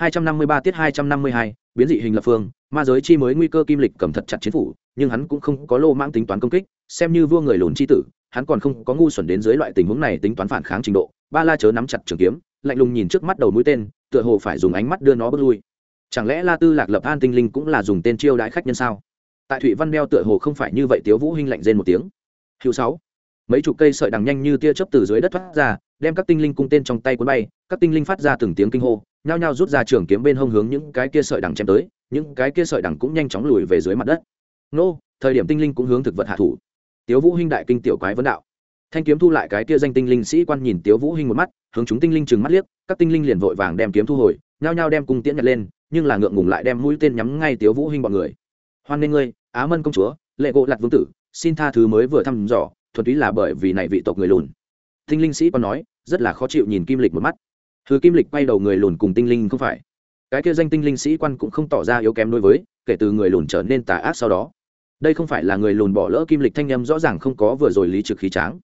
253 tiết 252, biến dị hình lập phương, ma giới chi mới nguy cơ kim lịch cầm thật chặt chiến phủ, nhưng hắn cũng không có lô mãng tính toán công kích, xem như vua người lùn chi tử, hắn còn không có ngu xuẩn đến dưới loại tình huống này tính toán phản kháng trình độ. Ba La chớ nắm chặt trường kiếm, lạnh lùng nhìn trước mắt đầu mũi tên, tựa hồ phải dùng ánh mắt đưa nó bước lui. Chẳng lẽ La Tư Lạc Lập An tinh linh cũng là dùng tên chiêu đãi khách nhân sao? Tại Thụy Văn beo tựa hồ không phải như vậy, Tiếu Vũ Hinh lạnh rên một tiếng. Hữu sáu, mấy chục cây sợi đằng nhanh như tia chớp từ dưới đất thoát ra, đem các tinh linh cung tên trong tay cuốn bay, các tinh linh phát ra từng tiếng kinh hô, nhao nhao rút ra trường kiếm bên hông hướng những cái kia sợi đằng chém tới những cái kia sợi đằng cũng nhanh chóng lùi về dưới mặt đất. Nô thời điểm tinh linh cũng hướng thực vật hạ thủ. Tiếu vũ hinh đại kinh tiểu quái vấn đạo. Thanh kiếm thu lại cái kia danh tinh linh sĩ quan nhìn tiếu vũ hinh một mắt hướng chúng tinh linh chừng mắt liếc các tinh linh liền vội vàng đem kiếm thu hồi nhao nhao đem cung tiễn nhặt lên nhưng là ngượng ngùng lại đem mũi tên nhắm ngay tiếu vũ hinh bọn người. Hoan nghênh ngươi á mân công chúa lệ gỗ lạt vương tử xin tha thứ mới vừa thăm dò thuần túy là bởi vì này vị tộc người lùn. Tinh linh sĩ quan nói, rất là khó chịu nhìn kim lịch một mắt. Thứ kim lịch quay đầu người lùn cùng tinh linh không phải. Cái kia danh tinh linh sĩ quan cũng không tỏ ra yếu kém đối với, kể từ người lùn trở nên tà ác sau đó. Đây không phải là người lùn bỏ lỡ kim lịch thanh â rõ ràng không có vừa rồi lý trực khí tráng.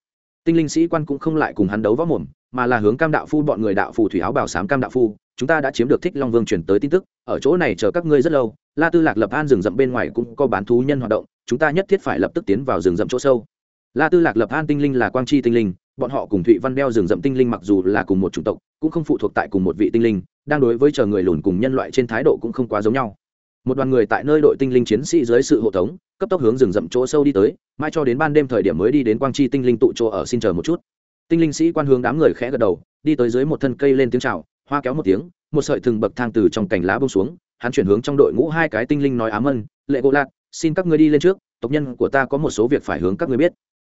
Tinh linh sĩ quan cũng không lại cùng hắn đấu võ mồm, mà là hướng cam đạo phu bọn người đạo phù thủy áo bảo sám cam đạo phu, chúng ta đã chiếm được thích long vương chuyển tới tin tức, ở chỗ này chờ các ngươi rất lâu, la tư lạc lập an rừng rậm bên ngoài cũng có bán thú nhân hoạt động, chúng ta nhất thiết phải lập tức tiến vào rừng rậm chỗ sâu la tư lạc lập an tinh linh là quang chi tinh linh, bọn họ cùng thụy văn Beo rừng rậm tinh linh mặc dù là cùng một chủng tộc, cũng không phụ thuộc tại cùng một vị tinh linh, đang đối với chờ người lùn cùng nhân loại trên thái độ cũng không quá giống nhau. Một đoàn người tại nơi đội tinh linh chiến sĩ dưới sự hộ tống, cấp tốc hướng rừng rậm chỗ sâu đi tới, mai cho đến ban đêm thời điểm mới đi đến quang chi tinh linh tụ chỗ ở xin chờ một chút. Tinh linh sĩ quan hướng đám người khẽ gật đầu, đi tới dưới một thân cây lên tiếng chào, hoa kéo một tiếng, một sợi thừng bậc thang từ trong cành lá bông xuống, hắn chuyển hướng trong đội ngũ hai cái tinh linh nói ám ân, lệ gỗ lạc, xin các ngươi đi lên trước, tộc nhân của ta có một số việc phải hướng các ngươi biết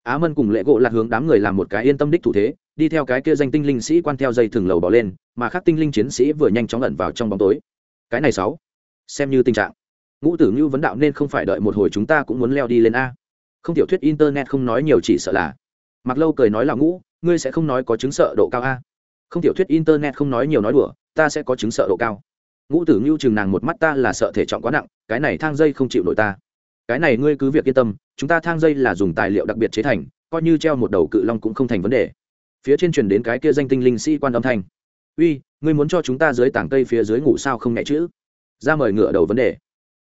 á mân cùng lệ gỗ lạc hướng đám người làm một cái yên tâm đích thủ thế, đi theo cái kia danh tinh linh sĩ quan theo dây thừng lầu bỏ lên, mà khác tinh linh chiến sĩ vừa nhanh chóng ẩn vào trong bóng tối. Cái này sáu, xem như tình trạng. Ngũ tử như vấn đạo nên không phải đợi một hồi chúng ta cũng muốn leo đi lên a. Không tiểu thuyết internet không nói nhiều chỉ sợ là. Mặc lâu cười nói là ngũ, ngươi sẽ không nói có chứng sợ độ cao a. Không tiểu thuyết internet không nói nhiều nói đùa, ta sẽ có chứng sợ độ cao. Ngũ tử ngưu chừng nàng một mắt ta là sợ thể trọng quá nặng, cái này thang dây không chịu nổi ta cái này ngươi cứ việc yên tâm, chúng ta thang dây là dùng tài liệu đặc biệt chế thành, coi như treo một đầu cự long cũng không thành vấn đề. Phía trên truyền đến cái kia danh tinh linh sĩ quan âm thanh. Uy, ngươi muốn cho chúng ta dưới tảng cây phía dưới ngủ sao không nhẹ chữ ra mời ngựa đầu vấn đề.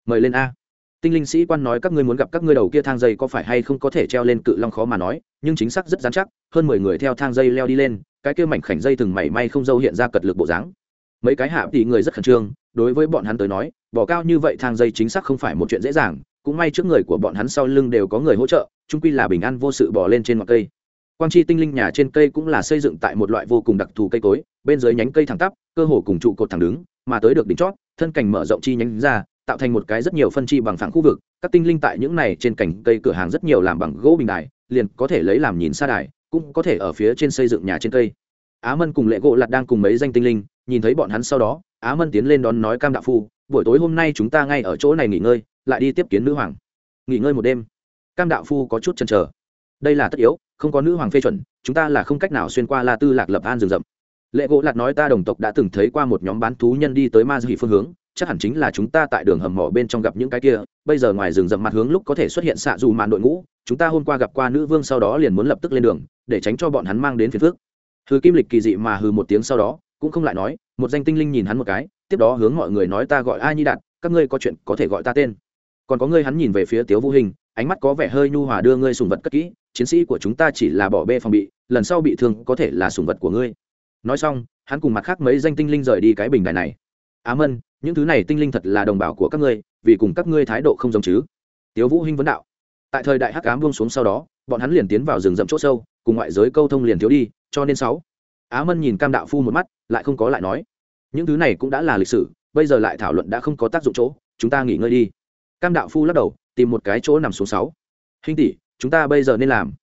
Mời lên a. Tinh linh sĩ quan nói các ngươi muốn gặp các ngươi đầu kia thang dây có phải hay không có thể treo lên cự long khó mà nói, nhưng chính xác rất dán chắc, hơn mười người theo thang dây leo đi lên, cái kia mảnh khảnh dây thừng mảy may không dâu hiện ra cật lực bộ dáng. Mấy cái hạ thì người rất khẩn trương, đối với bọn hắn tới nói bỏ cao như vậy thang dây chính xác không phải một chuyện dễ dàng cũng may trước người của bọn hắn sau lưng đều có người hỗ trợ trung quy là bình an vô sự bỏ lên trên ngọn cây. Quang chi tinh linh nhà trên cây cũng là xây dựng tại một loại vô cùng đặc thù cây cối, bên dưới nhánh cây thẳng tắp, cơ hồ cùng trụ cột thẳng đứng, mà tới được đỉnh chót, thân cành mở rộng chi nhánh ra, tạo thành một cái rất nhiều phân chi bằng phẳng khu vực. Các tinh linh tại những này trên cành cây cửa hàng rất nhiều làm bằng gỗ bình đài, liền có thể lấy làm nhìn xa đài, cũng có thể ở phía trên xây dựng nhà trên cây. Á mân cùng lệ gỗ lặt đang cùng mấy danh tinh linh, nhìn thấy bọn hắn sau đó, á mân tiến lên đón nói cam đạo phu, buổi tối hôm nay chúng ta ngay ở chỗ này nghỉ ngơi lại đi tiếp kiến nữ hoàng. Nghỉ ngơi một đêm. Cam đạo phu có chút chần trở đây là tất yếu, không có nữ hoàng phê chuẩn, chúng ta là không cách nào xuyên qua la tư lạc lập an rừng rậm. Lệ gỗ lạt nói ta đồng tộc đã từng thấy qua một nhóm bán thú nhân đi tới ma dị phương hướng, chắc hẳn chính là chúng ta tại đường hầm mỏ bên trong gặp những cái kia, bây giờ ngoài rừng rậm mặt hướng lúc có thể xuất hiện xạ dù màn đội ngũ, chúng ta hôm qua gặp qua nữ vương sau đó liền muốn lập tức lên đường, để tránh cho bọn hắn mang đến phiền phước hư kim lịch kỳ dị mà hư một tiếng sau đó, cũng không lại nói, một danh tinh linh nhìn hắn một cái, tiếp đó hướng mọi người nói ta gọi ai nhi đạt, các ngươi có chuyện có thể gọi ta tên còn có ngươi hắn nhìn về phía tiếu vũ hình, ánh mắt có vẻ hơi nhu hòa đưa ngươi sùng vật cất kỹ, chiến sĩ của chúng ta chỉ là bỏ bê phòng bị, lần sau bị thương có thể là sùng vật của ngươi. Nói xong, hắn cùng mặt khác mấy danh tinh linh rời đi cái bình đài này. Á mân, những thứ này tinh linh thật là đồng bào của các ngươi, vì cùng các ngươi thái độ không giống chứ? Tiếu vũ hinh vấn đạo. Tại thời đại hắc ám buông xuống sau đó, bọn hắn liền tiến vào rừng rậm chỗ sâu, cùng ngoại giới câu thông liền thiếu đi, cho nên sáu. Á mân nhìn cam đạo phu một mắt, lại không có lại nói. Những thứ này cũng đã là lịch sử, bây giờ lại thảo luận đã không có tác dụng chỗ, chúng ta nghỉ ngơi đi cam đạo phu lắc đầu, tìm một cái chỗ nằm xuống sáu. Hình tỷ, chúng ta bây giờ nên làm.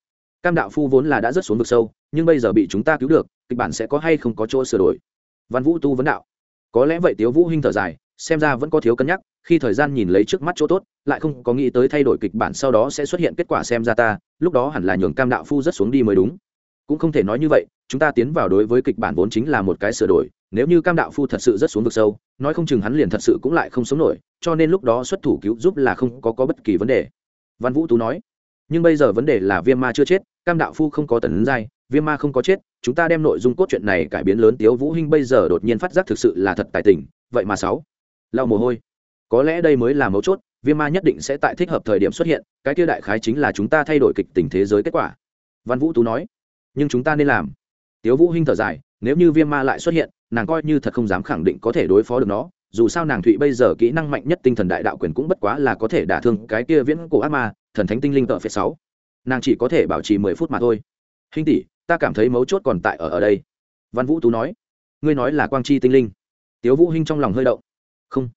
Cam đạo phu vốn là đã rất xuống vực sâu, nhưng bây giờ bị chúng ta cứu được, kịch bản sẽ có hay không có chỗ sửa đổi? Văn vũ tu vấn đạo. Có lẽ vậy tiếu vũ hinh thở dài, xem ra vẫn có thiếu cân nhắc, khi thời gian nhìn lấy trước mắt chỗ tốt, lại không có nghĩ tới thay đổi kịch bản sau đó sẽ xuất hiện kết quả xem ra ta, lúc đó hẳn là nhường cam đạo phu rất xuống đi mới đúng. Cũng không thể nói như vậy, chúng ta tiến vào đối với kịch bản vốn chính là một cái sửa đổi nếu như cam đạo phu thật sự rất xuống vực sâu nói không chừng hắn liền thật sự cũng lại không sống nổi cho nên lúc đó xuất thủ cứu giúp là không có, có bất kỳ vấn đề. Văn vũ tú nói. Nhưng bây giờ vấn đề là viêm ma chưa chết cam đạo phu không có tần ứng giai viêm ma không có chết chúng ta đem nội dung cốt truyện này cải biến lớn tiếu vũ hinh bây giờ đột nhiên phát giác thực sự là thật tài tình vậy mà sáu. Lau mồ hôi. Có lẽ đây mới là mấu chốt viêm ma nhất định sẽ tại thích hợp thời điểm xuất hiện cái kia đại khái chính là chúng ta thay đổi kịch tình thế giới kết quả. Văn vũ tú nói. Nhưng chúng ta nên làm. Tiếu vũ hinh thở dài nếu như viêm ma lại xuất hiện nàng coi như thật không dám khẳng định có thể đối phó được nó, dù sao nàng thụy bây giờ kỹ năng mạnh nhất tinh thần đại đạo quyền cũng bất quá là có thể đả thương cái kia viễn cổ ác ma, thần thánh tinh linh tợ phết sáu. Nàng chỉ có thể bảo trì mười phút mà thôi. Hình tỷ, ta cảm thấy mấu chốt còn tại ở ở đây. Văn vũ tú nói. Ngươi nói là quang chi tinh linh. Tiếu vũ hinh trong lòng hơi động. Không.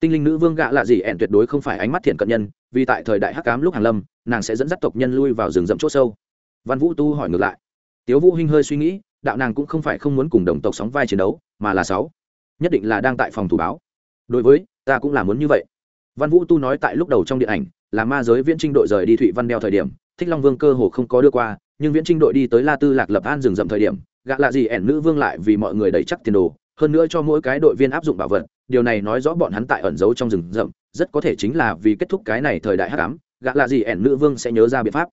Tinh linh nữ vương gạ lạ gì ẹn tuyệt đối không phải ánh mắt thiện cận nhân, vì tại thời đại hắc ám lúc hàng lâm, nàng sẽ dẫn dắt tộc nhân lui vào rừng rậm chỗ sâu. Văn vũ tu hỏi ngược lại. Tiếu vũ hinh hơi suy nghĩ đạo nàng cũng không phải không muốn cùng đồng tộc sóng vai chiến đấu, mà là sáu. Nhất định là đang tại phòng thủ báo. Đối với, ta cũng là muốn như vậy. Văn vũ tu nói tại lúc đầu trong điện ảnh, là ma giới viễn trinh đội rời đi thụy văn đeo thời điểm, thích long vương cơ hồ không có đưa qua, nhưng viễn trinh đội đi tới la tư lạc lập an rừng rậm thời điểm gạ lạ gì ẻn nữ vương lại vì mọi người đẩy chắc tiền đồ, hơn nữa cho mỗi cái đội viên áp dụng bảo vật, điều này nói rõ bọn hắn tại ẩn giấu trong rừng rậm, rất có thể chính là vì kết thúc cái này thời đại hắc ám gạ lạ gì ẻn nữ vương sẽ nhớ ra biện pháp.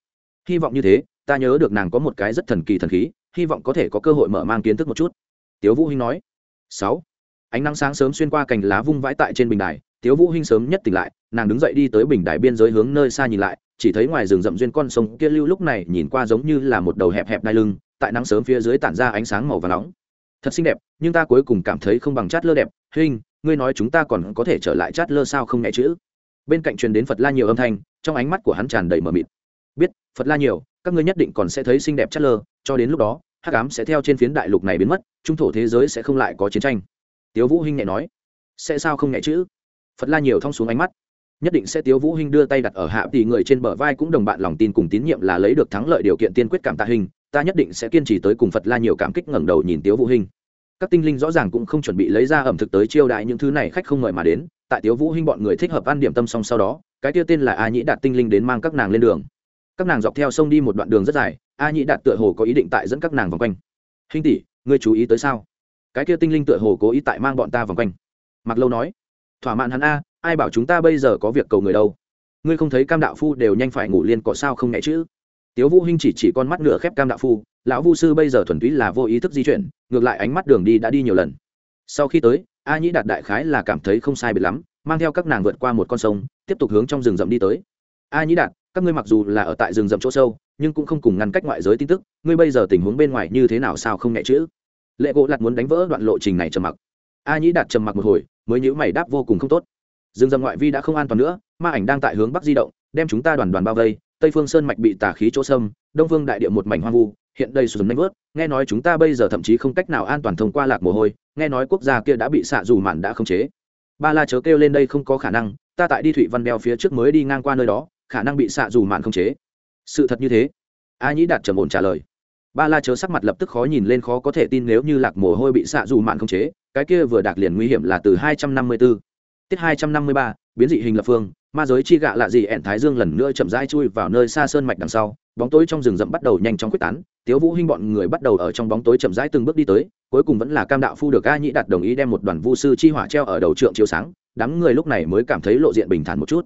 Hy vọng như thế, ta nhớ được nàng có một cái rất thần kỳ thần khí hy vọng có thể có cơ hội mở mang kiến thức một chút. Tiếu vũ hinh nói. Sáu. Ánh nắng sáng sớm xuyên qua cành lá vung vãi tại trên bình đài, tiếu vũ hinh sớm nhất tỉnh lại, nàng đứng dậy đi tới bình đài biên giới hướng nơi xa nhìn lại, chỉ thấy ngoài rừng rậm duyên con sông kia lưu lúc này nhìn qua giống như là một đầu hẹp hẹp đai lưng, tại nắng sớm phía dưới tản ra ánh sáng màu vàng nóng. Thật xinh đẹp, nhưng ta cuối cùng cảm thấy không bằng chát lơ đẹp. Hình ngươi nói chúng ta còn có thể trở lại chát lơ sao không nghe chữ bên cạnh truyền đến phật la nhiều âm thanh, trong ánh mắt của hắn tràn đầy mờ mịt. Biết, phật la nhiều, các ngươi nhất định còn sẽ thấy xinh đẹp chát lơ, cho đến lúc đó hắc ám sẽ theo trên phiến đại lục này biến mất, trung thổ thế giới sẽ không lại có chiến tranh. Tiếu vũ hinh nhẹ nói, sẽ sao không nhẹ chữ phật la nhiều thong xuống ánh mắt. Nhất định sẽ. Tiếu vũ hinh đưa tay đặt ở hạ tỷ người trên bờ vai cũng đồng bạn lòng tin cùng tín nhiệm là lấy được thắng lợi điều kiện tiên quyết cảm tạ hình. Ta nhất định sẽ kiên trì tới cùng phật la nhiều cảm kích ngẩng đầu nhìn tiếu vũ hinh. Các tinh linh rõ ràng cũng không chuẩn bị lấy ra ẩm thực tới chiêu đại những thứ này khách không mời mà đến. Tại tiếu vũ hinh bọn người thích hợp ăn điểm tâm xong sau đó, cái tiêu tên là a nhĩ đạt tinh linh đến mang các nàng lên đường. Các nàng dọc theo sông đi một đoạn đường rất dài a nhĩ đạt tựa hồ có ý định tại dẫn các nàng vòng quanh. Hinh tỷ, ngươi chú ý tới sao? Cái kia tinh linh tựa hồ cố ý tại mang bọn ta vòng quanh. Mặc lâu nói. Thỏa mãn hắn a, ai bảo chúng ta bây giờ có việc cầu người đâu? Ngươi không thấy cam đạo phu đều nhanh phải ngủ liên có sao không nhẹ chứ? Tiếu vũ hinh chỉ chỉ con mắt nửa khép cam đạo phu, lão vu sư bây giờ thuần túy là vô ý thức di chuyển, ngược lại ánh mắt đường đi đã đi nhiều lần. Sau khi tới, a nhĩ đạt đại khái là cảm thấy không sai biệt lắm, mang theo các nàng vượt qua một con sông, tiếp tục hướng trong rừng rậm đi tới. A nhĩ đạt các ngươi mặc dù là ở tại rừng rậm chỗ sâu, nhưng cũng không cùng ngăn cách ngoại giới tin tức, ngươi bây giờ tình huống bên ngoài như thế nào sao không nhẹ chữ? Lệ gỗ lặt muốn đánh vỡ đoạn lộ trình này trầm mặc. A nhĩ đạt trầm mặc một hồi, mới nhữ mày đáp vô cùng không tốt. Rừng rậm ngoại vi đã không an toàn nữa, ma ảnh đang tại hướng bắc di động, đem chúng ta đoàn đoàn bao vây. Tây phương sơn mạch bị tả khí chỗ sâm đông phương đại địa một mảnh hoang vu, hiện đây sụt nanh vớt. Nghe nói chúng ta bây giờ thậm chí không cách nào an toàn thông qua lạc mồ hôi, nghe nói quốc gia kia đã bị xạ dù mạn đã không chế. Ba la chớ kêu lên đây không có khả năng, ta tại đi thụy văn đeo phía trước mới đi ngang qua nơi đó khả năng bị xạ dù mạn không chế. Sự thật như thế. A nhĩ đạt trầm ổn trả lời. Ba la chớ sắc mặt lập tức khó nhìn lên khó có thể tin nếu như lạc mồ hôi bị xạ dù mạn không chế, cái kia vừa đạt liền nguy hiểm là từ hai trăm năm mươi 254. tiết hai trăm năm mươi ba, biến dị hình lập phương, ma giới chi gạ lạ gì ẹn thái dương lần nữa chậm rãi chui vào nơi xa sơn mạch đằng sau, bóng tối trong rừng rậm bắt đầu nhanh chóng quyết tán, tiếu vũ hinh bọn người bắt đầu ở trong bóng tối chậm rãi từng bước đi tới, cuối cùng vẫn là cam đạo phu được a nhĩ đạt đồng ý đem một đoàn vu sư chi hỏa treo ở đầu trượng chiếu sáng, đám người lúc này mới cảm thấy lộ diện bình thản một chút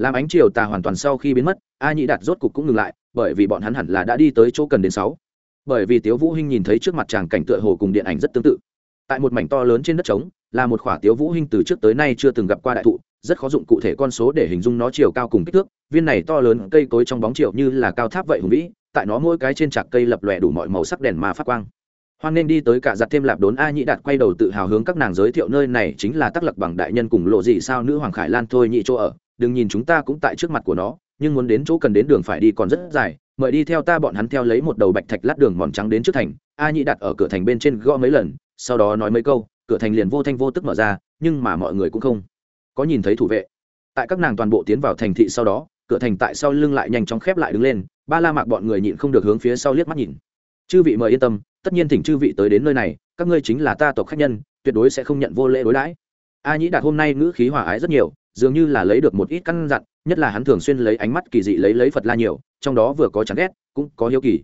làm ánh chiều tà hoàn toàn sau khi biến mất, a nhĩ đạt rốt cục cũng ngừng lại, bởi vì bọn hắn hẳn là đã đi tới chỗ cần đến sáu. Bởi vì tiếu vũ hinh nhìn thấy trước mặt chàng cảnh tựa hồ cùng điện ảnh rất tương tự. Tại một mảnh to lớn trên đất trống, là một khỏa tiếu vũ hinh từ trước tới nay chưa từng gặp qua đại thụ, rất khó dụng cụ thể con số để hình dung nó chiều cao cùng kích thước. Viên này to lớn cây cối trong bóng chiều như là cao tháp vậy hùng vĩ, tại nó mỗi cái trên trạc cây lập lòe đủ mọi màu sắc đèn mà phát quang. Hoan nên đi tới cả giặt thêm lạp đốn a nhĩ đạt quay đầu tự hào hướng các nàng giới thiệu nơi này chính là tác lập bằng đại nhân cùng lộ gì sao nữ hoàng khải lan thôi nhị chỗ ở đừng nhìn chúng ta cũng tại trước mặt của nó, nhưng muốn đến chỗ cần đến đường phải đi còn rất dài, mời đi theo ta bọn hắn theo lấy một đầu bạch thạch lát đường mòn trắng đến trước thành, a nhĩ đặt ở cửa thành bên trên gõ mấy lần, sau đó nói mấy câu, cửa thành liền vô thanh vô tức mở ra, nhưng mà mọi người cũng không có nhìn thấy thủ vệ. Tại các nàng toàn bộ tiến vào thành thị sau đó, cửa thành tại sau lưng lại nhanh chóng khép lại đứng lên, ba la mạc bọn người nhịn không được hướng phía sau liếc mắt nhìn. Chư vị mời yên tâm, tất nhiên thỉnh chư vị tới đến nơi này, các ngươi chính là ta tộc khách nhân, tuyệt đối sẽ không nhận vô lễ đối đãi. A nhĩ đạt hôm nay ngữ khí hòa ái rất nhiều dường như là lấy được một ít căn dặn, nhất là hắn thường xuyên lấy ánh mắt kỳ dị lấy lấy phật la nhiều, trong đó vừa có chán ghét, cũng có hiếu kỳ.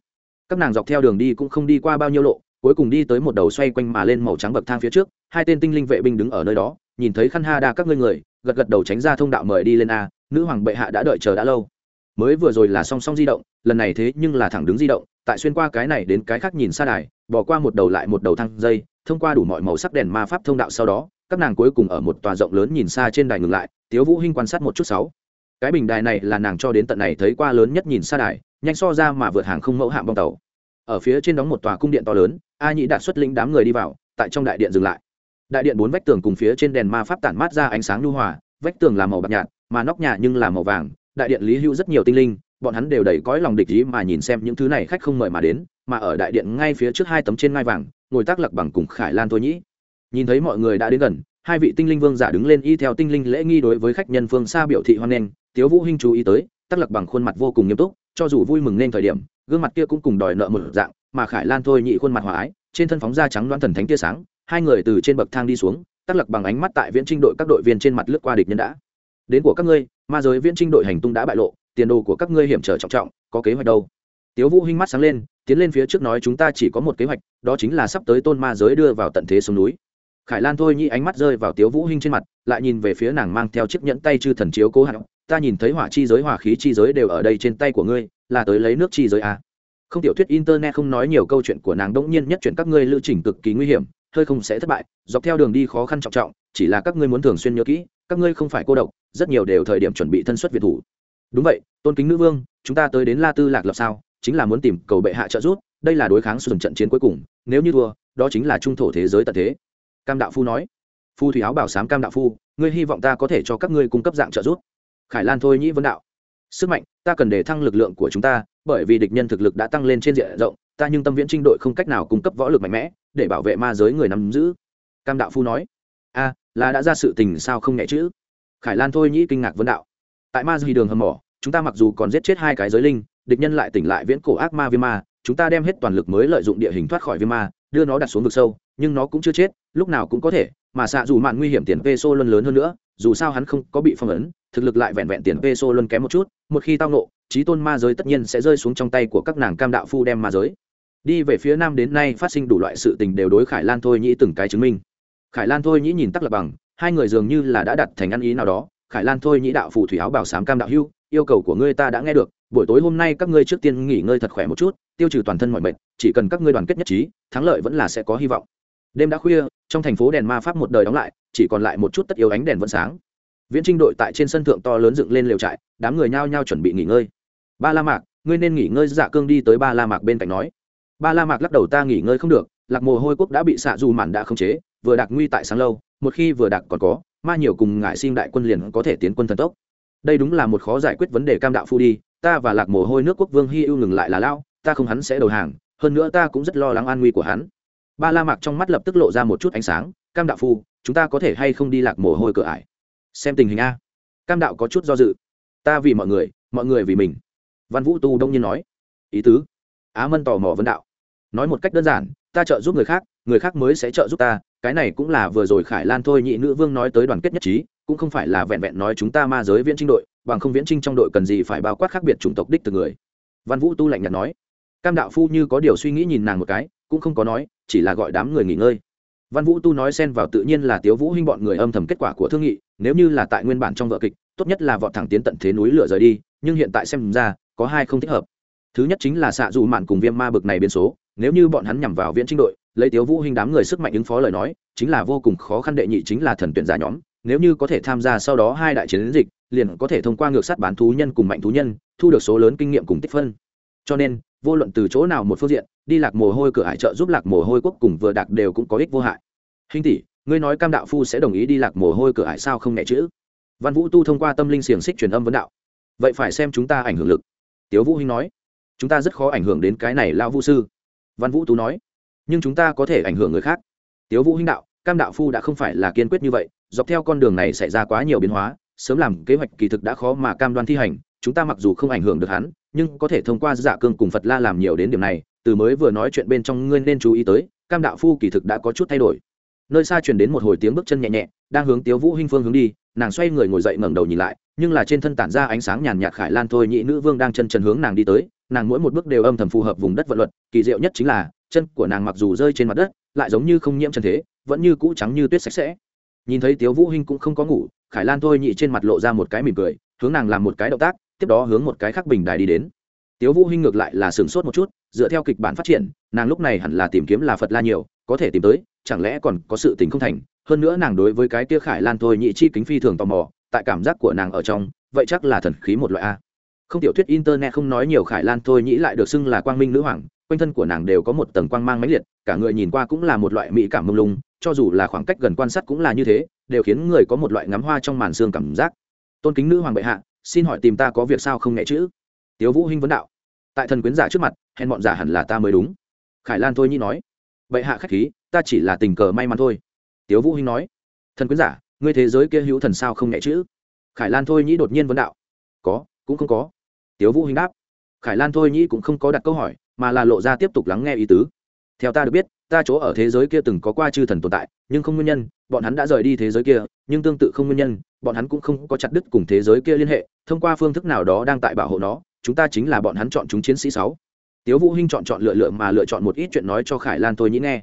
Các nàng dọc theo đường đi cũng không đi qua bao nhiêu lộ, cuối cùng đi tới một đầu xoay quanh mà lên màu trắng bậc thang phía trước, hai tên tinh linh vệ binh đứng ở nơi đó, nhìn thấy khăn ha đa các ngươi người, gật gật đầu tránh ra thông đạo mời đi lên a, nữ hoàng bệ hạ đã đợi chờ đã lâu. Mới vừa rồi là song song di động, lần này thế nhưng là thẳng đứng di động, tại xuyên qua cái này đến cái khác nhìn xa đài, bỏ qua một đầu lại một đầu thang dây, thông qua đủ mọi màu sắc đèn ma pháp thông đạo sau đó các nàng cuối cùng ở một tòa rộng lớn nhìn xa trên đài ngừng lại, tiếu vũ hinh quan sát một chút sáu. Cái bình đài này là nàng cho đến tận này thấy qua lớn nhất nhìn xa đài, nhanh so ra mà vượt hàng không mẫu hạng bong tàu. Ở phía trên đóng một tòa cung điện to lớn, a nhĩ đạt xuất lĩnh đám người đi vào, tại trong đại điện dừng lại. Đại điện bốn vách tường cùng phía trên đèn ma pháp tản mát ra ánh sáng lưu hòa, vách tường là màu bạc nhạt, mà nóc nhà nhưng là màu vàng, đại điện lý hữu rất nhiều tinh linh, bọn hắn đều đầy cõi lòng địch ý mà nhìn xem những thứ này khách không mời mà đến, mà ở đại điện ngay phía trước hai tấm trên ngai vàng, ngồi tác lặc bằng cùng khải lan thôi nhĩ nhìn thấy mọi người đã đến gần, hai vị tinh linh vương giả đứng lên y theo tinh linh lễ nghi đối với khách nhân phương xa biểu thị hoan nghênh. Tiếu vũ hinh chú ý tới, tắc lặc bằng khuôn mặt vô cùng nghiêm túc, cho dù vui mừng nên thời điểm, gương mặt kia cũng cùng đòi nợ một dạng, mà khải lan thôi nhị khuôn mặt hòa ái, trên thân phóng da trắng đoán thần thánh tia sáng, hai người từ trên bậc thang đi xuống, tắc lặc bằng ánh mắt tại viễn trinh đội các đội viên trên mặt lướt qua địch nhân đã. Đến của các ngươi, ma giới viễn trinh đội hành tung đã bại lộ, tiền đồ của các ngươi hiểm trở trọng trọng, có kế hoạch đâu? Tiếu vũ hinh mắt sáng lên, tiến lên phía trước nói, chúng ta chỉ có một kế hoạch, đó chính là sắp tới tôn ma giới đưa vào tận thế xuống núi khải lan thôi nhĩ ánh mắt rơi vào tiếu vũ hinh trên mặt, lại nhìn về phía nàng mang theo chiếc nhẫn tay chư thần chiếu cố hạng. Ta nhìn thấy hỏa chi giới, hỏa khí chi giới đều ở đây trên tay của ngươi, là tới lấy nước chi giới à. không tiểu thuyết internet không nói nhiều câu chuyện của nàng, đống nhiên nhất chuyện các ngươi lưu trình cực kỳ nguy hiểm, hơi không sẽ thất bại, dọc theo đường đi khó khăn trọng trọng, chỉ là các ngươi muốn thường xuyên nhớ kỹ, các ngươi không phải cô độc, rất nhiều đều thời điểm chuẩn bị thân xuất việt thủ. Đúng vậy, tôn kính nữ vương, chúng ta tới đến la tư lạc lập sao, chính là muốn tìm cầu bệ hạ trợ giúp, đây là đối kháng sườn trận chiến cuối cùng, nếu như thua, đó chính là trung thổ thế giới tận thế cam đạo phu nói. Phu thủy áo bảo sám cam đạo phu, ngươi hy vọng ta có thể cho các ngươi cung cấp dạng trợ giúp. Khải lan thôi nhĩ vấn đạo. Sức mạnh, ta cần để thăng lực lượng của chúng ta, bởi vì địch nhân thực lực đã tăng lên trên diện rộng, ta nhưng tâm viễn trinh đội không cách nào cung cấp võ lực mạnh mẽ để bảo vệ ma giới người nắm giữ. Cam đạo phu nói. A, là đã ra sự tình sao không nhẹ chữ khải lan thôi nhĩ kinh ngạc vấn đạo. Tại ma duy đường hầm mỏ, chúng ta mặc dù còn giết chết hai cái giới linh, địch nhân lại tỉnh lại viễn cổ ác ma viêm ma, chúng ta đem hết toàn lực mới lợi dụng địa hình thoát khỏi viêm ma, đưa nó đặt xuống vực sâu nhưng nó cũng chưa chết, lúc nào cũng có thể, mà xạ dù mạn nguy hiểm tiền peso luôn lớn hơn nữa, dù sao hắn không có bị phong ấn, thực lực lại vẹn vẹn tiền peso luôn kém một chút, một khi tao nộ trí tôn ma giới tất nhiên sẽ rơi xuống trong tay của các nàng cam đạo phu đem ma giới. Đi về phía nam đến nay phát sinh đủ loại sự tình đều đối khải lan thôi nhĩ từng cái chứng minh. Khải lan thôi nhĩ nhìn tắc lập bằng, hai người dường như là đã đặt thành ăn ý nào đó, khải lan thôi nhĩ đạo phù thủy áo bảo sám cam đạo hưu, yêu cầu của ngươi ta đã nghe được, buổi tối hôm nay các ngươi trước tiên nghỉ ngơi thật khỏe một chút, tiêu trừ toàn thân mọi mệt, chỉ cần các ngươi đoàn kết nhất trí, thắng lợi vẫn là sẽ có hy vọng đêm đã khuya, trong thành phố đèn ma pháp một đời đóng lại, chỉ còn lại một chút tất yếu ánh đèn vẫn sáng. Viễn trinh đội tại trên sân thượng to lớn dựng lên lều trại, đám người nhao nhao chuẩn bị nghỉ ngơi. Ba la mạc, ngươi nên nghỉ ngơi. Dạ cương đi tới ba la mạc bên cạnh nói. Ba la mạc lắc đầu, ta nghỉ ngơi không được, lạc mồ hôi quốc đã bị xạ dù mản đã không chế, vừa đặc nguy tại sáng lâu, một khi vừa đặc còn có, ma nhiều cùng ngại sinh đại quân liền có thể tiến quân thần tốc. Đây đúng là một khó giải quyết vấn đề cam đạo phu đi, ta và lạc mồ hôi nước quốc vương hy ưu ngừng lại là lao, ta không hắn sẽ đầu hàng, hơn nữa ta cũng rất lo lắng an nguy của hắn ba la mạc trong mắt lập tức lộ ra một chút ánh sáng, cam đạo phu, chúng ta có thể hay không đi lạc mồ hôi cửa ải? Xem tình hình a. Cam đạo có chút do dự. Ta vì mọi người mọi người vì mình. Văn vũ tu đông nhiên nói. Ý tứ? Á mân tò mò vấn đạo. Nói một cách đơn giản, ta trợ giúp người khác người khác mới sẽ trợ giúp ta, cái này cũng là vừa rồi khải lan thôi nhị nữ vương nói tới đoàn kết nhất trí, cũng không phải là vẹn vẹn nói chúng ta ma giới viễn trinh đội, bằng không viễn trinh trong đội cần gì phải bao quát khác biệt chủng tộc đích từ người. Văn vũ tu lạnh nhạt nói. Cam đạo phu như có điều suy nghĩ nhìn nàng một cái cũng không có nói, chỉ là gọi đám người nghỉ ngơi. Văn vũ tu nói xen vào tự nhiên là tiếu vũ huynh bọn người âm thầm kết quả của thương nghị, nếu như là tại nguyên bản trong vợ kịch, tốt nhất là vọt thẳng tiến tận thế núi lửa rời đi, nhưng hiện tại xem ra, có hai không thích hợp. Thứ nhất chính là xạ dù mạn cùng viêm ma bực này biến số, nếu như bọn hắn nhằm vào viễn trinh đội, lấy tiếu vũ huynh đám người sức mạnh ứng phó lời nói, chính là vô cùng khó khăn đệ nhị chính là thần tuyển giả nhóm, nếu như có thể tham gia sau đó hai đại chiến dịch, liền có thể thông qua ngược sát bán thú nhân cùng mạnh thú nhân, thu được số lớn kinh nghiệm cùng tích phân. Cho nên, vô luận từ chỗ nào một phương diện đi lạc mồ hôi cửa hải trợ giúp lạc mồ hôi quốc cùng vừa đạt đều cũng có ích vô hại. Hình tỷ, ngươi nói cam đạo phu sẽ đồng ý đi lạc mồ hôi cửa hải sao không nhẹ chữ? Văn vũ tu thông qua tâm linh xiềng xích truyền âm vấn đạo. Vậy phải xem chúng ta ảnh hưởng lực. Tiếu vũ hinh nói, chúng ta rất khó ảnh hưởng đến cái này lao vũ sư. Văn vũ tu nói, nhưng chúng ta có thể ảnh hưởng người khác. Tiếu vũ hinh đạo, cam đạo phu đã không phải là kiên quyết như vậy, dọc theo con đường này xảy ra quá nhiều biến hóa, sớm làm kế hoạch kỳ thực đã khó mà cam đoan thi hành, chúng ta mặc dù không ảnh hưởng được hắn, nhưng có thể thông qua dạ cương cùng phật la làm nhiều đến điểm này từ mới vừa nói chuyện bên trong ngươi nên chú ý tới, cam đạo phu kỳ thực đã có chút thay đổi. Nơi xa truyền đến một hồi tiếng bước chân nhẹ nhẹ, đang hướng tiếu vũ hinh phương hướng đi, nàng xoay người ngồi dậy ngẩng đầu nhìn lại, nhưng là trên thân tản ra ánh sáng nhàn nhạt khải lan thôi, nhị nữ vương đang chân trần hướng nàng đi tới, nàng mỗi một bước đều âm thầm phù hợp vùng đất vận luật, kỳ diệu nhất chính là, chân của nàng mặc dù rơi trên mặt đất, lại giống như không nhiễm trần thế, vẫn như cũ trắng như tuyết sạch sẽ. Nhìn thấy tiếu vũ hinh cũng không có ngủ, khải lan thôi nhị trên mặt lộ ra một cái mỉm cười, hướng nàng làm một cái động tác, tiếp đó hướng một cái khác bình đài đi đến tiếu vũ hinh ngược lại là sửng sốt một chút, dựa theo kịch bản phát triển, nàng lúc này hẳn là tìm kiếm là phật la nhiều, có thể tìm tới, chẳng lẽ còn có sự tình không thành? Hơn nữa nàng đối với cái kia khải lan thôi nhị chi kính phi thường tò mò, tại cảm giác của nàng ở trong, vậy chắc là thần khí một loại a. Không tiểu thuyết internet không nói nhiều khải lan thôi nhĩ lại được xưng là quang minh nữ hoàng, quanh thân của nàng đều có một tầng quang mang mãnh liệt, cả người nhìn qua cũng là một loại mỹ cảm mông lung, cho dù là khoảng cách gần quan sát cũng là như thế, đều khiến người có một loại ngắm hoa trong màn xương cảm giác. Tôn kính nữ hoàng bệ hạ, xin hỏi tìm ta có việc sao không nghe chữ? Tiếu vũ hinh vấn đạo. Tại thần quyến giả trước mặt, hèn bọn giả hẳn là ta mới đúng. Khải lan thôi nhĩ nói. Bệ hạ khách khí, ta chỉ là tình cờ may mắn thôi. Tiếu vũ hinh nói. Thần quyến giả, ngươi thế giới kia hữu thần sao không nhẹ chữ? Khải lan thôi nhĩ đột nhiên vấn đạo. Có, cũng không có. Tiếu vũ hinh đáp. Khải lan thôi nhĩ cũng không có đặt câu hỏi, mà là lộ ra tiếp tục lắng nghe ý tứ. Theo ta được biết, ta chỗ ở thế giới kia từng có qua chư thần tồn tại, nhưng không nguyên nhân, bọn hắn đã rời đi thế giới kia, nhưng tương tự không nguyên nhân, bọn hắn cũng không có chặt đứt cùng thế giới kia liên hệ, thông qua phương thức nào đó đang tại bảo hộ nó chúng ta chính là bọn hắn chọn chúng chiến sĩ sáu. Tiếu vũ hinh chọn chọn lựa lựa mà lựa chọn một ít chuyện nói cho khải lan thôi nhĩ nghe.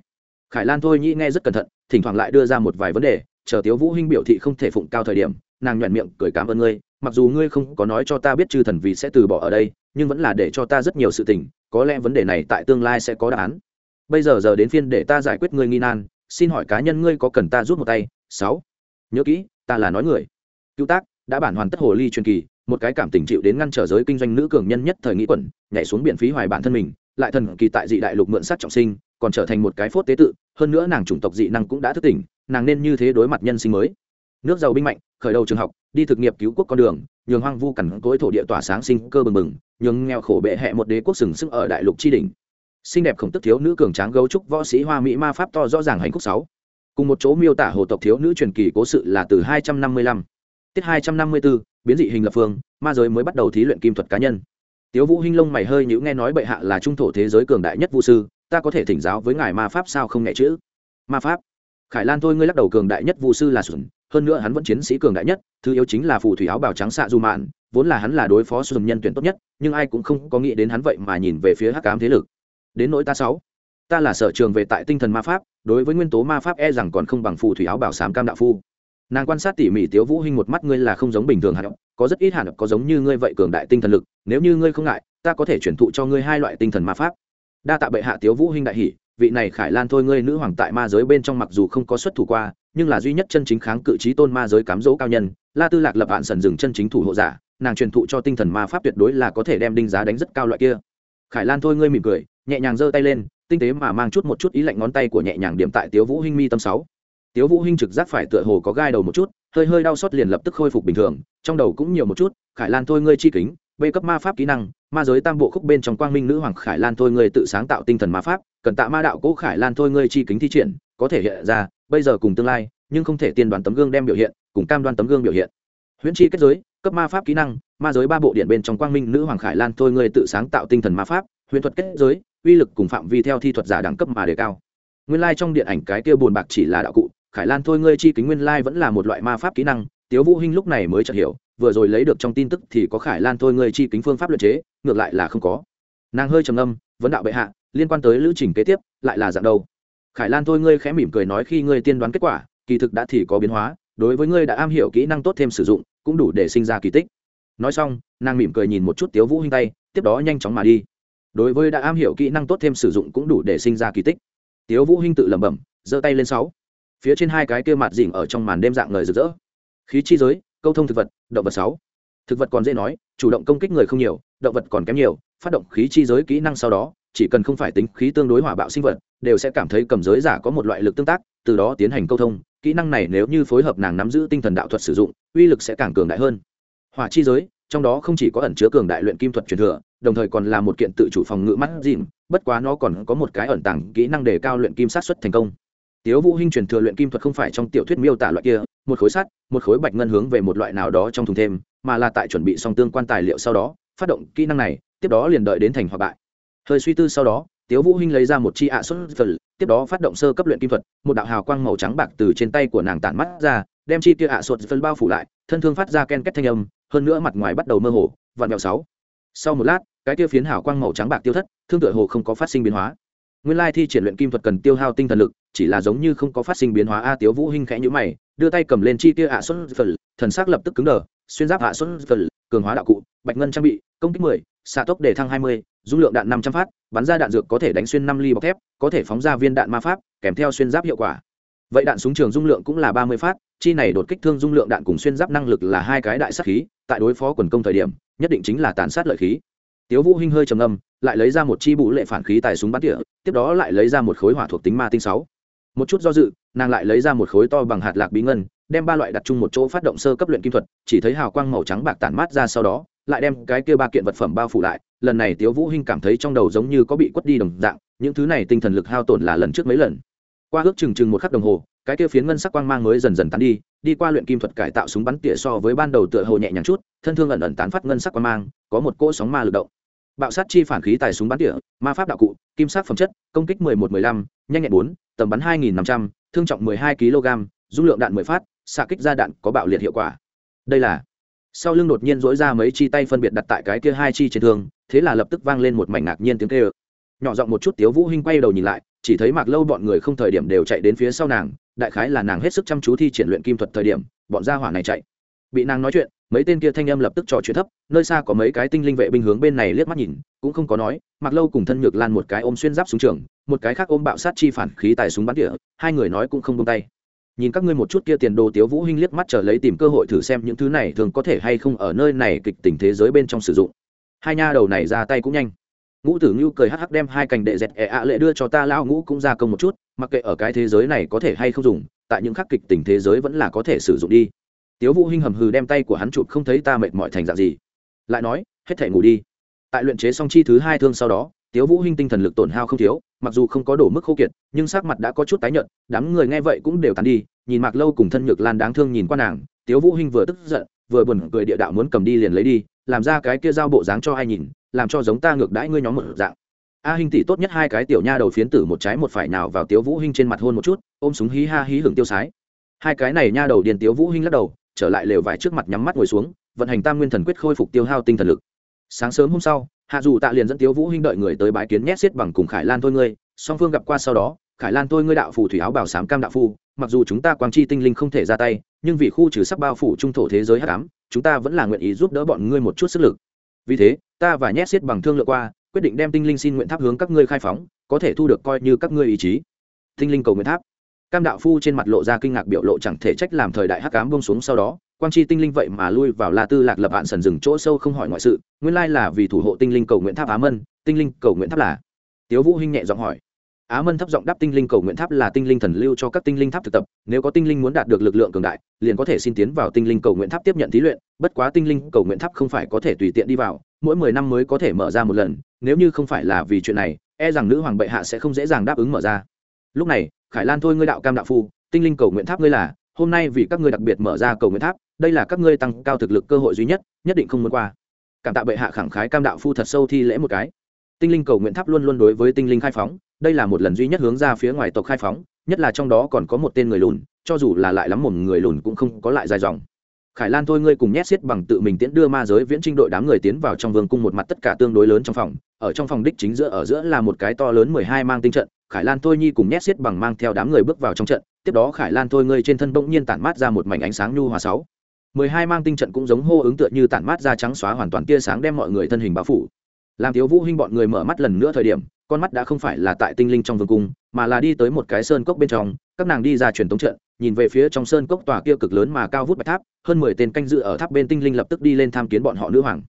Khải lan thôi nhĩ nghe rất cẩn thận, thỉnh thoảng lại đưa ra một vài vấn đề, chờ tiếu vũ hinh biểu thị không thể phụng cao thời điểm, nàng nhọn miệng cười cảm ơn ngươi, mặc dù ngươi không có nói cho ta biết chư thần vì sẽ từ bỏ ở đây, nhưng vẫn là để cho ta rất nhiều sự tình, có lẽ vấn đề này tại tương lai sẽ có đáp án. Bây giờ giờ đến phiên để ta giải quyết ngươi nghi nan, xin hỏi cá nhân ngươi có cần ta giúp một tay? Sáu. Nhớ kỹ, ta là nói người. Cứu tác, đã bản hoàn tất hồ ly truyền kỳ một cái cảm tình chịu đến ngăn trở giới kinh doanh nữ cường nhân nhất thời nghĩ quẩn, nhảy xuống biển phí hoài bản thân mình, lại thần kỳ tại dị đại lục mượn sát trọng sinh, còn trở thành một cái phốt tế tự, hơn nữa nàng chủng tộc dị năng cũng đã thức tỉnh, nàng nên như thế đối mặt nhân sinh mới. Nước giàu binh mạnh, khởi đầu trường học, đi thực nghiệp cứu quốc con đường, nhường hoang vu cằn cỗi thổ địa tỏa sáng sinh cơ bừng bừng, nhường nghèo khổ bệ hẹ một đế quốc sừng sức ở đại lục tri đình xinh đẹp khổng tức thiếu nữ cường tráng gấu trúc võ sĩ hoa mỹ ma pháp to rõ ràng hành khúc sáu. Cùng một chỗ miêu tả hồ tộc thiếu nữ truyền kỳ cố sự là từ hai trăm năm mươi lăm. Tiết hai trăm năm mươi bốn biến dị hình lập phương, ma giới mới bắt đầu thí luyện kim thuật cá nhân. Tiếu vũ hinh lông mày hơi nhữ nghe nói bệ hạ là trung thổ thế giới cường đại nhất vũ sư, ta có thể thỉnh giáo với ngài ma pháp sao không nghe chữ? Ma pháp? Khải lan thôi, ngươi lắc đầu cường đại nhất vũ sư là sùn hơn nữa hắn vẫn chiến sĩ cường đại nhất, thứ yếu chính là phù thủy áo bào trắng xạ du mạn, vốn là hắn là đối phó sùn nhân tuyển tốt nhất, nhưng ai cũng không có nghĩ đến hắn vậy mà nhìn về phía hắc ám thế lực. Đến nỗi ta sáu, ta là sở trường về tại tinh thần ma pháp, đối với nguyên tố ma pháp e rằng còn không bằng phù thủy áo bảo sám cam đạo phu nàng quan sát tỉ mỉ tiếu vũ hinh một mắt ngươi là không giống bình thường hạt có rất ít hạt có giống như ngươi vậy cường đại tinh thần lực, nếu như ngươi không ngại, ta có thể chuyển thụ cho ngươi hai loại tinh thần ma pháp. Đa tạ bệ hạ tiếu vũ hinh đại hỉ, vị này khải lan thôi ngươi nữ hoàng tại ma giới bên trong mặc dù không có xuất thủ qua, nhưng là duy nhất chân chính kháng cự trí tôn ma giới cám dỗ cao nhân, la tư lạc lập hạn sần dừng chân chính thủ hộ giả, nàng truyền thụ cho tinh thần ma pháp tuyệt đối là có thể đem đinh giá đánh rất cao loại kia. Khải lan thôi ngươi mỉm cười, nhẹ nhàng giơ tay lên, tinh tế mà mang chút một chút ý lạnh ngón tay của nhẹ nhàng điểm tại tiếu vũ hinh mi tâm sáu tiếu vũ hinh trực giác phải tựa hồ có gai đầu một chút, hơi hơi đau xót liền lập tức khôi phục bình thường, trong đầu cũng nhiều một chút, khải lan thôi ngươi chi kính, bê cấp ma pháp kỹ năng, ma giới tam bộ khúc bên trong quang minh nữ hoàng khải lan thôi ngươi tự sáng tạo tinh thần ma pháp, cần tạ ma đạo cố khải lan thôi ngươi chi kính thi triển, có thể hiện ra, bây giờ cùng tương lai, nhưng không thể tiên đoán tấm gương đem biểu hiện, cùng cam đoan tấm gương biểu hiện. Huyễn chi kết giới, cấp ma pháp kỹ năng, ma giới ba bộ điện bên trong quang minh nữ hoàng khải lan thôi ngươi tự sáng tạo tinh thần ma pháp huyền thuật kết giới, uy lực cùng phạm vi theo thi thuật giả đẳng cấp mà đề cao. Nguyên lai trong điện ảnh cái kia buồn bạc chỉ là đạo cụ khải lan thôi ngươi chi kính nguyên lai vẫn là một loại ma pháp kỹ năng, tiếu vũ hinh lúc này mới chợt hiểu, vừa rồi lấy được trong tin tức thì có khải lan thôi ngươi chi kính phương pháp luyện chế, ngược lại là không có. Nàng hơi trầm âm vấn đạo bệ hạ, liên quan tới lữ trình kế tiếp, lại là dạng đâu? Khải lan thôi ngươi khẽ mỉm cười nói khi ngươi tiên đoán kết quả, kỳ thực đã thì có biến hóa, đối với ngươi đã am hiểu kỹ năng tốt thêm sử dụng, cũng đủ để sinh ra kỳ tích. Nói xong, nàng mỉm cười nhìn một chút tiếu vũ hinh tay, tiếp đó nhanh chóng mà đi. Đối với đã am hiểu kỹ năng tốt thêm sử dụng cũng đủ để sinh ra kỳ tích. Tiếu vũ hinh tự lẩm bẩm, giơ tay lên sáu phía trên hai cái kia mặt dỉn ở trong màn đêm dạng người rực rỡ. Khí chi giới, câu thông thực vật, động vật sáu. Thực vật còn dễ nói, chủ động công kích người không nhiều, động vật còn kém nhiều, phát động khí chi giới kỹ năng sau đó, chỉ cần không phải tính khí tương đối hỏa bạo sinh vật, đều sẽ cảm thấy cầm giới giả có một loại lực tương tác, từ đó tiến hành câu thông. Kỹ năng này nếu như phối hợp nàng nắm giữ tinh thần đạo thuật sử dụng, uy lực sẽ càng cường đại hơn. Hỏa chi giới, trong đó không chỉ có ẩn chứa cường đại luyện kim thuật truyền thừa, đồng thời còn là một kiện tự chủ phòng ngự mắt dìm, bất quá nó còn có một cái ẩn tàng kỹ năng đề cao luyện kim sát xuất thành công tiếu vũ hinh truyền thừa luyện kim thuật không phải trong tiểu thuyết miêu tả loại kia, một khối sắt, một khối bạch ngân hướng về một loại nào đó trong thùng thêm mà là tại chuẩn bị xong tương quan tài liệu sau đó, phát động kỹ năng này, tiếp đó liền đợi đến thành hoặc bại. Hơi suy tư sau đó, tiếu vũ hinh lấy ra một chi ạ xuất vật, tiếp đó phát động sơ cấp luyện kim thuật, một đạo hào quang màu trắng bạc từ trên tay của nàng tản mắt ra, đem chi kia ạ xuất vật bao phủ lại, thân thương phát ra ken két thanh âm, hơn nữa mặt ngoài bắt đầu mơ hồ, vặn vẹo sáu. Sau một lát, cái kia phiến hào quang màu trắng bạc tiêu thất, thương tựa hồ không có phát sinh biến hóa nguyên lai thi triển luyện kim thuật cần tiêu hao tinh thần lực chỉ là giống như không có phát sinh biến hóa a tiếu vũ hinh khẽ nhíu mày đưa tay cầm lên chi tiêu hạ xuất phật thần sắc lập tức cứng đờ xuyên giáp hạ xuất phật cường hóa đạo cụ bạch ngân trang bị công kích 10, xạ tốc để thăng 20, dung lượng đạn 500 phát bắn ra đạn dược có thể đánh xuyên 5 ly bọc thép có thể phóng ra viên đạn ma pháp kèm theo xuyên giáp hiệu quả. Vậy đạn súng trường dung lượng cũng là ba mươi phát chi này đột kích thương dung lượng đạn cùng xuyên giáp năng lực là hai cái đại sát khí tại đối phó quần công thời điểm nhất định chính là tàn sát lợi khí tiếu vũ hinh hơi trầm ngâm, lại lấy ra một chi bụ lệ phản khí tại súng bắn tỉa, tiếp đó lại lấy ra một khối hỏa thuộc tính ma tinh sáu. Một chút do dự, nàng lại lấy ra một khối to bằng hạt lạc bí ngân, đem ba loại đặt chung một chỗ phát động sơ cấp luyện kim thuật, chỉ thấy hào quang màu trắng bạc tản mát ra sau đó, lại đem cái kia ba kiện vật phẩm bao phủ lại. Lần này tiếu vũ hinh cảm thấy trong đầu giống như có bị quất đi đồng dạng, những thứ này tinh thần lực hao tổn là lần trước mấy lần qua ước chừng chừng một khắc đồng hồ cái kia phiến ngân sắc quang mang mới dần dần tán đi đi qua luyện kim thuật cải tạo súng bắn tỉa so với ban đầu tựa hồ nhẹ nhàng chút thân thương ẩn ẩn tán phát ngân sắc quang mang có một cỗ sóng ma lực động. Bạo sát chi phản khí tài súng bắn tỉa ma pháp đạo cụ kim sắc phẩm chất công kích 11-15, nhanh nhẹn bốn, tầm bắn 2.500, thương trọng 12 kg dung lượng đạn 10 phát xạ kích ra đạn có bạo liệt hiệu quả. Đây là sau lưng đột nhiên dỗi ra mấy chi tay phân biệt đặt tại cái kia hai chi trên thương thế là lập tức vang lên một mảnh ngạc nhiên tiếng kêu. Nhỏ giọng một chút tiếu vũ hinh quay đầu nhìn lại chỉ thấy mạc lâu bọn người không thời điểm đều chạy đến phía sau nàng, đại khái là nàng hết sức chăm chú thi triển luyện kim thuật thời điểm, bọn gia hỏa này chạy. Bị nàng nói chuyện, mấy tên kia thanh âm lập tức trò chuyện thấp, nơi xa có mấy cái tinh linh vệ binh hướng bên này liếc mắt nhìn, cũng không có nói mặc lâu cùng thân nhược lan một cái ôm xuyên giáp xuống trường, một cái khác ôm bạo sát chi phản khí tài súng bắn tỉa, hai người nói cũng không buông tay. Nhìn các ngươi một chút kia tiền đồ tiếu vũ hinh liếc mắt chờ lấy tìm cơ hội thử xem những thứ này thường có thể hay không ở nơi này kịch tình thế giới bên trong sử dụng. Hai nha đầu này ra tay cũng nhanh ngũ tử ngưu cười hắc hắc đem hai cành đệ dẹt ẹ ạ lệ đưa cho ta lao ngũ cũng ra công một chút, mặc kệ ở cái thế giới này có thể hay không dùng, tại những khắc kịch tình thế giới vẫn là có thể sử dụng đi. Tiếu vũ hinh hầm hừ đem tay của hắn chụp không thấy ta mệt mỏi thành dạng gì. Lại nói, hết thể ngủ đi. Tại luyện chế song chi thứ hai thương sau đó, tiếu vũ hinh tinh thần lực tổn hao không thiếu, mặc dù không có đổ mức khô kiệt, nhưng sắc mặt đã có chút tái nhợt, đám người nghe vậy cũng đều tán đi, nhìn Mặc lâu cùng thân nhược lan đáng thương nhìn qua nàng, tiếu vũ hinh vừa tức giận, vừa buồn cười địa đạo muốn cầm đi liền lấy đi làm ra cái kia giao bộ dáng cho ai nhìn, làm cho giống ta ngược đãi ngươi nhóm một dạng. A hinh tỷ tốt nhất hai cái tiểu nha đầu phiến tử một trái một phải nào vào tiếu vũ hinh trên mặt hôn một chút, ôm súng hí ha hí hưởng tiêu sái. Hai cái này nha đầu điền tiếu vũ hinh lắc đầu, trở lại lều vải trước mặt nhắm mắt ngồi xuống, vận hành tam nguyên thần quyết khôi phục tiêu hao tinh thần lực. Sáng sớm hôm sau, hạ dù tạ liền dẫn tiếu vũ hinh đợi người tới bái kiến nhét xiết bằng cùng khải lan thôi ngươi, song phương gặp qua sau đó, khải lan thôi ngươi đạo phù thủy áo bảo sám cam đạo phu mặc dù chúng ta quang chi tinh linh không thể ra tay, nhưng vì khu trừ sắc bao phủ trung thổ thế giới hắc ám, chúng ta vẫn là nguyện ý giúp đỡ bọn ngươi một chút sức lực. Vì thế, ta và nhét xiết bằng thương lượng qua, quyết định đem tinh linh xin nguyện tháp hướng các ngươi khai phóng, có thể thu được coi như các ngươi ý chí. Tinh linh cầu nguyện tháp. Cam đạo phu trên mặt lộ ra kinh ngạc biểu lộ chẳng thể trách làm thời đại hắc ám bông xuống sau đó, quang chi tinh linh vậy mà lui vào la tư lạc lập hạn sần rừng chỗ sâu không hỏi ngoại sự, nguyên lai là vì thủ hộ tinh linh cầu nguyện tháp á mân, tinh linh cầu nguyện tháp là. Tiếu vũ hinh nhẹ giọng hỏi á mân thấp giọng đáp tinh linh cầu nguyện tháp là tinh linh thần lưu cho các tinh linh tháp thực tập. Nếu có tinh linh muốn đạt được lực lượng cường đại, liền có thể xin tiến vào tinh linh cầu nguyện tháp tiếp nhận thí luyện. Bất quá tinh linh cầu nguyện tháp không phải có thể tùy tiện đi vào, mỗi mười năm mới có thể mở ra một lần, nếu như không phải là vì chuyện này e rằng nữ hoàng bệ hạ sẽ không dễ dàng đáp ứng mở ra. Lúc này, khải lan thôi ngươi đạo cam đạo phu, tinh linh cầu nguyện tháp ngươi là, hôm nay vì các ngươi đặc biệt mở ra cầu nguyện tháp, đây là các ngươi tăng cao thực lực cơ hội duy nhất nhất định không muốn qua. Cảm tạ bệ hạ khẳng khái cam đạo phu thật sâu thi lễ một cái tinh linh cầu nguyện tháp luôn luôn đối với tinh linh khai phóng, đây là một lần duy nhất hướng ra phía ngoài tộc khai phóng, nhất là trong đó còn có một tên người lùn, cho dù là lại lắm một người lùn cũng không có lại dài dòng. Khải lan thôi ngươi cùng nhét xiết bằng tự mình tiễn đưa ma giới viễn trinh đội đám người tiến vào trong vương cung một mặt tất cả tương đối lớn trong phòng, ở trong phòng đích chính giữa ở giữa là một cái to lớn mười hai mang tinh trận, khải lan thôi nhi cùng nhét xiết bằng mang theo đám người bước vào trong trận, tiếp đó khải lan thôi ngươi trên thân bỗng nhiên tản mát ra một mảnh ánh sáng nhu hòa sáu. Mười hai mang tinh trận cũng giống hô ứng tựa như tản mát ra trắng xóa hoàn toàn tia sáng đem mọi người thân hình bao phủ làm thiếu vũ hinh bọn người mở mắt lần nữa thời điểm, con mắt đã không phải là tại tinh linh trong vương cung, mà là đi tới một cái sơn cốc bên trong. Các nàng đi ra truyền tống trận, nhìn về phía trong sơn cốc tòa kia cực lớn mà cao vút bạch tháp, hơn mười tên canh dự ở tháp bên tinh linh lập tức đi lên tham kiến bọn họ nữ hoàng.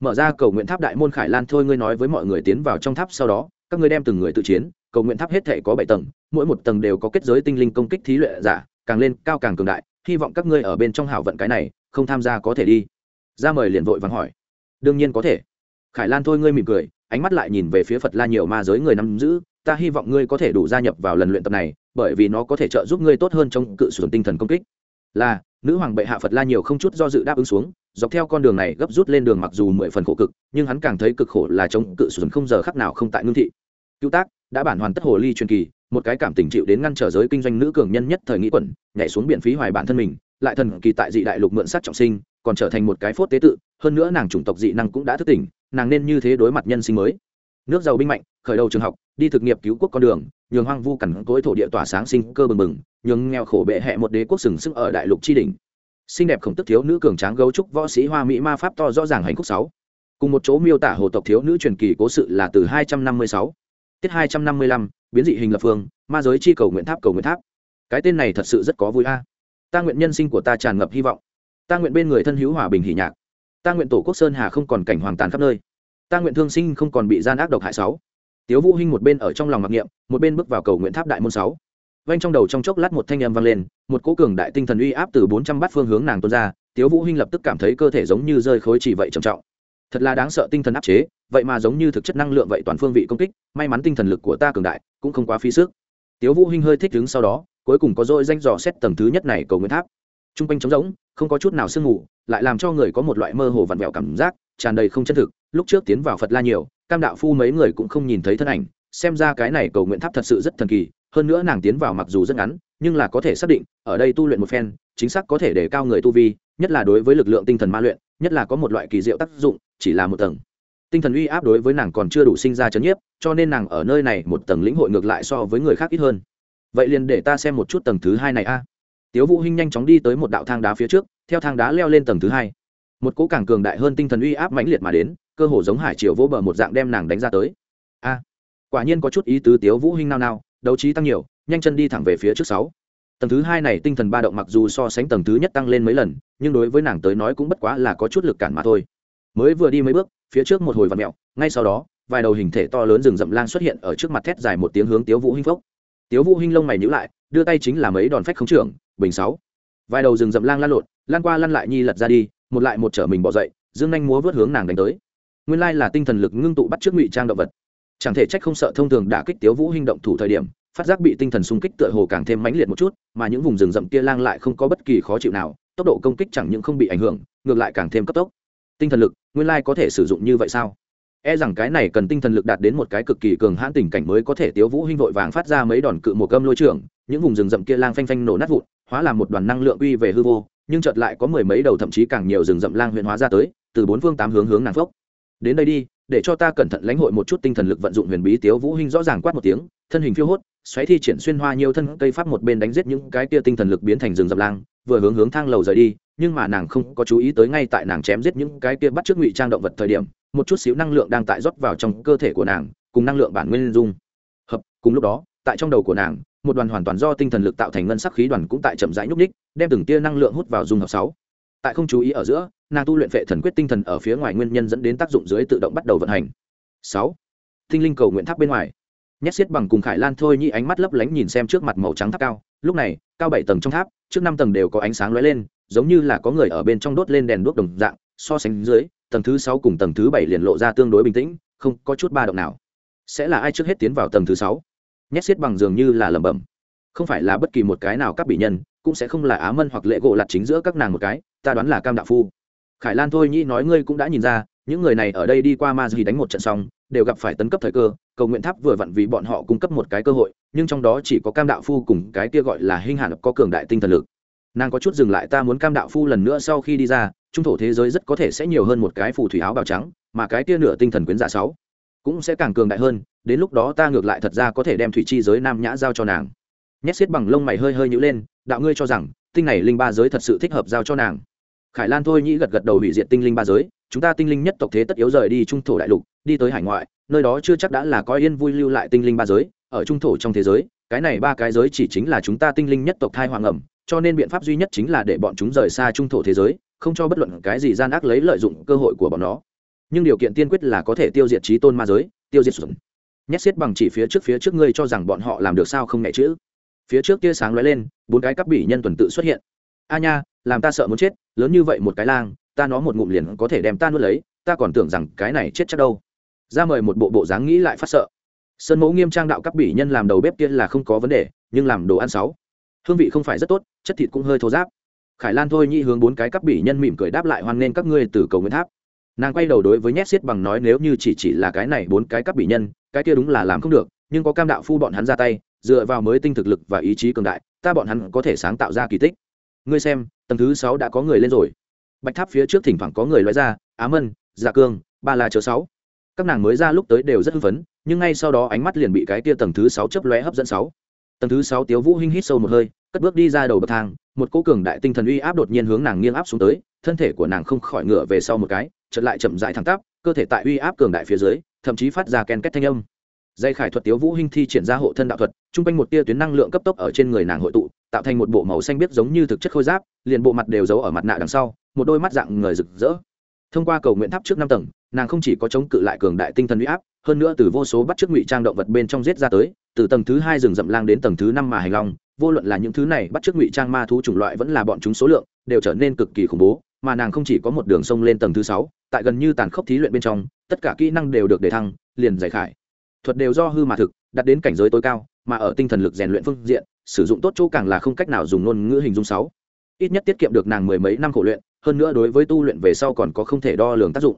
Mở ra cầu nguyện tháp đại môn khải lan, thôi ngươi nói với mọi người tiến vào trong tháp sau đó, các ngươi đem từng người tự chiến, cầu nguyện tháp hết thể có bảy tầng, mỗi một tầng đều có kết giới tinh linh công kích thí luyện giả, càng lên cao càng cường đại, hy vọng các ngươi ở bên trong hảo vận cái này, không tham gia có thể đi. Ra mời liền vội vắng hỏi. Đương nhiên có thể khải lan thôi ngươi mỉm cười, ánh mắt lại nhìn về phía phật la nhiều ma giới người nắm giữ, ta hy vọng ngươi có thể đủ gia nhập vào lần luyện tập này, bởi vì nó có thể trợ giúp ngươi tốt hơn trong cự sử dụng tinh thần công kích. Là, nữ hoàng bệ hạ phật la nhiều không chút do dự đáp ứng xuống, dọc theo con đường này gấp rút lên đường mặc dù mười phần khổ cực, nhưng hắn càng thấy cực khổ là chống cự sử dụng không giờ khắc nào không tại ngưng thị. Cứu tác, đã bản hoàn tất hồ ly truyền kỳ, một cái cảm tình chịu đến ngăn trở giới kinh doanh nữ cường nhân nhất thời nghĩ quẩn, nhảy xuống biển phí hoài bản thân mình, lại thần kỳ tại dị đại lục mượn sát trọng sinh, còn trở thành một cái phốt tế tự, hơn nữa nàng chủng tộc dị năng cũng đã thức tỉnh nàng nên như thế đối mặt nhân sinh mới. Nước giàu binh mạnh, khởi đầu trường học, đi thực nghiệp cứu quốc con đường, nhường hoang vu cằn cối thổ địa tỏa sáng sinh cơ bừng bừng, nhường nghèo khổ bệ hẹ một đế quốc sừng sức ở đại lục tri đình xinh đẹp khổng tức thiếu nữ cường tráng gấu trúc võ sĩ hoa mỹ ma pháp to rõ ràng hành khúc sáu. Cùng một chỗ miêu tả hồ tộc thiếu nữ truyền kỳ cố sự là từ hai trăm năm mươi sáu. Tiết hai trăm năm mươi lăm, biến dị hình lập phương, ma giới chi cầu nguyện tháp cầu nguyện tháp. Cái tên này thật sự rất có vui a. Ta nguyện nhân sinh của ta tràn ngập hy vọng. Ta nguyện bên người thân hữu hòa bình hỉ nhạc ta nguyện tổ quốc sơn hà không còn cảnh hoàng tàn khắp nơi. Ta nguyện thương sinh không còn bị gian ác độc hại sáu. Tiếu vũ hinh một bên ở trong lòng mặc niệm, một bên bước vào cầu nguyện tháp đại môn sáu. Vang trong đầu trong chốc lát một thanh âm vang lên, một cỗ cường đại tinh thần uy áp từ bốn trăm bát phương hướng nàng tuôn ra, tiếu vũ hinh lập tức cảm thấy cơ thể giống như rơi khối chỉ vậy trầm trọng. Thật là đáng sợ tinh thần áp chế, vậy mà giống như thực chất năng lượng vậy toàn phương vị công kích, may mắn tinh thần lực của ta cường đại, cũng không quá phí sức. Tiếu vũ hinh hơi thích đứng sau đó, cuối cùng có dội danh dò xét tầng thứ nhất này cầu nguyện tháp. Trung quanh trống rỗng, không có chút nào sương mù lại làm cho người có một loại mơ hồ vặn vẹo cảm giác, tràn đầy không chân thực. Lúc trước tiến vào phật la nhiều, cam đạo phu mấy người cũng không nhìn thấy thân ảnh, xem ra cái này cầu nguyện tháp thật sự rất thần kỳ, hơn nữa nàng tiến vào mặc dù rất ngắn, nhưng là có thể xác định, ở đây tu luyện một phen, chính xác có thể để cao người tu vi, nhất là đối với lực lượng tinh thần ma luyện, nhất là có một loại kỳ diệu tác dụng, chỉ là một tầng. Tinh thần uy áp đối với nàng còn chưa đủ sinh ra chấn nhiếp, cho nên nàng ở nơi này một tầng lĩnh hội ngược lại so với người khác ít hơn. Vậy liền để ta xem một chút tầng thứ hai này a tiếu vũ hinh nhanh chóng đi tới một đạo thang đá phía trước, theo thang đá leo lên tầng thứ hai. Một cỗ càng cường đại hơn tinh thần uy áp mãnh liệt mà đến, cơ hồ giống hải triều vỗ bờ một dạng đem nàng đánh ra tới. A! Quả nhiên có chút ý tứ tiếu vũ hinh nao nao, đấu trí tăng nhiều, nhanh chân đi thẳng về phía trước sáu. Tầng thứ hai này tinh thần ba động mặc dù so sánh tầng thứ nhất tăng lên mấy lần, nhưng đối với nàng tới nói cũng bất quá là có chút lực cản mà thôi. Mới vừa đi mấy bước, phía trước một hồi vặn mẹo, ngay sau đó, vài đầu hình thể to lớn rừng rậm lang xuất hiện ở trước mặt thét dài một tiếng hướng tiếu vũ hinh phốc. Tiếu vũ hinh lông mày nhíu lại đưa tay chính là mấy đòn phách không trưởng, bình sáu. Vài đầu rừng rậm lang lan lộn, lan qua lăn lại nhi lật ra đi, một lại một trở mình bỏ dậy, dương nhanh múa vớt hướng nàng đánh tới. Nguyên lai là tinh thần lực ngưng tụ bắt trước ngụy trang động vật. Chẳng thể trách không sợ thông thường đả kích tiếu vũ hình động thủ thời điểm, phát giác bị tinh thần xung kích tựa hồ càng thêm mãnh liệt một chút, mà những vùng rừng rậm kia lang lại không có bất kỳ khó chịu nào, tốc độ công kích chẳng những không bị ảnh hưởng, ngược lại càng thêm cấp tốc. Tinh thần lực, nguyên lai có thể sử dụng như vậy sao? E rằng cái này cần tinh thần lực đạt đến một cái cực kỳ cường hãn tình cảnh mới có thể tiếu vũ hinh vội vàng phát ra mấy đòn cự một cơm lôi trưởng, những vùng rừng rậm kia lang phanh phanh nổ nát vụn, hóa làm một đoàn năng lượng uy về hư vô, nhưng chợt lại có mười mấy đầu thậm chí càng nhiều rừng rậm lang huyện hóa ra tới, từ bốn phương tám hướng hướng nàng phốc. Đến đây đi, để cho ta cẩn thận lãnh hội một chút tinh thần lực vận dụng huyền bí tiếu vũ hinh rõ ràng quát một tiếng, thân hình phiêu hốt, xoáy thi triển xuyên hoa nhiều thân cây pháp một bên đánh giết những cái kia tinh thần lực biến thành rừng rậm lang, vừa hướng hướng thang lầu rời đi, nhưng mà nàng không có chú ý tới ngay tại nàng chém giết những cái kia bắt trước ngụy trang động vật thời điểm một chút xíu năng lượng đang tại rót vào trong cơ thể của nàng, cùng năng lượng bản nguyên dung. Hợp, cùng lúc đó, tại trong đầu của nàng, một đoàn hoàn toàn do tinh thần lực tạo thành ngân sắc khí đoàn cũng tại chậm rãi nhúc ních đem từng tia năng lượng hút vào dung hợp sáu. Tại không chú ý ở giữa, nàng tu luyện phệ thần quyết tinh thần ở phía ngoài nguyên nhân dẫn đến tác dụng dưới tự động bắt đầu vận hành. Sáu. Tinh linh cầu nguyện tháp bên ngoài. Nhét xiết bằng cùng khải lan thôi nhị ánh mắt lấp lánh nhìn xem trước mặt màu trắng tháp cao. Lúc này, cao bảy tầng trong tháp, trước năm tầng đều có ánh sáng lóe lên, giống như là có người ở bên trong đốt lên đèn đuốc đồng dạng, so sánh dưới tầng thứ sáu cùng tầng thứ bảy liền lộ ra tương đối bình tĩnh, không có chút ba động nào. Sẽ là ai trước hết tiến vào tầng thứ sáu? Nhét xiết bằng dường như là lẩm bẩm. Không phải là bất kỳ một cái nào các bị nhân, cũng sẽ không là á mân hoặc lệ gỗ lặt chính giữa các nàng một cái, ta đoán là cam đạo phu. Khải lan thôi nhĩ nói ngươi cũng đã nhìn ra, những người này ở đây đi qua ma gì đánh một trận xong, đều gặp phải tấn cấp thời cơ, cầu nguyện tháp vừa vặn vì bọn họ cung cấp một cái cơ hội, nhưng trong đó chỉ có cam đạo phu cùng cái kia gọi là Hinh hàn có cường đại tinh thần lực. Nàng có chút dừng lại, ta muốn cam đạo phu lần nữa sau khi đi ra trung thổ thế giới rất có thể sẽ nhiều hơn một cái phù thủy áo bào trắng, mà cái kia nửa tinh thần quyến giả sáu cũng sẽ càng cường đại hơn, đến lúc đó ta ngược lại thật ra có thể đem thủy chi giới nam nhã giao cho nàng. Nhét xiết bằng lông mày hơi hơi nhữ lên, đạo ngươi cho rằng, tinh này linh ba giới thật sự thích hợp giao cho nàng. Khải lan thôi nhĩ gật gật đầu hủy diệt tinh linh ba giới, chúng ta tinh linh nhất tộc thế tất yếu rời đi trung thổ đại lục, đi tới hải ngoại, nơi đó chưa chắc đã là coi yên vui lưu lại tinh linh ba giới, ở trung thổ trong thế giới, cái này ba cái giới chỉ chính là chúng ta tinh linh nhất tộc thai hoàng ẩm, cho nên biện pháp duy nhất chính là để bọn chúng rời xa trung thổ thế giới không cho bất luận cái gì gian ác lấy lợi dụng cơ hội của bọn nó. Nhưng điều kiện tiên quyết là có thể tiêu diệt trí tôn ma giới, tiêu diệt sụn nhét xiết bằng chỉ phía trước phía trước ngươi cho rằng bọn họ làm được sao không nhẹ chữ. Phía trước tia sáng lóe lên, bốn cái cắp bỉ nhân tuần tự xuất hiện. A nha, làm ta sợ muốn chết, lớn như vậy một cái lang, ta nó một ngụm liền có thể đem ta nuốt lấy, ta còn tưởng rằng cái này chết chắc đâu. Ra mời một bộ bộ dáng nghĩ lại phát sợ. Sơn mẫu nghiêm trang đạo các bỉ nhân làm đầu bếp kia là không có vấn đề, nhưng làm đồ ăn sáu. Hương vị không phải rất tốt, chất thịt cũng hơi thô giáp khải lan thôi nhi hướng bốn cái cắp bỉ nhân mỉm cười đáp lại hoan nghênh các ngươi từ cầu nguyện tháp. Nàng quay đầu đối với nhét xiết bằng nói nếu như chỉ chỉ là cái này bốn cái cắp bỉ nhân, cái kia đúng là làm không được, nhưng có cam đạo phu bọn hắn ra tay, dựa vào mới tinh thực lực và ý chí cường đại, ta bọn hắn có thể sáng tạo ra kỳ tích. Ngươi xem, tầng thứ sáu đã có người lên rồi. Bạch tháp phía trước thỉnh thoảng có người loại ra, á mân dạ cương, ba la chớ sáu. Các nàng mới ra lúc tới đều rất hưng phấn, nhưng ngay sau đó ánh mắt liền bị cái kia tầng thứ sáu chấp lóe hấp dẫn sáu. Tầng thứ sáu tiếu vũ hinh hít sâu một hơi, cất bước đi ra đầu bậc thang một cỗ cường đại tinh thần uy áp đột nhiên hướng nàng nghiêng áp xuống tới, thân thể của nàng không khỏi ngửa về sau một cái chật lại chậm rãi thẳng tắp, cơ thể tại uy áp cường đại phía dưới, thậm chí phát ra ken két thanh âm. Dây khải thuật tiếu vũ hinh thi triển ra hộ thân đạo thuật, trung quanh một tia tuyến năng lượng cấp tốc ở trên người nàng hội tụ, tạo thành một bộ màu xanh biết giống như thực chất khôi giáp, liền bộ mặt đều giấu ở mặt nạ đằng sau, một đôi mắt dạng người rực rỡ. Thông qua cầu nguyện tháp trước năm tầng, nàng không chỉ có chống cự lại cường đại tinh thần uy áp hơn nữa từ vô số bắt chước ngụy trang động vật bên trong giết ra tới, từ tầng thứ hai rừng rậm lang đến tầng thứ năm mà hành long, vô luận là những thứ này bắt chước ngụy trang ma thú chủng loại vẫn là bọn chúng số lượng, đều trở nên cực kỳ khủng bố, mà nàng không chỉ có một đường sông lên tầng thứ sáu, tại gần như tàn khốc thí luyện bên trong, tất cả kỹ năng đều được đề thăng, liền giải khải. Thuật đều do hư mà thực, đặt đến cảnh giới tối cao, mà ở tinh thần lực rèn luyện phương diện, sử dụng tốt chỗ càng là không cách nào dùng ngôn ngữ hình dung sáu. Ít nhất tiết kiệm được nàng mười mấy năm khổ luyện, hơn nữa đối với tu luyện về sau còn có không thể đo lường tác dụng.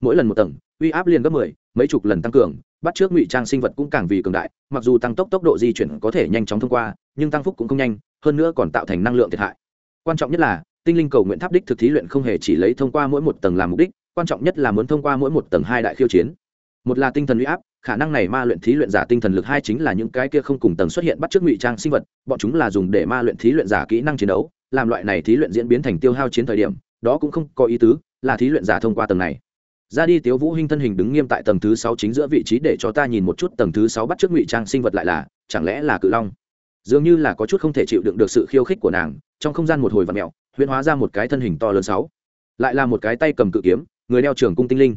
Mỗi lần một tầng uy áp liền gấp mười, mấy chục lần tăng cường, bắt trước ngụy trang sinh vật cũng càng vì cường đại, mặc dù tăng tốc tốc độ di chuyển có thể nhanh chóng thông qua, nhưng tăng phúc cũng không nhanh, hơn nữa còn tạo thành năng lượng thiệt hại. Quan trọng nhất là, tinh linh cầu nguyện tháp đích thực thí luyện không hề chỉ lấy thông qua mỗi một tầng làm mục đích, quan trọng nhất là muốn thông qua mỗi một tầng hai đại khiêu chiến. Một là tinh thần uy áp, khả năng này ma luyện thí luyện giả tinh thần lực hai chính là những cái kia không cùng tầng xuất hiện bắt trước ngụy trang sinh vật, bọn chúng là dùng để ma luyện thí luyện giả kỹ năng chiến đấu, làm loại này thí luyện diễn biến thành tiêu hao chiến thời điểm, đó cũng không có ý tứ là thí luyện giả thông qua tầng này ra đi tiếu vũ hinh thân hình đứng nghiêm tại tầng thứ sáu chính giữa vị trí để cho ta nhìn một chút tầng thứ sáu bắt trước ngụy trang sinh vật lại là, chẳng lẽ là cự long? Dường như là có chút không thể chịu đựng được sự khiêu khích của nàng, trong không gian một hồi vặn mèo, huyễn hóa ra một cái thân hình to lớn sáu. Lại là một cái tay cầm cự kiếm, người đeo trường cung tinh linh.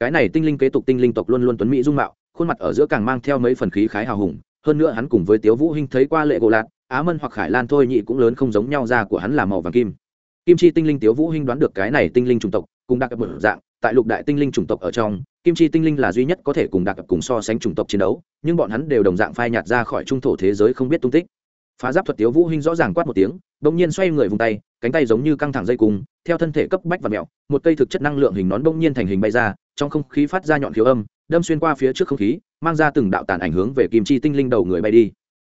Cái này tinh linh kế tục tinh linh tộc luôn luôn tuấn mỹ dung mạo, khuôn mặt ở giữa càng mang theo mấy phần khí khái hào hùng, hơn nữa hắn cùng với tiếu vũ hinh thấy qua lệ gỗ lạc á mân hoặc khải lan thôi nhị cũng lớn không giống nhau, da của hắn là màu vàng kim. Kim chi tinh linh tiếu vũ hinh đoán được cái này tinh linh trùng tộc cùng đặc một dạng tại lục đại tinh linh chủng tộc ở trong kim chi tinh linh là duy nhất có thể cùng đặc cùng so sánh chủng tộc chiến đấu nhưng bọn hắn đều đồng dạng phai nhạt ra khỏi trung thổ thế giới không biết tung tích. Phá giáp thuật tiếu vũ hinh rõ ràng quát một tiếng bỗng nhiên xoay người vùng tay cánh tay giống như căng thẳng dây cung theo thân thể cấp bách và mèo, một cây thực chất năng lượng hình nón bỗng nhiên thành hình bay ra trong không khí phát ra nhọn khiếu âm đâm xuyên qua phía trước không khí mang ra từng đạo tàn ảnh hướng về kim chi tinh linh đầu người bay đi.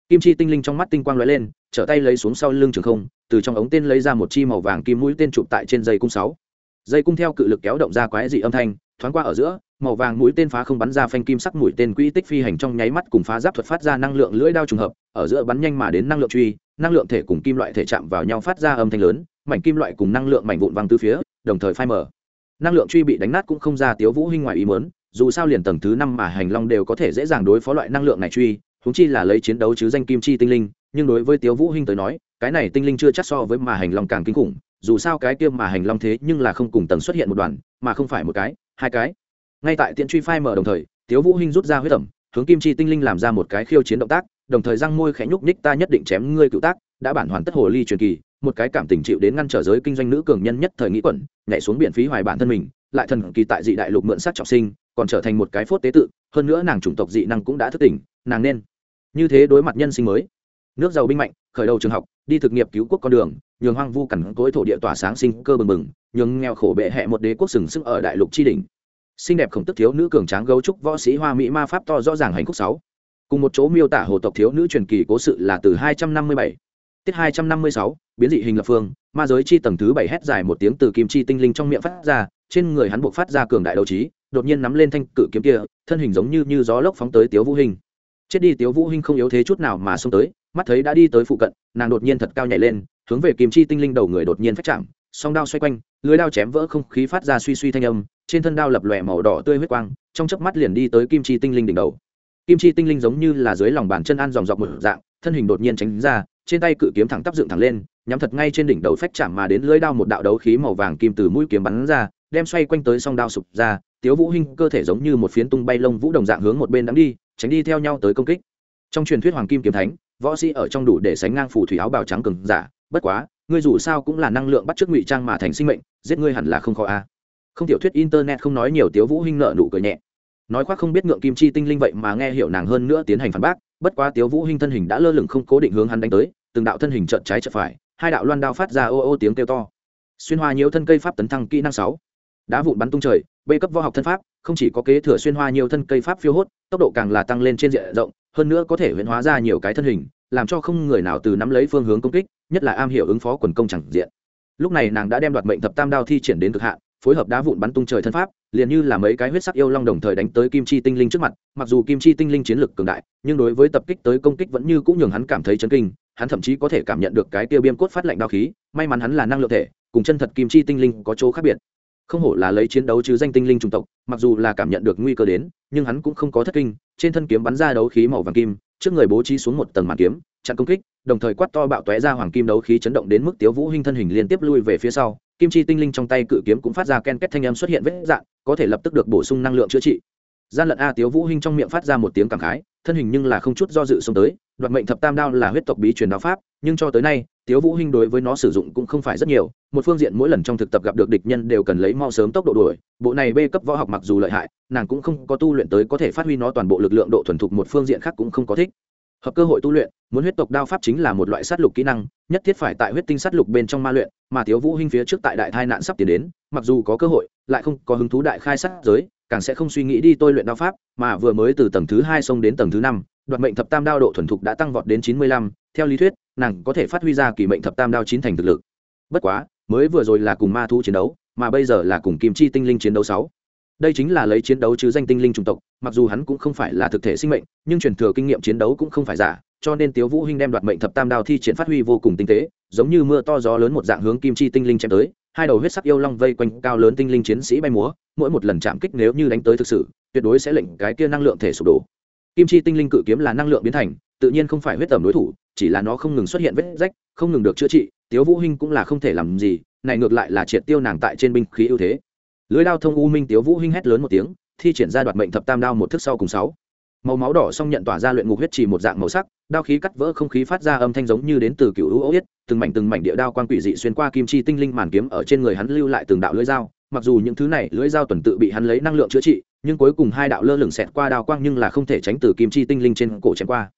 Kim chi tinh linh trong mắt tinh quang lóe lên trở tay lấy xuống sau lưng trường không từ trong ống tên lấy ra một chi màu vàng kim mũi tên chụp tại trên dây cung sáu dây cung theo cự lực kéo động ra quái dị âm thanh, thoáng qua ở giữa, màu vàng mũi tên phá không bắn ra phanh kim sắc mũi tên quỹ tích phi hành trong nháy mắt cùng phá giáp thuật phát ra năng lượng lưỡi đao trùng hợp, ở giữa bắn nhanh mà đến năng lượng truy, năng lượng thể cùng kim loại thể chạm vào nhau phát ra âm thanh lớn, mảnh kim loại cùng năng lượng mảnh vụn văng từ phía, đồng thời phai mở năng lượng truy bị đánh nát cũng không ra tiếu vũ hinh ngoài ý muốn, dù sao liền tầng thứ năm mà hành long đều có thể dễ dàng đối phó loại năng lượng này truy chúng chi là lấy chiến đấu chứ danh kim chi tinh linh, nhưng đối với tiếu vũ hinh tới nói, cái này tinh linh chưa chắc so với mà hành long càng kinh khủng dù sao cái kia mà hành long thế nhưng là không cùng tầng xuất hiện một đoàn, mà không phải một cái, hai cái. Ngay tại tiện truy phai mở đồng thời, tiếu vũ hinh rút ra huyết tẩm hướng kim chi tinh linh làm ra một cái khiêu chiến động tác, đồng thời răng môi khẽ nhúc nhích, ta nhất định chém ngươi cựu tác. Đã bản hoàn tất hồ ly truyền kỳ, một cái cảm tình chịu đến ngăn trở giới kinh doanh nữ cường nhân nhất thời nghĩ quẩn, nhảy xuống biển phí hoài bản thân mình, lại thần kỳ tại dị đại lục mượn sát trọng sinh, còn trở thành một cái phốt tế tự, hơn nữa nàng chủng tộc dị năng cũng đã thức tỉnh, nàng nên như thế đối mặt nhân sinh mới. Nước giàu binh mạnh, khởi đầu trường học đi thực nghiệp cứu quốc con đường, nhường hoang vu cằn cối thổ địa tỏa sáng sinh cơ bừng bừng, nhường nghèo khổ bệ hẹ một đế quốc sừng sững ở đại lục tri đình xinh đẹp khổng tức thiếu nữ cường tráng gấu trúc võ sĩ hoa mỹ ma pháp to rõ ràng hành khúc sáu. Cùng một chỗ miêu tả hồ tộc thiếu nữ truyền kỳ cố sự là từ 257 tiết 256 biến dị hình lập phương, ma giới chi tầng thứ bảy hét dài một tiếng từ kim chi tinh linh trong miệng phát ra, trên người hắn buộc phát ra cường đại đấu trí, đột nhiên nắm lên thanh cự kiếm kia, thân hình giống như như gió lốc phóng tới tiếu vũ hình chết đi tiếu vũ hình không yếu thế chút nào mà xông tới mắt thấy đã đi tới phụ cận, nàng đột nhiên thật cao nhảy lên, hướng về kim chi tinh linh đầu người đột nhiên phát chạm, song đao xoay quanh, lưới đao chém vỡ không khí phát ra suy suy thanh âm, trên thân đao lập lòe màu đỏ tươi huyết quang, trong chớp mắt liền đi tới kim chi tinh linh đỉnh đầu. Kim chi tinh linh giống như là dưới lòng bàn chân ăn dòng dọc một dạng, thân hình đột nhiên tránh ra, trên tay cự kiếm thẳng tắp dựng thẳng lên, nhắm thật ngay trên đỉnh đầu phách chạm mà đến lưới đao một đạo đấu khí màu vàng kim từ mũi kiếm bắn ra, đem xoay quanh tới song đao sụp ra, tiếu vũ hinh cơ thể giống như một phiến tung bay lông vũ đồng dạng hướng một bên đắm đi, tránh đi theo nhau tới công kích. Trong truyền thuyết hoàng kim kiếm thánh võ sĩ ở trong đủ để sánh ngang phù thủy áo bào trắng cường giả, bất quá, ngươi dù sao cũng là năng lượng bắt chước ngụy trang mà thành sinh mệnh, giết ngươi hẳn là không khó a. Không tiểu thuyết internet không nói nhiều, tiếu vũ hinh nợ nụ cười nhẹ. Nói khoác không biết ngượng kim chi tinh linh vậy mà nghe hiểu nàng hơn nữa tiến hành phản bác, bất quá tiếu vũ hinh thân hình đã lơ lửng không cố định hướng hắn đánh tới, từng đạo thân hình trợn trái trợn phải, hai đạo loan đao phát ra ô ô tiếng kêu to. Xuyên hoa nhiều thân cây pháp tấn thăng kỹ năng sáu. Đá vụn bắn tung trời b cấp võ học thân pháp, không chỉ có kế thừa xuyên hoa nhiều thân cây pháp phiêu hốt, tốc độ càng là tăng lên trên diện rộng hơn nữa có thể huyễn hóa ra nhiều cái thân hình, làm cho không người nào từ nắm lấy phương hướng công kích, nhất là am hiểu ứng phó quần công chẳng diện. Lúc này nàng đã đem đoạt mệnh thập tam đao thi triển đến cực hạn, phối hợp đá vụn bắn tung trời thân pháp, liền như là mấy cái huyết sắc yêu long đồng thời đánh tới kim chi tinh linh trước mặt, mặc dù kim chi tinh linh chiến lực cường đại, nhưng đối với tập kích tới công kích vẫn như cũng nhường hắn cảm thấy chấn kinh, hắn thậm chí có thể cảm nhận được cái tiêu biêm cốt phát lạnh đao khí, may mắn hắn là năng lượng thể, cùng chân thật kim chi tinh linh có chỗ khác biệt không hổ là lấy chiến đấu chứ danh tinh linh trung tộc mặc dù là cảm nhận được nguy cơ đến nhưng hắn cũng không có thất kinh trên thân kiếm bắn ra đấu khí màu vàng kim trước người bố trí xuống một tầng màn kiếm chặn công kích đồng thời quát to bạo tóe ra hoàng kim đấu khí chấn động đến mức tiếu vũ hinh thân hình liên tiếp lui về phía sau kim chi tinh linh trong tay cự kiếm cũng phát ra ken két thanh âm xuất hiện vết dạn, có thể lập tức được bổ sung năng lượng chữa trị. Gian lận a tiếu vũ hinh trong miệng phát ra một tiếng cảm khái thân hình nhưng là không chút do dự xông tới đoạt mệnh thập tam đao là huyết tộc bí truyền đao pháp nhưng cho tới nay tiếu vũ hinh đối với nó sử dụng cũng không phải rất nhiều, một phương diện mỗi lần trong thực tập gặp được địch nhân đều cần lấy mau sớm tốc độ đuổi, bộ này b cấp võ học mặc dù lợi hại, nàng cũng không có tu luyện tới có thể phát huy nó toàn bộ lực lượng độ thuần thục, một phương diện khác cũng không có thích. Hợp cơ hội tu luyện, muốn huyết tộc đao pháp chính là một loại sát lục kỹ năng, nhất thiết phải tại huyết tinh sát lục bên trong ma luyện, mà tiếu vũ hinh phía trước tại đại thai nạn sắp tiến đến, mặc dù có cơ hội, lại không có hứng thú đại khai sát giới, càng sẽ không suy nghĩ đi tôi luyện đao pháp, mà vừa mới từ tầng thứ hai xông đến tầng thứ năm, đoạt mệnh thập tam đao độ thuần thục đã tăng vọt đến chín mươi lăm, theo lý thuyết nàng có thể phát huy ra kỳ mệnh thập tam đao chín thành thực lực. Bất quá, mới vừa rồi là cùng ma thu chiến đấu, mà bây giờ là cùng kim chi tinh linh chiến đấu sáu. Đây chính là lấy chiến đấu chứ danh tinh linh chủng tộc, mặc dù hắn cũng không phải là thực thể sinh mệnh, nhưng truyền thừa kinh nghiệm chiến đấu cũng không phải giả, cho nên tiếu vũ hinh đem đoạt mệnh thập tam đao thi triển phát huy vô cùng tinh tế, giống như mưa to gió lớn một dạng hướng kim chi tinh linh chém tới, hai đầu huyết sắc yêu long vây quanh cao lớn tinh linh chiến sĩ bay múa, mỗi một lần chạm kích nếu như đánh tới thực sự, tuyệt đối sẽ lệnh cái kia năng lượng thể sụp đổ. Kim chi tinh linh cự kiếm là năng lượng biến thành, tự nhiên không phải huyết tẩm đối thủ chỉ là nó không ngừng xuất hiện vết rách, không ngừng được chữa trị, tiếu vũ hinh cũng là không thể làm gì, này ngược lại là triệt tiêu nàng tại trên binh khí ưu thế. Lưới đao thông u minh tiếu vũ hinh hét lớn một tiếng, thi triển ra đoạt mệnh thập tam đao một thức sau cùng sáu. Màu máu đỏ xong nhận tỏa ra luyện ngục huyết trì một dạng màu sắc, đao khí cắt vỡ không khí phát ra âm thanh giống như đến từ cựu hữu yết, từng mảnh từng mảnh địa đao quan quỷ dị xuyên qua kim chi tinh linh màn kiếm ở trên người hắn lưu lại từng đạo lưỡi dao. Mặc dù những thứ này lưỡi dao tuần tự bị hắn lấy năng lượng chữa trị, nhưng cuối cùng hai đạo lơ lửng xẹt qua đao quang nhưng là không thể tránh từ kim chi tinh linh trên cổ chém qua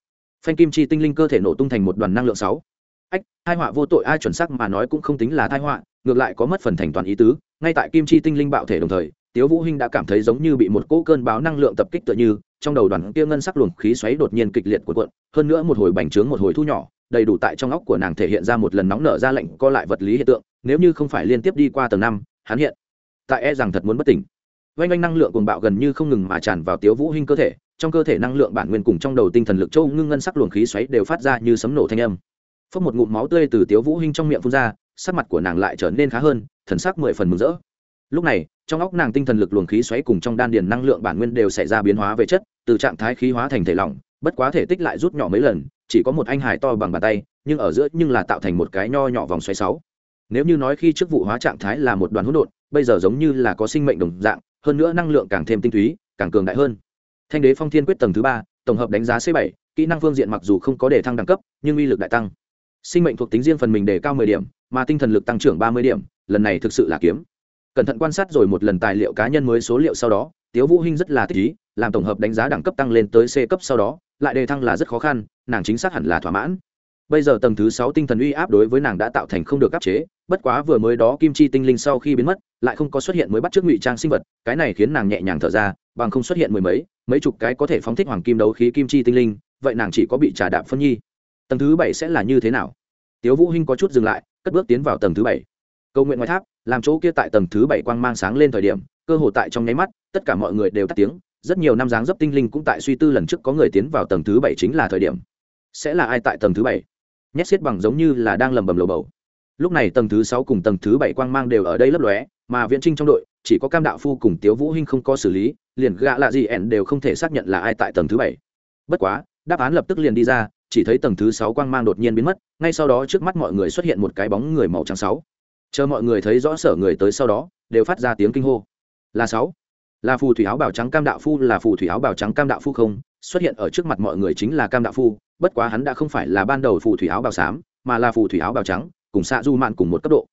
phanh kim chi tinh linh cơ thể nổ tung thành một đoàn năng lượng sáu. Ách hai họa vô tội ai chuẩn xác mà nói cũng không tính là thai họa, ngược lại có mất phần thành toàn ý tứ. Ngay tại kim chi tinh linh bạo thể đồng thời, tiếu vũ hinh đã cảm thấy giống như bị một cỗ cơn báo năng lượng tập kích tựa như, trong đầu đoàn kia ngân sắc luồng khí xoáy đột nhiên kịch liệt cuộn cuộn, hơn nữa một hồi bành trướng một hồi thu nhỏ, đầy đủ tại trong óc của nàng thể hiện ra một lần nóng nở ra lệnh co lại vật lý hiện tượng, nếu như không phải liên tiếp đi qua tầng năm, hắn hiện tại e rằng thật muốn bất tỉnh. Vang vang năng lượng cuồng bạo gần như không ngừng mà tràn vào tiếu vũ hinh cơ thể trong cơ thể năng lượng bản nguyên cùng trong đầu tinh thần lực châu ngưng ngân sắc luồng khí xoáy đều phát ra như sấm nổ thanh âm. Phốc một ngụm máu tươi từ tiếu vũ hinh trong miệng phun ra, sắc mặt của nàng lại trở nên khá hơn, thần sắc mười phần mừng rỡ. Lúc này, trong óc nàng tinh thần lực luồng khí xoáy cùng trong đan điền năng lượng bản nguyên đều xảy ra biến hóa về chất, từ trạng thái khí hóa thành thể lỏng, bất quá thể tích lại rút nhỏ mấy lần, chỉ có một anh hải to bằng bàn tay, nhưng ở giữa nhưng là tạo thành một cái nho nhỏ vòng xoáy sáu. Nếu như nói khi trước vụ hóa trạng thái là một đoàn hỗn độn, bây giờ giống như là có sinh mệnh đồng dạng, hơn nữa năng lượng càng thêm tinh túy, càng cường đại hơn thanh đế phong thiên quyết tầng thứ ba, tổng hợp đánh giá c bảy, kỹ năng phương diện mặc dù không có đề thăng đẳng cấp, nhưng uy lực đại tăng. Sinh mệnh thuộc tính riêng phần mình đề cao 10 điểm, mà tinh thần lực tăng trưởng 30 điểm, lần này thực sự là kiếm. Cẩn thận quan sát rồi một lần tài liệu cá nhân mới số liệu sau đó, tiếu vũ hinh rất là thích ý, làm tổng hợp đánh giá đẳng cấp tăng lên tới c cấp sau đó, lại đề thăng là rất khó khăn, nàng chính xác hẳn là thỏa mãn. Bây giờ tầng thứ sáu tinh thần uy áp đối với nàng đã tạo thành không được áp chế, bất quá vừa mới đó kim chi tinh linh sau khi biến mất, lại không có xuất hiện mới bắt trước ngụy trang sinh vật, cái này khiến nàng nhẹ nhàng thở ra, bằng không xuất hiện mười mấy mấy chục cái có thể phóng thích hoàng kim đấu khí kim chi tinh linh, vậy nàng chỉ có bị trả đạp phân nhi. Tầng thứ bảy sẽ là như thế nào? Tiếu vũ hinh có chút dừng lại, cất bước tiến vào tầng thứ bảy. Cầu nguyện ngoài tháp, làm chỗ kia tại tầng thứ bảy quang mang sáng lên thời điểm, cơ hồ tại trong nháy mắt, tất cả mọi người đều tắt tiếng. Rất nhiều năm dáng dấp tinh linh cũng tại suy tư lần trước có người tiến vào tầng thứ bảy chính là thời điểm. Sẽ là ai tại tầng thứ bảy? Nhét xiết bằng giống như là đang lầm bầm lầu bầu. Lúc này tầng thứ sáu cùng tầng thứ bảy quang mang đều ở đây lấp lóe, mà viễn trinh trong đội, chỉ có cam đạo phu cùng tiếu vũ hinh không có xử lý liền gạ lạ gì ẻn đều không thể xác nhận là ai tại tầng thứ bảy. Bất quá, đáp án lập tức liền đi ra, chỉ thấy tầng thứ sáu quang mang đột nhiên biến mất, ngay sau đó trước mắt mọi người xuất hiện một cái bóng người màu trắng sáu. Chờ mọi người thấy rõ sở người tới sau đó, đều phát ra tiếng kinh hô. Là sáu. Là phù thủy áo bào trắng cam đạo phu, là phù thủy áo bào trắng cam đạo phu không? Xuất hiện ở trước mặt mọi người chính là cam đạo phu, bất quá hắn đã không phải là ban đầu phù thủy áo bào xám, mà là phù thủy áo bào trắng, cùng xạ du mạn cùng một cấp độ.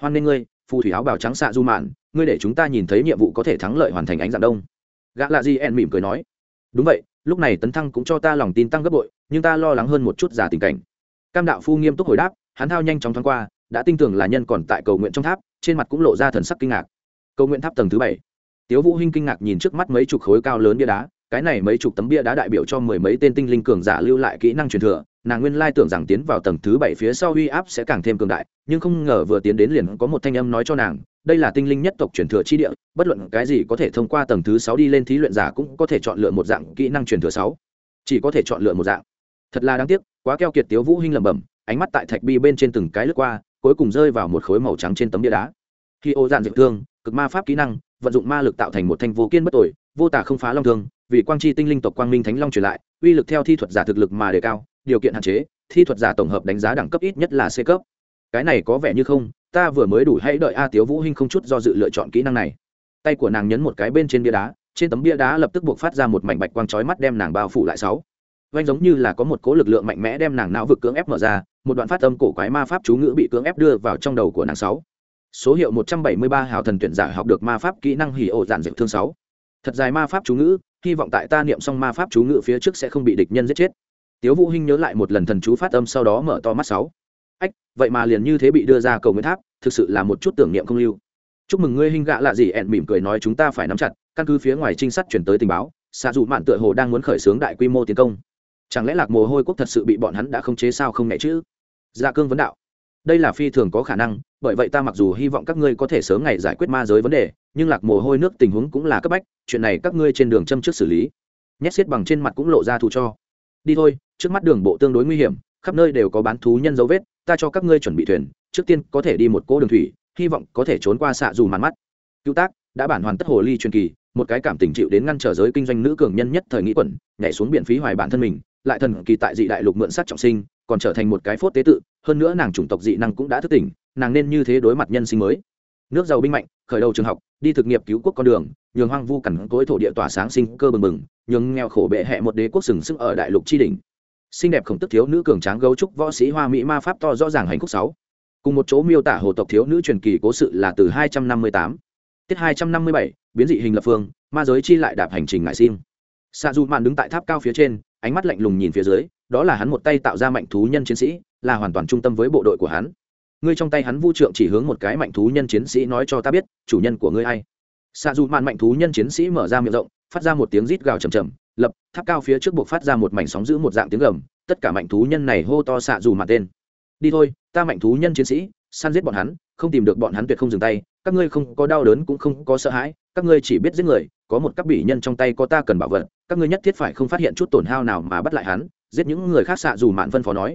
Hoan nghênh ngươi, phù thủy áo bào trắng xạ du mạn, ngươi để chúng ta nhìn thấy nhiệm vụ có thể thắng lợi hoàn thành ánh dạng đông gã lạ gì en mỉm cười nói. Đúng vậy, lúc này tấn thăng cũng cho ta lòng tin tăng gấp bội, nhưng ta lo lắng hơn một chút giả tình cảnh. Cam đạo phu nghiêm túc hồi đáp, hắn thao nhanh chóng thoáng qua, đã tin tưởng là nhân còn tại cầu nguyện trong tháp, trên mặt cũng lộ ra thần sắc kinh ngạc. Cầu nguyện tháp tầng thứ bảy. Tiếu vũ hinh kinh ngạc nhìn trước mắt mấy chục khối cao lớn bia đá, cái này mấy chục tấm bia đá đại biểu cho mười mấy tên tinh linh cường giả lưu lại kỹ năng truyền thừa nàng nguyên lai tưởng rằng tiến vào tầng thứ bảy phía sau uy áp sẽ càng thêm cường đại, nhưng không ngờ vừa tiến đến liền có một thanh âm nói cho nàng, đây là tinh linh nhất tộc truyền thừa chi địa, bất luận cái gì có thể thông qua tầng thứ sáu đi lên thí luyện giả cũng có thể chọn lựa một dạng kỹ năng truyền thừa sáu. Chỉ có thể chọn lựa một dạng. Thật là đáng tiếc, quá keo kiệt tiếu vũ hinh lẩm bẩm, ánh mắt tại thạch bi bên trên từng cái lướt qua, cuối cùng rơi vào một khối màu trắng trên tấm bia đá. Khi ô dạn diệt thương, cực ma pháp kỹ năng, vận dụng ma lực tạo thành một thanh vô kiên bất tội, vô tả không phá long thương, vì quang chi tinh linh tộc quang minh thánh long truyền lại, uy lực theo thi thuật giả thực lực mà đề cao điều kiện hạn chế, thi thuật giả tổng hợp đánh giá đẳng cấp ít nhất là c cấp. Cái này có vẻ như không, ta vừa mới đủ hãy đợi a tiếu vũ hinh không chút do dự lựa chọn kỹ năng này. Tay của nàng nhấn một cái bên trên bia đá, trên tấm bia đá lập tức buộc phát ra một mảnh bạch quang chói mắt đem nàng bao phủ lại sáu. Vanh giống như là có một cố lực lượng mạnh mẽ đem nàng não vực cưỡng ép mở ra, một đoạn phát âm cổ quái ma pháp chú ngữ bị cưỡng ép đưa vào trong đầu của nàng sáu. Số hiệu một trăm bảy mươi ba hào thần tuyển giả học được ma pháp kỹ năng hỉ ổ giản dược thương sáu. Thật dài ma pháp chú ngữ, hy vọng tại ta niệm xong ma pháp chú ngữ phía trước sẽ không bị địch nhân giết chết tiếu vũ hinh nhớ lại một lần thần chú phát âm sau đó mở to mắt sáu. Ách, vậy mà liền như thế bị đưa ra cầu nguyện tháp, thực sự là một chút tưởng niệm không lưu. Chúc mừng ngươi hình gạ lạ gì, ẹn mỉm cười nói chúng ta phải nắm chặt, căn cứ phía ngoài trinh sát chuyển tới tình báo xạ dù mạn tựa hồ đang muốn khởi xướng đại quy mô tiến công. Chẳng lẽ lạc mồ hôi quốc thật sự bị bọn hắn đã không chế sao không nhẹ chứ? Dạ cương vấn đạo. Đây là phi thường có khả năng, bởi vậy ta mặc dù hy vọng các ngươi có thể sớm ngày giải quyết ma giới vấn đề, nhưng lạc mồ hôi nước tình huống cũng là cấp bách, chuyện này các ngươi trên đường châm trước xử lý. Nhét xiết bằng trên mặt cũng lộ ra thù cho đi thôi, trước mắt đường bộ tương đối nguy hiểm, khắp nơi đều có bán thú nhân dấu vết, ta cho các ngươi chuẩn bị thuyền, trước tiên có thể đi một cỗ đường thủy, hy vọng có thể trốn qua xạ dù màn mắt. Cứu tác, đã bản hoàn tất hồ ly truyền kỳ, một cái cảm tình chịu đến ngăn trở giới kinh doanh nữ cường nhân nhất thời nghĩ quẩn, nhảy xuống biển phí hoài bản thân mình, lại thần kỳ tại dị đại lục mượn sát trọng sinh, còn trở thành một cái phốt tế tự, hơn nữa nàng chủng tộc dị năng cũng đã thức tỉnh, nàng nên như thế đối mặt nhân sinh mới. Nước giàu binh mạnh khởi đầu trường học, đi thực nghiệp cứu quốc con đường, nhường hoang vu cằn cỗi thổ địa tỏa sáng sinh cơ bừng bừng, nhường nghèo khổ bệ hẹ một đế quốc sừng sức ở đại lục tri đình xinh đẹp khổng tức thiếu nữ cường tráng gấu trúc võ sĩ hoa mỹ ma pháp to rõ ràng hành khúc sáu. Cùng một chỗ miêu tả hồ tộc thiếu nữ truyền kỳ cố sự là từ 258 tiết 257 biến dị hình lập phương, ma giới chi lại đạp hành trình ngại sim sa du mạn đứng tại tháp cao phía trên, ánh mắt lạnh lùng nhìn phía dưới, đó là hắn một tay tạo ra mạnh thú nhân chiến sĩ, là hoàn toàn trung tâm với bộ đội của hắn ngươi trong tay hắn vu trượng chỉ hướng một cái mạnh thú nhân chiến sĩ nói cho ta biết, chủ nhân của ngươi ai. Xạ dù mạn mạnh thú nhân chiến sĩ mở ra miệng rộng, phát ra một tiếng rít gào chầm chầm lập, tháp cao phía trước buộc phát ra một mảnh sóng giữ một dạng tiếng gầm, tất cả mạnh thú nhân này hô to xạ dù mạn tên. Đi thôi, ta mạnh thú nhân chiến sĩ, săn giết bọn hắn, không tìm được bọn hắn tuyệt không dừng tay, các ngươi không có đau đớn cũng không có sợ hãi, các ngươi chỉ biết giết người, có một các bỉ nhân trong tay có ta cần bảo vật, các ngươi nhất thiết phải không phát hiện chút tổn hao nào mà bắt lại hắn, giết những người khác xạ dù mạn phân phó nói.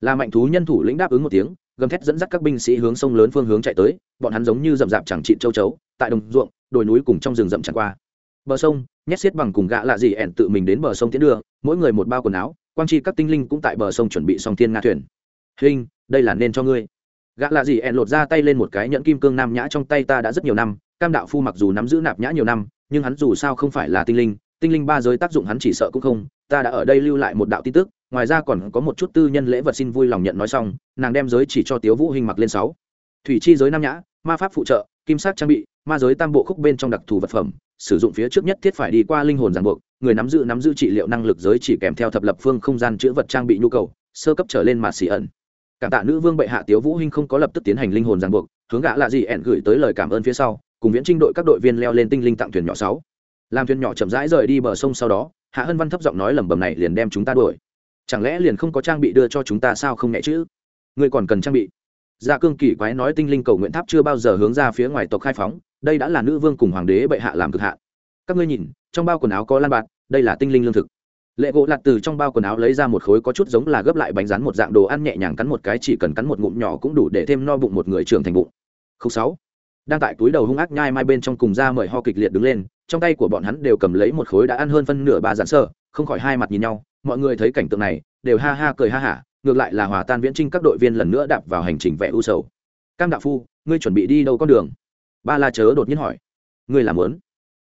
Là mạnh thú nhân thủ lĩnh đáp ứng một tiếng gầm thét dẫn dắt các binh sĩ hướng sông lớn phương hướng chạy tới, bọn hắn giống như rậm rạp chẳng trịn châu chấu, tại đồng ruộng, đồi núi cùng trong rừng rậm chẳng qua. Bờ sông, nhét xiết bằng cùng gã lạ gì ẻn tự mình đến bờ sông tiến đưa, mỗi người một bao quần áo, quang chi các tinh linh cũng tại bờ sông chuẩn bị xong thiên nga thuyền. Hình, đây là nên cho ngươi. Gã lạ gì ẻn lột ra tay lên một cái nhẫn kim cương nam nhã trong tay ta đã rất nhiều năm, cam đạo phu mặc dù nắm giữ nạp nhã nhiều năm, nhưng hắn dù sao không phải là tinh linh tinh linh ba giới tác dụng hắn chỉ sợ cũng không, ta đã ở đây lưu lại một đạo tin tức ngoài ra còn có một chút tư nhân lễ vật xin vui lòng nhận nói xong, nàng đem giới chỉ cho tiếu vũ hình mặc lên sáu. Thủy chi giới nam nhã, ma pháp phụ trợ, kim sắc trang bị, ma giới tam bộ khúc bên trong đặc thù vật phẩm, sử dụng phía trước nhất thiết phải đi qua linh hồn ràng buộc, người nắm giữ nắm giữ trị liệu năng lực giới chỉ kèm theo thập lập phương không gian chữa vật trang bị nhu cầu, sơ cấp trở lên mà xỉ ẩn. Cảm tạ nữ vương bệ hạ tiếu vũ hinh không có lập tức tiến hành linh hồn ràng buộc, hướng gã là gì ẻn gửi tới lời cảm ơn phía sau, cùng viễn trinh đội các đội viên leo lên tinh linh tặng thuyền nhỏ sáu. Làm thuyền nhỏ chậm rãi rời đi bờ sông sau đó, hạ hân văn thấp giọng nói lẩm bẩm này liền đem chúng ta đuổi chẳng lẽ liền không có trang bị đưa cho chúng ta sao không nhẹ chứ? Ngươi còn cần trang bị. Dạ cương kỳ quái nói tinh linh cầu nguyện tháp chưa bao giờ hướng ra phía ngoài tộc khai phóng, đây đã là nữ vương cùng hoàng đế bệ hạ làm cực hạ các ngươi nhìn, trong bao quần áo có lan bạc đây là tinh linh lương thực. Lệ gỗ lặt từ trong bao quần áo lấy ra một khối có chút giống là gấp lại bánh rán một dạng đồ ăn nhẹ nhàng cắn một cái, chỉ cần cắn một ngụm nhỏ cũng đủ để thêm no bụng một người trưởng thành bụng. Không sáu. Đang tại túi đầu hung ác nhai mai bên trong cùng ra mời ho kịch liệt đứng lên, trong tay của bọn hắn đều cầm lấy một khối đã ăn hơn phân nửa ba dạn sơ, không khỏi hai mặt nhìn nhau mọi người thấy cảnh tượng này, đều ha ha cười ha hả, ngược lại là hòa tan viễn trinh các đội viên lần nữa đạp vào hành trình vẽ u sầu. Cam đạo phu, ngươi chuẩn bị đi đâu con đường? Ba la chớ đột nhiên hỏi. Ngươi làm lớn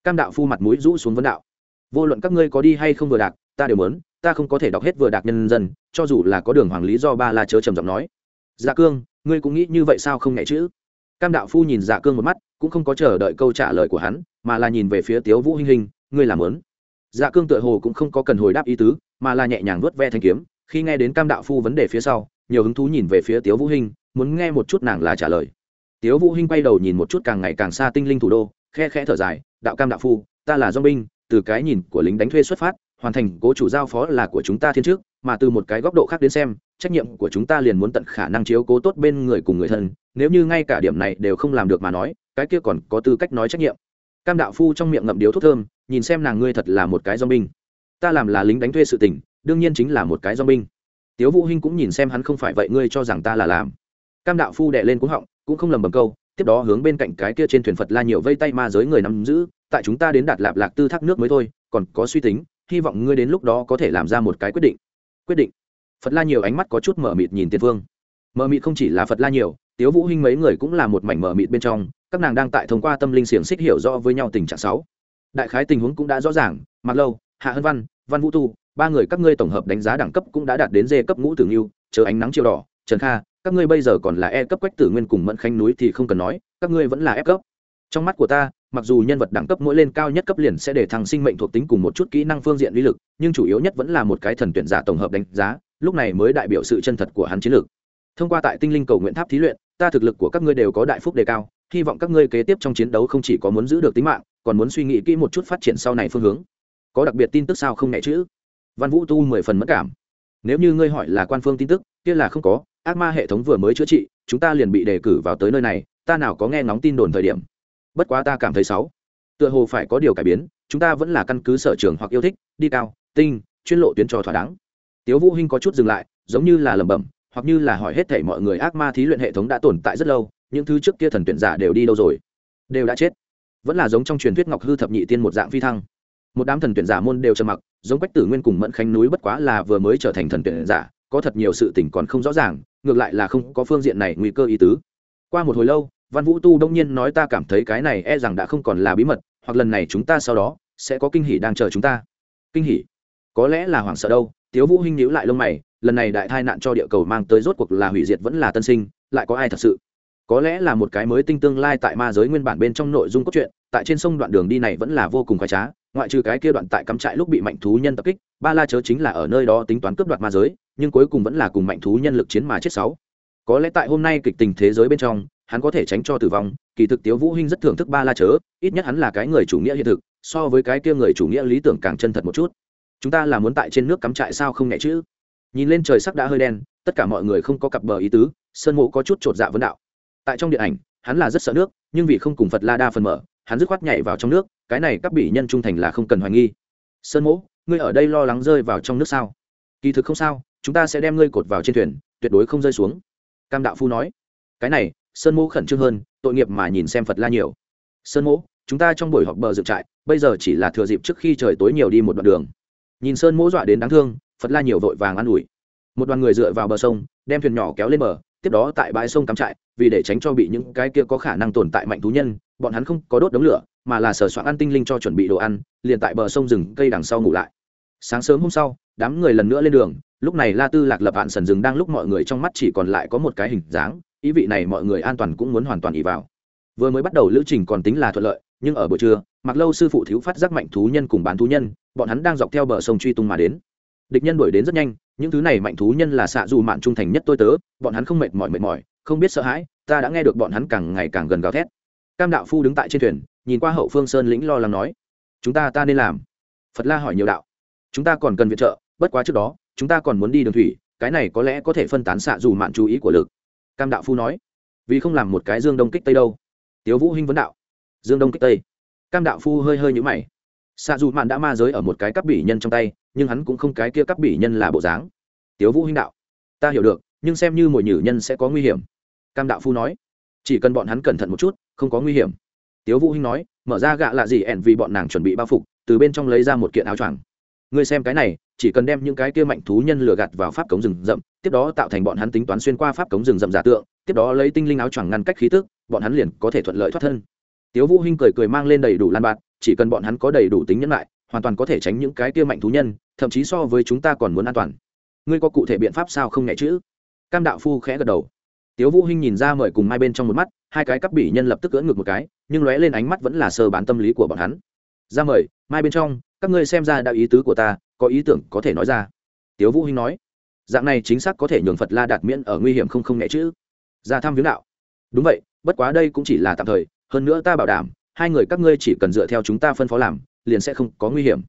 cam đạo phu mặt mũi rũ xuống vấn đạo. Vô luận các ngươi có đi hay không vừa đạc ta đều muốn, ta không có thể đọc hết vừa đạc nhân dân, cho dù là có đường hoàng lý do ba la chớ trầm giọng nói. Dạ cương, ngươi cũng nghĩ như vậy sao không nhẹ chữ cam đạo phu nhìn dạ cương một mắt, cũng không có chờ đợi câu trả lời của hắn, mà là nhìn về phía tiếu vũ hinh hình ngươi làm lớn dạ cương tựa hồ cũng không có cần hồi đáp ý tứ, mà là nhẹ nhàng vớt ve thanh kiếm, khi nghe đến cam đạo phu vấn đề phía sau, nhiều hứng thú nhìn về phía tiếu vũ hinh, muốn nghe một chút nàng là trả lời. Tiếu vũ hinh quay đầu nhìn một chút càng ngày càng xa tinh linh thủ đô, khe khẽ thở dài, đạo cam đạo phu, ta là dong binh, từ cái nhìn của lính đánh thuê xuất phát, hoàn thành cố chủ giao phó là của chúng ta thiên trước, mà từ một cái góc độ khác đến xem, trách nhiệm của chúng ta liền muốn tận khả năng chiếu cố tốt bên người cùng người thân, nếu như ngay cả điểm này đều không làm được mà nói, cái kia còn có tư cách nói trách nhiệm. Cam đạo phu trong miệng ngậm điếu thuốc thơm nhìn xem nàng ngươi thật là một cái do binh. Ta làm là lính đánh thuê sự tình, đương nhiên chính là một cái do binh. Tiếu vũ hinh cũng nhìn xem hắn không phải vậy, ngươi cho rằng ta là làm. Cam đạo phu đệ lên cuống họng, cũng không lầm bầm câu, tiếp đó hướng bên cạnh cái kia trên thuyền phật la nhiều vây tay ma giới người nắm giữ, tại chúng ta đến đạt lạp lạc tư thác nước mới thôi, còn có suy tính, hy vọng ngươi đến lúc đó có thể làm ra một cái quyết định. Quyết định. Phật la nhiều ánh mắt có chút mở mịt nhìn tiên phương mở mịt không chỉ là phật la nhiều, tiếu vũ hinh mấy người cũng là một mảnh mở mịt bên trong, các nàng đang tại thông qua tâm linh xiềng xích hiểu rõ với nhau tình trạng sáu đại khái tình huống cũng đã rõ ràng mặc lâu, hạ hân văn văn vũ tu, ba người các ngươi tổng hợp đánh giá đẳng cấp cũng đã đạt đến dê cấp ngũ tử nghiêu, chờ ánh nắng chiều đỏ, trần kha, các ngươi bây giờ còn là e cấp quách tử nguyên cùng mẫn khanh núi thì không cần nói, các ngươi vẫn là f cấp. Trong mắt của ta, mặc dù nhân vật đẳng cấp mỗi lên cao nhất cấp liền sẽ để thăng sinh mệnh thuộc tính cùng một chút kỹ năng phương diện lý lực, nhưng chủ yếu nhất vẫn là một cái thần tuyển giả tổng hợp đánh giá, lúc này mới đại biểu sự chân thật của hắn chiến lược. Thông qua tại tinh linh cầu nguyện tháp thí luyện, ta thực lực của các ngươi đều có đại phúc đề cao hy vọng các ngươi kế tiếp trong chiến đấu không chỉ có muốn giữ được tính mạng, còn muốn suy nghĩ kỹ một chút phát triển sau này phương hướng. Có đặc biệt tin tức sao không nhẹ chữ văn vũ tu mười phần mất cảm. Nếu như ngươi hỏi là quan phương tin tức, kia là không có, ác ma hệ thống vừa mới chữa trị, chúng ta liền bị đề cử vào tới nơi này, ta nào có nghe ngóng tin đồn thời điểm. Bất quá ta cảm thấy xấu. Tựa hồ phải có điều cải biến, chúng ta vẫn là căn cứ sở trường hoặc yêu thích, đi cao, tinh, chuyên lộ tuyến trò thỏa đáng. Tiếu vũ hinh có chút dừng lại, giống như là lẩm bẩm, hoặc như là hỏi hết thảy mọi người ác ma thí luyện hệ thống đã tồn tại rất lâu những thứ trước kia thần tuyển giả đều đi đâu rồi? Đều đã chết. Vẫn là giống trong truyền thuyết ngọc hư thập nhị tiên một dạng phi thăng. Một đám thần tuyển giả môn đều trầm mặc, giống quách tử nguyên cùng mẫn khánh núi bất quá là vừa mới trở thành thần tuyển giả, có thật nhiều sự tình còn không rõ ràng, ngược lại là không có phương diện này nguy cơ ý tứ. Qua một hồi lâu, văn vũ tu đông nhiên nói ta cảm thấy cái này e rằng đã không còn là bí mật, hoặc lần này chúng ta sau đó sẽ có kinh hỉ đang chờ chúng ta. Kinh hỉ? Có lẽ là hoảng sợ đâu, tiếu vũ hinh nhíu lại lông mày, lần này đại tai nạn cho địa cầu mang tới rốt cuộc là hủy diệt vẫn là tân sinh, lại có ai thật sự? Có lẽ là một cái mới tinh tương lai tại ma giới nguyên bản bên trong nội dung cốt truyện, tại trên sông đoạn đường đi này vẫn là vô cùng khoái trá, ngoại trừ cái kia đoạn tại cắm trại lúc bị mạnh thú nhân tập kích, ba la chớ chính là ở nơi đó tính toán cướp đoạt ma giới, nhưng cuối cùng vẫn là cùng mạnh thú nhân lực chiến mà chết sáu. Có lẽ tại hôm nay kịch tình thế giới bên trong, hắn có thể tránh cho tử vong, kỳ thực tiếu vũ hinh rất thưởng thức ba la chớ, ít nhất hắn là cái người chủ nghĩa hiện thực, so với cái kia người chủ nghĩa lý tưởng càng chân thật một chút. Chúng ta là muốn tại trên nước cắm trại sao không nhẹ chứ? Nhìn lên trời sắc đã hơi đen, tất cả mọi người không có cặp bờ ý tứ, sơn mộ có chút trột dạ vấn đạo tại trong điện ảnh, hắn là rất sợ nước, nhưng vì không cùng phật la đa phần mở, hắn dứt khoát nhảy vào trong nước, cái này các bị nhân trung thành là không cần hoài nghi. Sơn mỗ, ngươi ở đây lo lắng rơi vào trong nước sao? Kỳ thực không sao, chúng ta sẽ đem ngươi cột vào trên thuyền, tuyệt đối không rơi xuống. Cam đạo phu nói. Cái này, sơn mỗ khẩn trương hơn, tội nghiệp mà nhìn xem phật la nhiều. Sơn mỗ, chúng ta trong buổi họp bờ dựng trại, bây giờ chỉ là thừa dịp trước khi trời tối nhiều đi một đoạn đường. Nhìn sơn mỗ dọa đến đáng thương, phật la nhiều vội vàng an ủi. Một đoàn người dựa vào bờ sông, đem thuyền nhỏ kéo lên bờ tiếp đó tại bãi sông cắm trại, vì để tránh cho bị những cái kia có khả năng tồn tại mạnh thú nhân, bọn hắn không có đốt đống lửa, mà là sở soạn ăn tinh linh cho chuẩn bị đồ ăn, liền tại bờ sông rừng cây đằng sau ngủ lại. Sáng sớm hôm sau, đám người lần nữa lên đường, lúc này la tư lạc lập hạn sần rừng đang lúc mọi người trong mắt chỉ còn lại có một cái hình dáng, ý vị này mọi người an toàn cũng muốn hoàn toàn ý vào. Vừa mới bắt đầu lữ trình còn tính là thuận lợi, nhưng ở buổi trưa mặc lâu sư phụ thiếu phát giác mạnh thú nhân cùng bán thú nhân, bọn hắn đang dọc theo bờ sông truy tung mà đến địch nhân đuổi đến rất nhanh, những thứ này mạnh thú nhân là xạ dù mạn trung thành nhất tôi tớ, bọn hắn không mệt mỏi mệt mỏi, không biết sợ hãi, ta đã nghe được bọn hắn càng ngày càng gần gào thét. Cam đạo phu đứng tại trên thuyền, nhìn qua hậu phương sơn lĩnh lo lắng nói, chúng ta ta nên làm. Phật la hỏi nhiều đạo, chúng ta còn cần viện trợ, bất quá trước đó, chúng ta còn muốn đi đường thủy, cái này có lẽ có thể phân tán xạ dù mạn chú ý của lực. Cam đạo phu nói, vì không làm một cái dương đông kích tây đâu. Tiếu vũ hinh vấn đạo, dương đông kích tây? Cam đạo phu hơi hơi nhũ mày xạ dù mạn đã ma giới ở một cái cắp bỉ nhân trong tay, nhưng hắn cũng không cái kia cắp bỉ nhân là bộ dáng. Tiếu vũ hinh đạo, ta hiểu được, nhưng xem như mồi nhử nhân sẽ có nguy hiểm. Cam đạo phu nói, chỉ cần bọn hắn cẩn thận một chút, không có nguy hiểm. Tiếu vũ hinh nói, mở ra gạ là gì ẻn vì bọn nàng chuẩn bị bao phục, từ bên trong lấy ra một kiện áo choàng. Ngươi xem cái này, chỉ cần đem những cái kia mạnh thú nhân lừa gạt vào pháp cống rừng rậm, tiếp đó tạo thành bọn hắn tính toán xuyên qua pháp cống rừng rậm giả tượng, tiếp đó lấy tinh linh áo choàng ngăn cách khí tức, bọn hắn liền có thể thuận lợi thoát thân. Tiếu vũ hinh cười cười mang lên đầy đủ lan bạc chỉ cần bọn hắn có đầy đủ tính nhẫn lại, hoàn toàn có thể tránh những cái kia mạnh thú nhân, thậm chí so với chúng ta còn muốn an toàn. Ngươi có cụ thể biện pháp sao không nhẹ chữ? Cam đạo phu khẽ gật đầu. Tiếu vũ hinh nhìn ra mời cùng mai bên trong một mắt, hai cái cắp bỉ nhân lập tức cưỡng ngược một cái, nhưng lóe lên ánh mắt vẫn là sơ bán tâm lý của bọn hắn. Ra mời, mai bên trong, các ngươi xem ra đạo ý tứ của ta, có ý tưởng có thể nói ra. Tiếu vũ hinh nói, dạng này chính xác có thể nhường phật la đạt miễn ở nguy hiểm không không nhẹ chữ. Ra thăm viếng đạo. Đúng vậy, bất quá đây cũng chỉ là tạm thời, hơn nữa ta bảo đảm hai người các ngươi chỉ cần dựa theo chúng ta phân phó làm, liền sẽ không có nguy hiểm.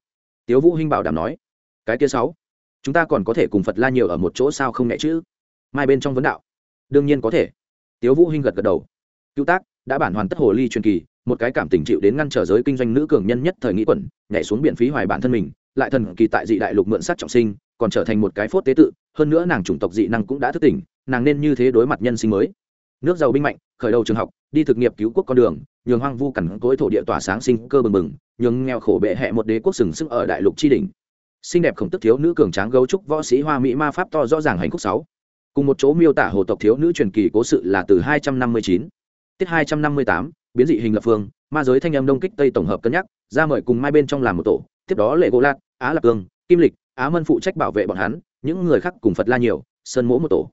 Tiếu vũ hinh bảo đảm nói, cái kia sáu, chúng ta còn có thể cùng phật la nhiều ở một chỗ sao không nhẹ chứ? mai bên trong vấn đạo. Đương nhiên có thể. Tiếu vũ hinh gật gật đầu. Cứu tác, đã bản hoàn tất hồ ly truyền kỳ, một cái cảm tình chịu đến ngăn trở giới kinh doanh nữ cường nhân nhất thời nghĩ quẩn, nhảy xuống biển phí hoài bản thân mình, lại thần kỳ tại dị đại lục mượn sát trọng sinh, còn trở thành một cái phốt tế tự, hơn nữa nàng chủng tộc dị năng cũng đã thức tỉnh, nàng nên như thế đối mặt nhân sinh mới nước giàu binh mạnh, khởi đầu trường học, đi thực nghiệp cứu quốc con đường, nhường hoang vu cằn cối thổ địa tỏa sáng sinh cơ bừng bừng, nhường nghèo khổ bệ hẹ một đế quốc sừng sững ở đại lục tri đỉnh. Xinh đẹp khổng tức thiếu nữ cường tráng gấu trúc võ sĩ hoa mỹ ma pháp to rõ ràng hành khúc sáu. Cùng một chỗ miêu tả hồ tộc thiếu nữ truyền kỳ cố sự là từ 259 tiết 258 biến dị hình lập phương, ma giới thanh âm đông kích tây tổng hợp cân nhắc, ra mời cùng mai bên trong làm một tổ, tiếp đó lệ gỗ lạc á lạc cương, kim lịch, á mân phụ trách bảo vệ bọn hắn, những người khác cùng phật la nhiều, sơn mỗ một tổ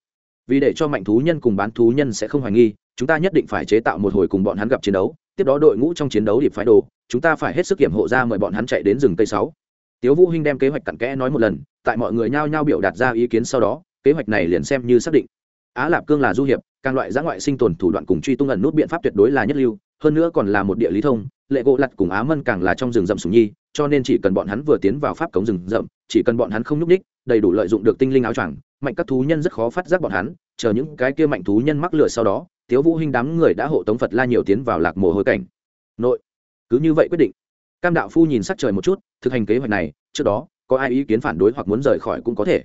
vì để cho mạnh thú nhân cùng bán thú nhân sẽ không hoài nghi, chúng ta nhất định phải chế tạo một hồi cùng bọn hắn gặp chiến đấu, tiếp đó đội ngũ trong chiến đấu điệp phái đồ, chúng ta phải hết sức kiểm hộ ra mời bọn hắn chạy đến rừng tây sáu. Tiếu vũ hinh đem kế hoạch cặn kẽ nói một lần, tại mọi người nhao nhao biểu đạt ra ý kiến sau đó, kế hoạch này liền xem như xác định. Á lạp cương là du hiệp, càng loại giã ngoại sinh tồn thủ đoạn cùng truy tung ẩn nút biện pháp tuyệt đối là nhất lưu, hơn nữa còn là một địa lý thông, lệ gỗ lặt cùng á mân càng là trong rừng rậm sùng nhi, cho nên chỉ cần bọn hắn vừa tiến vào pháp cống rừng rậm, chỉ cần bọn hắn không nhúc ních đầy đủ lợi dụng được tinh linh áo choàng mạnh các thú nhân rất khó phát giác bọn hắn, chờ những cái kia mạnh thú nhân mắc lửa sau đó, tiếu vũ hinh đám người đã hộ tống phật la nhiều tiến vào lạc mồ hôi cảnh. Nội, cứ như vậy quyết định. Cam đạo phu nhìn sắc trời một chút, thực hành kế hoạch này, trước đó, có ai ý kiến phản đối hoặc muốn rời khỏi cũng có thể.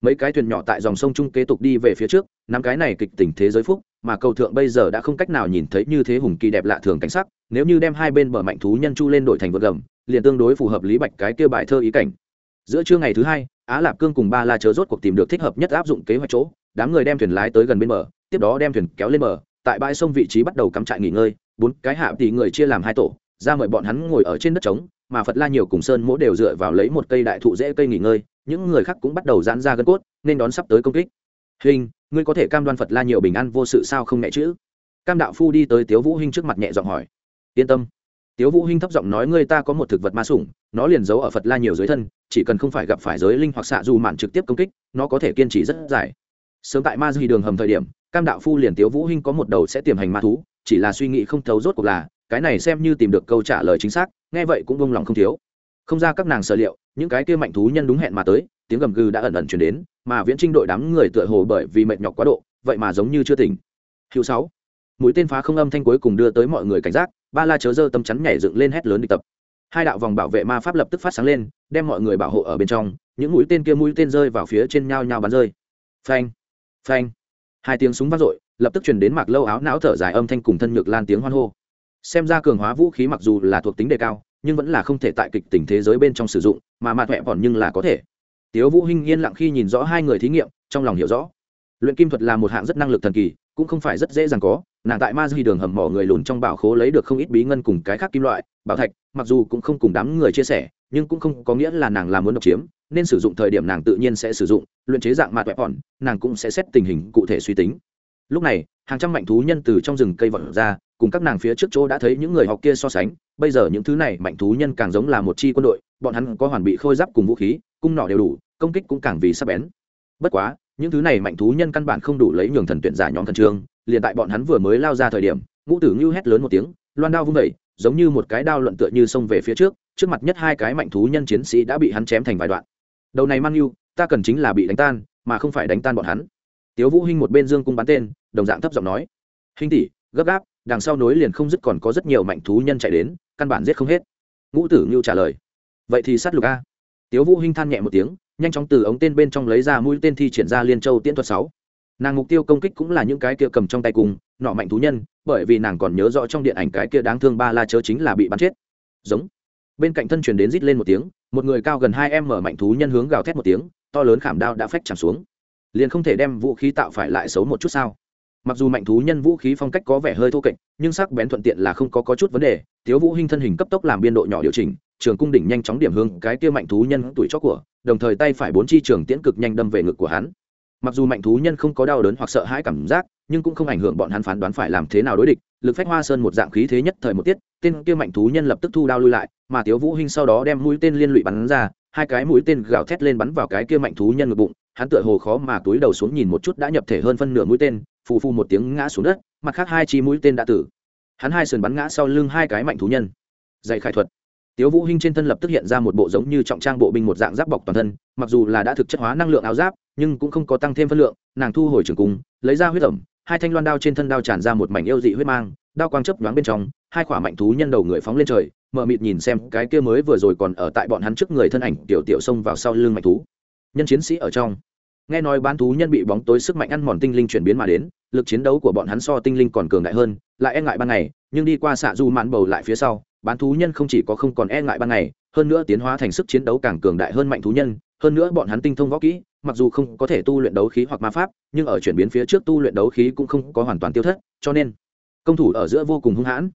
Mấy cái thuyền nhỏ tại dòng sông trung kế tục đi về phía trước năm cái này kịch tình thế giới phúc, mà cầu thượng bây giờ đã không cách nào nhìn thấy như thế hùng kỳ đẹp lạ thường cảnh sắc, nếu như đem hai bên bờ mạnh thú nhân chu lên đổi thành vượt gầm, liền tương đối phù hợp lý bạch cái kia bài thơ ý cảnh. Giữa trưa ngày thứ hai á lạp cương cùng ba la chớ rốt cuộc tìm được thích hợp nhất áp dụng kế hoạch chỗ, đám người đem thuyền lái tới gần bên bờ, tiếp đó đem thuyền kéo lên bờ, tại bãi sông vị trí bắt đầu cắm trại nghỉ ngơi, bốn cái hạ tỷ người chia làm hai tổ, ra mời bọn hắn ngồi ở trên đất trống, mà phật la nhiều cùng sơn mỗi đều dựa vào lấy một cây đại thụ dễ cây nghỉ ngơi, những người khác cũng bắt đầu giãn ra gân cốt, nên đón sắp tới công kích. Hình, ngươi có thể cam đoan phật la nhiều bình an vô sự sao không nhẹ chữ cam đạo phu đi tới tiếu vũ hinh trước mặt nhẹ giọng hỏi. Yên tâm. Tiếu vũ hinh thấp giọng nói, ngươi ta có một thực vật ma sủng nó liền giấu ở phật la nhiều dưới thân, chỉ cần không phải gặp phải giới linh hoặc xạ dù mạn trực tiếp công kích, nó có thể kiên trì rất dài. Sớm tại ma duy đường hầm thời điểm, cam đạo phu liền tiếu vũ hinh có một đầu sẽ tiềm hành ma thú, chỉ là suy nghĩ không thấu rốt cuộc là, cái này xem như tìm được câu trả lời chính xác, nghe vậy cũng vung lòng không thiếu. Không ra các nàng sở liệu, những cái kia mạnh thú nhân đúng hẹn mà tới, tiếng gầm gừ đã ẩn ẩn truyền đến, mà viễn trinh đội đám người tựa hồ bởi vì mệt nhọc quá độ, vậy mà giống như chưa tỉnh. Hữu sáu, mũi tên phá không âm thanh cuối cùng đưa tới mọi người cảnh giác, ba la chớ dơ tâm chắn nhảy dựng lên hét lớn đi tập hai đạo vòng bảo vệ ma pháp lập tức phát sáng lên, đem mọi người bảo hộ ở bên trong, những mũi tên kia mũi tên rơi vào phía trên nhau nhau bắn rơi. Phanh phanh. Hai tiếng súng vang dội, lập tức truyền đến mặc lâu áo não thở dài âm thanh cùng thân nhược lan tiếng hoan hô. Xem ra cường hóa vũ khí mặc dù là thuộc tính đề cao, nhưng vẫn là không thể tại kịch tình thế giới bên trong sử dụng, mà mạt mẹ còn nhưng là có thể. Tiếu vũ hinh yên lặng khi nhìn rõ hai người thí nghiệm, trong lòng hiểu rõ. Luyện kim thuật là một hạng rất năng lực thần kỳ cũng không phải rất dễ dàng có. Nàng tại ma di đường hầm mỏ người lùn trong bảo khố lấy được không ít bí ngân cùng cái khác kim loại, bảo thạch, mặc dù cũng không cùng đám người chia sẻ, nhưng cũng không có nghĩa là nàng làm muốn độc chiếm, nên sử dụng thời điểm nàng tự nhiên sẽ sử dụng, luyện chế dạng mạt vẹp bọn, nàng cũng sẽ xét tình hình cụ thể suy tính. Lúc này, hàng trăm mạnh thú nhân từ trong rừng cây vọt ra, cùng các nàng phía trước chỗ đã thấy những người học kia so sánh, bây giờ những thứ này mạnh thú nhân càng giống là một chi quân đội, bọn hắn có hoàn bị khôi giáp cùng vũ khí, cung nỏ đều đủ, công kích cũng càng vì sắc bén. Bất quá những thứ này mạnh thú nhân căn bản không đủ lấy nhường thần tuyển giả nhóm thần trương, liền tại bọn hắn vừa mới lao ra thời điểm, ngũ tử ngưu hét lớn một tiếng, loan đao vung vẩy giống như một cái đao luận tựa như xông về phía trước trước mặt nhất hai cái mạnh thú nhân chiến sĩ đã bị hắn chém thành vài đoạn. Đầu này mang ngưu ta cần chính là bị đánh tan, mà không phải đánh tan bọn hắn. Tiếu vũ hinh một bên dương cung bắn tên, đồng dạng thấp giọng nói, hinh tỷ, gấp gáp, đằng sau nối liền không dứt còn có rất nhiều mạnh thú nhân chạy đến, căn bản giết không hết. Ngũ tử ngưu trả lời, vậy thì sát lục a. Tiếu vũ hinh than nhẹ một tiếng nhanh chóng từ ống tên bên trong lấy ra mũi tên thi triển ra liên châu tiễn thuật sáu. Nàng mục tiêu công kích cũng là những cái kia cầm trong tay cùng nọ mạnh thú nhân bởi vì nàng còn nhớ rõ trong điện ảnh cái kia đáng thương ba la chớ chính là bị bắn chết. Giống. Bên cạnh thân truyền đến rít lên một tiếng một người cao gần hai em mở mạnh thú nhân hướng gào thét một tiếng to lớn khảm đao đã phách chạm xuống. Liền không thể đem vũ khí tạo phải lại xấu một chút sao? Mặc dù mạnh thú nhân vũ khí phong cách có vẻ hơi thô kệch nhưng sắc bén thuận tiện là không có, có chút vấn đề thiếu vũ hình thân hình cấp tốc làm biên độ nhỏ điều chỉnh trường cung đỉnh nhanh chóng điểm hướng cái kia mạnh thú nhân tuổi chó của, đồng thời tay phải bốn chi trường tiễn cực nhanh đâm về ngực của hắn. Mặc dù mạnh thú nhân không có đau đớn hoặc sợ hãi cảm giác, nhưng cũng không ảnh hưởng bọn hắn phán đoán phải làm thế nào đối địch. Lực phách hoa sơn một dạng khí thế nhất thời một tiết, tên kia mạnh thú nhân lập tức thu đao lui lại, mà tiếu vũ hinh sau đó đem mũi tên liên lụy bắn ra, hai cái mũi tên gào thét lên bắn vào cái kia mạnh thú nhân ngực bụng. Hắn tựa hồ khó mà túi đầu xuống nhìn một chút đã nhập thể hơn phân nửa mũi tên, phù phù một tiếng ngã xuống đất, mặt khác hai chi mũi tên đã tử. Hắn hai sườn bắn ngã sau lưng hai cái mạnh thú nhân. Dạy khai thuật tiếu vũ hinh trên thân lập tức hiện ra một bộ giống như trọng trang bộ binh một dạng giáp bọc toàn thân, mặc dù là đã thực chất hóa năng lượng áo giáp, nhưng cũng không có tăng thêm phân lượng, nàng thu hồi trường cung, lấy ra huyết ẩm, hai thanh loan đao trên thân đao tràn ra một mảnh yêu dị huyết mang, đao quang chớp nhoáng bên trong, hai quả mạnh thú nhân đầu người phóng lên trời, mở mịt nhìn xem cái kia mới vừa rồi còn ở tại bọn hắn trước người thân ảnh tiểu tiểu xông vào sau lưng mạnh thú. Nhân chiến sĩ ở trong. Nghe nói bán thú nhân bị bóng tối sức mạnh ăn mòn tinh linh chuyển biến mà đến, lực chiến đấu của bọn hắn so tinh linh còn cường đại hơn, lại e ngại ban ngày, nhưng đi qua xạ du mạn bầu lại phía sau bán thú nhân không chỉ có không còn e ngại ban ngày, hơn nữa tiến hóa thành sức chiến đấu càng cường đại hơn mạnh thú nhân, hơn nữa bọn hắn tinh thông võ kỹ, mặc dù không có thể tu luyện đấu khí hoặc ma pháp, nhưng ở chuyển biến phía trước tu luyện đấu khí cũng không có hoàn toàn tiêu thất, cho nên công thủ ở giữa vô cùng hung hãn.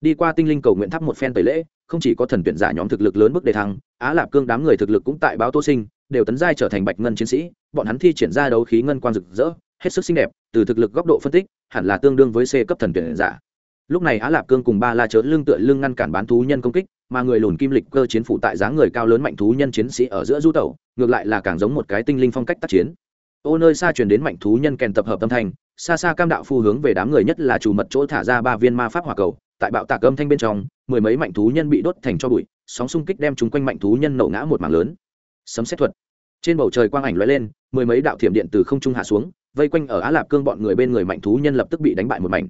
Đi qua tinh linh cầu nguyện thắp một phen tẩy lễ, không chỉ có thần tuyển giả nhóm thực lực lớn bước đề thăng, á lạp cương đám người thực lực cũng tại báo tô sinh, đều tấn giai trở thành bạch ngân chiến sĩ, bọn hắn thi triển ra đấu khí ngân quang rực rỡ, hết sức xinh đẹp, từ thực lực góc độ phân tích, hẳn là tương đương với c cấp thần tuyển giả lúc này á lạp cương cùng ba la chớ lưng tựa lưng ngăn cản bán thú nhân công kích, mà người lùn kim lịch cơ chiến phụ tại dáng người cao lớn mạnh thú nhân chiến sĩ ở giữa du tẩu, ngược lại là càng giống một cái tinh linh phong cách tác chiến. Ô nơi xa truyền đến mạnh thú nhân kèn tập hợp tâm thanh, xa xa cam đạo phu hướng về đám người nhất là chủ mật chỗ thả ra ba viên ma pháp hỏa cầu, tại bạo tạc âm thanh bên trong, mười mấy mạnh thú nhân bị đốt thành cho bụi, sóng xung kích đem chúng quanh mạnh thú nhân nổ ngã một mảng lớn. Sấm xét thuật. Trên bầu trời quang ảnh lóe lên, mười mấy đạo thiểm điện từ không trung hạ xuống, vây quanh ở á lạp cương bọn người bên người mạnh thú nhân lập tức bị đánh bại một mảnh.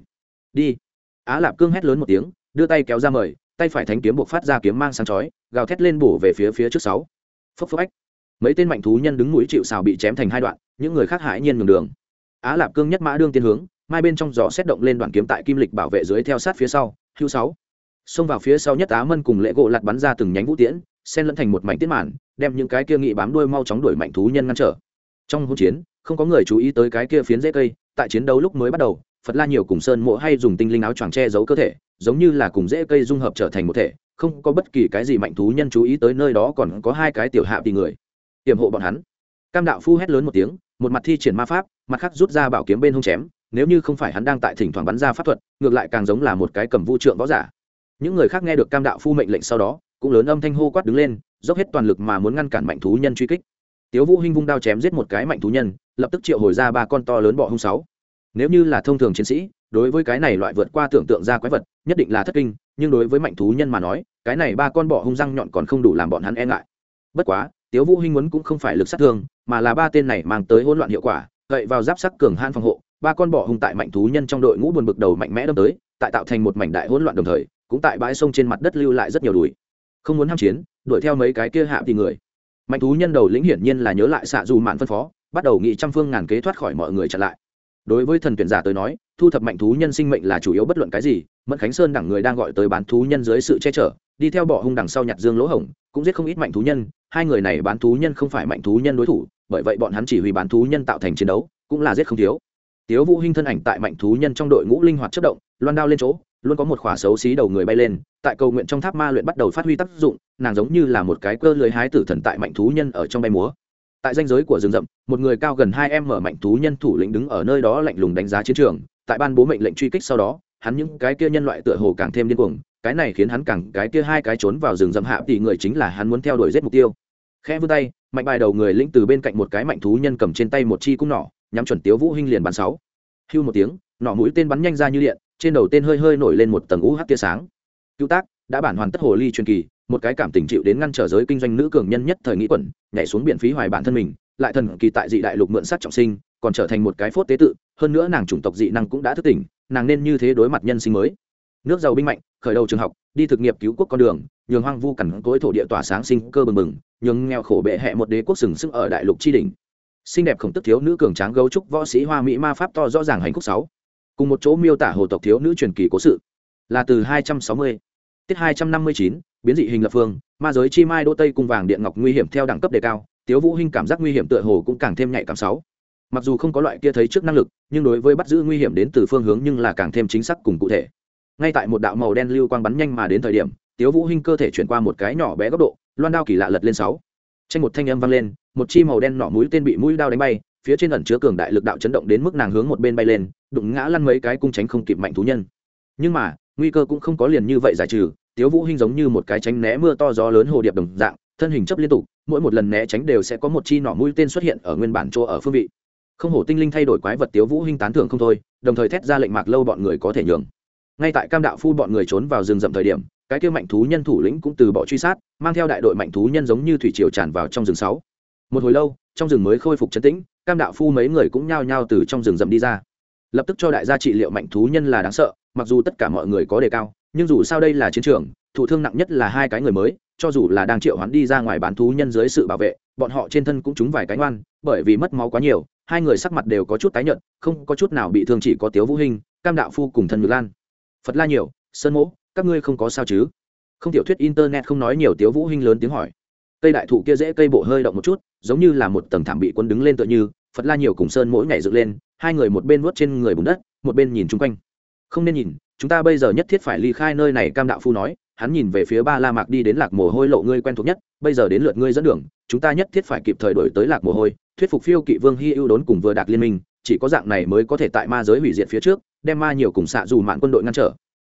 Đi á lạp cương hét lớn một tiếng, đưa tay kéo ra mời, tay phải thánh kiếm buộc phát ra kiếm mang sáng chói, gào thét lên bổ về phía phía trước sáu. Phốc phốc ách. Mấy tên mạnh thú nhân đứng núi chịu xào bị chém thành hai đoạn, những người khác hãi nhiên ngừng đường. Á lạp cương nhất mã đương tiên hướng, mai bên trong gió xét động lên đoạn kiếm tại kim lịch bảo vệ dưới theo sát phía sau, hưu sáu. Xông vào phía sau nhất á mân cùng lễ gỗ lặt bắn ra từng nhánh vũ tiễn, xen lẫn thành một mảnh tiết màn, đem những cái kia nghị bám đuôi mau chóng đuổi mạnh thú nhân ngăn trở. Trong hỗn chiến, không có người chú ý tới cái kia phiến dễ cây, tại chiến đấu lúc mới bắt đầu phật la nhiều cùng sơn mộ hay dùng tinh linh áo choàng che giấu cơ thể, giống như là cùng dễ cây dung hợp trở thành một thể, không có bất kỳ cái gì mạnh thú nhân chú ý tới nơi đó còn có hai cái tiểu hạ tỷ người. Tiềm hộ bọn hắn. Cam đạo phu hét lớn một tiếng, một mặt thi triển ma pháp, mặt khác rút ra bảo kiếm bên hông chém, nếu như không phải hắn đang tại thỉnh thoảng bắn ra pháp thuật, ngược lại càng giống là một cái cầm vũ trượng võ giả. Những người khác nghe được cam đạo phu mệnh lệnh sau đó, cũng lớn âm thanh hô quát đứng lên, dốc hết toàn lực mà muốn ngăn cản mạnh thú nhân truy kích. Tiếu vũ hinh vung đao chém giết một cái mạnh thú nhân, lập tức triệu hồi ra ba con to lớn bọ hung sáu nếu như là thông thường chiến sĩ, đối với cái này loại vượt qua tưởng tượng ra quái vật, nhất định là thất kinh, nhưng đối với mạnh thú nhân mà nói, cái này ba con bọ hung răng nhọn còn không đủ làm bọn hắn e ngại. Bất quá, tiếu vũ hinh muốn cũng không phải lực sát thương, mà là ba tên này mang tới hỗn loạn hiệu quả, gậy vào giáp sắc cường han phòng hộ, ba con bọ hung tại mạnh thú nhân trong đội ngũ buồn bực đầu mạnh mẽ đâm tới, tại tạo thành một mảnh đại hỗn loạn đồng thời, cũng tại bãi sông trên mặt đất lưu lại rất nhiều đùi. Không muốn ham chiến, đuổi theo mấy cái kia hạ thì người. Mạnh thú nhân đầu lĩnh hiển nhiên là nhớ lại xạ dù mạn phân phó, bắt đầu nghị trăm phương ngàn kế thoát khỏi mọi người chặn lại đối với thần tuyển giả tới nói, thu thập mạnh thú nhân sinh mệnh là chủ yếu bất luận cái gì, mẫn khánh sơn đẳng người đang gọi tới bán thú nhân dưới sự che chở, đi theo bỏ hung đằng sau nhặt dương lỗ hổng, cũng giết không ít mạnh thú nhân, hai người này bán thú nhân không phải mạnh thú nhân đối thủ, bởi vậy bọn hắn chỉ huy bán thú nhân tạo thành chiến đấu, cũng là giết không thiếu. Tiếu vũ hinh thân ảnh tại mạnh thú nhân trong đội ngũ linh hoạt chất động, loan đao lên chỗ, luôn có một khỏa xấu xí đầu người bay lên, tại cầu nguyện trong tháp ma luyện bắt đầu phát huy tác dụng, nàng giống như là một cái cơ lưới hái tử thần tại mạnh thú nhân ở trong bay múa tại danh giới của rừng rậm, một người cao gần hai em mở mạnh thú nhân thủ lĩnh đứng ở nơi đó lạnh lùng đánh giá chiến trường. Tại ban bố mệnh lệnh truy kích sau đó, hắn những cái kia nhân loại tựa hồ càng thêm điên cuồng, cái này khiến hắn càng, cái kia hai cái trốn vào rừng rậm hạ thì người chính là hắn muốn theo đuổi giết mục tiêu. Khẽ vươn tay, mạnh bài đầu người lĩnh từ bên cạnh một cái mạnh thú nhân cầm trên tay một chi cung nỏ, nhắm chuẩn tiếu vũ hinh liền bắn sáu. Hưu một tiếng, nỏ mũi tên bắn nhanh ra như điện, trên đầu tên hơi hơi nổi lên một tầng u hắc tia sáng. Cứu tác, đã bản hoàn tất hồ ly truyền kỳ một cái cảm tình chịu đến ngăn trở giới kinh doanh nữ cường nhân nhất thời nghĩ quẩn, nhảy xuống biển phí hoài bản thân mình, lại thần kỳ tại dị đại lục mượn sát trọng sinh, còn trở thành một cái phốt tế tự, hơn nữa nàng chủng tộc dị năng cũng đã thức tỉnh, nàng nên như thế đối mặt nhân sinh mới. Nước giàu binh mạnh, khởi đầu trường học, đi thực nghiệp cứu quốc con đường, nhường hoang vu cằn cối thổ địa tỏa sáng sinh cơ bừng bừng, nhường nghèo khổ bệ hẹ một đế quốc sừng sững ở đại lục tri đình xinh đẹp khổng tức thiếu nữ cường tráng gấu trúc võ sĩ hoa mỹ ma pháp to rõ ràng hành khúc sáu. Cùng một chỗ miêu tả hồ tộc thiếu nữ truyền kỳ cố sự. Là từ 260 tiết 259 biến dị hình lập phương, ma giới chi mai đô tây cung vàng điện ngọc nguy hiểm theo đẳng cấp đề cao, tiếu vũ hinh cảm giác nguy hiểm tựa hồ cũng càng thêm nhạy cảm sáu. Mặc dù không có loại kia thấy trước năng lực, nhưng đối với bắt giữ nguy hiểm đến từ phương hướng nhưng là càng thêm chính xác cùng cụ thể. Ngay tại một đạo màu đen lưu quang bắn nhanh mà đến thời điểm, tiếu vũ hinh cơ thể chuyển qua một cái nhỏ bé góc độ, loan đao kỳ lạ lật lên sáu. Tranh một thanh âm vang lên, một chi màu đen nỏ mũi tên bị mũi đao đánh bay, phía trên ẩn chứa cường đại lực đạo chấn động đến mức nàng hướng một bên bay lên, đụng ngã lăn mấy cái cung tránh không kịp mạnh thú nhân. Nhưng mà, nguy cơ cũng không có liền như vậy giải trừ tiếu vũ hinh giống như một cái tránh né mưa to gió lớn hồ điệp đồng dạng, thân hình chấp liên tục, mỗi một lần né tránh đều sẽ có một chi nỏ mũi tên xuất hiện ở nguyên bản chỗ ở phương vị. Không hổ tinh linh thay đổi quái vật tiếu vũ hinh tán thưởng không thôi, đồng thời thét ra lệnh mạc lâu bọn người có thể nhường. Ngay tại cam đạo phu bọn người trốn vào rừng rậm thời điểm, cái kia mạnh thú nhân thủ lĩnh cũng từ bỏ truy sát, mang theo đại đội mạnh thú nhân giống như thủy triều tràn vào trong rừng sáu. Một hồi lâu, trong rừng mới khôi phục trấn tĩnh, cam đạo phu mấy người cũng nhao nhao từ trong rừng rậm đi ra. Lập tức cho đại gia trị liệu mạnh thú nhân là đáng sợ, mặc dù tất cả mọi người có đề cao nhưng dù sao đây là chiến trường, thụ thương nặng nhất là hai cái người mới, cho dù là đang triệu hoán đi ra ngoài bán thú nhân dưới sự bảo vệ, bọn họ trên thân cũng trúng vài cái ngoan bởi vì mất máu quá nhiều, hai người sắc mặt đều có chút tái nhợt, không có chút nào bị thương chỉ có tiếu vũ hình cam đạo phu cùng thân ngược lan. Phật la nhiều, sơn mỗ, các ngươi không có sao chứ? Không tiểu thuyết internet không nói nhiều, tiếu vũ hinh lớn tiếng hỏi. Cây đại thụ kia dễ cây bộ hơi động một chút, giống như là một tầng thảm bị quân đứng lên tựa như, phật la nhiều cùng sơn mỗi ngày dựng lên, hai người một bên vuốt trên người bùn đất, một bên nhìn chung quanh không nên nhìn, chúng ta bây giờ nhất thiết phải ly khai nơi này, cam đạo phu nói, hắn nhìn về phía ba la mạc đi đến lạc mồ hôi lộ ngươi quen thuộc nhất, bây giờ đến lượt ngươi dẫn đường, chúng ta nhất thiết phải kịp thời đổi tới lạc mồ hôi, thuyết phục phiêu kỵ vương hy ưu đốn cùng vừa đạt liên minh, chỉ có dạng này mới có thể tại ma giới hủy diệt phía trước, đem ma nhiều cùng xạ dù mạn quân đội ngăn trở.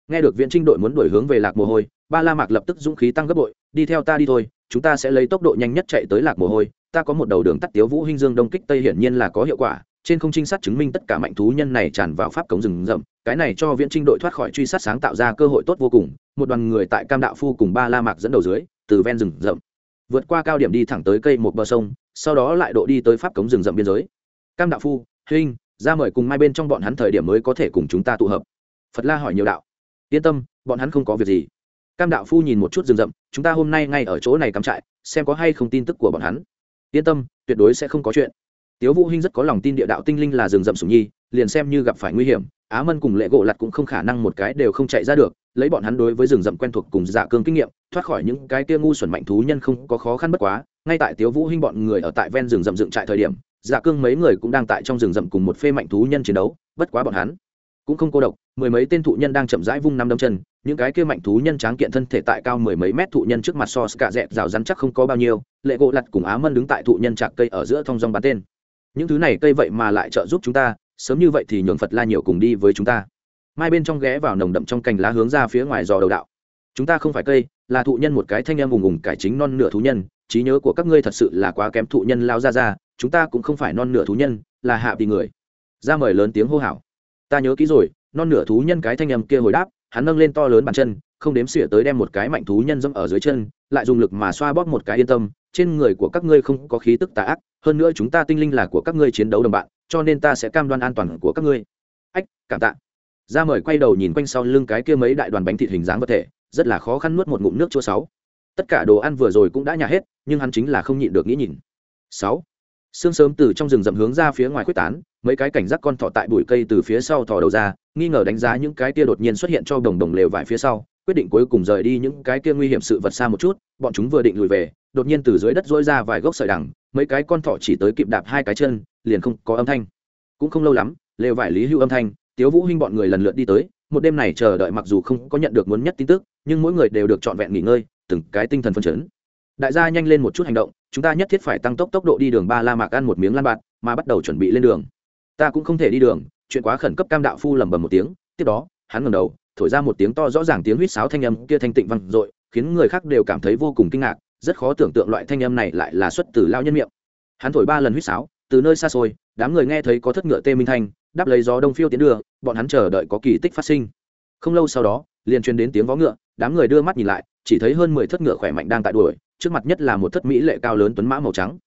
Nghe được viện trinh đội muốn đổi hướng về lạc mồ hôi, ba la mạc lập tức dũng khí tăng gấp bội, đi theo ta đi thôi, chúng ta sẽ lấy tốc độ nhanh nhất chạy tới lạc mồ hôi, ta có một đầu đường tắt tiếu vũ hinh dương đông kích tây hiển nhiên là có hiệu quả trên không trinh sát chứng minh tất cả mạnh thú nhân này tràn vào pháp cống rừng rậm, cái này cho viễn trinh đội thoát khỏi truy sát sáng tạo ra cơ hội tốt vô cùng, một đoàn người tại cam đạo phu cùng ba la mạc dẫn đầu dưới, từ ven rừng rậm, vượt qua cao điểm đi thẳng tới cây một bờ sông, sau đó lại độ đi tới pháp cống rừng rậm biên giới. Cam đạo phu huynh ra mời cùng mai bên trong bọn hắn thời điểm mới có thể cùng chúng ta tụ hợp. Phật la hỏi nhiều đạo. Yên tâm, bọn hắn không có việc gì. Cam đạo phu nhìn một chút rừng rậm, chúng ta hôm nay ngay ở chỗ này cắm trại, xem có hay không tin tức của bọn hắn. Yên tâm, tuyệt đối sẽ không có chuyện tiếu vũ hinh rất có lòng tin địa đạo tinh linh là rừng rậm sủng nhi, liền xem như gặp phải nguy hiểm, á mân cùng lệ gỗ lặt cũng không khả năng một cái đều không chạy ra được, lấy bọn hắn đối với rừng rậm quen thuộc cùng dạ cương kinh nghiệm, thoát khỏi những cái kia ngu xuẩn mạnh thú nhân không có khó khăn bất quá. Ngay tại tiếu vũ hinh bọn người ở tại ven rừng rậm dựng trại thời điểm dạ cương mấy người cũng đang tại trong rừng rậm cùng một phê mạnh thú nhân chiến đấu, bất quá bọn hắn cũng không cô độc. Mười mấy tên thụ nhân đang chậm rãi vung năm đấm chân, những cái kia mạnh thú nhân tráng kiện thân thể tại cao mười mấy mét thụ nhân trước mặt so cả dẹp rào rắn chắc không có bao nhiêu. Lệ gỗ lặt cùng á mân đứng tại thụ nhân chạc cây ở giữa thong dong bắn tên những thứ này cây vậy mà lại trợ giúp chúng ta, sớm như vậy thì nhường phật la nhiều cùng đi với chúng ta. Mai bên trong ghé vào nồng đậm trong cành lá hướng ra phía ngoài giò đầu đạo. Chúng ta không phải cây, là thụ nhân một cái thanh em ùng ùng cải chính non nửa thú nhân, trí nhớ của các ngươi thật sự là quá kém thụ nhân lao ra ra, chúng ta cũng không phải non nửa thú nhân, là hạ tỷ người. Ra mời lớn tiếng hô hào. Ta nhớ kỹ rồi, non nửa thú nhân cái thanh âm kia hồi đáp, hắn nâng lên to lớn bàn chân, không đếm xỉa tới đem một cái mạnh thú nhân dẫm ở dưới chân, lại dùng lực mà xoa bóp một cái yên tâm, trên người của các ngươi không có khí tức tà ác hơn nữa chúng ta tinh linh là của các ngươi chiến đấu đồng bạn, cho nên ta sẽ cam đoan an toàn của các ngươi. Ách, cảm tạ. Ra mời quay đầu nhìn quanh sau lưng cái kia mấy đại đoàn bánh thịt hình dáng vật thể, rất là khó khăn nuốt một ngụm nước chua sáu. Tất cả đồ ăn vừa rồi cũng đã nhả hết, nhưng hắn chính là không nhịn được nghĩ nhìn. Sáu. Sương sớm từ trong rừng rậm hướng ra phía ngoài quyết tán, mấy cái cảnh giác con thỏ tại bụi cây từ phía sau thỏ đầu ra, nghi ngờ đánh giá những cái kia đột nhiên xuất hiện cho đồng đồng lều vải phía sau, quyết định cuối cùng rời đi những cái kia nguy hiểm sự vật xa một chút, bọn chúng vừa định lùi về, đột nhiên từ dưới đất dỗi ra vài gốc sợi đằng mấy cái con thỏ chỉ tới kịp đạp hai cái chân liền không có âm thanh. Cũng không lâu lắm lều vải lý hưu âm thanh tiếu vũ hinh bọn người lần lượt đi tới một đêm này chờ đợi mặc dù không có nhận được muốn nhất tin tức nhưng mỗi người đều được trọn vẹn nghỉ ngơi từng cái tinh thần phấn chấn. Đại gia nhanh lên một chút hành động chúng ta nhất thiết phải tăng tốc tốc độ đi đường ba la mạc ăn một miếng lan bạc, mà bắt đầu chuẩn bị lên đường. Ta cũng không thể đi đường chuyện quá khẩn cấp cam đạo phu lẩm bẩm một tiếng tiếp đó hắn ngẩng đầu thổi ra một tiếng to rõ ràng tiếng huýt sáo thanh âm kia thanh tịnh vang dội khiến người khác đều cảm thấy vô cùng kinh ngạc rất khó tưởng tượng loại thanh âm này lại là xuất từ lao nhân miệng. Hắn thổi ba lần huýt sáo, từ nơi xa xôi, đám người nghe thấy có thất ngựa tê minh thanh, đáp lấy gió đông phiêu tiến đưa bọn hắn chờ đợi có kỳ tích phát sinh. Không lâu sau đó, liền truyền đến tiếng vó ngựa, đám người đưa mắt nhìn lại, chỉ thấy hơn mười thất ngựa khỏe mạnh đang tại đuổi, trước mặt nhất là một thất mỹ lệ cao lớn tuấn mã màu trắng.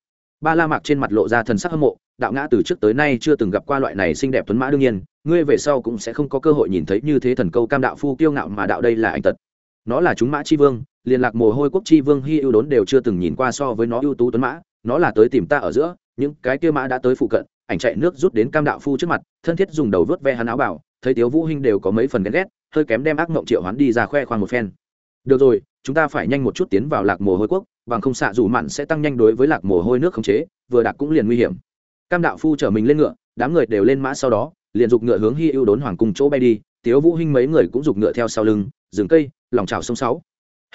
Ba la mạc trên mặt lộ ra thần sắc hâm mộ, đạo ngã từ trước tới nay chưa từng gặp qua loại này xinh đẹp tuấn mã đương nhiên, ngươi về sau cũng sẽ không có cơ hội nhìn thấy như thế thần câu cam đạo phu kiêu ngạo mà đạo đây là anh tật nó là chúng mã chi vương, liên lạc mồ hôi quốc chi vương hy ưu đốn đều chưa từng nhìn qua so với nó ưu tú tuấn mã. Nó là tới tìm ta ở giữa, những cái kia mã đã tới phụ cận, ảnh chạy nước rút đến cam đạo phu trước mặt, thân thiết dùng đầu vớt ve hắn áo bảo, thấy tiếu vũ hinh đều có mấy phần ghen ghét, hơi kém đem ác mộng triệu hắn đi ra khoe khoang một phen. Được rồi, chúng ta phải nhanh một chút tiến vào lạc mồ hôi quốc, bằng không xạ dù mặn sẽ tăng nhanh đối với lạc mồ hôi nước khống chế, vừa đạt cũng liền nguy hiểm. Cam đạo phu chở mình lên ngựa, đám người đều lên mã sau đó, liền giục ngựa hướng hy ưu đốn hoàng cung chỗ bay đi, tiếu vũ hinh mấy người cũng giục ngựa theo sau lưng, rừng cây lòng trào sông sáu.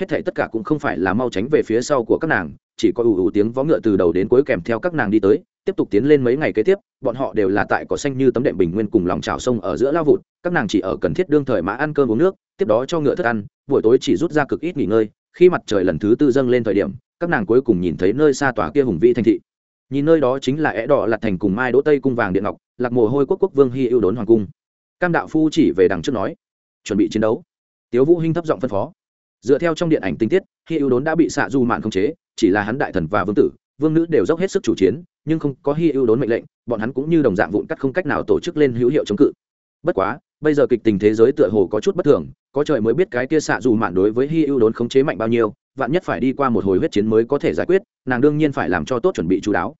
Hết thảy tất cả cũng không phải là mau tránh về phía sau của các nàng, chỉ có ù ù tiếng vó ngựa từ đầu đến cuối kèm theo các nàng đi tới, tiếp tục tiến lên mấy ngày kế tiếp, bọn họ đều là tại có xanh như tấm đệm bình nguyên cùng lòng trào sông ở giữa lao vụt, các nàng chỉ ở cần thiết đương thời mã ăn cơm uống nước, tiếp đó cho ngựa thức ăn, buổi tối chỉ rút ra cực ít nghỉ ngơi, khi mặt trời lần thứ tư dâng lên thời điểm, các nàng cuối cùng nhìn thấy nơi xa tòa kia hùng vĩ thành thị. Nhìn nơi đó chính là é đỏ lặt thành cùng mai đỗ tây cung vàng điện ngọc, lạc mồ hôi quốc quốc vương hy ưu đốn hoàng cung. Cam đạo phu chỉ về đằng trước nói, chuẩn bị chiến đấu tiếu vũ hinh thấp giọng phân phó. Dựa theo trong điện ảnh tình tiết, khi ưu đốn đã bị xạ du mạn khống chế, chỉ là hắn đại thần và vương tử, vương nữ đều dốc hết sức chủ chiến, nhưng không có hy ưu đốn mệnh lệnh, bọn hắn cũng như đồng dạng vụn cắt không cách nào tổ chức lên hữu hiệu chống cự. Bất quá, bây giờ kịch tình thế giới tựa hồ có chút bất thường, có trời mới biết cái kia xạ dù mạn đối với hy ưu đốn khống chế mạnh bao nhiêu, vạn nhất phải đi qua một hồi huyết chiến mới có thể giải quyết, nàng đương nhiên phải làm cho tốt chuẩn bị chú đáo.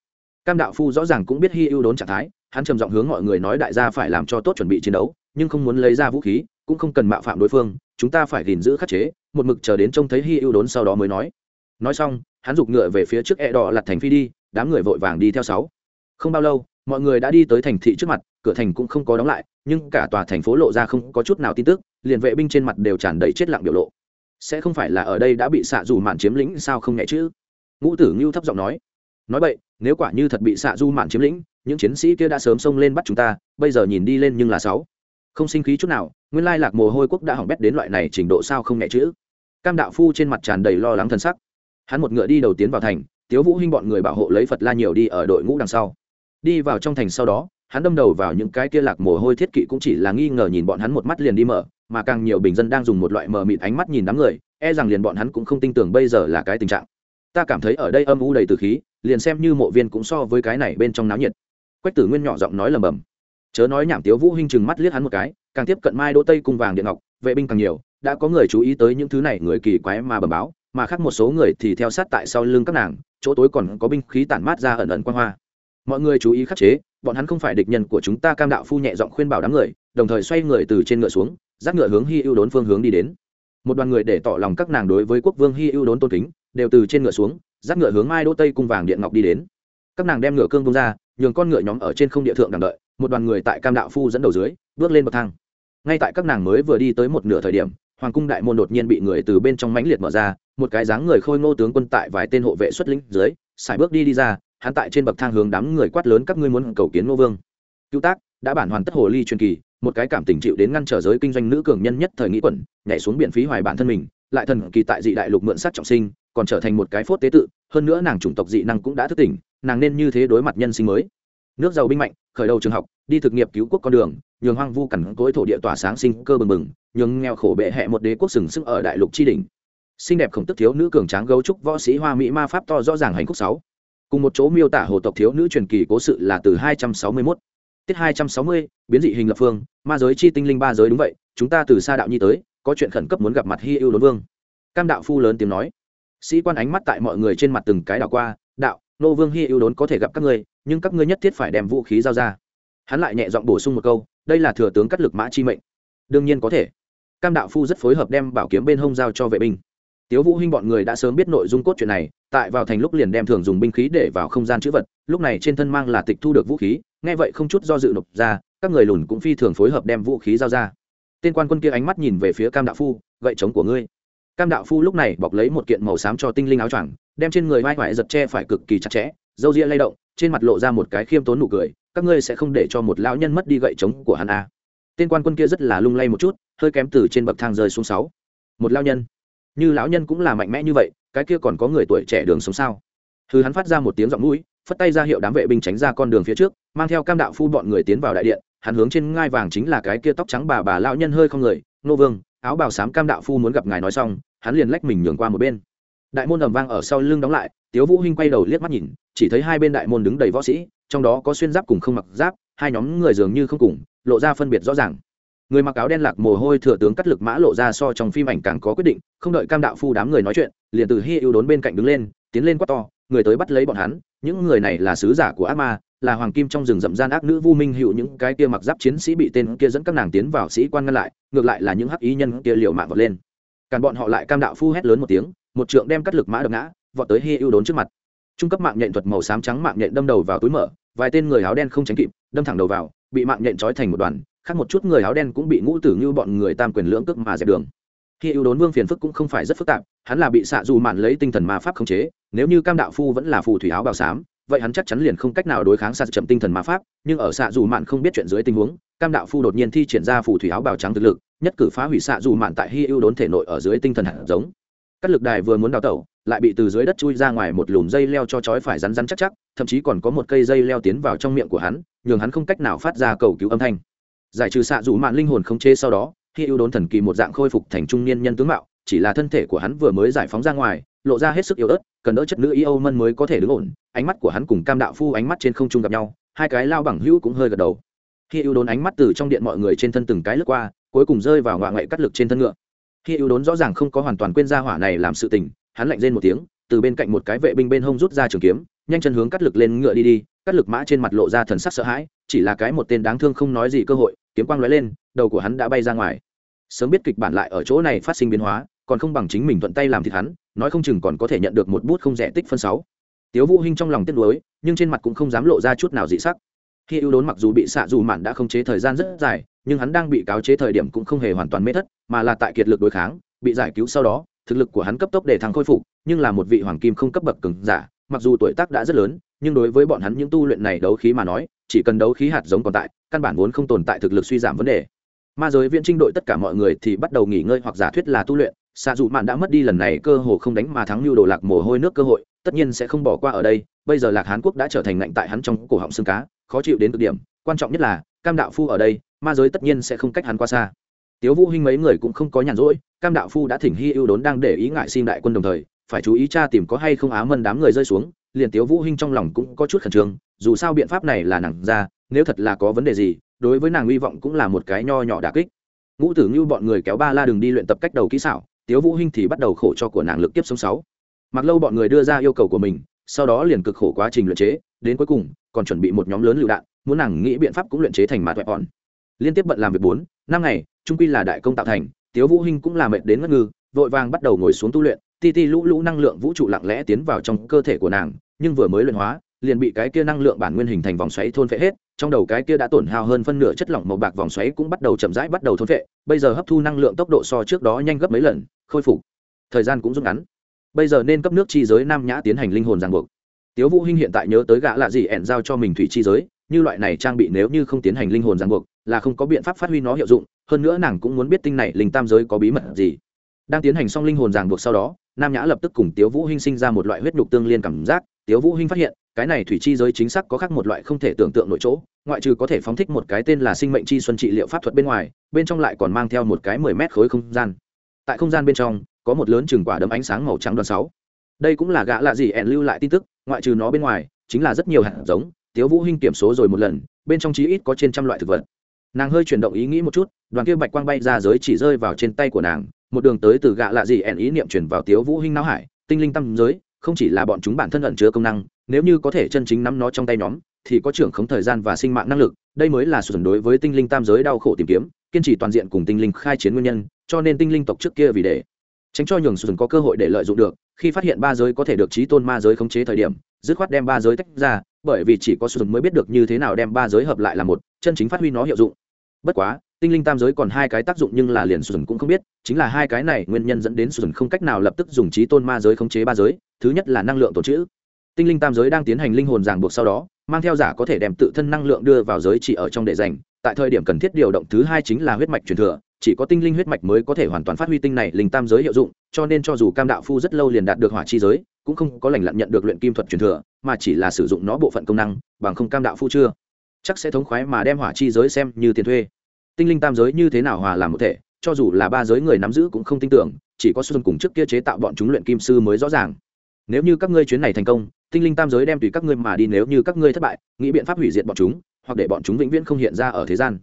Cam đạo phu rõ ràng cũng biết hy ưu đốn trạng thái, hắn trầm giọng hướng mọi người nói đại gia phải làm cho tốt chuẩn bị chiến đấu, nhưng không muốn lấy ra vũ khí, cũng không cần mạo phạm đối phương chúng ta phải gìn giữ khắc chế, một mực chờ đến trông thấy hy ưu đốn sau đó mới nói. Nói xong, hắn giục ngựa về phía trước e đỏ lặt thành phi đi, đám người vội vàng đi theo sáu. Không bao lâu, mọi người đã đi tới thành thị trước mặt, cửa thành cũng không có đóng lại, nhưng cả tòa thành phố lộ ra không có chút nào tin tức, liền vệ binh trên mặt đều tràn đầy chết lặng biểu lộ. Sẽ không phải là ở đây đã bị xạ dù mạn chiếm lĩnh sao không nhẹ chứ? Ngũ tử ngưu thấp giọng nói. Nói vậy, nếu quả như thật bị xạ du mạn chiếm lĩnh, những chiến sĩ kia đã sớm xông lên bắt chúng ta, bây giờ nhìn đi lên nhưng là sáu không sinh khí chút nào, nguyên lai lạc mồ hôi quốc đã hỏng bét đến loại này trình độ sao không nhẹ chữ cam đạo phu trên mặt tràn đầy lo lắng thân sắc. Hắn một ngựa đi đầu tiến vào thành, tiếu vũ hinh bọn người bảo hộ lấy phật la nhiều đi ở đội ngũ đằng sau. Đi vào trong thành sau đó, hắn đâm đầu vào những cái kia lạc mồ hôi thiết kỵ cũng chỉ là nghi ngờ nhìn bọn hắn một mắt liền đi mở, mà càng nhiều bình dân đang dùng một loại mờ mịt ánh mắt nhìn đám người e rằng liền bọn hắn cũng không tin tưởng bây giờ là cái tình trạng. Ta cảm thấy ở đây âm u đầy từ khí, liền xem như mộ viên cũng so với cái này bên trong náo nhiệt. Quách tử nguyên nhỏ giọng nói lầm bầm chớ nói nhảm tiếu vũ hinh chừng mắt liếc hắn một cái, càng tiếp cận mai đỗ tây cung vàng điện ngọc, vệ binh càng nhiều, đã có người chú ý tới những thứ này, người kỳ quái mà bẩm báo, mà khác một số người thì theo sát tại sau lưng các nàng, chỗ tối còn có binh khí tản mát ra ẩn ẩn quang hoa. Mọi người chú ý khắc chế, bọn hắn không phải địch nhân của chúng ta cam đạo phu nhẹ giọng khuyên bảo đám người, đồng thời xoay người từ trên ngựa xuống, dắt ngựa hướng hi ưu đốn phương hướng đi đến. Một đoàn người để tỏ lòng các nàng đối với quốc vương hi ưu đốn tôn kính, đều từ trên ngựa xuống, dắt ngựa hướng mai đỗ tây cung vàng điện ngọc đi đến. Các nàng đem ngựa cương bông ra, nhường con ngựa nhóm ở trên không địa thượng đằng đợi một đoàn người tại cam đạo phu dẫn đầu dưới, bước lên bậc thang. Ngay tại các nàng mới vừa đi tới một nửa thời điểm, hoàng cung đại môn đột nhiên bị người từ bên trong mãnh liệt mở ra, một cái dáng người khôi ngô tướng quân tại vài tên hộ vệ xuất lĩnh dưới xài bước đi đi ra, hắn tại trên bậc thang hướng đám người quát lớn các ngươi muốn cầu kiến ngô vương. Cứu tác, đã bản hoàn tất hồ ly truyền kỳ, một cái cảm tình chịu đến ngăn trở giới kinh doanh nữ cường nhân nhất thời nghĩ quẩn, nhảy xuống biển phí hoài bản thân mình, lại thần kỳ tại dị đại lục mượn sát trọng sinh, còn trở thành một cái phốt tế tự, hơn nữa nàng chủng tộc dị năng cũng đã thức tỉnh, nàng nên như thế đối mặt nhân sinh mới. Nước giàu binh mạnh khởi đầu trường học đi thực nghiệp cứu quốc con đường nhường hoang vu cằn cối thổ địa tỏa sáng sinh cơ bừng bừng nhường nghèo khổ bệ hẹ một đế quốc sừng sững ở đại lục tri đình xinh đẹp khổng tức thiếu nữ cường tráng gấu trúc võ sĩ hoa mỹ ma pháp to rõ ràng hành khúc sáu. Cùng một chỗ miêu tả hồ tộc thiếu nữ truyền kỳ cố sự là từ 261. tiết 260, biến dị hình lập phương ma giới chi tinh linh ba giới đúng vậy chúng ta từ xa đạo nhi tới có chuyện khẩn cấp muốn gặp mặt hi ưu đốn vương. Cam đạo phu lớn tiếng nói. Sĩ quan ánh mắt tại mọi người trên mặt từng cái đảo qua đạo nô vương hi ưu đốn có thể gặp các ngươi, nhưng các ngươi nhất thiết phải đem vũ khí giao ra. Hắn lại nhẹ giọng bổ sung một câu, đây là thừa tướng cắt lực mã chi mệnh. Đương nhiên có thể. Cam đạo phu rất phối hợp đem bảo kiếm bên hông giao cho vệ binh. Tiếu vũ hinh bọn người đã sớm biết nội dung cốt truyện này, tại vào thành lúc liền đem thường dùng binh khí để vào không gian chữ vật, lúc này trên thân mang là tịch thu được vũ khí, nghe vậy không chút do dự nộp ra, các người lùn cũng phi thường phối hợp đem vũ khí giao ra. Tên quan quân kia ánh mắt nhìn về phía cam đạo phu, gậy chống của ngươi. Cam đạo phu lúc này bọc lấy một kiện màu xám cho tinh linh áo choàng đem trên người vai ngoại giật che phải cực kỳ chặt chẽ dâu ria lay động, trên mặt lộ ra một cái khiêm tốn nụ cười, các ngươi sẽ không để cho một lão nhân mất đi gậy chống của hắn à. tên quan quân kia rất là lung lay một chút, hơi kém từ trên bậc thang rơi xuống sáu. Một lão nhân. Như lão nhân cũng là mạnh mẽ như vậy, cái kia còn có người tuổi trẻ đường sống sao? Thứ hắn phát ra một tiếng giọng mũi, phất tay ra hiệu đám vệ binh tránh ra con đường phía trước, mang theo cam đạo phu bọn người tiến vào đại điện, hắn hướng trên ngai vàng chính là cái kia tóc trắng bà bà lão nhân hơi không người, nô vương, áo bào xám cam đạo phu muốn gặp ngài nói xong, hắn liền lách mình nhường qua một bên đại môn ầm vang ở sau lưng đóng lại, tiếu vũ hinh quay đầu liếc mắt nhìn, chỉ thấy hai bên đại môn đứng đầy võ sĩ, trong đó có xuyên giáp cùng không mặc giáp, hai nhóm người dường như không cùng, lộ ra phân biệt rõ ràng. Người mặc áo đen lạc mồ hôi thừa tướng cắt lực mã lộ ra so trong phim ảnh càng có quyết định, không đợi cam đạo phu đám người nói chuyện, liền từ hi ưu đốn bên cạnh đứng lên, tiến lên quát to, người tới bắt lấy bọn hắn, những người này là sứ giả của ác ma, là hoàng kim trong rừng rậm gian ác nữ vu minh hữu, những cái kia mặc giáp chiến sĩ bị tên kia dẫn các nàng tiến vào sĩ quan ngăn lại, ngược lại là những hắc ý nhân kia liều mạng vọt lên. Càn bọn họ lại cam đạo phu hét lớn một tiếng một trượng đem cắt lực mã đập ngã, vọt tới hy ưu đốn trước mặt. Trung cấp mạng nhện thuật màu xám trắng mạng nhện đâm đầu vào túi mở, vài tên người áo đen không tránh kịp, đâm thẳng đầu vào, bị mạng nhện trói thành một đoàn, khác một chút người áo đen cũng bị ngũ tử như bọn người tam quyền lưỡng cước mà dẹp đường. Khi ưu đốn vương phiền phức cũng không phải rất phức tạp, hắn là bị xạ dù mạn lấy tinh thần ma pháp khống chế, nếu như cam đạo phu vẫn là phù thủy áo bào xám, vậy hắn chắc chắn liền không cách nào đối kháng xạ chậm tinh thần ma pháp, nhưng ở xạ dù mạn không biết chuyện dưới tình huống, cam đạo phu đột nhiên thi triển ra phù thủy áo bào trắng thực lực, nhất cử phá hủy xạ dù mạn tại hy ưu đốn thể nội ở dưới tinh thần hạt giống cắt lực đài vừa muốn đào tẩu, lại bị từ dưới đất chui ra ngoài một lùm dây leo cho chói phải rắn rắn chắc chắc, thậm chí còn có một cây dây leo tiến vào trong miệng của hắn, nhường hắn không cách nào phát ra cầu cứu âm thanh. Giải trừ xạ rủ mạn linh hồn không chê sau đó, khi ưu đốn thần kỳ một dạng khôi phục thành trung niên nhân tướng mạo, chỉ là thân thể của hắn vừa mới giải phóng ra ngoài, lộ ra hết sức yếu ớt, cần đỡ chất nữ y âu mân mới có thể đứng ổn, ánh mắt của hắn cùng cam đạo phu ánh mắt trên không trung gặp nhau, hai cái lao bằng hữu cũng hơi gật đầu. Khi ưu đốn ánh mắt từ trong điện mọi người trên thân từng cái lướt qua, cuối cùng rơi vào ngoại ngoại cắt lực trên thân ngựa khi ưu đốn rõ ràng không có hoàn toàn quên ra hỏa này làm sự tình, hắn lạnh rên một tiếng, từ bên cạnh một cái vệ binh bên hông rút ra trường kiếm, nhanh chân hướng cắt lực lên ngựa đi đi, cắt lực mã trên mặt lộ ra thần sắc sợ hãi, chỉ là cái một tên đáng thương không nói gì cơ hội, kiếm quang lóe lên, đầu của hắn đã bay ra ngoài. Sớm biết kịch bản lại ở chỗ này phát sinh biến hóa, còn không bằng chính mình thuận tay làm thịt hắn, nói không chừng còn có thể nhận được một bút không rẻ tích phân sáu. Tiếu vũ hinh trong lòng tiếc nuối, nhưng trên mặt cũng không dám lộ ra chút nào dị sắc khi ưu đốn mặc dù bị xạ dù mạn đã không chế thời gian rất dài, nhưng hắn đang bị cáo chế thời điểm cũng không hề hoàn toàn mê thất, mà là tại kiệt lực đối kháng, bị giải cứu sau đó, thực lực của hắn cấp tốc để thắng khôi phục, nhưng là một vị hoàng kim không cấp bậc cường giả, mặc dù tuổi tác đã rất lớn, nhưng đối với bọn hắn những tu luyện này đấu khí mà nói, chỉ cần đấu khí hạt giống còn tại, căn bản vốn không tồn tại thực lực suy giảm vấn đề. Ma giới viễn trinh đội tất cả mọi người thì bắt đầu nghỉ ngơi hoặc giả thuyết là tu luyện, xạ dù mạn đã mất đi lần này cơ hồ không đánh mà thắng lưu đồ lạc mồ hôi nước cơ hội, tất nhiên sẽ không bỏ qua ở đây, bây giờ lạc hán quốc đã trở thành ngạnh tại hắn trong cổ họng xương cá khó chịu đến cực điểm, quan trọng nhất là, cam đạo phu ở đây, ma giới tất nhiên sẽ không cách hắn qua xa. Tiếu vũ hinh mấy người cũng không có nhàn rỗi, cam đạo phu đã thỉnh hy ưu đốn đang để ý ngại xin đại quân đồng thời, phải chú ý cha tìm có hay không á mân đám người rơi xuống, liền tiếu vũ hinh trong lòng cũng có chút khẩn trương, dù sao biện pháp này là nàng ra, nếu thật là có vấn đề gì, đối với nàng hy vọng cũng là một cái nho nhỏ đả kích. Ngũ tử như bọn người kéo ba la đường đi luyện tập cách đầu kỹ xảo, tiếu vũ hinh thì bắt đầu khổ cho của nàng lực tiếp sống sáu. Mặc lâu bọn người đưa ra yêu cầu của mình, sau đó liền cực khổ quá trình luyện chế, đến cuối cùng còn chuẩn bị một nhóm lớn lựu đạn, muốn nàng nghĩ biện pháp cũng luyện chế thành mạt vẹn bọn. Liên tiếp bận làm việc bốn, năm ngày, trung quy là đại công tạo thành, tiếu vũ hinh cũng là mệt đến ngất ngư, vội vàng bắt đầu ngồi xuống tu luyện, ti ti lũ lũ năng lượng vũ trụ lặng lẽ tiến vào trong cơ thể của nàng, nhưng vừa mới luyện hóa, liền bị cái kia năng lượng bản nguyên hình thành vòng xoáy thôn phệ hết, trong đầu cái kia đã tổn hao hơn phân nửa chất lỏng màu bạc vòng xoáy cũng bắt đầu chậm rãi bắt đầu thôn phệ, bây giờ hấp thu năng lượng tốc độ so trước đó nhanh gấp mấy lần, khôi phục. Thời gian cũng rút ngắn. Bây giờ nên cấp nước chi giới nam nhã tiến hành linh hồn ràng buộc tiếu vũ hinh hiện tại nhớ tới gã lạ gì ẻn giao cho mình thủy chi giới, như loại này trang bị nếu như không tiến hành linh hồn ràng buộc, là không có biện pháp phát huy nó hiệu dụng, hơn nữa nàng cũng muốn biết tinh này linh tam giới có bí mật gì. Đang tiến hành xong linh hồn ràng buộc sau đó, nam nhã lập tức cùng tiếu vũ hinh sinh ra một loại huyết nhục tương liên cảm giác. Tiếu vũ hinh phát hiện, cái này thủy chi giới chính xác có khác một loại không thể tưởng tượng nội chỗ, ngoại trừ có thể phóng thích một cái tên là sinh mệnh chi xuân trị liệu pháp thuật bên ngoài, bên trong lại còn mang theo một cái mười mét khối không gian. Tại không gian bên trong, có một lớn chừng quả đấm ánh sáng màu trắng đoàn sáu. Đây cũng là gã lạ gì ẻn lưu lại tin tức ngoại trừ nó bên ngoài, chính là rất nhiều hạt giống, tiếu vũ hinh kiểm số rồi một lần, bên trong chí ít có trên trăm loại thực vật. Nàng hơi chuyển động ý nghĩ một chút, đoàn kia bạch quang bay ra giới chỉ rơi vào trên tay của nàng, một đường tới từ gạ lạ gì ẻn ý niệm chuyển vào tiếu vũ hinh não hải, tinh linh tâm giới, không chỉ là bọn chúng bản thân ẩn chứa công năng, nếu như có thể chân chính nắm nó trong tay nhóm, thì có trưởng khống thời gian và sinh mạng năng lực, đây mới là sự đối với tinh linh tam giới đau khổ tìm kiếm, kiên trì toàn diện cùng tinh linh khai chiến nguyên nhân, cho nên tinh linh tộc trước kia vì để tránh cho nhường sùn có cơ hội để lợi dụng được, khi phát hiện ba giới có thể được trí tôn ma giới khống chế thời điểm, dứt khoát đem ba giới tách ra, bởi vì chỉ có sùn mới biết được như thế nào đem ba giới hợp lại là một, chân chính phát huy nó hiệu dụng. Bất quá, tinh linh tam giới còn hai cái tác dụng nhưng là liền sùn cũng không biết, chính là hai cái này nguyên nhân dẫn đến sùn không cách nào lập tức dùng trí tôn ma giới khống chế ba giới, thứ nhất là năng lượng tổ chữ tinh linh tam giới đang tiến hành linh hồn ràng buộc sau đó, mang theo giả có thể đem tự thân năng lượng đưa vào giới chỉ ở trong để dành, tại thời điểm cần thiết điều động thứ hai chính là huyết mạch truyền thừa chỉ có tinh linh huyết mạch mới có thể hoàn toàn phát huy tinh này linh tam giới hiệu dụng, cho nên cho dù cam đạo phu rất lâu liền đạt được hỏa chi giới, cũng không có lành lặn nhận được luyện kim thuật truyền thừa, mà chỉ là sử dụng nó bộ phận công năng, bằng không cam đạo phu chưa. Chắc sẽ thống khoái mà đem hỏa chi giới xem như tiền thuê. Tinh linh tam giới như thế nào hòa làm một thể, cho dù là ba giới người nắm giữ cũng không tin tưởng, chỉ có xuân cùng trước kia chế tạo bọn chúng luyện kim sư mới rõ ràng. Nếu như các ngươi chuyến này thành công, tinh linh tam giới đem tùy các ngươi mà đi, nếu như các ngươi thất bại, nghĩ biện pháp hủy diệt bọn chúng, hoặc để bọn chúng vĩnh viễn không hiện ra ở thế gian.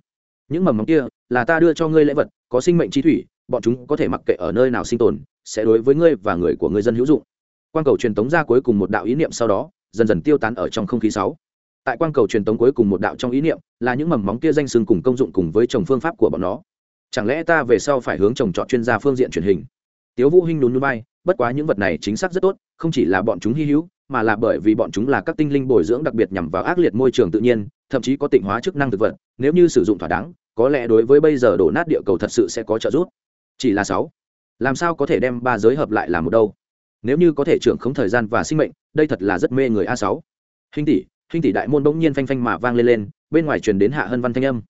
Những mầm móng kia là ta đưa cho ngươi lễ vật, có sinh mệnh trí thủy, bọn chúng có thể mặc kệ ở nơi nào sinh tồn, sẽ đối với ngươi và người của người dân hữu dụng. Quang cầu truyền tống ra cuối cùng một đạo ý niệm sau đó, dần dần tiêu tán ở trong không khí sáu. Tại quang cầu truyền tống cuối cùng một đạo trong ý niệm, là những mầm móng kia danh sưng cùng công dụng cùng với trồng phương pháp của bọn nó. Chẳng lẽ ta về sau phải hướng trồng trọt chuyên gia phương diện truyền hình? Tiếu vũ hinh nhún nhún bay bất quá những vật này chính xác rất tốt, không chỉ là bọn chúng hy hữu, mà là bởi vì bọn chúng là các tinh linh bồi dưỡng đặc biệt nhằm vào ác liệt môi trường tự nhiên, thậm chí có tịnh hóa chức năng thực vật, nếu như sử dụng thỏa đáng có lẽ đối với bây giờ đổ nát địa cầu thật sự sẽ có trợ giúp. Chỉ là sáu. Làm sao có thể đem ba giới hợp lại làm một đâu? Nếu như có thể trưởng không thời gian và sinh mệnh, đây thật là rất mê người a sáu. Hình tỷ hình tỷ đại môn bỗng nhiên phanh phanh mà vang lên lên, bên ngoài truyền đến hạ hân văn thanh âm.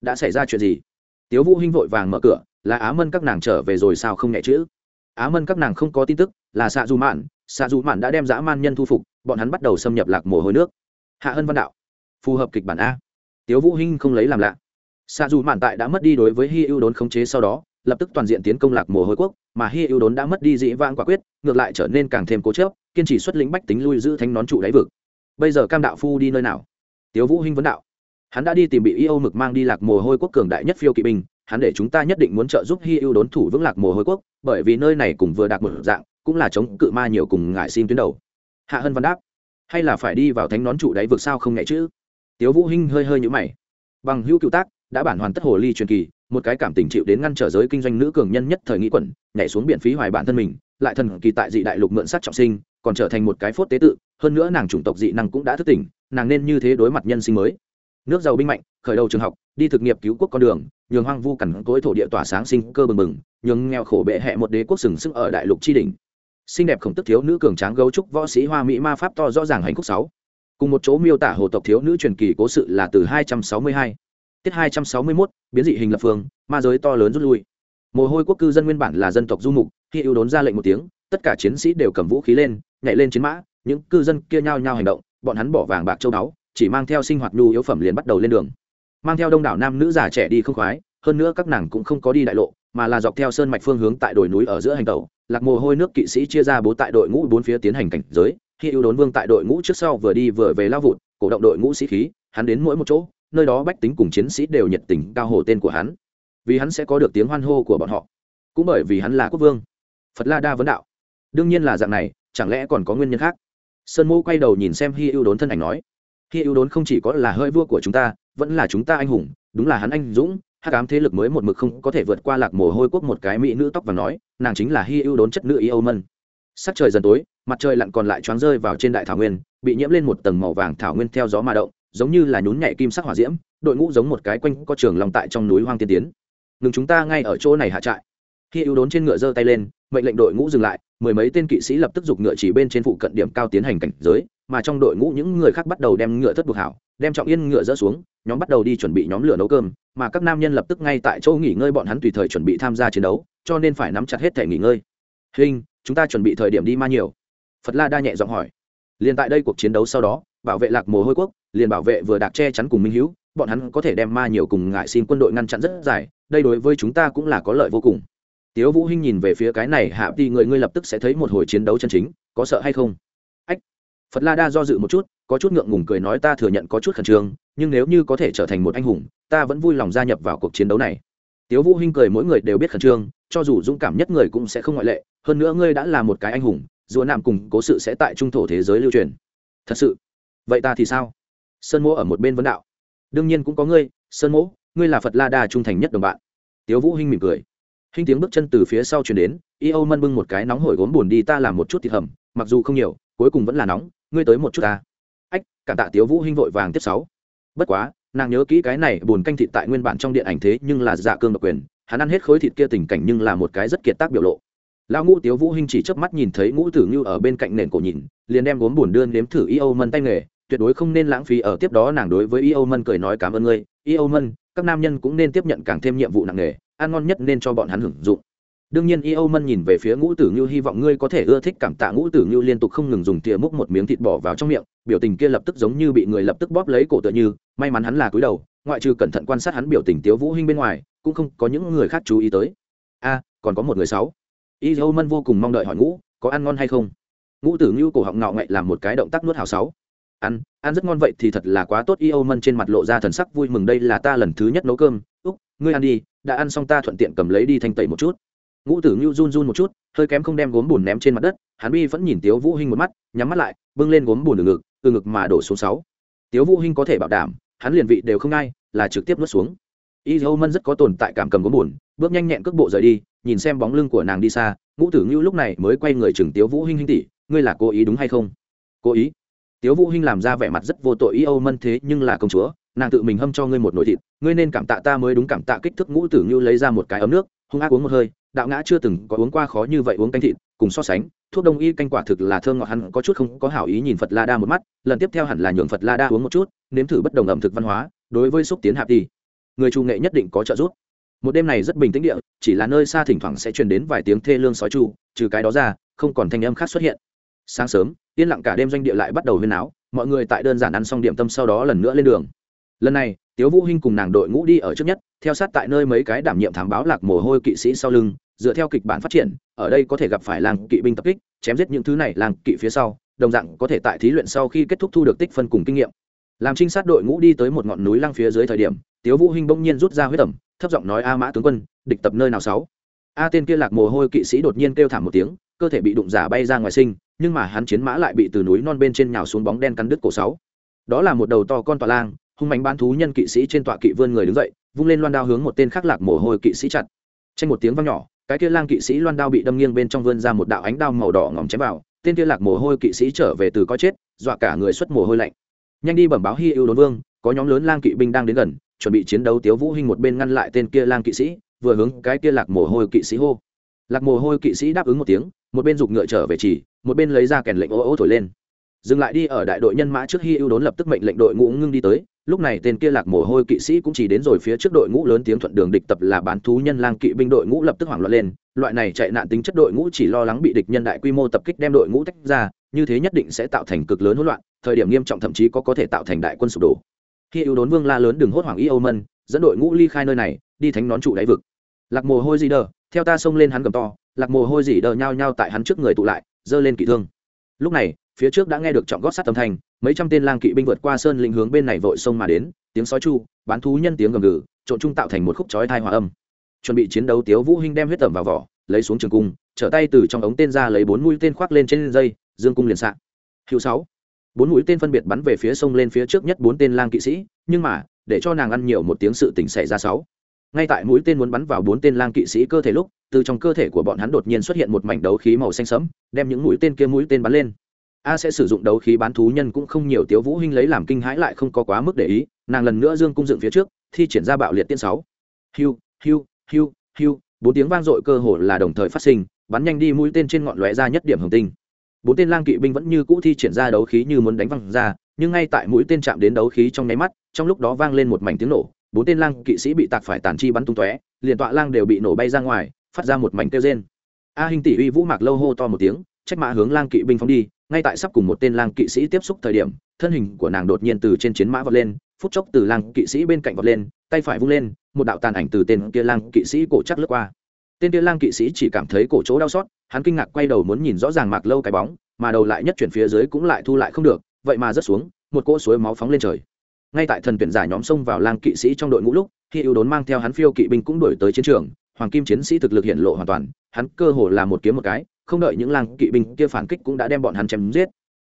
Đã xảy ra chuyện gì? Tiếu vũ hinh vội vàng mở cửa, là á mân các nàng trở về rồi sao không nhẹ chữ? Á mân các nàng không có tin tức, là xạ du mạn xạ du mạn đã đem dã man nhân thu phục, bọn hắn bắt đầu xâm nhập lạc mồ hôi nước. Hạ hân văn đạo, phù hợp kịch bản a. Tiếu vũ hinh không lấy làm lạ xạ dù mạn tại đã mất đi đối với hi ưu đốn khống chế sau đó, lập tức toàn diện tiến công lạc mồ hôi quốc, mà hi ưu đốn đã mất đi dĩ vãng quả quyết, ngược lại trở nên càng thêm cố chớp kiên trì xuất lĩnh bách tính lui giữ thánh nón trụ đáy vực. Bây giờ cam đạo phu đi nơi nào? Tiếu vũ hinh vấn đạo. Hắn đã đi tìm bị yêu mực mang đi lạc mồ hôi quốc cường đại nhất phiêu kỵ binh, hắn để chúng ta nhất định muốn trợ giúp hi ưu đốn thủ vững lạc mồ hôi quốc, bởi vì nơi này cùng vừa đạt một dạng, cũng là chống cự ma nhiều cùng ngại xin tuyến đầu. Hạ hân văn đáp. Hay là phải đi vào thánh nón trụ đáy vực sao không nhẹ chứ? Tiếu vũ hinh hơi hơi nhũ mày. Bằng hữu cựu tác đã bản hoàn tất hồ ly truyền kỳ, một cái cảm tình chịu đến ngăn trở giới kinh doanh nữ cường nhân nhất thời nghĩ quẩn, nhảy xuống biển phí hoài bản thân mình, lại thần kỳ tại dị đại lục mượn sắc trọng sinh, còn trở thành một cái phốt tế tự, hơn nữa nàng chủng tộc dị năng cũng đã thức tỉnh, nàng nên như thế đối mặt nhân sinh mới. Nước giàu binh mạnh, khởi đầu trường học, đi thực nghiệp cứu quốc con đường, nhường hoang vu cằn cỗi thổ địa tỏa sáng sinh cơ bừng bừng, nhường nghèo khổ bệ hẹ một đế quốc sừng sức ở đại lục tri đình xinh đẹp khổng tức thiếu nữ cường tráng gấu trúc võ sĩ hoa mỹ ma pháp to rõ ràng hành khúc sáu. Cùng một chỗ miêu tả hồ tộc thiếu nữ truyền kỳ cố sự là từ 262 tiết 261, biến dị hình lập phương ma giới to lớn rút lui. Mồ hôi quốc cư dân nguyên bản là dân tộc du mục khi yêu đốn ra lệnh một tiếng tất cả chiến sĩ đều cầm vũ khí lên nhảy lên chiến mã những cư dân kia nhao nhao hành động bọn hắn bỏ vàng bạc châu đáo chỉ mang theo sinh hoạt nhu yếu phẩm liền bắt đầu lên đường. Mang theo đông đảo nam nữ già trẻ đi không khoái hơn nữa các nàng cũng không có đi đại lộ mà là dọc theo sơn mạch phương hướng tại đồi núi ở giữa hành tàu lạc mồ hôi nước kỵ sĩ chia ra bố tại đội ngũ bốn phía tiến hành cảnh giới khi ưu đốn vương tại đội ngũ trước sau vừa đi vừa về lao vụt cổ động đội ngũ sĩ khí hắn đến mỗi một chỗ nơi đó bách tính cùng chiến sĩ đều nhiệt tình cao hồ tên của hắn, vì hắn sẽ có được tiếng hoan hô của bọn họ, cũng bởi vì hắn là quốc vương, phật la đa vấn đạo. Đương nhiên là dạng này, chẳng lẽ còn có nguyên nhân khác? Sơn mô quay đầu nhìn xem hi ưu đốn thân ảnh nói, hi ưu đốn không chỉ có là hơi vua của chúng ta, vẫn là chúng ta anh hùng, đúng là hắn anh dũng, hắc ám thế lực mới một mực không có thể vượt qua lạc mồ hôi quốc một cái mỹ nữ tóc và nói, nàng chính là hi ưu đốn chất nữ y âu mân. Sắc trời dần tối, mặt trời lặn còn lại choáng rơi vào trên đại thảo nguyên, bị nhiễm lên một tầng màu vàng thảo nguyên theo gió mà động giống như là nhún nhảy kim sắc hỏa diễm, đội ngũ giống một cái quanh có trường lòng tại trong núi hoang tiên tiến. Ngừng chúng ta ngay ở chỗ này hạ trại. Khi ưu đốn trên ngựa giơ tay lên, mệnh lệnh đội ngũ dừng lại, mười mấy tên kỵ sĩ lập tức giục ngựa chỉ bên trên phụ cận điểm cao tiến hành cảnh giới, mà trong đội ngũ những người khác bắt đầu đem ngựa thất buộc hảo, đem trọng yên ngựa dỡ xuống, nhóm bắt đầu đi chuẩn bị nhóm lửa nấu cơm, mà các nam nhân lập tức ngay tại chỗ nghỉ ngơi bọn hắn tùy thời chuẩn bị tham gia chiến đấu, cho nên phải nắm chặt hết thể nghỉ ngơi. Hình chúng ta chuẩn bị thời điểm đi ma nhiều. Phật la đa nhẹ giọng hỏi. Liền tại đây cuộc chiến đấu sau đó bảo vệ lạc mồ hôi quốc, liền bảo vệ vừa đạc che chắn cùng minh hữu bọn hắn có thể đem ma nhiều cùng ngại xin quân đội ngăn chặn rất dài, đây đối với chúng ta cũng là có lợi vô cùng. Tiếu vũ hinh nhìn về phía cái này, hạ thì người ngươi lập tức sẽ thấy một hồi chiến đấu chân chính, có sợ hay không? Ách. Phật la đa do dự một chút, có chút ngượng ngùng cười nói, ta thừa nhận có chút khẩn trương, nhưng nếu như có thể trở thành một anh hùng, ta vẫn vui lòng gia nhập vào cuộc chiến đấu này. Tiếu vũ hinh cười, mỗi người đều biết khẩn trương, cho dù dũng cảm nhất người cũng sẽ không ngoại lệ, hơn nữa ngươi đã là một cái anh hùng, dù nạm cùng cố sự sẽ tại trung thổ thế giới lưu truyền. Thật sự vậy ta thì sao? Sơn mỗ ở một bên vấn đạo. Đương nhiên cũng có ngươi, sơn mỗ, ngươi là phật la đa trung thành nhất đồng bạn. Tiếu vũ hinh mỉm cười. Hinh tiếng bước chân từ phía sau truyền đến, y âu mân bưng một cái nóng hổi gốm buồn đi, ta làm một chút thịt hầm, mặc dù không nhiều, cuối cùng vẫn là nóng, ngươi tới một chút ta. Ách, cảm tạ tiếu vũ hinh vội vàng tiếp sáu. Bất quá, nàng nhớ kỹ cái này, buồn canh thịt tại nguyên bản trong điện ảnh thế nhưng là dạ cương độc quyền, hắn ăn hết khối thịt kia tình cảnh nhưng là một cái rất kiệt tác biểu lộ. Lão ngũ tiếu vũ hinh chỉ chớp mắt nhìn thấy ngũ tử như ở bên cạnh nền cổ nhìn, liền đem gốm buồn đưa nếm thử y âu mân tay nghề tuyệt đối không nên lãng phí ở tiếp đó nàng đối với y âu mân cười nói cảm ơn ngươi. Y âu mân, các nam nhân cũng nên tiếp nhận càng thêm nhiệm vụ nặng nề, ăn ngon nhất nên cho bọn hắn hưởng dụng. Đương nhiên y âu mân nhìn về phía ngũ tử ngưu hy vọng ngươi có thể ưa thích cảm tạ ngũ tử ngưu liên tục không ngừng dùng tia múc một miếng thịt bỏ vào trong miệng, biểu tình kia lập tức giống như bị người lập tức bóp lấy cổ tựa như, may mắn hắn là cúi đầu, ngoại trừ cẩn thận quan sát hắn biểu tình tiếu vũ hinh bên ngoài, cũng không có những người khác chú ý tới. A, còn có một người sáu. Y âu mân vô cùng mong đợi hỏi ngũ, có ăn ngon hay không? Ngũ tử ngưu cổ họng ngạo ngậy làm một cái động tác nuốt hào sáu ăn ăn rất ngon vậy thì thật là quá tốt. Y âu mân trên mặt lộ ra thần sắc vui mừng, đây là ta lần thứ nhất nấu cơm. Úc, ngươi ăn đi, đã ăn xong ta thuận tiện cầm lấy đi thanh tẩy một chút. Ngũ tử ngưu run run một chút, hơi kém không đem gốm bùn ném trên mặt đất. Hắn bi vẫn nhìn tiếu vũ hinh một mắt, nhắm mắt lại, bưng lên gốm bùn từ ngực từ ngực mà đổ xuống sáu. Tiếu vũ hinh có thể bảo đảm, hắn liền vị đều không ngay là trực tiếp nuốt xuống. Y âu mân rất có tồn tại cảm cầm gốm bùn, bước nhanh nhẹn cước bộ rời đi, nhìn xem bóng lưng của nàng đi xa. Ngũ tử ngưu lúc này mới quay người chừng tiếu vũ hinh hinh tỷ, ngươi là cố ý đúng hay không? Cố ý tiếu vũ hinh làm ra vẻ mặt rất vô tội y âu mân thế nhưng là công chúa, nàng tự mình hâm cho ngươi một nồi thịt, ngươi nên cảm tạ ta mới đúng cảm tạ kích thước ngũ tử như lấy ra một cái ấm nước, hung ác uống một hơi, đạo ngã chưa từng có uống qua khó như vậy uống canh thịt, cùng so sánh, thuốc đông y canh quả thực là thơm ngọt, hắn có chút không có hảo ý nhìn phật la đa một mắt, lần tiếp theo hẳn là nhường phật la đa uống một chút, nếm thử bất đồng ẩm thực văn hóa, đối với xúc tiến hạp đi. Người chủ nghệ nhất định có trợ giúp. Một đêm này rất bình tĩnh địa, chỉ là nơi xa thỉnh thoảng sẽ truyền đến vài tiếng thê lương sói chu, trừ cái đó ra, không còn thanh âm khác xuất hiện sáng sớm, yên lặng cả đêm doanh địa lại bắt đầu huyên áo mọi người tại đơn giản ăn xong điểm tâm sau đó lần nữa lên đường. Lần này, tiếu vũ hinh cùng nàng đội ngũ đi ở trước nhất, theo sát tại nơi mấy cái đảm nhiệm thám báo lạc mồ hôi kỵ sĩ sau lưng, dựa theo kịch bản phát triển, ở đây có thể gặp phải làng kỵ binh tập kích, chém giết những thứ này làng kỵ phía sau, đồng dạng có thể tại thí luyện sau khi kết thúc thu được tích phân cùng kinh nghiệm. Làm trinh sát đội ngũ đi tới một ngọn núi lăng phía dưới thời điểm, tiếu vũ hinh bỗng nhiên rút ra huyết tẩm thấp giọng nói a mã tướng quân, địch tập nơi nào sáu? A tên kia lạc mồ hôi kỵ sĩ đột nhiên kêu thảm một tiếng cơ thể bị đụng giả bay ra ngoài sinh, nhưng mà hắn chiến mã lại bị từ núi non bên trên nhào xuống bóng đen cắn đứt cổ sáu. Đó là một đầu to con tọa lang, hung mạnh bán thú nhân kỵ sĩ trên tọa kỵ vươn người đứng dậy, vung lên loan đao hướng một tên khác lạc mồ hôi kỵ sĩ chặt. Tranh một tiếng vang nhỏ, cái kia lang kỵ sĩ loan đao bị đâm nghiêng bên trong vươn ra một đạo ánh đao màu đỏ ngòm chém vào, tên kia lạc mồ hôi kỵ sĩ trở về từ có chết, dọa cả người xuất mồ hôi lạnh. Nhanh đi bẩm báo hi ưu đốn vương, có nhóm lớn lang kỵ binh đang đến gần, chuẩn bị chiến đấu tiếu vũ hinh một bên ngăn lại tên kia lang kỵ sĩ, vừa hướng cái kia lạc mồ hôi kỵ sĩ hô. Lạc mồ hôi kỵ sĩ đáp ứng một tiếng một bên giục ngựa trở về chỉ, một bên lấy ra kèn lệnh ô ô thổi lên. Dừng lại đi ở đại đội nhân mã trước khi ưu đốn lập tức mệnh lệnh đội ngũ ngưng đi tới. Lúc này tên kia lạc mồ hôi kỵ sĩ cũng chỉ đến rồi phía trước đội ngũ lớn tiếng thuận đường địch tập là bán thú nhân lang kỵ binh đội ngũ lập tức hoảng loạn lên. Loại này chạy nạn tính chất đội ngũ chỉ lo lắng bị địch nhân đại quy mô tập kích đem đội ngũ tách ra, như thế nhất định sẽ tạo thành cực lớn hỗn loạn, thời điểm nghiêm trọng thậm chí có có thể tạo thành đại quân sụp đổ. Khi ưu đốn vương la lớn đừng hốt hoảng y âu mân, dẫn đội ngũ ly khai nơi này, đi thánh nón trụ đáy vực. Lạc mồ hôi gì đờ, theo ta xông lên hắn cầm to lạc mồ hôi dỉ đờ nhao nhao tại hắn trước người tụ lại giơ lên kỵ thương. Lúc này, phía trước đã nghe được trọng gót sát âm thanh, mấy trăm tên lang kỵ binh vượt qua sơn linh hướng bên này vội sông mà đến, tiếng sói chu, bán thú nhân tiếng gầm gừ, trộn chung tạo thành một khúc chói thai hòa âm. Chuẩn bị chiến đấu, tiếu vũ hinh đem huyết tẩm vào vỏ, lấy xuống trường cung, trở tay từ trong ống tên ra lấy bốn mũi tên khoác lên trên dây, dương cung liền sạc. hữu sáu. Bốn mũi tên phân biệt bắn về phía sông lên phía trước nhất bốn tên lang kỵ sĩ, nhưng mà, để cho nàng ăn nhiều một tiếng sự tỉnh xảy ra sáu ngay tại mũi tên muốn bắn vào bốn tên lang kỵ sĩ cơ thể lúc, từ trong cơ thể của bọn hắn đột nhiên xuất hiện một mảnh đấu khí màu xanh sẫm, đem những mũi tên kia mũi tên bắn lên. A sẽ sử dụng đấu khí bán thú nhân cũng không nhiều, tiếu vũ hinh lấy làm kinh hãi lại không có quá mức để ý, nàng lần nữa dương cung dựng phía trước, thi triển ra bạo liệt tiên sáu. Hiu hiu hiu hiu, bốn tiếng vang dội cơ hồ là đồng thời phát sinh, bắn nhanh đi mũi tên trên ngọn lóe ra nhất điểm hồng tinh. Bốn tên lang kỵ binh vẫn như cũ thi triển ra đấu khí như muốn đánh văng ra, nhưng ngay tại mũi tên chạm đến đấu khí trong nháy mắt, trong lúc đó vang lên một mảnh tiếng nổ bốn tên lang kỵ sĩ bị tạc phải tàn chi bắn tung tóe, liền tọa lang đều bị nổ bay ra ngoài, phát ra một mảnh kêu rên. A hình tỷ uy vũ mạc lâu hô to một tiếng, trách mã hướng lang kỵ binh phóng đi, ngay tại sắp cùng một tên lang kỵ sĩ tiếp xúc thời điểm, thân hình của nàng đột nhiên từ trên chiến mã vọt lên, phút chốc từ lang kỵ sĩ bên cạnh vọt lên, tay phải vung lên, một đạo tàn ảnh từ tên kia lang kỵ sĩ cổ chắc lướt qua. Tên kia lang kỵ sĩ chỉ cảm thấy cổ chỗ đau xót, hắn kinh ngạc quay đầu muốn nhìn rõ ràng mạc lâu cái bóng, mà đầu lại nhất chuyển phía dưới cũng lại thu lại không được, vậy mà rớt xuống, một cỗ suối máu phóng lên trời ngay tại thần tuyển giả nhóm xông vào lang kỵ sĩ trong đội ngũ lúc, khi ưu đốn mang theo hắn phiêu kỵ binh cũng đổi tới chiến trường, hoàng kim chiến sĩ thực lực hiện lộ hoàn toàn, hắn cơ hồ là một kiếm một cái, không đợi những lang kỵ binh kia phản kích cũng đã đem bọn hắn chém giết.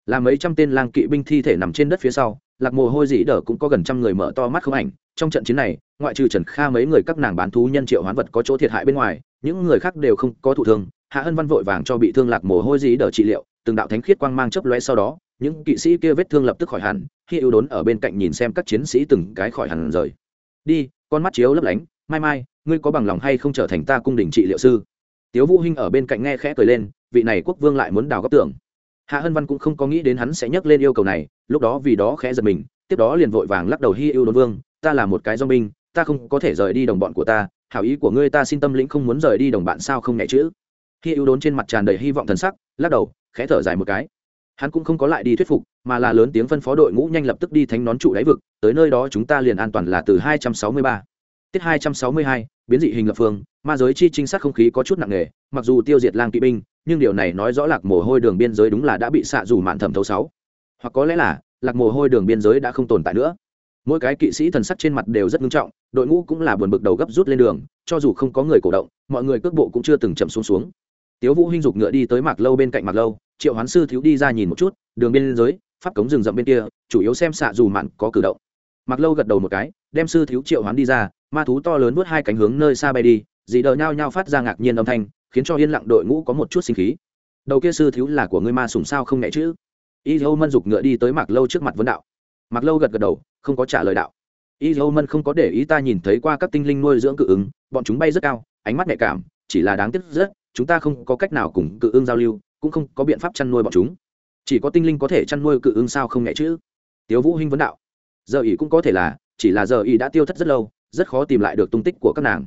Là mấy trăm tên lang kỵ binh thi thể nằm trên đất phía sau, lạc mồ hôi dĩ đờ cũng có gần trăm người mở to mắt không ảnh. Trong trận chiến này, ngoại trừ trần kha mấy người các nàng bán thú nhân triệu hoán vật có chỗ thiệt hại bên ngoài, những người khác đều không có thụ thương. Hạ hân văn vội vàng cho bị thương lạc mồ hôi dĩ đờ trị liệu, từng đạo thánh khiết quang mang chấp lóe sau đó những kỵ sĩ kia vết thương lập tức khỏi hẳn, khi ưu đốn ở bên cạnh nhìn xem các chiến sĩ từng cái khỏi hẳn rời. Đi, con mắt chiếu lấp lánh, mai mai, ngươi có bằng lòng hay không trở thành ta cung đình trị liệu sư? Tiếu vũ hinh ở bên cạnh nghe khẽ cười lên, vị này quốc vương lại muốn đào góc tưởng hạ hân văn cũng không có nghĩ đến hắn sẽ nhắc lên yêu cầu này, lúc đó vì đó khẽ giật mình, tiếp đó liền vội vàng lắc đầu hi ưu đốn vương, ta là một cái do binh ta không có thể rời đi đồng bọn của ta, hảo ý của ngươi ta xin tâm lĩnh không muốn rời đi đồng bạn sao không nhẹ chữ. Hi ưu đốn trên mặt tràn đầy hy vọng thần sắc, lắc đầu, khẽ thở dài một cái hắn cũng không có lại đi thuyết phục mà là lớn tiếng phân phó đội ngũ nhanh lập tức đi thánh nón trụ đáy vực tới nơi đó chúng ta liền an toàn là từ 263. tiết 262, biến dị hình lập phương ma giới chi trinh sát không khí có chút nặng nề mặc dù tiêu diệt lang kỵ binh nhưng điều này nói rõ lạc mồ hôi đường biên giới đúng là đã bị xạ dù mạn thẩm thấu sáu. Hoặc có lẽ là lạc mồ hôi đường biên giới đã không tồn tại nữa. Mỗi cái kỵ sĩ thần sắc trên mặt đều rất nghiêm trọng đội ngũ cũng là buồn bực đầu gấp rút lên đường cho dù không có người cổ động mọi người cước bộ cũng chưa từng chậm xuống xuống. Tiếu vũ hinh dục ngựa đi tới mạc lâu bên cạnh mạc lâu triệu hoán sư thiếu đi ra nhìn một chút, đường biên giới, pháp cống rừng rậm bên kia, chủ yếu xem xạ dù mặn có cử động. Mặc lâu gật đầu một cái, đem sư thiếu triệu hoán đi ra, ma thú to lớn vớt hai cánh hướng nơi xa bay đi, dị đờ nhao nhao phát ra ngạc nhiên âm thanh, khiến cho yên lặng đội ngũ có một chút sinh khí. Đầu kia sư thiếu là của ngươi ma sùng sao không nhẹ chứ? Y dâu mân giục ngựa đi tới mạc lâu trước mặt vấn đạo. Mạc lâu gật gật đầu, không có trả lời đạo. Y dâu mân không có để ý ta nhìn thấy qua các tinh linh nuôi dưỡng cự ứng, bọn chúng bay rất cao, ánh mắt nhạy cảm, chỉ là đáng tiếc rất, chúng ta không có cách nào cùng cự ưng giao lưu cũng không có biện pháp chăn nuôi bọn chúng. Chỉ có tinh linh có thể chăn nuôi cự ưng sao không nhẹ chứ? Tiếu vũ hinh vấn đạo. Giờ ỉ cũng có thể là, chỉ là giờ ỉ đã tiêu thất rất lâu, rất khó tìm lại được tung tích của các nàng.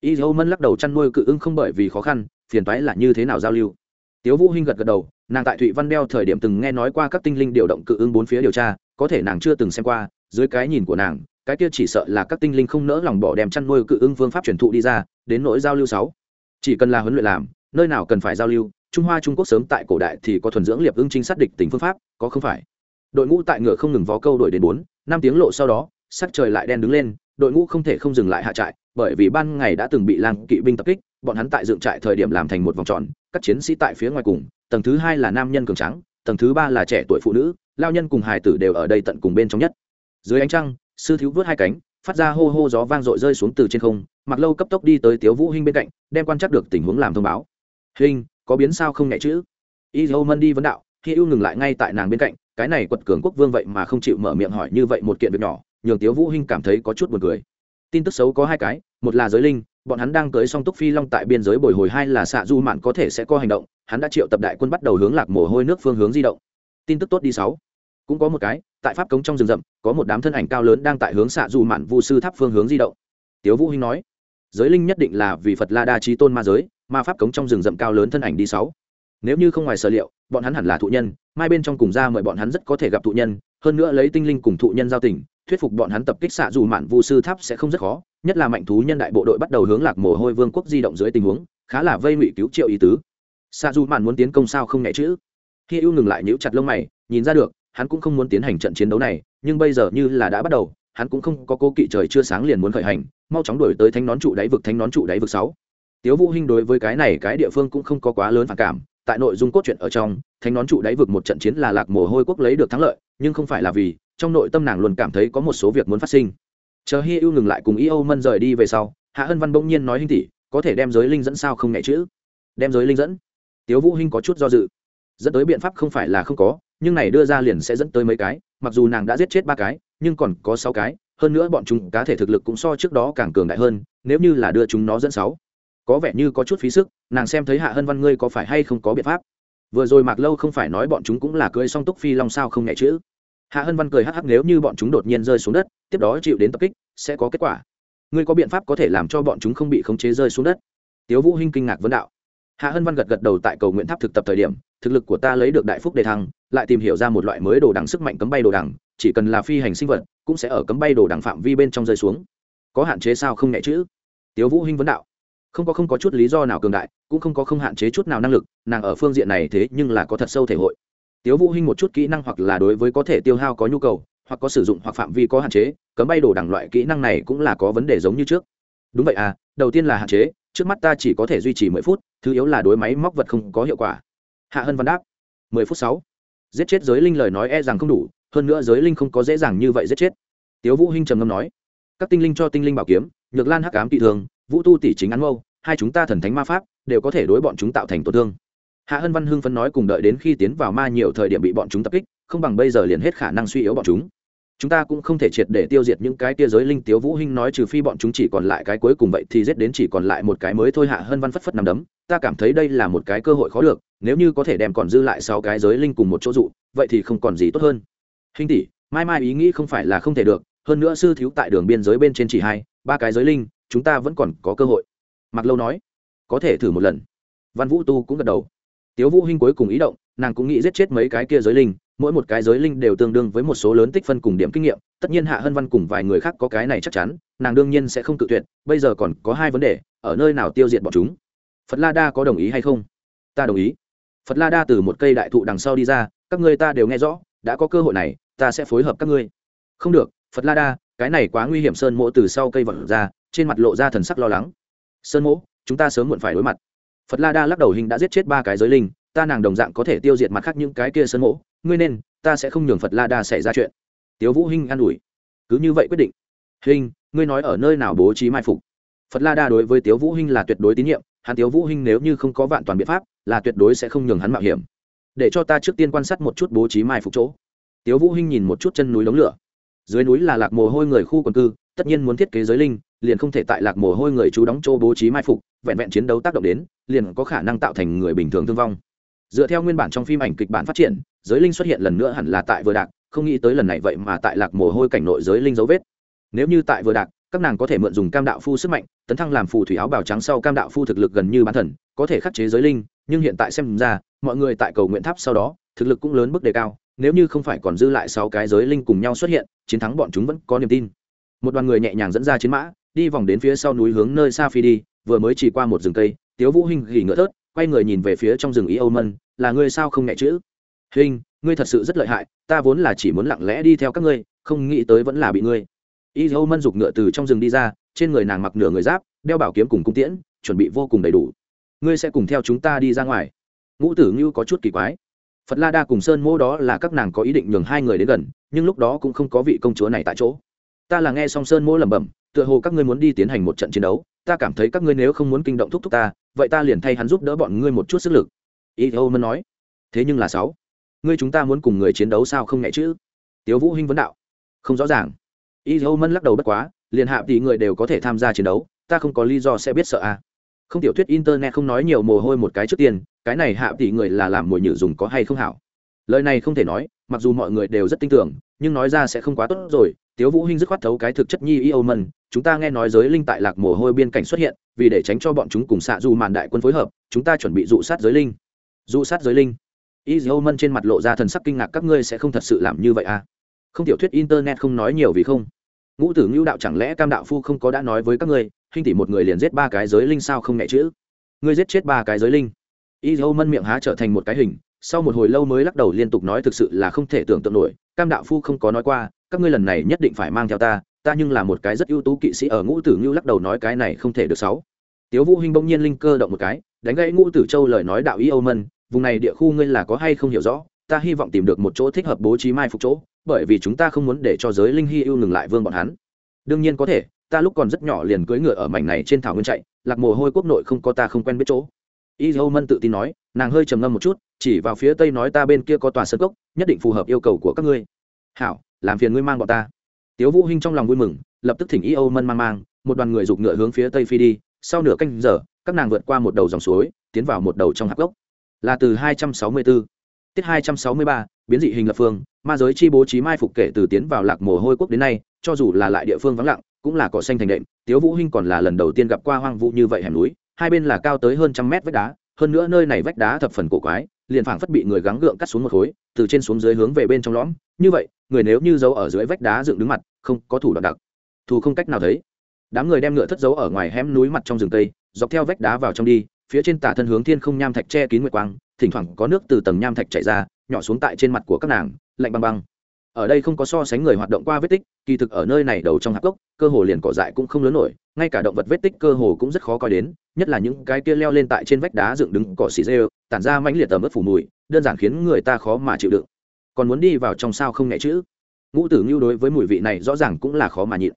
Y dâu mân lắc đầu chăn nuôi cự ưng không bởi vì khó khăn, phiền toái là như thế nào giao lưu. Tiếu vũ hinh gật gật đầu, nàng tại thụy văn đeo thời điểm từng nghe nói qua các tinh linh điều động cự ưng bốn phía điều tra, có thể nàng chưa từng xem qua, dưới cái nhìn của nàng, cái kia chỉ sợ là các tinh linh không nỡ lòng bỏ đem chăn nuôi cự ưng phương pháp truyền thụ đi ra, đến nỗi giao lưu sáu. Chỉ cần là huấn luyện làm, nơi nào cần phải giao lưu trung hoa trung quốc sớm tại cổ đại thì có thuần dưỡng liệp ưng trinh sát địch tính phương pháp, có không phải? Đội ngũ tại ngựa không ngừng vó câu đổi đến bốn, năm tiếng lộ sau đó, sắc trời lại đen đứng lên, đội ngũ không thể không dừng lại hạ trại, bởi vì ban ngày đã từng bị lang kỵ binh tập kích, bọn hắn tại dựng trại thời điểm làm thành một vòng tròn, các chiến sĩ tại phía ngoài cùng, tầng thứ hai là nam nhân cường trắng tầng thứ ba là trẻ tuổi phụ nữ, lao nhân cùng hài tử đều ở đây tận cùng bên trong nhất. Dưới ánh trăng, sư thiếu vớt hai cánh, phát ra hô hô gió vang dội rơi xuống từ trên không, mặc lâu cấp tốc đi tới tiếu vũ hinh bên cạnh, đem quan chắc được tình huống làm thông báo. Hinh có biến sao không nhẹ chữ? Y dâu mân đi vấn đạo khi ưu ngừng lại ngay tại nàng bên cạnh, cái này quật cường quốc vương vậy mà không chịu mở miệng hỏi như vậy một kiện việc nhỏ, nhường tiếu vũ hinh cảm thấy có chút buồn cười. Tin tức xấu có hai cái, một là giới linh, bọn hắn đang tới song túc phi long tại biên giới bồi hồi, hai là xạ du mạn có thể sẽ có hành động, hắn đã triệu tập đại quân bắt đầu hướng lạc mồ hôi nước phương hướng di động. Tin tức tốt đi sáu. Cũng có một cái, tại pháp cống trong rừng rậm, có một đám thân ảnh cao lớn đang tại hướng xạ du mạn vu sư tháp phương hướng di động. Tiếu vũ hinh nói, giới linh nhất định là vì phật la đa trí tôn ma giới ma pháp cống trong rừng rậm cao lớn thân ảnh đi sáu. Nếu như không ngoài sở liệu, bọn hắn hẳn là thụ nhân, mai bên trong cùng ra mời bọn hắn rất có thể gặp thụ nhân, hơn nữa lấy tinh linh cùng thụ nhân giao tình, thuyết phục bọn hắn tập kích xạ dù mạn vu sư tháp sẽ không rất khó, nhất là mạnh thú nhân đại bộ đội bắt đầu hướng lạc mồ hôi vương quốc di động dưới tình huống, khá là vây ngụy cứu triệu ý tứ. Xạ dù mạn muốn tiến công sao không nhẹ chữ. Khi ưu ngừng lại nhíu chặt lông mày, nhìn ra được, hắn cũng không muốn tiến hành trận chiến đấu này, nhưng bây giờ như là đã bắt đầu, hắn cũng không có cố kỵ trời chưa sáng liền muốn khởi hành, mau chóng đuổi tới thánh nón trụ đáy vực thánh nón trụ đáy vực sáu tiếu vũ hinh đối với cái này cái địa phương cũng không có quá lớn phản cảm, tại nội dung cốt truyện ở trong, thánh nón trụ đáy vực một trận chiến là lạc mồ hôi quốc lấy được thắng lợi, nhưng không phải là vì, trong nội tâm nàng luôn cảm thấy có một số việc muốn phát sinh. Chờ hi ưu ngừng lại cùng y âu mân rời đi về sau, hạ hân văn bỗng nhiên nói hinh tỷ, có thể đem giới linh dẫn sao không nhẹ chữ đem giới linh dẫn? Tiếu vũ hinh có chút do dự. Dẫn tới biện pháp không phải là không có, nhưng này đưa ra liền sẽ dẫn tới mấy cái, mặc dù nàng đã giết chết ba cái, nhưng còn có sáu cái, hơn nữa bọn chúng cá thể thực lực cũng so trước đó càng cường đại hơn, nếu như là đưa chúng nó dẫn sáu có vẻ như có chút phí sức, nàng xem thấy hạ hân văn ngươi có phải hay không có biện pháp. Vừa rồi mạc lâu không phải nói bọn chúng cũng là cưới song túc phi long sao không nhẹ chữ hạ hân văn cười hắc hắc nếu như bọn chúng đột nhiên rơi xuống đất, tiếp đó chịu đến tập kích, sẽ có kết quả. Ngươi có biện pháp có thể làm cho bọn chúng không bị khống chế rơi xuống đất? Tiếu vũ hinh kinh ngạc vấn đạo. Hạ hân văn gật gật đầu tại cầu nguyện tháp thực tập thời điểm, thực lực của ta lấy được đại phúc đề thăng, lại tìm hiểu ra một loại mới đồ đằng sức mạnh cấm bay đồ đằng, chỉ cần là phi hành sinh vật, cũng sẽ ở cấm bay đồ đằng phạm vi bên trong rơi xuống. Có hạn chế sao không nhẹ chữ tiếu vũ hinh vấn đạo không có không có chút lý do nào cường đại, cũng không có không hạn chế chút nào năng lực, nàng ở phương diện này thế nhưng là có thật sâu thể hội. Tiếu vũ hinh một chút kỹ năng hoặc là đối với có thể tiêu hao có nhu cầu, hoặc có sử dụng hoặc phạm vi có hạn chế, cấm bay đồ đẳng loại kỹ năng này cũng là có vấn đề giống như trước. Đúng vậy à đầu tiên là hạn chế, trước mắt ta chỉ có thể duy trì mười phút, thứ yếu là đối máy móc vật không có hiệu quả. Hạ hân văn đáp, mười phút sáu. Giết chết giới linh lời nói e rằng không đủ, hơn nữa giới linh không có dễ dàng như vậy giết chết. Tiếu vũ hinh trầm ngâm nói, các tinh linh cho tinh linh bảo kiếm, nhược lan hắc ám tị thường, vũ tu tỷ chính án mâu hai chúng ta thần thánh ma pháp, đều có thể đối bọn chúng tạo thành tổn thương. Hạ hân văn hưng phấn nói cùng đợi đến khi tiến vào ma nhiều thời điểm bị bọn chúng tập kích, không bằng bây giờ liền hết khả năng suy yếu bọn chúng. Chúng ta cũng không thể triệt để tiêu diệt những cái tia giới linh tiếu vũ hinh nói trừ phi bọn chúng chỉ còn lại cái cuối cùng vậy thì giết đến chỉ còn lại một cái mới thôi. Hạ hân văn phất phất nằm đấm, ta cảm thấy đây là một cái cơ hội khó được, nếu như có thể đem còn dư lại sáu cái giới linh cùng một chỗ dụ, vậy thì không còn gì tốt hơn. Hình tỷ, mai mai ý nghĩ không phải là không thể được, hơn nữa sư thiếu tại đường biên giới bên trên chỉ hai, ba cái giới linh, chúng ta vẫn còn có cơ hội mặc lâu nói, có thể thử một lần. Văn vũ tu cũng gật đầu. Tiếu vũ hinh cuối cùng ý động, nàng cũng nghĩ giết chết mấy cái kia giới linh, mỗi một cái giới linh đều tương đương với một số lớn tích phân cùng điểm kinh nghiệm, tất nhiên hạ hân văn cùng vài người khác có cái này chắc chắn, nàng đương nhiên sẽ không tự tuyệt, bây giờ còn có hai vấn đề, ở nơi nào tiêu diệt bọn chúng? Phật la đa có đồng ý hay không? Ta đồng ý. Phật la đa từ một cây đại thụ đằng sau đi ra, các ngươi ta đều nghe rõ, đã có cơ hội này, ta sẽ phối hợp các ngươi. Không được, phật la đa, cái này quá nguy hiểm sơn mỗ từ sau cây vật ra, trên mặt lộ ra thần sắc lo lắng sơn mỗ, chúng ta sớm muộn phải đối mặt. Phật la đa lắc đầu hình đã giết chết ba cái giới linh, ta nàng đồng dạng có thể tiêu diệt mặt khác những cái kia sơn mỗ, ngươi nên, ta sẽ không nhường phật la đa xảy ra chuyện. Tiếu vũ hinh an ủi. Cứ như vậy quyết định. Hinh ngươi nói ở nơi nào bố trí mai phục? Phật la đa đối với tiếu vũ hinh là tuyệt đối tín nhiệm, hắn tiếu vũ hinh nếu như không có vạn toàn biện pháp, là tuyệt đối sẽ không nhường hắn mạo hiểm. Để cho ta trước tiên quan sát một chút bố trí mai phục chỗ. Tiếu vũ hinh nhìn một chút chân núi đống lửa. Dưới núi là lạc mồ hôi người khu quần cư, tất nhiên muốn thiết kế giới linh liền không thể tại lạc mồ hôi người chú đóng chỗ bố trí mai phục, vẹn vẹn chiến đấu tác động đến, liền có khả năng tạo thành người bình thường thương vong. Dựa theo nguyên bản trong phim ảnh kịch bản phát triển, giới linh xuất hiện lần nữa hẳn là tại vừa đạc, không nghĩ tới lần này vậy mà tại lạc mồ hôi cảnh nội giới linh dấu vết. Nếu như tại vừa đạc, các nàng có thể mượn dùng cam đạo phu sức mạnh, tấn thăng làm phù thủy áo bào trắng sau cam đạo phu thực lực gần như bán thần, có thể khắc chế giới linh, nhưng hiện tại xem ra, mọi người tại cầu nguyện tháp sau đó, thực lực cũng lớn mức đề cao, nếu như không phải còn dư lại sáu cái giới linh cùng nhau xuất hiện, chiến thắng bọn chúng vẫn có niềm tin. Một đoàn người nhẹ nhàng dẫn ra chiến mã đi vòng đến phía sau núi hướng nơi xa phi đi, vừa mới chỉ qua một rừng cây, tiếu vũ hinh gỉ ngựa thớt, quay người nhìn về phía trong rừng ý âu mân, là ngươi sao không nhẹ chữ? Hinh, ngươi thật sự rất lợi hại, ta vốn là chỉ muốn lặng lẽ đi theo các ngươi, không nghĩ tới vẫn là bị ngươi. Y âu mân giục ngựa từ trong rừng đi ra, trên người nàng mặc nửa người giáp, đeo bảo kiếm cùng cung tiễn, chuẩn bị vô cùng đầy đủ. Ngươi sẽ cùng theo chúng ta đi ra ngoài. Ngũ tử như có chút kỳ quái. Phật la đa cùng sơn mô đó là các nàng có ý định nhường hai người đến gần, nhưng lúc đó cũng không có vị công chúa này tại chỗ. Ta là nghe song sơn mô lẩm bẩm tựa hồ các ngươi muốn đi tiến hành một trận chiến đấu, ta cảm thấy các ngươi nếu không muốn kinh động thúc thúc ta, vậy ta liền thay hắn giúp đỡ bọn ngươi một chút sức lực. Y âu mân nói. Thế nhưng là sáu, ngươi chúng ta muốn cùng người chiến đấu sao không nhẹ chứ? Tiếu vũ hinh vấn đạo. Không rõ ràng. Y âu mân lắc đầu bất quá liền hạ tỷ người đều có thể tham gia chiến đấu, ta không có lý do sẽ biết sợ à không tiểu thuyết internet không nói nhiều mồ hôi một cái trước tiên, cái này hạ tỷ người là làm mồi nhử dùng có hay không hảo? Lời này không thể nói, mặc dù mọi người đều rất tin tưởng, nhưng nói ra sẽ không quá tốt rồi. Tiếu vũ hinh dứt khoát thấu cái thực chất nhi y âu mân chúng ta nghe nói giới linh tại lạc mồ hôi biên cảnh xuất hiện, vì để tránh cho bọn chúng cùng xạ du màn đại quân phối hợp, chúng ta chuẩn bị dụ sát giới linh. Dụ sát giới linh. Y dô mân trên mặt lộ ra thần sắc kinh ngạc, các ngươi sẽ không thật sự làm như vậy à? Không tiểu thuyết internet không nói nhiều vì không. Ngũ tử ngưu đạo chẳng lẽ cam đạo phu không có đã nói với các ngươi, hình tỷ một người liền giết ba cái giới linh sao không nhẹ chữ? Ngươi giết chết ba cái giới linh. Y dô mân miệng há trở thành một cái hình, sau một hồi lâu mới lắc đầu liên tục nói thực sự là không thể tưởng tượng nổi, cam đạo phu không có nói qua, các ngươi lần này nhất định phải mang theo ta ta nhưng là một cái rất ưu tú kỵ sĩ ở ngũ tử ngưu lắc đầu nói cái này không thể được sáu. Tiếu vũ hinh bỗng nhiên linh cơ động một cái, đánh gãy ngũ tử châu lời nói đạo ý âu mân, vùng này địa khu ngươi là có hay không hiểu rõ, ta hy vọng tìm được một chỗ thích hợp bố trí mai phục chỗ, bởi vì chúng ta không muốn để cho giới linh hy ưu ngừng lại vương bọn hắn. Đương nhiên có thể, ta lúc còn rất nhỏ liền cưỡi ngựa ở mảnh này trên thảo nguyên chạy, lạc mồ hôi quốc nội không có ta không quen biết chỗ. Y âu mân tự tin nói, nàng hơi trầm ngâm một chút, chỉ vào phía tây nói ta bên kia có tòa sân cốc, nhất định phù hợp yêu cầu của các ngươi. Hảo, làm phiền ngươi mang bọn ta tiếu vũ hinh trong lòng vui mừng, lập tức thỉnh y âu mân mang mang, một đoàn người giục ngựa hướng phía tây phi đi. Sau nửa canh giờ, các nàng vượt qua một đầu dòng suối, tiến vào một đầu trong hạp gốc. Là từ 264 tiết 263 biến dị hình lập phương, ma giới chi bố trí mai phục kể từ tiến vào lạc mồ hôi quốc đến nay, cho dù là lại địa phương vắng lặng, cũng là cỏ xanh thành đệm. Tiếu vũ hinh còn là lần đầu tiên gặp qua hoang vu như vậy hẻm núi, hai bên là cao tới hơn trăm mét vách đá, hơn nữa nơi này vách đá thập phần cổ quái liền phảng phất bị người gắng gượng cắt xuống một khối, từ trên xuống dưới hướng về bên trong lõm. Như vậy, người nếu như giấu ở dưới vách đá dựng đứng mặt, không có thủ đoạn đặc. Thù không cách nào thấy. Đám người đem ngựa thất giấu ở ngoài hẻm núi mặt trong rừng tây, dọc theo vách đá vào trong đi, phía trên tả thân hướng thiên không nham thạch che kín nguyệt quang, thỉnh thoảng có nước từ tầng nham thạch chảy ra, nhỏ xuống tại trên mặt của các nàng, lạnh băng băng. Ở đây không có so sánh người hoạt động qua vết tích, kỳ thực ở nơi này đầu trong hạp cốc, cơ hồ liền cỏ dại cũng không lớn nổi, ngay cả động vật vết tích cơ hồ cũng rất khó coi đến, nhất là những cái kia leo lên tại trên vách đá dựng đứng cỏ xì rêu tản ra mãnh liệt tầm ướt phủ mùi, đơn giản khiến người ta khó mà chịu đựng. Còn muốn đi vào trong sao không nhẹ chữ? Ngũ tử ngưu đối với mùi vị này rõ ràng cũng là khó mà nhịn.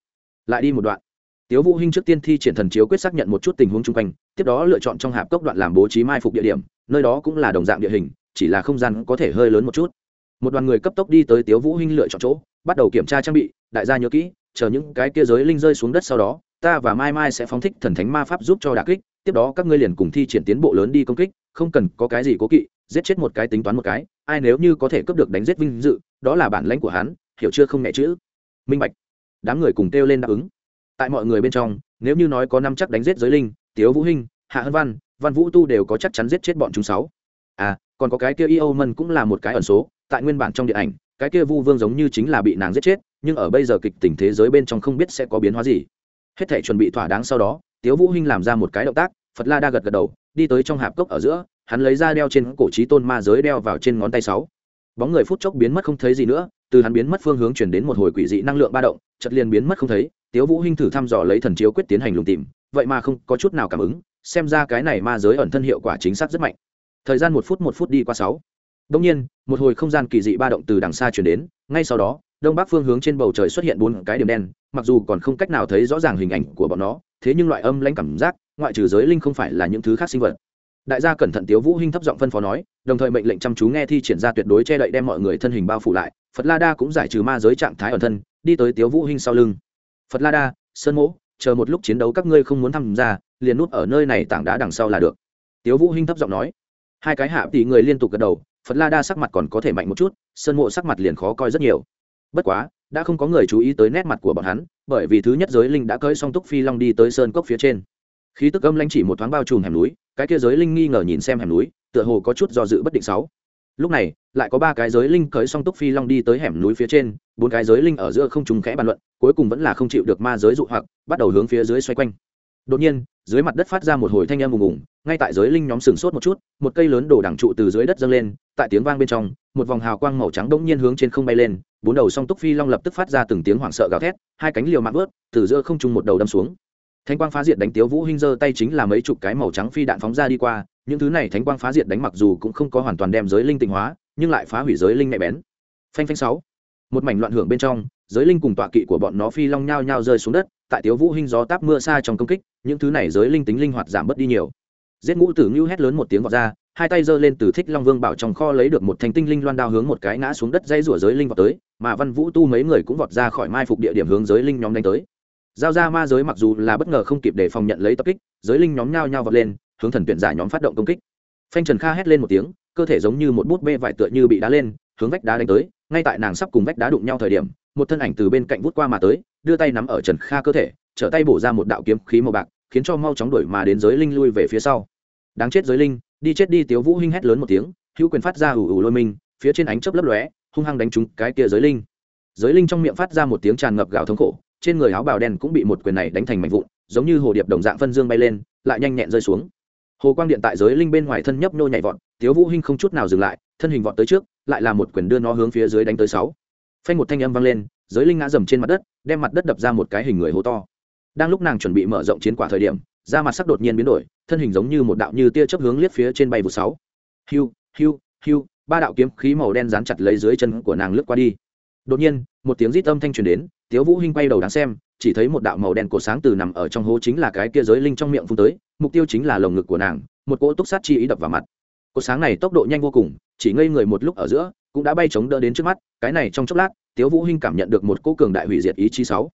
Lại đi một đoạn. Tiếu vũ hinh trước tiên thi triển thần chiếu quyết xác nhận một chút tình huống chung quanh, tiếp đó lựa chọn trong hạp cốc đoạn làm bố trí mai phục địa điểm, nơi đó cũng là đồng dạng địa hình, chỉ là không gian có thể hơi lớn một chút. Một đoàn người cấp tốc đi tới tiếu vũ hinh lựa chọn chỗ, bắt đầu kiểm tra trang bị, đại gia nhớ kỹ, chờ những cái kia giới linh rơi xuống đất sau đó ta và mai mai sẽ phóng thích thần thánh ma pháp giúp cho đà kích, tiếp đó các ngươi liền cùng thi triển tiến bộ lớn đi công kích, không cần có cái gì cố kỵ, giết chết một cái tính toán một cái, ai nếu như có thể cướp được đánh giết vinh dự, đó là bản lãnh của hắn, hiểu chưa không nhẹ chữ. Minh bạch. Đám người cùng kêu lên đáp ứng. Tại mọi người bên trong, nếu như nói có năm chắc đánh giết giới linh, tiếu vũ hinh, hạ hân văn văn vũ tu đều có chắc chắn giết chết bọn chúng sáu. À còn có cái kia yêu mân cũng là một cái ẩn số, tại nguyên bản trong điện ảnh, cái kia vu vương giống như chính là bị nàng giết chết, nhưng ở bây giờ kịch tình thế giới bên trong không biết sẽ có biến hóa gì hết thể chuẩn bị thỏa đáng sau đó, tiếu vũ hinh làm ra một cái động tác, phật la đa gật gật đầu, đi tới trong hạp cốc ở giữa, hắn lấy ra đeo trên cổ trí tôn ma giới đeo vào trên ngón tay sáu. Bóng người phút chốc biến mất không thấy gì nữa, từ hắn biến mất phương hướng chuyển đến một hồi quỷ dị năng lượng ba động, chợt liền biến mất không thấy, tiếu vũ hinh thử thăm dò lấy thần chiếu quyết tiến hành lùng tìm, vậy mà không có chút nào cảm ứng, xem ra cái này ma giới ẩn thân hiệu quả chính xác rất mạnh. Thời gian một phút một phút đi qua sáu. Đông nhiên, một hồi không gian kỳ dị ba động từ đằng xa chuyển đến, ngay sau đó đông bắc phương hướng trên bầu trời xuất hiện bốn cái điểm đen, mặc dù còn không cách nào thấy rõ ràng hình ảnh của bọn nó, thế nhưng loại âm lãnh cảm giác, ngoại trừ giới linh không phải là những thứ khác sinh vật. Đại gia cẩn thận tiếu vũ hinh thấp giọng phân phó nói, đồng thời mệnh lệnh chăm chú nghe thi triển ra tuyệt đối che đậy đem mọi người thân hình bao phủ lại, phật la đa cũng giải trừ ma giới trạng thái ẩn thân, đi tới tiếu vũ hinh sau lưng. Phật la đa, sơn mỗ, chờ một lúc chiến đấu các ngươi không muốn tham gia, liền nút ở nơi này tảng đá đằng sau là được. Tiếu vũ hinh thấp giọng nói. Hai cái hạ tỷ người liên tục gật đầu, phật la đa sắc mặt còn có thể mạnh một chút, sơn mộ sắc mặt liền khó coi rất nhiều bất quá, đã không có người chú ý tới nét mặt của bọn hắn, bởi vì thứ nhất giới linh đã cưỡi song túc phi long đi tới sơn cốc phía trên. Khí tức âm lãnh chỉ một thoáng bao trùm hẻm núi, cái kia giới linh nghi ngờ nhìn xem hẻm núi, tựa hồ có chút do dự bất định sáu. Lúc này, lại có ba cái giới linh cưỡi song túc phi long đi tới hẻm núi phía trên, bốn cái giới linh ở giữa không trùng khẽ bàn luận, cuối cùng vẫn là không chịu được ma giới dụ hoặc, bắt đầu hướng phía dưới xoay quanh. Đột nhiên dưới mặt đất phát ra một hồi thanh âm ùng ùng, ngay tại giới linh nhóm sừng sốt một chút, một cây lớn đổ đẳng trụ từ dưới đất dâng lên, tại tiếng vang bên trong, một vòng hào quang màu trắng đông nhiên hướng trên không bay lên, bốn đầu song túc phi long lập tức phát ra từng tiếng hoảng sợ gào thét, hai cánh liều mạng vớt, từ giữa không trung một đầu đâm xuống. Thánh quang phá diệt đánh tiếu vũ hinh giơ tay chính là mấy chục cái màu trắng phi đạn phóng ra đi qua, những thứ này thánh quang phá diệt đánh mặc dù cũng không có hoàn toàn đem giới linh tịnh hóa, nhưng lại phá hủy giới linh mẹ bén. Phanh phanh sáu. Một mảnh loạn hưởng bên trong, giới linh cùng tọa kỵ của bọn nó phi long nhao nhao rơi xuống đất, tại tiếu vũ hinh gió táp mưa xa trong công kích những thứ này giới linh tính linh hoạt giảm bớt đi nhiều. Giết ngũ tử ngưu hét lớn một tiếng vọt ra, hai tay giơ lên từ thích long vương bảo trong kho lấy được một thanh tinh linh loan đao hướng một cái ngã xuống đất dây rủa giới linh vọt tới, mà văn vũ tu mấy người cũng vọt ra khỏi mai phục địa điểm hướng giới linh nhóm đánh tới. Giao ra ma giới mặc dù là bất ngờ không kịp để phòng nhận lấy tập kích, giới linh nhóm nhao nhao vọt lên, hướng thần tuyển giả nhóm phát động công kích. Phanh trần kha hét lên một tiếng, cơ thể giống như một bút bê vải tựa như bị đá lên, hướng vách đá đánh tới, ngay tại nàng sắp cùng vách đá đụng nhau thời điểm, một thân ảnh từ bên cạnh vút qua mà tới, đưa tay nắm ở trần kha cơ thể trở tay bổ ra một đạo kiếm khí màu bạc, khiến cho mau chóng đuổi mà đến giới linh lui về phía sau. Đáng chết giới linh, đi chết đi, tiếu vũ hinh hét lớn một tiếng, hữu quyền phát ra ủ ủ lôi mình, phía trên ánh chớp lấp lóe, hung hăng đánh trúng cái kia giới linh. Giới linh trong miệng phát ra một tiếng tràn ngập gạo thống khổ, trên người áo bào đen cũng bị một quyền này đánh thành mảnh vụn, giống như hồ điệp đồng dạng phân dương bay lên, lại nhanh nhẹn rơi xuống. Hồ quang điện tại giới linh bên ngoài thân nhấp nô nhảy vọt, tiếu vũ hinh không chút nào dừng lại, thân hình vọt tới trước, lại là một quyền đưa nó hướng phía dưới đánh tới sáu. Phanh một thanh âm vang lên, giới linh ngã dầm trên mặt đất, đem mặt đất đập ra một cái hình người hố to đang lúc nàng chuẩn bị mở rộng chiến quả thời điểm, da mặt sắc đột nhiên biến đổi, thân hình giống như một đạo như tia chớp hướng liếc phía trên bay vụ sáu. Hiu hiu hiu, ba đạo kiếm khí màu đen dán chặt lấy dưới chân của nàng lướt qua đi. Đột nhiên, một tiếng rít âm thanh truyền đến, tiếu vũ hinh quay đầu đáng xem, chỉ thấy một đạo màu đen cổ sáng từ nằm ở trong hố chính là cái kia giới linh trong miệng phun tới, mục tiêu chính là lồng ngực của nàng, một cỗ túc sát chi ý đập vào mặt. Cột sáng này tốc độ nhanh vô cùng, chỉ ngây người một lúc ở giữa, cũng đã bay chống đỡ đến trước mắt, cái này trong chốc lát, tiếu vũ hinh cảm nhận được một cỗ cường đại hủy diệt ý chí sáu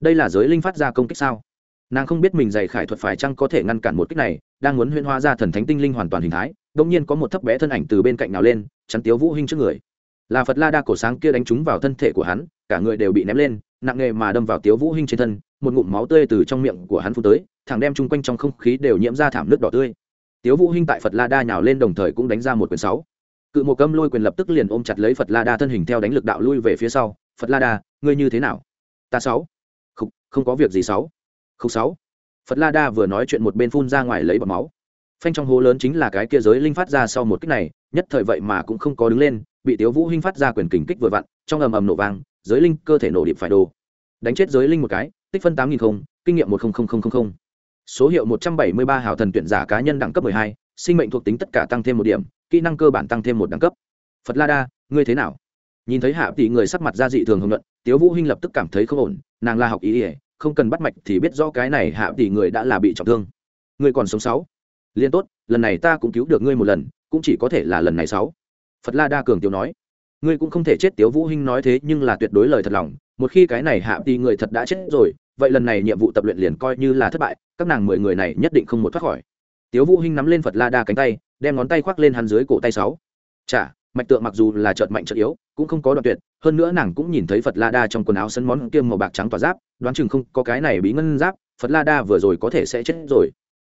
đây là giới linh phát ra công kích sao? Nàng không biết mình dày khải thuật phải chăng có thể ngăn cản một kích này, đang muốn huyễn hóa ra thần thánh tinh linh hoàn toàn hình thái, đột nhiên có một thấp bé thân ảnh từ bên cạnh nào lên, chắn tiếu vũ hinh trước người. Là phật la đa cổ sáng kia đánh trúng vào thân thể của hắn, cả người đều bị ném lên, nặng nghề mà đâm vào tiếu vũ hinh trên thân, một ngụm máu tươi từ trong miệng của hắn phun tới, thẳng đem chung quanh trong không khí đều nhiễm ra thảm nước đỏ tươi. Tiếu vũ hinh tại phật la đa nhào lên đồng thời cũng đánh ra một quyền sáu. Cự một câm lôi quyền lập tức liền ôm chặt lấy phật la đa thân hình theo đánh lực đạo lui về phía sau. Phật la đa, ngươi như thế nào? Ta sáu không, có việc gì sáu. Không sáu. Phật la đa vừa nói chuyện một bên phun ra ngoài lấy bọt máu. Phanh trong hố lớn chính là cái kia giới linh phát ra sau một kích này nhất thời vậy mà cũng không có đứng lên bị tiếu vũ hinh phát ra quyền kình kích vừa vặn trong ầm ầm nổ vang giới linh cơ thể nổ điệp phải đồ. Đánh chết giới linh một cái tích phân tám nghìn không kinh nghiệm một số hiệu một trăm bảy mươi ba hào thần tuyển giả cá nhân đẳng cấp mười hai sinh mệnh thuộc tính tất cả tăng thêm một điểm kỹ năng cơ bản tăng thêm một đẳng cấp. Phật la đa ngươi thế nào? Nhìn thấy hạ tỷ người sắc mặt ra dị thường hồng luận tiếu vũ hinh lập tức cảm thấy không ổn, nàng là học ý ỉa không cần bắt mạch thì biết rõ cái này hạ tỷ người đã là bị trọng thương. Người còn sống sáu. Liên tốt, lần này ta cũng cứu được ngươi một lần, cũng chỉ có thể là lần này sáu. Phật la đa cường tiểu nói. Ngươi cũng không thể chết, tiếu vũ hinh nói thế nhưng là tuyệt đối lời thật lòng. Một khi cái này hạ tỷ người thật đã chết rồi, vậy lần này nhiệm vụ tập luyện liền coi như là thất bại, các nàng mười người này nhất định không một thoát khỏi. Tiếu vũ hinh nắm lên phật la đa cánh tay, đem ngón tay khoác lên hắn dưới cổ tay sáu. Chả mạch tượng mặc dù là chợt mạnh chợt yếu, cũng không có đoạn tuyệt, hơn nữa nàng cũng nhìn thấy phật la đa trong quần áo sân món kiêm màu bạc trắng tỏa giáp, đoán chừng không có cái này bí ngân giáp, phật la đa vừa rồi có thể sẽ chết rồi.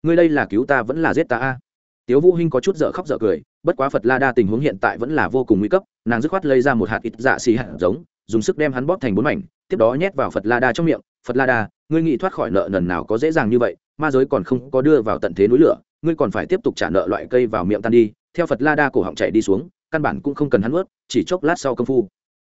Ngươi đây là cứu ta vẫn là giết ta a? Tiếu vũ hinh có chút dở khóc dở cười, bất quá phật la đa tình huống hiện tại vẫn là vô cùng nguy cấp, nàng dứt khoát lấy ra một hạt ít dạ xì hạt giống, dùng sức đem hắn bóp thành bốn mảnh, tiếp đó nhét vào phật la đa trong miệng. Phật la đa, ngươi nghĩ thoát khỏi nợ nần nào có dễ dàng như vậy, ma giới còn không có đưa vào tận thế núi lửa, ngươi còn phải tiếp tục trả nợ loại cây vào miệng tan đi, theo phật la đa cổ họng chạy đi xuống căn bản cũng không cần hắn ướt chỉ chốc lát sau công phu.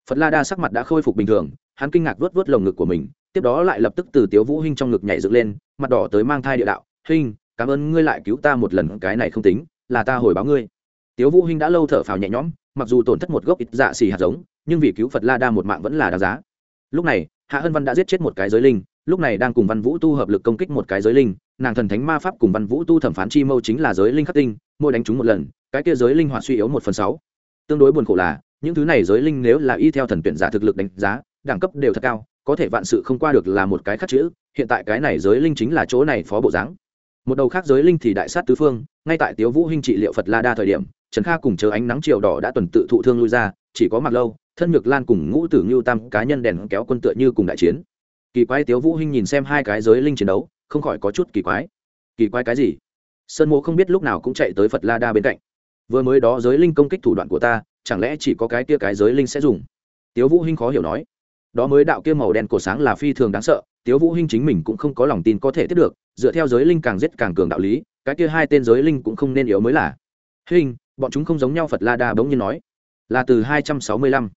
Phật la đa sắc mặt đã khôi phục bình thường, hắn kinh ngạc vớt vớt lồng ngực của mình, tiếp đó lại lập tức từ tiếu vũ hinh trong ngực nhảy dựng lên, mặt đỏ tới mang thai địa đạo, hinh, cảm ơn ngươi lại cứu ta một lần, cái này không tính, là ta hồi báo ngươi. Tiếu vũ hinh đã lâu thở phào nhẹ nhõm, mặc dù tổn thất một gốc ít dạ xì hạt giống, nhưng vì cứu phật la đa một mạng vẫn là đáng giá. Lúc này, hạ hân văn đã giết chết một cái giới linh, lúc này đang cùng văn vũ tu hợp lực công kích một cái giới linh, nàng thần thánh ma pháp cùng văn vũ tu thẩm phán chi mâu chính là giới linh khắc tinh, mỗi đánh chúng một lần, cái kia giới linh hoạt suy yếu một phần sáu tương đối buồn khổ là, những thứ này giới linh nếu là y theo thần tuyển giả thực lực đánh giá, đẳng cấp đều thật cao, có thể vạn sự không qua được là một cái khắc chữ, hiện tại cái này giới linh chính là chỗ này phó bộ dáng. Một đầu khác giới linh thì đại sát tứ phương, ngay tại tiếu vũ hinh trị liệu phật la đa thời điểm, trần kha cùng chờ ánh nắng chiều đỏ đã tuần tự thụ thương lui ra, chỉ có mặc lâu, thân nhược lan cùng ngũ tử ngưu tam cá nhân đèn kéo quân tựa như cùng đại chiến. Kỳ quái tiếu vũ hinh nhìn xem hai cái giới linh chiến đấu, không khỏi có chút kỳ quái. Kỳ quái cái gì? Sơn mộ không biết lúc nào cũng chạy tới phật la đa bên cạnh vừa mới đó giới linh công kích thủ đoạn của ta, chẳng lẽ chỉ có cái kia cái giới linh sẽ dùng? Tiếu vũ hinh khó hiểu nói. Đó mới đạo kia màu đen cổ sáng là phi thường đáng sợ, tiếu vũ hinh chính mình cũng không có lòng tin có thể tiếp được, dựa theo giới linh càng giết càng cường đạo lý, cái kia hai tên giới linh cũng không nên yếu mới là. Hình bọn chúng không giống nhau phật la đa bỗng nhiên nói. Là từ hai trăm sáu mươi lăm,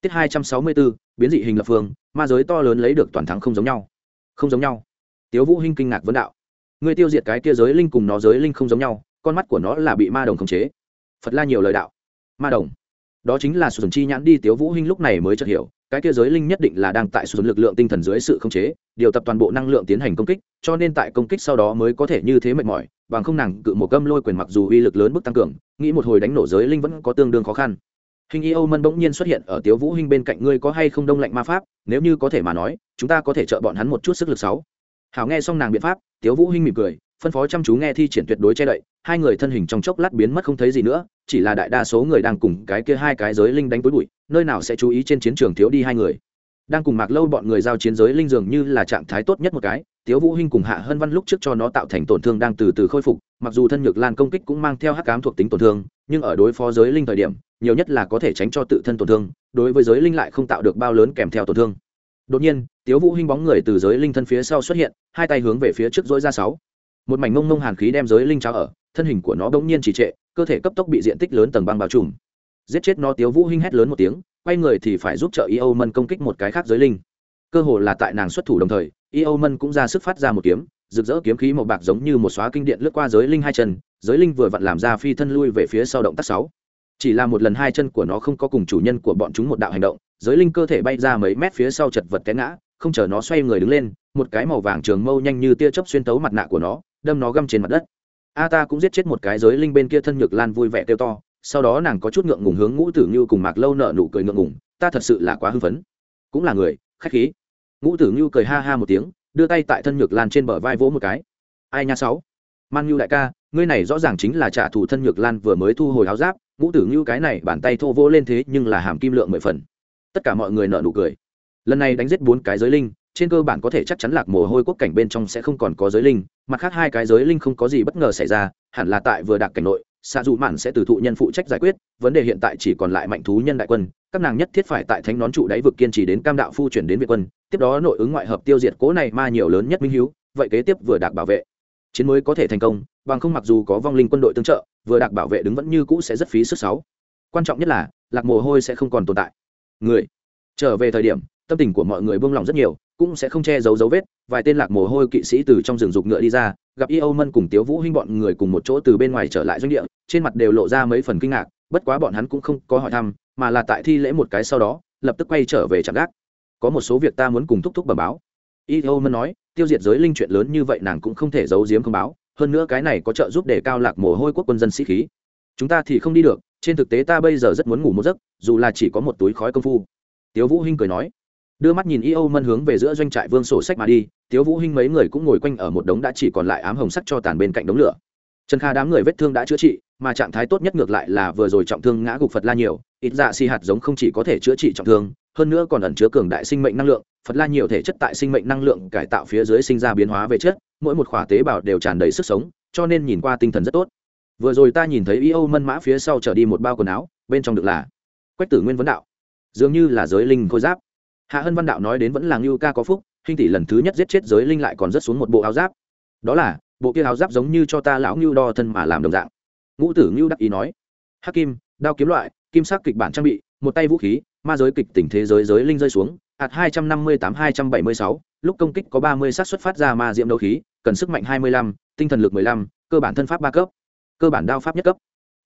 tiết hai trăm sáu mươi bốn biến dị hình lập phương, ma giới to lớn lấy được toàn thắng không giống nhau. Không giống nhau. Tiếu vũ hinh kinh ngạc vấn đạo. Người tiêu diệt cái kia giới linh cùng nó giới linh không giống nhau, con mắt của nó là bị ma đồng khống chế phật la nhiều lời đạo. Ma đồng. Đó chính là sử chi nhãn đi tiếu vũ hinh lúc này mới chợt hiểu, cái kia giới linh nhất định là đang tại số lực lượng tinh thần dưới sự khống chế, điều tập toàn bộ năng lượng tiến hành công kích, cho nên tại công kích sau đó mới có thể như thế mệt mỏi, bằng không nàng cự một gâm lôi quyền mặc dù uy lực lớn bức tăng cường, nghĩ một hồi đánh nổ giới linh vẫn có tương đương khó khăn. Hình y âu mân bỗng nhiên xuất hiện ở tiếu vũ hinh bên cạnh, ngươi có hay không đông lạnh ma pháp? Nếu như có thể mà nói, chúng ta có thể trợ bọn hắn một chút sức lực sáu. Hảo nghe xong nàng biện pháp, tiếu vũ hinh mỉm cười phân phó chăm chú nghe thi triển tuyệt đối che đậy, hai người thân hình trong chốc lát biến mất không thấy gì nữa, chỉ là đại đa số người đang cùng cái kia hai cái giới linh đánh tối bụi, nơi nào sẽ chú ý trên chiến trường thiếu đi hai người. Đang cùng mạc lâu bọn người giao chiến giới linh dường như là trạng thái tốt nhất một cái, tiếu vũ hinh cùng hạ hân văn lúc trước cho nó tạo thành tổn thương đang từ từ khôi phục, mặc dù thân nhược lan công kích cũng mang theo hắc ám thuộc tính tổn thương, nhưng ở đối phó giới linh thời điểm, nhiều nhất là có thể tránh cho tự thân tổn thương, đối với giới linh lại không tạo được bao lớn kèm theo tổn thương. Đột nhiên, tiếu vũ hinh bóng người từ giới linh thân phía sau xuất hiện, hai tay hướng về phía trước dối ra sáu một mảnh mông mông hàn khí đem giới linh trao ở, thân hình của nó bỗng nhiên trì trệ, cơ thể cấp tốc bị diện tích lớn tầng băng bao trùm. Giết chết nó, tiếu vũ hinh hét lớn một tiếng, quay người thì phải giúp trợ y âu mân công kích một cái khác giới linh. Cơ hồ là tại nàng xuất thủ đồng thời y âu mân cũng ra sức phát ra một kiếm, rực rỡ kiếm khí màu bạc giống như một xóa kinh điện lướt qua giới linh hai chân, giới linh vừa vặn làm ra phi thân lui về phía sau động tác sáu. Chỉ là một lần hai chân của nó không có cùng chủ nhân của bọn chúng một đạo hành động, giới linh cơ thể bay ra mấy mét phía sau chật vật té ngã không chờ nó xoay người đứng lên, một cái màu vàng trường mâu nhanh như tia chớp xuyên tấu mặt nạ của nó, đâm nó găm trên mặt đất. A ta cũng giết chết một cái giới linh bên kia thân nhược lan vui vẻ kêu to, sau đó nàng có chút ngượng ngùng hướng ngũ tử như cùng mạc lâu nợ nụ cười ngượng ngùng, ta thật sự là quá hư phấn. Cũng là người, khách khí. Ngũ tử như cười ha ha một tiếng, đưa tay tại thân nhược lan trên bờ vai vỗ một cái. Ai nha sáu? Man như đại ca, ngươi này rõ ràng chính là trả thù thân nhược lan vừa mới thu hồi áo giáp, ngũ tử như cái này bàn tay thô vỗ lên thế nhưng là hàm kim lượng mười phần. Tất cả mọi người nợ nụ cười lần này đánh giết bốn cái giới linh, trên cơ bản có thể chắc chắn lạc mồ hôi quốc cảnh bên trong sẽ không còn có giới linh, mặt khác hai cái giới linh không có gì bất ngờ xảy ra, hẳn là tại vừa đạt cảnh nội xạ dù mạn sẽ từ thụ nhân phụ trách giải quyết, vấn đề hiện tại chỉ còn lại mạnh thú nhân đại quân, các nàng nhất thiết phải tại thánh nón trụ đáy vực kiên trì đến cam đạo phu chuyển đến việt quân, tiếp đó nội ứng ngoại hợp tiêu diệt cố này ma nhiều lớn nhất minh hiếu, vậy kế tiếp vừa đạt bảo vệ. Chiến mới có thể thành công, bằng không mặc dù có vong linh quân đội tương trợ, vừa đạt bảo vệ đứng vẫn như cũ sẽ rất phí sức sáu. Quan trọng nhất là, lạc mồ hôi sẽ không còn tồn tại. Người, trở về thời điểm tâm tình của mọi người buông lỏng rất nhiều, cũng sẽ không che giấu dấu vết, vài tên lạc mồ hôi kỵ sĩ từ trong rừng dục ngựa đi ra, gặp y âu mân cùng tiếu vũ hinh bọn người cùng một chỗ từ bên ngoài trở lại doanh địa, trên mặt đều lộ ra mấy phần kinh ngạc, bất quá bọn hắn cũng không có hỏi thăm, mà là tại thi lễ một cái sau đó, lập tức quay trở về trạm gác. Có một số việc ta muốn cùng thúc thúc bẩm báo. Y âu mân nói, tiêu diệt giới linh chuyện lớn như vậy nàng cũng không thể giấu giếm không báo, hơn nữa cái này có trợ giúp để cao lạc mồ hôi quốc quân dân sĩ khí. Chúng ta thì không đi được, trên thực tế ta bây giờ rất muốn ngủ một giấc, dù là chỉ có một túi khói công phu. Tiếu vũ hinh cười nói đưa mắt nhìn y âu mân hướng về giữa doanh trại vương sổ sách mà đi, tiếu vũ hinh mấy người cũng ngồi quanh ở một đống đã chỉ còn lại ám hồng sắc cho tàn bên cạnh đống lửa. Trần kha đám người vết thương đã chữa trị, mà trạng thái tốt nhất ngược lại là vừa rồi trọng thương ngã gục phật la nhiều, ít dạ si hạt giống không chỉ có thể chữa trị trọng thương, hơn nữa còn ẩn chứa cường đại sinh mệnh năng lượng, phật la nhiều thể chất tại sinh mệnh năng lượng cải tạo phía dưới sinh ra biến hóa về chất, mỗi một khỏa tế bào đều tràn đầy sức sống, cho nên nhìn qua tinh thần rất tốt. Vừa rồi ta nhìn thấy y âu mân mã phía sau trở đi một bao quần áo, bên trong được là quách tử nguyên vấn đạo. Dường như là giới linh khôi giáp hạ hân văn đạo nói đến vẫn là ngưu ca có phúc hình tỷ lần thứ nhất giết chết giới linh lại còn rất xuống một bộ áo giáp. Đó là, bộ kia áo giáp giống như cho ta lão ngưu đo thân mà làm đồng dạng. Ngũ tử ngưu đắc ý nói, hắc kim, đao kiếm loại, kim sắc kịch bản trang bị, một tay vũ khí, ma giới kịch tỉnh thế giới giới linh rơi xuống, hạt hai trăm năm mươi tám hai trăm bảy mươi sáu, lúc công kích có ba mươi sát xuất phát ra ma diệm đấu khí, cần sức mạnh hai mươi lăm, tinh thần lực mười lăm, cơ bản thân pháp ba cấp, cơ bản đao pháp nhất cấp.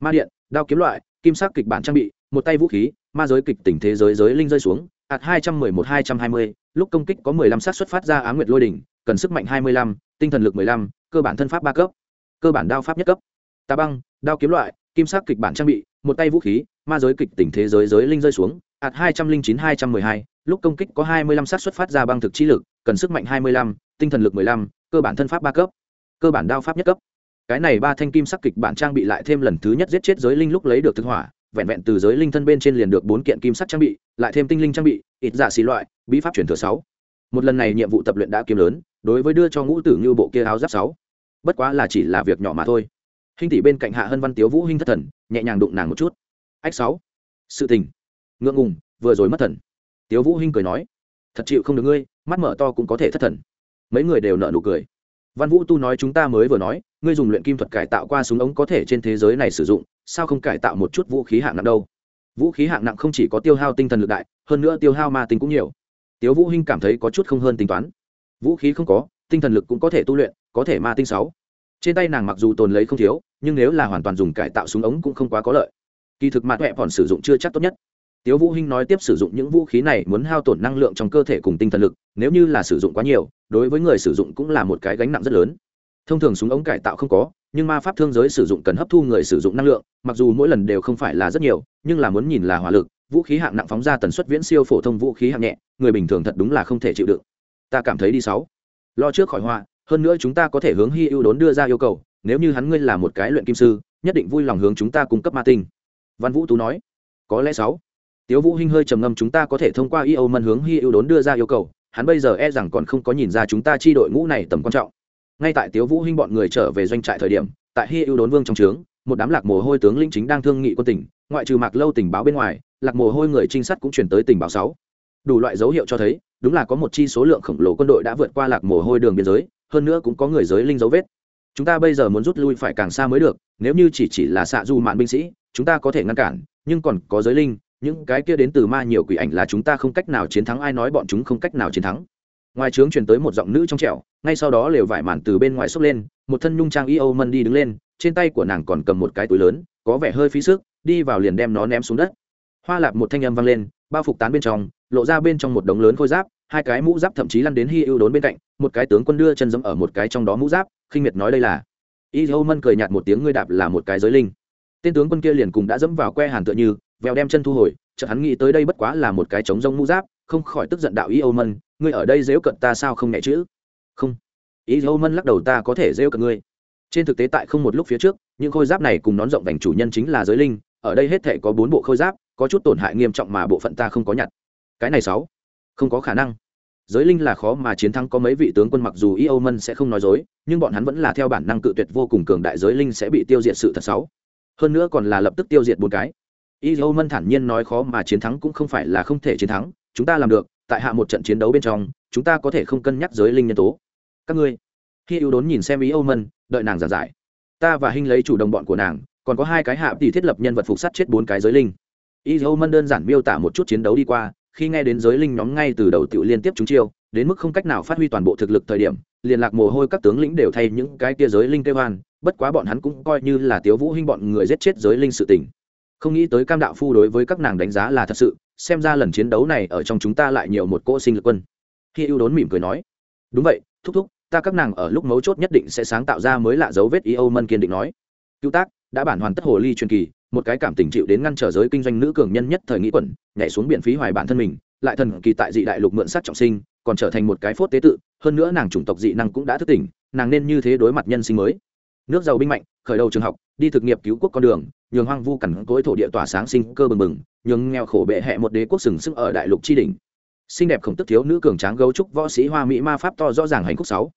Ma điện, đao kiếm loại, kim sắc kịch bản trang bị một tay vũ khí, ma giới kịch tỉnh thế giới giới linh rơi xuống ạt hai trăm mười một, hai trăm hai mươi, lúc công kích có mười lăm sát xuất phát ra á nguyệt lôi đỉnh, cần sức mạnh hai mươi lăm, tinh thần lực mười lăm, cơ bản thân pháp ba cấp. Cơ bản đao pháp nhất cấp. Tà băng, đao kiếm loại, kim sắc kịch bản trang bị, một tay vũ khí, ma giới kịch tỉnh thế giới giới linh rơi xuống ạt hai trăm linh chín, hai trăm mười hai, lúc công kích có hai mươi lăm sát xuất phát ra băng thực chi lực, cần sức mạnh hai mươi lăm, tinh thần lực mười lăm, cơ bản thân pháp ba cấp. Cơ bản đao pháp nhất cấp. Cái này ba thanh kim sắc kịch bản trang bị lại thêm lần thứ nhất giết chết giới linh lúc lấy được thực hỏa vẹn vẹn từ giới linh thân bên trên liền được bốn kiện kim sắc trang bị, lại thêm tinh linh trang bị, ít giả xì loại, bí pháp chuyển thừa sáu. Một lần này nhiệm vụ tập luyện đã kiếm lớn, đối với đưa cho ngũ tử như bộ kia áo giáp sáu. Bất quá là chỉ là việc nhỏ mà thôi. Hình tỷ bên cạnh hạ hân văn tiếu vũ hinh thất thần, nhẹ nhàng đụng nàng một chút. Ách sáu. Sự tình. Ngượng ngùng, vừa rồi mất thần. Tiếu vũ hinh cười nói. Thật chịu không được ngươi, mắt mở to cũng có thể thất thần. Mấy người đều nở nụ cười văn vũ tu nói chúng ta mới vừa nói, ngươi dùng luyện kim thuật cải tạo qua súng ống có thể trên thế giới này sử dụng, sao không cải tạo một chút vũ khí hạng nặng đâu? Vũ khí hạng nặng không chỉ có tiêu hao tinh thần lực đại, hơn nữa tiêu hao ma tính cũng nhiều. Tiếu vũ hinh cảm thấy có chút không hơn tính toán. Vũ khí không có, tinh thần lực cũng có thể tu luyện, có thể ma tinh sáu. Trên tay nàng mặc dù tồn lấy không thiếu, nhưng nếu là hoàn toàn dùng cải tạo súng ống cũng không quá có lợi. Kỳ thực mà tuệ còn sử dụng chưa chắc tốt nhất. Tiếu vũ hinh nói tiếp sử dụng những vũ khí này muốn hao tổn năng lượng trong cơ thể cùng tinh thần lực, nếu như là sử dụng quá nhiều đối với người sử dụng cũng là một cái gánh nặng rất lớn. Thông thường súng ống cải tạo không có, nhưng ma pháp thương giới sử dụng cần hấp thu người sử dụng năng lượng, mặc dù mỗi lần đều không phải là rất nhiều, nhưng là muốn nhìn là hỏa lực, vũ khí hạng nặng phóng ra tần suất viễn siêu phổ thông vũ khí hạng nhẹ, người bình thường thật đúng là không thể chịu đựng. Ta cảm thấy đi sáu. Lo trước khỏi họa, hơn nữa chúng ta có thể hướng hy ưu đốn đưa ra yêu cầu, nếu như hắn ngươi là một cái luyện kim sư, nhất định vui lòng hướng chúng ta cung cấp ma tinh. Văn vũ tú nói. Có lẽ sáu. Tiếu vũ hinh hơi trầm ngâm, chúng ta có thể thông qua y âu mân hướng hy ưu đốn đưa ra yêu cầu hắn bây giờ e rằng còn không có nhìn ra chúng ta chi đội ngũ này tầm quan trọng. Ngay tại tiếu vũ hinh bọn người trở về doanh trại thời điểm, tại hi ưu đốn vương trong trướng, một đám lạc mồ hôi tướng lĩnh chính đang thương nghị quân tình, ngoại trừ mạc lâu tình báo bên ngoài, lạc mồ hôi người trinh sát cũng chuyển tới tình báo sáu. Đủ loại dấu hiệu cho thấy, đúng là có một chi số lượng khổng lồ quân đội đã vượt qua lạc mồ hôi đường biên giới, hơn nữa cũng có người giới linh dấu vết. Chúng ta bây giờ muốn rút lui phải càng xa mới được, nếu như chỉ chỉ là xạ du mạn binh sĩ, chúng ta có thể ngăn cản, nhưng còn có giới linh những cái kia đến từ ma nhiều quỷ ảnh là chúng ta không cách nào chiến thắng, ai nói bọn chúng không cách nào chiến thắng. Ngoài trướng truyền tới một giọng nữ trong trẻo, ngay sau đó lều vải màn từ bên ngoài xốc lên, một thân nhung trang y âu mân đi đứng lên, trên tay của nàng còn cầm một cái túi lớn, có vẻ hơi phí sức, đi vào liền đem nó ném xuống đất. Hoa lạp một thanh âm vang lên, bao phục tán bên trong, lộ ra bên trong một đống lớn khôi giáp, hai cái mũ giáp thậm chí lăn đến hy ưu đốn bên cạnh, một cái tướng quân đưa chân dẫm ở một cái trong đó mũ giáp, khinh miệt nói đây là. Y âu mân cười nhạt một tiếng, ngươi đạp là một cái giới linh. Tên tướng quân kia liền cùng đã dẫm vào que hàn tựa như vèo đem chân thu hồi, chợt hắn nghĩ tới đây bất quá là một cái trống rông mũ giáp, không khỏi tức giận đạo ý âu mân, ngươi ở đây dễu cận ta sao không nhẹ chữ? Không. Ý âu mân lắc đầu, ta có thể dễu cận ngươi. Trên thực tế tại không một lúc phía trước, những khôi giáp này cùng nón rộng vành chủ nhân chính là giới linh, ở đây hết thể có bốn bộ khôi giáp, có chút tổn hại nghiêm trọng mà bộ phận ta không có nhặt. Cái này sáu, không có khả năng. Giới linh là khó mà chiến thắng, có mấy vị tướng quân mặc dù y âu mân sẽ không nói dối, nhưng bọn hắn vẫn là theo bản năng cự tuyệt vô cùng cường đại giới linh sẽ bị tiêu diệt sự thật sáu. Hơn nữa còn là lập tức tiêu diệt bốn cái y dâu mân thản nhiên nói khó mà chiến thắng cũng không phải là không thể chiến thắng, chúng ta làm được, tại hạ một trận chiến đấu bên trong, chúng ta có thể không cân nhắc giới linh nhân tố. Các ngươi, khi ưu đốn nhìn xem ý âu mân đợi nàng giảng giải. Ta và hinh lấy chủ đồng bọn của nàng, còn có hai cái hạ tỷ thiết lập nhân vật phục sát chết bốn cái giới linh. Y âu mân đơn giản miêu tả một chút chiến đấu đi qua, khi nghe đến giới linh nhóm ngay từ đầu tự liên tiếp chúng chiêu, đến mức không cách nào phát huy toàn bộ thực lực thời điểm liên lạc mồ hôi các tướng lĩnh đều thay những cái kia giới linh kêu hoan bất quá bọn hắn cũng coi như là tiếu vũ hinh bọn người giết chết giới linh sự tình không nghĩ tới cam đạo phu đối với các nàng đánh giá là thật sự, xem ra lần chiến đấu này ở trong chúng ta lại nhiều một cỗ sinh lực quân. Khi ưu đốn mỉm cười nói, đúng vậy, thúc thúc, ta các nàng ở lúc mấu chốt nhất định sẽ sáng tạo ra mới lạ dấu vết y âu mân kiên định nói. Cứu tác đã bản hoàn tất hồ ly truyền kỳ, một cái cảm tình chịu đến ngăn trở giới kinh doanh nữ cường nhân nhất thời nghĩ quẩn, nhảy xuống biển phí hoài bản thân mình, lại thần kỳ tại dị đại lục mượn sát trọng sinh, còn trở thành một cái phốt tế tự, hơn nữa nàng chủng tộc dị năng cũng đã thức tỉnh, nàng nên như thế đối mặt nhân sinh mới. Nước giàu binh mạnh, khởi đầu trường học đi thực nghiệp cứu quốc con đường nhường hoang vu cằn cỗi thổ địa tỏa sáng sinh cơ bừng bừng nhường nghèo khổ bệ hẹ một đế quốc sừng sững ở đại lục tri đình xinh đẹp khổng tức thiếu nữ cường tráng gấu trúc võ sĩ hoa mỹ ma pháp to rõ ràng hành khúc sáu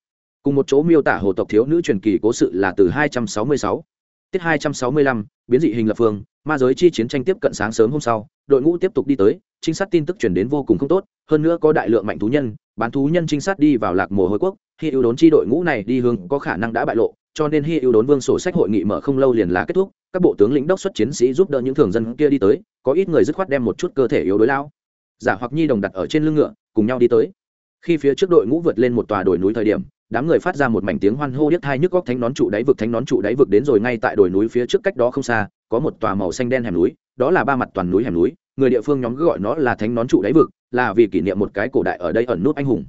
cùng một chỗ miêu tả hồ tộc thiếu nữ truyền kỳ cố sự là từ 266. tiết 265, biến dị hình lập phương ma giới chi chiến tranh tiếp cận sáng sớm hôm sau đội ngũ tiếp tục đi tới trinh sát tin tức truyền đến vô cùng không tốt hơn nữa có đại lượng mạnh thú nhân bán thú nhân trinh sát đi vào lạc mồ hôi quốc khi ưu đốn chi đội ngũ này đi hướng có khả năng đã bại lộ cho nên hy ưu đốn vương sổ sách hội nghị mở không lâu liền là kết thúc, các bộ tướng lĩnh đốc xuất chiến sĩ giúp đỡ những thường dân kia đi tới, có ít người dứt khoát đem một chút cơ thể yếu đối lao. Giả hoặc nhi đồng đặt ở trên lưng ngựa, cùng nhau đi tới. Khi phía trước đội ngũ vượt lên một tòa đồi núi thời điểm, đám người phát ra một mảnh tiếng hoan hô điếc hai nhức góc thánh nón trụ đáy vực, thánh nón trụ đáy vực đến rồi ngay tại đồi núi phía trước cách đó không xa, có một tòa màu xanh đen hẻm núi, đó là ba mặt toàn núi hẻm núi, người địa phương nhóm gọi nó là thánh nón trụ đáy vực, là vì kỷ niệm một cái cổ đại ở đây ẩn nút anh hùng.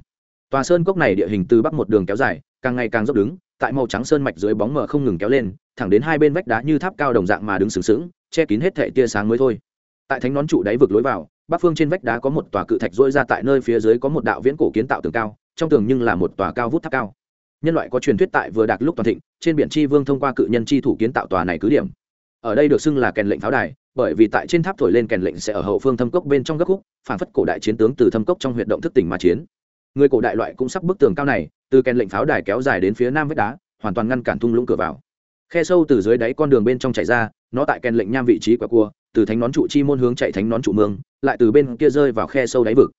Tòa sơn cốc này địa hình từ bắc một đường kéo dài, càng ngày càng dốc đứng tại màu trắng sơn mạch dưới bóng mờ không ngừng kéo lên, thẳng đến hai bên vách đá như tháp cao đồng dạng mà đứng sừng sững, che kín hết thệ tia sáng mới thôi. Tại thánh nón trụ đáy vực lối vào, bắc phương trên vách đá có một tòa cự thạch dỗi ra tại nơi phía dưới có một đạo viễn cổ kiến tạo tường cao, trong tường nhưng là một tòa cao vút tháp cao. Nhân loại có truyền thuyết tại vừa đạt lúc toàn thịnh, trên biển tri vương thông qua cự nhân chi thủ kiến tạo tòa này cứ điểm. Ở đây được xưng là kèn lệnh pháo đài, bởi vì tại trên tháp thổi lên kèn lệnh sẽ ở hậu phương thâm cốc bên trong gấp khúc, phản phất cổ đại chiến tướng từ thâm cốc trong huyện động thức tỉnh mà chiến người cổ đại loại cũng sắp bức tường cao này, từ kèn lệnh pháo đài kéo dài đến phía nam vách đá, hoàn toàn ngăn cản thung lũng cửa vào. Khe sâu từ dưới đáy con đường bên trong chạy ra, nó tại kèn lệnh nham vị trí quả cua, từ thánh nón trụ chi môn hướng chạy thánh nón trụ mương, lại từ bên kia rơi vào khe sâu đáy vực.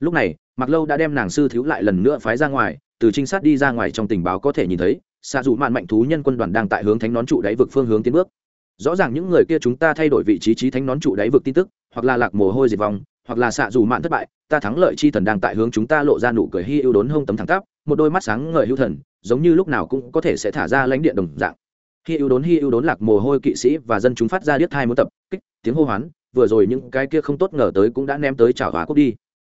Lúc này mặc lâu đã đem nàng sư thiếu lại lần nữa phái ra ngoài, từ trinh sát đi ra ngoài trong tình báo có thể nhìn thấy xa dụ mạn mạnh thú nhân quân đoàn đang tại hướng thánh nón trụ đáy vực phương hướng tiến bước. Rõ ràng những người kia chúng ta thay đổi vị trí trí thánh nón trụ đáy vực tin tức, hoặc là lạc mồ hôi diệt vong hoặc là xạ dù mạn thất bại, ta thắng lợi chi thần đang tại hướng chúng ta lộ ra nụ cười hy ưu đốn hông tấm thẳng tắp, một đôi mắt sáng ngời hưu thần, giống như lúc nào cũng có thể sẽ thả ra lãnh điện đồng dạng. Hy ưu đốn hy ưu đốn lạc mồ hôi kỵ sĩ và dân chúng phát ra điếc thai muốn tập, kích, tiếng hô hoán, vừa rồi những cái kia không tốt ngờ tới cũng đã ném tới chảo hóa cốc đi.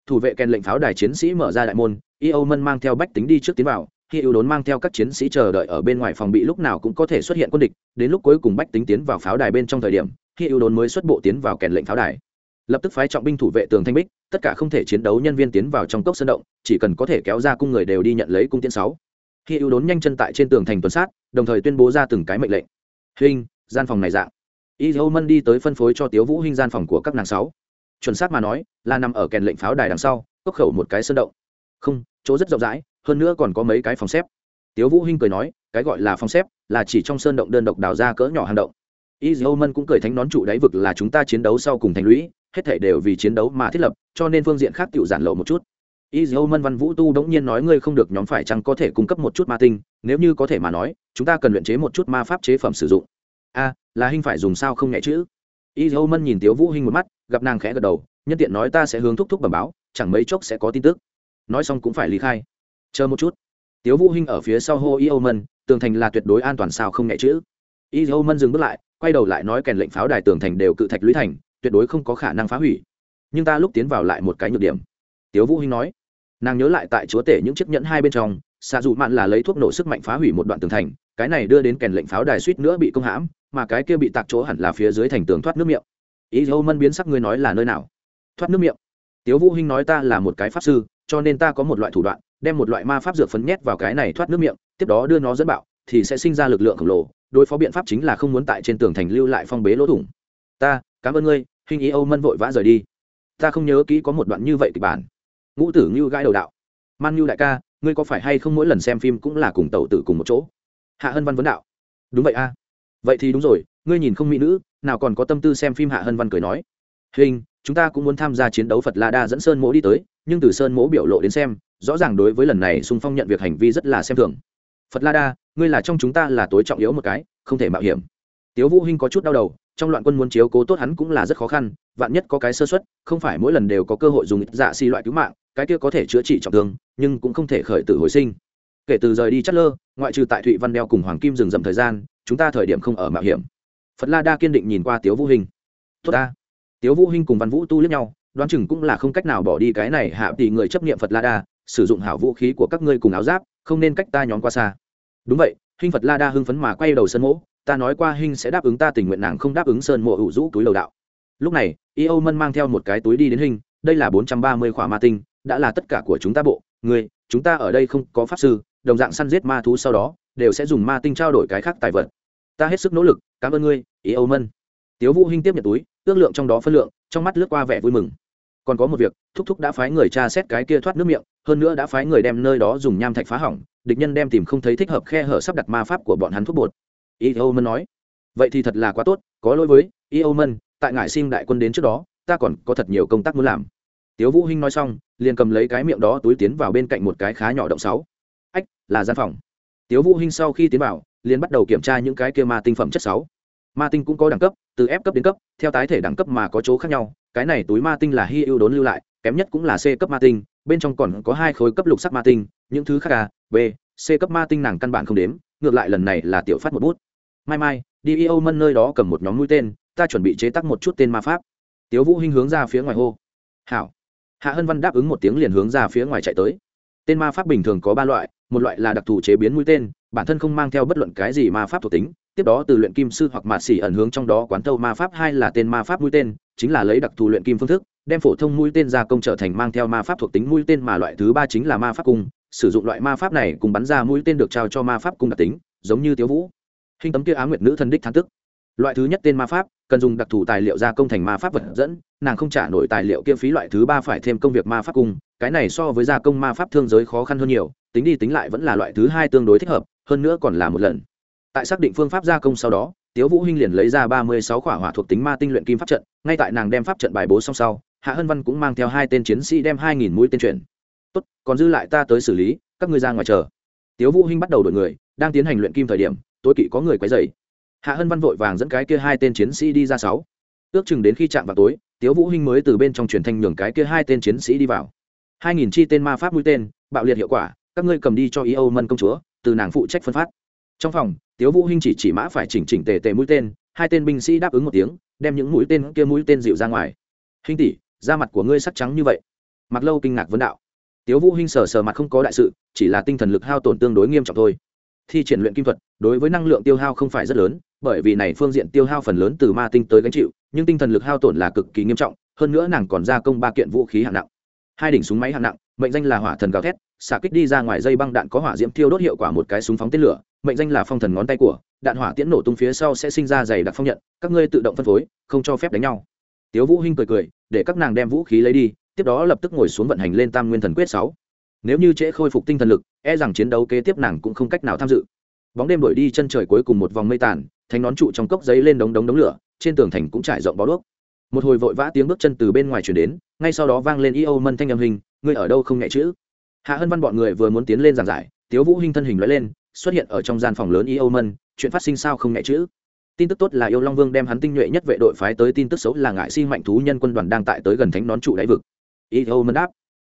Thủ vệ kèn lệnh pháo đài chiến sĩ mở ra đại môn, y âu mân mang theo bách tính đi trước tiến vào khi ưu đốn mang theo các chiến sĩ chờ đợi ở bên ngoài phòng bị lúc nào cũng có thể xuất hiện quân địch, đến lúc cuối cùng bách tính tiến vào pháo đài bên trong thời điểm khi ưu đốn mới xuất bộ tiến vào kèn lệnh pháo đài lập tức phái trọng binh thủ vệ tường thanh bích, tất cả không thể chiến đấu nhân viên tiến vào trong cốc sân động, chỉ cần có thể kéo ra cung người đều đi nhận lấy cung tiến sáu. Khi ưu đốn nhanh chân tại trên tường thành tuần sát, đồng thời tuyên bố ra từng cái mệnh lệnh. Hình, gian phòng này dạng. Y dâu mân đi tới phân phối cho tiếu vũ hình gian phòng của các nàng sáu. Chuẩn xác mà nói, là nằm ở kèn lệnh pháo đài đằng sau, cốc khẩu một cái sơn động. Không, chỗ rất rộng rãi, hơn nữa còn có mấy cái phòng xếp. Tiếu vũ hinh cười nói, cái gọi là phòng xếp, là chỉ trong sơn động đơn độc đào ra cỡ nhỏ hang động. Y dâu mân cũng cười thánh nón trụ đáy vực là chúng ta chiến đấu sau cùng thành lũy hết thảy đều vì chiến đấu mà thiết lập, cho nên phương diện khác tiểu giản lộ một chút. Y mân văn vũ tu đống nhiên nói ngươi không được nhóm phải chăng có thể cung cấp một chút ma tinh, nếu như có thể mà nói, chúng ta cần luyện chế một chút ma pháp chế phẩm sử dụng. A, là hình phải dùng sao không nhẹ chữ y mân nhìn tiếu vũ hinh một mắt, gặp nàng khẽ gật đầu, nhân tiện nói ta sẽ hướng thúc thúc bẩm báo, chẳng mấy chốc sẽ có tin tức. Nói xong cũng phải ly khai. Chờ một chút. Tiếu vũ hinh ở phía sau hô y mân, tường thành là tuyệt đối an toàn sao không nhẹ chữ y mân dừng bước lại, quay đầu lại nói kèn lệnh pháo đài tường thành đều cự thạch lũy thành tuyệt đối không có khả năng phá hủy. Nhưng ta lúc tiến vào lại một cái nhược điểm. Tiếu vũ hinh nói, nàng nhớ lại tại chúa tể những chiếc nhẫn hai bên trong xạ dụ mạn là lấy thuốc nổ sức mạnh phá hủy một đoạn tường thành, cái này đưa đến kèn lệnh pháo đài suýt nữa bị công hãm, mà cái kia bị tạc chỗ hẳn là phía dưới thành tường thoát nước miệng. Ý dâu mân biến sắc ngươi nói là nơi nào? Thoát nước miệng. Tiếu vũ hinh nói ta là một cái pháp sư, cho nên ta có một loại thủ đoạn, đem một loại ma pháp dược phấn nhét vào cái này thoát nước miệng, tiếp đó đưa nó dẫn bạo, thì sẽ sinh ra lực lượng khổng lồ, đối phó biện pháp chính là không muốn tại trên tường thành lưu lại phong bế lỗ thủng. Ta cảm ơn ngươi, hình ý âu mân vội vã rời đi. Ta không nhớ kỹ có một đoạn như vậy kịch bản. Ngũ tử ngưu gãi đầu đạo. Man ngưu đại ca, ngươi có phải hay không mỗi lần xem phim cũng là cùng tàu tử cùng một chỗ? Hạ hân văn vấn đạo. Đúng vậy a. Vậy thì đúng rồi, ngươi nhìn không mỹ nữ, nào còn có tâm tư xem phim hạ hân văn cười nói. Hình, chúng ta cũng muốn tham gia chiến đấu phật la đa dẫn sơn mỗ đi tới, nhưng từ sơn mỗ biểu lộ đến xem, rõ ràng đối với lần này sung phong nhận việc hành vi rất là xem thường. Phật la đa, ngươi là trong chúng ta là tối trọng yếu một cái, không thể mạo hiểm. Tiếu vũ hinh có chút đau đầu trong loạn quân muốn chiếu cố tốt hắn cũng là rất khó khăn, vạn nhất có cái sơ suất, không phải mỗi lần đều có cơ hội dùng dạ xi loại cứu mạng, cái kia có thể chữa trị trọng thương, nhưng cũng không thể khởi tử hồi sinh. Kể từ rời đi chất lơ ngoại trừ tại thụy văn đeo cùng hoàng kim dừng dầm thời gian, chúng ta thời điểm không ở mạo hiểm. Phật la đa kiên định nhìn qua tiếu vũ hình tốt ta. Tiếu vũ hình cùng văn vũ tu lướt nhau, đoán chừng cũng là không cách nào bỏ đi cái này hạ tỷ người chấp niệm phật la đa, sử dụng hảo vũ khí của các ngươi cùng áo giáp, không nên cách ta nhóm qua xa. Đúng vậy hình phật la đa hưng phấn mà quay đầu sân mỗ ta nói qua Hinh sẽ đáp ứng ta tình nguyện nàng không đáp ứng sơn mộ hữu rũ túi lầu đạo. Lúc này, y âu mân mang theo một cái túi đi đến hình đây là bốn trăm ba mươi khỏa ma tinh, đã là tất cả của chúng ta bộ. Người chúng ta ở đây không có pháp sư, đồng dạng săn giết ma thú sau đó, đều sẽ dùng ma tinh trao đổi cái khác tài vật. Ta hết sức nỗ lực, cảm ơn ngươi, y âu mân. Tiếu vũ hinh tiếp nhận túi, ước lượng trong đó phân lượng, trong mắt lướt qua vẻ vui mừng. Còn có một việc, thúc thúc đã phái người tra xét cái kia thoát nước miệng, hơn nữa đã phái người đem nơi đó dùng nham thạch phá hỏng, địch nhân đem tìm không thấy thích hợp khe hở sắp đặt ma pháp của bọn hắn thuốc bột ý âu mân nói. Vậy thì thật là quá tốt, có lỗi với ý âu mân, tại ngải xin đại quân đến trước đó, ta còn có thật nhiều công tác muốn làm. Tiếu vũ hinh nói xong, liền cầm lấy cái miệng đó túi tiến vào bên cạnh một cái khá nhỏ động sáu. Ách, là gian phòng. Tiếu vũ hinh sau khi tiến vào, liền bắt đầu kiểm tra những cái kia ma tinh phẩm chất sáu. Ma tinh cũng có đẳng cấp, từ f cấp đến cấp, theo tái thể đẳng cấp mà có chỗ khác nhau, cái này túi ma tinh là hy ưu đốn lưu lại, kém nhất cũng là c cấp ma tinh, bên trong còn có hai khối cấp lục sắc ma tinh, những thứ khác a b, c cấp ma tinh nàng căn bản không đếm, ngược lại lần này là tiểu phát một bút mai mai, đi yêu mân nơi đó cầm một nhóm mũi tên, ta chuẩn bị chế tác một chút tên ma pháp. Tiếu vũ hinh hướng ra phía ngoài hô. Hảo. Hạ hân văn đáp ứng một tiếng liền hướng ra phía ngoài chạy tới. Tên ma pháp bình thường có ba loại, một loại là đặc thù chế biến mũi tên, bản thân không mang theo bất luận cái gì ma pháp thuộc tính, tiếp đó từ luyện kim sư hoặc mạt xỉ ẩn hướng trong đó quán thâu ma pháp hai là tên ma pháp mũi tên, chính là lấy đặc thù luyện kim phương thức, đem phổ thông mũi tên ra công trở thành mang theo ma pháp thuộc tính mũi tên mà loại thứ ba chính là ma pháp cung. Sử dụng loại ma pháp này cùng bắn ra mũi tên được trao cho ma pháp cung đặc tính, giống như tiếu vũ hình tấm kia á nguyệt nữ thần đích thán tức. Loại thứ nhất tên ma pháp, cần dùng đặc thù tài liệu gia công thành ma pháp vật dẫn, nàng không trả nổi tài liệu kia phí loại thứ ba phải thêm công việc ma pháp cung cái này so với gia công ma pháp thương giới khó khăn hơn nhiều, tính đi tính lại vẫn là loại thứ hai tương đối thích hợp, hơn nữa còn là một lần. Tại xác định phương pháp gia công sau đó, tiếu vũ hinh liền lấy ra ba mươi sáu khỏa hỏa thuộc tính ma tinh luyện kim pháp trận, ngay tại nàng đem pháp trận bài bố xong sau, hạ hân văn cũng mang theo hai tên chiến sĩ đem hai nghìn mũi tên chuyển. Tốt, còn dư lại ta tới xử lý, các ngươi ra ngoài chờ. Tiếu vũ hinh bắt đầu đổi người, đang tiến hành luyện kim thời điểm tối kỵ có người quấy rầy. Hạ hân văn vội vàng dẫn cái kia hai tên chiến sĩ đi ra sáu. Ước chừng đến khi chạm vào tối, tiếu vũ hinh mới từ bên trong truyền thanh nhường cái kia hai tên chiến sĩ đi vào. Hai nghìn chi tên ma pháp mũi tên, bạo liệt hiệu quả, các ngươi cầm đi cho ý âu mân công chúa, từ nàng phụ trách phân phát. Trong phòng, tiếu vũ hinh chỉ chỉ mã phải chỉnh chỉnh tề tề mũi tên, hai tên binh sĩ đáp ứng một tiếng, đem những mũi tên kia mũi tên dịu ra ngoài. Hình tỷ, da mặt của ngươi sắc trắng như vậy. Mặc lâu kinh ngạc vấn đạo. Tiếu vũ hinh sờ sờ mặt không có đại sự, chỉ là tinh thần lực hao tổn tương đối nghiêm trọng thôi thi triển luyện kim thuật, đối với năng lượng tiêu hao không phải rất lớn, bởi vì này phương diện tiêu hao phần lớn từ ma tinh tới gánh chịu, nhưng tinh thần lực hao tổn là cực kỳ nghiêm trọng, hơn nữa nàng còn gia công ba kiện vũ khí hạng nặng. Hai đỉnh súng máy hạng nặng, mệnh danh là hỏa thần gào thét, xạ kích đi ra ngoài dây băng đạn có hỏa diễm tiêu đốt hiệu quả một cái súng phóng tên lửa, mệnh danh là phong thần ngón tay của, đạn hỏa tiễn nổ tung phía sau sẽ sinh ra dày đặc phong nhận, các ngươi tự động phân phối, không cho phép đánh nhau. Tiếu vũ hinh cười cười, để các nàng đem vũ khí lấy đi, tiếp đó lập tức ngồi xuống vận hành lên tam nguyên thần quyết sáu nếu như trễ khôi phục tinh thần lực e rằng chiến đấu kế tiếp nàng cũng không cách nào tham dự. Bóng đêm đổi đi chân trời cuối cùng một vòng mây tàn, thánh nón trụ trong cốc giấy lên đống đống đống lửa, trên tường thành cũng trải rộng bó đuốc. Một hồi vội vã tiếng bước chân từ bên ngoài chuyển đến, ngay sau đó vang lên y âu mân thanh âm hình, ngươi ở đâu không nhẹ chữ? Hạ hân văn bọn người vừa muốn tiến lên giảng giải, tiếu vũ hinh thân hình lóe lên, xuất hiện ở trong gian phòng lớn y âu mân, chuyện phát sinh sao không nhẹ chữ? Tin tức tốt là yêu long vương đem hắn tinh nhuệ nhất vệ đội phái tới tin tức xấu là ngại si mạnh thú nhân quân đoàn đang tại tới gần thánh nón trụ đáy vực. Y âu mân đáp,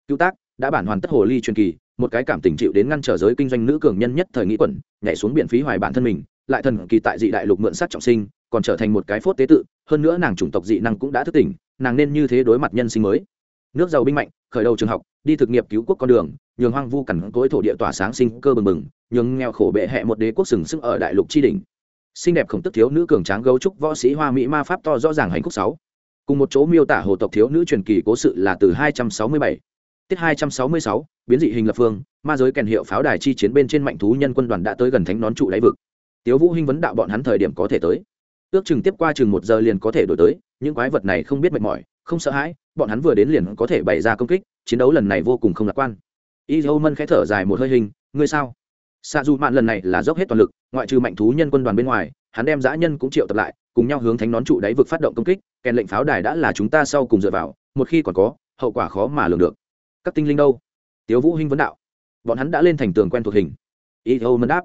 cứu tác đã bản hoàn tất hồ ly truyền kỳ, một cái cảm tình chịu đến ngăn trở giới kinh doanh nữ cường nhân nhất thời nghĩ quẩn, nhảy xuống biển phí hoài bản thân mình, lại thần kỳ tại dị đại lục mượn sát trọng sinh, còn trở thành một cái phốt tế tự, hơn nữa nàng chủng tộc dị năng cũng đã thức tỉnh, nàng nên như thế đối mặt nhân sinh mới. Nước giàu binh mạnh, khởi đầu trường học, đi thực nghiệp cứu quốc con đường, nhường hoang vu cằn cối thổ địa tỏa sáng sinh cơ bừng bừng, nhường nghèo khổ bệ hẹ một đế quốc sừng sững ở đại lục tri đình xinh đẹp khổng tức thiếu nữ cường tráng gấu trúc võ sĩ hoa mỹ ma pháp to rõ ràng hành khúc sáu. Cùng một chỗ miêu tả hồ tộc thiếu nữ truyền kỳ cố sự là từ 267 tiết 266 biến dị hình lập phương, ma giới kèn hiệu pháo đài chi chiến bên trên mạnh thú nhân quân đoàn đã tới gần thánh nón trụ đáy vực. Tiếu vũ hinh vấn đạo bọn hắn thời điểm có thể tới. Ước chừng tiếp qua chừng một giờ liền có thể đổi tới, những quái vật này không biết mệt mỏi, không sợ hãi, bọn hắn vừa đến liền có thể bày ra công kích, chiến đấu lần này vô cùng không lạc quan. Y dâu mân khẽ thở dài một hơi hình, ngươi sao? Sa dù mạn lần này là dốc hết toàn lực, ngoại trừ mạnh thú nhân quân đoàn bên ngoài, hắn đem dã nhân cũng triệu tập lại, cùng nhau hướng thánh nón trụ đáy vực phát động công kích, kèn lệnh pháo đài đã là chúng ta sau cùng dựa vào, một khi còn có, hậu quả khó mà lường được các tinh linh đâu? Tiếu vũ hinh vấn đạo. Bọn hắn đã lên thành tường quen thuộc hình. Y dâu mân đáp.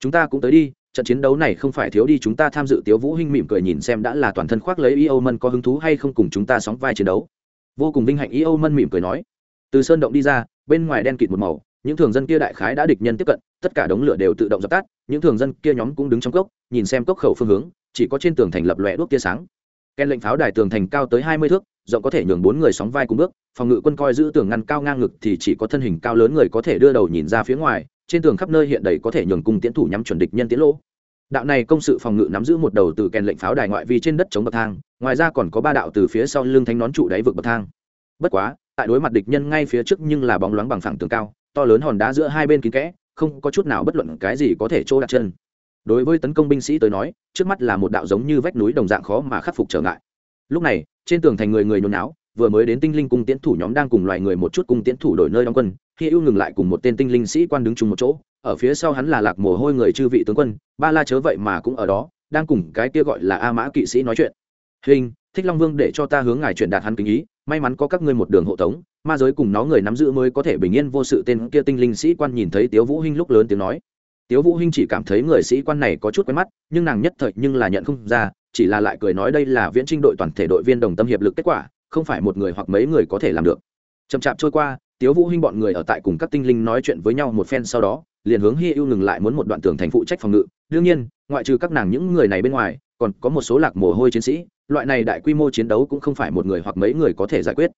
Chúng ta cũng tới đi, trận chiến đấu này không phải thiếu đi chúng ta tham dự. Tiếu vũ hinh mỉm cười nhìn xem đã là toàn thân khoác lấy y âu mân có hứng thú hay không cùng chúng ta sóng vai chiến đấu. Vô cùng vinh hạnh y âu mân mỉm cười nói. Từ sơn động đi ra, bên ngoài đen kịt một màu, những thường dân kia đại khái đã địch nhân tiếp cận, tất cả đống lửa đều tự động dập tắt, những thường dân kia nhóm cũng đứng trong cốc, nhìn xem cốc khẩu phương hướng, chỉ có trên tường thành lập lòe đuốc tia sáng. Ken lệnh pháo đài tường thành cao tới hai mươi thước rộng có thể nhường bốn người sóng vai cùng bước, phòng ngự quân coi giữ tường ngăn cao ngang ngực thì chỉ có thân hình cao lớn người có thể đưa đầu nhìn ra phía ngoài, trên tường khắp nơi hiện đầy có thể nhường cung tiến thủ nhắm chuẩn địch nhân tiến lỗ. Đạo này công sự phòng ngự nắm giữ một đầu từ kèn lệnh pháo đài ngoại vi trên đất chống bậc thang, ngoài ra còn có ba đạo từ phía sau lưng thánh nón trụ đáy vực bậc thang. Bất quá, tại đối mặt địch nhân ngay phía trước nhưng là bóng loáng bằng phẳng tường cao, to lớn hòn đá giữa hai bên kín kẽ, không có chút nào bất luận cái gì có thể trô đặt chân. Đối với tấn công binh sĩ tới nói, trước mắt là một đạo giống như vách núi đồng dạng khó mà khắc phục trở ngại lúc này, trên tường thành người người nhốn náo vừa mới đến tinh linh cung tiễn thủ nhóm đang cùng loài người một chút cung tiễn thủ đổi nơi đóng quân, khi ưu ngừng lại cùng một tên tinh linh sĩ quan đứng chung một chỗ, ở phía sau hắn là lạc mồ hôi người chư vị tướng quân, ba la chớ vậy mà cũng ở đó, đang cùng cái kia gọi là a mã kỵ sĩ nói chuyện. Hình, thích long vương để cho ta hướng ngài truyền đạt hắn kính ý, may mắn có các ngươi một đường hộ tống, ma giới cùng nó người nắm giữ mới có thể bình yên vô sự. Tên kia tinh linh sĩ quan nhìn thấy tiếu vũ hinh lúc lớn tiếng nói. Tiếu vũ hinh chỉ cảm thấy người sĩ quan này có chút quen mắt, nhưng nàng nhất thời nhưng là nhận không ra chỉ là lại cười nói đây là viễn trinh đội toàn thể đội viên đồng tâm hiệp lực kết quả, không phải một người hoặc mấy người có thể làm được. Chậm chạp trôi qua, tiếu vũ hinh bọn người ở tại cùng các tinh linh nói chuyện với nhau một phen sau đó, liền hướng hi ưu ngừng lại muốn một đoạn tường thành phụ trách phòng ngự. Đương nhiên, ngoại trừ các nàng những người này bên ngoài, còn có một số lạc mồ hôi chiến sĩ, loại này đại quy mô chiến đấu cũng không phải một người hoặc mấy người có thể giải quyết.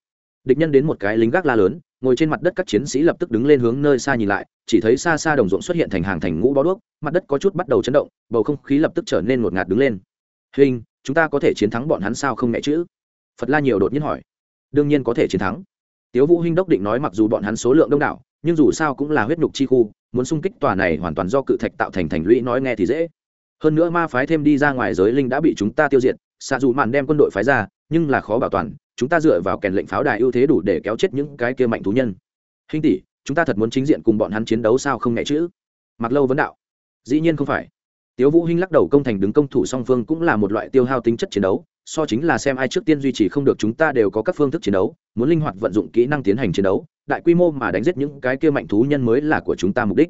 Địch nhân đến một cái lính gác la lớn, ngồi trên mặt đất các chiến sĩ lập tức đứng lên hướng nơi xa nhìn lại, chỉ thấy xa xa đồng ruộng xuất hiện thành hàng thành ngũ bó đuốc, mặt đất có chút bắt đầu chấn động, bầu không khí lập tức trở nên ngột ngạt đứng lên hình, chúng ta có thể chiến thắng bọn hắn sao không mẹ chữ? Phật la nhiều đột nhiên hỏi. Đương nhiên có thể chiến thắng. Tiếu vũ hinh đốc định nói mặc dù bọn hắn số lượng đông đảo, nhưng dù sao cũng là huyết nhục chi khu, muốn xung kích tòa này hoàn toàn do cự thạch tạo thành thành lũy nói nghe thì dễ. Hơn nữa ma phái thêm đi ra ngoài giới linh đã bị chúng ta tiêu diệt xạ dù màn đem quân đội phái ra, nhưng là khó bảo toàn, chúng ta dựa vào kèn lệnh pháo đài ưu thế đủ để kéo chết những cái kia mạnh thú nhân. Hình tỷ, chúng ta thật muốn chính diện cùng bọn hắn chiến đấu sao không nhẹ chữ? Mặc lâu vấn đạo. Dĩ nhiên không phải tiếu vũ hinh lắc đầu công thành đứng công thủ song phương cũng là một loại tiêu hao tính chất chiến đấu, so chính là xem ai trước tiên duy trì không được chúng ta đều có các phương thức chiến đấu, muốn linh hoạt vận dụng kỹ năng tiến hành chiến đấu, đại quy mô mà đánh giết những cái kia mạnh thú nhân mới là của chúng ta mục đích.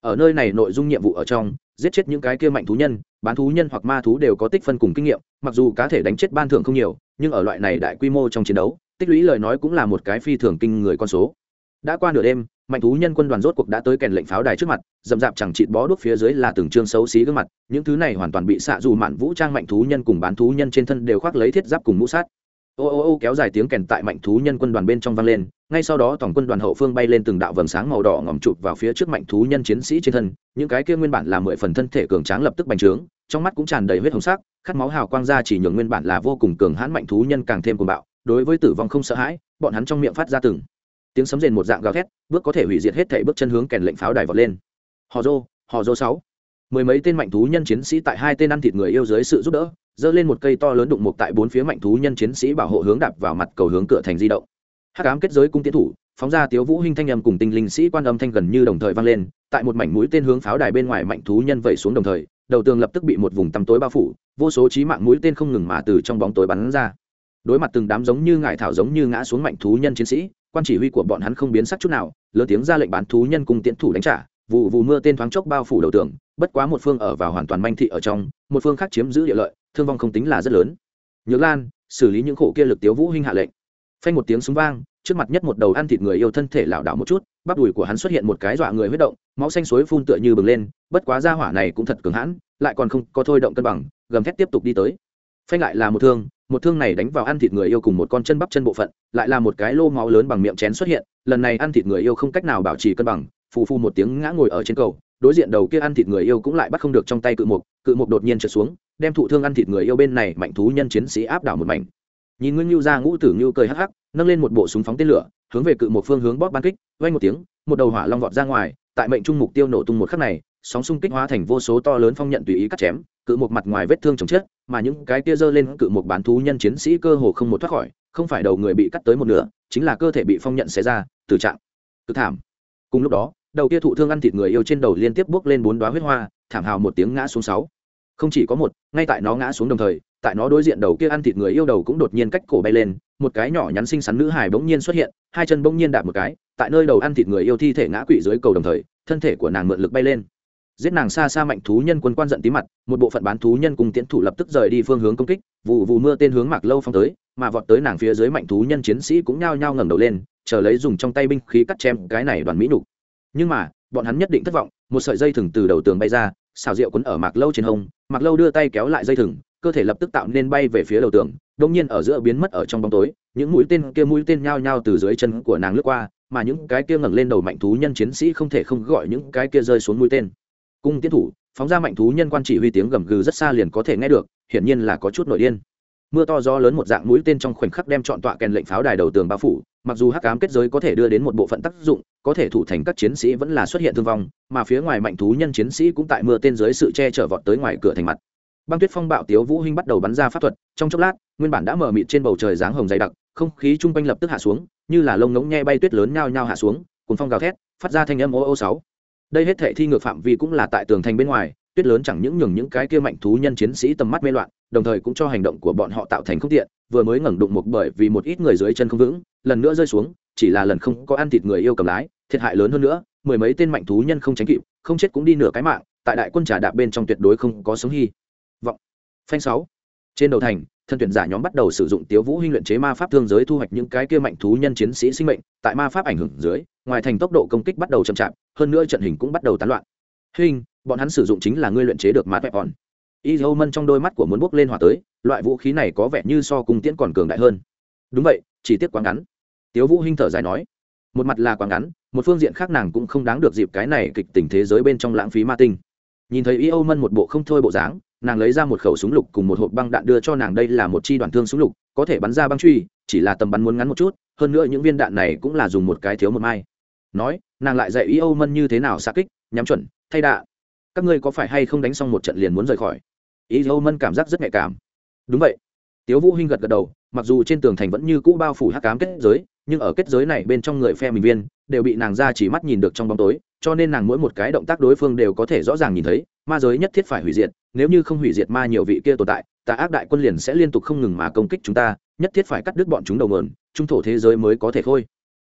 Ở nơi này nội dung nhiệm vụ ở trong, giết chết những cái kia mạnh thú nhân, bán thú nhân hoặc ma thú đều có tích phân cùng kinh nghiệm, mặc dù cá thể đánh chết ban thưởng không nhiều, nhưng ở loại này đại quy mô trong chiến đấu, tích lũy lời nói cũng là một cái phi thường kinh người con số. Đã qua nửa đêm mạnh thú nhân quân đoàn rốt cuộc đã tới kèn lệnh pháo đài trước mặt dầm dạp chẳng chịt bó đuốc phía dưới là từng chương xấu xí gương mặt, những thứ này hoàn toàn bị xạ dù mạn vũ trang mạnh thú nhân cùng bán thú nhân trên thân đều khoác lấy thiết giáp cùng mũ sát. Ô ô ô kéo dài tiếng kèn tại mạnh thú nhân quân đoàn bên trong vang lên, ngay sau đó tổng quân đoàn hậu phương bay lên từng đạo vầng sáng màu đỏ ngòm chụp vào phía trước mạnh thú nhân chiến sĩ trên thân, những cái kia nguyên bản là mười phần thân thể cường tráng lập tức bành trướng, trong mắt cũng tràn đầy huyết hồng sắc, khát máu hào quang ra chỉ nhường nguyên bản là vô cùng cường hãn mạnh thú nhân càng thêm cuồng bạo, đối với tử vong không sợ hãi, bọn hắn trong miệng phát ra từng tiếng sấm rền một dạng gào thét, bước có thể hủy diệt hết thảy bước chân hướng kèn lệnh pháo đài vọt lên. Họ rô họ rô sáu. Mười mấy tên mạnh thú nhân chiến sĩ tại hai tên ăn thịt người yêu dưới sự giúp đỡ dơ lên một cây to lớn đụng mục tại bốn phía mạnh thú nhân chiến sĩ bảo hộ hướng đạp vào mặt cầu hướng cửa thành di động. Hát cám kết giới cung tiến thủ, phóng ra tiếu vũ hinh thanh âm cùng tinh linh sĩ quan âm thanh gần như đồng thời vang lên, tại một mảnh mũi tên hướng pháo đài bên ngoài mạnh thú nhân vẩy xuống đồng thời, đầu tường lập tức bị một vùng tăm tối bao phủ, vô số trí mạng mũi tên không ngừng mà từ trong bóng tối bắn ra. Đối mặt từng đám giống như ngải thảo giống như ngã xuống mạnh thú nhân chiến sĩ quan chỉ huy của bọn hắn không biến sắc chút nào lớn tiếng ra lệnh bán thú nhân cùng tiễn thủ đánh trả, vụ vụ mưa tên thoáng chốc bao phủ đầu tường, bất quá một phương ở vào hoàn toàn manh thị ở trong, một phương khác chiếm giữ địa lợi, thương vong không tính là rất lớn. Nhược lan, xử lý những khổ kia lực tiếu vũ hinh hạ lệnh. Phanh một tiếng súng vang, trước mặt nhất một đầu ăn thịt người yêu thân thể lảo đảo một chút, bắp đùi của hắn xuất hiện một cái dọa người huyết động, máu xanh suối phun tựa như bừng lên, bất quá ra hỏa này cũng thật cứng hãn, lại còn không có thôi động cân bằng, gầm thét tiếp tục đi tới. Phanh lại là một thương một thương này đánh vào ăn thịt người yêu cùng một con chân bắp chân bộ phận, lại là một cái lô máu lớn bằng miệng chén xuất hiện, lần này ăn thịt người yêu không cách nào bảo trì cân bằng, phù phù một tiếng ngã ngồi ở trên cầu, đối diện đầu kia ăn thịt người yêu cũng lại bắt không được trong tay cự mục cự mục đột nhiên trượt xuống, đem thụ thương ăn thịt người yêu bên này mạnh thú nhân chiến sĩ áp đảo một mảnh. Nhìn nguyên nhu ra ngũ tử nhu cười hắc hắc, nâng lên một bộ súng phóng tên lửa, hướng về cự một phương hướng bóp ban kích vay một tiếng, một đầu hỏa long vọt ra ngoài, tại mệnh trung mục tiêu nổ tung một khắc này, sóng xung kích hóa thành vô số to lớn phong nhận tùy ý cắt chém, cự một mặt ngoài vết thương chồng chết mà những cái kia giơ lên cự một bán thú nhân chiến sĩ cơ hồ không một thoát khỏi, không phải đầu người bị cắt tới một nửa, chính là cơ thể bị phong nhận xé ra, từ trạng cực thảm. Cùng lúc đó, đầu kia thụ thương ăn thịt người yêu trên đầu liên tiếp bước lên bốn đoá huyết hoa, thảm hào một tiếng ngã xuống sáu. Không chỉ có một, ngay tại nó ngã xuống đồng thời, tại nó đối diện đầu kia ăn thịt người yêu đầu cũng đột nhiên cách cổ bay lên, một cái nhỏ nhắn xinh xắn nữ hài bỗng nhiên xuất hiện, hai chân bỗng nhiên đạp một cái, tại nơi đầu ăn thịt người yêu thi thể ngã quỵ dưới cầu đồng thời, thân thể của nàng mượn lực bay lên giết nàng xa xa mạnh thú nhân quân quan giận tí mặt, một bộ phận bán thú nhân cùng tiến thủ lập tức rời đi phương hướng công kích vụ vụ mưa tên hướng mạc lâu phong tới, mà vọt tới nàng phía dưới mạnh thú nhân chiến sĩ cũng nhao nhao ngẩng đầu lên, chờ lấy dùng trong tay binh khí cắt chém cái này đoàn mỹ nục. Nhưng mà, bọn hắn nhất định thất vọng, một sợi dây thừng từ đầu tường bay ra, xào rượu quấn ở mạc lâu trên hông, mạc lâu đưa tay kéo lại dây thừng, cơ thể lập tức tạo nên bay về phía đầu tường đông nhiên ở giữa biến mất ở trong bóng tối, những mũi tên kia mũi tên nhao nhao từ dưới chân của nàng lướt qua, mà những cái kia ngẩng lên đầu mạnh thú nhân chiến sĩ không thể không gọi những cái kia rơi xuống mũi tên cung tiến thủ, phóng ra mạnh thú nhân quan chỉ huy tiếng gầm gừ rất xa liền có thể nghe được, hiển nhiên là có chút nội điên. Mưa to gió lớn một dạng mũi tên trong khoảnh khắc đem chọn tọa kèn lệnh pháo đài đầu tường bao phủ, mặc dù hắc ám kết giới có thể đưa đến một bộ phận tác dụng, có thể thủ thành các chiến sĩ vẫn là xuất hiện thương vong, mà phía ngoài mạnh thú nhân chiến sĩ cũng tại mưa tên dưới sự che chở vọt tới ngoài cửa thành mặt. Băng tuyết phong bạo tiếu vũ hinh bắt đầu bắn ra pháp thuật, trong chốc lát, nguyên bản đã mở mịt trên bầu trời dáng hồng dày đặc, không khí trung quanh lập tức hạ xuống, như là lông ngỗng nhe bay tuyết lớn nhao nhao hạ xuống cuốn phong gào thét, phát ra thanh âm ô ô sáu đây hết thệ thi ngược phạm vi cũng là tại tường thành bên ngoài, tuyết lớn chẳng những nhường những cái kia mạnh thú nhân chiến sĩ tầm mắt mê loạn, đồng thời cũng cho hành động của bọn họ tạo thành không tiện, vừa mới ngẩng đụng một bởi vì một ít người dưới chân không vững, lần nữa rơi xuống, chỉ là lần không có ăn thịt người yêu cầm lái, thiệt hại lớn hơn nữa, mười mấy tên mạnh thú nhân không tránh kịp, không chết cũng đi nửa cái mạng, tại đại quân trà đạp bên trong tuyệt đối không có sống hy vọng. Phanh sáu. Trên đầu thành, thân tuyển giả nhóm bắt đầu sử dụng tiếu vũ huynh luyện chế ma pháp thương giới thu hoạch những cái kia mạnh thú nhân chiến sĩ sinh mệnh, tại ma pháp ảnh hưởng dưới, ngoài thành tốc độ công kích bắt đầu chậm chạp hơn nữa trận hình cũng bắt đầu tán loạn. Hình, bọn hắn sử dụng chính là ngươi luyện chế được mát vẹp hòn. Y dâu mân trong đôi mắt của muốn bước lên hỏa tới, loại vũ khí này có vẻ như so cung tiễn còn cường đại hơn. Đúng vậy, chỉ tiếc quá ngắn. Tiếu vũ hinh thở dài nói, một mặt là quá ngắn, một phương diện khác nàng cũng không đáng được dịp cái này kịch tình thế giới bên trong lãng phí ma tinh. Nhìn thấy y âu mân một bộ không thôi bộ dáng, nàng lấy ra một khẩu súng lục cùng một hộp băng đạn đưa cho nàng đây là một chi đoàn thương súng lục, có thể bắn ra băng truy, chỉ là tầm bắn muốn ngắn một chút, hơn nữa những viên đạn này cũng là dùng một cái thiếu một mai nói, nàng lại dạy y âu mân như thế nào xa kích, nhắm chuẩn, thay đạ. Các ngươi có phải hay không đánh xong một trận liền muốn rời khỏi? Ý âu mân cảm giác rất nhạy cảm. Đúng vậy. Tiếu vũ hinh gật gật đầu, mặc dù trên tường thành vẫn như cũ bao phủ hắc ám kết giới, nhưng ở kết giới này bên trong người phe mình viên, đều bị nàng ra chỉ mắt nhìn được trong bóng tối, cho nên nàng mỗi một cái động tác đối phương đều có thể rõ ràng nhìn thấy. Ma giới nhất thiết phải hủy diệt, nếu như không hủy diệt ma nhiều vị kia tồn tại, tà ác đại quân liền sẽ liên tục không ngừng mà công kích chúng ta, nhất thiết phải cắt đứt bọn chúng đầu mườn trung thổ thế giới mới có thể thôi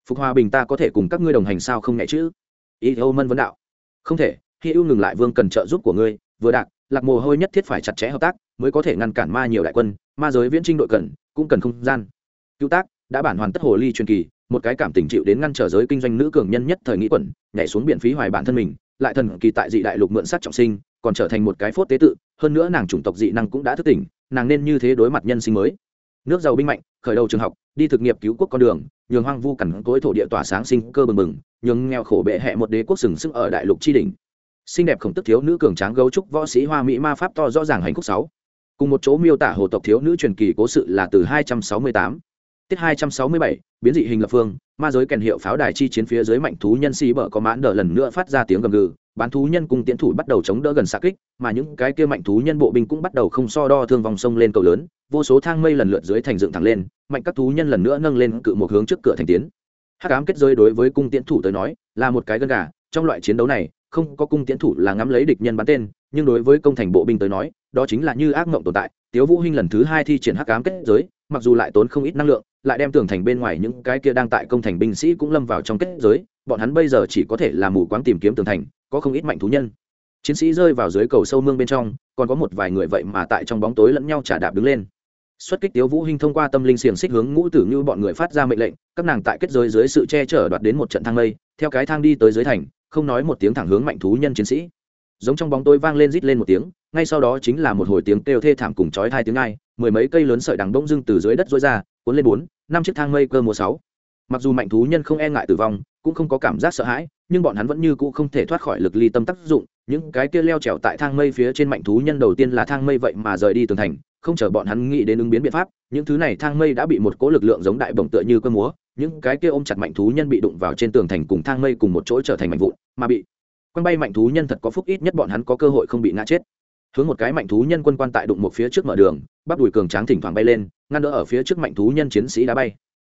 phục hòa bình ta có thể cùng các ngươi đồng hành sao không nhẹ chứ ý âu mân vấn đạo. Không thể khi ưu ngừng lại vương cần trợ giúp của ngươi, vừa đạt lạc mồ hôi nhất thiết phải chặt chẽ hợp tác, mới có thể ngăn cản ma nhiều đại quân, ma giới viễn trinh đội cần, cũng cần không gian. Cứu tác, đã bản hoàn tất hồ ly truyền kỳ, một cái cảm tình chịu đến ngăn trở giới kinh doanh nữ cường nhân nhất thời nghĩ quẩn, nhảy xuống biển phí hoài bản thân mình, lại thần kỳ tại dị đại lục mượn sát trọng sinh, còn trở thành một cái phốt tế tự, hơn nữa nàng chủng tộc dị năng cũng đã thức tỉnh, nàng nên như thế đối mặt nhân sinh mới nước giàu binh mạnh, khởi đầu trường học, đi thực nghiệp cứu quốc con đường, nhường hoang vu cằn cỗi thổ địa tỏa sáng sinh cơ bừng bừng, nhường nghèo khổ bệ hẹ một đế quốc sừng sức ở đại lục tri đình xinh đẹp khổng tức thiếu nữ cường tráng gấu trúc võ sĩ hoa mỹ ma pháp to rõ ràng hành khúc sáu. Cùng một chỗ miêu tả hồ tộc thiếu nữ truyền kỳ cố sự là từ 268 tiết 267 biến dị hình lập phương, ma giới kèn hiệu pháo đài chi chiến phía dưới mạnh thú nhân si bở có mãn đờ lần nữa phát ra tiếng gầm gừ bán thú nhân cùng tiến thủ bắt đầu chống đỡ gần xạ kích, mà những cái kia mạnh thú nhân bộ binh cũng bắt đầu không so đo thương vòng sông lên cầu lớn, vô số thang mây lần lượt dưới thành dựng thẳng lên, mạnh các thú nhân lần nữa nâng lên cự một hướng trước cửa thành tiến. Hắc ám kết giới đối với cung tiến thủ tới nói, là một cái gân gà, trong loại chiến đấu này, không có cung tiến thủ là ngắm lấy địch nhân bắn tên, nhưng đối với công thành bộ binh tới nói, đó chính là như ác mộng tồn tại. Tiếu vũ hinh lần thứ hai thi triển hắc ám kết giới, mặc dù lại tốn không ít năng lượng, lại đem tường thành bên ngoài những cái kia đang tại công thành binh sĩ cũng lâm vào trong kết giới bọn hắn bây giờ chỉ có thể là mù quáng tìm kiếm tường thành, có không ít mạnh thú nhân. Chiến sĩ rơi vào dưới cầu sâu mương bên trong, còn có một vài người vậy mà tại trong bóng tối lẫn nhau trả đạp đứng lên. Xuất kích tiếu vũ hinh thông qua tâm linh xiềng xích hướng ngũ tử như bọn người phát ra mệnh lệnh, các nàng tại kết giới dưới sự che chở đoạt đến một trận thang lây theo cái thang đi tới dưới thành, không nói một tiếng thẳng hướng mạnh thú nhân chiến sĩ. Giống trong bóng tối vang lên rít lên một tiếng, ngay sau đó chính là một hồi tiếng kêu thê thảm cùng chói hai tiếng ai, mười mấy cây lớn sợi đằng bỗng dưng từ dưới đất rối ra, cuốn lên bốn, năm chiếc thang mây cơ mùa sáu mặc dù mạnh thú nhân không e ngại tử vong, cũng không có cảm giác sợ hãi, nhưng bọn hắn vẫn như cũ không thể thoát khỏi lực ly tâm tác dụng. Những cái kia leo trèo tại thang mây phía trên mạnh thú nhân đầu tiên là thang mây vậy mà rời đi tường thành, không chờ bọn hắn nghĩ đến ứng biến biện pháp, những thứ này thang mây đã bị một cỗ lực lượng giống đại bổng tựa như cơn múa, những cái kia ôm chặt mạnh thú nhân bị đụng vào trên tường thành cùng thang mây cùng một chỗ trở thành mạnh vụn, mà bị quăng bay mạnh thú nhân thật có phúc ít nhất bọn hắn có cơ hội không bị ngã chết. Hướng một cái mạnh thú nhân quân quan tại đụng một phía trước mở đường, bắp đùi cường tráng thỉnh thoảng bay lên, ngăn đỡ ở phía trước mạnh thú nhân chiến sĩ đá bay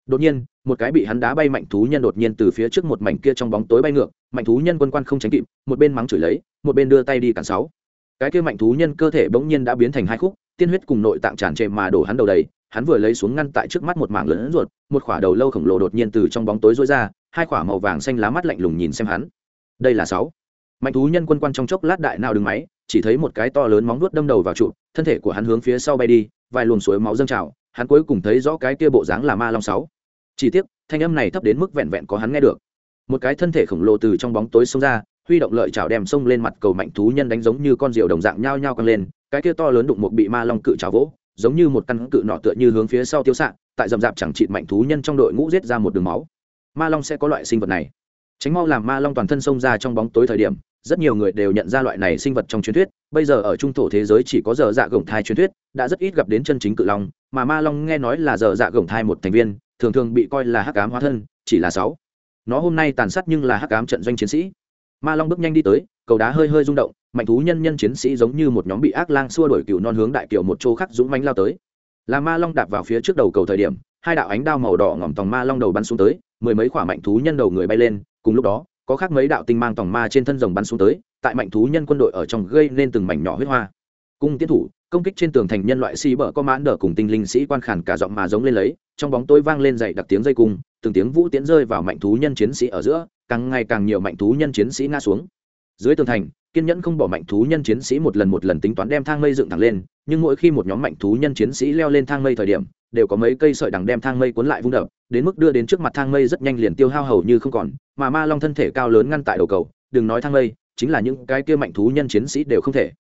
đột nhiên, một cái bị hắn đá bay mạnh thú nhân đột nhiên từ phía trước một mảnh kia trong bóng tối bay ngược, mạnh thú nhân quân quan không tránh kịp, một bên mắng chửi lấy, một bên đưa tay đi cản sáu. Cái kia mạnh thú nhân cơ thể bỗng nhiên đã biến thành hai khúc, tiên huyết cùng nội tạng tràn trề mà đổ hắn đầu đầy, hắn vừa lấy xuống ngăn tại trước mắt một mảng lớn ruột, một khỏa đầu lâu khổng lồ đột nhiên từ trong bóng tối rối ra, hai khỏa màu vàng xanh lá mắt lạnh lùng nhìn xem hắn. Đây là sáu. Mạnh thú nhân quân quan trong chốc lát đại nào đứng máy, chỉ thấy một cái to lớn móng vuốt đâm đầu vào trụ, thân thể của hắn hướng phía sau bay đi, vài luồng suối máu dâng trào, hắn cuối cùng thấy rõ cái kia bộ dáng là ma long sáu chỉ tiếc, thanh âm này thấp đến mức vẹn vẹn có hắn nghe được. Một cái thân thể khổng lồ từ trong bóng tối xông ra, huy động lợi chảo đem xông lên mặt cầu mạnh thú nhân đánh giống như con diều đồng dạng nhao nhao căng lên, cái kia to lớn đụng một bị ma long cự trào vỗ, giống như một căn cự nọ tựa như hướng phía sau tiêu xạ, tại dầm dạp chẳng trị mạnh thú nhân trong đội ngũ giết ra một đường máu. Ma long sẽ có loại sinh vật này. Tránh mau làm ma long toàn thân xông ra trong bóng tối thời điểm, rất nhiều người đều nhận ra loại này sinh vật trong truyền thuyết, bây giờ ở trung thổ thế giới chỉ có giờ dạ gồng thai truyền thuyết, đã rất ít gặp đến chân chính cự long, mà ma long nghe nói là giờ dạ gồng thai một thành viên thường thường bị coi là hắc ám hóa thân, chỉ là sáu. Nó hôm nay tàn sát nhưng là hắc ám trận doanh chiến sĩ. Ma long bước nhanh đi tới, cầu đá hơi hơi rung động, mạnh thú nhân nhân chiến sĩ giống như một nhóm bị ác lang xua đổi cựu non hướng đại kiều một chỗ khác dũng mánh lao tới. Là ma long đạp vào phía trước đầu cầu thời điểm, hai đạo ánh đao màu đỏ ngỏm tòng ma long đầu bắn xuống tới, mười mấy quả mạnh thú nhân đầu người bay lên, cùng lúc đó, có khác mấy đạo tinh mang tòng ma trên thân rồng bắn xuống tới, tại mạnh thú nhân quân đội ở trong gây nên từng mảnh nhỏ huyết hoa. Cung tiến thủ công kích trên tường thành nhân loại xì bở có mãn đờ cùng tinh linh sĩ quan khản cả giọng mà giống lên lấy, trong bóng tối vang lên dậy đặc tiếng dây cung, từng tiếng vũ tiễn rơi vào mạnh thú nhân chiến sĩ ở giữa, càng ngày càng nhiều mạnh thú nhân chiến sĩ ngã xuống. Dưới tường thành, kiên nhẫn không bỏ mạnh thú nhân chiến sĩ một lần một lần tính toán đem thang mây dựng thẳng lên, nhưng mỗi khi một nhóm mạnh thú nhân chiến sĩ leo lên thang mây thời điểm, đều có mấy cây sợi đằng đem thang mây cuốn lại vung đập, đến mức đưa đến trước mặt thang mây rất nhanh liền tiêu hao hầu như không còn, mà ma long thân thể cao lớn ngăn tại đầu cầu, đừng nói thang mây, chính là những cái kia mạnh thú nhân chiến sĩ đều không thể.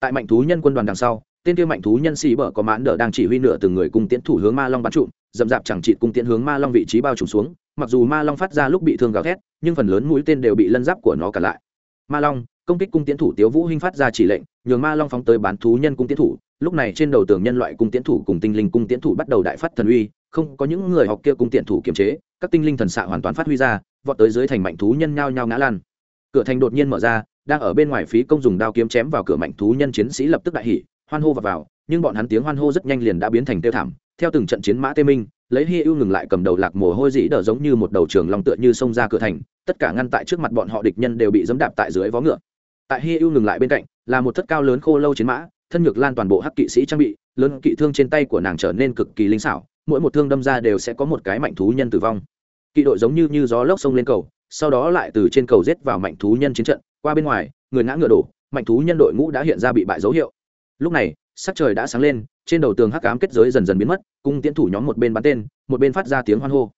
Tại mạnh thú nhân quân đoàn đằng sau tên kia mạnh thú nhân sĩ bở có mãn đỡ đang chỉ huy nửa từng người cung tiến thủ hướng ma long bắn trụm dậm dạp chẳng trị cung tiến hướng ma long vị trí bao trùm xuống, mặc dù ma long phát ra lúc bị thương gào thét, nhưng phần lớn mũi tên đều bị lân giáp của nó cả lại. Ma long, công kích cung tiến thủ tiếu vũ hinh phát ra chỉ lệnh, nhường ma long phóng tới bán thú nhân cung tiến thủ. Lúc này trên đầu tường nhân loại cung tiến thủ cùng tinh linh cung tiến thủ bắt đầu đại phát thần uy, không có những người học kia cung tiến thủ kiềm chế, các tinh linh thần xạ hoàn toàn phát huy ra, vọt tới dưới thành mạnh thú nhân nhao nhao ngã lan cửa thành đột nhiên mở ra, đang ở bên ngoài phí công dùng đao kiếm chém vào cửa mạnh thú nhân chiến sĩ lập tức đại hỉ hoan hô vào, vào nhưng bọn hắn tiếng hoan hô rất nhanh liền đã biến thành tiêu thảm. Theo từng trận chiến mã tê minh lấy hi ưu ngừng lại cầm đầu lạc mồ hôi dĩ đờ giống như một đầu trường long tựa như xông ra cửa thành tất cả ngăn tại trước mặt bọn họ địch nhân đều bị dẫm đạp tại dưới vó ngựa. Tại hi ưu ngừng lại bên cạnh là một thất cao lớn khô lâu chiến mã thân nhược lan toàn bộ hắc kỵ sĩ trang bị lớn kỵ thương trên tay của nàng trở nên cực kỳ linh xảo mỗi một thương đâm ra đều sẽ có một cái mạnh thú nhân tử vong. Kỵ đội giống như như gió lốc sông lên cầu sau đó lại từ trên cầu giết vào mạnh thú nhân chiến trận qua bên ngoài người ngã ngựa đổ mạnh thú nhân đội ngũ đã hiện ra bị bại dấu hiệu lúc này, sắc trời đã sáng lên, trên đầu tường hắc ám kết giới dần dần biến mất, cung tiến thủ nhóm một bên bắn tên, một bên phát ra tiếng hoan hô.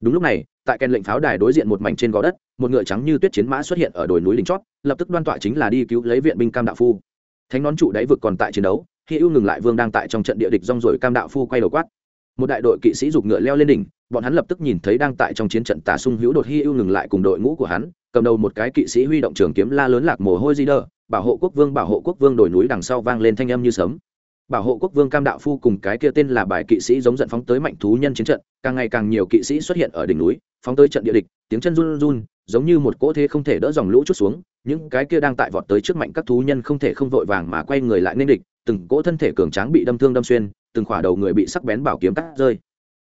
Đúng lúc này, tại kèn lệnh pháo đài đối diện một mảnh trên gò đất, một ngựa trắng như tuyết chiến mã xuất hiện ở đồi núi đỉnh chót, lập tức đoan tọa chính là đi cứu lấy viện binh cam đạo phu. Thánh nón trụ đáy vực còn tại chiến đấu, khi ưu ngừng lại vương đang tại trong trận địa địch rong rồi cam đạo phu quay đầu quát. Một đại đội kỵ sĩ giục ngựa leo lên đỉnh, bọn hắn lập tức nhìn thấy đang tại trong chiến trận tả sung hữu đột hy ưu ngừng lại cùng đội ngũ của hắn, cầm đầu một cái kỵ sĩ huy động trường kiếm la lớn lạc mồ hôi di đơ bảo hộ quốc vương, bảo hộ quốc vương đồi núi đằng sau vang lên thanh âm như sấm. Bảo hộ quốc vương cam đạo phu cùng cái kia tên là bài kỵ sĩ giống giận phóng tới mạnh thú nhân chiến trận, càng ngày càng nhiều kỵ sĩ xuất hiện ở đỉnh núi, phóng tới trận địa địch, tiếng chân run run, giống như một cỗ thế không thể đỡ dòng lũ chút xuống, những cái kia đang tại vọt tới trước mạnh các thú nhân không thể không vội vàng mà quay người lại nên địch, từng cỗ thân thể cường tráng bị đâm thương đâm xuyên, từng khỏa đầu người bị sắc bén bảo kiếm cắt rơi.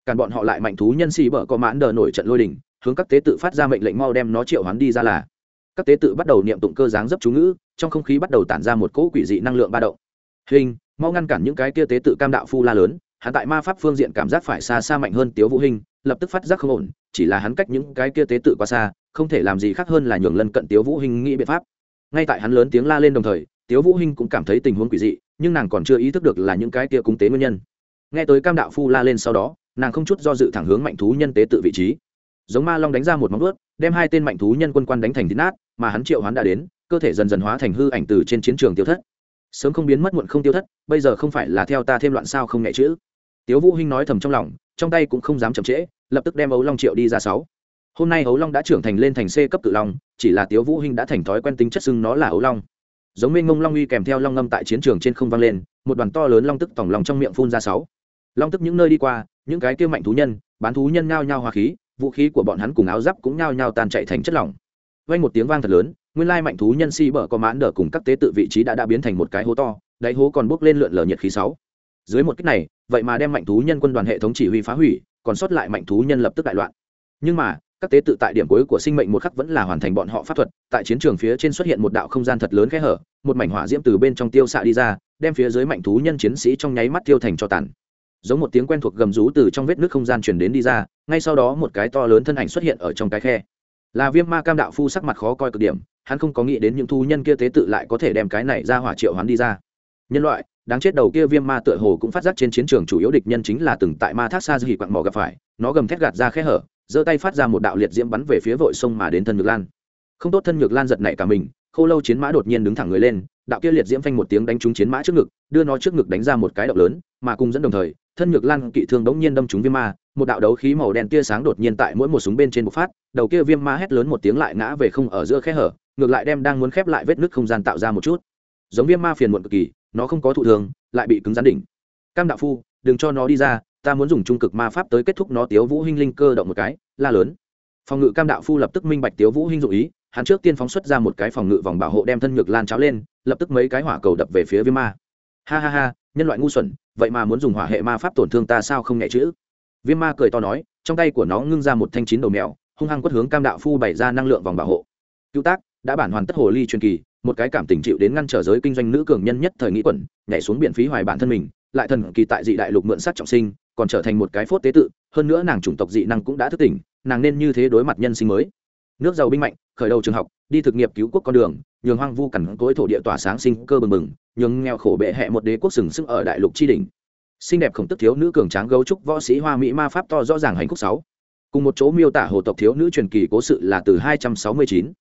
Càn bọn họ lại mạnh thú nhân xì bở có mãn đờ nổi trận lôi đỉnh hướng các tế tự phát ra mệnh lệnh mau đem nó triệu hoán đi ra là các tế tự bắt đầu niệm tụng cơ dáng dấp chú ngữ, trong không khí bắt đầu tản ra một cỗ quỷ dị năng lượng ba động. Hình, mau ngăn cản những cái kia tế tự cam đạo phu la lớn, hắn tại ma pháp phương diện cảm giác phải xa xa mạnh hơn tiếu vũ hình, lập tức phát giác không ổn, chỉ là hắn cách những cái kia tế tự quá xa, không thể làm gì khác hơn là nhường lân cận tiếu vũ hình nghĩ biện pháp. Ngay tại hắn lớn tiếng la lên đồng thời, tiếu vũ hình cũng cảm thấy tình huống quỷ dị, nhưng nàng còn chưa ý thức được là những cái kia cúng tế nguyên nhân. Nghe tới cam đạo phu la lên sau đó, nàng không chút do dự thẳng hướng mạnh thú nhân tế tự vị trí giống ma long đánh ra một móng vuốt, đem hai tên mạnh thú nhân quân quan đánh thành thịt nát mà hắn triệu hoán đã đến cơ thể dần dần hóa thành hư ảnh từ trên chiến trường tiêu thất. Sớm không biến mất muộn không tiêu thất bây giờ không phải là theo ta thêm loạn sao không nhẹ chữ. Tiếu vũ hinh nói thầm trong lòng trong tay cũng không dám chậm trễ lập tức đem ấu long triệu đi ra sáu. Hôm nay ấu long đã trưởng thành lên thành c cấp cự long chỉ là tiếu vũ hinh đã thành thói quen tính chất xưng nó là ấu long. Giống mênh ngông long uy kèm theo long ngâm tại chiến trường trên không vang lên một đoàn to lớn long tức tổng lòng trong miệng phun ra sáu. Long tức những nơi đi qua những cái kia mạnh thú nhân bán thú nhân ngao nhao hòa khí vũ khí của bọn hắn cùng áo giáp cũng nhao nhao tan chạy thành chất lỏng. Vang một tiếng vang thật lớn, nguyên lai mạnh thú nhân si bở có mãn đỡ cùng các tế tự vị trí đã đã biến thành một cái hố to, đáy hố còn bốc lên lượn lờ nhiệt khí sáu. Dưới một cách này, vậy mà đem mạnh thú nhân quân đoàn hệ thống chỉ huy phá hủy, còn sót lại mạnh thú nhân lập tức đại loạn. Nhưng mà, các tế tự tại điểm cuối của sinh mệnh một khắc vẫn là hoàn thành bọn họ pháp thuật, tại chiến trường phía trên xuất hiện một đạo không gian thật lớn khe hở, một mảnh hỏa diễm từ bên trong tiêu xạ đi ra, đem phía dưới mạnh thú nhân chiến sĩ trong nháy mắt tiêu thành cho tàn giống một tiếng quen thuộc gầm rú từ trong vết nước không gian truyền đến đi ra, ngay sau đó một cái to lớn thân ảnh xuất hiện ở trong cái khe. Là viêm ma cam đạo phu sắc mặt khó coi cực điểm, hắn không có nghĩ đến những thu nhân kia tế tự lại có thể đem cái này ra hỏa triệu hắn đi ra. Nhân loại, đáng chết đầu kia viêm ma tựa hồ cũng phát giác trên chiến trường chủ yếu địch nhân chính là từng tại ma thác xa dị quặng mỏ gặp phải, nó gầm thét gạt ra khe hở, giơ tay phát ra một đạo liệt diễm bắn về phía vội sông mà đến thân nhược lan. Không tốt thân nhược lan giật nảy cả mình, khô lâu chiến mã đột nhiên đứng thẳng người lên, đạo kia liệt diễm phanh một tiếng đánh trúng chiến mã trước ngực, đưa nó trước ngực đánh ra một cái động lớn, mà cùng dẫn đồng thời thân nhược lan kỵ thương đống nhiên đâm trúng viêm ma, một đạo đấu khí màu đen tia sáng đột nhiên tại mỗi một súng bên trên bộc phát, đầu kia viêm ma hét lớn một tiếng lại ngã về không ở giữa khe hở, ngược lại đem đang muốn khép lại vết nứt không gian tạo ra một chút. Giống viêm ma phiền muộn cực kỳ, nó không có thụ thường lại bị cứng rắn đỉnh. Cam đạo phu, đừng cho nó đi ra, ta muốn dùng trung cực ma pháp tới kết thúc nó, tiếu vũ hinh linh cơ động một cái, la lớn. Phòng ngự cam đạo phu lập tức minh bạch tiếu vũ hinh dụ ý, hắn trước tiên phóng xuất ra một cái phòng ngự vòng bảo hộ đem thân ngược lan cháo lên, lập tức mấy cái hỏa cầu đập về phía viêm ma. Ha ha ha, nhân loại ngu xuẩn vậy mà muốn dùng hỏa hệ ma pháp tổn thương ta sao không nhẹ chữ? Viêm ma cười to nói, trong tay của nó ngưng ra một thanh chín đầu mèo, hung hăng quất hướng cam đạo phu bày ra năng lượng vòng bảo hộ. Cứu tác, đã bản hoàn tất hồ ly truyền kỳ, một cái cảm tình chịu đến ngăn trở giới kinh doanh nữ cường nhân nhất thời nghĩ quẩn, nhảy xuống biển phí hoài bản thân mình, lại thần kỳ tại dị đại lục mượn sát trọng sinh, còn trở thành một cái phốt tế tự, hơn nữa nàng chủng tộc dị năng cũng đã thức tỉnh, nàng nên như thế đối mặt nhân sinh mới. Nước giàu binh mạnh, khởi đầu trường học, đi thực nghiệp cứu quốc con đường, nhường hoang vu cằn cỗi thổ địa tỏa sáng sinh cơ bừng bừng nhường nghèo khổ bệ hẹ một đế quốc sừng sững ở đại lục tri đình xinh đẹp khổng tức thiếu nữ cường tráng gấu trúc võ sĩ hoa mỹ ma pháp to rõ ràng hành khúc sáu. Cùng một chỗ miêu tả hồ tộc thiếu nữ truyền kỳ cố sự là từ 269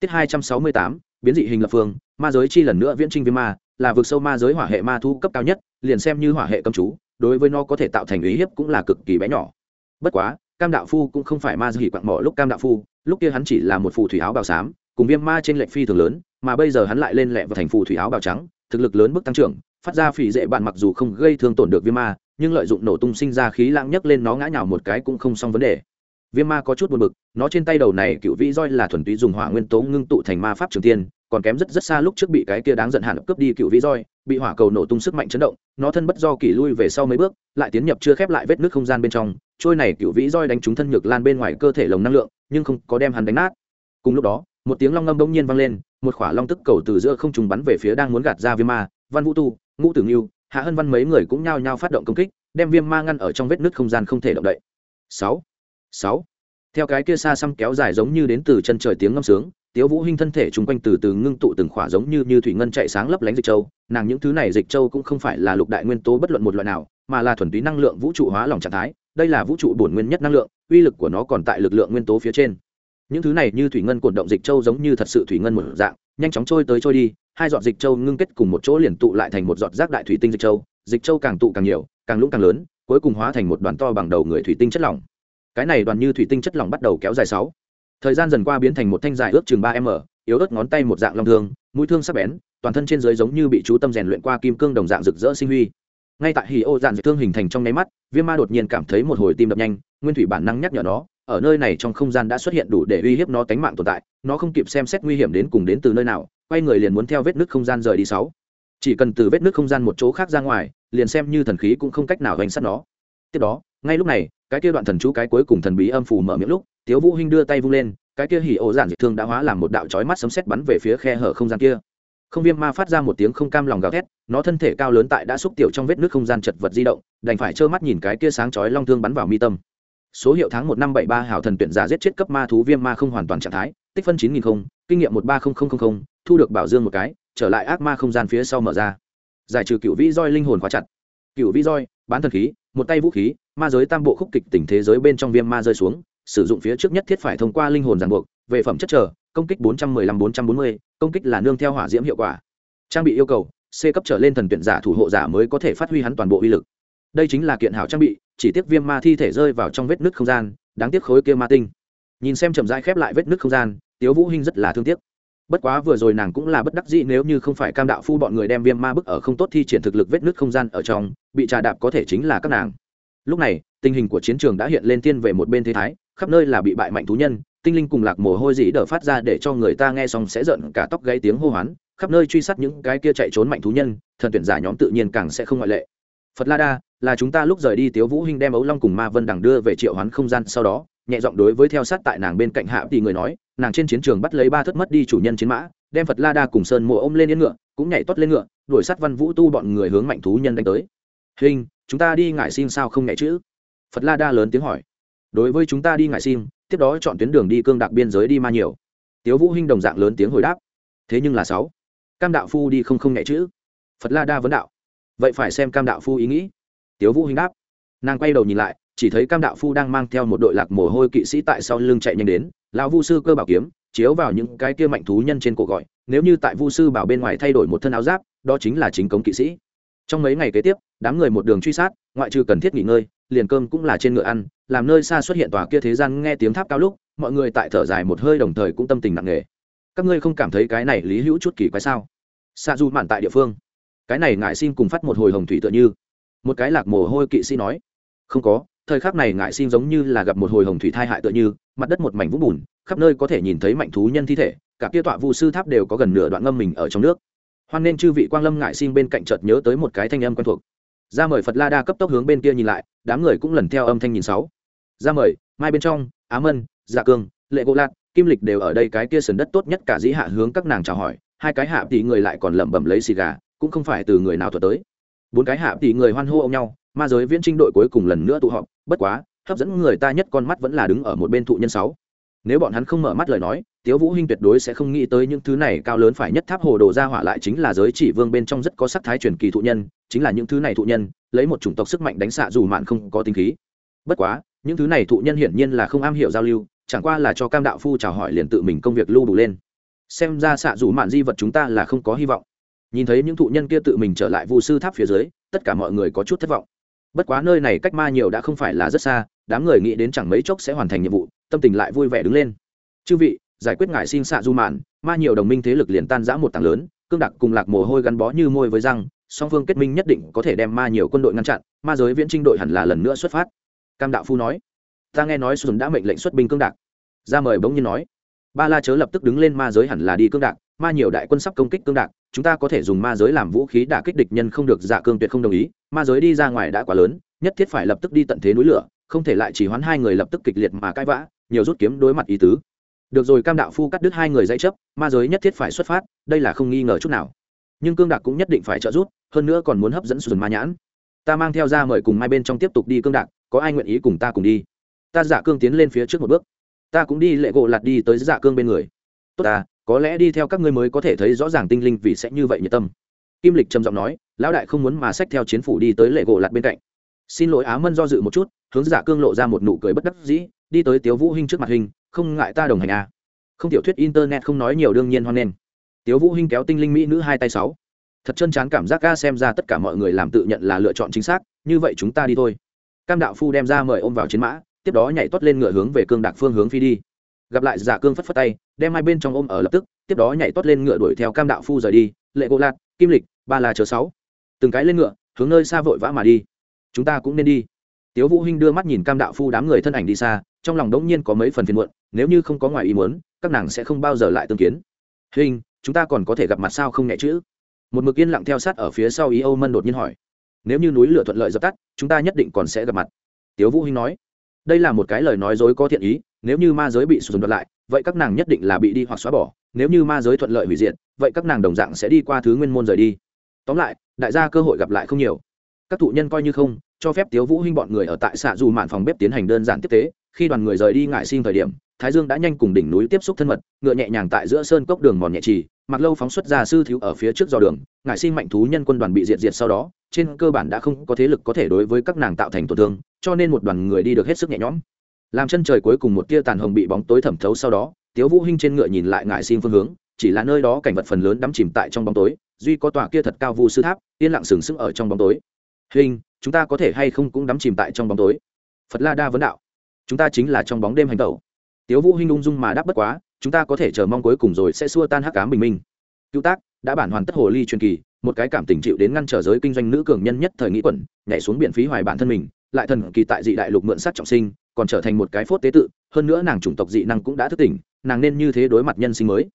tiết 268 biến dị hình lập phương, ma giới chi lần nữa viễn trinh viêm ma, là vực sâu ma giới hỏa hệ ma thu cấp cao nhất, liền xem như hỏa hệ cầm chú, đối với nó có thể tạo thành ý hiếp cũng là cực kỳ bé nhỏ. Bất quá, cam đạo phu cũng không phải ma dị quặng mỏ lúc cam đạo phu, lúc kia hắn chỉ là một phù thủy áo bào xám, cùng viêm ma trên lệnh phi thường lớn, mà bây giờ hắn lại lên lẹ vào thành phù thủy áo bào trắng thực lực lớn bước tăng trưởng, phát ra phỉ dễ bạn mặc dù không gây thương tổn được viêm ma, nhưng lợi dụng nổ tung sinh ra khí lãng nhấc lên nó ngã nhào một cái cũng không xong vấn đề. Viêm ma có chút buồn bực, nó trên tay đầu này cựu vĩ roi là thuần túy dùng hỏa nguyên tố ngưng tụ thành ma pháp trường tiên, còn kém rất rất xa lúc trước bị cái kia đáng giận hẳn cướp đi cựu vĩ roi, bị hỏa cầu nổ tung sức mạnh chấn động, nó thân bất do kỷ lui về sau mấy bước, lại tiến nhập chưa khép lại vết nước không gian bên trong, trôi này cựu vĩ roi đánh trúng thân nhược lan bên ngoài cơ thể lồng năng lượng, nhưng không có đem hắn đánh nát. Cùng lúc đó một tiếng long ngâm đông nhiên vang lên, một khỏa long tức cầu từ giữa không trùng bắn về phía đang muốn gạt ra viêm ma, văn vũ tu, ngũ tử nghiêu, hạ hân văn mấy người cũng nhao nhao phát động công kích, đem viêm ma ngăn ở trong vết nứt không gian không thể động đậy. Sáu sáu. Theo cái kia xa xăm kéo dài giống như đến từ chân trời tiếng ngâm sướng, tiếu vũ hinh thân thể trung quanh từ từ ngưng tụ từng khỏa giống như như thủy ngân chạy sáng lấp lánh dịch châu, nàng những thứ này dịch châu cũng không phải là lục đại nguyên tố bất luận một loại nào, mà là thuần túy năng lượng vũ trụ hóa lỏng trạng thái, đây là vũ trụ bổn nguyên nhất năng lượng, uy lực của nó còn tại lực lượng nguyên tố phía trên những thứ này như thủy ngân cuộn động dịch châu giống như thật sự thủy ngân một dạng, nhanh chóng trôi tới trôi đi, hai giọt dịch châu ngưng kết cùng một chỗ liền tụ lại thành một giọt rác đại thủy tinh dịch châu dịch châu càng tụ càng nhiều, càng lũng càng lớn, cuối cùng hóa thành một đoàn to bằng đầu người thủy tinh chất lỏng. Cái này đoàn như thủy tinh chất lỏng bắt đầu kéo dài sáu. Thời gian dần qua biến thành một thanh dài ước chừng ba m, yếu ớt ngón tay một dạng long thương, mũi thương sắc bén, toàn thân trên dưới giống như bị chú tâm rèn luyện qua kim cương đồng dạng rực rỡ sinh huy. Ngay tại hì ô dạn dịch thương hình thành trong nháy mắt, viêm ma đột nhiên cảm thấy một hồi tim đập nhanh, nguyên thủy bản năng nhắc nhở nó ở nơi này trong không gian đã xuất hiện đủ để uy hiếp nó tánh mạng tồn tại, nó không kịp xem xét nguy hiểm đến cùng đến từ nơi nào, quay người liền muốn theo vết nước không gian rời đi sáu. Chỉ cần từ vết nước không gian một chỗ khác ra ngoài, liền xem như thần khí cũng không cách nào hoành sát nó. Tiếp đó, ngay lúc này, cái kia đoạn thần chú cái cuối cùng thần bí âm phù mở miệng lúc, tiếu vũ hinh đưa tay vung lên, cái kia hỉ ổ giản dịch thương đã hóa làm một đạo chói mắt sấm sét bắn về phía khe hở không gian kia. Không viêm ma phát ra một tiếng không cam lòng gào thét, nó thân thể cao lớn tại đã xúc tiểu trong vết nước không gian chật vật di động, đành phải trơ mắt nhìn cái kia sáng chói long thương bắn vào mi tâm số hiệu tháng một năm bảy ba hảo thần tuyển giả giết chết cấp ma thú viêm ma không hoàn toàn trạng thái tích phân chín nghìn không kinh nghiệm một ba không không không thu được bảo dương một cái trở lại ác ma không gian phía sau mở ra. Giải trừ cựu vĩ roi linh hồn khóa chặt. Cựu vĩ roi bán thần khí một tay vũ khí ma giới tam bộ khúc kịch tình thế giới bên trong viêm ma rơi xuống sử dụng phía trước nhất thiết phải thông qua linh hồn ràng buộc về phẩm chất trở công kích 415-440, công kích là nương theo hỏa diễm hiệu quả. Trang bị yêu cầu c cấp trở lên thần tuyển giả thủ hộ giả mới có thể phát huy hắn toàn bộ uy lực đây chính là kiện hảo trang bị, chỉ tiếc viêm ma thi thể rơi vào trong vết nứt không gian, đáng tiếc khối kia ma tinh. Nhìn xem chậm rãi khép lại vết nứt không gian, tiếu vũ hinh rất là thương tiếc. Bất quá vừa rồi nàng cũng là bất đắc dĩ nếu như không phải cam đạo phu bọn người đem viêm ma bức ở không tốt thi triển thực lực vết nứt không gian ở trong, bị trà đạp có thể chính là các nàng. Lúc này, tình hình của chiến trường đã hiện lên tiên về một bên thế thái, khắp nơi là bị bại mạnh thú nhân, tinh linh cùng lạc mồ hôi dĩ đỡ phát ra để cho người ta nghe xong sẽ giận cả tóc gáy tiếng hô hoán, khắp nơi truy sát những cái kia chạy trốn mạnh thú nhân, thần tuyển giả nhóm tự nhiên càng sẽ không ngoại lệ phật la đa, là chúng ta lúc rời đi tiếu vũ hinh đem ấu long cùng ma vân đằng đưa về triệu hoán không gian sau đó, nhẹ giọng đối với theo sát tại nàng bên cạnh hạ thì người nói, nàng trên chiến trường bắt lấy ba thất mất đi chủ nhân chiến mã, đem phật la đa cùng sơn mộ ôm lên yên ngựa, cũng nhảy tót lên ngựa, đuổi sát văn vũ tu bọn người hướng mạnh thú nhân đánh tới. Hình chúng ta đi ngải xin sao không nhảy chữ phật la đa lớn tiếng hỏi. Đối với chúng ta đi ngải xin tiếp đó chọn tuyến đường đi cương đặc biên giới đi ma nhiều. Tiếu vũ hinh đồng dạng lớn tiếng hồi đáp. Thế nhưng là sáu, cam đạo phu đi không không nhảy chữ phật la đa vấn đạo vậy phải xem cam đạo phu ý nghĩ. Tiếu vũ hình đáp. Nàng quay đầu nhìn lại, chỉ thấy cam đạo phu đang mang theo một đội lạc mồ hôi kỵ sĩ tại sau lưng chạy nhanh đến. Lão vu sư cơ bảo kiếm, chiếu vào những cái kia mạnh thú nhân trên cổ gọi. Nếu như tại vu sư bảo bên ngoài thay đổi một thân áo giáp, đó chính là chính cống kỵ sĩ. Trong mấy ngày kế tiếp, đám người một đường truy sát, ngoại trừ cần thiết nghỉ ngơi, liền cơm cũng là trên ngựa ăn. Làm nơi xa xuất hiện tòa kia thế gian nghe tiếng tháp cao lúc, mọi người tại thở dài một hơi đồng thời cũng tâm tình nặng nề. Các ngươi không cảm thấy cái này lý hữu chút kỳ quái sao? Xa du mạn tại địa phương cái này ngại xin cùng phát một hồi hồng thủy tựa như. Một cái lạc mồ hôi kỵ sĩ nói. Không có, thời khắc này ngại xin giống như là gặp một hồi hồng thủy thai hại tựa như, mặt đất một mảnh vũng bùn, khắp nơi có thể nhìn thấy mạnh thú nhân thi thể, cả kia tọa vu sư tháp đều có gần nửa đoạn ngâm mình ở trong nước. Hoan nên chư vị quang lâm ngại xin bên cạnh chợt nhớ tới một cái thanh âm quen thuộc. Ra mời phật la đa cấp tốc hướng bên kia nhìn lại, đám người cũng lần theo âm thanh nhìn sáu. Ra mời, mai bên trong, á mân dạ cương, lệ gỗ lạc kim lịch đều ở đây, cái kia sườn đất tốt nhất cả dĩ hạ hướng các nàng chào hỏi, hai cái hạ tỷ người lại còn lẩm bẩm lấy xì gà cũng không phải từ người nào thuật tới. Bốn cái hạ tỷ người hoan hô ôm nhau, ma giới viễn trinh đội cuối cùng lần nữa tụ họp, bất quá, hấp dẫn người ta nhất con mắt vẫn là đứng ở một bên thụ nhân sáu. Nếu bọn hắn không mở mắt lời nói, tiếu vũ hinh tuyệt đối sẽ không nghĩ tới những thứ này cao lớn phải nhất tháp hồ đồ ra hỏa lại chính là giới chỉ vương bên trong rất có sắc thái truyền kỳ thụ nhân, chính là những thứ này thụ nhân, lấy một chủng tộc sức mạnh đánh xạ dù mạn không có tinh khí. Bất quá, những thứ này thụ nhân hiển nhiên là không am hiểu giao lưu, chẳng qua là cho cam đạo phu chào hỏi liền tự mình công việc lưu đủ lên. Xem ra xạ dù mạn di vật chúng ta là không có hy vọng nhìn thấy những thụ nhân kia tự mình trở lại vu sư tháp phía dưới, tất cả mọi người có chút thất vọng. Bất quá nơi này cách ma nhiều đã không phải là rất xa, đám người nghĩ đến chẳng mấy chốc sẽ hoàn thành nhiệm vụ, tâm tình lại vui vẻ đứng lên. Chư vị, giải quyết ngại xin xạ du mạn, ma nhiều đồng minh thế lực liền tan giã một tảng lớn, cương đặc cùng lạc mồ hôi gắn bó như môi với răng, song phương kết minh nhất định có thể đem ma nhiều quân đội ngăn chặn, ma giới viễn trinh đội hẳn là lần nữa xuất phát. Cam đạo phu nói. Ta nghe nói xuân đã mệnh lệnh xuất binh cương đặc ra mời bỗng nhiên nói ba la chớ lập tức đứng lên ma giới hẳn là đi cương đạc ma nhiều đại quân sắp công kích cương đạc chúng ta có thể dùng ma giới làm vũ khí đả kích địch nhân không được dạ cương tuyệt không đồng ý ma giới đi ra ngoài đã quá lớn nhất thiết phải lập tức đi tận thế núi lửa không thể lại chỉ hoán hai người lập tức kịch liệt mà cãi vã nhiều rút kiếm đối mặt ý tứ. Được rồi cam đạo phu cắt đứt hai người dãy chấp ma giới nhất thiết phải xuất phát đây là không nghi ngờ chút nào. Nhưng cương đạc cũng nhất định phải trợ rút, hơn nữa còn muốn hấp dẫn sùn ma nhãn. Ta mang theo ra mời cùng mai bên trong tiếp tục đi cương đạc có ai nguyện ý cùng ta cùng đi? Ta giả cương tiến lên phía trước một bước ta cũng đi lệ gỗ lạt đi tới dạ cương bên người. Tốt ta, có lẽ đi theo các ngươi mới có thể thấy rõ ràng tinh linh vì sẽ như vậy nhiệt tâm. Kim lịch trầm giọng nói, lão đại không muốn mà xách theo chiến phủ đi tới lệ gỗ lạt bên cạnh. Xin lỗi á mân do dự một chút, hướng giả cương lộ ra một nụ cười bất đắc dĩ, đi tới tiếu vũ hinh trước mặt hình, không ngại ta đồng hành à. không tiểu thuyết internet không nói nhiều đương nhiên hoan nghênh tiếu vũ hinh kéo tinh linh mỹ nữ hai tay sáu. Thật chân chán cảm giác ca xem ra tất cả mọi người làm tự nhận là lựa chọn chính xác, như vậy chúng ta đi thôi. Cam đạo phu đem ra mời ôm vào chiến mã tiếp đó nhảy toát lên ngựa hướng về cương đạc phương hướng phi đi. Gặp lại giả cương phất phất tay, đem hai bên trong ôm ở lập tức, tiếp đó nhảy toát lên ngựa đuổi theo cam đạo phu rời đi, lệ gỗ lạt, kim lịch, ba là chờ sáu. Từng cái lên ngựa, hướng nơi xa vội vã mà đi. Chúng ta cũng nên đi. Tiếu vũ hinh đưa mắt nhìn cam đạo phu đám người thân ảnh đi xa, trong lòng đống nhiên có mấy phần phiền muộn, nếu như không có ngoài ý muốn, các nàng sẽ không bao giờ lại tương kiến. Hình chúng ta còn có thể gặp mặt sao không nhẹ chữ một mực yên lặng theo sát ở phía sau ý âu mân đột nhiên hỏi. Nếu như núi lửa thuận lợi dập tắt, chúng ta nhất định còn sẽ gặp mặt. Tiếu vũ hinh nói đây là một cái lời nói dối có thiện ý, nếu như ma giới bị sụt đoạt lại, vậy các nàng nhất định là bị đi hoặc xóa bỏ, nếu như ma giới thuận lợi hủy diệt, vậy các nàng đồng dạng sẽ đi qua thứ nguyên môn rời đi. Tóm lại, đại gia cơ hội gặp lại không nhiều. Các thụ nhân coi như không, cho phép tiếu vũ hinh bọn người ở tại xạ dù mạn phòng bếp tiến hành đơn giản tiếp tế, khi đoàn người rời đi ngại sinh thời điểm, thái dương đã nhanh cùng đỉnh núi tiếp xúc thân mật, ngựa nhẹ nhàng tại giữa sơn cốc đường mòn nhẹ trì, mặc lâu phóng xuất ra sư thiếu ở phía trước dò đường, ngại sinh mạnh thú nhân quân đoàn bị diệt diệt sau đó trên cơ bản đã không có thế lực có thể đối với các nàng tạo thành tổn thương, cho nên một đoàn người đi được hết sức nhẹ nhõm. Làm chân trời cuối cùng một tia tàn hồng bị bóng tối thẩm thấu sau đó, tiếu vũ hinh trên ngựa nhìn lại ngại xin phương hướng, chỉ là nơi đó cảnh vật phần lớn đắm chìm tại trong bóng tối, duy có tòa kia thật cao vu sư tháp, yên lặng sừng sững ở trong bóng tối. Hình chúng ta có thể hay không cũng đắm chìm tại trong bóng tối? Phật la đa vấn đạo. Chúng ta chính là trong bóng đêm hành tẩu. Tiếu vũ hinh ung dung mà đáp bất quá, chúng ta có thể chờ mong cuối cùng rồi sẽ xua tan hắc ám bình minh. Cứu tác đã bản hoàn tất hồ ly truyền kỳ, một cái cảm tình chịu đến ngăn trở giới kinh doanh nữ cường nhân nhất thời nghĩ quẩn, nhảy xuống biển phí hoài bản thân mình, lại thần kỳ tại dị đại lục mượn sát trọng sinh, còn trở thành một cái phốt tế tự, hơn nữa nàng chủng tộc dị năng cũng đã thức tỉnh, nàng nên như thế đối mặt nhân sinh mới.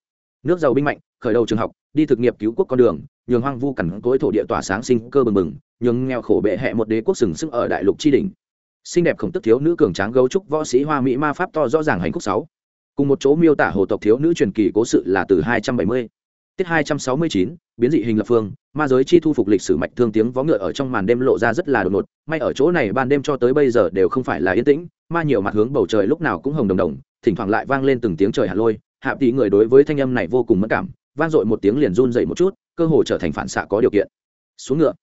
Nước giàu binh mạnh, khởi đầu trường học, đi thực nghiệp cứu quốc con đường, nhường hoang vu cằn cối thổ địa tỏa sáng sinh cơ bừng bừng, nhường nghèo khổ bệ hẹ một đế quốc sừng sức ở đại lục tri đình xinh đẹp khổng tức thiếu nữ cường tráng gấu trúc võ sĩ hoa mỹ ma pháp to rõ ràng hành khúc sáu. Cùng một chỗ miêu tả hồ tộc thiếu nữ truyền kỳ cố sự là từ 270 tiết 269, biến dị hình lập phương ma giới chi thu phục lịch sử mạch thương tiếng vó ngựa ở trong màn đêm lộ ra rất là đột ngột may ở chỗ này ban đêm cho tới bây giờ đều không phải là yên tĩnh ma nhiều mặt hướng bầu trời lúc nào cũng hồng đồng đồng thỉnh thoảng lại vang lên từng tiếng trời hạ lôi hạ tỷ người đối với thanh âm này vô cùng mất cảm vang dội một tiếng liền run dậy một chút cơ hồ trở thành phản xạ có điều kiện. Xuống ngựa.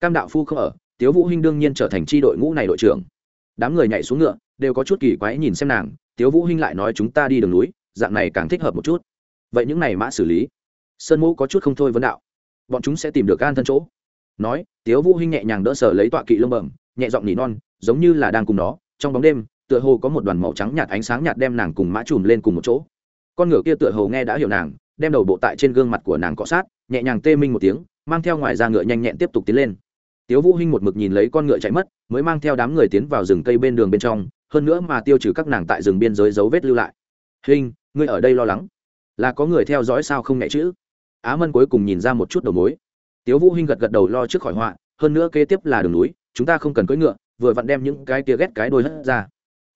Cam đạo phu không ở tiếu vũ hinh đương nhiên trở thành chi đội ngũ này đội trưởng. Đám người nhảy xuống ngựa đều có chút kỳ quái nhìn xem nàng tiếu vũ hinh lại nói chúng ta đi đường núi dạng này càng thích hợp một chút. Vậy những này mã xử lý? Sơn mũ có chút không thôi vấn đạo. Bọn chúng sẽ tìm được gan thân chỗ. Nói, tiếu vũ hinh nhẹ nhàng đỡ sở lấy tọa kỵ lông bẩm, nhẹ giọng nỉ non, giống như là đang cùng nó. Trong bóng đêm, tựa hồ có một đoàn màu trắng nhạt ánh sáng nhạt đem nàng cùng mã trùm lên cùng một chỗ. Con ngựa kia tựa hồ nghe đã hiểu nàng, đem đầu bộ tại trên gương mặt của nàng cọ sát, nhẹ nhàng tê minh một tiếng, mang theo ngoài ra ngựa nhanh nhẹn tiếp tục tiến lên. Tiếu vũ hinh một mực nhìn lấy con ngựa chạy mất, mới mang theo đám người tiến vào rừng cây bên đường bên trong, hơn nữa mà tiêu trừ các nàng tại rừng biên giới dấu vết lưu lại. Hinh, ngươi ở đây lo lắng. Là có người theo dõi sao không nhẹ chữ á mân cuối cùng nhìn ra một chút đầu mối. Tiếu vũ hinh gật gật đầu lo trước khỏi họa, hơn nữa kế tiếp là đường núi, chúng ta không cần cưỡi ngựa, vừa vặn đem những cái tia ghét cái đôi hất ra.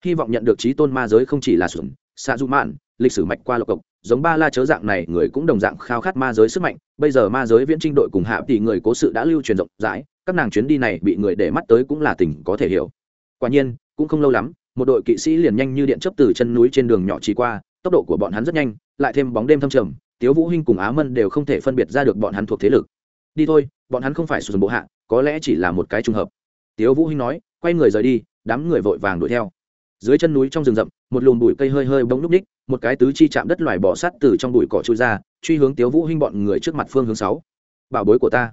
Hy vọng nhận được trí tôn ma giới không chỉ là sủng, xạ du mạn, lịch sử mạch qua lộc cộc, giống ba la chớ dạng này người cũng đồng dạng khao khát ma giới sức mạnh. Bây giờ ma giới viễn trinh đội cùng hạ tỷ người cố sự đã lưu truyền rộng rãi, các nàng chuyến đi này bị người để mắt tới cũng là tình có thể hiểu. Quả nhiên, cũng không lâu lắm, một đội kỵ sĩ liền nhanh như điện chấp từ chân núi trên đường nhỏ chỉ qua, tốc độ của bọn hắn rất nhanh, lại thêm bóng đêm thâm trầm tiếu vũ hinh cùng á mân đều không thể phân biệt ra được bọn hắn thuộc thế lực. Đi thôi, bọn hắn không phải sử dụng bộ hạ, có lẽ chỉ là một cái trùng hợp. Tiếu vũ hinh nói, quay người rời đi, đám người vội vàng đuổi theo. Dưới chân núi trong rừng rậm, một lùm bụi cây hơi hơi bỗng lúc ních một cái tứ chi chạm đất loài bò sát từ trong bụi cỏ trôi ra, truy hướng tiếu vũ hinh bọn người trước mặt phương hướng sáu. Bảo bối của ta.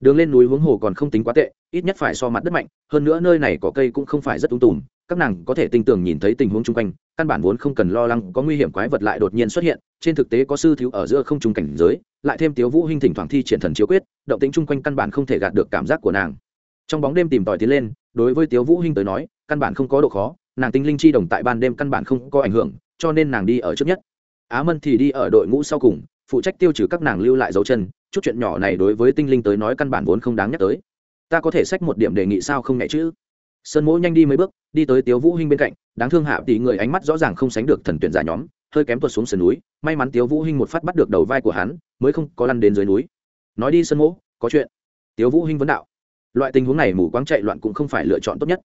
Đường lên núi hướng hồ còn không tính quá tệ, ít nhất phải so mặt đất mạnh, hơn nữa nơi này có cây cũng không phải rất tung tùm, các nàng có thể tinh tường nhìn thấy tình huống chung quanh căn bản vốn không cần lo lắng có nguy hiểm quái vật lại đột nhiên xuất hiện, trên thực tế có sư thiếu ở giữa không trung cảnh giới, lại thêm tiếu vũ hinh thỉnh thoảng thi triển thần chiếu quyết, động tĩnh chung quanh căn bản không thể gạt được cảm giác của nàng. Trong bóng đêm tìm tòi tiến lên, đối với tiếu vũ hinh tới nói, căn bản không có độ khó, nàng tinh linh chi đồng tại ban đêm căn bản không có ảnh hưởng, cho nên nàng đi ở trước nhất. Á mân thì đi ở đội ngũ sau cùng, phụ trách tiêu trừ các nàng lưu lại dấu chân, chút chuyện nhỏ này đối với tinh linh tới nói căn bản vốn không đáng nhắc tới. Ta có thể xách một điểm đề nghị sao không nhẹ chứ? Sơn mỗ nhanh đi mấy bước, đi tới tiếu vũ hinh bên cạnh, đáng thương hạ tỷ người ánh mắt rõ ràng không sánh được thần tuyển giả nhóm, hơi kém tuột xuống sườn núi, may mắn tiếu vũ hinh một phát bắt được đầu vai của hắn, mới không có lăn đến dưới núi. Nói đi sơn mỗ, có chuyện. Tiếu vũ hinh vấn đạo. Loại tình huống này mù quáng chạy loạn cũng không phải lựa chọn tốt nhất.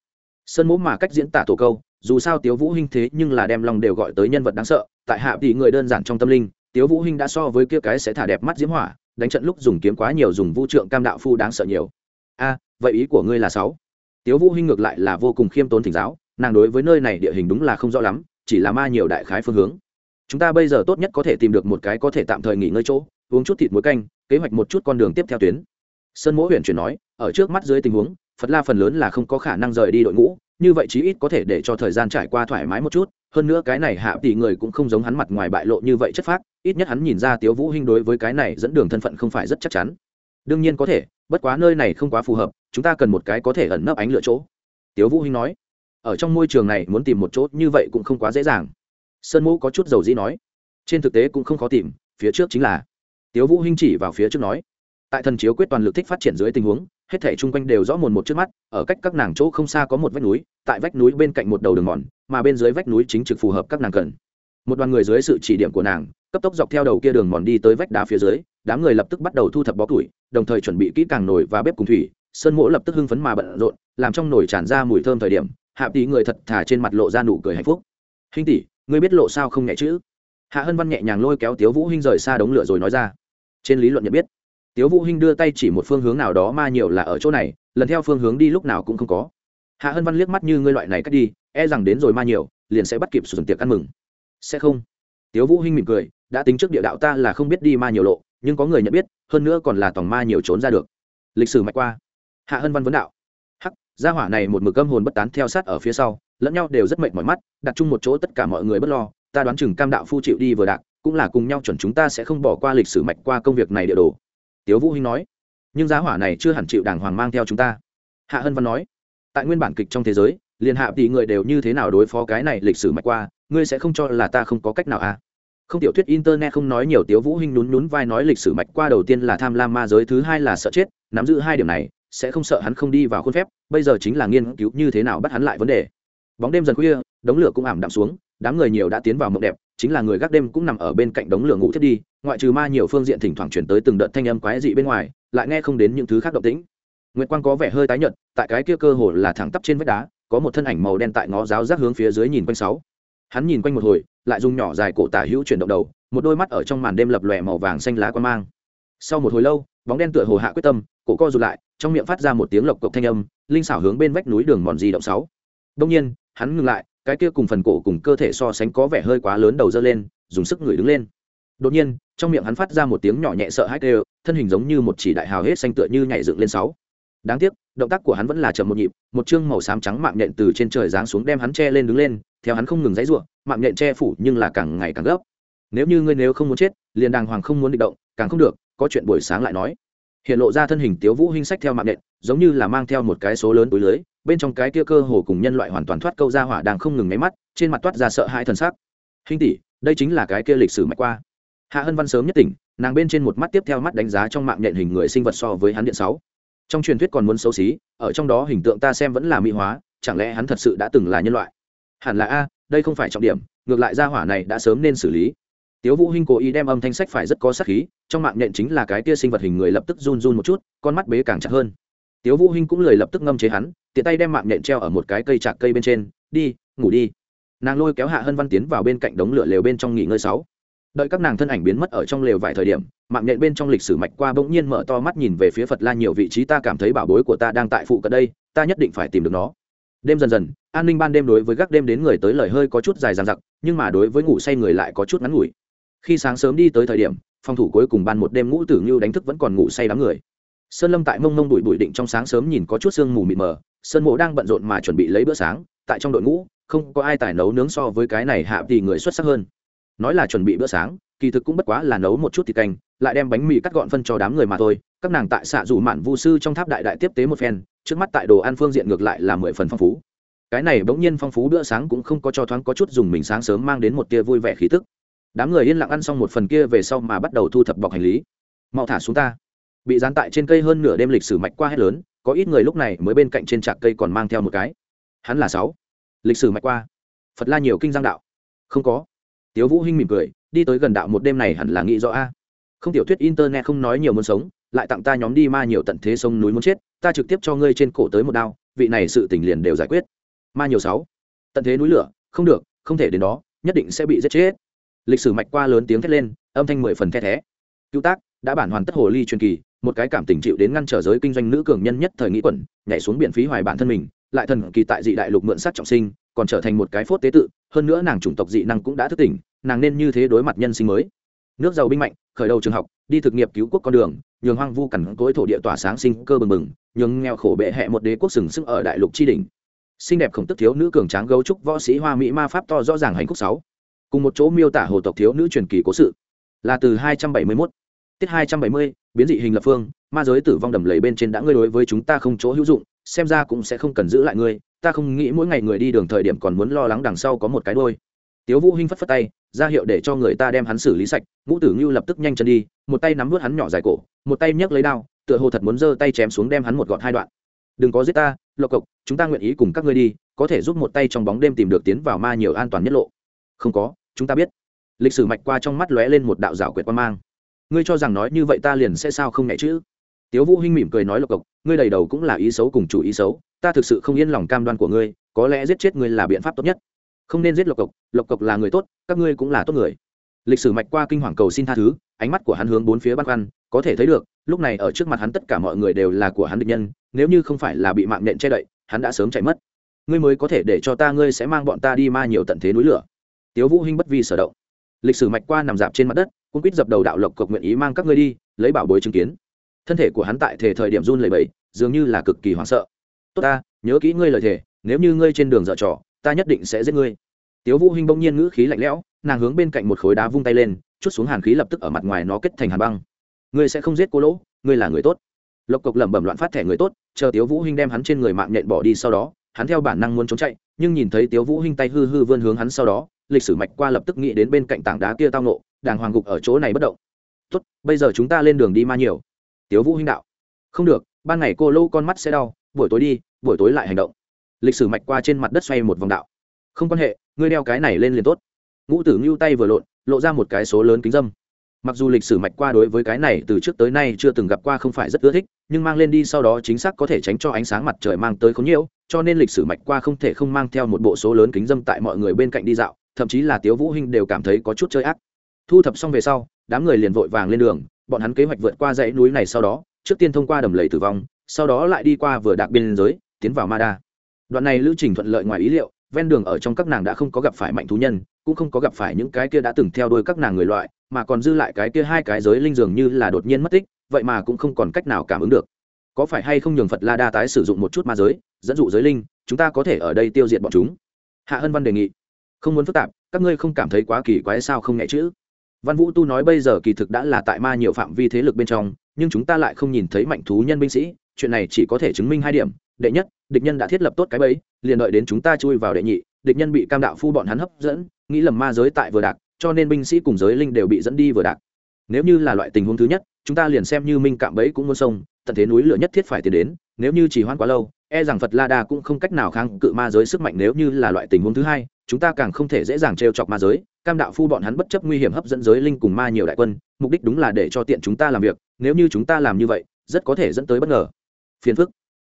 Sơn mỗ mà cách diễn tả tổ câu, dù sao tiếu vũ hinh thế nhưng là đem lòng đều gọi tới nhân vật đáng sợ, tại hạ tỷ người đơn giản trong tâm linh, tiếu vũ hinh đã so với kia cái sẽ thả đẹp mắt diễm hỏa, đánh trận lúc dùng kiếm quá nhiều dùng vũ trượng cam đạo phu đáng sợ nhiều. A, vậy ý của ngươi là sáu? Tiếu vũ hinh ngược lại là vô cùng khiêm tốn thỉnh giáo, nàng đối với nơi này địa hình đúng là không rõ lắm, chỉ là ma nhiều đại khái phương hướng. Chúng ta bây giờ tốt nhất có thể tìm được một cái có thể tạm thời nghỉ ngơi chỗ, uống chút thịt muối canh, kế hoạch một chút con đường tiếp theo tuyến. Sơn mỗ huyện chuyển nói, ở trước mắt dưới tình huống, phật la phần lớn là không có khả năng rời đi đội ngũ, như vậy chí ít có thể để cho thời gian trải qua thoải mái một chút, hơn nữa cái này hạ tỷ người cũng không giống hắn mặt ngoài bại lộ như vậy chất phác, ít nhất hắn nhìn ra tiếu vũ hinh đối với cái này dẫn đường thân phận không phải rất chắc chắn. Đương nhiên có thể, bất quá nơi này không quá phù hợp chúng ta cần một cái có thể ẩn nấp ánh lửa chỗ. Tiếu vũ hinh nói, ở trong môi trường này, muốn tìm một chỗ như vậy cũng không quá dễ dàng. Sơn mũ có chút dầu dĩ nói, trên thực tế cũng không khó tìm, phía trước chính là. Tiếu vũ hinh chỉ vào phía trước nói, tại thần chiếu quyết toàn lực thích phát triển dưới tình huống, hết thảy chung quanh đều rõ mồn một trước mắt, ở cách các nàng chỗ không xa có một vách núi, tại vách núi bên cạnh một đầu đường mòn, mà bên dưới vách núi chính trực phù hợp các nàng cần. Một đoàn người dưới sự chỉ điểm của nàng, cấp tốc dọc theo đầu kia đường mòn đi tới vách đá phía dưới, đám người lập tức bắt đầu thu thập bó củi, đồng thời chuẩn bị kỹ càng nồi và bếp cùng thủy sơn mỗ lập tức hưng phấn mà bận rộn, làm trong nồi tràn ra mùi thơm thời điểm, hạ tỷ người thật thả trên mặt lộ ra nụ cười hạnh phúc. Hinh tỷ, ngươi biết lộ sao không nhẹ chữ hạ hân văn nhẹ nhàng lôi kéo tiếu vũ hinh rời xa đống lửa rồi nói ra. Trên lý luận nhận biết, tiếu vũ hinh đưa tay chỉ một phương hướng nào đó ma nhiều là ở chỗ này, lần theo phương hướng đi lúc nào cũng không có. Hạ hân văn liếc mắt như ngươi loại này cách đi e rằng đến rồi ma nhiều, liền sẽ bắt kịp sử dụng tiệc ăn mừng. Sẽ không. Tiếu vũ hinh mỉm cười, đã tính trước địa đạo ta là không biết đi ma nhiều lộ, nhưng có người nhận biết, hơn nữa còn là tòng ma nhiều trốn ra được. Lịch sử mạch qua hạ hân văn vấn đạo. Hắc, gia hỏa này một mực âm hồn bất tán theo sát ở phía sau, lẫn nhau đều rất mệt mỏi mắt, đặt chung một chỗ tất cả mọi người bất lo, ta đoán chừng cam đạo phu chịu đi vừa đạt cũng là cùng nhau chuẩn chúng ta sẽ không bỏ qua lịch sử mạch qua công việc này địa đồ. Tiếu vũ hinh nói. Nhưng giá hỏa này chưa hẳn chịu đàng hoàng mang theo chúng ta. Hạ hân văn nói. Tại nguyên bản kịch trong thế giới, liền hạ tỷ người đều như thế nào đối phó cái này lịch sử mạch qua, ngươi sẽ không cho là ta không có cách nào à? Không tiểu thuyết internet không nói nhiều, tiếu vũ hinh nhún nhún vai nói lịch sử mạch qua đầu tiên là tham lam ma giới, thứ hai là sợ chết, nắm giữ hai điểm này sẽ không sợ hắn không đi vào khuôn phép, bây giờ chính là nghiên cứu như thế nào bắt hắn lại vấn đề. Bóng đêm dần khuya, đống lửa cũng ảm đạm xuống, đám người nhiều đã tiến vào mộng đẹp, chính là người gác đêm cũng nằm ở bên cạnh đống lửa ngủ thiết đi, ngoại trừ ma nhiều phương diện thỉnh thoảng chuyển tới từng đợt thanh âm quái dị bên ngoài, lại nghe không đến những thứ khác động tĩnh. Nguyệt quang có vẻ hơi tái nhợt, tại cái kia cơ hồ là thẳng tắp trên vách đá, có một thân ảnh màu đen tại ngó giáo rác hướng phía dưới nhìn quanh sáu. Hắn nhìn quanh một hồi, lại dùng nhỏ dài cổ tả hữu chuyển động đầu, một đôi mắt ở trong màn đêm lập lòe màu vàng xanh lá quan mang. Sau một hồi lâu, bóng đen tựa hồ hạ quyết tâm, cổ co rụt lại trong miệng phát ra một tiếng lộc cộc thanh âm, linh xảo hướng bên vách núi đường mòn di động sáu. Đông nhiên, hắn ngừng lại, cái kia cùng phần cổ cùng cơ thể so sánh có vẻ hơi quá lớn đầu dơ lên, dùng sức người đứng lên. Đột nhiên, trong miệng hắn phát ra một tiếng nhỏ nhẹ sợ hãi đều thân hình giống như một chỉ đại hào hết xanh tựa như nhảy dựng lên sáu. Đáng tiếc, động tác của hắn vẫn là chậm một nhịp, một chương màu xám trắng mạng nhện từ trên trời giáng xuống đem hắn che lên đứng lên, theo hắn không ngừng dãy ruộng mạng nhện che phủ nhưng là càng ngày càng gấp. Nếu như ngươi nếu không muốn chết, liền đàng hoàng không muốn định động, càng không được, có chuyện buổi sáng lại nói hiện lộ ra thân hình tiếu vũ hinh sách theo mạng nện, giống như là mang theo một cái số lớn túi lưới, bên trong cái kia cơ hồ cùng nhân loại hoàn toàn thoát câu ra hỏa đang không ngừng nháy mắt, trên mặt toát ra sợ hãi thần sắc. Hinh tỷ, đây chính là cái kia lịch sử mạch qua. Hạ hân văn sớm nhất tỉnh, nàng bên trên một mắt tiếp theo mắt đánh giá trong mạng nhện hình người sinh vật so với hắn điện sáu. Trong truyền thuyết còn muốn xấu xí, ở trong đó hình tượng ta xem vẫn là mỹ hóa, chẳng lẽ hắn thật sự đã từng là nhân loại? Hẳn là a, đây không phải trọng điểm, ngược lại ra hỏa này đã sớm nên xử lý tiếu vũ hinh cố ý đem âm thanh sách phải rất có sát khí, trong mạng nhện chính là cái kia sinh vật hình người lập tức run run một chút, con mắt bế càng chặt hơn. Tiếu vũ hinh cũng lời lập tức ngâm chế hắn, tiện tay đem mạng nhện treo ở một cái cây chạc cây bên trên, đi, ngủ đi. Nàng lôi kéo hạ hân văn tiến vào bên cạnh đống lửa lều bên trong nghỉ ngơi sáu. Đợi các nàng thân ảnh biến mất ở trong lều vài thời điểm, mạng nhện bên trong lịch sử mạch qua bỗng nhiên mở to mắt nhìn về phía phật la nhiều vị trí ta cảm thấy bảo bối của ta đang tại phụ cận đây, ta nhất định phải tìm được nó. Đêm dần dần, an ninh ban đêm đối với gác đêm đến người tới lời hơi có chút dài dằng dặc, nhưng mà đối với ngủ say người lại có chút ngắn ngủi khi sáng sớm đi tới thời điểm, phòng thủ cuối cùng ban một đêm ngũ tử như đánh thức vẫn còn ngủ say đám người. Sơn lâm tại mông mông bụi bụi định trong sáng sớm nhìn có chút sương mù mịt mờ, sơn mộ đang bận rộn mà chuẩn bị lấy bữa sáng, tại trong đội ngũ, không có ai tài nấu nướng so với cái này hạ thì người xuất sắc hơn. Nói là chuẩn bị bữa sáng, kỳ thực cũng bất quá là nấu một chút thịt canh, lại đem bánh mì cắt gọn phân cho đám người mà thôi. Các nàng tại xạ rủ mạn vu sư trong tháp đại đại tiếp tế một phen, trước mắt tại đồ ăn phương diện ngược lại là mười phần phong phú. Cái này bỗng nhiên phong phú bữa sáng cũng không có cho thoáng có chút dùng mình sáng sớm mang đến một tia vui vẻ khí tức đám người yên lặng ăn xong một phần kia về sau mà bắt đầu thu thập bọc hành lý. Mau thả xuống ta. Bị dán tại trên cây hơn nửa đêm lịch sử mạch qua hết lớn, có ít người lúc này mới bên cạnh trên trạc cây còn mang theo một cái. Hắn là sáu. Lịch sử mạch qua. Phật la nhiều kinh giang đạo. Không có. Tiếu vũ hinh mỉm cười, đi tới gần đạo một đêm này hẳn là nghĩ rõ a. Không tiểu thuyết internet không nói nhiều muốn sống, lại tặng ta nhóm đi ma nhiều tận thế sông núi muốn chết, ta trực tiếp cho ngươi trên cổ tới một đao, vị này sự tình liền đều giải quyết. Ma nhiều sáu. Tận thế núi lửa, không được, không thể đến đó, nhất định sẽ bị giết chết lịch sử mạch qua lớn tiếng thét lên, âm thanh mười phần the thé. Cứu tác, đã bản hoàn tất hồ ly truyền kỳ, một cái cảm tình chịu đến ngăn trở giới kinh doanh nữ cường nhân nhất thời nghĩ quẩn, nhảy xuống biển phí hoài bản thân mình, lại thần kỳ tại dị đại lục mượn sát trọng sinh, còn trở thành một cái phốt tế tự, hơn nữa nàng chủng tộc dị năng cũng đã thức tỉnh, nàng nên như thế đối mặt nhân sinh mới. Nước giàu binh mạnh, khởi đầu trường học, đi thực nghiệp cứu quốc con đường, nhường hoang vu cằn cỗi thổ địa tỏa sáng sinh cơ bừng bừng, nhường nghèo khổ bệ hẹ một đế quốc sừng sững ở đại lục tri đình xinh đẹp khổng tức thiếu nữ cường tráng gấu trúc võ sĩ hoa mỹ ma pháp to rõ ràng hành khúc sáu cùng một chỗ miêu tả hồ tộc thiếu nữ truyền kỳ cố sự. Là từ 271 tiết 270 biến dị hình lập phương, ma giới tử vong đầm lầy bên trên đã ngươi đối với chúng ta không chỗ hữu dụng, xem ra cũng sẽ không cần giữ lại ngươi, ta không nghĩ mỗi ngày người đi đường thời điểm còn muốn lo lắng đằng sau có một cái đôi. Tiếu vũ hinh phất phất tay, ra hiệu để cho người ta đem hắn xử lý sạch, ngũ tử ngưu lập tức nhanh chân đi, một tay nắm vớt hắn nhỏ dài cổ, một tay nhấc lấy đao, tựa hồ thật muốn giơ tay chém xuống đem hắn một gọn hai đoạn. Đừng có giết ta, lộc cộc, chúng ta nguyện ý cùng các ngươi đi, có thể giúp một tay trong bóng đêm tìm được tiến vào ma nhiều an toàn nhất lộ không có, chúng ta biết. Lịch sử mạch qua trong mắt lóe lên một đạo rào quyệt quan mang. Ngươi cho rằng nói như vậy ta liền sẽ sao không nhẹ chứ? Tiếu vũ hinh mỉm cười nói lộc cộc, ngươi đầy đầu cũng là ý xấu cùng chủ ý xấu, ta thực sự không yên lòng cam đoan của ngươi, có lẽ giết chết ngươi là biện pháp tốt nhất. Không nên giết lộc cộc lộc cộc là người tốt, các ngươi cũng là tốt người. Lịch sử mạch qua kinh hoàng cầu xin tha thứ, ánh mắt của hắn hướng bốn phía băn khoăn, có thể thấy được, lúc này ở trước mặt hắn tất cả mọi người đều là của hắn địch nhân, nếu như không phải là bị mạng nện che đậy, hắn đã sớm chạy mất. Ngươi mới có thể để cho ta, ngươi sẽ mang bọn ta đi ma nhiều tận thế núi lửa tiếu vũ hinh bất vi sở động. Lịch sử mạch qua nằm dạp trên mặt đất cũng quýt dập đầu đạo lộc cộc nguyện ý mang các ngươi đi, lấy bảo bối chứng kiến. Thân thể của hắn tại thể thời điểm run lẩy bẩy, dường như là cực kỳ hoảng sợ. Tốt ta, nhớ kỹ ngươi lời thề, nếu như ngươi trên đường dở trò, ta nhất định sẽ giết ngươi. Tiếu vũ hinh bỗng nhiên ngữ khí lạnh lẽo, nàng hướng bên cạnh một khối đá vung tay lên, chút xuống hàn khí lập tức ở mặt ngoài nó kết thành hàn băng. Ngươi sẽ không giết cô lỗ, ngươi là người tốt. Lộc cộc lẩm bẩm loạn phát thẻ người tốt, chờ tiếu vũ hinh đem hắn trên người mạng nhện bỏ đi sau đó, hắn theo bản năng muốn trốn chạy, nhưng nhìn thấy tiếu vũ hinh tay hư hư vươn hướng hắn sau đó lịch sử mạch qua lập tức nghĩ đến bên cạnh tảng đá kia tao nộ đàng hoàng gục ở chỗ này bất động. Tốt, bây giờ chúng ta lên đường đi ma nhiều. Tiếu vũ hinh đạo. Không được, ban ngày cô lô con mắt sẽ đau, buổi tối đi, buổi tối lại hành động. Lịch sử mạch qua trên mặt đất xoay một vòng đạo. Không quan hệ, ngươi đeo cái này lên liền tốt. Ngũ tử ngưu tay vừa lộn, lộ ra một cái số lớn kính dâm. Mặc dù lịch sử mạch qua đối với cái này từ trước tới nay chưa từng gặp qua không phải rất ưa thích, nhưng mang lên đi sau đó chính xác có thể tránh cho ánh sáng mặt trời mang tới khốn nhiễu, cho nên lịch sử mạch qua không thể không mang theo một bộ số lớn kính dâm tại mọi người bên cạnh đi dạo thậm chí là tiếu vũ hinh đều cảm thấy có chút chơi ác. Thu thập xong về sau, đám người liền vội vàng lên đường, bọn hắn kế hoạch vượt qua dãy núi này sau đó, trước tiên thông qua đầm lầy tử vong, sau đó lại đi qua vừa đạc biên giới, tiến vào ma đa. Đoạn này lữ trình thuận lợi ngoài ý liệu, ven đường ở trong các nàng đã không có gặp phải mạnh thú nhân, cũng không có gặp phải những cái kia đã từng theo đuôi các nàng người loại, mà còn dư lại cái kia hai cái giới linh dường như là đột nhiên mất tích, vậy mà cũng không còn cách nào cảm ứng được. Có phải hay không nhường phật la đa tái sử dụng một chút ma giới, dẫn dụ giới linh, chúng ta có thể ở đây tiêu diệt bọn chúng? Hạ hân văn đề nghị không muốn phức tạp, các ngươi không cảm thấy quá kỳ quái sao không nghe chữ? Văn vũ tu nói bây giờ kỳ thực đã là tại ma nhiều phạm vi thế lực bên trong, nhưng chúng ta lại không nhìn thấy mạnh thú nhân binh sĩ, chuyện này chỉ có thể chứng minh hai điểm, đệ nhất, địch nhân đã thiết lập tốt cái bẫy, liền đợi đến chúng ta chui vào đệ nhị, địch nhân bị cam đạo phu bọn hắn hấp dẫn, nghĩ lầm ma giới tại vừa đạc, cho nên binh sĩ cùng giới linh đều bị dẫn đi vừa đạc. Nếu như là loại tình huống thứ nhất, chúng ta liền xem như minh cạm bẫy cũng muốn sông tận thế núi lửa nhất thiết phải tiến đến, nếu như chỉ hoãn quá lâu e rằng phật la đa cũng không cách nào kháng cự ma giới sức mạnh nếu như là loại tình huống thứ hai, chúng ta càng không thể dễ dàng trêu chọc ma giới. Cam đạo phu bọn hắn bất chấp nguy hiểm hấp dẫn giới linh cùng ma nhiều đại quân, mục đích đúng là để cho tiện chúng ta làm việc, nếu như chúng ta làm như vậy, rất có thể dẫn tới bất ngờ. Phiền phức.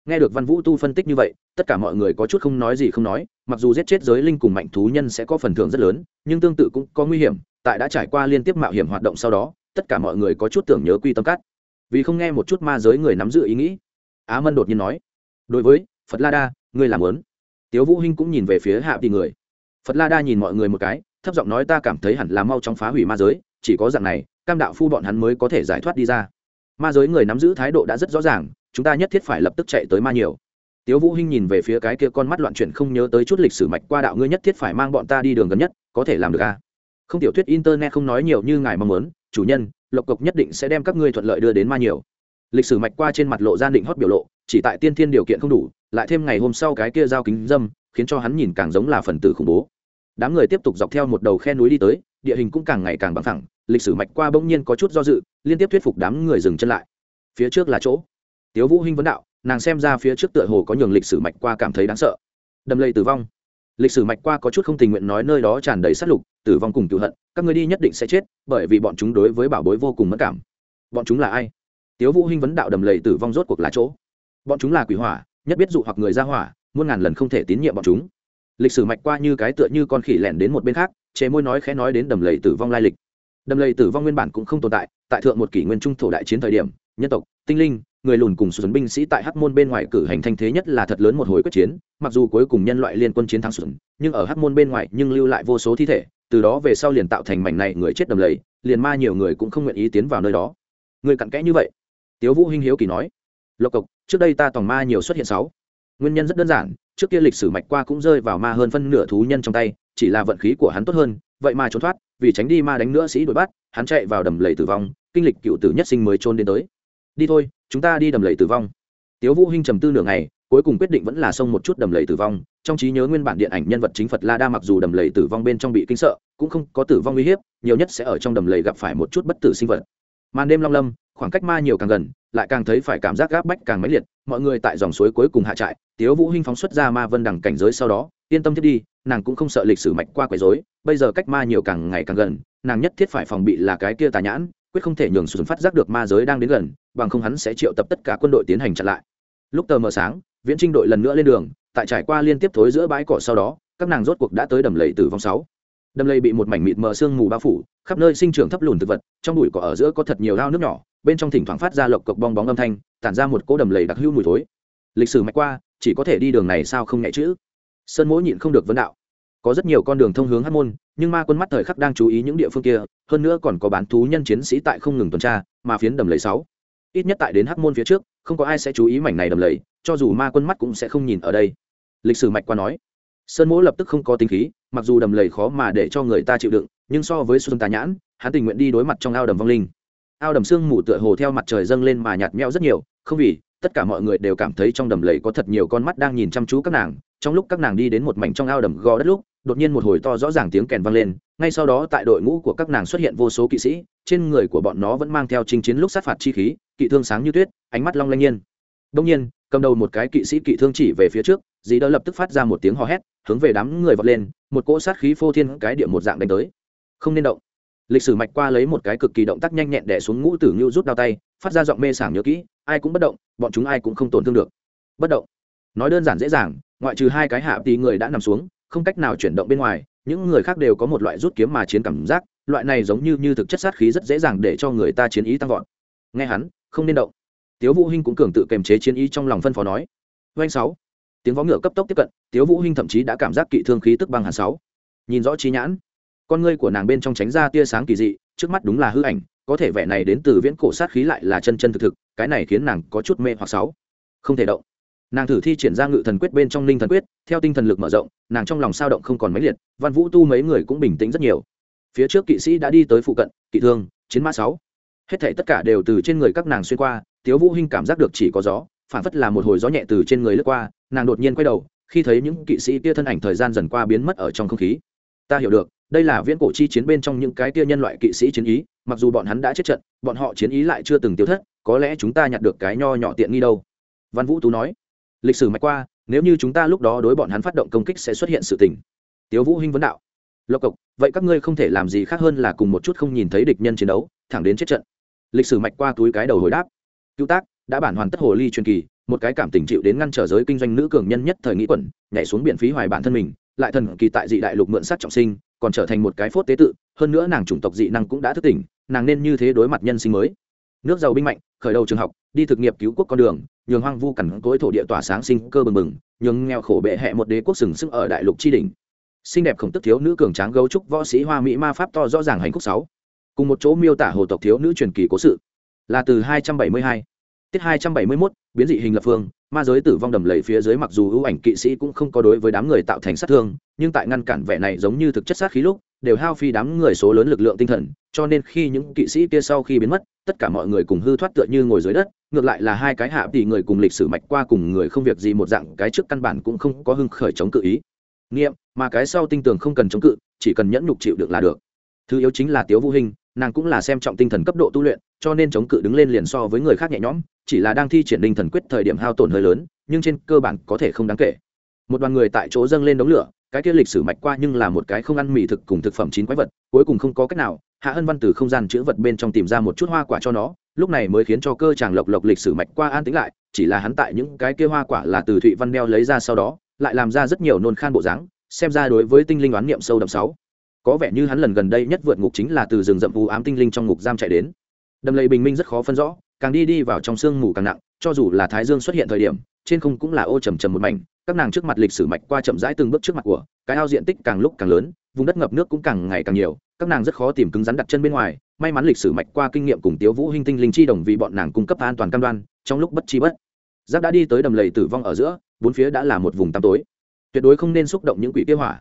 Nghe được văn vũ tu phân tích như vậy, tất cả mọi người có chút không nói gì không nói, mặc dù giết chết giới linh cùng mạnh thú nhân sẽ có phần thưởng rất lớn, nhưng tương tự cũng có nguy hiểm, tại đã trải qua liên tiếp mạo hiểm hoạt động sau đó, tất cả mọi người có chút tưởng nhớ quy tâm cắt vì không nghe một chút ma giới người nắm giữ ý nghĩ, á mân đột nhiên nói đối với phật la đa, ngươi làm lớn. Tiếu vũ hinh cũng nhìn về phía hạ tỷ người. Phật la đa nhìn mọi người một cái, thấp giọng nói ta cảm thấy hẳn là mau chóng phá hủy ma giới, chỉ có dạng này, cam đạo phu bọn hắn mới có thể giải thoát đi ra. Ma giới người nắm giữ thái độ đã rất rõ ràng, chúng ta nhất thiết phải lập tức chạy tới ma nhiều. Tiếu vũ hinh nhìn về phía cái kia con mắt loạn chuyển không nhớ tới chút lịch sử mạch qua đạo, ngươi nhất thiết phải mang bọn ta đi đường gần nhất, có thể làm được à? không tiểu thuyết internet không nói nhiều như ngài mong muốn, chủ nhân, lộc cộc nhất định sẽ đem các ngươi thuận lợi đưa đến ma nhiều. Lịch sử mạch qua trên mặt lộ gian định hót biểu lộ chỉ tại tiên thiên điều kiện không đủ, lại thêm ngày hôm sau cái kia giao kính dâm, khiến cho hắn nhìn càng giống là phần tử khủng bố. Đám người tiếp tục dọc theo một đầu khe núi đi tới, địa hình cũng càng ngày càng bằng thẳng lịch sử mạch qua bỗng nhiên có chút do dự, liên tiếp thuyết phục đám người dừng chân lại. Phía trước là chỗ. Tiếu vũ hinh vấn đạo, nàng xem ra phía trước tựa hồ có nhường lịch sử mạch qua cảm thấy đáng sợ. Đầm lầy tử vong. Lịch sử mạch qua có chút không tình nguyện nói nơi đó tràn đầy sát lục, tử vong cùng cựu hận, các người đi nhất định sẽ chết, bởi vì bọn chúng đối với bảo bối vô cùng mất cảm. Bọn chúng là ai? Tiếu vũ hinh vấn đạo đầm lầy tử vong rốt cuộc là chỗ bọn chúng là quỷ hỏa, nhất biết dụ hoặc người ra hỏa, muôn ngàn lần không thể tín nhiệm bọn chúng. Lịch sử mạch qua như cái tựa như con khỉ lẻn đến một bên khác chế môi nói khẽ nói đến đầm lầy tử vong lai lịch. Đầm lầy tử vong nguyên bản cũng không tồn tại tại thượng một kỷ nguyên trung thổ đại chiến thời điểm, nhân tộc, tinh linh, người lùn cùng xuân binh sĩ tại hắc môn bên ngoài cử hành thanh thế nhất là thật lớn một hồi quyết chiến, mặc dù cuối cùng nhân loại liên quân chiến thắng xuân, nhưng ở hắc môn bên ngoài nhưng lưu lại vô số thi thể, từ đó về sau liền tạo thành mảnh này người chết đầm lầy, liền ma nhiều người cũng không nguyện ý tiến vào nơi đó. Người cặn kẽ như vậy? Tiếu vũ hinh hiếu kỳ nói lộc cộc, trước đây ta tòng ma nhiều xuất hiện sáu. Nguyên nhân rất đơn giản, trước kia lịch sử mạch qua cũng rơi vào ma hơn phân nửa thú nhân trong tay, chỉ là vận khí của hắn tốt hơn, vậy mà trốn thoát, vì tránh đi ma đánh nữa sĩ đuổi bắt, hắn chạy vào đầm lầy tử vong, kinh lịch cựu tử nhất sinh mới trôn đến tới. Đi thôi, chúng ta đi đầm lầy tử vong. Tiếu vũ hinh trầm tư nửa ngày, cuối cùng quyết định vẫn là xông một chút đầm lầy tử vong, trong trí nhớ nguyên bản điện ảnh nhân vật chính phật la đa mặc dù đầm lầy tử vong bên trong bị kinh sợ, cũng không có tử vong uy hiếp, nhiều nhất sẽ ở trong đầm lầy gặp phải một chút bất tử sinh vật. Màn đêm long lâm khoảng cách ma nhiều càng gần, lại càng thấy phải cảm giác gáp bách càng mãnh liệt, mọi người tại dòng suối cuối cùng hạ trại, tiếu vũ hinh phóng xuất ra ma vân đẳng cảnh giới sau đó, yên tâm thiết đi, nàng cũng không sợ lịch sử mạch qua quấy rối, bây giờ cách ma nhiều càng ngày càng gần, nàng nhất thiết phải phòng bị là cái kia tà nhãn, quyết không thể nhường sùn phát giác được ma giới đang đến gần, bằng không hắn sẽ triệu tập tất cả quân đội tiến hành chặn lại. Lúc tờ mờ sáng, viễn trinh đội lần nữa lên đường, tại trải qua liên tiếp thối giữa bãi cỏ sau đó, các nàng rốt cuộc đã tới đầm lầy tử vong sáu đầm lầy bị một mảnh mịt mờ sương mù bao phủ, khắp nơi sinh trưởng thấp lùn thực vật, trong bụi cỏ ở giữa có thật nhiều ao nước nhỏ, bên trong thỉnh thoảng phát ra lộc cộc bong bóng âm thanh, tản ra một cỗ đầm lầy đặc hữu mùi thối. Lịch sử mạch qua, chỉ có thể đi đường này sao không nhẹ chữ sơn mỗi nhịn không được vấn đạo. Có rất nhiều con đường thông hướng hát môn, nhưng ma quân mắt thời khắc đang chú ý những địa phương kia, hơn nữa còn có bán thú nhân chiến sĩ tại không ngừng tuần tra, mà phiến đầm lầy sáu. Ít nhất tại đến hắc môn phía trước, không có ai sẽ chú ý mảnh này đầm lầy, cho dù ma quân mắt cũng sẽ không nhìn ở đây. Lịch sử mạch qua nói sơn mỗ lập tức không có tính khí, mặc dù đầm lầy khó mà để cho người ta chịu đựng, nhưng so với xuân tà nhãn, hắn tình nguyện đi đối mặt trong ao đầm vong linh. Ao đầm sương mù tựa hồ theo mặt trời dâng lên mà nhạt nhẽo rất nhiều, không vì, tất cả mọi người đều cảm thấy trong đầm lầy có thật nhiều con mắt đang nhìn chăm chú các nàng. Trong lúc các nàng đi đến một mảnh trong ao đầm gò đất lúc, đột nhiên một hồi to rõ ràng tiếng kèn vang lên, ngay sau đó tại đội ngũ của các nàng xuất hiện vô số kỵ sĩ, trên người của bọn nó vẫn mang theo chinh chiến lúc sát phạt chi khí, kỵ thương sáng như tuyết, ánh mắt long lanh nhiên. Đông nhiên, cầm đầu một cái kỵ sĩ kỵ thương chỉ về phía trước dì đỡ lập tức phát ra một tiếng hò hét, hướng về đám người vọt lên, một cỗ sát khí phô thiên cái địa một dạng đánh tới. Không nên động. Lịch sử mạch qua lấy một cái cực kỳ động tác nhanh nhẹn đẻ xuống ngũ tử ngưu rút đao tay, phát ra giọng mê sảng nhớ kỹ, ai cũng bất động, bọn chúng ai cũng không tổn thương được. Bất động. Nói đơn giản dễ dàng, ngoại trừ hai cái hạ tí người đã nằm xuống, không cách nào chuyển động bên ngoài, những người khác đều có một loại rút kiếm mà chiến cảm giác, loại này giống như như thực chất sát khí rất dễ dàng để cho người ta chiến ý tăng vọt. Nghe hắn, không nên động. Tiếu vũ hinh cũng cường tự kềm chế chiến ý trong lòng phân phó nói. Doanh sáu tiếng vó ngựa cấp tốc tiếp cận, tiếu vũ hinh thậm chí đã cảm giác kỵ thương khí tức băng hàn sáu. Nhìn rõ trí nhãn, con ngươi của nàng bên trong tránh ra tia sáng kỳ dị, trước mắt đúng là hư ảnh, có thể vẻ này đến từ viễn cổ sát khí lại là chân chân thực thực, cái này khiến nàng có chút mê hoặc sáu. Không thể động. Nàng thử thi triển ra ngự thần quyết bên trong linh thần quyết, theo tinh thần lực mở rộng, nàng trong lòng sao động không còn mấy liệt, văn vũ tu mấy người cũng bình tĩnh rất nhiều. Phía trước kỵ sĩ đã đi tới phụ cận, kỵ thương, chiến mã sáu. Hết thảy tất cả đều từ trên người các nàng xuyên qua, tiếu vũ hinh cảm giác được chỉ có gió, phản phất là một hồi gió nhẹ từ trên người lướt qua nàng đột nhiên quay đầu, khi thấy những kỵ sĩ kia thân ảnh thời gian dần qua biến mất ở trong không khí. Ta hiểu được, đây là viễn cổ chi chiến bên trong những cái kia nhân loại kỵ sĩ chiến ý, mặc dù bọn hắn đã chết trận, bọn họ chiến ý lại chưa từng tiêu thất, có lẽ chúng ta nhặt được cái nho nhỏ tiện nghi đâu. Văn vũ tú nói. Lịch sử mạch qua, nếu như chúng ta lúc đó đối bọn hắn phát động công kích sẽ xuất hiện sự tình. Tiếu vũ hinh vấn đạo. Lộc cộc, vậy các ngươi không thể làm gì khác hơn là cùng một chút không nhìn thấy địch nhân chiến đấu, thẳng đến chết trận. Lịch sử mạch qua túi cái đầu hồi đáp. Cứu tác, đã bản hoàn tất hồ ly truyền kỳ một cái cảm tình chịu đến ngăn trở giới kinh doanh nữ cường nhân nhất thời nghĩ quẩn, nhảy xuống biển phí hoài bản thân mình, lại thần kỳ tại dị đại lục mượn sát trọng sinh, còn trở thành một cái phốt tế tự, hơn nữa nàng chủng tộc dị năng cũng đã thức tỉnh, nàng nên như thế đối mặt nhân sinh mới. Nước giàu binh mạnh, khởi đầu trường học, đi thực nghiệp cứu quốc con đường, nhường hoang vu cằn cối thổ địa tỏa sáng sinh cơ bừng bừng, nhường nghèo khổ bệ hẹ một đế quốc sừng sững ở đại lục tri đình xinh đẹp khổng tức thiếu nữ cường tráng gấu trúc võ sĩ hoa mỹ ma pháp to rõ ràng hành khúc sáu. Cùng một chỗ miêu tả hồ tộc thiếu nữ truyền kỳ cố sự. Là từ 272 tiết 271 biến dị hình lập phương, ma giới tử vong đầm lầy phía dưới mặc dù ưu ảnh kỵ sĩ cũng không có đối với đám người tạo thành sát thương, nhưng tại ngăn cản vẻ này giống như thực chất sát khí lúc, đều hao phi đám người số lớn lực lượng tinh thần, cho nên khi những kỵ sĩ kia sau khi biến mất, tất cả mọi người cùng hư thoát tựa như ngồi dưới đất, ngược lại là hai cái hạ tỷ người cùng lịch sử mạch qua cùng người không việc gì một dạng, cái trước căn bản cũng không có hưng khởi chống cự ý. Nghiệm, mà cái sau tinh tường không cần chống cự, chỉ cần nhẫn nhục chịu được là được. Thứ yếu chính là tiếu vũ hình nàng cũng là xem trọng tinh thần cấp độ tu luyện, cho nên chống cự đứng lên liền so với người khác nhẹ nhõm chỉ là đang thi triển linh thần quyết thời điểm hao tổn hơi lớn, nhưng trên cơ bản có thể không đáng kể. Một đoàn người tại chỗ dâng lên đống lửa, cái kia lịch sử mạch qua nhưng là một cái không ăn mì thực cùng thực phẩm chín quái vật, cuối cùng không có cách nào, hạ hân văn từ không gian chữ vật bên trong tìm ra một chút hoa quả cho nó, lúc này mới khiến cho cơ chàng lộc lộc lịch sử mạch qua an tĩnh lại, chỉ là hắn tại những cái kia hoa quả là từ thụy văn đeo lấy ra sau đó, lại làm ra rất nhiều nôn khan bộ dáng, xem ra đối với tinh linh oán niệm sâu đậm sáu. Có vẻ như hắn lần gần đây nhất vượt ngục chính là từ rừng rậm u ám tinh linh trong ngục giam chạy đến. Đầm lầy bình minh rất khó phân rõ càng đi đi vào trong sương mù càng nặng, cho dù là thái dương xuất hiện thời điểm, trên không cũng là ô trầm trầm một mảnh, các nàng trước mặt lịch sử mạch qua chậm rãi từng bước trước mặt của, cái ao diện tích càng lúc càng lớn, vùng đất ngập nước cũng càng ngày càng nhiều, các nàng rất khó tìm cứng rắn đặt chân bên ngoài, may mắn lịch sử mạch qua kinh nghiệm cùng tiếu vũ hinh tinh linh chi đồng vì bọn nàng cung cấp an toàn cam đoan, trong lúc bất chi bất giác đã đi tới đầm lầy tử vong ở giữa, bốn phía đã là một vùng tăm tối. Tuyệt đối không nên xúc động những quỷ kia hỏa.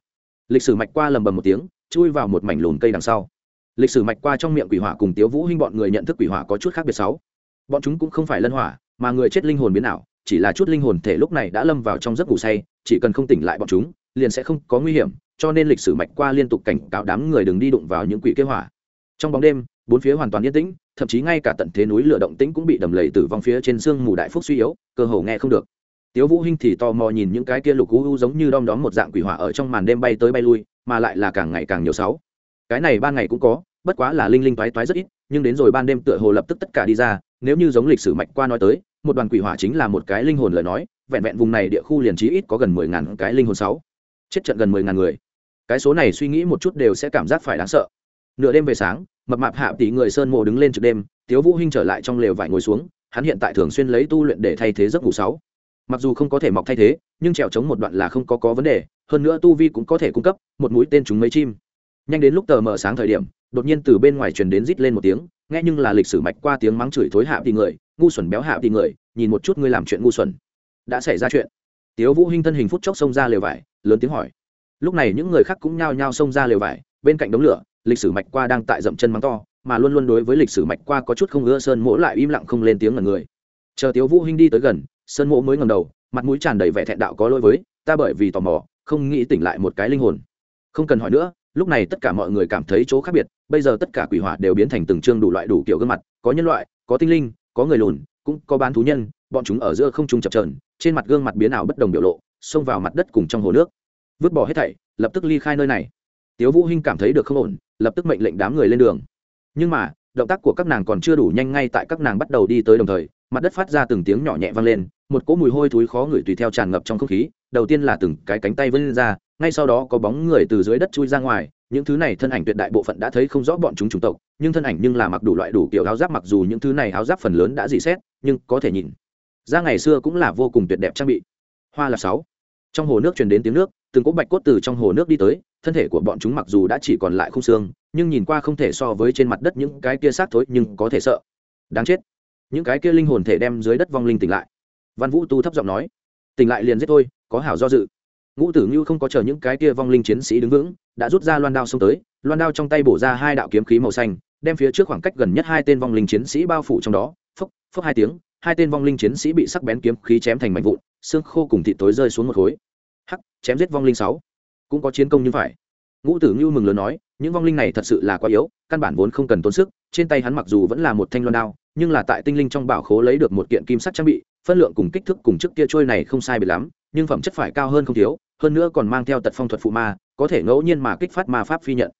Lịch sử mạch qua lầm bầm một tiếng, chui vào một mảnh lùn cây đằng sau. Lịch sử mạch qua trong miệng quỷ hỏa cùng tiếu vũ hinh bọn người nhận thức quỷ hỏa có chút khác biệt sáu bọn chúng cũng không phải lân hỏa, mà người chết linh hồn biến ảo, chỉ là chút linh hồn thể lúc này đã lâm vào trong giấc ngủ say, chỉ cần không tỉnh lại bọn chúng, liền sẽ không có nguy hiểm, cho nên lịch sử mạch qua liên tục cảnh cáo đám người đừng đi đụng vào những quỷ kế hỏa. Trong bóng đêm, bốn phía hoàn toàn yên tĩnh, thậm chí ngay cả tận thế núi lửa động tĩnh cũng bị đầm lầy tử vong phía trên sương mù đại phúc suy yếu, cơ hồ nghe không được. Tiếu vũ hinh thì tò mò nhìn những cái kia lục u u giống như đom đóm một dạng quỷ hỏa ở trong màn đêm bay tới bay lui, mà lại là càng ngày càng nhiều sáu. Cái này ban ngày cũng có bất quá là linh linh toái toái rất ít, nhưng đến rồi ban đêm tựa hồ lập tức tất cả đi ra, nếu như giống lịch sử mạch qua nói tới, một đoàn quỷ hỏa chính là một cái linh hồn lời nói, vẹn vẹn vùng này địa khu liền trí ít có gần mười ngàn cái linh hồn sáu. Chết trận gần mười ngàn người. Cái số này suy nghĩ một chút đều sẽ cảm giác phải đáng sợ. Nửa đêm về sáng, mập mạp hạ tỷ người sơn mộ đứng lên trực đêm, tiếu vũ hinh trở lại trong lều vải ngồi xuống, hắn hiện tại thường xuyên lấy tu luyện để thay thế giấc ngủ sáu. Mặc dù không có thể mọc thay thế, nhưng trèo chống một đoạn là không có có vấn đề, hơn nữa tu vi cũng có thể cung cấp, một mũi tên chúng mấy chim nhanh đến lúc tờ mờ sáng thời điểm, đột nhiên từ bên ngoài truyền đến rít lên một tiếng, nghe nhưng là lịch sử mạch qua tiếng mắng chửi thối hạ thì người, ngu xuẩn béo hạ thì người, nhìn một chút ngươi làm chuyện ngu xuẩn. Đã xảy ra chuyện. Tiếu vũ hinh thân hình phút chốc xông ra lều vải, lớn tiếng hỏi. Lúc này những người khác cũng nhao nhao xông ra lều vải, bên cạnh đống lửa, lịch sử mạch qua đang tại dậm chân mắng to, mà luôn luôn đối với lịch sử mạch qua có chút không ưa sơn mỗ lại im lặng không lên tiếng ngẩn người. Chờ tiếu vũ hinh đi tới gần, sơn mỗ mới ngẩng đầu, mặt mũi tràn đầy vẻ thẹn đạo có lỗi với, ta bởi vì tò mò, không nghĩ tỉnh lại một cái linh hồn. Không cần hỏi nữa lúc này tất cả mọi người cảm thấy chỗ khác biệt, bây giờ tất cả quỷ hỏa đều biến thành từng chương đủ loại đủ kiểu gương mặt, có nhân loại, có tinh linh, có người lùn, cũng có bán thú nhân, bọn chúng ở giữa không trung chập trờn trên mặt gương mặt biến ảo bất đồng biểu lộ, xông vào mặt đất cùng trong hồ nước. Vứt bỏ hết thảy, lập tức ly khai nơi này. Tiếu vũ hinh cảm thấy được không ổn, lập tức mệnh lệnh đám người lên đường. Nhưng mà, động tác của các nàng còn chưa đủ nhanh ngay tại các nàng bắt đầu đi tới đồng thời, mặt đất phát ra từng tiếng nhỏ nhẹ vang lên, một cỗ mùi hôi thối khó ngửi tùy theo tràn ngập trong không khí, đầu tiên là từng cái cánh tay vươn ra ngay sau đó có bóng người từ dưới đất chui ra ngoài, những thứ này thân ảnh tuyệt đại bộ phận đã thấy không rõ bọn chúng chủng tộc, nhưng thân ảnh nhưng là mặc đủ loại đủ kiểu áo giáp, mặc dù những thứ này áo giáp phần lớn đã dị xét, nhưng có thể nhìn ra ngày xưa cũng là vô cùng tuyệt đẹp trang bị. Hoa là sáu. Trong hồ nước truyền đến tiếng nước, từng cỗ bạch cốt từ trong hồ nước đi tới, thân thể của bọn chúng mặc dù đã chỉ còn lại không xương, nhưng nhìn qua không thể so với trên mặt đất những cái kia xác thối, nhưng có thể sợ. Đáng chết. Những cái kia linh hồn thể đem dưới đất vong linh tỉnh lại. Văn vũ tu thấp giọng nói, tỉnh lại liền giết thôi có hảo do dự ngũ tử ngưu không có chờ những cái kia vong linh chiến sĩ đứng vững, đã rút ra loan đao xông tới, loan đao trong tay bổ ra hai đạo kiếm khí màu xanh, đem phía trước khoảng cách gần nhất hai tên vong linh chiến sĩ bao phủ trong đó, phốc phốc hai tiếng, hai tên vong linh chiến sĩ bị sắc bén kiếm khí chém thành mảnh vụn, xương khô cùng thịt tối rơi xuống một khối. Hắc, chém giết vong linh sáu. Cũng có chiến công như phải. Ngũ tử ngưu mừng lớn nói, những vong linh này thật sự là quá yếu, căn bản vốn không cần tốn sức, trên tay hắn mặc dù vẫn là một thanh loan đao, nhưng là tại tinh linh trong bảo khố lấy được một kiện kim sắt trang bị, phân lượng cùng kích thước cùng trước kia trôi này không sai biệt lắm, nhưng phẩm chất phải cao hơn không thiếu hơn nữa còn mang theo tật phong thuật phụ ma, có thể ngẫu nhiên mà kích phát ma pháp phi nhận.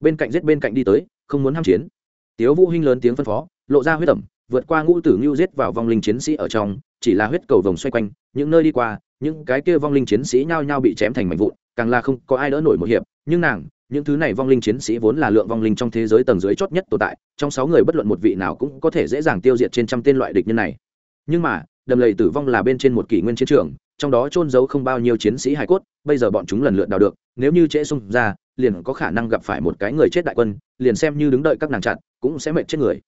Bên cạnh giết bên cạnh đi tới, không muốn ham chiến. Tiếu vũ hinh lớn tiếng phân phó, lộ ra huyết tẩm vượt qua ngũ tử ngưu giết vào vong linh chiến sĩ ở trong, chỉ là huyết cầu vòng xoay quanh, những nơi đi qua, những cái kia vong linh chiến sĩ nhao nhao bị chém thành mảnh vụn, càng là không có ai đỡ nổi một hiệp, nhưng nàng, những thứ này vong linh chiến sĩ vốn là lượng vong linh trong thế giới tầng dưới chót nhất tồn tại, trong sáu người bất luận một vị nào cũng có thể dễ dàng tiêu diệt trên trăm tên loại địch nhân này. Nhưng mà, đầm lầy tử vong là bên trên một kỷ nguyên chiến trường trong đó trôn giấu không bao nhiêu chiến sĩ hải cốt, bây giờ bọn chúng lần lượt đào được, nếu như trễ xung ra, liền có khả năng gặp phải một cái người chết đại quân, liền xem như đứng đợi các nàng chặn, cũng sẽ mệt chết người.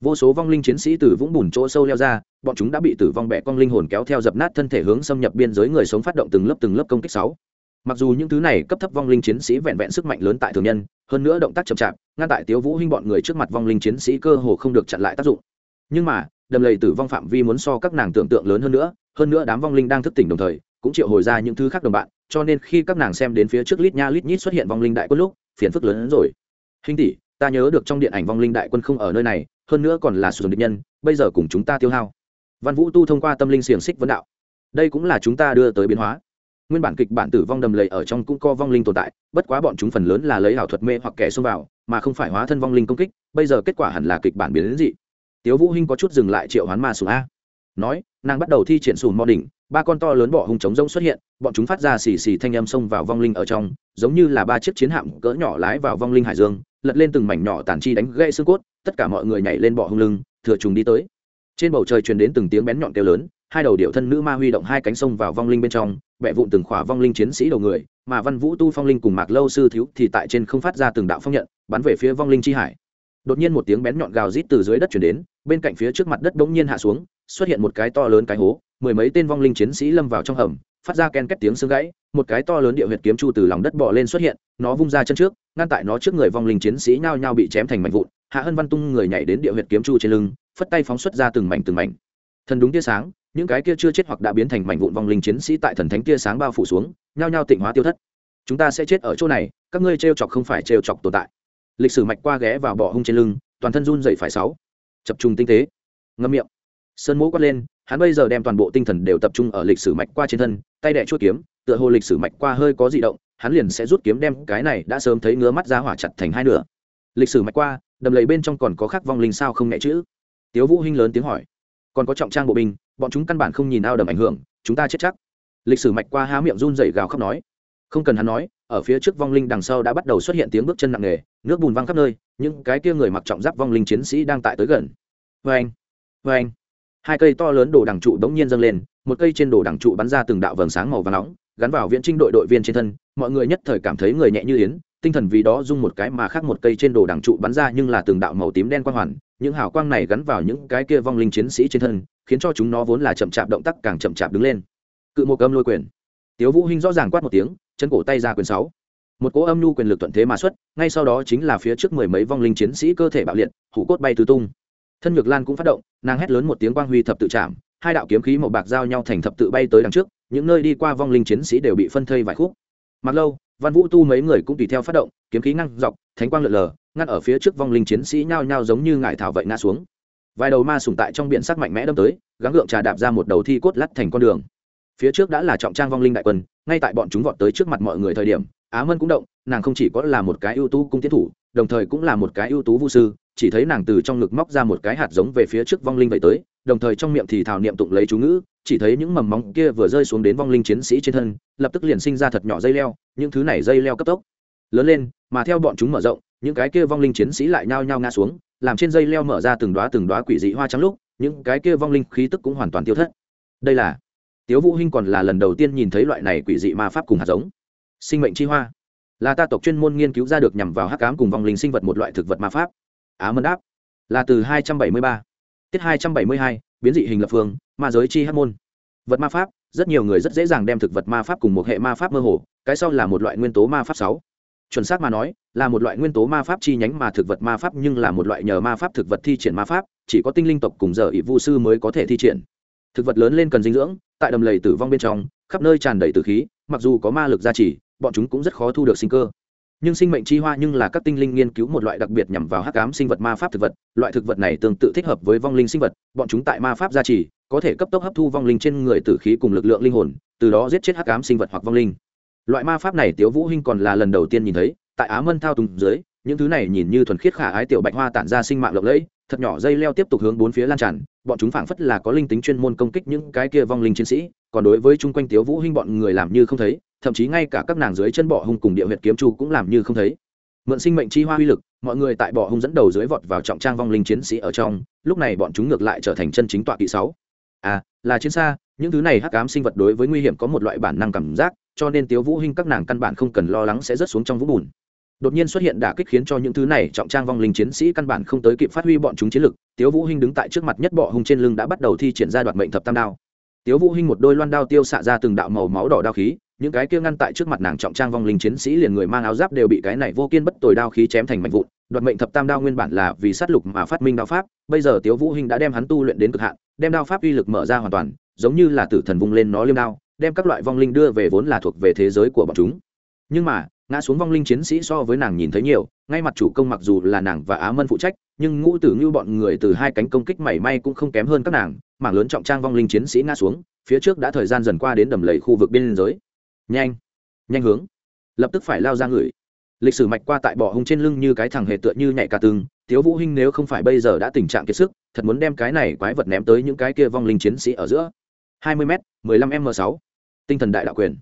Vô số vong linh chiến sĩ từ vũng bùn chỗ sâu leo ra, bọn chúng đã bị tử vong bẹ con linh hồn kéo theo dập nát thân thể hướng xâm nhập biên giới người sống phát động từng lớp từng lớp công kích sáu. Mặc dù những thứ này cấp thấp vong linh chiến sĩ vẹn vẹn sức mạnh lớn tại thường nhân, hơn nữa động tác chậm chạp, ngăn tại tiếu vũ hinh bọn người trước mặt vong linh chiến sĩ cơ hồ không được chặn lại tác dụng. Nhưng mà, đầm lầy tử vong phạm vi muốn so các nàng tưởng tượng lớn hơn nữa hơn nữa đám vong linh đang thức tỉnh đồng thời, cũng triệu hồi ra những thứ khác đồng bạn, cho nên khi các nàng xem đến phía trước lít nha lít nhít xuất hiện vong linh đại quân lúc, phiền phức lớn hơn rồi. Hình tỷ, ta nhớ được trong điện ảnh vong linh đại quân không ở nơi này, hơn nữa còn là sử dụng địch nhân, bây giờ cùng chúng ta tiêu hao. Văn vũ tu thông qua tâm linh xiềng xích vấn đạo. Đây cũng là chúng ta đưa tới biến hóa. Nguyên bản kịch bản tử vong đầm lầy ở trong cũng co vong linh tồn tại, bất quá bọn chúng phần lớn là lấy ảo thuật mê hoặc kẻ xông vào, mà không phải hóa thân vong linh công kích, bây giờ kết quả hẳn là kịch bản biến đến dị. Tiếu vũ hinh có chút dừng lại triệu hoán ma sùng a nói, nàng bắt đầu thi triển sùn mò đỉnh, ba con to lớn bỏ hung trống rông xuất hiện, bọn chúng phát ra xì xì thanh âm xông vào vong linh ở trong, giống như là ba chiếc chiến hạm cỡ nhỏ lái vào vong linh hải dương, lật lên từng mảnh nhỏ tàn chi đánh gãy xương cốt, tất cả mọi người nhảy lên bỏ hung lưng, thừa trùng đi tới. Trên bầu trời truyền đến từng tiếng bén nhọn kêu lớn, hai đầu điệu thân nữ ma huy động hai cánh sông vào vong linh bên trong bẹ vụn từng khỏa vong linh chiến sĩ đầu người, mà văn vũ tu phong linh cùng mạc lâu sư thiếu thì tại trên không phát ra từng đạo phong nhận, bắn về phía vong linh chi hải. Đột nhiên một tiếng bén nhọn gào rít từ dưới đất chuyển đến, bên cạnh phía trước mặt đất bỗng nhiên hạ xuống xuất hiện một cái to lớn cái hố, mười mấy tên vong linh chiến sĩ lâm vào trong hầm, phát ra ken két tiếng xương gãy, một cái to lớn địa huyệt kiếm chu từ lòng đất bò lên xuất hiện, nó vung ra chân trước, ngăn tại nó trước người vong linh chiến sĩ nhao nhao bị chém thành mảnh vụn, hạ hân văn tung người nhảy đến địa huyệt kiếm chu trên lưng, phất tay phóng xuất ra từng mảnh từng mảnh. Thần đúng tia sáng, những cái kia chưa chết hoặc đã biến thành mảnh vụn vong linh chiến sĩ tại thần thánh tia sáng bao phủ xuống, nhao nhao tịnh hóa tiêu thất. Chúng ta sẽ chết ở chỗ này, các ngươi trêu chọc không phải trêu chọc tồn tại. Lịch sử mạch qua ghé vào bọ hung trên lưng, toàn thân run dậy phải sáu. Chập trùng tinh tế. Ngâm miệng sơn mũ quát lên, hắn bây giờ đem toàn bộ tinh thần đều tập trung ở lịch sử mạch qua trên thân, tay đẻ chuốt kiếm, tựa hồ lịch sử mạch qua hơi có di động, hắn liền sẽ rút kiếm đem cái này đã sớm thấy ngứa mắt ra hỏa chặt thành hai nửa. Lịch sử mạch qua, đầm lầy bên trong còn có khắc vong linh sao không nhẹ chữ? Tiếu vũ hinh lớn tiếng hỏi. Còn có trọng trang bộ binh, bọn chúng căn bản không nhìn ao đầm ảnh hưởng, chúng ta chết chắc. Lịch sử mạch qua há miệng run rẩy gào khóc nói. Không cần hắn nói, ở phía trước vong linh đằng sau đã bắt đầu xuất hiện tiếng bước chân nặng nề, nước bùn văng khắp nơi, những cái kia người mặc trọng giáp vong linh chiến sĩ đang tại tới gần. Vê anh vê anh hai cây to lớn đồ đằng trụ đống nhiên dâng lên, một cây trên đồ đằng trụ bắn ra từng đạo vầng sáng màu và nóng, gắn vào viễn trinh đội đội viên trên thân, mọi người nhất thời cảm thấy người nhẹ như yến, tinh thần vì đó dung một cái mà khác một cây trên đồ đằng trụ bắn ra nhưng là từng đạo màu tím đen quang hoàn, những hào quang này gắn vào những cái kia vong linh chiến sĩ trên thân, khiến cho chúng nó vốn là chậm chạp động tác càng chậm chạp đứng lên. Cự một âm lôi quyền. Tiếu vũ hinh rõ ràng quát một tiếng, chân cổ tay ra quyền sáu. Một cỗ âm nhu quyền lực thuận thế mà xuất, ngay sau đó chính là phía trước mười mấy vong linh chiến sĩ cơ thể bạo liệt, hủ cốt bay tứ tung thân nhược lan cũng phát động, nàng hét lớn một tiếng quang huy thập tự chạm, hai đạo kiếm khí màu bạc giao nhau thành thập tự bay tới đằng trước, những nơi đi qua vong linh chiến sĩ đều bị phân thây vài khúc. Mặc lâu, văn vũ tu mấy người cũng tùy theo phát động, kiếm khí ngăn dọc, thánh quang lượn lờ, ngăn ở phía trước vong linh chiến sĩ nhao nhao giống như ngải thảo vậy ngã xuống. Vài đầu ma sùng tại trong biển sắc mạnh mẽ đâm tới, gắng gượng trà đạp ra một đầu thi cốt lắt thành con đường. Phía trước đã là trọng trang vong linh đại quân, ngay tại bọn chúng vọt tới trước mặt mọi người thời điểm, á mân cũng động, nàng không chỉ có là một cái ưu tú cung tiến thủ, đồng thời cũng là một cái ưu tú vũ sư chỉ thấy nàng từ trong ngực móc ra một cái hạt giống về phía trước vong linh vậy tới, đồng thời trong miệng thì thảo niệm tụng lấy chú ngữ, chỉ thấy những mầm móng kia vừa rơi xuống đến vong linh chiến sĩ trên thân, lập tức liền sinh ra thật nhỏ dây leo, những thứ này dây leo cấp tốc. Lớn lên, mà theo bọn chúng mở rộng, những cái kia vong linh chiến sĩ lại nhao nhao ngã xuống, làm trên dây leo mở ra từng đoá từng đoá quỷ dị hoa trắng lúc, những cái kia vong linh khí tức cũng hoàn toàn tiêu thất. Đây là, tiếu vũ hinh còn là lần đầu tiên nhìn thấy loại này quỷ dị ma pháp cùng hạt giống. Sinh mệnh chi hoa. Là ta tộc chuyên môn nghiên cứu ra được nhằm vào hắc ám cùng vong linh sinh vật một loại thực vật ma pháp á mân đáp. Là từ 273. tiết 272, biến dị hình lập phương ma giới chi hát môn. Vật ma pháp rất nhiều người rất dễ dàng đem thực vật ma pháp cùng một hệ ma pháp mơ hồ cái sau là một loại nguyên tố ma pháp sáu. Chuẩn xác mà nói là một loại nguyên tố ma pháp chi nhánh mà thực vật ma pháp nhưng là một loại nhờ ma pháp thực vật thi triển ma pháp chỉ có tinh linh tộc cùng giờ ỷ vu sư mới có thể thi triển. Thực vật lớn lên cần dinh dưỡng tại đầm lầy tử vong bên trong khắp nơi tràn đầy tử khí mặc dù có ma lực gia trì bọn chúng cũng rất khó thu được sinh cơ nhưng sinh mệnh chi hoa nhưng là các tinh linh nghiên cứu một loại đặc biệt nhằm vào hắc ám sinh vật ma pháp thực vật, loại thực vật này tương tự thích hợp với vong linh sinh vật, bọn chúng tại ma pháp gia trì, có thể cấp tốc hấp thu vong linh trên người tử khí cùng lực lượng linh hồn, từ đó giết chết hắc ám sinh vật hoặc vong linh. Loại ma pháp này tiếu vũ hinh còn là lần đầu tiên nhìn thấy, tại á mân thao Tùng dưới, những thứ này nhìn như thuần khiết khả ái tiểu bạch hoa tản ra sinh mạng lộng lẫy, thật nhỏ dây leo tiếp tục hướng bốn phía lan tràn, bọn chúng phảng phất là có linh tính chuyên môn công kích những cái kia vong linh chiến sĩ, còn đối với chung quanh tiếu vũ hinh bọn người làm như không thấy thậm chí ngay cả các nàng dưới chân bọ hung cùng địa huyệt kiếm chu cũng làm như không thấy. Mượn sinh mệnh chi hoa uy lực, mọi người tại bọ hung dẫn đầu dưới vọt vào trọng trang vong linh chiến sĩ ở trong, lúc này bọn chúng ngược lại trở thành chân chính tọa kỵ sáu. À là chiến xa, những thứ này hắc ám sinh vật đối với nguy hiểm có một loại bản năng cảm giác, cho nên tiếu vũ hinh các nàng căn bản không cần lo lắng sẽ rớt xuống trong vũng bùn. Đột nhiên xuất hiện đả kích khiến cho những thứ này trọng trang vong linh chiến sĩ căn bản không tới kịp phát huy bọn chúng chiến lực, tiếu vũ hinh đứng tại trước mặt nhất bọ hung trên lưng đã bắt đầu thi triển ra đoạt mệnh thập tam đao. Tiếu vũ hinh một đôi loan đao tiêu xạ ra từng đạo màu máu đỏ đao khí những cái kia ngăn tại trước mặt nàng trọng trang vong linh chiến sĩ liền người mang áo giáp đều bị cái này vô kiên bất tồi đao khí chém thành mạnh vụn. Đoạt mệnh thập tam đao nguyên bản là vì sát lục mà phát minh đao pháp, bây giờ tiếu vũ hinh đã đem hắn tu luyện đến cực hạn, đem đao pháp uy lực mở ra hoàn toàn, giống như là tử thần vung lên nó liêm đao, đem các loại vong linh đưa về vốn là thuộc về thế giới của bọn chúng. Nhưng mà, ngã xuống vong linh chiến sĩ so với nàng nhìn thấy nhiều, ngay mặt chủ công mặc dù là nàng và á mân phụ trách, nhưng ngũ tử như bọn người từ hai cánh công kích mảy may cũng không kém hơn các nàng, mảng lớn trọng trang vong linh chiến sĩ ngã xuống, phía trước đã thời gian dần qua đến đầm lầy khu vực biên giới nhanh. Nhanh hướng. Lập tức phải lao ra người. Lịch sử mạch qua tại bỏ hung trên lưng như cái thằng hề tựa như nhảy cả từng tiếu vũ hinh nếu không phải bây giờ đã tình trạng kiệt sức, thật muốn đem cái này quái vật ném tới những cái kia vong linh chiến sĩ ở giữa. 20 m 15 m 6 tinh thần đại đạo quyền.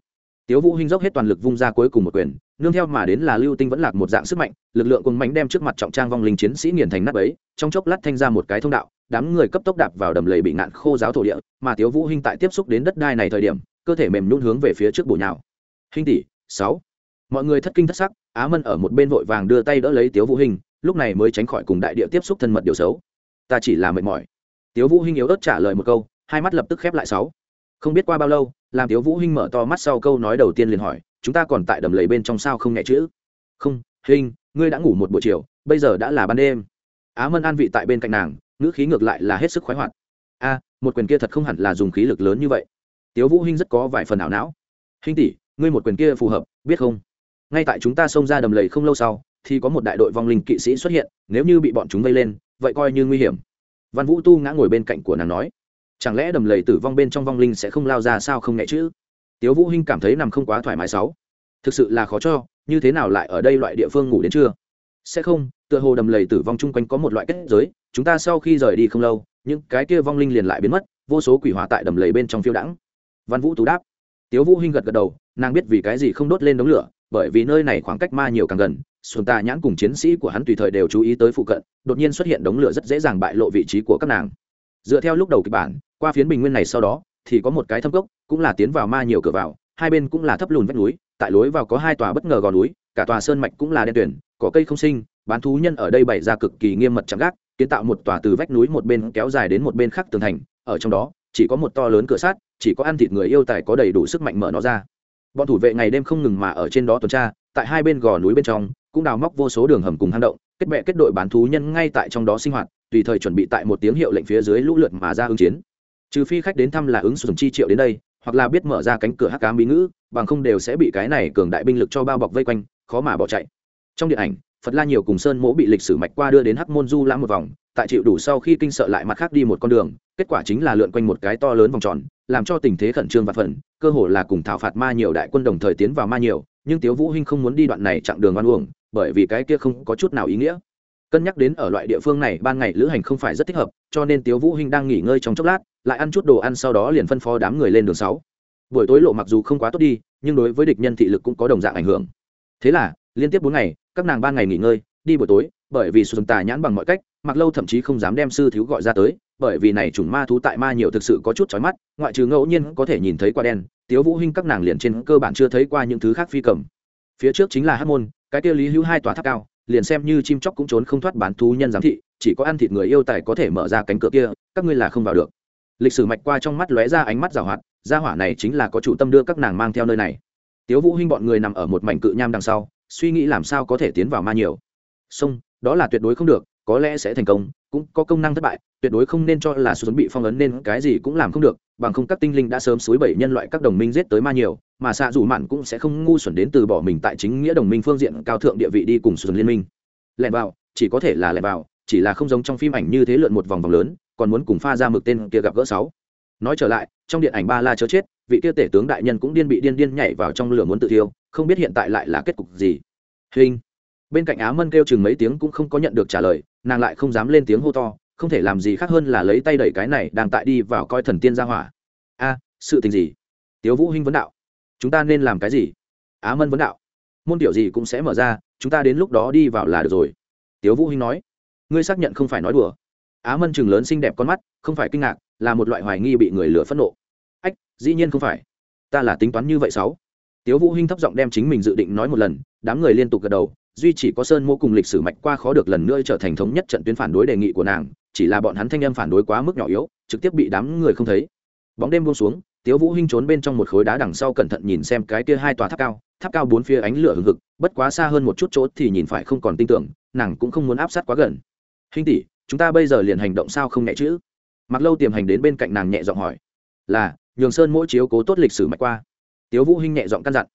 Tiếu vũ hinh dốc hết toàn lực vung ra cuối cùng một quyền, nương theo mà đến là lưu tinh vẫn lạc một dạng sức mạnh, lực lượng cuồng mánh đem trước mặt trọng trang vong linh chiến sĩ nghiền thành nát bấy. trong chốc lát thanh ra một cái thông đạo, đám người cấp tốc đạp vào đầm lầy bị ngạn khô giáo thổ địa, mà tiếu vũ hinh tại tiếp xúc đến đất đai này thời điểm cơ thể mềm nhún hướng về phía trước bổ nhào. Hình tỷ, sáu. Mọi người thất kinh thất sắc, á mân ở một bên vội vàng đưa tay đỡ lấy tiếu vũ hinh, lúc này mới tránh khỏi cùng đại địa tiếp xúc thân mật điều xấu. Ta chỉ là mệt mỏi. Tiếu vũ hinh yếu ớt trả lời một câu, hai mắt lập tức khép lại sáu. Không biết qua bao lâu, làm tiếu vũ hinh mở to mắt sau câu nói đầu tiên liền hỏi, chúng ta còn tại đầm lầy bên trong sao không nhẹ chữ? Không, hinh, ngươi đã ngủ một buổi chiều, bây giờ đã là ban đêm. Á mân an vị tại bên cạnh nàng, ngữ khí ngược lại là hết sức khoái hoạt. A, một quyền kia thật không hẳn là dùng khí lực lớn như vậy tiếu vũ hinh rất có vài phần ảo não. Hinh tỷ, ngươi một quyền kia phù hợp, biết không? Ngay tại chúng ta xông ra đầm lầy không lâu sau, thì có một đại đội vong linh kỵ sĩ xuất hiện, nếu như bị bọn chúng vây lên, vậy coi như nguy hiểm. Văn vũ tu ngã ngồi bên cạnh của nàng nói. Chẳng lẽ đầm lầy tử vong bên trong vong linh sẽ không lao ra sao không nhẹ chứ? Tiếu vũ hinh cảm thấy nằm không quá thoải mái sáu. Thực sự là khó cho, như thế nào lại ở đây loại địa phương ngủ đến trưa? Sẽ không, tựa hồ đầm lầy tử vong chung quanh có một loại kết giới, chúng ta sau khi rời đi không lâu, những cái kia vong linh liền lại biến mất, vô số quỷ hỏa tại đầm lầy bên trong phiêu đãng văn vũ tú đáp. Tiếu vũ hinh gật gật đầu, nàng biết vì cái gì không đốt lên đống lửa, bởi vì nơi này khoảng cách ma nhiều càng gần, xuân tà nhãn cùng chiến sĩ của hắn tùy thời đều chú ý tới phụ cận, đột nhiên xuất hiện đống lửa rất dễ dàng bại lộ vị trí của các nàng. Dựa theo lúc đầu kịch bản, qua phiến bình nguyên này sau đó, thì có một cái thâm cốc, cũng là tiến vào ma nhiều cửa vào, hai bên cũng là thấp lùn vách núi, tại lối vào có hai tòa bất ngờ gò núi, cả tòa sơn mạch cũng là đen tuyển có cây không sinh, bán thú nhân ở đây bày ra cực kỳ nghiêm mật chạm gác, kiến tạo một tòa từ vách núi một bên kéo dài đến một bên khác tường thành, ở trong đó, chỉ có một to lớn cửa sát chỉ có ăn thịt người yêu tài có đầy đủ sức mạnh mở nó ra. Bọn thủ vệ ngày đêm không ngừng mà ở trên đó tuần tra, tại hai bên gò núi bên trong, cũng đào móc vô số đường hầm cùng hang động, kết bệ kết đội bán thú nhân ngay tại trong đó sinh hoạt, tùy thời chuẩn bị tại một tiếng hiệu lệnh phía dưới lũ lượt mà ra ứng chiến. Trừ phi khách đến thăm là ứng sùng chi triệu đến đây, hoặc là biết mở ra cánh cửa hắc cám bí ngữ, bằng không đều sẽ bị cái này cường đại binh lực cho bao bọc vây quanh, khó mà bỏ chạy. Trong điện ảnh, phật la nhiều cùng sơn mỗ bị lịch sử mạch qua đưa đến hắc môn du lãm một vòng tại chịu đủ sau khi kinh sợ lại mặt khác đi một con đường, kết quả chính là lượn quanh một cái to lớn vòng tròn, làm cho tình thế khẩn trương và phần cơ hồ là cùng thảo phạt ma nhiều đại quân đồng thời tiến vào ma nhiều, nhưng tiếu vũ hinh không muốn đi đoạn này chặng đường oan uổng, bởi vì cái kia không có chút nào ý nghĩa. Cân nhắc đến ở loại địa phương này, ban ngày lữ hành không phải rất thích hợp, cho nên tiếu vũ hinh đang nghỉ ngơi trong chốc lát, lại ăn chút đồ ăn sau đó liền phân phó đám người lên đường sáu. Buổi tối lộ mặc dù không quá tốt đi, nhưng đối với địch nhân thị lực cũng có đồng dạng ảnh hưởng. Thế là, liên tiếp bốn ngày, các nàng ban ngày nghỉ ngơi, đi buổi tối bởi vì xuân tà nhãn bằng mọi cách mặc lâu thậm chí không dám đem sư thiếu gọi ra tới, bởi vì này chủng ma thú tại ma nhiều thực sự có chút chói mắt, ngoại trừ ngẫu nhiên có thể nhìn thấy qua đen, tiếu vũ hinh các nàng liền trên cơ bản chưa thấy qua những thứ khác phi cầm. Phía trước chính là hắc môn, cái kia lý hữu hai tòa tháp cao, liền xem như chim chóc cũng trốn không thoát bán thú nhân giám thị, chỉ có ăn thịt người yêu tài có thể mở ra cánh cửa kia, các ngươi là không vào được. Lịch sử mạch qua trong mắt lóe ra ánh mắt rào hoạt, gia hỏa này chính là có chủ tâm đưa các nàng mang theo nơi này. Tiếu vũ hinh bọn người nằm ở một mảnh cự nham đằng sau, suy nghĩ làm sao có thể tiến vào ma nhiều. Sông đó là tuyệt đối không được, có lẽ sẽ thành công, cũng có công năng thất bại, tuyệt đối không nên cho là xuân bị phong ấn nên cái gì cũng làm không được, bằng không các tinh linh đã sớm suối bảy nhân loại các đồng minh giết tới ma nhiều, mà xạ dù mạn cũng sẽ không ngu xuẩn đến từ bỏ mình tại chính nghĩa đồng minh phương diện cao thượng địa vị đi cùng xuân liên minh. Lẻn vào, chỉ có thể là lẻn vào, chỉ là không giống trong phim ảnh như thế lượn một vòng vòng lớn, còn muốn cùng pha ra mực tên kia gặp gỡ sáu. Nói trở lại, trong điện ảnh ba la chớ chết, vị kia tể tướng đại nhân cũng điên bị điên điên nhảy vào trong lửa muốn tự thiêu, không biết hiện tại lại là kết cục gì. Hình bên cạnh á mân kêu chừng mấy tiếng cũng không có nhận được trả lời, nàng lại không dám lên tiếng hô to, không thể làm gì khác hơn là lấy tay đẩy cái này đang tại đi vào coi thần tiên ra hỏa. A, sự tình gì? Tiếu vũ hinh vấn đạo. Chúng ta nên làm cái gì? Á mân vấn đạo. Môn tiểu gì cũng sẽ mở ra, chúng ta đến lúc đó đi vào là được rồi. Tiếu vũ hinh nói. Ngươi xác nhận không phải nói đùa. Á mân chừng lớn xinh đẹp con mắt, không phải kinh ngạc, là một loại hoài nghi bị người lừa phẫn nộ. Ách, dĩ nhiên không phải. Ta là tính toán như vậy sáu. Tiếu vũ hinh thấp giọng đem chính mình dự định nói một lần, đám người liên tục gật đầu duy chỉ có sơn mô cùng lịch sử mạch qua khó được lần nữa trở thành thống nhất trận tuyến phản đối đề nghị của nàng, chỉ là bọn hắn thanh âm phản đối quá mức nhỏ yếu, trực tiếp bị đám người không thấy. Bóng đêm buông xuống, tiếu vũ hinh trốn bên trong một khối đá đằng sau cẩn thận nhìn xem cái kia hai tòa tháp cao tháp cao bốn phía ánh lửa hừng hực, bất quá xa hơn một chút chỗ thì nhìn phải không còn tin tưởng, nàng cũng không muốn áp sát quá gần. Hinh tỷ, chúng ta bây giờ liền hành động sao không nhẹ chữ mặc lâu tiềm hành đến bên cạnh nàng nhẹ giọng hỏi. Là, nhường sơn mỗi chiếu cố tốt lịch sử mạch qua. Tiếu vũ hinh nhẹ giọng căn dặn.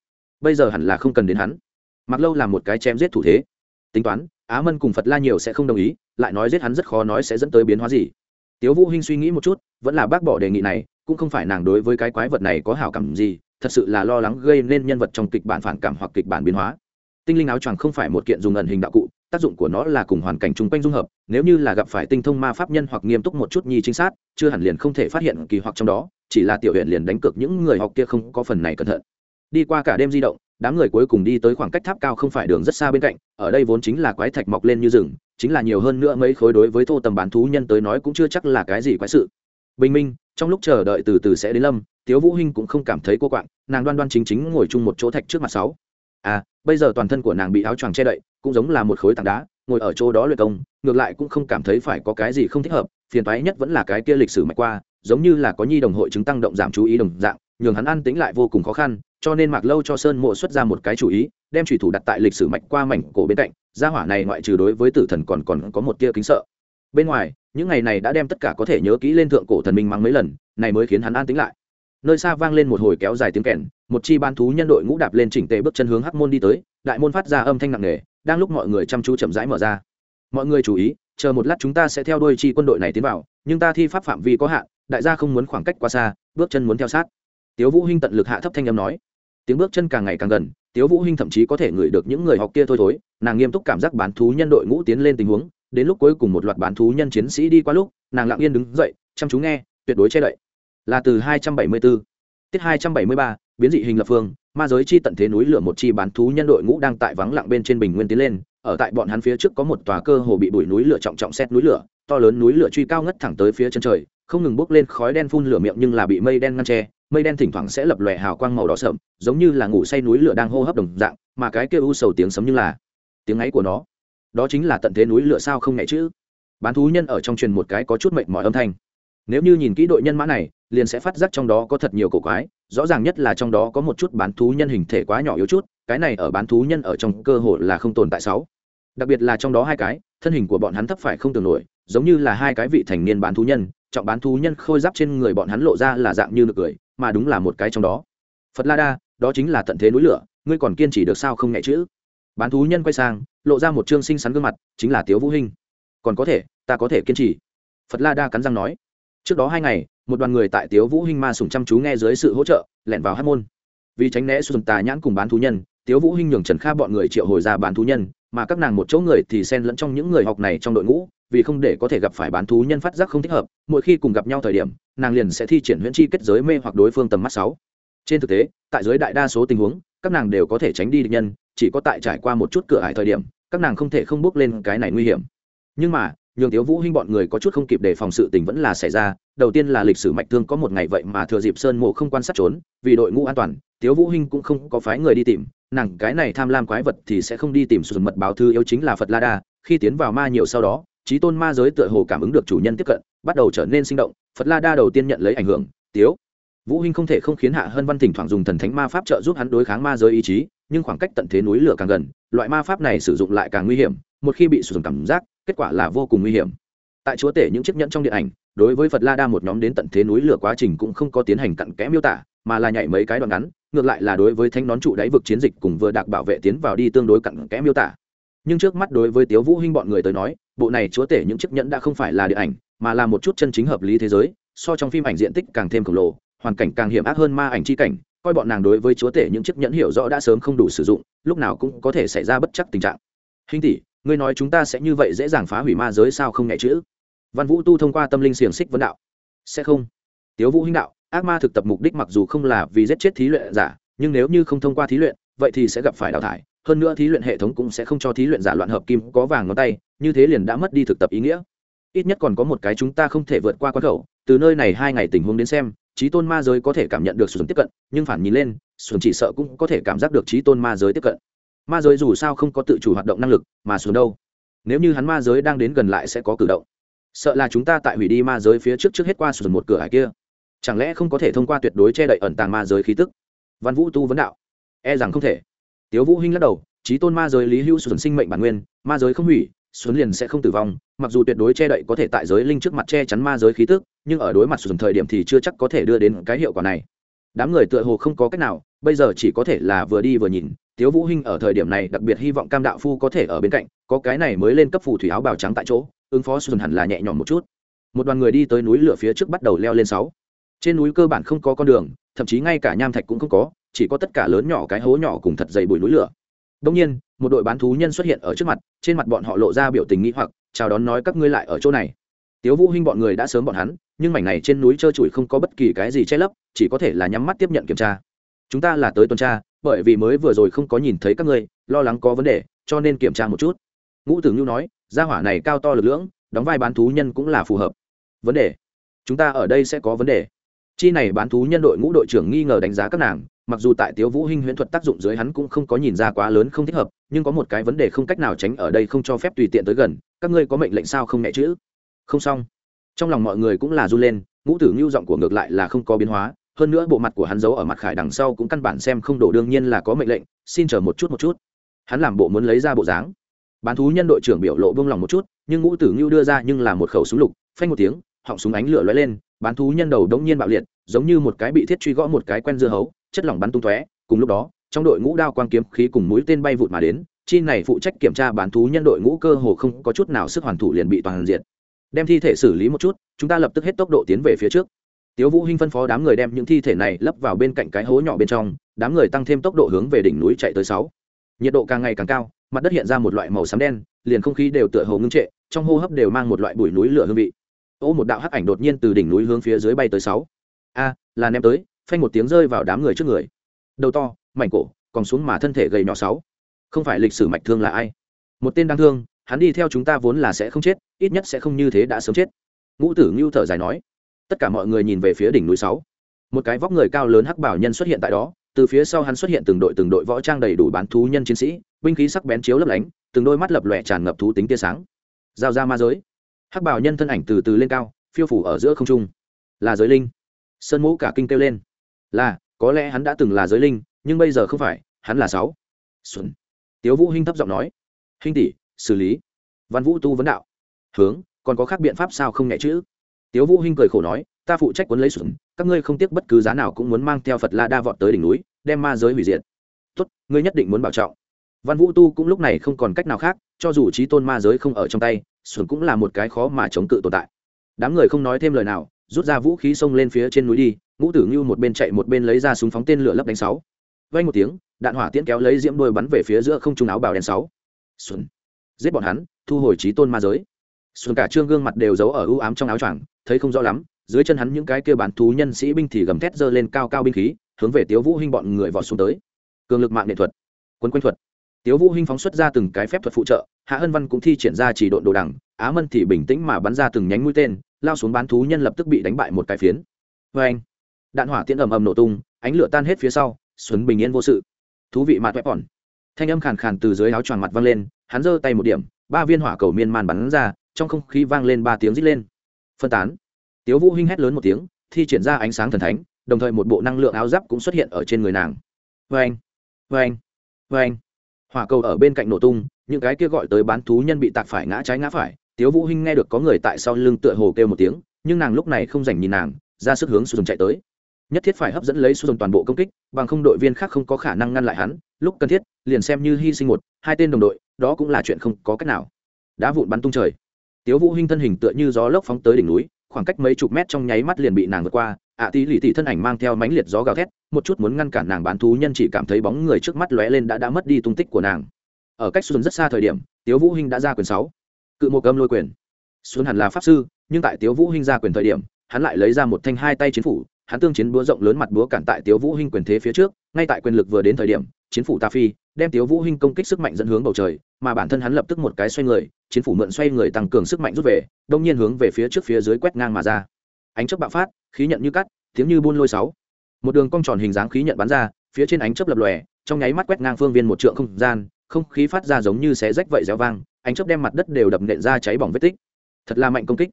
Bây giờ hẳn là không cần đến hắn mặc lâu làm một cái chém giết thủ thế. Tính toán, á mân cùng phật la nhiều sẽ không đồng ý, lại nói giết hắn rất khó nói sẽ dẫn tới biến hóa gì. Tiếu vũ hinh suy nghĩ một chút, vẫn là bác bỏ đề nghị này, cũng không phải nàng đối với cái quái vật này có hảo cảm gì, thật sự là lo lắng gây nên nhân vật trong kịch bản phản cảm hoặc kịch bản biến hóa. Tinh linh áo choàng không phải một kiện dùng ẩn hình đạo cụ, tác dụng của nó là cùng hoàn cảnh chung quanh dung hợp, nếu như là gặp phải tinh thông ma pháp nhân hoặc nghiêm túc một chút nhi chính xác chưa hẳn liền không thể phát hiện kỳ hoặc trong đó, chỉ là tiểu huyện liền đánh cược những người học kia không có phần này cẩn thận. Đi qua cả đêm di động đám người cuối cùng đi tới khoảng cách tháp cao không phải đường rất xa bên cạnh, ở đây vốn chính là quái thạch mọc lên như rừng, chính là nhiều hơn nữa mấy khối đối với thô tầm bán thú nhân tới nói cũng chưa chắc là cái gì quái sự. Bình minh, trong lúc chờ đợi từ từ sẽ đến lâm, tiếu vũ hinh cũng không cảm thấy cô quạng, nàng đoan đoan chính chính ngồi chung một chỗ thạch trước mặt sáu. À bây giờ toàn thân của nàng bị áo choàng che đậy, cũng giống là một khối tảng đá, ngồi ở chỗ đó luyện công, ngược lại cũng không cảm thấy phải có cái gì không thích hợp, phiền toái nhất vẫn là cái kia lịch sử mạch qua, giống như là có nhi đồng hội chứng tăng động giảm chú ý đồng dạng, nhường hắn ăn tính lại vô cùng khó khăn cho nên mạc lâu cho sơn mộ xuất ra một cái chủ ý, đem thủy thủ đặt tại lịch sử mạch qua mảnh cổ bên cạnh, gia hỏa này ngoại trừ đối với tử thần còn còn có một tia kính sợ. Bên ngoài, những ngày này đã đem tất cả có thể nhớ kỹ lên thượng cổ thần minh mắng mấy lần, này mới khiến hắn an tính lại. Nơi xa vang lên một hồi kéo dài tiếng kèn, một chi ban thú nhân đội ngũ đạp lên chỉnh tề bước chân hướng hắc môn đi tới, đại môn phát ra âm thanh nặng nề, đang lúc mọi người chăm chú chậm rãi mở ra. Mọi người chú ý, chờ một lát chúng ta sẽ theo đuôi chi quân đội này tiến vào, nhưng ta thi pháp phạm vi có hạn, đại gia không muốn khoảng cách quá xa, bước chân muốn theo sát. Tiếu vũ hinh tận lực hạ thấp thanh âm nói tiếng bước chân càng ngày càng gần, tiếu vũ hinh thậm chí có thể ngửi được những người học kia thôi thối, nàng nghiêm túc cảm giác bán thú nhân đội ngũ tiến lên tình huống, đến lúc cuối cùng một loạt bán thú nhân chiến sĩ đi qua lúc, nàng lặng yên đứng dậy, chăm chú nghe, tuyệt đối che đậy. Là từ 274 tiết 273 biến dị hình lập phương, ma giới chi tận thế núi lửa một chi bán thú nhân đội ngũ đang tại vắng lặng bên trên bình nguyên tiến lên, ở tại bọn hắn phía trước có một tòa cơ hồ bị bụi núi lửa trọng trọng xét núi lửa, to lớn núi lửa truy cao ngất thẳng tới phía chân trời, không ngừng bốc lên khói đen phun lửa miệng nhưng là bị mây đen ngăn che mây đen thỉnh thoảng sẽ lập lòe hào quang màu đỏ sậm, giống như là ngủ say núi lửa đang hô hấp đồng dạng, mà cái kêu u sầu tiếng sấm như là tiếng ấy của nó. Đó chính là tận thế núi lửa sao không nhẹ chứ? Bán thú nhân ở trong truyền một cái có chút mệnh mọi âm thanh. Nếu như nhìn kỹ đội nhân mã này, liền sẽ phát giác trong đó có thật nhiều cổ quái, rõ ràng nhất là trong đó có một chút bán thú nhân hình thể quá nhỏ yếu chút, cái này ở bán thú nhân ở trong cơ hội là không tồn tại sáu. Đặc biệt là trong đó hai cái, thân hình của bọn hắn thấp phải không tưởng nổi, giống như là hai cái vị thành niên bán thú nhân, trọng bán thú nhân khôi giáp trên người bọn hắn lộ ra là dạng như nực cười mà đúng là một cái trong đó. Phật la đa, đó chính là tận thế núi lửa, ngươi còn kiên trì được sao không nhẹ chữ? Bán thú nhân quay sang, lộ ra một chương xinh xắn gương mặt, chính là tiếu vũ hinh. Còn có thể, ta có thể kiên trì. Phật la đa cắn răng nói. Trước đó hai ngày, một đoàn người tại tiếu vũ hinh ma sùng chăm chú nghe dưới sự hỗ trợ, lẻn vào hát môn. Vì tránh né xuân tà nhãn cùng bán thú nhân, tiếu vũ hinh nhường trần kha bọn người triệu hồi ra bán thú nhân, mà các nàng một chỗ người thì xen lẫn trong những người học này trong đội ngũ vì không để có thể gặp phải bán thú nhân phát giác không thích hợp, mỗi khi cùng gặp nhau thời điểm, nàng liền sẽ thi triển huyễn chi kết giới mê hoặc đối phương tầm mắt sáu. Trên thực tế, tại giới đại đa số tình huống, các nàng đều có thể tránh đi địch nhân, chỉ có tại trải qua một chút cửa hải thời điểm, các nàng không thể không bước lên cái này nguy hiểm. Nhưng mà, nhường tiếu vũ hinh bọn người có chút không kịp để phòng sự tình vẫn là xảy ra, đầu tiên là lịch sử mạch thương có một ngày vậy mà thừa dịp sơn mộ không quan sát trốn, vì đội ngũ an toàn, tiếu vũ hinh cũng không có phái người đi tìm, nàng cái này tham lam quái vật thì sẽ không đi tìm sụt mật báo thư yếu chính là phật la đa, khi tiến vào ma nhiều sau đó trí tôn ma giới tựa hồ cảm ứng được chủ nhân tiếp cận, bắt đầu trở nên sinh động, phật la đa đầu tiên nhận lấy ảnh hưởng, tiếu. Vũ hinh không thể không khiến hạ hân văn thỉnh thoảng dùng thần thánh ma pháp trợ giúp hắn đối kháng ma giới ý chí, nhưng khoảng cách tận thế núi lửa càng gần, loại ma pháp này sử dụng lại càng nguy hiểm, một khi bị sử dụng cảm giác, kết quả là vô cùng nguy hiểm. Tại chúa tể những chiếc nhẫn trong điện ảnh, đối với phật la đa một nhóm đến tận thế núi lửa quá trình cũng không có tiến hành cặn kẽ miêu tả, mà là nhảy mấy cái đoạn ngắn, ngược lại là đối với thanh nón trụ đáy vực chiến dịch cùng vừa đạc bảo vệ tiến vào đi tương đối cặn kẽ miêu tả. Nhưng trước mắt đối với tiếu vũ hinh bọn người tới nói bộ này chúa tể những chiếc nhẫn đã không phải là điện ảnh, mà là một chút chân chính hợp lý thế giới, so trong phim ảnh diện tích càng thêm khổng lồ, hoàn cảnh càng hiểm ác hơn ma ảnh chi cảnh, coi bọn nàng đối với chúa tể những chiếc nhẫn hiểu rõ đã sớm không đủ sử dụng, lúc nào cũng có thể xảy ra bất chắc tình trạng. Hình tỷ, ngươi nói chúng ta sẽ như vậy dễ dàng phá hủy ma giới sao không nhẹ chữ văn vũ tu thông qua tâm linh xiềng xích vấn đạo. Sẽ không. Tiếu vũ hinh đạo, ác ma thực tập mục đích mặc dù không là vì giết chết thí luyện giả, nhưng nếu như không thông qua thí luyện, vậy thì sẽ gặp phải đào thải hơn nữa thí luyện hệ thống cũng sẽ không cho thí luyện giả loạn hợp kim có vàng ngón tay, như thế liền đã mất đi thực tập ý nghĩa. Ít nhất còn có một cái chúng ta không thể vượt qua quan khẩu, từ nơi này hai ngày tình huống đến xem, trí tôn ma giới có thể cảm nhận được sườn tiếp cận, nhưng phản nhìn lên sườn chỉ sợ cũng có thể cảm giác được trí tôn ma giới tiếp cận. Ma giới dù sao không có tự chủ hoạt động năng lực, mà xuống đâu? Nếu như hắn ma giới đang đến gần lại sẽ có cử động. Sợ là chúng ta tại hủy đi ma giới phía trước trước hết qua sườn một cửa hải kia. Chẳng lẽ không có thể thông qua tuyệt đối che đậy ẩn tàng ma giới khí tức? Văn vũ tu vấn đạo. E rằng không thể tiếu vũ hinh lắc đầu trí tôn ma giới lý hữu xuân sinh mệnh bản nguyên, ma giới không hủy, xuân liền sẽ không tử vong. Mặc dù tuyệt đối che đậy có thể tại giới linh trước mặt che chắn ma giới khí tức, nhưng ở đối mặt xuân thời điểm thì chưa chắc có thể đưa đến cái hiệu quả này. Đám người tựa hồ không có cách nào, bây giờ chỉ có thể là vừa đi vừa nhìn. Tiếu vũ hinh ở thời điểm này đặc biệt hy vọng cam đạo phu có thể ở bên cạnh, có cái này mới lên cấp phù thủy áo bào trắng tại chỗ, ứng phó xuân hẳn là nhẹ nhõm một chút. Một đoàn người đi tới núi lửa phía trước bắt đầu leo lên sáu trên núi cơ bản không có con đường, thậm chí ngay cả nham thạch cũng không có, chỉ có tất cả lớn nhỏ cái hố nhỏ cùng thật dày bụi núi lửa. Đông nhiên, một đội bán thú nhân xuất hiện ở trước mặt, trên mặt bọn họ lộ ra biểu tình nghĩ hoặc, chào đón nói các ngươi lại ở chỗ này. Tiếu vũ hinh bọn người đã sớm bọn hắn, nhưng mảnh này trên núi trơ trụi không có bất kỳ cái gì che lấp, chỉ có thể là nhắm mắt tiếp nhận kiểm tra. Chúng ta là tới tuần tra, bởi vì mới vừa rồi không có nhìn thấy các ngươi, lo lắng có vấn đề, cho nên kiểm tra một chút. Ngũ tử nhu nói, gia hỏa này cao to lực lưỡng, đóng vai bán thú nhân cũng là phù hợp. Vấn đề? Chúng ta ở đây sẽ có vấn đề chi này bán thú nhân đội ngũ đội trưởng nghi ngờ đánh giá các nàng, mặc dù tại tiếu vũ hinh huyễn thuật tác dụng dưới hắn cũng không có nhìn ra quá lớn không thích hợp, nhưng có một cái vấn đề không cách nào tránh ở đây không cho phép tùy tiện tới gần, các ngươi có mệnh lệnh sao không nhẹ chữ không xong. Trong lòng mọi người cũng là run lên, ngũ tử ngưu giọng của ngược lại là không có biến hóa, hơn nữa bộ mặt của hắn giấu ở mặt khải đằng sau cũng căn bản xem không đổ đương nhiên là có mệnh lệnh, xin chờ một chút một chút. Hắn làm bộ muốn lấy ra bộ dáng. Bán thú nhân đội trưởng biểu lộ buông lòng một chút, nhưng ngũ tử ngưu đưa ra nhưng là một khẩu súng lục, phanh một tiếng họng súng ánh lửa lóe lên, bán thú nhân đầu đống nhiên bạo liệt, giống như một cái bị thiết truy gõ một cái quen dưa hấu, chất lỏng bắn tung tóe, cùng lúc đó, trong đội ngũ đao quang kiếm khí cùng mũi tên bay vụt mà đến, chi này phụ trách kiểm tra bán thú nhân đội ngũ cơ hồ không có chút nào sức hoàn thủ liền bị toàn diện đem thi thể xử lý một chút, chúng ta lập tức hết tốc độ tiến về phía trước. Tiếu vũ hinh phân phó đám người đem những thi thể này lấp vào bên cạnh cái hố nhỏ bên trong, đám người tăng thêm tốc độ hướng về đỉnh núi chạy tới sáu. Nhiệt độ càng ngày càng cao, mặt đất hiện ra một loại màu xám đen, liền không khí đều tựa hồ ngưng trệ, trong hô hấp đều mang một loại bụi núi lửa hương vị ô, một đạo hắc ảnh đột nhiên từ đỉnh núi hướng phía dưới bay tới sáu. A, là ném tới, phanh một tiếng rơi vào đám người trước người. Đầu to, mảnh cổ, còn xuống mà thân thể gầy nhỏ sáu. Không phải lịch sử mạch thương là ai? Một tên đáng thương, hắn đi theo chúng ta vốn là sẽ không chết, ít nhất sẽ không như thế đã sớm chết. Ngũ tử ngưu thở dài nói. Tất cả mọi người nhìn về phía đỉnh núi sáu. Một cái vóc người cao lớn hắc bảo nhân xuất hiện tại đó, từ phía sau hắn xuất hiện từng đội từng đội võ trang đầy đủ bán thú nhân chiến sĩ, binh khí sắc bén chiếu lấp lánh, từng đôi mắt lập lòe tràn ngập thú tính tia sáng. Giao ra ma giới hắc bảo nhân thân ảnh từ từ lên cao, phiêu phủ ở giữa không trung. Là giới linh. Sơn mũ cả kinh kêu lên. Là, có lẽ hắn đã từng là giới linh, nhưng bây giờ không phải, hắn là sáu. Xuân. Tiếu vũ hinh thấp giọng nói. Hinh tỷ, xử lý. Văn vũ tu vấn đạo. Hướng, còn có khác biện pháp sao không nhẹ chữ tiếu vũ hinh cười khổ nói. Ta phụ trách cuốn lấy xuân, các ngươi không tiếc bất cứ giá nào cũng muốn mang theo phật la đa vọt tới đỉnh núi, đem ma giới hủy diệt. Tốt, ngươi nhất định muốn bảo trọng. Văn vũ tu cũng lúc này không còn cách nào khác, cho dù trí tôn ma giới không ở trong tay Xuân cũng là một cái khó mà chống cự tồn tại. Đám người không nói thêm lời nào, rút ra vũ khí xông lên phía trên núi đi, ngũ tử ngưu một bên chạy một bên lấy ra súng phóng tên lửa lấp đánh sáu. Vay một tiếng, đạn hỏa tiễn kéo lấy diễm đôi bắn về phía giữa không trung áo bào đen sáu. Xuân giết bọn hắn, thu hồi trí tôn ma giới. Xuân cả trương gương mặt đều giấu ở ưu ám trong áo choàng, thấy không rõ lắm, dưới chân hắn những cái kia bán thú nhân sĩ binh thì gầm thét giơ lên cao cao binh khí, hướng về tiếu vũ hinh bọn người vọt xuống tới. Cường lực mạng nghệ thuật. Quân quanh thuật. Tiếu vũ hinh phóng xuất ra từng cái phép thuật phụ trợ hạ hân văn cũng thi triển ra chỉ độn đồ đằng, á mân thì bình tĩnh mà bắn ra từng nhánh mũi tên, lao xuống bán thú nhân lập tức bị đánh bại một cái phiến. Vê anh, đạn hỏa tiễn ầm ầm nổ tung, ánh lửa tan hết phía sau, xuân bình yên vô sự. Thú vị mạt vẽ còn. Thanh âm khàn khàn từ dưới áo choàng mặt vang lên, hắn giơ tay một điểm, ba viên hỏa cầu miên man bắn ra, trong không khí vang lên ba tiếng rít lên. Phân tán. Tiếu vũ hinh hét lớn một tiếng, thi triển ra ánh sáng thần thánh, đồng thời một bộ năng lượng áo giáp cũng xuất hiện ở trên người nàng. Vâng vâng vâng hỏa cầu ở bên cạnh nổ tung những cái kia gọi tới bán thú nhân bị tạc phải ngã trái ngã phải, tiếu vũ hinh nghe được có người tại sau lưng tựa hồ kêu một tiếng, nhưng nàng lúc này không rảnh nhìn nàng, ra sức hướng sử chạy tới. Nhất thiết phải hấp dẫn lấy sử toàn bộ công kích, bằng không đội viên khác không có khả năng ngăn lại hắn, lúc cần thiết, liền xem như hy sinh một, hai tên đồng đội, đó cũng là chuyện không có cách nào. Đá vụn bắn tung trời. Tiếu vũ hinh thân hình tựa như gió lốc phóng tới đỉnh núi, khoảng cách mấy chục mét trong nháy mắt liền bị nàng vượt qua. Ạ tí lì tị thân ảnh mang theo mánh liệt gió gào thét, một chút muốn ngăn cản nàng bán thú nhân chỉ cảm thấy bóng người trước mắt lóe lên đã đã mất đi tung tích của nàng ở cách xuân rất xa thời điểm, tiếu vũ hinh đã ra quyền sáu. Cự một âm lôi quyền. Xuân hẳn là pháp sư, nhưng tại tiếu vũ hinh ra quyền thời điểm, hắn lại lấy ra một thanh hai tay chiến phủ, hắn tương chiến búa rộng lớn mặt búa cản tại tiếu vũ hinh quyền thế phía trước, ngay tại quyền lực vừa đến thời điểm, chiến phủ ta phi, đem tiếu vũ hinh công kích sức mạnh dẫn hướng bầu trời, mà bản thân hắn lập tức một cái xoay người, chiến phủ mượn xoay người tăng cường sức mạnh rút về, đông nhiên hướng về phía trước phía dưới quét ngang mà ra. Ánh chớp bạo phát, khí nhận như cắt, tiếng như buôn lôi sáu. Một đường cong tròn hình dáng khí nhận bắn ra, phía trên ánh chớp lập lòe, trong nháy mắt quét ngang phương viên một trượng không gian không khí phát ra giống như xé rách vậy réo vang, ánh chớp đem mặt đất đều đập nện ra cháy bỏng vết tích. Thật là mạnh công kích.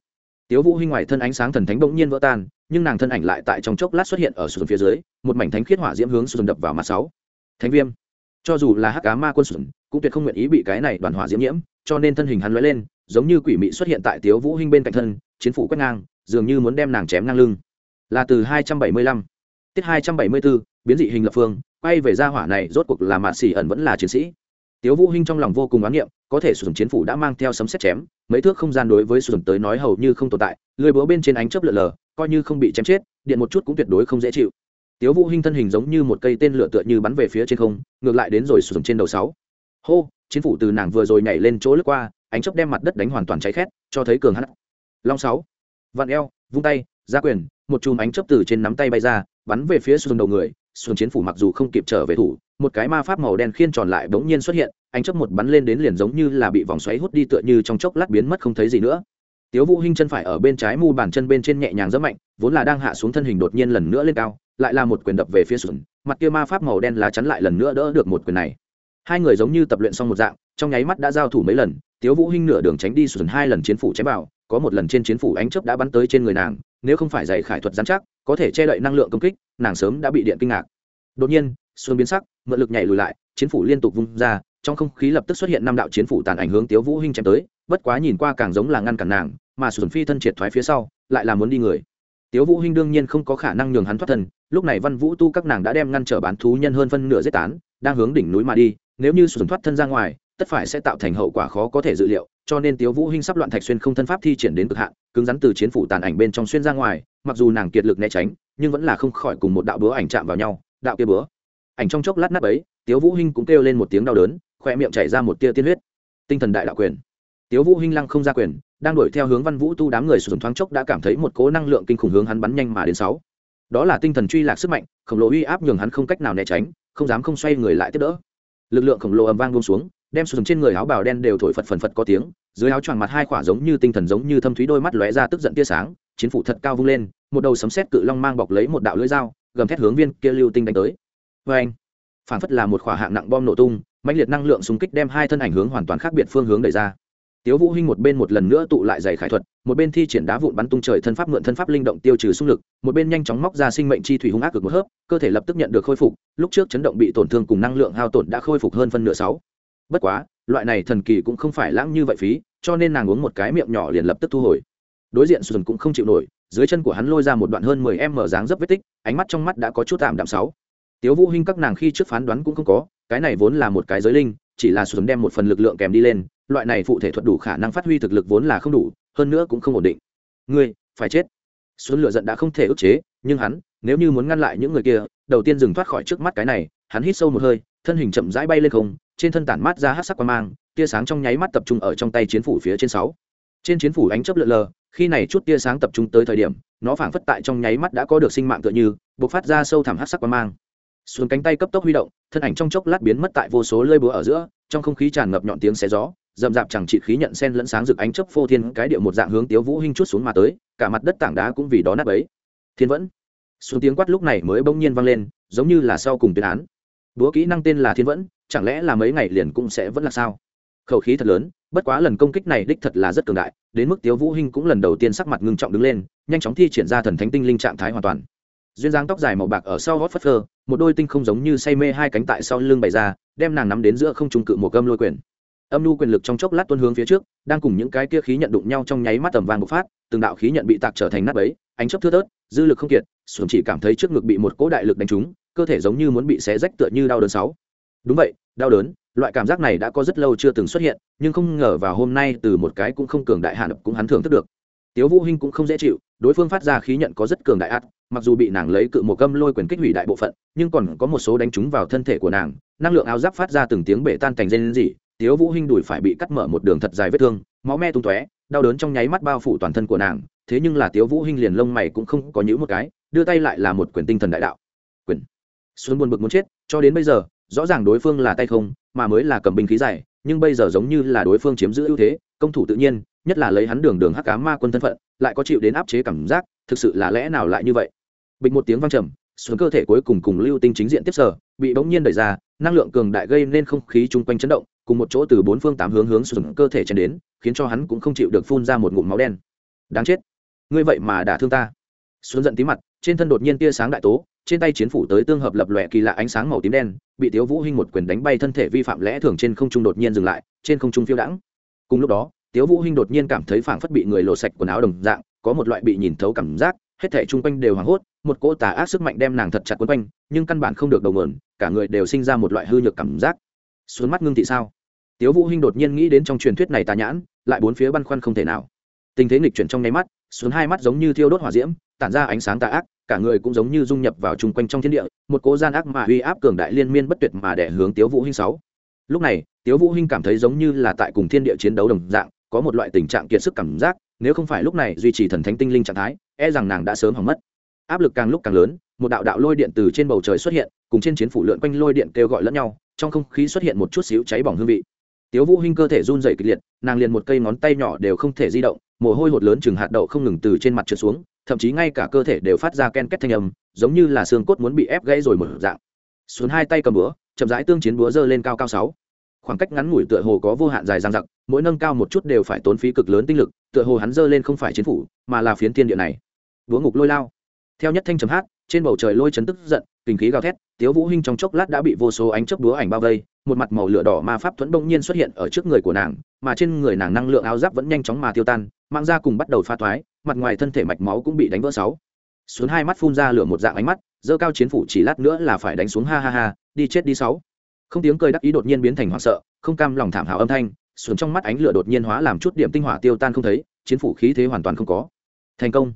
Tiếu vũ hinh ngoài thân ánh sáng thần thánh bỗng nhiên vỡ tan, nhưng nàng thân ảnh lại tại trong chốc lát xuất hiện ở sườn phía dưới, một mảnh thánh khiết hỏa diễm hướng sườn đập vào mặt sáu. Thánh viêm. Cho dù là hắc cá ma quân sườn, cũng tuyệt không nguyện ý bị cái này đoàn hỏa diễm nhiễm, cho nên thân hình hắn lóe lên, giống như quỷ mị xuất hiện tại tiếu vũ hinh bên cạnh thân, chiến phủ quét ngang, dường như muốn đem nàng chém ngang lưng. Là từ 275 tiết 274 biến dị hình lập phương, quay về gia hỏa này rốt cuộc là mạt xỉ ẩn vẫn là chiến sĩ tiếu vũ hinh trong lòng vô cùng oán niệm có thể sử dụng chiến phủ đã mang theo sấm sét chém, mấy thước không gian đối với sử dụng tới nói hầu như không tồn tại lưỡi búa bên trên ánh chớp lượn lờ, coi như không bị chém chết, điện một chút cũng tuyệt đối không dễ chịu. Tiếu vũ hinh thân hình giống như một cây tên lửa tựa như bắn về phía trên không, ngược lại đến rồi sử dụng trên đầu sáu. Hô, chiến phủ từ nàng vừa rồi nhảy lên chỗ lướt qua, ánh chớp đem mặt đất đánh hoàn toàn cháy khét, cho thấy cường hãn. Long sáu. Vặn eo, vung tay, ra quyền, một chùm ánh chớp từ trên nắm tay bay ra, bắn về phía sử dụng đầu người xuồng chiến phủ mặc dù không kịp trở về thủ, một cái ma pháp màu đen khiên tròn lại bỗng nhiên xuất hiện anh chấp một bắn lên đến liền giống như là bị vòng xoáy hút đi tựa như trong chốc lát biến mất không thấy gì nữa tiếu vũ hinh chân phải ở bên trái mu bàn chân bên trên nhẹ nhàng rất mạnh, vốn là đang hạ xuống thân hình đột nhiên lần nữa lên cao, lại là một quyền đập về phía xuân. mặt kia ma pháp màu đen lá chắn lại lần nữa đỡ được một quyền này hai người giống như tập luyện xong một dạng, trong nháy mắt đã giao thủ mấy lần, tiếu vũ hinh nửa đường tránh đi xuân hai lần chiến phủ chém vào, có một lần trên chiến phủ ánh chớp đã bắn tới trên người nàng nếu không phải dạy khải thuật giám chắc, có thể che đậy năng lượng công kích, nàng sớm đã bị điện kinh ngạc. Đột nhiên, xuân biến sắc, mượn lực nhảy lùi lại, chiến phủ liên tục vung ra, trong không khí lập tức xuất hiện năm đạo chiến phủ tàn ảnh hướng tiếu vũ hinh chém tới, bất quá nhìn qua càng giống là ngăn cản nàng, mà xuân phi thân triệt thoái phía sau, lại là muốn đi người. Tiếu vũ hinh đương nhiên không có khả năng nhường hắn thoát thân, lúc này văn vũ tu các nàng đã đem ngăn trở bán thú nhân hơn phân nửa giết tán, đang hướng đỉnh núi mà đi, nếu như xuân thoát thân ra ngoài, tất phải sẽ tạo thành hậu quả khó có thể dự liệu, cho nên tiếu vũ hinh sắp loạn thạch xuyên không thân pháp thi triển đến cực hạn cứng rắn từ chiến phủ tàn ảnh bên trong xuyên ra ngoài, mặc dù nàng kiệt lực né tránh, nhưng vẫn là không khỏi cùng một đạo búa ảnh chạm vào nhau, đạo kia búa. Ảnh trong chốc lát nát ấy tiếu vũ hinh cũng kêu lên một tiếng đau đớn, khoe miệng chảy ra một tia tiên huyết. Tinh thần đại đạo quyền. Tiếu vũ hinh lăng không ra quyền, đang đuổi theo hướng văn vũ tu đám người sử dụng thoáng chốc đã cảm thấy một cỗ năng lượng kinh khủng hướng hắn bắn nhanh mà đến sáu. Đó là tinh thần truy lạc sức mạnh, khổng lồ uy áp nhường hắn không cách nào né tránh, không dám không xoay người lại tiếp đỡ. Lực lượng khổng lồ ầm vang buông xuống đem sử dụng trên người áo bào đen đều thổi phật phần phật có tiếng, dưới áo choàng mặt hai khỏa giống như tinh thần giống như thâm thúy đôi mắt lóe ra tức giận tia sáng, chiến phủ thật cao vung lên, một đầu sấm sét cự long mang bọc lấy một đạo lưỡi dao, gầm thét hướng viên kia lưu tinh đánh tới. Vê anh, phản phất là một khỏa hạng nặng bom nổ tung mạnh liệt năng lượng xung kích đem hai thân ảnh hướng hoàn toàn khác biệt phương hướng đẩy ra. Tiếu vũ hinh một bên một lần nữa tụ lại giày khải thuật, một bên thi triển đá vụn bắn tung trời thân pháp mượn thân pháp linh động tiêu trừ xung lực, một bên nhanh chóng móc ra sinh mệnh chi thủy hung ác cực một hớp, cơ thể lập tức nhận được khôi phục, lúc trước chấn động bị tổn thương cùng năng lượng hao tổn đã khôi phục hơn phân nửa sáu bất quá, loại này thần kỳ cũng không phải lãng như vậy phí, cho nên nàng uống một cái miệng nhỏ liền lập tức thu hồi. Đối diện sùn cũng không chịu nổi, dưới chân của hắn lôi ra một đoạn hơn mười em mở dáng dấp vết tích, ánh mắt trong mắt đã có chút tạm đạm sáu. Tiếu vũ hinh các nàng khi trước phán đoán cũng không có, cái này vốn là một cái giới linh, chỉ là sùn đem một phần lực lượng kèm đi lên, loại này phụ thể thuật đủ khả năng phát huy thực lực vốn là không đủ, hơn nữa cũng không ổn định. Ngươi, phải chết. Xuân lửa giận đã không thể ức chế, nhưng hắn, nếu như muốn ngăn lại những người kia, đầu tiên dừng thoát khỏi trước mắt cái này, hắn hít sâu một hơi, thân hình chậm rãi bay lên không trên thân tản mát ra hát sắc qua mang, tia sáng trong nháy mắt tập trung ở trong tay chiến phủ phía trên sáu. Trên chiến phủ ánh chớp lượn lờ, khi này chút tia sáng tập trung tới thời điểm, nó phảng phất tại trong nháy mắt đã có được sinh mạng tựa như, bộc phát ra sâu thẳm hát sắc qua mang. Xuống cánh tay cấp tốc huy động, thân ảnh trong chốc lát biến mất tại vô số lơi búa ở giữa, trong không khí tràn ngập nhọn tiếng xé gió dầm rạp chẳng trị khí nhận sen lẫn sáng rực ánh chớp phô thiên cái điệu một dạng hướng tiếu vũ hinh chút xuống mà tới, cả mặt đất tảng đá cũng vì đó nát bấy. Thiên vẫn. Xuống tiếng quát lúc này mới bỗng nhiên vang lên, giống như là sau cùng tuyên án. Búa kỹ năng tên là thiên vẫn chẳng lẽ là mấy ngày liền cũng sẽ vẫn là sao? Khẩu khí thật lớn, bất quá lần công kích này đích thật là rất cường đại, đến mức tiếu vũ hinh cũng lần đầu tiên sắc mặt ngưng trọng đứng lên, nhanh chóng thi triển ra thần thánh tinh linh trạng thái hoàn toàn. Duyên dáng tóc dài màu bạc ở sau gót phất phơ, một đôi tinh không giống như say mê hai cánh tại sau lưng bày ra, đem nàng nắm đến giữa không trung cự một gâm lôi quyền. Âm nu quyền lực trong chốc lát tuôn hướng phía trước, đang cùng những cái kia khí nhận đụng nhau trong nháy mắt tầm vàng bộc phát, từng đạo khí nhận bị tạc trở thành nát bấy, ánh chớp thưa thớt, dư lực không kiệt xuồng chỉ cảm thấy trước ngực bị một cỗ đại lực đánh trúng, cơ thể giống như muốn bị xé rách tựa như đau đớn sáu. Đúng vậy đau đớn, loại cảm giác này đã có rất lâu chưa từng xuất hiện, nhưng không ngờ vào hôm nay từ một cái cũng không cường đại hạ cũng hắn thưởng thức được. Tiếu vũ hinh cũng không dễ chịu, đối phương phát ra khí nhận có rất cường đại ác, mặc dù bị nàng lấy cự một gâm lôi quyền kích hủy đại bộ phận, nhưng còn có một số đánh trúng vào thân thể của nàng, năng lượng áo giáp phát ra từng tiếng bể tan thành dây gì tiếu vũ hinh đùi phải bị cắt mở một đường thật dài vết thương, máu me tung tóe, đau đớn trong nháy mắt bao phủ toàn thân của nàng, thế nhưng là tiếu vũ hinh liền lông mày cũng không có nhũ một cái, đưa tay lại là một quyền tinh thần đại đạo. Quyền. Xuân buồn bực muốn chết, cho đến bây giờ rõ ràng đối phương là tay không, mà mới là cầm binh khí dài, nhưng bây giờ giống như là đối phương chiếm giữ ưu thế, công thủ tự nhiên, nhất là lấy hắn đường đường hắc cá ma quân thân phận, lại có chịu đến áp chế cảm giác, thực sự là lẽ nào lại như vậy? Bịch một tiếng vang trầm, xuống cơ thể cuối cùng cùng lưu tinh chính diện tiếp sở, bị bỗng nhiên đẩy ra, năng lượng cường đại gây nên không khí chung quanh chấn động, cùng một chỗ từ bốn phương tám hướng hướng xuống cơ thể chen đến, khiến cho hắn cũng không chịu được phun ra một ngụm máu đen. Đáng chết. Ngươi vậy mà đã thương ta. Xuống giận tí mặt trên thân đột nhiên tia sáng đại tố, trên tay chiến phủ tới tương hợp lập lòe kỳ lạ ánh sáng màu tím đen, bị tiếu vũ hinh một quyền đánh bay thân thể vi phạm lẽ thường trên không trung đột nhiên dừng lại, trên không trung phiêu đãng. Cùng lúc đó, tiếu vũ hinh đột nhiên cảm thấy phảng phất bị người lột sạch quần áo đồng dạng, có một loại bị nhìn thấu cảm giác, hết thảy chung quanh đều hoảng hốt, một cỗ tà ác sức mạnh đem nàng thật chặt quấn quanh, nhưng căn bản không được đầu mượn, cả người đều sinh ra một loại hư nhược cảm giác. Xuống mắt ngưng thị sao? Tiếu vũ hinh đột nhiên nghĩ đến trong truyền thuyết này tà nhãn, lại bốn phía băn khoăn không thể nào. Tình thế nghịch chuyển trong nháy mắt xuống hai mắt giống như thiêu đốt hỏa diễm tản ra ánh sáng tà ác, cả người cũng giống như dung nhập vào chung quanh trong thiên địa, một cố gian ác mà uy áp cường đại liên miên bất tuyệt mà để hướng tiếu vũ hinh sáu. Lúc này, tiếu vũ hinh cảm thấy giống như là tại cùng thiên địa chiến đấu đồng dạng, có một loại tình trạng kiệt sức cảm giác, nếu không phải lúc này duy trì thần thánh tinh linh trạng thái e rằng nàng đã sớm hỏng mất. Áp lực càng lúc càng lớn, một đạo đạo lôi điện từ trên bầu trời xuất hiện, cùng trên chiến phủ lượn quanh lôi điện kêu gọi lẫn nhau, trong không khí xuất hiện một chút xíu cháy bỏng hương vị. Tiếu vũ hinh cơ thể run rẩy kịch liệt, nàng liền một cây ngón tay nhỏ đều không thể di động, mồ hôi hột lớn chừng hạt đậu không ngừng từ trên mặt trượt xuống thậm chí ngay cả cơ thể đều phát ra ken két thanh âm, giống như là xương cốt muốn bị ép gãy rồi mở dạng. Xuống hai tay cầm búa, chậm rãi tương chiến búa dơ lên cao cao sáu. Khoảng cách ngắn ngủi tựa hồ có vô hạn dài dang dặc, mỗi nâng cao một chút đều phải tốn phí cực lớn tinh lực, tựa hồ hắn dơ lên không phải chiến phủ, mà là phiến thiên địa này. Búa ngục lôi lao. Theo nhất thanh chấm hát, trên bầu trời lôi chấn tức giận kinh khí gào thét, tiếu vũ hinh trong chốc lát đã bị vô số ánh chớp đúa ảnh bao vây, một mặt màu lửa đỏ ma pháp thuẫn bỗng nhiên xuất hiện ở trước người của nàng, mà trên người nàng năng lượng áo giáp vẫn nhanh chóng mà tiêu tan mang ra cùng bắt đầu pha thoái, mặt ngoài thân thể mạch máu cũng bị đánh vỡ sáu. Xuống hai mắt phun ra lửa một dạng ánh mắt dơ cao chiến phủ chỉ lát nữa là phải đánh xuống ha ha ha, đi chết đi sáu. Không tiếng cười đắc ý đột nhiên biến thành hoảng sợ, không cam lòng thảm hào âm thanh, xuống trong mắt ánh lửa đột nhiên hóa làm chút điểm tinh hỏa tiêu tan không thấy, chiến phủ khí thế hoàn toàn không có. Thành công.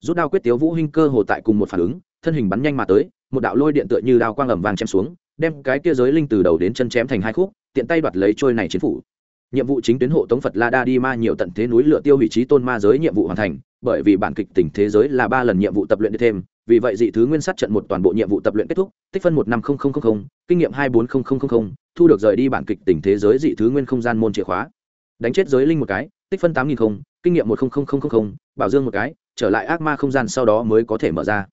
Rút đao quyết tiếu vũ hinh cơ hồ tại cùng một phản ứng, thân hình bắn nhanh mà tới một đạo lôi điện tựa như đao quang ầm vàng chém xuống, đem cái kia giới linh từ đầu đến chân chém thành hai khúc, tiện tay đoạt lấy trôi này chiến phủ. Nhiệm vụ chính tuyến hộ tống phật la đa đi ma nhiều tận thế núi lửa tiêu hủy trí tôn ma giới nhiệm vụ hoàn thành, bởi vì bản kịch tình thế giới là ba lần nhiệm vụ tập luyện thêm, vì vậy dị thứ nguyên sát trận một toàn bộ nhiệm vụ tập luyện kết thúc, tích phân một năm kinh nghiệm hai bốn thu được rời đi bản kịch tình thế giới dị thứ nguyên không gian môn chìa khóa. Đánh chết giới linh một cái, tích phân tám nghìn kinh nghiệm một bảo dương một cái, trở lại ác ma không gian sau đó mới có thể mở ra.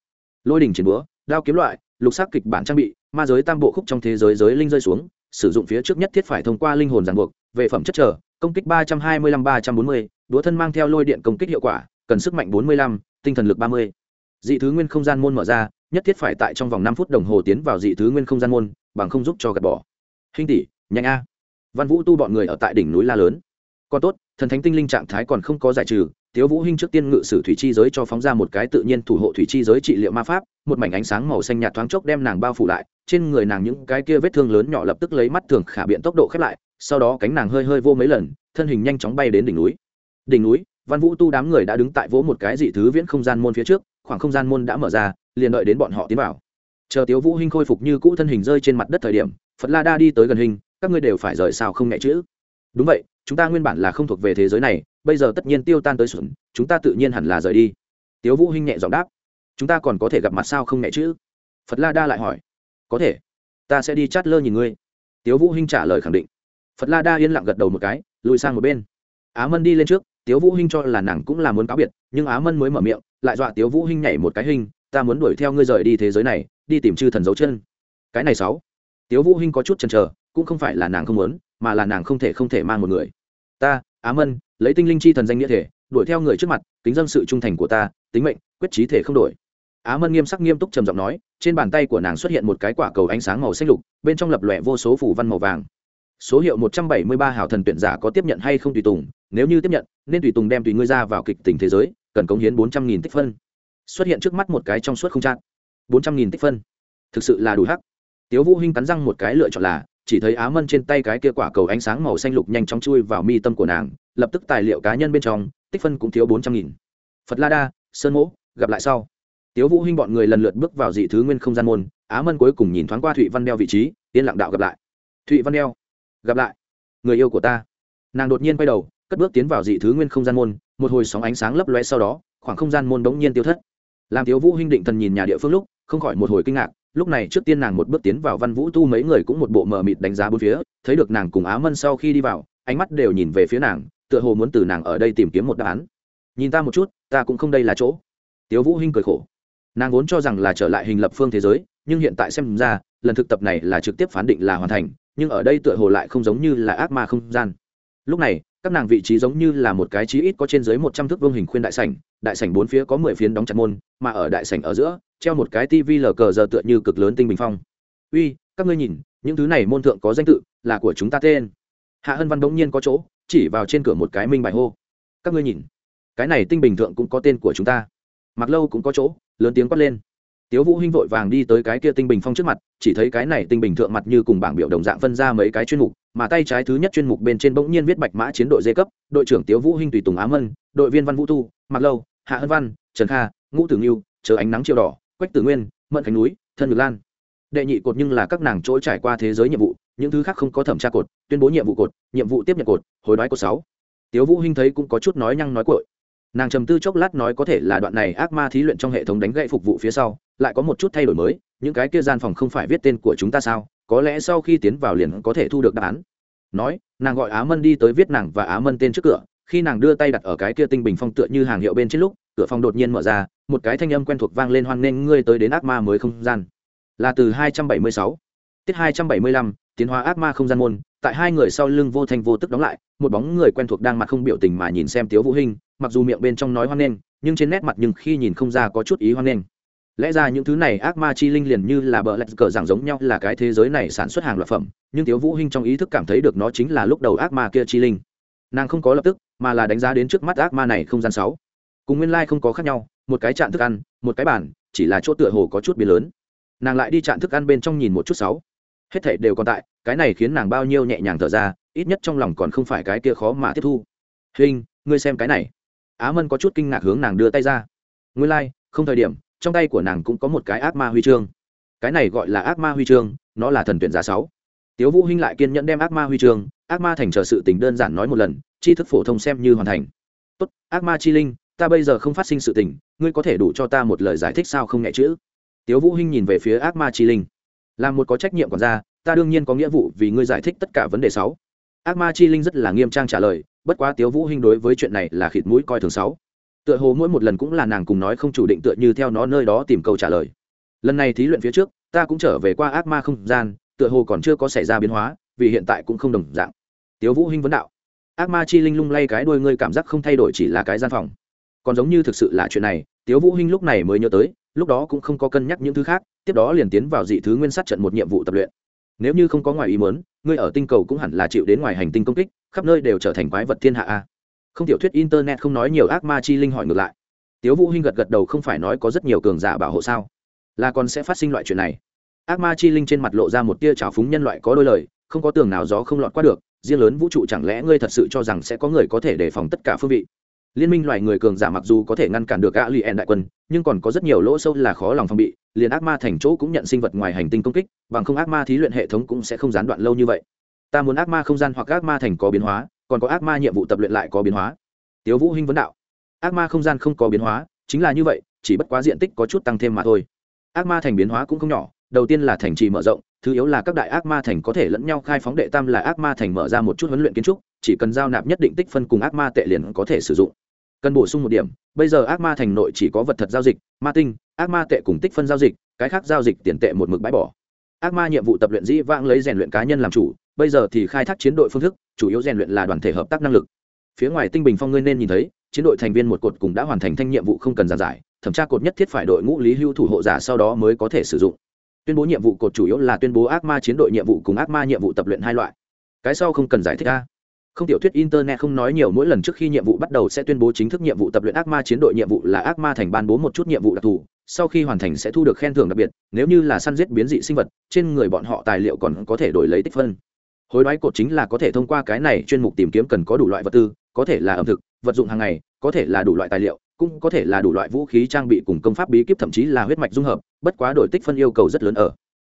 Lôi đỉnh chiến búa đao kiếm loại, lục sắc kịch bản trang bị, ma giới tam bộ khúc trong thế giới giới linh rơi xuống, sử dụng phía trước nhất thiết phải thông qua linh hồn ràng buộc, về phẩm chất trở công kích ba trăm hai mươi lăm ba trăm bốn mươi, đũa thân mang theo lôi điện công kích hiệu quả, cần sức mạnh bốn mươi lăm, tinh thần lực ba mươi. Dị thứ nguyên không gian môn mở ra, nhất thiết phải tại trong vòng năm phút đồng hồ tiến vào dị thứ nguyên không gian môn, bằng không giúp cho gạt bỏ. Hình tỷ, nhanh a. Văn vũ tu bọn người ở tại đỉnh núi la lớn. Còn tốt, thần thánh tinh linh trạng thái còn không có giải trừ tiếu vũ hinh trước tiên ngự sử thủy chi giới cho phóng ra một cái tự nhiên thủ hộ thủy chi giới trị liệu ma pháp, một mảnh ánh sáng màu xanh nhạt thoáng chốc đem nàng bao phủ lại, trên người nàng những cái kia vết thương lớn nhỏ lập tức lấy mắt thường khả biện tốc độ khép lại, sau đó cánh nàng hơi hơi vô mấy lần, thân hình nhanh chóng bay đến đỉnh núi. Đỉnh núi, văn vũ tu đám người đã đứng tại vỗ một cái dị thứ viễn không gian môn phía trước, khoảng không gian môn đã mở ra, liền đợi đến bọn họ tiến vào. Chờ tiếu vũ hinh khôi phục như cũ thân hình rơi trên mặt đất thời điểm, phật la đa đi tới gần hình, các ngươi đều phải rời sao không nhẹ chữ đúng vậy chúng ta nguyên bản là không thuộc về thế giới này, bây giờ tất nhiên tiêu tan tới sụn, chúng ta tự nhiên hẳn là rời đi. Tiếu vũ hinh nhẹ giọng đáp. Chúng ta còn có thể gặp mặt sao không nhẹ chứ? phật la đa lại hỏi. Có thể. Ta sẽ đi chát lơ nhìn ngươi. Tiếu vũ hinh trả lời khẳng định. Phật la đa yên lặng gật đầu một cái, lùi sang một bên. Á mân đi lên trước, tiếu vũ hinh cho là nàng cũng là muốn cáo biệt, nhưng á mân mới mở miệng, lại dọa tiếu vũ hinh nhảy một cái hình, ta muốn đuổi theo ngươi rời đi thế giới này, đi tìm chư thần dấu chân. Cái này sáu. Tiếu vũ hinh có chút chần chờ, cũng không phải là nàng không muốn mà là nàng không thể không thể mang một người. Ta, á mân, lấy tinh linh chi thần danh nghĩa thể, đuổi theo người trước mặt, kính dân sự trung thành của ta, tính mệnh, quyết trí thể không đổi. Á mân nghiêm sắc nghiêm túc trầm giọng nói, trên bàn tay của nàng xuất hiện một cái quả cầu ánh sáng màu xanh lục, bên trong lập lòe vô số phủ văn màu vàng. Số hiệu một trăm bảy mươi ba hảo thần tuyển giả có tiếp nhận hay không tùy tùng, nếu như tiếp nhận, nên tùy tùng đem tùy ngươi ra vào kịch tình thế giới, cần cống hiến bốn trăm nghìn tích phân. Xuất hiện trước mắt một cái trong suốt không trang bốn trăm nghìn tích phân. Thực sự là đủ hắc. Tiếu vũ hinh cắn răng một cái lựa chọn là chỉ thấy á mân trên tay cái kia quả cầu ánh sáng màu xanh lục nhanh chóng chui vào mi tâm của nàng, lập tức tài liệu cá nhân bên trong, tích phân cũng thiếu bốn trăm nghìn. Phật la đa, sơn mỗ, gặp lại sau. Tiếu vũ hinh bọn người lần lượt bước vào dị thứ nguyên không gian môn, á mân cuối cùng nhìn thoáng qua thụy văn đeo vị trí, yên lặng đạo gặp lại. Thụy văn đeo, gặp lại. Người yêu của ta. Nàng đột nhiên quay đầu, cất bước tiến vào dị thứ nguyên không gian môn, một hồi sóng ánh sáng lấp lóe sau đó, khoảng không gian môn đống nhiên tiêu thất. Làm tiếu vũ hinh định thần nhìn nhà địa phương lúc, không khỏi một hồi kinh ngạc lúc này trước tiên nàng một bước tiến vào văn vũ tu mấy người cũng một bộ mờ mịt đánh giá bốn phía, thấy được nàng cùng á mân sau khi đi vào, ánh mắt đều nhìn về phía nàng, tựa hồ muốn từ nàng ở đây tìm kiếm một đáp án. Nhìn ta một chút, ta cũng không đây là chỗ. Tiếu vũ hinh cười khổ. Nàng vốn cho rằng là trở lại hình lập phương thế giới, nhưng hiện tại xem ra, lần thực tập này là trực tiếp phán định là hoàn thành, nhưng ở đây tựa hồ lại không giống như là ác ma không gian. Lúc này, các nàng vị trí giống như là một cái chí ít có trên dưới một trăm thước vương hình khuyên đại sảnh đại sảnh bốn phía có mười phiến đóng chặt môn, mà ở đại sảnh ở giữa treo một cái tivi lờ cờ giờ tựa như cực lớn tinh bình phong. Uy, các ngươi nhìn, những thứ này môn thượng có danh tự, là của chúng ta tên. Hạ hân văn bỗng nhiên có chỗ, chỉ vào trên cửa một cái minh bài hô. Các ngươi nhìn, cái này tinh bình thượng cũng có tên của chúng ta. Mặc lâu cũng có chỗ, lớn tiếng quát lên. Tiếu vũ hinh vội vàng đi tới cái kia tinh bình phong trước mặt, chỉ thấy cái này tinh bình thượng mặt như cùng bảng biểu đồng dạng phân ra mấy cái chuyên mục, mà tay trái thứ nhất chuyên mục bên trên bỗng nhiên viết bạch mã chiến đội dê cấp, đội trưởng tiếu vũ hinh tùy tùng ám ân đội viên văn vũ tu mặc lâu, hạ hân văn, trần kha, ngũ tử nghiêu, chờ ánh nắng chiều đỏ quách tử nguyên, mận khánh núi, thân ngược lan. Đệ nhị cột nhưng là các nàng trỗi trải qua thế giới nhiệm vụ, những thứ khác không có thẩm tra cột, tuyên bố nhiệm vụ cột, nhiệm vụ tiếp nhận cột hồi đoái cột sáu. Tiếu vũ hinh thấy cũng có chút nói nhăng nói cội nàng trầm tư chốc lát nói có thể là đoạn này ác ma thí luyện trong hệ thống đánh gậy phục vụ phía sau, lại có một chút thay đổi mới, những cái kia gian phòng không phải viết tên của chúng ta sao, có lẽ sau khi tiến vào liền có thể thu được đáp án. Nói, nàng gọi á mân đi tới viết nàng và á mân tên trước cửa, khi nàng đưa tay đặt ở cái kia tinh bình phong tựa như hàng hiệu bên trên lúc, cửa phòng đột nhiên mở ra một cái thanh âm quen thuộc vang lên hoan nghênh ngươi tới đến ác ma mới không gian. Là từ 276 tiết 275 tiến hóa ác ma không gian môn, tại hai người sau lưng vô thanh vô tức đóng lại, một bóng người quen thuộc đang mặt không biểu tình mà nhìn xem tiếu vũ hinh, mặc dù miệng bên trong nói hoan nghênh, nhưng trên nét mặt nhưng khi nhìn không ra có chút ý hoan nghênh. Lẽ ra những thứ này ác ma chi linh liền như là bờ lạch cờ giảng giống nhau là cái thế giới này sản xuất hàng loạt phẩm, nhưng tiếu vũ hinh trong ý thức cảm thấy được nó chính là lúc đầu ác ma kia chi linh. Nàng không có lập tức, mà là đánh giá đến trước mắt ác ma này không gian sáu. Cùng nguyên lai like không có khác nhau một cái chạn thức ăn một cái bàn chỉ là chỗ tựa hồ có chút biến lớn. Nàng lại đi chạn thức ăn bên trong nhìn một chút sáu. Hết thảy đều còn tại cái này khiến nàng bao nhiêu nhẹ nhàng thở ra ít nhất trong lòng còn không phải cái kia khó mà tiếp thu. Hình ngươi xem cái này. Á mân có chút kinh ngạc hướng nàng đưa tay ra. Ngươi lai、like, không thời điểm trong tay của nàng cũng có một cái ác ma huy chương. Cái này gọi là ác ma huy chương nó là thần tuyển giá sáu. Tiếu vũ hinh lại kiên nhẫn đem ác ma huy chương ác ma thành chờ sự tình đơn giản nói một lần tri thức phổ thông xem như hoàn thành. Tốt ác ma chi linh ta bây giờ không phát sinh sự tình, ngươi có thể đủ cho ta một lời giải thích sao không nhẹ chữ? Tiếu vũ hinh nhìn về phía ác ma chi linh. Là một có trách nhiệm còn ra ta đương nhiên có nghĩa vụ vì ngươi giải thích tất cả vấn đề sáu. Ác ma chi linh rất là nghiêm trang trả lời, bất quá tiếu vũ hinh đối với chuyện này là khịt mũi coi thường sáu. Tựa hồ mỗi một lần cũng là nàng cùng nói không chủ định tựa như theo nó nơi đó tìm câu trả lời. Lần này thí luyện phía trước, ta cũng trở về qua ác ma không gian, tựa hồ còn chưa có xảy ra biến hóa, vì hiện tại cũng không đồng dạng. Tiếu vũ hinh vấn đạo. Ác ma chi linh lung lay cái đuôi ngươi cảm giác không thay đổi chỉ là cái gian phòng còn giống như thực sự là chuyện này, tiếu vũ hinh lúc này mới nhớ tới, lúc đó cũng không có cân nhắc những thứ khác, tiếp đó liền tiến vào dị thứ nguyên sát trận một nhiệm vụ tập luyện. Nếu như không có ngoài ý muốn, ngươi ở tinh cầu cũng hẳn là chịu đến ngoài hành tinh công kích, khắp nơi đều trở thành quái vật thiên hạ a. Không tiểu thuyết internet không nói nhiều ác ma chi linh hỏi ngược lại. Tiếu vũ hinh gật gật đầu không phải nói có rất nhiều cường giả bảo hộ sao? Là còn sẽ phát sinh loại chuyện này. Ác ma chi linh trên mặt lộ ra một tia trào phúng nhân loại có đôi lời, không có tường nào gió không lọt qua được, riêng lớn vũ trụ chẳng lẽ ngươi thật sự cho rằng sẽ có người có thể đề phòng tất cả phương vị? Liên minh loài người cường giả mặc dù có thể ngăn cản được gã lien đại quân, nhưng còn có rất nhiều lỗ sâu là khó lòng phòng bị, liền ác ma thành chỗ cũng nhận sinh vật ngoài hành tinh công kích, bằng không ác ma thí luyện hệ thống cũng sẽ không gián đoạn lâu như vậy. Ta muốn ác ma không gian hoặc ác ma thành có biến hóa, còn có ác ma nhiệm vụ tập luyện lại có biến hóa. Tiếu vũ hinh vấn đạo. Ác ma không gian không có biến hóa, chính là như vậy, chỉ bất quá diện tích có chút tăng thêm mà thôi. Ác ma thành biến hóa cũng không nhỏ, đầu tiên là thành trì mở rộng, thứ yếu là các đại ác ma thành có thể lẫn nhau khai phóng đệ tam là ác ma thành mở ra một chút huấn luyện kiến trúc, chỉ cần giao nạp nhất định tích phân cùng ác ma tệ liền có thể sử dụng cần bổ sung một điểm, bây giờ ác ma thành nội chỉ có vật thật giao dịch, ma tinh, ác ma tệ cùng tích phân giao dịch, cái khác giao dịch tiền tệ một mực bãi bỏ. Ác ma nhiệm vụ tập luyện dĩ vãng lấy rèn luyện cá nhân làm chủ, bây giờ thì khai thác chiến đội phương thức, chủ yếu rèn luyện là đoàn thể hợp tác năng lực. Phía ngoài tinh bình phong ngươi nên nhìn thấy, chiến đội thành viên một cột cùng đã hoàn thành thanh nhiệm vụ không cần giàn giải, thẩm tra cột nhất thiết phải đội ngũ lý hưu thủ hộ giả sau đó mới có thể sử dụng. Tuyên bố nhiệm vụ cột chủ yếu là tuyên bố ác ma chiến đội nhiệm vụ cùng ác ma nhiệm vụ tập luyện hai loại. Cái sau không cần giải thích a không tiểu thuyết internet không nói nhiều, mỗi lần trước khi nhiệm vụ bắt đầu sẽ tuyên bố chính thức nhiệm vụ tập luyện ác ma chiến đội, nhiệm vụ là ác ma thành ban bố một chút nhiệm vụ đặc thù, sau khi hoàn thành sẽ thu được khen thưởng đặc biệt, nếu như là săn giết biến dị sinh vật, trên người bọn họ tài liệu còn có thể đổi lấy tích phân. Hối đoái cột chính là có thể thông qua cái này chuyên mục tìm kiếm cần có đủ loại vật tư, có thể là ẩm thực, vật dụng hàng ngày, có thể là đủ loại tài liệu, cũng có thể là đủ loại vũ khí trang bị cùng công pháp bí kíp, thậm chí là huyết mạch dung hợp, bất quá đổi tích phân yêu cầu rất lớn ở.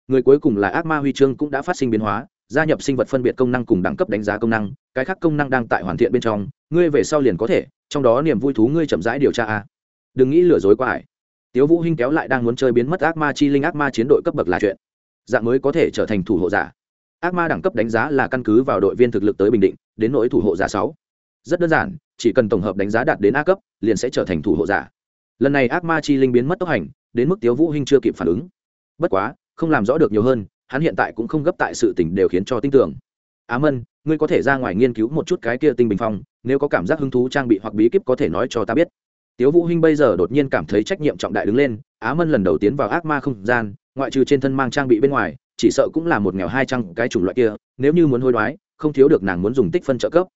Người cuối cùng là ác ma huy chương cũng đã phát sinh biến hóa gia nhập sinh vật phân biệt công năng cùng đẳng cấp đánh giá công năng, cái khác công năng đang tại hoàn thiện bên trong, ngươi về sau liền có thể, trong đó niềm vui thú ngươi chậm rãi điều tra a. Đừng nghĩ lừa dối quá ải. Tiếu vũ hinh kéo lại đang muốn chơi biến mất ác ma chi linh ác ma chiến đội cấp bậc là chuyện. Dạng mới có thể trở thành thủ hộ giả. Ác ma đẳng cấp đánh giá là căn cứ vào đội viên thực lực tới bình định, đến nỗi thủ hộ giả sáu. Rất đơn giản, chỉ cần tổng hợp đánh giá đạt đến a cấp, liền sẽ trở thành thủ hộ giả. Lần này ác ma chi linh biến mất tốc hành, đến mức tiếu vũ hinh chưa kịp phản ứng. Bất quá, không làm rõ được nhiều hơn hắn hiện tại cũng không gấp tại sự tình đều khiến cho tin tưởng. Á mân, ngươi có thể ra ngoài nghiên cứu một chút cái kia tinh bình phong, nếu có cảm giác hứng thú trang bị hoặc bí kíp có thể nói cho ta biết. Tiếu vũ hinh bây giờ đột nhiên cảm thấy trách nhiệm trọng đại đứng lên, á mân lần đầu tiến vào ác ma không gian, ngoại trừ trên thân mang trang bị bên ngoài, chỉ sợ cũng là một nghèo hai trăng cái chủng loại kia, nếu như muốn hối đoái, không thiếu được nàng muốn dùng tích phân trợ cấp.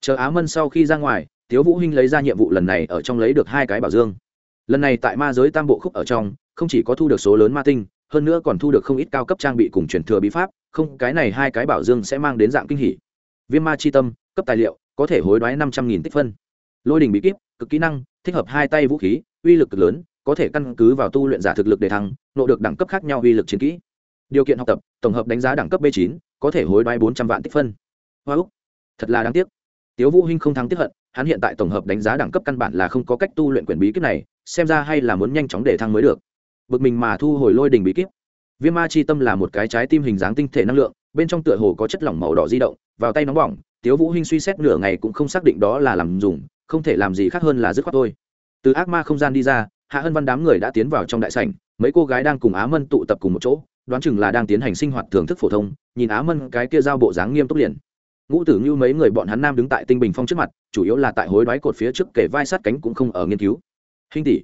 Chờ á mân sau khi ra ngoài, tiếu vũ hinh lấy ra nhiệm vụ lần này ở trong lấy được hai cái bảo dương. Lần này tại ma giới tam bộ khúc ở trong, không chỉ có thu được số lớn ma tinh hơn nữa còn thu được không ít cao cấp trang bị cùng truyền thừa bí pháp, không, cái này hai cái bảo dương sẽ mang đến dạng kinh hỉ. Viêm ma chi tâm, cấp tài liệu, có thể hối đoái năm trăm nghìn tích phân. Lôi đình bí kíp, cực kỹ năng, thích hợp hai tay vũ khí, uy lực cực lớn, có thể căn cứ vào tu luyện giả thực lực để thăng, nộ được đẳng cấp khác nhau uy lực chiến kỹ. Điều kiện học tập, tổng hợp đánh giá đẳng cấp b chín, có thể hối đoái bốn trăm vạn tích phân. Hoa úc, thật là đáng tiếc. Tiếu vũ hinh không thắng tiếp hận, hắn hiện tại tổng hợp đánh giá đẳng cấp căn bản là không có cách tu luyện quyền bí kíp này, xem ra hay là muốn nhanh chóng để thăng mới được bực mình mà thu hồi lôi đình bí kíp. Viêm ma chi tâm là một cái trái tim hình dáng tinh thể năng lượng, bên trong tựa hồ có chất lỏng màu đỏ di động, vào tay nóng bỏng, tiếu vũ hinh suy xét nửa ngày cũng không xác định đó là làm dùng, không thể làm gì khác hơn là dứt khoát thôi. Từ ác ma không gian đi ra, hạ hân văn đám người đã tiến vào trong đại sảnh, mấy cô gái đang cùng á mân tụ tập cùng một chỗ, đoán chừng là đang tiến hành sinh hoạt thưởng thức phổ thông, nhìn á mân cái kia giao bộ dáng nghiêm túc liền. Ngũ tử như mấy người bọn hắn nam đứng tại tinh bình phong trước mặt, chủ yếu là tại hối đoái cột phía trước kể vai sát cánh cũng không ở nghiên cứu. Hinh tỷ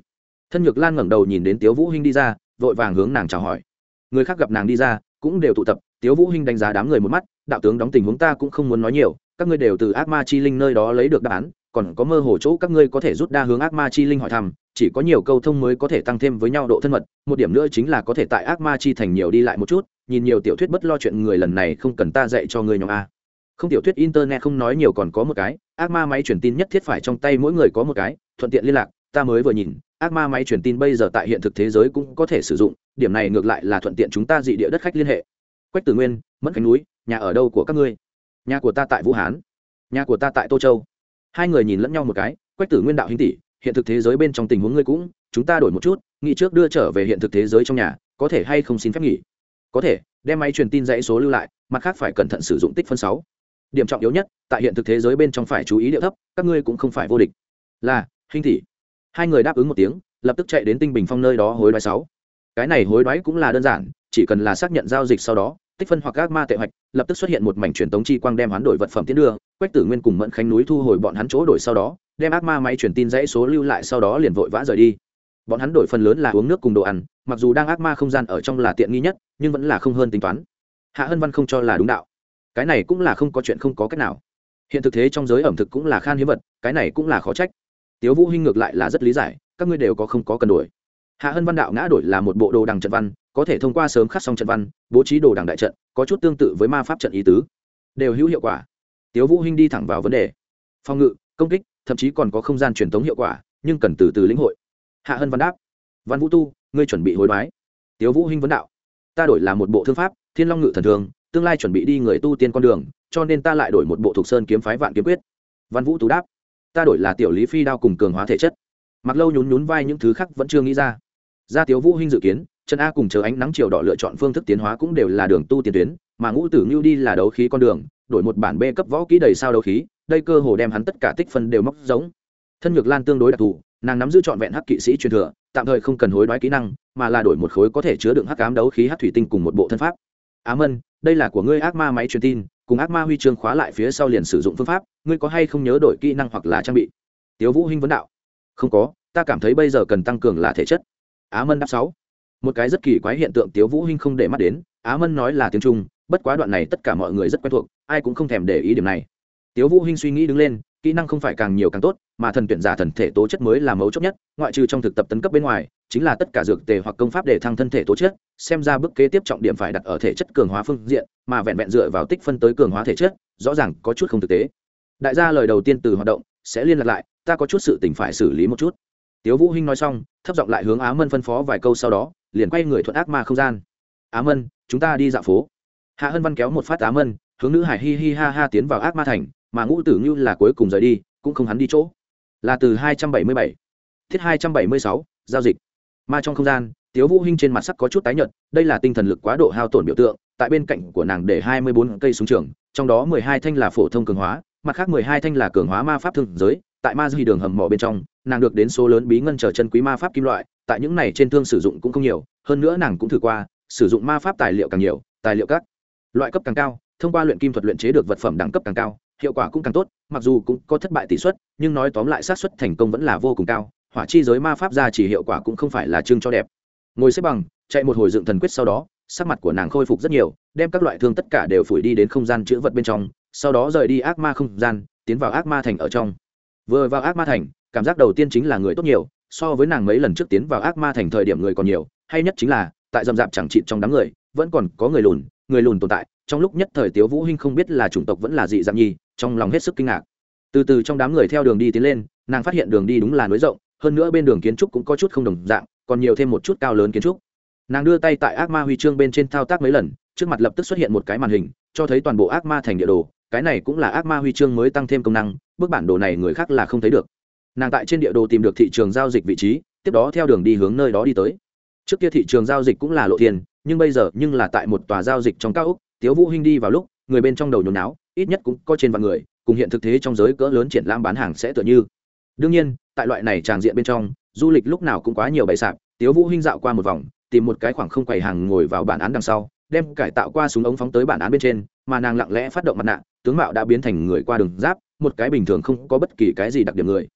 thân nhược lan ngẩng đầu nhìn đến tiếu vũ hinh đi ra, vội vàng hướng nàng chào hỏi. Người khác gặp nàng đi ra, cũng đều tụ tập, tiếu vũ hinh đánh giá đám người một mắt, đạo tướng đóng tình huống ta cũng không muốn nói nhiều, các ngươi đều từ ác ma chi linh nơi đó lấy được đáp án, còn có mơ hồ chỗ các ngươi có thể rút đa hướng ác ma chi linh hỏi thăm, chỉ có nhiều câu thông mới có thể tăng thêm với nhau độ thân mật, một điểm nữa chính là có thể tại ác ma chi thành nhiều đi lại một chút, nhìn nhiều tiểu thuyết bất lo chuyện người lần này không cần ta dạy cho ngươi nhóm a. Không tiểu thuyết internet không nói nhiều còn có một cái, ác ma máy truyền tin nhất thiết phải trong tay mỗi người có một cái, thuận tiện liên lạc, ta mới vừa nhìn ác ma máy truyền tin bây giờ tại hiện thực thế giới cũng có thể sử dụng, điểm này ngược lại là thuận tiện chúng ta dị địa đất khách liên hệ. Quách tử nguyên, mẫn khánh núi, nhà ở đâu của các ngươi? Nhà của ta tại vũ hán. Nhà của ta tại tô châu. Hai người nhìn lẫn nhau một cái, quách tử nguyên đạo hình tỷ, hiện thực thế giới bên trong tình huống ngươi cũng, chúng ta đổi một chút, nghĩ trước đưa trở về hiện thực thế giới trong nhà, có thể hay không xin phép nghỉ? Có thể, đem máy truyền tin dãy số lưu lại, mặt khác phải cẩn thận sử dụng tích phân sáu. Điểm trọng yếu nhất, tại hiện thực thế giới bên trong phải chú ý điệu thấp, các ngươi cũng không phải vô địch. Là, hình tỷ hai người đáp ứng một tiếng, lập tức chạy đến tinh bình phong nơi đó hối đoái sáu. Cái này hối đoái cũng là đơn giản, chỉ cần là xác nhận giao dịch sau đó, tích phân hoặc các ma tệ hoạch, lập tức xuất hiện một mảnh truyền tống chi quang đem hoán đổi vật phẩm tiến đưa, quách tử nguyên cùng mẫn khánh núi thu hồi bọn hắn chỗ đổi sau đó, đem ác ma máy truyền tin dãy số lưu lại sau đó liền vội vã rời đi. Bọn hắn đổi phần lớn là uống nước cùng đồ ăn, mặc dù đang ác ma không gian ở trong là tiện nghi nhất, nhưng vẫn là không hơn tính toán. Hạ hân văn không cho là đúng đạo. Cái này cũng là không có chuyện không có cách nào. Hiện thực thế trong giới ẩm thực cũng là khan hiếm vật, cái này cũng là khó trách tiếu vũ hinh ngược lại là rất lý giải, các ngươi đều có không có cần đổi. Hạ hân văn đạo ngã đổi là một bộ đồ đằng trận văn, có thể thông qua sớm khắc xong trận văn, bố trí đồ đằng đại trận, có chút tương tự với ma pháp trận ý tứ. Đều hữu hiệu quả. Tiếu vũ hinh đi thẳng vào vấn đề. Phòng ngự, công kích, thậm chí còn có không gian truyền thống hiệu quả, nhưng cần từ từ lĩnh hội. Hạ hân văn đáp. Văn vũ tu, ngươi chuẩn bị hối đoái. Tiếu vũ hinh vấn đạo. Ta đổi là một bộ thương pháp, thiên long ngự thần thường, tương lai chuẩn bị đi người tu tiên con đường, cho nên ta lại đổi một bộ thuộc sơn kiếm phái vạn kiếm quyết. Văn vũ tú đáp ta đổi là tiểu lý phi đao cùng cường hóa thể chất. Mặc lâu nhún nhún vai những thứ khác vẫn chưa nghĩ ra. Gia tiếu vũ hinh dự kiến, trần a cùng chờ ánh nắng chiều đỏ lựa chọn phương thức tiến hóa cũng đều là đường tu tiền tuyến, mà ngũ tử ngưu đi là đấu khí con đường, đổi một bản b cấp võ kỹ đầy sao đấu khí, đây cơ hồ đem hắn tất cả tích phân đều móc giống. Thân nhược lan tương đối đặc thù, nàng nắm giữ trọn vẹn hắc kỵ sĩ truyền thừa, tạm thời không cần hối đoái kỹ năng, mà là đổi một khối có thể chứa đựng hắc cám đấu khí hắc thủy tinh cùng một bộ thân pháp. Á mân, đây là của ngươi ác ma máy truyền tin cùng ác ma huy chương khóa lại phía sau liền sử dụng phương pháp, ngươi có hay không nhớ đổi kỹ năng hoặc là trang bị? Tiếu vũ hinh vấn đạo. Không có, ta cảm thấy bây giờ cần tăng cường là thể chất. Á mân đáp sáu. Một cái rất kỳ quái hiện tượng tiếu vũ hinh không để mắt đến, á mân nói là tiếng trung, bất quá đoạn này tất cả mọi người rất quen thuộc, ai cũng không thèm để ý điểm này. Tiếu vũ hinh suy nghĩ đứng lên kỹ năng không phải càng nhiều càng tốt, mà thần tuyển giả thần thể tố chất mới là mấu chốt nhất, ngoại trừ trong thực tập tấn cấp bên ngoài, chính là tất cả dược tề hoặc công pháp để thăng thân thể tố chất, xem ra bước kế tiếp trọng điểm phải đặt ở thể chất cường hóa phương diện, mà vẹn vẹn dựa vào tích phân tới cường hóa thể chất, rõ ràng có chút không thực tế. Đại gia lời đầu tiên từ hoạt động, sẽ liên lạc lại, ta có chút sự tình phải xử lý một chút. Tiếu vũ hinh nói xong, thấp giọng lại hướng á mân phân phó vài câu sau đó, liền quay người thuận ác ma không gian. Á mân, chúng ta đi dạo phố. Hạ hân văn kéo một phát á mân, hướng nữ hải hi hi ha ha tiến vào ác ma thành mà ngũ tử như là cuối cùng rời đi, cũng không hắn đi chỗ. Là từ hai trăm bảy mươi bảy, thiết hai trăm bảy mươi sáu, giao dịch. Ma trong không gian, tiếu vũ hinh trên mặt sắc có chút tái nhợt, đây là tinh thần lực quá độ hao tổn biểu tượng, tại bên cạnh của nàng để hai mươi bốn cây súng trường, trong đó mười hai thanh là phổ thông cường hóa, mặt khác mười hai thanh là cường hóa ma pháp thương giới, tại ma di đường hầm mỏ bên trong, nàng được đến số lớn bí ngân trở chân quý ma pháp kim loại, tại những này trên thương sử dụng cũng không nhiều, hơn nữa nàng cũng thử qua, sử dụng ma pháp tài liệu càng nhiều, tài liệu các loại cấp càng cao, thông qua luyện kim thuật luyện chế được vật phẩm đẳng cấp càng cao hiệu quả cũng càng tốt, mặc dù cũng có thất bại tỷ suất, nhưng nói tóm lại xác suất thành công vẫn là vô cùng cao, hỏa chi giới ma pháp ra chỉ hiệu quả cũng không phải là chương cho đẹp. Ngồi xếp bằng, chạy một hồi dựng thần quyết sau đó, sắc mặt của nàng khôi phục rất nhiều, đem các loại thương tất cả đều phủi đi đến không gian chữ vật bên trong, sau đó rời đi ác ma không gian, tiến vào ác ma thành ở trong. Vừa vào ác ma thành, cảm giác đầu tiên chính là người tốt nhiều, so với nàng mấy lần trước tiến vào ác ma thành thời điểm người còn nhiều, hay nhất chính là, tại dầm dạp chẳng trị trong đám người, vẫn còn có người lùn người lùn tồn tại, trong lúc nhất thời tiếu vũ hinh không biết là chủng tộc vẫn là dị dạng nhi trong lòng hết sức kinh ngạc. Từ từ trong đám người theo đường đi tiến lên, nàng phát hiện đường đi đúng là núi rộng, hơn nữa bên đường kiến trúc cũng có chút không đồng dạng, còn nhiều thêm một chút cao lớn kiến trúc. Nàng đưa tay tại ác ma huy chương bên trên thao tác mấy lần, trước mặt lập tức xuất hiện một cái màn hình, cho thấy toàn bộ ác ma thành địa đồ, cái này cũng là ác ma huy chương mới tăng thêm công năng bức bản đồ này người khác là không thấy được. Nàng tại trên địa đồ tìm được thị trường giao dịch vị trí, tiếp đó theo đường đi hướng nơi đó đi tới. Trước kia thị trường giao dịch cũng là lộ tiền, nhưng bây giờ nhưng là tại một tòa giao dịch trong cao úc tiếu vũ hinh đi vào lúc, người bên trong đầu nhốn náo ít nhất cũng có trên vạn người, cùng hiện thực thế trong giới cỡ lớn triển lãm bán hàng sẽ tựa như. Đương nhiên, tại loại này tràng diện bên trong, du lịch lúc nào cũng quá nhiều bày sạp, tiếu vũ hinh dạo qua một vòng, tìm một cái khoảng không quầy hàng ngồi vào bản án đằng sau, đem cải tạo qua súng ống phóng tới bản án bên trên, mà nàng lặng lẽ phát động mặt nạ, tướng mạo đã biến thành người qua đường giáp, một cái bình thường không có bất kỳ cái gì đặc điểm người.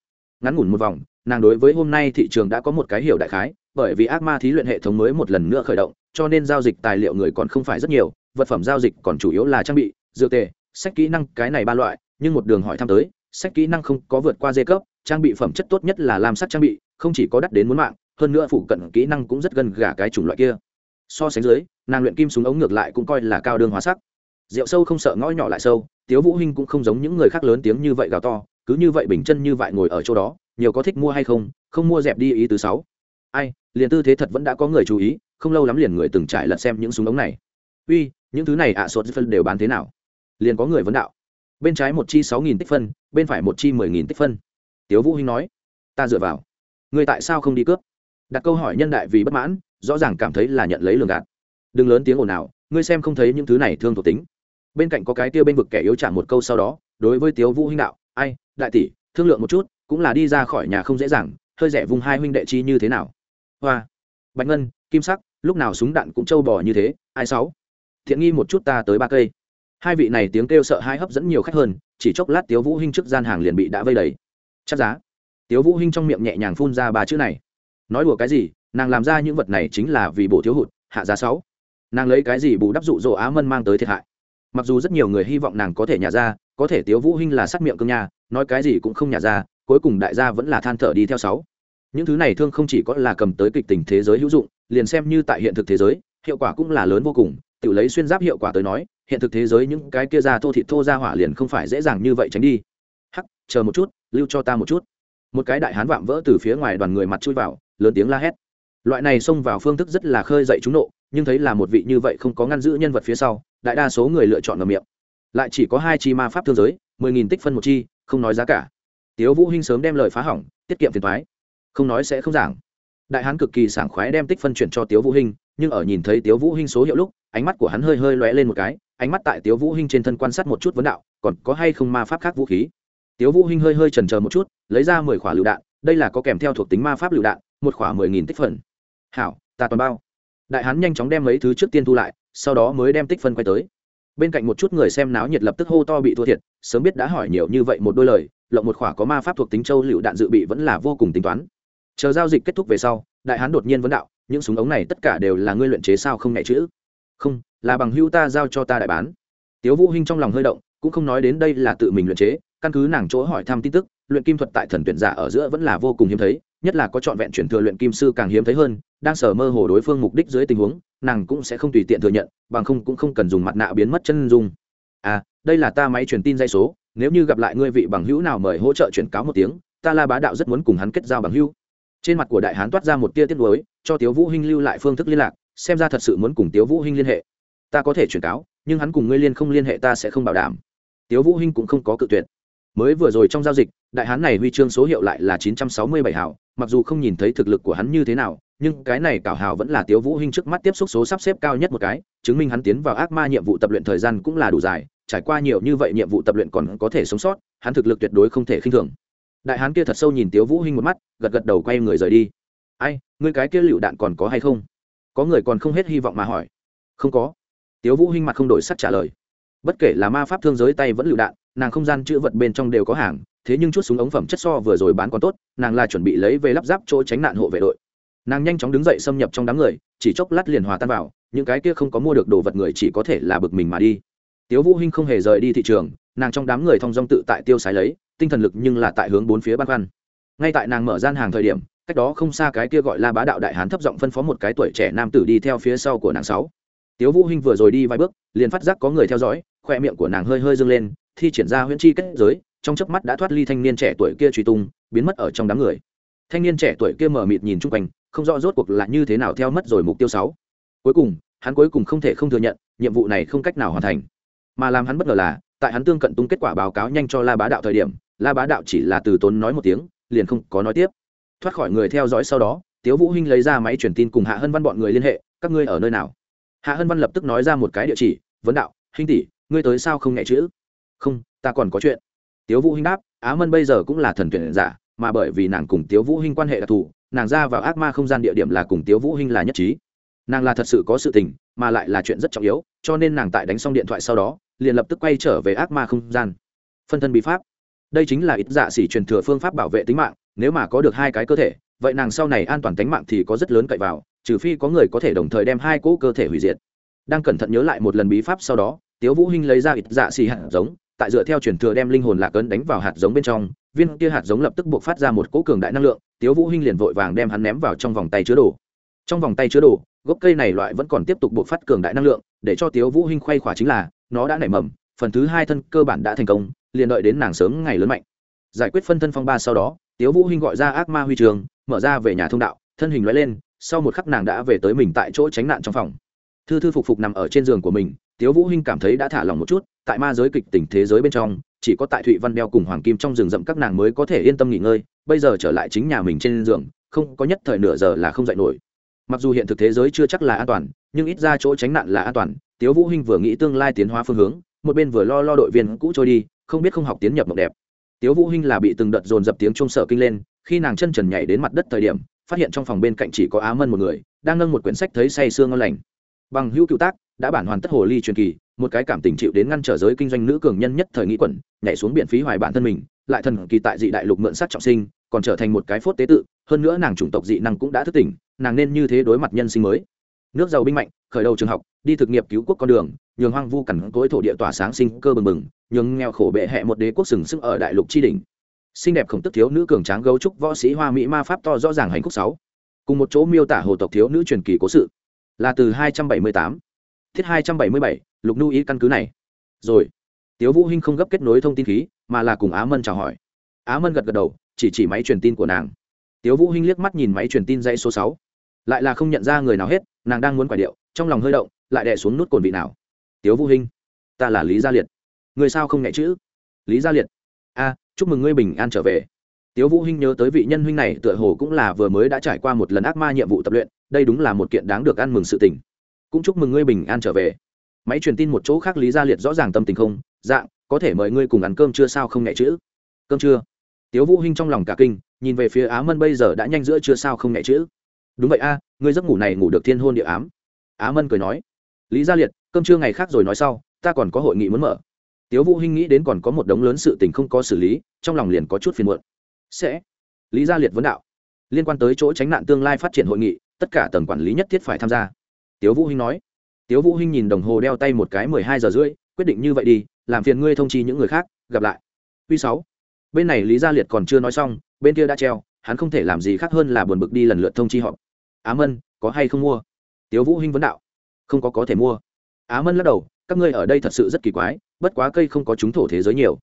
Ngắn ngủn một vòng, nàng đối với hôm nay thị trường đã có một cái hiểu đại khái, bởi vì ác ma thí luyện hệ thống mới một lần nữa khởi động, cho nên giao dịch tài liệu người còn không phải rất nhiều, vật phẩm giao dịch còn chủ yếu là trang bị, dược tề sách kỹ năng cái này ba loại nhưng một đường hỏi thăm tới sách kỹ năng không có vượt qua dây cấp trang bị phẩm chất tốt nhất là làm sắc trang bị không chỉ có đắt đến muốn mạng hơn nữa phụ cận kỹ năng cũng rất gần gà cái chủng loại kia. So sánh dưới nàng luyện kim súng ống ngược lại cũng coi là cao đương hóa sắc. Rượu sâu không sợ ngõ nhỏ lại sâu tiếu vũ hinh cũng không giống những người khác lớn tiếng như vậy gào to cứ như vậy bình chân như vậy ngồi ở chỗ đó nhiều có thích mua hay không không mua dẹp đi ý thứ sáu. Ai liền tư thế thật vẫn đã có người chú ý không lâu lắm liền người từng trải lật xem những súng ống này. Uy những thứ này ạ à, sốt phân đều bán thế nào? Liền có người vấn đạo. Bên trái một chi sáu nghìn tích phân, bên phải một chi mười nghìn tích phân. Tiếu vũ hinh nói, ta dựa vào. Người tại sao không đi cướp? Đặt câu hỏi nhân đại vì bất mãn, rõ ràng cảm thấy là nhận lấy lường gạt. Đừng lớn tiếng ồn nào ngươi xem không thấy những thứ này thương thuộc tính. Bên cạnh có cái tiêu bên vực kẻ yếu trả một câu sau đó, đối với tiếu vũ hinh đạo, ai, đại tỷ, thương lượng một chút, cũng là đi ra khỏi nhà không dễ dàng, hơi rẻ vùng hai huynh đệ chi như thế nào? Hoa. Bạch ngân, kim sắc, lúc nào súng đạn cũng trâu bò như thế, ai sáu? Thiện nghi một chút ta tới ba cây hai vị này tiếng kêu sợ hai hấp dẫn nhiều khách hơn, chỉ chốc lát tiếu vũ hinh trước gian hàng liền bị đã vây đầy. Chắc giá. Tiếu vũ hinh trong miệng nhẹ nhàng phun ra ba chữ này. Nói đùa cái gì, nàng làm ra những vật này chính là vì bổ thiếu hụt, hạ giá sáu. Nàng lấy cái gì bù đắp dụ dỗ á mân mang tới thiệt hại. Mặc dù rất nhiều người hy vọng nàng có thể nhả ra, có thể tiếu vũ hinh là sát miệng cương nha nói cái gì cũng không nhả ra, cuối cùng đại gia vẫn là than thở đi theo sáu. Những thứ này thương không chỉ có là cầm tới kịch tình thế giới hữu dụng, liền xem như tại hiện thực thế giới, hiệu quả cũng là lớn vô cùng, tự lấy xuyên giáp hiệu quả tới nói hiện thực thế giới những cái kia ra thô thịt thô ra hỏa liền không phải dễ dàng như vậy tránh đi. Hắc, chờ một chút, lưu cho ta một chút. Một cái đại hán vạm vỡ từ phía ngoài đoàn người mặt chui vào, lớn tiếng la hét. Loại này xông vào phương thức rất là khơi dậy chúng nộ, nhưng thấy là một vị như vậy không có ngăn giữ nhân vật phía sau, đại đa số người lựa chọn ngầm miệng. Lại chỉ có hai chi ma pháp thương giới, mười nghìn tích phân một chi, không nói giá cả. Tiếu vũ hinh sớm đem lời phá hỏng, tiết kiệm phiền thoái không nói sẽ không giảng đại hán cực kỳ sảng khoái đem tích phân chuyển cho tiếu vũ hinh, nhưng ở nhìn thấy tiếu vũ hinh số hiệu lúc, ánh mắt của hắn hơi hơi lóe lên một cái, ánh mắt tại tiếu vũ hinh trên thân quan sát một chút vấn đạo, còn có hay không ma pháp khác vũ khí? Tiếu vũ hinh hơi hơi chần chờ một chút, lấy ra mười khỏa lựu đạn, đây là có kèm theo thuộc tính ma pháp lựu đạn, một khỏa mười nghìn tích phân. Hảo, ta toàn bao. Đại hán nhanh chóng đem mấy thứ trước tiên thu lại, sau đó mới đem tích phân quay tới. Bên cạnh một chút người xem náo nhiệt lập tức hô to bị thua thiệt, sớm biết đã hỏi nhiều như vậy một đôi lời, lộng một khỏa có ma pháp thuộc tính châu lựu đạn dự bị vẫn là vô cùng tính toán chờ giao dịch kết thúc về sau, đại hán đột nhiên vấn đạo, những súng ống này tất cả đều là ngươi luyện chế sao không nhẹ chữ? Không, là bằng hữu ta giao cho ta đại bán. Tiếu vũ hinh trong lòng hơi động, cũng không nói đến đây là tự mình luyện chế, căn cứ nàng chỗ hỏi thăm tin tức, luyện kim thuật tại thần tuyển giả ở giữa vẫn là vô cùng hiếm thấy, nhất là có trọn vẹn chuyển thừa luyện kim sư càng hiếm thấy hơn, đang sở mơ hồ đối phương mục đích dưới tình huống, nàng cũng sẽ không tùy tiện thừa nhận, bằng không cũng không cần dùng mặt nạ biến mất chân dung. À đây là ta máy truyền tin dây số, nếu như gặp lại ngươi vị bằng hữu nào mời hỗ trợ chuyển cáo một tiếng, ta la bá đạo rất muốn cùng hắn kết giao bằng hữu trên mặt của đại hán toát ra một tia tiết lối cho tiếu vũ hinh lưu lại phương thức liên lạc, xem ra thật sự muốn cùng tiếu vũ hinh liên hệ. Ta có thể chuyển cáo, nhưng hắn cùng ngươi liên không liên hệ ta sẽ không bảo đảm. Tiếu vũ hinh cũng không có cự tuyệt. Mới vừa rồi trong giao dịch, đại hán này huy chương số hiệu lại là 967 hảo, mặc dù không nhìn thấy thực lực của hắn như thế nào, nhưng cái này cảo hào vẫn là tiếu vũ hinh trước mắt tiếp xúc số sắp xếp cao nhất một cái, chứng minh hắn tiến vào ác ma nhiệm vụ tập luyện thời gian cũng là đủ dài, trải qua nhiều như vậy nhiệm vụ tập luyện còn có thể sống sót, hắn thực lực tuyệt đối không thể khinh thường đại hán kia thật sâu nhìn tiếu vũ hinh một mắt, gật gật đầu quay người rời đi. Ai, ngươi cái kia lựu đạn còn có hay không? Có người còn không hết hy vọng mà hỏi. Không có. Tiếu vũ hinh mặt không đổi sắc trả lời. Bất kể là ma pháp thương giới tay vẫn lựu đạn, nàng không gian chữ vật bên trong đều có hàng, thế nhưng chút súng ống phẩm chất so vừa rồi bán còn tốt, nàng là chuẩn bị lấy về lắp ráp chỗ tránh nạn hộ vệ đội. Nàng nhanh chóng đứng dậy xâm nhập trong đám người, chỉ chốc lát liền hòa tan vào, những cái kia không có mua được đồ vật người chỉ có thể là bực mình mà đi. Tiếu vũ hinh không hề rời đi thị trường, nàng trong đám người thong dong tự tại tiêu sái lấy tinh thần lực nhưng là tại hướng bốn phía băn khoăn. Ngay tại nàng mở gian hàng thời điểm, cách đó không xa cái kia gọi là bá đạo đại hán thấp giọng phân phó một cái tuổi trẻ nam tử đi theo phía sau của nàng sáu. Tiếu vũ hinh vừa rồi đi vài bước, liền phát giác có người theo dõi khoe miệng của nàng hơi hơi dương lên, thi triển ra huyễn chi kết giới, trong chớp mắt đã thoát ly thanh niên trẻ tuổi kia truy tung, biến mất ở trong đám người. Thanh niên trẻ tuổi kia mở mịt nhìn chung quanh, không rõ rốt cuộc là như thế nào theo mất rồi mục tiêu sáu. Cuối cùng, hắn cuối cùng không thể không thừa nhận, nhiệm vụ này không cách nào hoàn thành. Mà làm hắn bất ngờ là tại hắn tương cận tung kết quả báo cáo nhanh cho la bá đạo thời điểm, la bá đạo chỉ là từ tốn nói một tiếng, liền không có nói tiếp. Thoát khỏi người theo dõi sau đó, tiếu vũ hinh lấy ra máy truyền tin cùng hạ hân văn bọn người liên hệ, các ngươi ở nơi nào? Hạ hân văn lập tức nói ra một cái địa chỉ, vấn đạo, hinh tỷ, ngươi tới sao không nhẹ chữ? Không, ta còn có chuyện. Tiếu vũ hinh đáp, á mân bây giờ cũng là thần tuyển giả, mà bởi vì nàng cùng tiếu vũ hinh quan hệ đặc thù, nàng ra vào ác ma không gian địa điểm là cùng tiếu vũ hinh là nhất trí. Nàng là thật sự có sự tình, mà lại là chuyện rất trọng yếu, cho nên nàng tại đánh xong điện thoại sau đó liền lập tức quay trở về ác ma không gian. Phân thân bí pháp. Đây chính là ít dạ xỉ truyền thừa phương pháp bảo vệ tính mạng, nếu mà có được hai cái cơ thể, vậy nàng sau này an toàn tính mạng thì có rất lớn cậy vào, trừ phi có người có thể đồng thời đem hai cỗ cơ thể hủy diệt. Đang cẩn thận nhớ lại một lần bí pháp sau đó, tiếu vũ hinh lấy ra ít dạ xỉ hạt giống, tại dựa theo truyền thừa đem linh hồn lạc ấn đánh vào hạt giống bên trong, viên kia hạt giống lập tức buộc phát ra một cỗ cường đại năng lượng, tiếu vũ hinh liền vội vàng đem hắn ném vào trong vòng tay chứa đồ. Trong vòng tay chứa đồ, gốc cây này loại vẫn còn tiếp tục buộc phát cường đại năng lượng, để cho tiếu vũ hinh khoay khỏa chính là nó đã nảy mầm, phần thứ hai thân cơ bản đã thành công, liền đợi đến nàng sớm ngày lớn mạnh. Giải quyết phân thân phong ba sau đó, tiếu vũ hinh gọi ra ác ma huy trường, mở ra về nhà thông đạo, thân hình lóe lên, sau một khắc nàng đã về tới mình tại chỗ tránh nạn trong phòng. Thư thư phục phục nằm ở trên giường của mình, tiếu vũ hinh cảm thấy đã thả lòng một chút, tại ma giới kịch tình thế giới bên trong, chỉ có tại thụy văn đeo cùng hoàng kim trong rừng rậm các nàng mới có thể yên tâm nghỉ ngơi, bây giờ trở lại chính nhà mình trên giường, không có nhất thời nửa giờ là không dậy nổi. Mặc dù hiện thực thế giới chưa chắc là an toàn, nhưng ít ra chỗ tránh nạn là an toàn tiếu vũ hinh vừa nghĩ tương lai tiến hóa phương hướng, một bên vừa lo lo đội viên cũ trôi đi, không biết không học tiến nhập mộng đẹp. Tiếu vũ hinh là bị từng đợt dồn dập tiếng trung sợ kinh lên, khi nàng chân trần nhảy đến mặt đất thời điểm, phát hiện trong phòng bên cạnh chỉ có á mân một người, đang nâng một quyển sách thấy say sương ngon lành. Bằng hữu cựu tác, đã bản hoàn tất hồ ly truyền kỳ, một cái cảm tình chịu đến ngăn trở giới kinh doanh nữ cường nhân nhất thời nghĩ quẩn, nhảy xuống biển phí hoài bản thân mình, lại thần kỳ tại dị đại lục mượn sát trọng sinh, còn trở thành một cái phốt tế tự, hơn nữa nàng chủng tộc dị năng cũng đã thức tỉnh, nàng nên như thế đối mặt nhân sinh mới nước giàu binh mạnh, khởi đầu trường học, đi thực nghiệp cứu quốc con đường, nhường hoang vu cằn cỗi thổ địa tỏa sáng sinh cơ bừng bừng, nhường nghèo khổ bệ hẹ một đế quốc sừng sững ở đại lục tri đình xinh đẹp khổng tức thiếu nữ cường tráng gấu trúc võ sĩ hoa mỹ ma pháp to rõ ràng hành khúc sáu. Cùng một chỗ miêu tả hồ tộc thiếu nữ truyền kỳ cố sự. Là từ 278 thiết 277 lục nu ý căn cứ này. Rồi, tiếu vũ hinh không gấp kết nối thông tin khí, mà là cùng á mân chào hỏi. Á mân gật gật đầu, chỉ chỉ máy truyền tin của nàng. Tiếu vũ hinh liếc mắt nhìn máy truyền tin dãy số sáu lại là không nhận ra người nào hết, nàng đang muốn quả điệu, trong lòng hơi động, lại đè xuống nút cồn vị nào. Tiếu vũ hinh, ta là lý gia liệt. Người sao không nhẹ chữ? Lý gia liệt. A, chúc mừng ngươi bình an trở về. Tiếu vũ hinh nhớ tới vị nhân huynh này, tựa hồ cũng là vừa mới đã trải qua một lần ác ma nhiệm vụ tập luyện, đây đúng là một kiện đáng được ăn mừng sự tình. Cũng chúc mừng ngươi bình an trở về. Máy truyền tin một chỗ khác lý gia liệt rõ ràng tâm tình không? Dạng, có thể mời ngươi cùng ăn cơm chưa sao không nhẹ chữ? Cơm chưa? Tiếu vũ hinh trong lòng cả kinh, nhìn về phía á mân bây giờ đã nhanh giữa chưa sao không nhẹ chữ đúng vậy a, ngươi giấc ngủ này ngủ được thiên hôn địa ám. Á mân cười nói. Lý gia liệt, cơm trưa ngày khác rồi nói sau, ta còn có hội nghị muốn mở. Tiếu vũ hinh nghĩ đến còn có một đống lớn sự tình không có xử lý, trong lòng liền có chút phiền muộn. Sẽ. Lý gia liệt vấn đạo. Liên quan tới chỗ tránh nạn tương lai phát triển hội nghị, tất cả tầng quản lý nhất thiết phải tham gia. Tiếu vũ hinh nói. Tiếu vũ hinh nhìn đồng hồ đeo tay một cái mười hai giờ rưỡi, quyết định như vậy đi, làm phiền ngươi thông chi những người khác, gặp lại. Quy sáu. Bên này lý gia liệt còn chưa nói xong, bên kia đã treo hắn không thể làm gì khác hơn là buồn bực đi lần lượt thông chi họ. Á mân, có hay không mua? Tiếu vũ hinh vấn đạo. Không có có thể mua. Á mân lắc đầu, các ngươi ở đây thật sự rất kỳ quái, bất quá cây không có chúng thổ thế giới nhiều.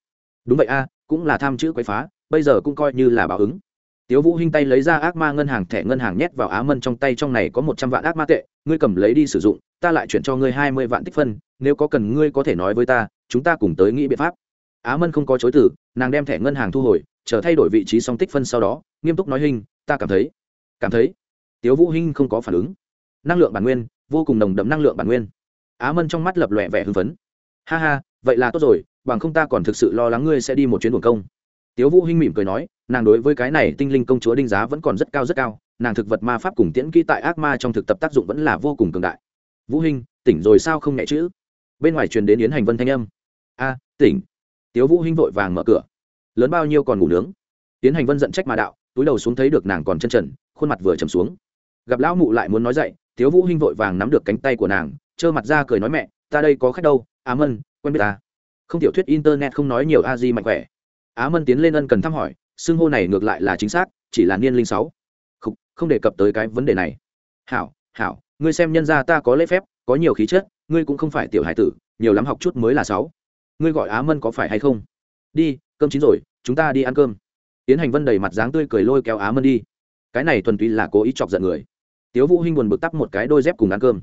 Đúng vậy a, cũng là tham chữ quấy phá, bây giờ cũng coi như là báo ứng. Tiếu vũ hinh tay lấy ra ác ma ngân hàng thẻ ngân hàng nhét vào á mân trong tay, trong này có một trăm vạn ác ma tệ, ngươi cầm lấy đi sử dụng, ta lại chuyển cho ngươi hai mươi vạn tích phân, nếu có cần ngươi có thể nói với ta, chúng ta cùng tới nghĩ biện pháp. Á mân không có chối từ, nàng đem thẻ ngân hàng thu hồi chờ thay đổi vị trí song tích phân sau đó, nghiêm túc nói hình, ta cảm thấy cảm thấy, tiếu vũ hinh không có phản ứng. Năng lượng bản nguyên, vô cùng nồng đậm năng lượng bản nguyên. Á mân trong mắt lập lòe vẻ hưng phấn. Ha ha, vậy là tốt rồi, bằng không ta còn thực sự lo lắng ngươi sẽ đi một chuyến buồng công. Tiếu vũ hinh mỉm cười nói, nàng đối với cái này tinh linh công chúa đinh giá vẫn còn rất cao rất cao. Nàng thực vật ma pháp cùng tiễn kỹ tại ác ma trong thực tập tác dụng vẫn là vô cùng cường đại. Vũ hinh, tỉnh rồi sao không nhẹ chữ? Bên ngoài truyền đến yến hành vân thanh âm. A, tỉnh. Tiếu vũ hinh vội vàng mở cửa lớn bao nhiêu còn ngủ nướng. Tiến hành vân giận trách mà đạo túi đầu xuống thấy được nàng còn chân trần khuôn mặt vừa trầm xuống. Gặp lão mụ lại muốn nói dậy thiếu vũ hinh vội vàng nắm được cánh tay của nàng trơ mặt ra cười nói mẹ ta đây có khách đâu á mân quen biết ta. Không tiểu thuyết internet không nói nhiều a di mạnh khỏe. Á mân tiến lên ân cần thăm hỏi xưng hô này ngược lại là chính xác chỉ là niên linh sáu. Không, không đề cập tới cái vấn đề này. Hảo hảo ngươi xem nhân gia ta có lễ phép có nhiều khí chất ngươi cũng không phải tiểu hải tử nhiều lắm học chút mới là sáu. Ngươi gọi á mân có phải hay không? Đi, cơm chín rồi, chúng ta đi ăn cơm. Tiến hành vân đầy mặt dáng tươi cười lôi kéo á mân đi. Cái này thuần túy là cố ý chọc giận người. Tiếu vũ hinh buồn bực tắp một cái đôi dép cùng ăn cơm.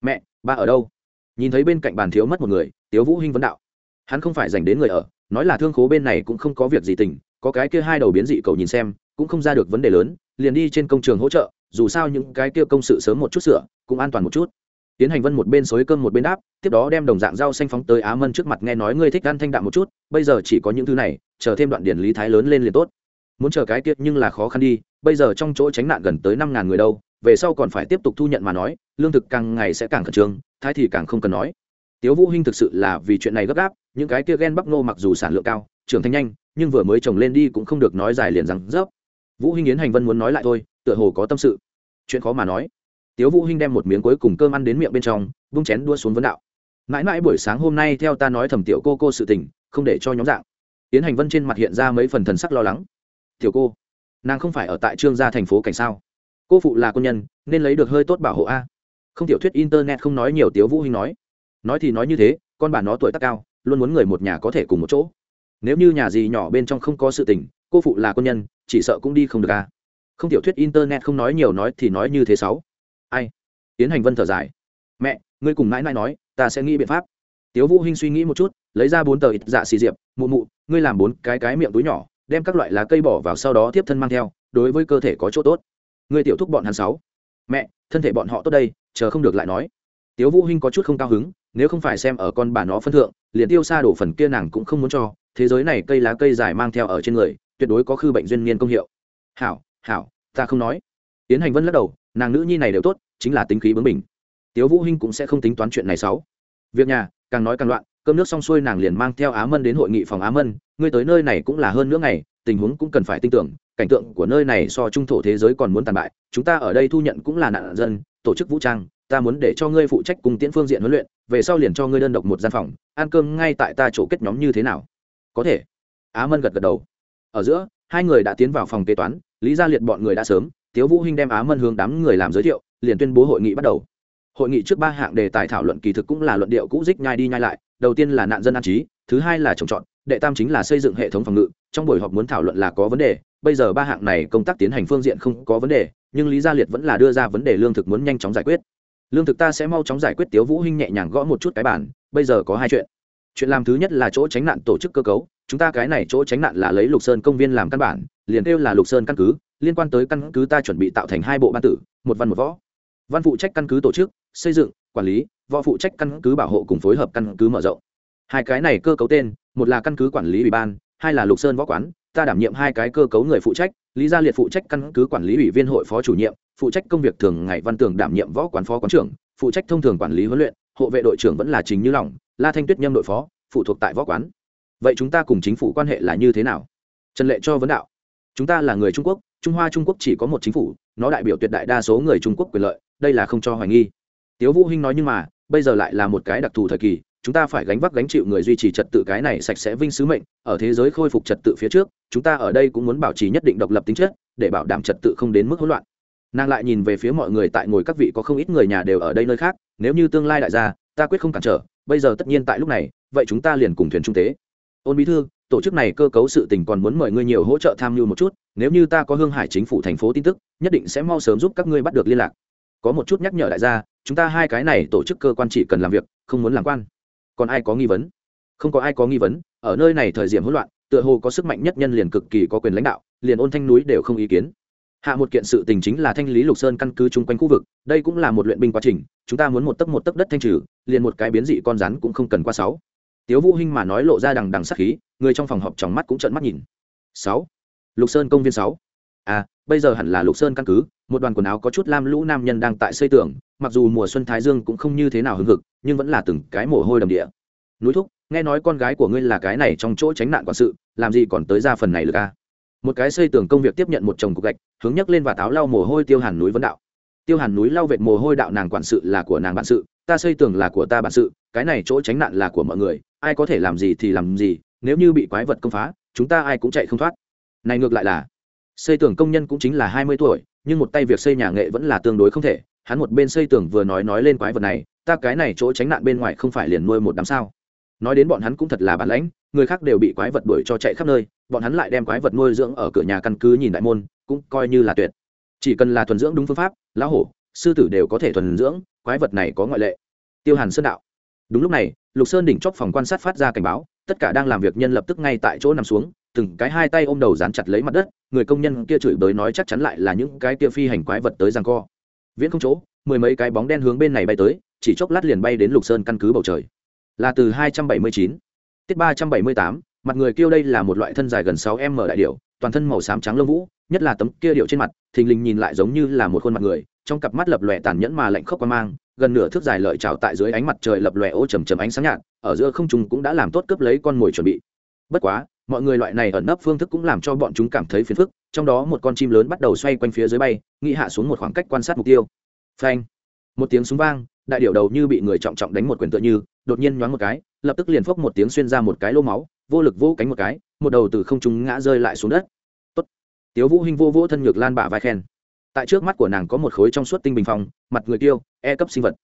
Mẹ, ba ở đâu? Nhìn thấy bên cạnh bàn thiếu mất một người, tiếu vũ hinh vấn đạo. Hắn không phải dành đến người ở, nói là thương khố bên này cũng không có việc gì tình, có cái kia hai đầu biến dị cầu nhìn xem, cũng không ra được vấn đề lớn, liền đi trên công trường hỗ trợ, dù sao những cái kia công sự sớm một chút sửa, cũng an toàn một chút tiến hành vân một bên xối cơm một bên đáp, tiếp đó đem đồng dạng rau xanh phóng tới á mân trước mặt nghe nói ngươi thích ăn thanh đạm một chút, bây giờ chỉ có những thứ này, chờ thêm đoạn điển lý thái lớn lên liền tốt. Muốn chờ cái tiết nhưng là khó khăn đi, bây giờ trong chỗ tránh nạn gần tới năm ngàn người đâu, về sau còn phải tiếp tục thu nhận mà nói, lương thực càng ngày sẽ càng khẩn trương, thái thì càng không cần nói. Tiếu vũ hinh thực sự là vì chuyện này gấp gáp, những cái kia ghen bắc nô mặc dù sản lượng cao, trưởng thành nhanh, nhưng vừa mới trồng lên đi cũng không được nói dài liền rằng dốc vũ hinh yến hành vân muốn nói lại thôi, tựa hồ có tâm sự. Chuyện khó mà nói tiếu vũ hinh đem một miếng cuối cùng cơm ăn đến miệng bên trong, vung chén đua xuống vấn đạo. Mãi mãi buổi sáng hôm nay theo ta nói thầm tiểu cô cô sự tình, không để cho nhóm dạng. Tiến hành vân trên mặt hiện ra mấy phần thần sắc lo lắng. Tiểu cô, nàng không phải ở tại trương gia thành phố cảnh sao? Cô phụ là quân nhân, nên lấy được hơi tốt bảo hộ a. Không tiểu thuyết internet không nói nhiều, tiếu vũ hinh nói. Nói thì nói như thế, con bà nó tuổi tác cao, luôn muốn người một nhà có thể cùng một chỗ. Nếu như nhà gì nhỏ bên trong không có sự tình, cô phụ là quân nhân, chỉ sợ cũng đi không được a. Không tiểu thuyết internet không nói nhiều, nói thì nói như thế sáu ai? Tiến hành vân thở dài. Mẹ, ngươi cùng mãi mãi nói, ta sẽ nghĩ biện pháp. Tiếu vũ hinh suy nghĩ một chút, lấy ra bốn tờ ít dạ xì diệp, mụ mụ, ngươi làm bốn cái cái miệng túi nhỏ, đem các loại lá cây bỏ vào sau đó tiếp thân mang theo, đối với cơ thể có chỗ tốt. Ngươi tiểu thúc bọn hắn sáu. Mẹ, thân thể bọn họ tốt đây, chờ không được lại nói. Tiếu vũ hinh có chút không cao hứng, nếu không phải xem ở con bà nó phân thượng, liền tiêu xa đổ phần kia nàng cũng không muốn cho, thế giới này cây lá cây dài mang theo ở trên người, tuyệt đối có khư bệnh duyên niên công hiệu. Hảo hảo, ta không nói. Tiến hành vân lắc đầu nàng nữ nhi này đều tốt, chính là tính khí bướng mình tiếu vũ hinh cũng sẽ không tính toán chuyện này xấu. Việc nhà, càng nói càng loạn, cơm nước xong xuôi nàng liền mang theo á mân đến hội nghị phòng á mân, ngươi tới nơi này cũng là hơn nữa ngày, tình huống cũng cần phải tin tưởng, cảnh tượng của nơi này so trung thổ thế giới còn muốn tàn bại, chúng ta ở đây thu nhận cũng là nạn dân, tổ chức vũ trang, ta muốn để cho ngươi phụ trách cùng tiễn phương diện huấn luyện, về sau liền cho ngươi đơn độc một gian phòng, ăn cơm ngay tại ta chỗ kết nhóm như thế nào. Có thể. Á mân gật gật đầu. Ở giữa, hai người đã tiến vào phòng kế toán, lý gia liệt bọn người đã sớm tiếu vũ hinh đem á mân hướng đám người làm giới thiệu, liền tuyên bố hội nghị bắt đầu. Hội nghị trước ba hạng đề tài thảo luận kỳ thực cũng là luận điệu cũ dích nhai đi nhai lại, đầu tiên là nạn dân an trí, thứ hai là trồng trọt, đệ tam chính là xây dựng hệ thống phòng ngự, trong buổi họp muốn thảo luận là có vấn đề, bây giờ ba hạng này công tác tiến hành phương diện không có vấn đề, nhưng lý gia liệt vẫn là đưa ra vấn đề lương thực muốn nhanh chóng giải quyết. Lương thực ta sẽ mau chóng giải quyết, tiếu vũ hinh nhẹ nhàng gõ một chút cái bản bây giờ có hai chuyện. Chuyện làm thứ nhất là chỗ tránh nạn tổ chức cơ cấu, chúng ta cái này chỗ tránh nạn là lấy lục sơn công viên làm căn bản liền kêu là lục sơn căn cứ, liên quan tới căn cứ ta chuẩn bị tạo thành hai bộ ban tử, một văn một võ. Văn phụ trách căn cứ tổ chức, xây dựng, quản lý, võ phụ trách căn cứ bảo hộ cùng phối hợp căn cứ mở rộng. Hai cái này cơ cấu tên, một là căn cứ quản lý ủy ban, hai là lục sơn võ quán, ta đảm nhiệm hai cái cơ cấu người phụ trách, lý gia liệt phụ trách căn cứ quản lý ủy viên hội phó chủ nhiệm, phụ trách công việc thường ngày văn tường đảm nhiệm võ quán phó quán trưởng, phụ trách thông thường quản lý huấn luyện, hộ vệ đội trưởng vẫn là chính như lòng la thanh tuyết nhâm đội phó, phụ thuộc tại võ quán. Vậy chúng ta cùng chính phủ quan hệ là như thế nào? Trần lệ cho vấn đạo chúng ta là người trung quốc, trung hoa trung quốc chỉ có một chính phủ, nó đại biểu tuyệt đại đa số người trung quốc quyền lợi, đây là không cho hoài nghi. Tiếu vũ hinh nói nhưng mà, bây giờ lại là một cái đặc thù thời kỳ, chúng ta phải gánh vác gánh chịu người duy trì trật tự cái này sạch sẽ vinh sứ mệnh, ở thế giới khôi phục trật tự phía trước, chúng ta ở đây cũng muốn bảo trì nhất định độc lập tính chất, để bảo đảm trật tự không đến mức hỗn loạn. Nàng lại nhìn về phía mọi người tại ngồi các vị có không ít người nhà đều ở đây nơi khác, nếu như tương lai đại gia, ta quyết không cản trở, bây giờ tất nhiên tại lúc này, vậy chúng ta liền cùng thuyền trung tế. Ôn bí thư tổ chức này cơ cấu sự tình còn muốn mời ngươi nhiều hỗ trợ tham mưu một chút, nếu như ta có hương hải chính phủ thành phố tin tức, nhất định sẽ mau sớm giúp các ngươi bắt được liên lạc. Có một chút nhắc nhở đại gia, chúng ta hai cái này tổ chức cơ quan chỉ cần làm việc, không muốn làm quan. Còn ai có nghi vấn? Không có ai có nghi vấn, ở nơi này thời điểm hỗn loạn, tựa hồ có sức mạnh nhất nhân liền cực kỳ có quyền lãnh đạo, liền ôn thanh núi đều không ý kiến. Hạ một kiện sự tình chính là thanh lý lục sơn căn cứ chung quanh khu vực, đây cũng là một luyện binh quá trình, chúng ta muốn một tấc một tấc đất thanh trừ, liền một cái biến dị con rắn cũng không cần qua sáu tiếu vũ hinh mà nói lộ ra đằng đằng sắc khí, người trong phòng họp trong mắt cũng trợn mắt nhìn. Sáu. Lục sơn công viên sáu. À bây giờ hẳn là lục sơn căn cứ, một đoàn quần áo có chút lam lũ nam nhân đang tại xây tường, mặc dù mùa xuân thái dương cũng không như thế nào hưng hực, nhưng vẫn là từng cái mồ hôi đầm địa. Núi thúc, nghe nói con gái của ngươi là cái này trong chỗ tránh nạn quản sự, làm gì còn tới ra phần này được à? Một cái xây tường công việc tiếp nhận một chồng cục gạch, hướng nhấc lên và táo lau mồ hôi tiêu hàn núi vấn đạo tiêu hàn núi lau vệt mồ hôi đạo nàng quản sự là của nàng bạn sự, ta xây tường là của ta bạn sự, cái này chỗ tránh nạn là của mọi người, ai có thể làm gì thì làm gì, nếu như bị quái vật công phá, chúng ta ai cũng chạy không thoát. Này ngược lại là, xây tường công nhân cũng chính là hai mươi tuổi, nhưng một tay việc xây nhà nghệ vẫn là tương đối không thể, hắn một bên xây tường vừa nói nói lên quái vật này, ta cái này chỗ tránh nạn bên ngoài không phải liền nuôi một đám sao. Nói đến bọn hắn cũng thật là bản lãnh, người khác đều bị quái vật đuổi cho chạy khắp nơi, bọn hắn lại đem quái vật nuôi dưỡng ở cửa nhà căn cứ nhìn đại môn, cũng coi như là tuyệt chỉ cần là thuần dưỡng đúng phương pháp, lão hổ, sư tử đều có thể thuần dưỡng, quái vật này có ngoại lệ. Tiêu hàn sơn đạo. Đúng lúc này, lục sơn đỉnh chóc phòng quan sát phát ra cảnh báo, tất cả đang làm việc nhân lập tức ngay tại chỗ nằm xuống, từng cái hai tay ôm đầu dán chặt lấy mặt đất, người công nhân kia chửi bới nói chắc chắn lại là những cái kia phi hành quái vật tới giằng co. Viễn không chỗ, mười mấy cái bóng đen hướng bên này bay tới, chỉ chốc lát liền bay đến lục sơn căn cứ bầu trời. Là từ hai trăm bảy mươi chín, tiết ba trăm bảy mươi tám, mặt người kêu đây là một loại thân dài gần sáu m đại điệu toàn thân màu xám trắng lông vũ, nhất là tấm kia điệu trên mặt, thình lình nhìn lại giống như là một khuôn mặt người, trong cặp mắt lập lòe tàn nhẫn mà lạnh khốc qua mang, gần nửa thước dài lợi trào tại dưới ánh mặt trời lập lòe ô trầm trầm ánh sáng nhạt, ở giữa không trung cũng đã làm tốt cướp lấy con mồi chuẩn bị. Bất quá, mọi người loại này ẩn nấp phương thức cũng làm cho bọn chúng cảm thấy phiền phức, trong đó một con chim lớn bắt đầu xoay quanh phía dưới bay nghĩ hạ xuống một khoảng cách quan sát mục tiêu. Phanh! Một tiếng súng vang, đại điệu đầu như bị người trọng trọng đánh một quyền tựa như đột nhiên nhoáng một cái, lập tức liền phốc một tiếng xuyên ra một cái lô máu, vô lực vô cánh một cái, một đầu từ không trung ngã rơi lại xuống đất. Tốt. tiếu vũ hinh vô vỗ thân nhược lan bả vai khen. Tại trước mắt của nàng có một khối trong suốt tinh bình phong, mặt người tiêu e cấp sinh vật.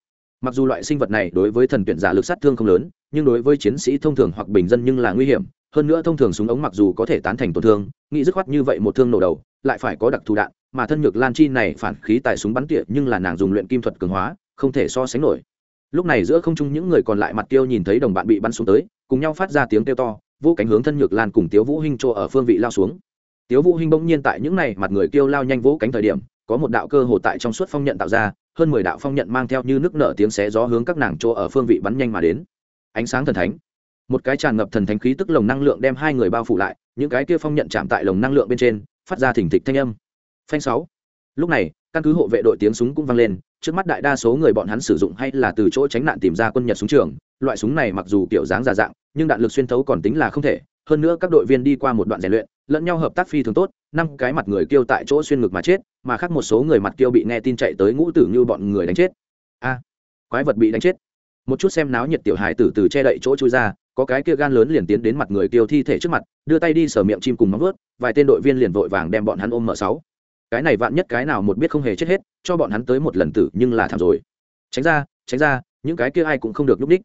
Mặc dù loại sinh vật này đối với thần tuyển giả lực sát thương không lớn, nhưng đối với chiến sĩ thông thường hoặc bình dân nhưng là nguy hiểm, hơn nữa thông thường súng ống mặc dù có thể tán thành tổn thương, nghĩ dứt khoát như vậy một thương nổ đầu, lại phải có đặc thù đạn, mà thân nhược lan chi này phản khí tại súng bắn tỉa nhưng là nàng dùng luyện kim thuật cường hóa, không thể so sánh nổi lúc này giữa không trung những người còn lại mặt tiêu nhìn thấy đồng bạn bị bắn xuống tới, cùng nhau phát ra tiếng kêu to, vô cánh hướng thân nhược lan cùng tiếu vũ hinh chỗ ở phương vị lao xuống. Tiếu vũ hinh bỗng nhiên tại những này mặt người kêu lao nhanh vỗ cánh thời điểm, có một đạo cơ hồ tại trong suốt phong nhận tạo ra, hơn mười đạo phong nhận mang theo như nước nở tiếng xé gió hướng các nàng chỗ ở phương vị bắn nhanh mà đến. Ánh sáng thần thánh. Một cái tràn ngập thần thánh khí tức lồng năng lượng đem hai người bao phủ lại, những cái kia phong nhận chạm tại lồng năng lượng bên trên, phát ra thỉnh thịch thanh âm. Phanh sáu. Lúc này, căn cứ hộ vệ đội tiếng súng cũng vang lên trước mắt đại đa số người bọn hắn sử dụng hay là từ chỗ tránh nạn tìm ra quân nhật súng trường, loại súng này mặc dù kiểu dáng già dạng, nhưng đạn lực xuyên thấu còn tính là không thể. Hơn nữa các đội viên đi qua một đoạn rèn luyện, lẫn nhau hợp tác phi thường tốt, năm cái mặt người kêu tại chỗ xuyên ngực mà chết, mà khác một số người mặt kêu bị nghe tin chạy tới ngũ tử như bọn người đánh chết. A, quái vật bị đánh chết. Một chút xem náo nhiệt tiểu hài tử từ che đậy chỗ chui ra, có cái kia gan lớn liền tiến đến mặt người kêu thi thể trước mặt, đưa tay đi sờ miệng chim cùng móng vớt vài tên đội viên liền vội vàng đem bọn hắn ôm mở sáu cái này vạn nhất cái nào một biết không hề chết hết, cho bọn hắn tới một lần tử nhưng là thảm rồi. Tránh ra tránh ra, những cái kia ai cũng không được núp đích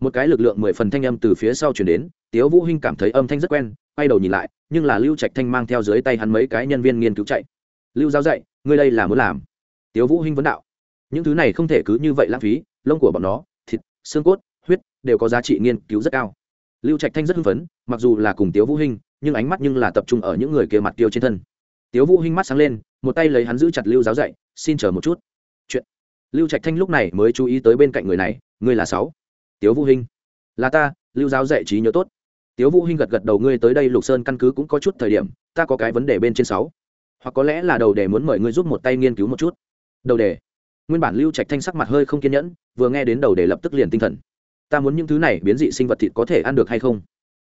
một cái lực lượng mười phần thanh âm từ phía sau chuyển đến, tiếu vũ hinh cảm thấy âm thanh rất quen, quay đầu nhìn lại, nhưng là lưu trạch thanh mang theo dưới tay hắn mấy cái nhân viên nghiên cứu chạy. Lưu giao dạy, ngươi đây là muốn làm? Tiếu vũ hinh vấn đạo. Những thứ này không thể cứ như vậy lãng phí, lông của bọn nó, thịt, xương cốt, huyết đều có giá trị nghiên cứu rất cao. Lưu trạch thanh rất hưng phấn, mặc dù là cùng tiếu vũ hinh, nhưng ánh mắt nhưng là tập trung ở những người kia mặt tiêu trên thân. Tiếu vũ hinh mắt sáng lên một tay lấy hắn giữ chặt lưu giáo dạy, xin chờ một chút. Chuyện. Lưu trạch thanh lúc này mới chú ý tới bên cạnh người này, ngươi là sáu. Tiếu vũ hinh. Là ta, lưu giáo dạy trí nhớ tốt. Tiếu vũ hinh gật gật đầu, ngươi tới đây lục sơn căn cứ cũng có chút thời điểm, ta có cái vấn đề bên trên sáu. Hoặc có lẽ là đầu đề muốn mời ngươi giúp một tay nghiên cứu một chút. Đầu đề? Nguyên bản lưu trạch thanh sắc mặt hơi không kiên nhẫn, vừa nghe đến đầu đề lập tức liền tinh thần. Ta muốn những thứ này biến dị sinh vật thịt có thể ăn được hay không?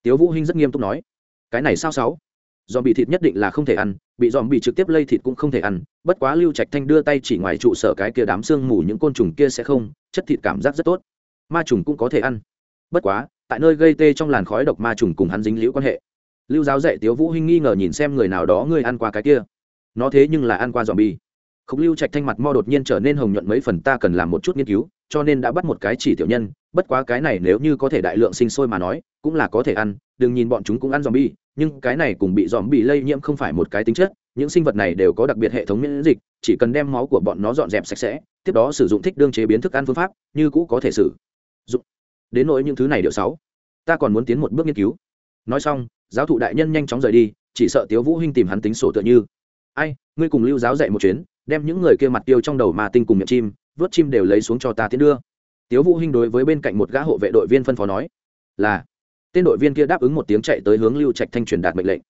Tiếu vũ hinh rất nghiêm túc nói. Cái này sao sáu? Dòm bị thịt nhất định là không thể ăn, bị dòm bị trực tiếp lây thịt cũng không thể ăn, bất quá lưu trạch thanh đưa tay chỉ ngoài trụ sở cái kia đám xương mù những côn trùng kia sẽ không, chất thịt cảm giác rất tốt. Ma trùng cũng có thể ăn. Bất quá, tại nơi gây tê trong làn khói độc ma trùng cùng hắn dính liễu quan hệ. Lưu giáo dạy tiếu vũ hinh nghi ngờ nhìn xem người nào đó ngươi ăn qua cái kia. Nó thế nhưng là ăn qua dòm bi khúc lưu trạch thanh mặt mo đột nhiên trở nên hồng nhuận mấy phần, ta cần làm một chút nghiên cứu cho nên đã bắt một cái chỉ tiểu nhân, bất quá cái này nếu như có thể đại lượng sinh sôi mà nói, cũng là có thể ăn, đừng nhìn bọn chúng cũng ăn dòm bi nhưng cái này cùng bị dòm bị lây nhiễm không phải một cái tính chất, những sinh vật này đều có đặc biệt hệ thống miễn dịch, chỉ cần đem máu của bọn nó dọn dẹp sạch sẽ, tiếp đó sử dụng thích đương chế biến thức ăn phương pháp, như cũ có thể sử dụng. Đến nỗi những thứ này điều sáu, ta còn muốn tiến một bước nghiên cứu. Nói xong, giáo thụ đại nhân nhanh chóng rời đi, chỉ sợ tiếu vũ hinh tìm hắn tính sổ tựa như. Ai, ngươi cùng lưu giáo dạy một chuyến, đem những người kia mặt tiêu trong đầu mà tinh cùng miệng chim vớt chim đều lấy xuống cho ta tiến đưa. Tiếu vũ hinh đối với bên cạnh một gã hộ vệ đội viên phân phó nói, là. Tên đội viên kia đáp ứng một tiếng chạy tới hướng lưu trạch thanh truyền đạt mệnh lệnh.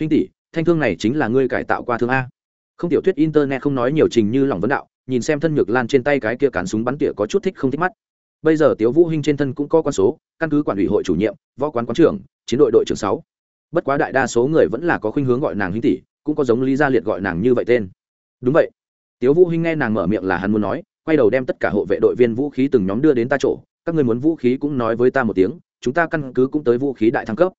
Hinh tỷ, thanh thương này chính là ngươi cải tạo qua thương a. Không tiểu thuyết internet không nói nhiều trình như lòng vấn đạo, nhìn xem thân nhược lan trên tay cái kia cán súng bắn tỉa có chút thích không thích mắt. Bây giờ tiếu vũ hinh trên thân cũng có con số, căn cứ quản ủy hội chủ nhiệm, võ quán quán trưởng, chiến đội đội trưởng sáu. Bất quá đại đa số người vẫn là có khuynh hướng gọi nàng Hinh tỷ, cũng có giống lý gia liệt gọi nàng như vậy tên. Đúng vậy. Tiếu vũ hinh nghe nàng mở miệng là hắn muốn nói quay đầu đem tất cả hộ vệ đội viên vũ khí từng nhóm đưa đến ta chỗ, các ngươi muốn vũ khí cũng nói với ta một tiếng, chúng ta căn cứ cũng tới vũ khí đại thăng cấp.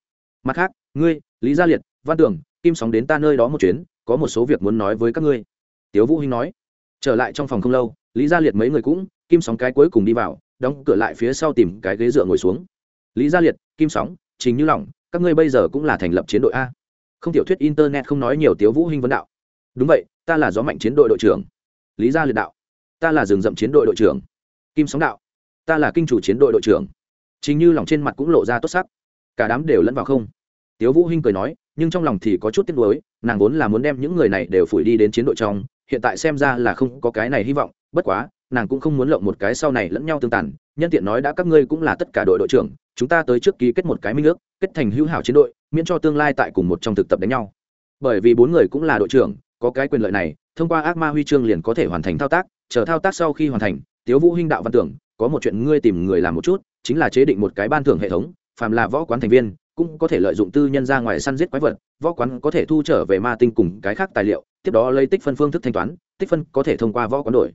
Mặt khác, ngươi, lý gia liệt, văn tưởng, kim sóng đến ta nơi đó một chuyến, có một số việc muốn nói với các ngươi. Tiếu vũ hinh nói. Trở lại trong phòng không lâu, lý gia liệt mấy người cũng, kim sóng cái cuối cùng đi vào, đóng cửa lại phía sau tìm cái ghế dựa ngồi xuống. Lý gia liệt, kim sóng, trình như lỏng, các ngươi bây giờ cũng là thành lập chiến đội a. Không tiểu thuyết internet không nói nhiều tiếu vũ hinh vấn đạo. Đúng vậy, ta là gió mạnh chiến đội đội trưởng. Lý gia liệt đạo ta là rừng rậm chiến đội đội trưởng. Kim sóng đạo, ta là kinh chủ chiến đội đội trưởng. Chính như lòng trên mặt cũng lộ ra tốt sắc. Cả đám đều lẫn vào không. Tiếu vũ hinh cười nói, nhưng trong lòng thì có chút tiếc nuối, nàng vốn là muốn đem những người này đều phủi đi đến chiến đội trong, hiện tại xem ra là không có cái này hy vọng, bất quá, nàng cũng không muốn lộng một cái sau này lẫn nhau tương tàn, nhân tiện nói đã các ngươi cũng là tất cả đội đội trưởng, chúng ta tới trước ký kết một cái minh ước, kết thành hữu hảo chiến đội, miễn cho tương lai tại cùng một trong thực tập đánh nhau. Bởi vì bốn người cũng là đội trưởng, có cái quyền lợi này, thông qua ác ma huy chương liền có thể hoàn thành thao tác chờ thao tác sau khi hoàn thành, tiếu vũ hinh đạo văn tưởng, có một chuyện ngươi tìm người làm một chút, chính là chế định một cái ban thưởng hệ thống, phàm là võ quán thành viên, cũng có thể lợi dụng tư nhân ra ngoài săn giết quái vật, võ quán có thể thu trở về ma tinh cùng cái khác tài liệu, tiếp đó lấy tích phân phương thức thanh toán, tích phân có thể thông qua võ quán đổi.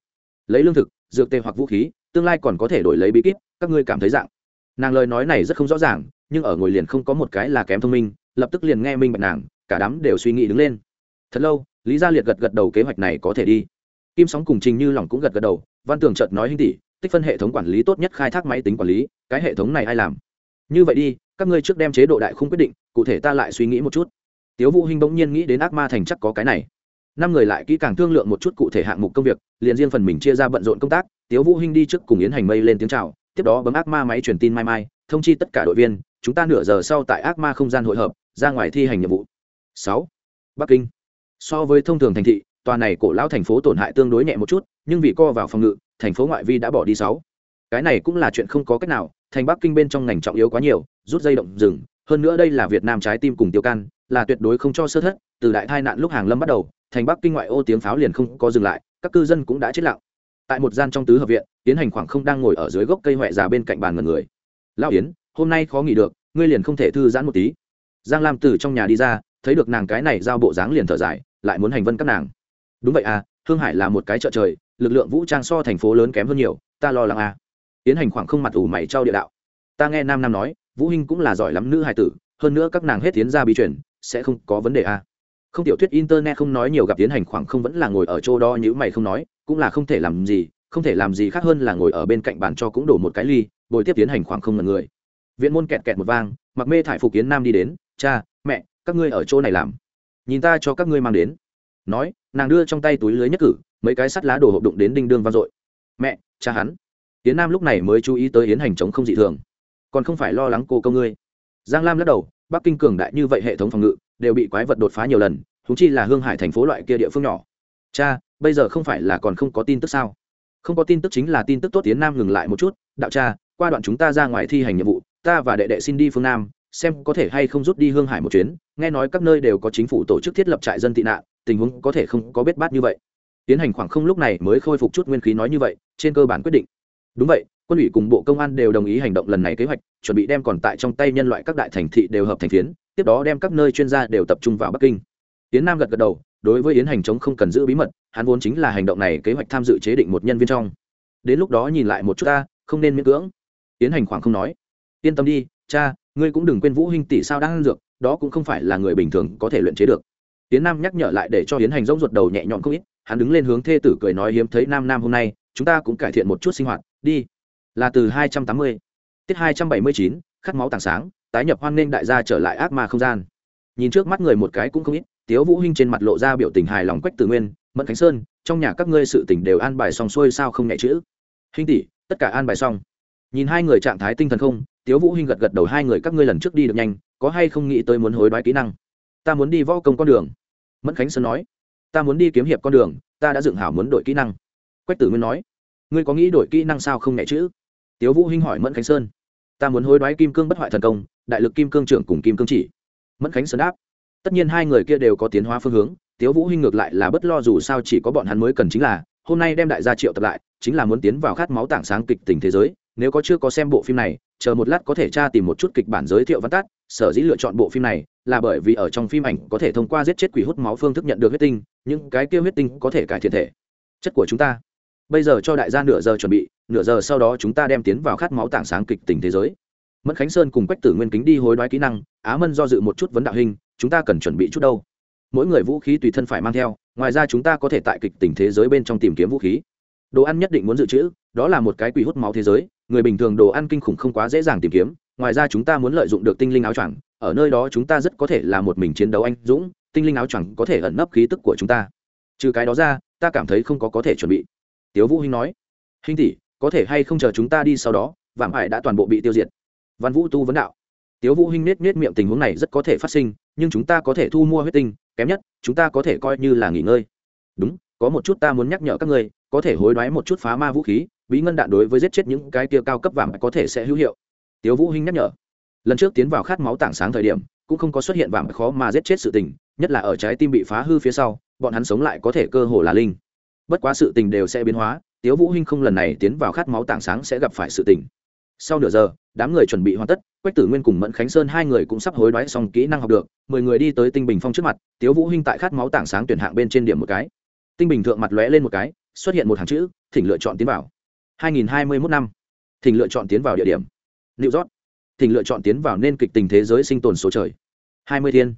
Lấy lương thực, dược tê hoặc vũ khí, tương lai còn có thể đổi lấy bí kíp, các ngươi cảm thấy dạng. Nàng lời nói này rất không rõ ràng, nhưng ở ngồi liền không có một cái là kém thông minh, lập tức liền nghe minh bạch nàng, cả đám đều suy nghĩ đứng lên. Thật lâu, lý gia liệt gật gật đầu kế hoạch này có thể đi kim sóng cùng trình như lòng cũng gật gật đầu văn tường chợt nói hinh tỷ tích phân hệ thống quản lý tốt nhất khai thác máy tính quản lý cái hệ thống này ai làm? Như vậy đi các ngươi trước đem chế độ đại không quyết định cụ thể ta lại suy nghĩ một chút. Tiếu vũ hinh bỗng nhiên nghĩ đến ác ma thành chắc có cái này. Năm người lại kỹ càng thương lượng một chút cụ thể hạng mục công việc liền riêng phần mình chia ra bận rộn công tác tiếu vũ hinh đi trước cùng yến hành mây lên tiếng chào tiếp đó bấm ác ma máy truyền tin mai mai thông chi tất cả đội viên chúng ta nửa giờ sau tại ác ma không gian hội hợp ra ngoài thi hành nhiệm vụ. Sáu, bắc kinh. So với thông thường thành thị tòa này cổ lão thành phố tổn hại tương đối nhẹ một chút, nhưng vì co vào phòng ngự, thành phố ngoại vi đã bỏ đi sáu. Cái này cũng là chuyện không có cách nào, thành bắc kinh bên trong ngành trọng yếu quá nhiều, rút dây động rừng, hơn nữa đây là việt nam trái tim cùng tiêu can, là tuyệt đối không cho sơ thất, từ đại tai nạn lúc hàng lâm bắt đầu, thành bắc kinh ngoại ô tiếng pháo liền không có dừng lại, các cư dân cũng đã chết lặng. Tại một gian trong tứ hợp viện tiến hành khoảng không đang ngồi ở dưới gốc cây huệ già bên cạnh bàn ngần người. Lão yến, hôm nay khó nghỉ được, ngươi liền không thể thư giãn một tí. Giang lam từ trong nhà đi ra, thấy được nàng cái này giao bộ dáng liền thở dài, lại muốn hành vân các nàng đúng vậy à hương hải là một cái chợ trời, lực lượng vũ trang so thành phố lớn kém hơn nhiều, ta lo lắng à. Tiến hành khoảng không mặt ủ mày trao địa đạo. Ta nghe nam nam nói, vũ hinh cũng là giỏi lắm nữ hài tử, hơn nữa các nàng hết tiến ra bi truyền, sẽ không có vấn đề à. Không tiểu thuyết internet không nói nhiều gặp tiến hành khoảng không vẫn là ngồi ở chỗ đó như mày không nói, cũng là không thể làm gì, không thể làm gì khác hơn là ngồi ở bên cạnh bàn cho cũng đổ một cái ly, bồi tiếp tiến hành khoảng không ngần người. Viện môn kẹt kẹt một vang, mặc mê thải phục kiến nam đi đến, cha, mẹ, các ngươi ở chỗ này làm. Nhìn ta cho các ngươi mang đến nói, nàng đưa trong tay túi lưới nhất cử, mấy cái sắt lá đồ hộp đụng đến đinh đương vang dội. Mẹ, cha hắn. Tiến nam lúc này mới chú ý tới yến hành chống không dị thường. Còn không phải lo lắng cô công ngươi. Giang lam lắc đầu, bắc kinh cường đại như vậy hệ thống phòng ngự, đều bị quái vật đột phá nhiều lần thú chi là hương hải thành phố loại kia địa phương nhỏ. Cha, bây giờ không phải là còn không có tin tức sao? Không có tin tức chính là tin tức tốt tiến nam ngừng lại một chút, đạo cha, qua đoạn chúng ta ra ngoài thi hành nhiệm vụ, ta và đệ đệ xin đi phương nam, xem có thể hay không rút đi hương hải một chuyến, nghe nói các nơi đều có chính phủ tổ chức thiết lập trại dân tị nạn tình huống có thể không có biết bát như vậy. Tiến hành khoảng không lúc này mới khôi phục chút nguyên khí nói như vậy, trên cơ bản quyết định. Đúng vậy, quân ủy cùng bộ công an đều đồng ý hành động lần này kế hoạch, chuẩn bị đem còn tại trong tay nhân loại các đại thành thị đều hợp thành phiến, tiếp đó đem các nơi chuyên gia đều tập trung vào bắc kinh. Tiến nam gật gật đầu, đối với yến hành chống không cần giữ bí mật, hắn vốn chính là hành động này kế hoạch tham dự chế định một nhân viên trong. Đến lúc đó nhìn lại một chút ta, không nên miễn cưỡng. Tiến hành khoảng không nói, yên tâm đi, cha, ngươi cũng đừng quên vũ huynh tỷ sao đang ăn dược, đó cũng không phải là người bình thường có thể luyện chế được yến nam nhắc nhở lại để cho yến hành rỗng ruột đầu nhẹ nhõm không ít, hắn đứng lên hướng thê tử cười nói hiếm thấy nam nam hôm nay, chúng ta cũng cải thiện một chút sinh hoạt, đi. Là từ hai trăm tám mươi, tiết hai trăm bảy mươi chín, khát máu tảng sáng, tái nhập hoan nghênh đại gia trở lại ác ma không gian. Nhìn trước mắt người một cái cũng không ít, tiếu vũ hinh trên mặt lộ ra biểu tình hài lòng quách tử nguyên, mẫn khánh sơn, trong nhà các ngươi sự tình đều an bài xong xuôi sao không nhẹ chữ? Hinh tỷ, tất cả an bài xong. Nhìn hai người trạng thái tinh thần không, tiếu vũ hinh gật gật đầu hai người các ngươi lần trước đi được nhanh, có hay không nghĩ tới muốn hối đoái kỹ năng? Ta muốn đi võ công con đường mẫn khánh sơn nói, ta muốn đi kiếm hiệp con đường, ta đã dựng hảo muốn đổi kỹ năng. Quách tử nguyên nói, ngươi có nghĩ đổi kỹ năng sao không nhẹ chữ? Tiếu vũ hinh hỏi mẫn khánh sơn, ta muốn hối đoái kim cương bất hoại thần công, đại lực kim cương trưởng cùng kim cương chỉ. Mẫn khánh sơn đáp, tất nhiên hai người kia đều có tiến hóa phương hướng, tiếu vũ hinh ngược lại là bất lo dù sao chỉ có bọn hắn mới cần chính là, hôm nay đem đại gia triệu tập lại, chính là muốn tiến vào khát máu tảng sáng kịch tình thế giới nếu có chưa có xem bộ phim này, chờ một lát có thể tra tìm một chút kịch bản giới thiệu văn tát sở dĩ lựa chọn bộ phim này là bởi vì ở trong phim ảnh có thể thông qua giết chết quỷ hút máu phương thức nhận được huyết tinh, những cái kia huyết tinh có thể cải thiện thể chất của chúng ta. Bây giờ cho đại gia nửa giờ chuẩn bị, nửa giờ sau đó chúng ta đem tiến vào khát máu tảng sáng kịch tình thế giới. Mẫn khánh sơn cùng quách tử nguyên kính đi hối đoái kỹ năng, á mân do dự một chút vấn đạo hình, chúng ta cần chuẩn bị chút đâu? Mỗi người vũ khí tùy thân phải mang theo, ngoài ra chúng ta có thể tại kịch tình thế giới bên trong tìm kiếm vũ khí đồ ăn nhất định muốn dự trữ, đó là một cái quỷ hút máu thế giới, người bình thường đồ ăn kinh khủng không quá dễ dàng tìm kiếm, ngoài ra chúng ta muốn lợi dụng được tinh linh áo choàng, ở nơi đó chúng ta rất có thể là một mình chiến đấu anh dũng, tinh linh áo choàng có thể ẩn nấp khí tức của chúng ta. Trừ cái đó ra, ta cảm thấy không có có thể chuẩn bị. Tiếu vũ hinh nói. Hinh tỷ, có thể hay không chờ chúng ta đi sau đó, vạm Hải đã toàn bộ bị tiêu diệt. Văn vũ tu vấn đạo. Tiếu vũ hinh nết nết miệng tình huống này rất có thể phát sinh, nhưng chúng ta có thể thu mua huyết tinh, kém nhất, chúng ta có thể coi như là nghỉ ngơi. Đúng có một chút ta muốn nhắc nhở các ngươi, có thể hối đoái một chút phá ma vũ khí, bí ngân đạn đối với giết chết những cái kia cao cấp vàng có thể sẽ hữu hiệu. Tiếu vũ hinh nhắc nhở. Lần trước tiến vào khát máu tảng sáng thời điểm, cũng không có xuất hiện vàng khó mà giết chết sự tình, nhất là ở trái tim bị phá hư phía sau, bọn hắn sống lại có thể cơ hồ là linh. Bất quá sự tình đều sẽ biến hóa, tiếu vũ hinh không lần này tiến vào khát máu tảng sáng sẽ gặp phải sự tình. Sau nửa giờ, đám người chuẩn bị hoàn tất, quách tử nguyên cùng mẫn khánh sơn hai người cũng sắp hối đoái xong kỹ năng học được, mười người đi tới tinh bình phong trước mặt, tiếu vũ hinh tại khát máu tảng sáng tuyển hạng bên trên điểm một cái tinh bình thượng mặt lóe lên một cái xuất hiện một hàng chữ thỉnh lựa chọn tiến vào. 2021 năm thỉnh lựa chọn tiến vào địa điểm. New York. Thỉnh lựa chọn tiến vào nên kịch tình thế giới sinh tồn số trời. 20 thiên.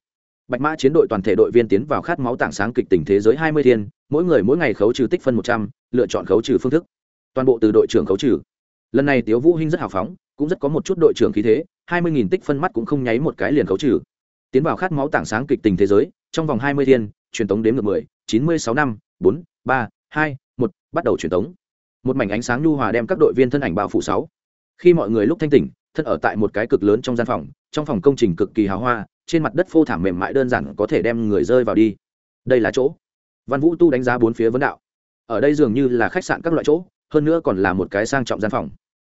Bạch mã chiến đội toàn thể đội viên tiến vào khát máu tảng sáng kịch tình thế giới 20 thiên mỗi người mỗi ngày khấu trừ tích phân 100, lựa chọn khấu trừ phương thức. Toàn bộ từ đội trưởng khấu trừ. Lần này tiếu vũ hinh rất hào phóng cũng rất có một chút đội trưởng khí thế hai mươi nghìn tích phân mắt cũng không nháy một cái liền khấu trừ. Tiến vào khát máu tảng sáng kịch tình thế giới trong vòng hai mươi thiên truyền tống đến ngược mười chín mươi sáu năm bốn, ba, hai, một, bắt đầu truyền tống. Một mảnh ánh sáng nhu hòa đem các đội viên thân ảnh bao phủ sáu. Khi mọi người lúc thanh tỉnh, thân ở tại một cái cực lớn trong gian phòng, trong phòng công trình cực kỳ hào hoa, trên mặt đất phô thảm mềm mại đơn giản có thể đem người rơi vào đi. Đây là chỗ. Văn vũ tu đánh giá bốn phía vấn đạo. Ở đây dường như là khách sạn các loại chỗ, hơn nữa còn là một cái sang trọng gian phòng.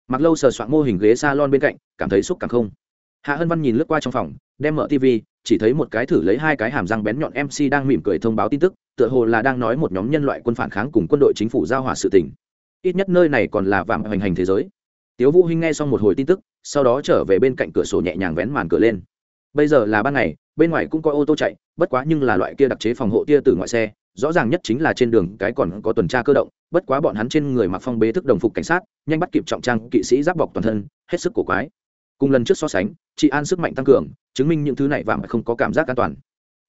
Mặc lâu sờ soạn mô hình ghế salon bên cạnh, cảm thấy xúc cảm không hạ hân văn nhìn lướt qua trong phòng, đem mở tv chỉ thấy một cái thử lấy hai cái hàm răng bén nhọn mc đang mỉm cười thông báo tin tức, tựa hồ là đang nói một nhóm nhân loại quân phản kháng cùng quân đội chính phủ giao hòa sự tình. Ít nhất nơi này còn là vạm hoành hành thế giới. Tiếu vũ hinh nghe xong một hồi tin tức, sau đó trở về bên cạnh cửa sổ nhẹ nhàng vén màn cửa lên. Bây giờ là ban ngày, bên ngoài cũng có ô tô chạy, bất quá nhưng là loại kia đặc chế phòng hộ tia từ ngoại xe, rõ ràng nhất chính là trên đường cái còn có tuần tra cơ động, bất quá bọn hắn trên người mặc phong bế thức đồng phục cảnh sát, nhanh bắt kịp trọng trang kỵ sĩ giáp bọc toàn thân, hết sức cổ quái cùng lần trước so sánh, chị an sức mạnh tăng cường, chứng minh những thứ này vàng không có cảm giác an toàn.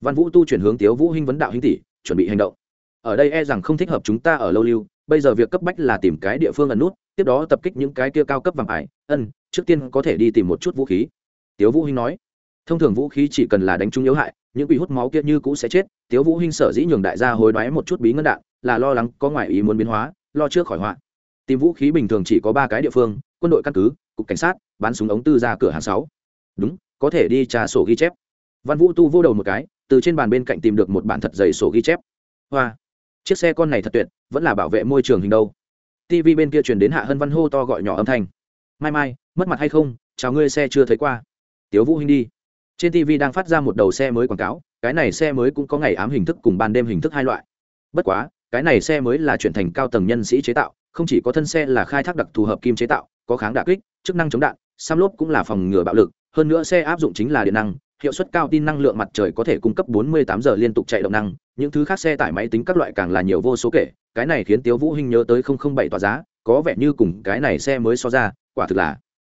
Văn vũ tu chuyển hướng tiếu vũ hinh vấn đạo hinh tỷ, chuẩn bị hành động. Ở đây e rằng không thích hợp chúng ta ở lâu lưu, bây giờ việc cấp bách là tìm cái địa phương ẩn nút, tiếp đó tập kích những cái kia cao cấp vàng ải. Ân, trước tiên có thể đi tìm một chút vũ khí. Tiếu vũ hinh nói. Thông thường vũ khí chỉ cần là đánh trúng yếu hại, những bị hút máu kia như cũ sẽ chết. Tiếu vũ hinh sở dĩ nhường đại gia hối đoái một chút bí ngân đạn, là lo lắng có ngoại ý muốn biến hóa, lo trước khỏi họa. Tìm vũ khí bình thường chỉ có ba cái địa phương, quân đội căn cứ cục cảnh sát bán súng ống tư ra cửa hàng sáu. Đúng, có thể đi trà sổ ghi chép. Văn vũ tu vô đầu một cái, từ trên bàn bên cạnh tìm được một bản thật dày sổ ghi chép. Hoa, chiếc xe con này thật tuyệt, vẫn là bảo vệ môi trường hình đâu. Tv bên kia truyền đến hạ hân văn hô to gọi nhỏ âm thanh. Mai mai, mất mặt hay không? Chào ngươi xe chưa thấy qua. Tiếu vũ hinh đi. Trên tv đang phát ra một đầu xe mới quảng cáo, cái này xe mới cũng có ngày ám hình thức cùng ban đêm hình thức hai loại. Bất quá, cái này xe mới là chuyển thành cao tầng nhân sĩ chế tạo không chỉ có thân xe là khai thác đặc thù hợp kim chế tạo, có kháng đạ kích, chức năng chống đạn, xăm lốp cũng là phòng ngừa bạo lực. Hơn nữa xe áp dụng chính là điện năng, hiệu suất cao tin năng lượng mặt trời có thể cung cấp 48 giờ liên tục chạy động năng. Những thứ khác xe tải máy tính các loại càng là nhiều vô số kể, cái này khiến tiếu vũ hinh nhớ tới 007 tòa giá, có vẻ như cùng cái này xe mới so ra, quả thực là.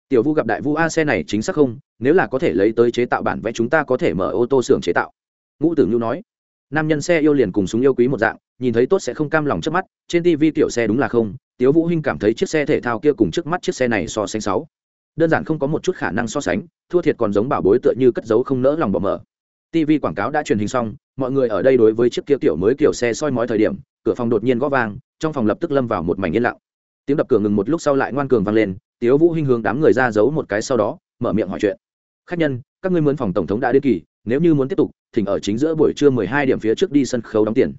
Tiểu vu gặp đại vu a xe này chính xác không, nếu là có thể lấy tới chế tạo bản vẽ chúng ta có thể mở ô tô xưởng chế tạo. Ngũ tử nhu nói. Nam nhân xe yêu liền cùng súng yêu quý một dạng, nhìn thấy tốt sẽ không cam lòng trước mắt, trên tv tiểu xe đúng là không tiếu vũ hinh cảm thấy chiếc xe thể thao kia cùng trước mắt chiếc xe này so sánh sáu. Đơn giản không có một chút khả năng so sánh, thua thiệt còn giống bảo bối tựa như cất giấu không nỡ lòng bỏ mở. Tv quảng cáo đã truyền hình xong, mọi người ở đây đối với chiếc kia tiểu mới kiểu xe soi mói thời điểm, cửa phòng đột nhiên gõ vang, trong phòng lập tức lâm vào một mảnh yên lặng. Tiếng đập cửa ngừng một lúc sau lại ngoan cường vang lên, tiếu vũ hinh hướng đám người ra giấu một cái sau đó, mở miệng hỏi chuyện. Khách nhân, các ngươi muốn phòng tổng thống đã đến kỳ, nếu như muốn tiếp tục, thỉnh ở chính giữa buổi trưa mười hai điểm phía trước đi sân khấu đóng tiền.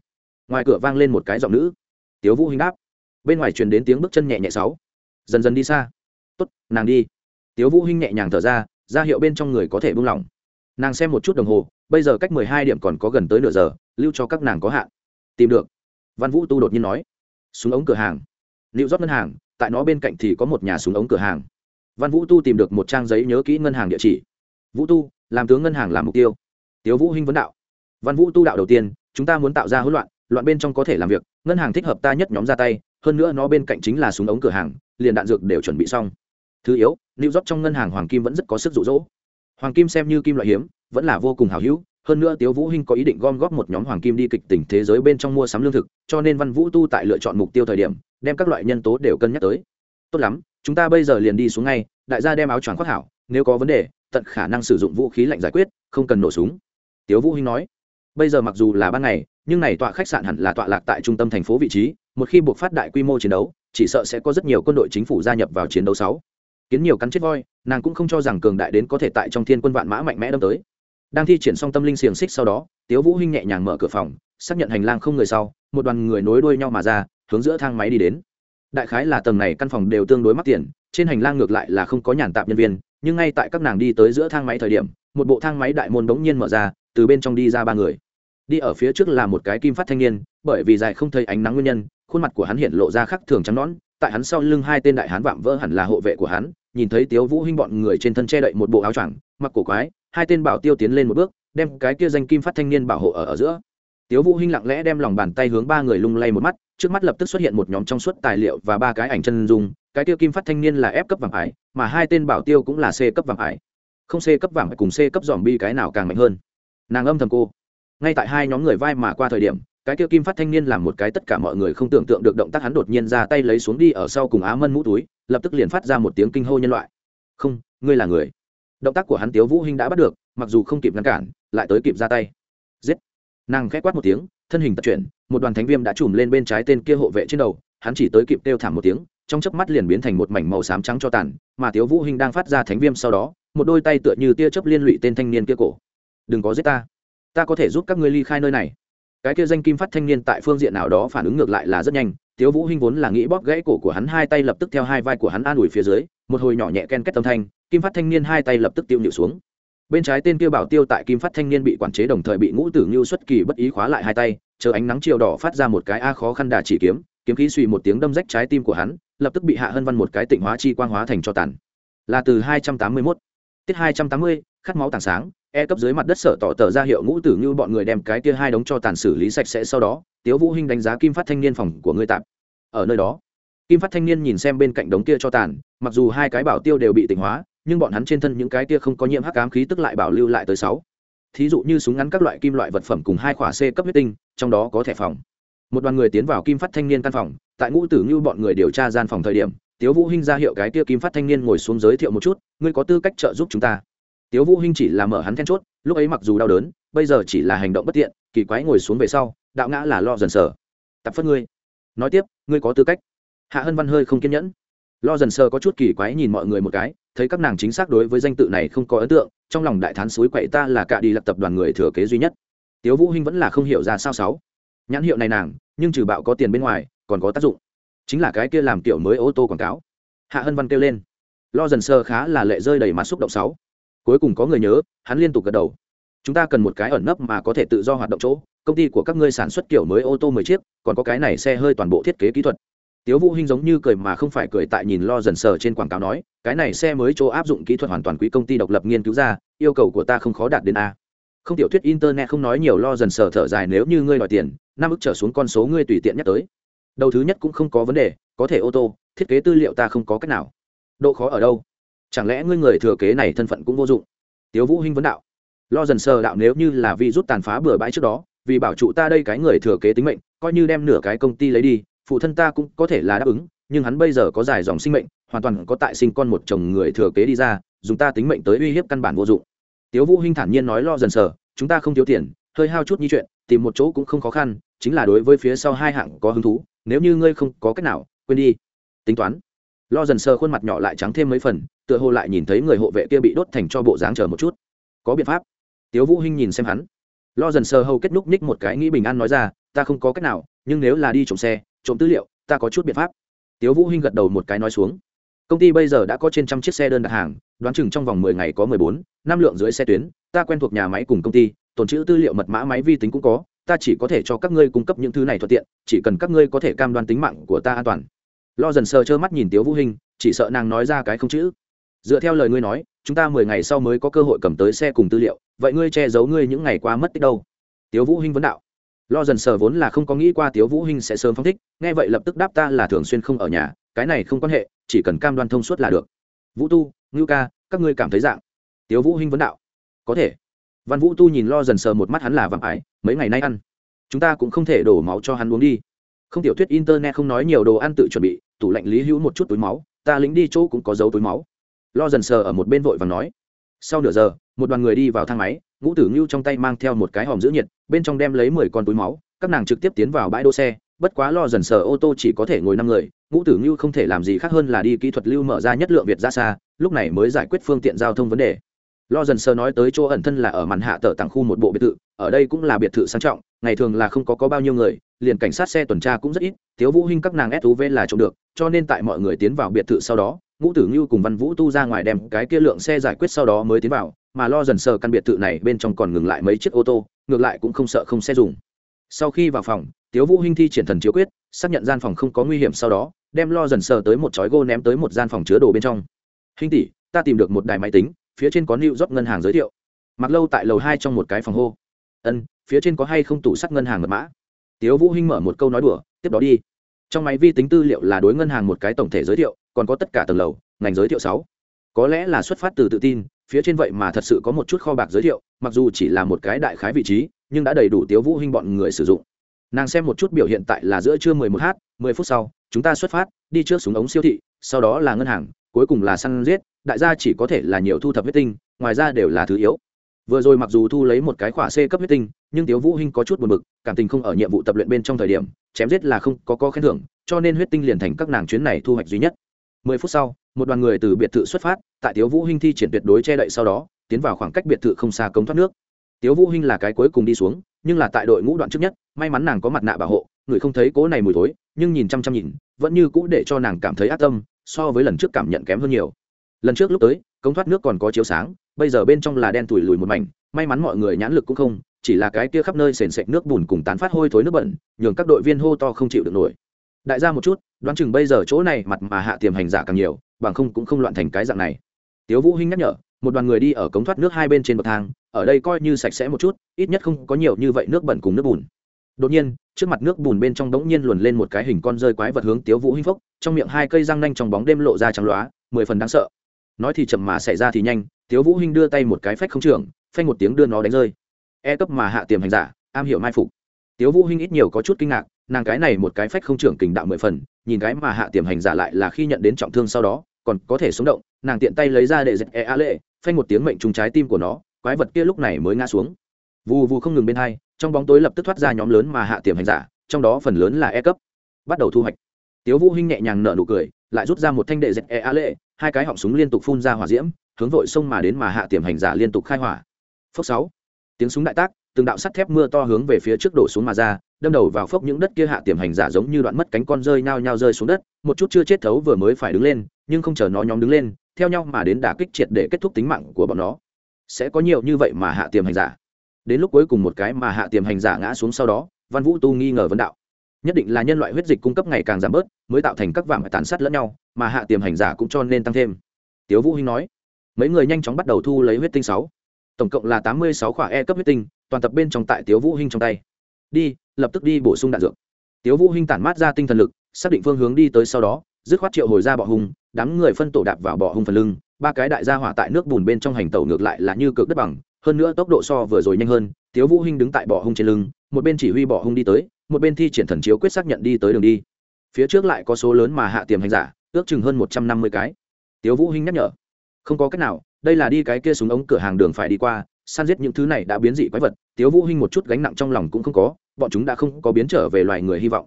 Ngoài cửa vang lên một cái giọng nữ. Tiếu vũ hinh đáp bên ngoài truyền đến tiếng bước chân nhẹ nhẹ sáu. Dần dần đi xa. Tốt, nàng đi. Tiếu vũ hinh nhẹ nhàng thở ra ra hiệu bên trong người có thể buông lỏng. Nàng xem một chút đồng hồ, bây giờ cách mười hai điểm còn có gần tới nửa giờ, lưu cho các nàng có hạn. Tìm được. Văn vũ tu đột nhiên nói. Xuống ống cửa hàng. Liệu rót ngân hàng, tại nó bên cạnh thì có một nhà súng ống cửa hàng. Văn vũ tu tìm được một trang giấy nhớ kỹ ngân hàng địa chỉ. Vũ tu, làm tướng ngân hàng làm mục tiêu. Tiếu vũ hinh vấn đạo. Văn vũ tu đạo đầu tiên, chúng ta muốn tạo ra hỗn loạn loạn bên trong có thể làm việc, ngân hàng thích hợp ta nhất nhóm ra tay hơn nữa nó bên cạnh chính là súng ống cửa hàng, liền đạn dược đều chuẩn bị xong. Thứ yếu lưu rót trong ngân hàng hoàng kim vẫn rất có sức rụ rỗ hoàng kim xem như kim loại hiếm, vẫn là vô cùng hào hữu, hơn nữa tiếu vũ hinh có ý định gom góp một nhóm hoàng kim đi kịch tỉnh thế giới bên trong mua sắm lương thực, cho nên văn vũ tu tại lựa chọn mục tiêu thời điểm, đem các loại nhân tố đều cân nhắc tới. Tốt lắm, chúng ta bây giờ liền đi xuống ngay, đại gia đem áo choàng khoác hảo, nếu có vấn đề, tận khả năng sử dụng vũ khí lạnh giải quyết, không cần nổ súng. Tiếu vũ hinh nói, bây giờ mặc dù là ban ngày, nhưng này tọa khách sạn hẳn là tọa lạc tại trung tâm thành phố vị trí một khi buộc phát đại quy mô chiến đấu, chỉ sợ sẽ có rất nhiều quân đội chính phủ gia nhập vào chiến đấu sáu. Kiến nhiều cắn chết voi, nàng cũng không cho rằng cường đại đến có thể tại trong thiên quân vạn mã mạnh mẽ đâm tới. Đang thi triển xong tâm linh xiềng xích sau đó, tiếu vũ hinh nhẹ nhàng mở cửa phòng, xác nhận hành lang không người sau, một đoàn người nối đuôi nhau mà ra, hướng giữa thang máy đi đến. Đại khái là tầng này căn phòng đều tương đối mắc tiền, trên hành lang ngược lại là không có nhàn tạp nhân viên, nhưng ngay tại các nàng đi tới giữa thang máy thời điểm, một bộ thang máy đại môn đống nhiên mở ra, từ bên trong đi ra ba người. Đi ở phía trước là một cái kim phát thanh niên, bởi vì dài không thấy ánh nắng nguyên nhân khuôn mặt của hắn hiện lộ ra khắc thường trắng nõn, tại hắn sau lưng hai tên đại hán vạm vỡ hẳn là hộ vệ của hắn, nhìn thấy tiếu vũ hinh bọn người trên thân che đậy một bộ áo choàng, mặc cổ quái, hai tên bảo tiêu tiến lên một bước, đem cái kia danh kim phát thanh niên bảo hộ ở ở giữa. Tiếu vũ hinh lặng lẽ đem lòng bàn tay hướng ba người lung lay một mắt, trước mắt lập tức xuất hiện một nhóm trong suốt tài liệu và ba cái ảnh chân dung, cái kia kim phát thanh niên là f cấp vàng ải, mà hai tên bảo tiêu cũng là c cấp vàng ải. Không c cấp vàng cùng c cấp dòm bi cái nào càng mạnh hơn? Nàng âm thầm cô. Ngay tại hai nhóm người vai mà qua thời điểm cái kia kim phát thanh niên làm một cái tất cả mọi người không tưởng tượng được động tác hắn đột nhiên ra tay lấy xuống đi ở sau cùng á mân mũ túi, lập tức liền phát ra một tiếng kinh hô nhân loại. Không, ngươi là người. Động tác của hắn tiếu vũ hinh đã bắt được, mặc dù không kịp ngăn cản, lại tới kịp ra tay. Giết! Nàng khẽ quát một tiếng, thân hình tập chuyển, một đoàn thánh viêm đã trùm lên bên trái tên kia hộ vệ trên đầu, hắn chỉ tới kịp kêu thảm một tiếng, trong chớp mắt liền biến thành một mảnh màu xám trắng cho tàn, mà tiếu vũ hinh đang phát ra thánh viêm sau đó, một đôi tay tựa như tia chớp liên lụy tên thanh niên kia cổ. Đừng có giết ta. Ta có thể giúp các ngươi ly khai nơi này cái kia danh kim phát thanh niên tại phương diện nào đó phản ứng ngược lại là rất nhanh, tiếu vũ hinh vốn là nghĩ bóp gãy cổ của hắn hai tay lập tức theo hai vai của hắn an ủi phía dưới, một hồi nhỏ nhẹ ken kết tâm thanh, kim phát thanh niên hai tay lập tức tiêu nhịu xuống. Bên trái tên kia bảo tiêu tại kim phát thanh niên bị quản chế đồng thời bị ngũ tử như xuất kỳ bất ý khóa lại hai tay, chờ ánh nắng chiều đỏ phát ra một cái a khó khăn đà chỉ kiếm kiếm khí suy một tiếng đâm rách trái tim của hắn, lập tức bị hạ hân văn một cái tịnh hóa chi quang hóa thành cho tàn. Là từ 281 tiết 280 khát máu tảng sáng e cấp dưới mặt đất sở tỏ tờ ra hiệu ngũ tử như bọn người đem cái kia hai đống cho tàn xử lý sạch sẽ sau đó, tiếu vũ hinh đánh giá kim phát thanh niên phòng của ngươi tạm. Ở nơi đó, kim phát thanh niên nhìn xem bên cạnh đống kia cho tàn, mặc dù hai cái bảo tiêu đều bị tịnh hóa, nhưng bọn hắn trên thân những cái kia không có nhiễm hắc ám khí tức lại bảo lưu lại tới sáu. Thí dụ như súng ngắn các loại kim loại vật phẩm cùng hai khỏa c cấp huyết tinh, trong đó có thẻ phòng. Một đoàn người tiến vào kim phát thanh niên căn phòng, tại ngũ tử như bọn người điều tra gian phòng thời điểm, tiếu vũ hinh ra hiệu cái kia kim phát thanh niên ngồi xuống giới thiệu một chút, ngươi có tư cách trợ giúp chúng ta tiếu vũ hinh chỉ là mở hắn then chốt, lúc ấy mặc dù đau đớn, bây giờ chỉ là hành động bất tiện, kỳ quái ngồi xuống về sau, đạo ngã là lo dần sờ. Tập phất ngươi. Nói tiếp, ngươi có tư cách. Hạ hân văn hơi không kiên nhẫn. Lo dần sờ có chút kỳ quái nhìn mọi người một cái, thấy các nàng chính xác đối với danh tự này không có ấn tượng, trong lòng đại thán suối quậy ta là cả đi lập tập đoàn người thừa kế duy nhất. Tiếu vũ hinh vẫn là không hiểu ra sao sáu. Nhãn hiệu này nàng, nhưng trừ bạo có tiền bên ngoài, còn có tác dụng. Chính là cái kia làm tiểu mới ô tô quảng cáo. Hạ hân văn kêu lên. Lo dần sơ khá là lệ rơi đầy mặt xúc động sáu cuối cùng có người nhớ, hắn liên tục gật đầu. Chúng ta cần một cái ẩn nấp mà có thể tự do hoạt động chỗ. Công ty của các ngươi sản xuất kiểu mới ô tô mười chiếc, còn có cái này xe hơi toàn bộ thiết kế kỹ thuật. Tiếu vũ hinh giống như cười mà không phải cười tại nhìn lo dần sờ trên quảng cáo nói, cái này xe mới chỗ áp dụng kỹ thuật hoàn toàn quý công ty độc lập nghiên cứu ra, yêu cầu của ta không khó đạt đến a. Không tiểu thuyết internet không nói nhiều lo dần sờ thở dài nếu như ngươi đòi tiền, năm ức trở xuống con số ngươi tùy tiện nhắc tới. Đầu thứ nhất cũng không có vấn đề, có thể ô tô, thiết kế tư liệu ta không có cách nào. Độ khó ở đâu? Chẳng lẽ ngươi người thừa kế này thân phận cũng vô dụng? Tiếu vũ hinh vấn đạo. Lo dần sờ đạo nếu như là vi rút tàn phá bừa bãi trước đó, vì bảo trụ ta đây cái người thừa kế tính mệnh, coi như đem nửa cái công ty lấy đi, phụ thân ta cũng có thể là đáp ứng, nhưng hắn bây giờ có dài dòng sinh mệnh, hoàn toàn có tại sinh con một chồng người thừa kế đi ra, dùng ta tính mệnh tới uy hiếp căn bản vô dụng. Tiếu vũ hinh thản nhiên nói lo dần sờ, chúng ta không thiếu tiền, hơi hao chút như chuyện, tìm một chỗ cũng không khó khăn, chính là đối với phía sau hai hạng có hứng thú, nếu như ngươi không có cách nào, quên đi. Tính toán. Lo dần sờ khuôn mặt nhỏ lại trắng thêm mấy phần tựa hồ lại nhìn thấy người hộ vệ kia bị đốt thành cho bộ dáng chờ một chút. Có biện pháp. Tiếu vũ hinh nhìn xem hắn. Lo dần sờ hầu kết núc ních một cái nghĩ bình an nói ra, ta không có cách nào, nhưng nếu là đi trộm xe, trộm tư liệu, ta có chút biện pháp. Tiếu vũ hinh gật đầu một cái nói xuống. Công ty bây giờ đã có trên trăm chiếc xe đơn đặt hàng, đoán chừng trong vòng mười ngày có mười bốn, năm lượng dưới xe tuyến, ta quen thuộc nhà máy cùng công ty, tồn trữ tư liệu mật mã máy vi tính cũng có, ta chỉ có thể cho các ngươi cung cấp những thứ này thuận tiện, chỉ cần các ngươi có thể cam đoan tính mạng của ta an toàn. Lo dần sờ trơ mắt nhìn tiếu vũ hinh, chỉ sợ nàng nói ra cái không chữ dựa theo lời ngươi nói, chúng ta mười ngày sau mới có cơ hội cầm tới xe cùng tư liệu, vậy ngươi che giấu ngươi những ngày qua mất tích đâu? Tiếu vũ hinh vấn đạo. Lo dần sờ vốn là không có nghĩ qua tiếu vũ hinh sẽ sớm phóng thích, nghe vậy lập tức đáp ta là thường xuyên không ở nhà, cái này không quan hệ, chỉ cần cam đoan thông suốt là được. Vũ tu, ngưu ca, các ngươi cảm thấy dạng? Tiếu vũ hinh vấn đạo. Có thể. Văn vũ tu nhìn lo dần sờ một mắt hắn là vạm ải mấy ngày nay ăn. Chúng ta cũng không thể đổ máu cho hắn uống đi. Không tiểu thuyết internet không nói nhiều đồ ăn tự chuẩn bị, tủ lạnh lý hữu một chút túi máu, ta lính đi chỗ cũng có dấu túi máu lo dần sờ ở một bên vội và nói sau nửa giờ một đoàn người đi vào thang máy ngũ tử ngưu trong tay mang theo một cái hòm giữ nhiệt bên trong đem lấy mười con túi máu các nàng trực tiếp tiến vào bãi đỗ xe bất quá lo dần sờ ô tô chỉ có thể ngồi năm người ngũ tử ngưu không thể làm gì khác hơn là đi kỹ thuật lưu mở ra nhất lượng việt ra xa lúc này mới giải quyết phương tiện giao thông vấn đề. Lo dần Sờ nói tới chỗ ẩn thân là ở màn hạ tờ tặng khu một bộ biệt thự ở đây cũng là biệt thự sang trọng ngày thường là không có, có bao nhiêu người liền cảnh sát xe tuần tra cũng rất ít thiếu vũ hinh các nàng suv là trộm được cho nên tại mọi người tiến vào biệt thự sau đó ngũ tử ngưu cùng văn vũ tu ra ngoài đem cái kia lượng xe giải quyết sau đó mới tiến vào, mà lo dần sờ căn biệt thự này bên trong còn ngừng lại mấy chiếc ô tô, ngược lại cũng không sợ không xe dùng. Sau khi vào phòng, tiếu vũ hinh thi triển thần chiếu quyết, xác nhận gian phòng không có nguy hiểm sau đó, đem lo dần sờ tới một chói gô ném tới một gian phòng chứa đồ bên trong. Hinh tỷ, ta tìm được một đài máy tính, phía trên có lưu rót ngân hàng giới thiệu. Mặc lâu tại lầu hai trong một cái phòng hô. Ân, phía trên có hay không tủ sắt ngân hàng mật mã? Tiếu vũ hinh mở một câu nói đùa, tiếp đó đi trong máy vi tính tư liệu là đối ngân hàng một cái tổng thể giới thiệu, còn có tất cả tầng lầu, ngành giới thiệu sáu. Có lẽ là xuất phát từ tự tin, phía trên vậy mà thật sự có một chút kho bạc giới thiệu, mặc dù chỉ là một cái đại khái vị trí, nhưng đã đầy đủ tiếu vũ hinh bọn người sử dụng. Nàng xem một chút biểu hiện tại là giữa trưa 11 h 10 phút sau, chúng ta xuất phát, đi trước xuống ống siêu thị, sau đó là ngân hàng, cuối cùng là săn giết, đại gia chỉ có thể là nhiều thu thập huyết tinh, ngoài ra đều là thứ yếu vừa rồi mặc dù thu lấy một cái khỏa c cấp huyết tinh, nhưng tiếu vũ hinh có chút buồn bực, cảm tình không ở nhiệm vụ tập luyện bên trong thời điểm, chém giết là không có có khen thưởng, cho nên huyết tinh liền thành các nàng chuyến này thu hoạch duy nhất. Mười phút sau, một đoàn người từ biệt thự xuất phát, tại tiếu vũ hinh thi triển tuyệt đối che đậy sau đó, tiến vào khoảng cách biệt thự không xa cống thoát nước. Tiếu vũ hinh là cái cuối cùng đi xuống, nhưng là tại đội ngũ đoạn trước nhất, may mắn nàng có mặt nạ bảo hộ, người không thấy cố này mùi thối, nhưng nhìn chăm chăm nhìn, vẫn như cũ để cho nàng cảm thấy ác tâm, so với lần trước cảm nhận kém hơn nhiều. Lần trước lúc tới, cống thoát nước còn có chiếu sáng bây giờ bên trong là đen tủi lùi một mảnh, may mắn mọi người nhãn lực cũng không, chỉ là cái kia khắp nơi sền sệt nước bùn cùng tán phát hôi thối nước bẩn, nhường các đội viên hô to không chịu được nổi. Đại gia một chút, đoán chừng bây giờ chỗ này mặt mà hạ tiềm hành giả càng nhiều, bằng không cũng không loạn thành cái dạng này. Tiếu vũ hinh nhắc nhở, một đoàn người đi ở cống thoát nước hai bên trên bậc thang, ở đây coi như sạch sẽ một chút, ít nhất không có nhiều như vậy nước bẩn cùng nước bùn. Đột nhiên, trước mặt nước bùn bên trong đống nhiên luồn lên một cái hình con rơi quái vật hướng tiếu vũ hinh phốc, trong miệng hai cây răng nanh trong bóng đêm lộ ra trắng loá, mười phần đáng sợ. Nói thì chậm mà xảy ra thì nhanh tiếu vũ hinh đưa tay một cái phách không trưởng phanh một tiếng đưa nó đánh rơi. E cấp mà hạ tiềm hành giả, am hiểu mai phục. Tiếu vũ hinh ít nhiều có chút kinh ngạc, nàng cái này một cái phách không trưởng kình đạo mười phần, nhìn cái mà hạ tiềm hành giả lại là khi nhận đến trọng thương sau đó, còn có thể sống động, nàng tiện tay lấy ra để dẹp e a lệ, phanh một tiếng mệnh trúng trái tim của nó, quái vật kia lúc này mới ngã xuống. Vù vù không ngừng bên hai, trong bóng tối lập tức thoát ra nhóm lớn mà hạ tiềm hành giả, trong đó phần lớn là e cấp. Bắt đầu thu hoạch. Tiếu vũ hinh nhẹ nhàng nở nụ cười, lại rút ra một thanh đệ dẹp e a lệ, hai cái họng súng liên tục phun ra hỏa diễm hướng vội xông mà đến mà hạ tiềm hành giả liên tục khai hỏa. Phốc sáu. Tiếng súng đại tác, từng đạo sắt thép mưa to hướng về phía trước đổ xuống mà ra, đâm đầu vào phốc những đất kia hạ tiềm hành giả giống như đoạn mất cánh con rơi nhao nhao rơi xuống đất, một chút chưa chết thấu vừa mới phải đứng lên, nhưng không chờ nó nhóm đứng lên, theo nhau mà đến đả kích triệt để kết thúc tính mạng của bọn nó. Sẽ có nhiều như vậy mà hạ tiềm hành giả. Đến lúc cuối cùng một cái mà hạ tiềm hành giả ngã xuống sau đó, văn vũ tu nghi ngờ vấn đạo. Nhất định là nhân loại huyết dịch cung cấp ngày càng giảm bớt, mới tạo thành các vàng tàn sát lẫn nhau, mà hạ tiềm hành giả cũng cho nên tăng thêm. Tiếu vũ hinh nói mấy người nhanh chóng bắt đầu thu lấy huyết tinh sáu. Tổng cộng là tám mươi sáu khỏa e cấp huyết tinh, toàn tập bên trong tại tiếu vũ hinh trong tay. Đi, lập tức đi bổ sung đạn dược. Tiếu vũ hinh tản mát ra tinh thần lực, xác định phương hướng đi tới sau đó, dứt khoát triệu hồi ra bọ hung, đám người phân tổ đạp vào bọ hung phần lưng, ba cái đại gia hỏa tại nước bùn bên trong hành tàu ngược lại là như cực đất bằng, hơn nữa tốc độ so vừa rồi nhanh hơn, tiếu vũ hinh đứng tại bọ hung trên lưng, một bên chỉ huy bọ hung đi tới, một bên thi triển thần chiếu quyết xác nhận đi tới đường đi. Phía trước lại có số lớn mà hạ tiềm hành giả, ước chừng hơn một trăm năm mươi cái. Tiếu vũ hinh nhắc nhở không có cách nào, đây là đi cái kia súng ống cửa hàng đường phải đi qua san giết những thứ này đã biến dị quái vật, tiếu vũ hinh một chút gánh nặng trong lòng cũng không có, bọn chúng đã không có biến trở về loài người hy vọng.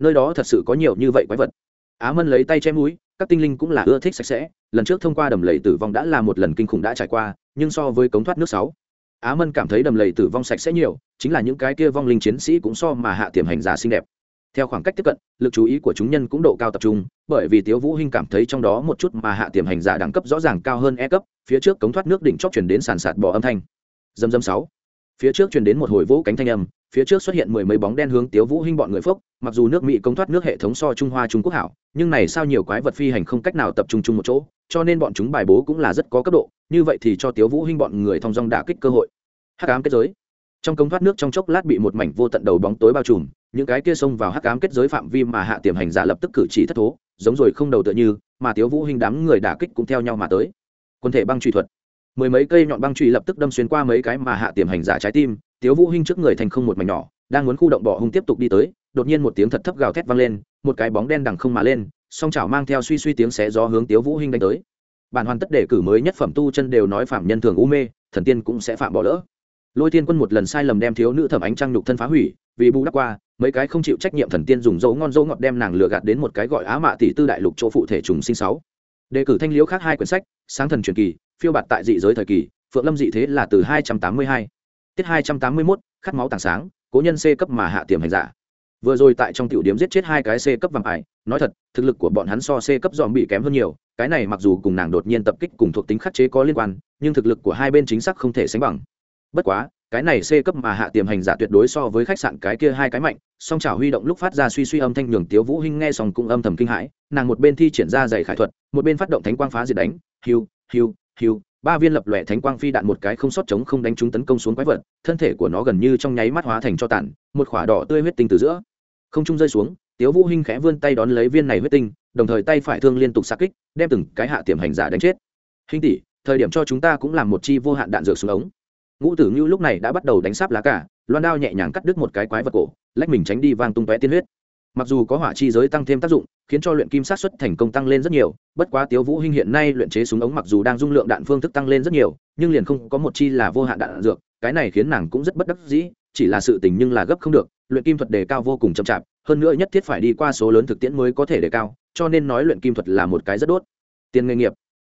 Nơi đó thật sự có nhiều như vậy quái vật. Á mân lấy tay che mũi, các tinh linh cũng là ưa thích sạch sẽ, lần trước thông qua đầm lầy tử vong đã là một lần kinh khủng đã trải qua, nhưng so với cống thoát nước sáu, á mân cảm thấy đầm lầy tử vong sạch sẽ nhiều, chính là những cái kia vong linh chiến sĩ cũng so mà hạ tiềm hành giả xinh đẹp theo khoảng cách tiếp cận, lực chú ý của chúng nhân cũng độ cao tập trung, bởi vì tiếu vũ hinh cảm thấy trong đó một chút mà hạ tiềm hành giả đẳng cấp rõ ràng cao hơn e cấp, phía trước cống thoát nước đỉnh chót truyền đến sàn sạt bò âm thanh. Dầm dầm sáu. Phía trước truyền đến một hồi vũ cánh thanh âm, phía trước xuất hiện mười mấy bóng đen hướng tiếu vũ hinh bọn người phốc, mặc dù nước mỹ công thoát nước hệ thống so trung hoa, trung quốc hảo, nhưng này sao nhiều quái vật phi hành không cách nào tập trung chung một chỗ, cho nên bọn chúng bài bố cũng là rất có cấp độ, như vậy thì cho tiếu vũ hinh bọn người thông dong đả kích cơ hội. Hắc ám kết giới. Trong công thoát nước trong chốc lát bị một mảnh vô tận đầu bóng tối bao trùm những cái kia xông vào hắc ám kết giới phạm vi mà hạ tiềm hành giả lập tức cử chỉ thất thố, giống rồi không đầu tựa như, mà tiếu vũ hình đám người đả kích cũng theo nhau mà tới. Quân thể băng truy thuật. Mười mấy cây nhọn băng truy lập tức đâm xuyên qua mấy cái mà hạ tiềm hành giả trái tim, tiếu vũ hình trước người thành không một mảnh nhỏ, đang muốn khu động bỏ hung tiếp tục đi tới, đột nhiên một tiếng thật thấp gào thét vang lên, một cái bóng đen đằng không mà lên, song chảo mang theo suy suy tiếng xé gió hướng tiếu vũ hình đánh tới. Bản hoàn tất đề cử mới nhất phẩm tu chân đều nói phạm nhân thường u mê, thần tiên cũng sẽ phạm bỏ lỡ. Lôi tiên quân một lần sai lầm đem thiếu nữ thẩm ánh trăng nhục thân phá hủy vì bù đắp qua mấy cái không chịu trách nhiệm thần tiên dùng dấu ngon dấu ngọt đem nàng lừa gạt đến một cái gọi á mạ tỷ tư đại lục chỗ phụ thể trùng sinh sáu. Đề cử thanh liễu khác hai quyển sách sáng thần truyền kỳ phiêu bạt tại dị giới thời kỳ phượng lâm dị thế là từ 282. tiết 281, khát máu tảng sáng cố nhân c cấp mà hạ tiềm hành giả vừa rồi tại trong tiểu điểm giết chết hai cái c cấp vàng ải nói thật thực lực của bọn hắn so c cấp dòm bị kém hơn nhiều cái này mặc dù cùng nàng đột nhiên tập kích cùng thuộc tính khắc chế có liên quan nhưng thực lực của hai bên chính xác không thể sánh bằng. Bất quá cái này c cấp mà hạ tiềm hành giả tuyệt đối so với khách sạn cái kia hai cái mạnh, song chảo huy động lúc phát ra suy suy âm thanh nhường tiếu vũ hinh nghe xong cũng âm thầm kinh hãi, nàng một bên thi triển ra dày khải thuật, một bên phát động thánh quang phá diệt đánh, hiu hiu hiu, ba viên lập lòe thánh quang phi đạn một cái không sót chống không đánh trúng tấn công xuống quái vật, thân thể của nó gần như trong nháy mắt hóa thành cho tàn, một khỏa đỏ tươi huyết tinh từ giữa, không trung rơi xuống, tiếu vũ hinh khẽ vươn tay đón lấy viên này huyết tinh, đồng thời tay phải thương liên tục xạ kích, đem từng cái hạ tiềm hành giả đánh chết. Hinh tỷ, thời điểm cho chúng ta cũng làm một chi vô hạn đạn dược xuống ống ngũ tử ngưu lúc này đã bắt đầu đánh sáp lá cả, loan đao nhẹ nhàng cắt đứt một cái quái vật cổ, lách mình tránh đi vang tung tóe tiên huyết. Mặc dù có hỏa chi giới tăng thêm tác dụng, khiến cho luyện kim sát xuất thành công tăng lên rất nhiều, bất quá tiếu vũ hinh hiện nay luyện chế súng ống mặc dù đang dung lượng đạn phương thức tăng lên rất nhiều, nhưng liền không có một chi là vô hạn đạn dược, cái này khiến nàng cũng rất bất đắc dĩ, chỉ là sự tình nhưng là gấp không được, luyện kim thuật đề cao vô cùng chậm chạp, hơn nữa nhất thiết phải đi qua số lớn thực tiễn mới có thể đề cao, cho nên nói luyện kim thuật là một cái rất đốt. Tiền nghề nghiệp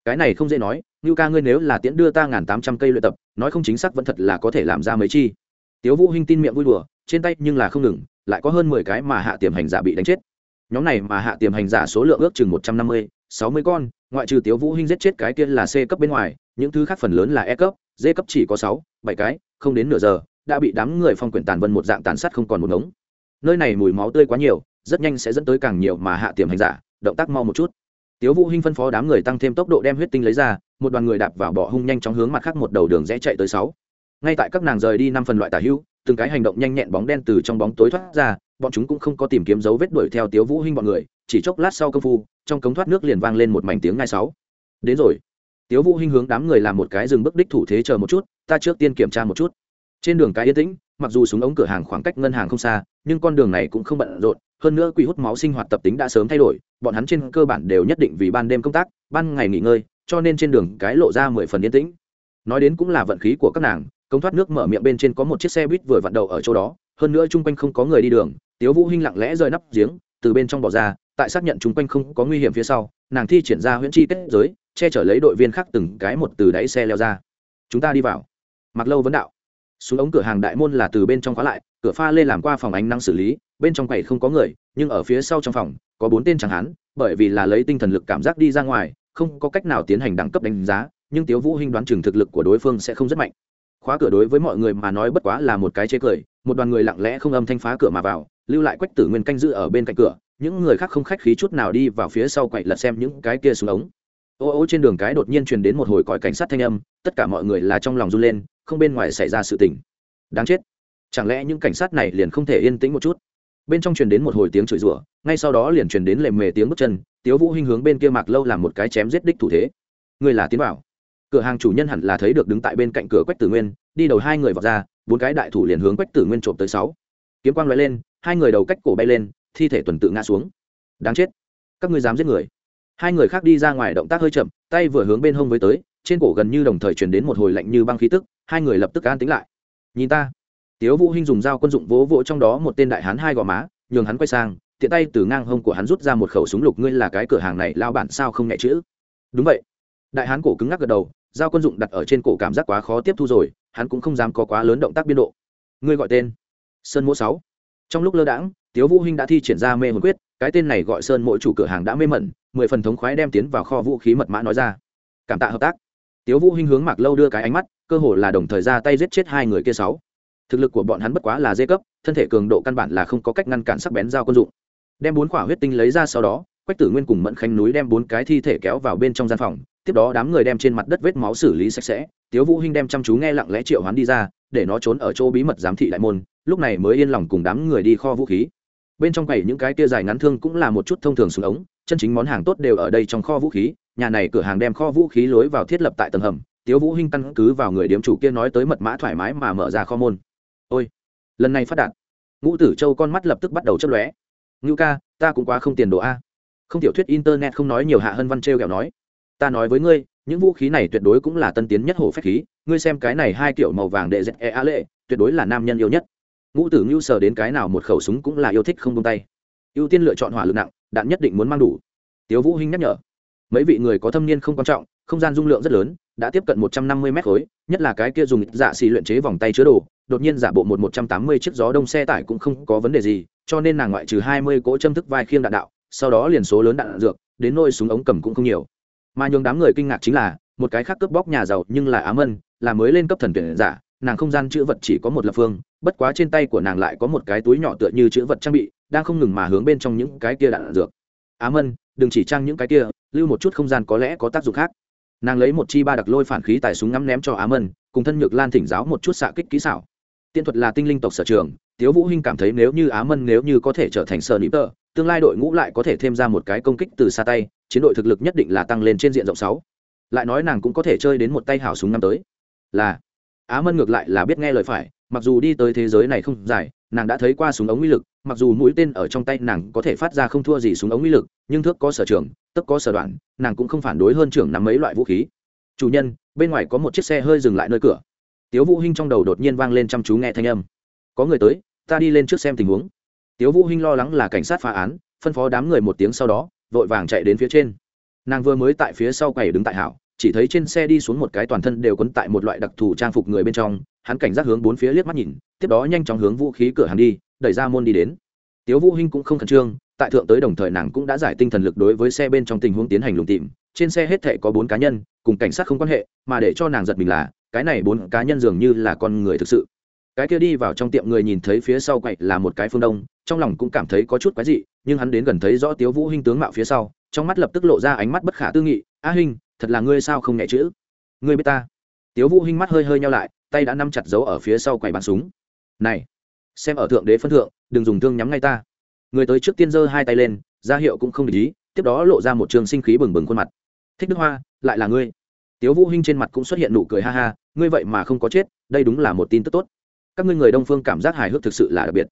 cái này không dễ nói như ca ngươi nếu là tiễn đưa ta ngàn tám trăm cây luyện tập, nói không chính xác vẫn thật là có thể làm ra mấy chi. Tiếu vũ hinh tin miệng vui đùa, trên tay nhưng là không ngừng, lại có hơn mười cái mà hạ tiềm hành giả bị đánh chết. Nhóm này mà hạ tiềm hành giả số lượng ước chừng một trăm năm mươi, sáu mươi con, ngoại trừ tiếu vũ hinh giết chết cái kia là c cấp bên ngoài, những thứ khác phần lớn là e cấp, d cấp chỉ có sáu, bảy cái, không đến nửa giờ, đã bị đám người phong quyển tàn vân một dạng tàn sát không còn một ngống. Nơi này mùi máu tươi quá nhiều, rất nhanh sẽ dẫn tới càng nhiều mà hạ tiềm hành giả, động tác mau một chút tiếu vũ hinh phân phó đám người tăng thêm tốc độ đem huyết tinh lấy ra, một đoàn người đạp vào bỏ hung nhanh chóng hướng mặt khác một đầu đường rẽ chạy tới sáu. Ngay tại các nàng rời đi năm phần loại tả hưu từng cái hành động nhanh nhẹn bóng đen từ trong bóng tối thoát ra, bọn chúng cũng không có tìm kiếm dấu vết đuổi theo tiếu vũ hinh bọn người, chỉ chốc lát sau công phu, trong cống thoát nước liền vang lên một mảnh tiếng ngai sáu. Đến rồi. Tiếu vũ hinh hướng đám người làm một cái dừng bước đích thủ thế chờ một chút, ta trước tiên kiểm tra một chút. Trên đường cái yên tĩnh mặc dù súng ống cửa hàng khoảng cách ngân hàng không xa, nhưng con đường này cũng không bận rộn, hơn nữa quỷ hút máu sinh hoạt tập tính đã sớm thay đổi, bọn hắn trên cơ bản đều nhất định vì ban đêm công tác, ban ngày nghỉ ngơi, cho nên trên đường cái lộ ra mười phần yên tĩnh. Nói đến cũng là vận khí của các nàng, công thoát nước mở miệng bên trên có một chiếc xe buýt vừa vặn đầu ở chỗ đó, hơn nữa chung quanh không có người đi đường, tiếu vũ hinh lặng lẽ rời nắp giếng, từ bên trong bỏ ra, tại xác nhận chung quanh không có nguy hiểm phía sau, nàng thi triển ra huyễn chi kết giới, che chở lấy đội viên khác từng cái một từ đáy xe leo ra. Chúng ta đi vào. Mặc lâu vấn đạo xuống ống cửa hàng đại môn là từ bên trong khóa lại, cửa pha lê làm qua phòng ánh năng xử lý, bên trong quầy không có người, nhưng ở phía sau trong phòng, có bốn tên chẳng hán, bởi vì là lấy tinh thần lực cảm giác đi ra ngoài, không có cách nào tiến hành đẳng cấp đánh giá, nhưng tiếu vũ hinh đoán chừng thực lực của đối phương sẽ không rất mạnh. Khóa cửa đối với mọi người mà nói bất quá là một cái chế cười, một đoàn người lặng lẽ không âm thanh phá cửa mà vào, lưu lại quách tử nguyên canh giữ ở bên cạnh cửa, những người khác không khách khí chút nào đi vào phía sau quậy lật xem những cái kia xuống ống. Ô ô trên đường cái đột nhiên truyền đến một hồi còi cảnh sát thanh âm, tất cả mọi người là trong lòng run lên không bên ngoài xảy ra sự tình. Đáng chết. Chẳng lẽ những cảnh sát này liền không thể yên tĩnh một chút? Bên trong truyền đến một hồi tiếng chửi rủa, ngay sau đó liền truyền đến lề mề tiếng bước chân, tiếu vũ hinh hướng bên kia mạc lâu làm một cái chém giết đích thủ thế. Người là tiến bảo. Cửa hàng chủ nhân hẳn là thấy được đứng tại bên cạnh cửa quách tử nguyên, đi đầu hai người vào ra, bốn cái đại thủ liền hướng quách tử nguyên trộm tới sáu. Kiếm quang lóe lên, hai người đầu cách cổ bay lên, thi thể tuần tự ngã xuống. Đáng chết. Các ngươi dám giết người. Hai người khác đi ra ngoài động tác hơi chậm, tay vừa hướng bên hông với tới, trên cổ gần như đồng thời truyền đến một hồi lạnh như băng khí tức hai người lập tức an tính lại. Nhìn ta. Tiếu vũ hinh dùng dao quân dụng vỗ vỗ trong đó một tên đại hán hai gò má, nhường hắn quay sang, tiện tay từ ngang hông của hắn rút ra một khẩu súng lục, ngươi là cái cửa hàng này, lao bản sao không nhẹ chữ? Đúng vậy. Đại hán cổ cứng ngắc gật đầu, dao quân dụng đặt ở trên cổ cảm giác quá khó tiếp thu rồi, hắn cũng không dám có quá lớn động tác biên độ. Ngươi gọi tên? Sơn mỗ sáu. Trong lúc lơ đãng, tiếu vũ hinh đã thi triển ra mê hồn quyết, cái tên này gọi sơn mỗi chủ cửa hàng đã mê mẩn, mười phần thống khoái đem tiến vào kho vũ khí mật mã nói ra. Cảm tạ hợp tác. Tiếu vũ hinh hướng mạc lâu đưa cái ánh mắt cơ hồ là đồng thời ra tay giết chết hai người kia sáu. Thực lực của bọn hắn bất quá là dê cấp, thân thể cường độ căn bản là không có cách ngăn cản sắc bén dao quân dụng. Đem bốn quả huyết tinh lấy ra sau đó, quách tử nguyên cùng mẫn khanh núi đem bốn cái thi thể kéo vào bên trong gian phòng, tiếp đó đám người đem trên mặt đất vết máu xử lý sạch sẽ. Tiếu vũ hinh đem chăm chú nghe lặng lẽ triệu hắn đi ra, để nó trốn ở chỗ bí mật giám thị đại môn, lúc này mới yên lòng cùng đám người đi kho vũ khí. Bên trong quầy những cái kia dài ngắn thương cũng là một chút thông thường xuống ống, chân chính món hàng tốt đều ở đây trong kho vũ khí, nhà này cửa hàng đem kho vũ khí lối vào thiết lập tại tầng hầm tiếu vũ hinh căn cứ vào người điếm chủ kia nói tới mật mã thoải mái mà mở ra kho môn. Ôi, lần này phát đạt. Ngũ tử châu con mắt lập tức bắt đầu chớp lóe. Ngưu ca, ta cũng quá không tiền đồ a. Không tiểu thuyết internet không nói nhiều hạ hơn văn Treo kẹo nói. Ta nói với ngươi, những vũ khí này tuyệt đối cũng là tân tiến nhất hổ phách khí. Ngươi xem cái này hai kiểu màu vàng đệ dẹt e a lệ, tuyệt đối là nam nhân yêu nhất. Ngũ tử ngưu sờ đến cái nào một khẩu súng cũng là yêu thích không tung tay. Ưu tiên lựa chọn hỏa lực nặng, đạn nhất định muốn mang đủ. Tiếu vũ hinh nhắc nhở. Mấy vị người có thâm niên không quan trọng, không gian dung lượng rất lớn đã tiếp cận một trăm năm mươi mét khối, nhất là cái kia dùng dạ xì luyện chế vòng tay chứa đồ, đột nhiên giả bộ một một trăm tám mươi chiếc gió đông xe tải cũng không có vấn đề gì, cho nên nàng ngoại trừ hai mươi cỗ châm thức vai khiêng đạn đạo, sau đó liền số lớn đạn dược, đến nôi súng ống cầm cũng không nhiều. Mà nhường đám người kinh ngạc chính là, một cái khác cướp bóc nhà giàu nhưng là ám ân, là mới lên cấp thần tuyển giả, nàng không gian chữ vật chỉ có một lập phương, bất quá trên tay của nàng lại có một cái túi nhỏ tựa như chữ vật trang bị, đang không ngừng mà hướng bên trong những cái kia đạn dược. Ám ân, đừng chỉ trang những cái kia, lưu một chút không gian có lẽ có tác dụng khác nàng lấy một chi ba đặc lôi phản khí tài súng ngắm ném cho Á Mân, cùng thân nhược lan thỉnh giáo một chút xạ kích kỹ xảo. Tiên thuật là tinh linh tộc sở trường tiếu vũ hinh cảm thấy nếu như Á Mân nếu như có thể trở thành sở nịp tơ tương lai đội ngũ lại có thể thêm ra một cái công kích từ xa tay chiến đội thực lực nhất định là tăng lên trên diện rộng sáu. Lại nói nàng cũng có thể chơi đến một tay hảo súng năm tới. Là á mân ngược lại là biết nghe lời phải mặc dù đi tới thế giới này không dài nàng đã thấy qua súng ống uy lực, mặc dù mũi tên ở trong tay nàng có thể phát ra không thua gì súng ống uy lực, nhưng thước có sở trường tức có sở đoạn, nàng cũng không phản đối hơn trưởng nắm mấy loại vũ khí. Chủ nhân, bên ngoài có một chiếc xe hơi dừng lại nơi cửa. Tiếu vũ hinh trong đầu đột nhiên vang lên chăm chú nghe thanh âm. Có người tới, ta đi lên trước xem tình huống. Tiếu vũ hinh lo lắng là cảnh sát phá án, phân phó đám người một tiếng sau đó, vội vàng chạy đến phía trên. Nàng vừa mới tại phía sau quầy đứng tại hảo, chỉ thấy trên xe đi xuống một cái toàn thân đều quấn tại một loại đặc thù trang phục người bên trong hắn cảnh giác hướng bốn phía liếc mắt nhìn, tiếp đó nhanh chóng hướng vũ khí cửa hàng đi, đẩy ra môn đi đến. Tiếu vũ hinh cũng không khẩn trương, tại thượng tới đồng thời nàng cũng đã giải tinh thần lực đối với xe bên trong tình huống tiến hành lùng tìm, trên xe hết thảy có bốn cá nhân, cùng cảnh sát không quan hệ, mà để cho nàng giật mình là, cái này bốn cá nhân dường như là con người thực sự. Cái kia đi vào trong tiệm người nhìn thấy phía sau quậy là một cái phương đông, trong lòng cũng cảm thấy có chút quái dị, nhưng hắn đến gần thấy rõ tiếu vũ hinh tướng mạo phía sau, trong mắt lập tức lộ ra ánh mắt bất khả tư nghị, a hinh, thật là ngươi sao không nhẹ chữ? Ngươi biết ta? Tiếu vũ hinh mắt hơi hơi nhau lại tay đã nắm chặt giấu ở phía sau quầy bán súng. Này, xem ở thượng đế phân thượng, đừng dùng thương nhắm ngay ta. Người tới trước tiên giơ hai tay lên, ra hiệu cũng không để ý, tiếp đó lộ ra một trường sinh khí bừng bừng khuôn mặt. Thích đức hoa, lại là ngươi. Tiếu vũ hinh trên mặt cũng xuất hiện nụ cười ha ha, ngươi vậy mà không có chết, đây đúng là một tin tức tốt. Các ngươi người đông phương cảm giác hài hước thực sự là đặc biệt.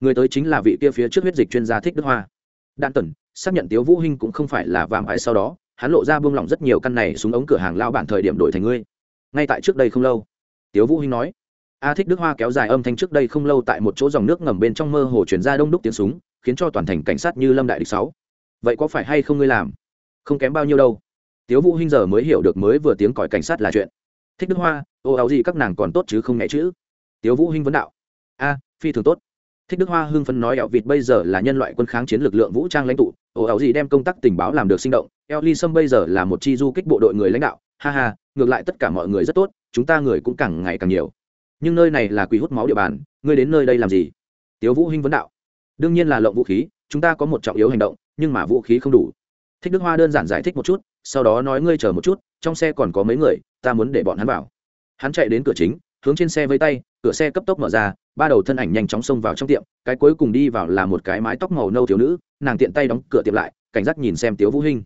Người tới chính là vị kia phía trước huyết dịch chuyên gia thích đức hoa. Đạn tần xác nhận tiếu vũ hinh cũng không phải là vạm ải sau đó, hắn lộ ra buông lỏng rất nhiều căn này xuống ống cửa hàng lao bản thời điểm đổi thành ngươi. Ngay tại trước đây không lâu tiếu vũ hinh nói, a thích đức hoa kéo dài âm thanh trước đây không lâu tại một chỗ dòng nước ngầm bên trong mơ hồ chuyển ra đông đúc tiếng súng, khiến cho toàn thành cảnh sát như lâm đại địch sáu. Vậy có phải hay không ngươi làm? Không kém bao nhiêu đâu. Tiếu vũ hinh giờ mới hiểu được mới vừa tiếng còi cảnh sát là chuyện. Thích đức hoa, ô áo gì các nàng còn tốt chứ không nghe chữ tiếu vũ hinh vấn đạo, a, phi thường tốt. Thích đức hoa hưng phấn nói ẹo vịt bây giờ là nhân loại quân kháng chiến lực lượng vũ trang lãnh tụ ồ ảo gì đem công tác tình báo làm được sinh động. Eo ly sâm bây giờ là một chi du kích bộ đội người lãnh đạo ha ha, ngược lại tất cả mọi người rất tốt, chúng ta người cũng càng ngày càng nhiều. Nhưng nơi này là quỷ hút máu địa bàn, ngươi đến nơi đây làm gì? Tiếu vũ hinh vấn đạo. Đương nhiên là lộng vũ khí, chúng ta có một trọng yếu hành động, nhưng mà vũ khí không đủ. Thích đức hoa đơn giản giải thích một chút, sau đó nói ngươi chờ một chút, trong xe còn có mấy người, ta muốn để bọn hắn vào. Hắn chạy đến cửa chính, hướng trên xe với tay, cửa xe cấp tốc mở ra, ba đầu thân ảnh nhanh chóng xông vào trong tiệm, cái cuối cùng đi vào là một cái mái tóc màu nâu thiếu nữ, nàng tiện tay đóng cửa tiệm lại, cảnh giác nhìn xem tiếu vũ hinh.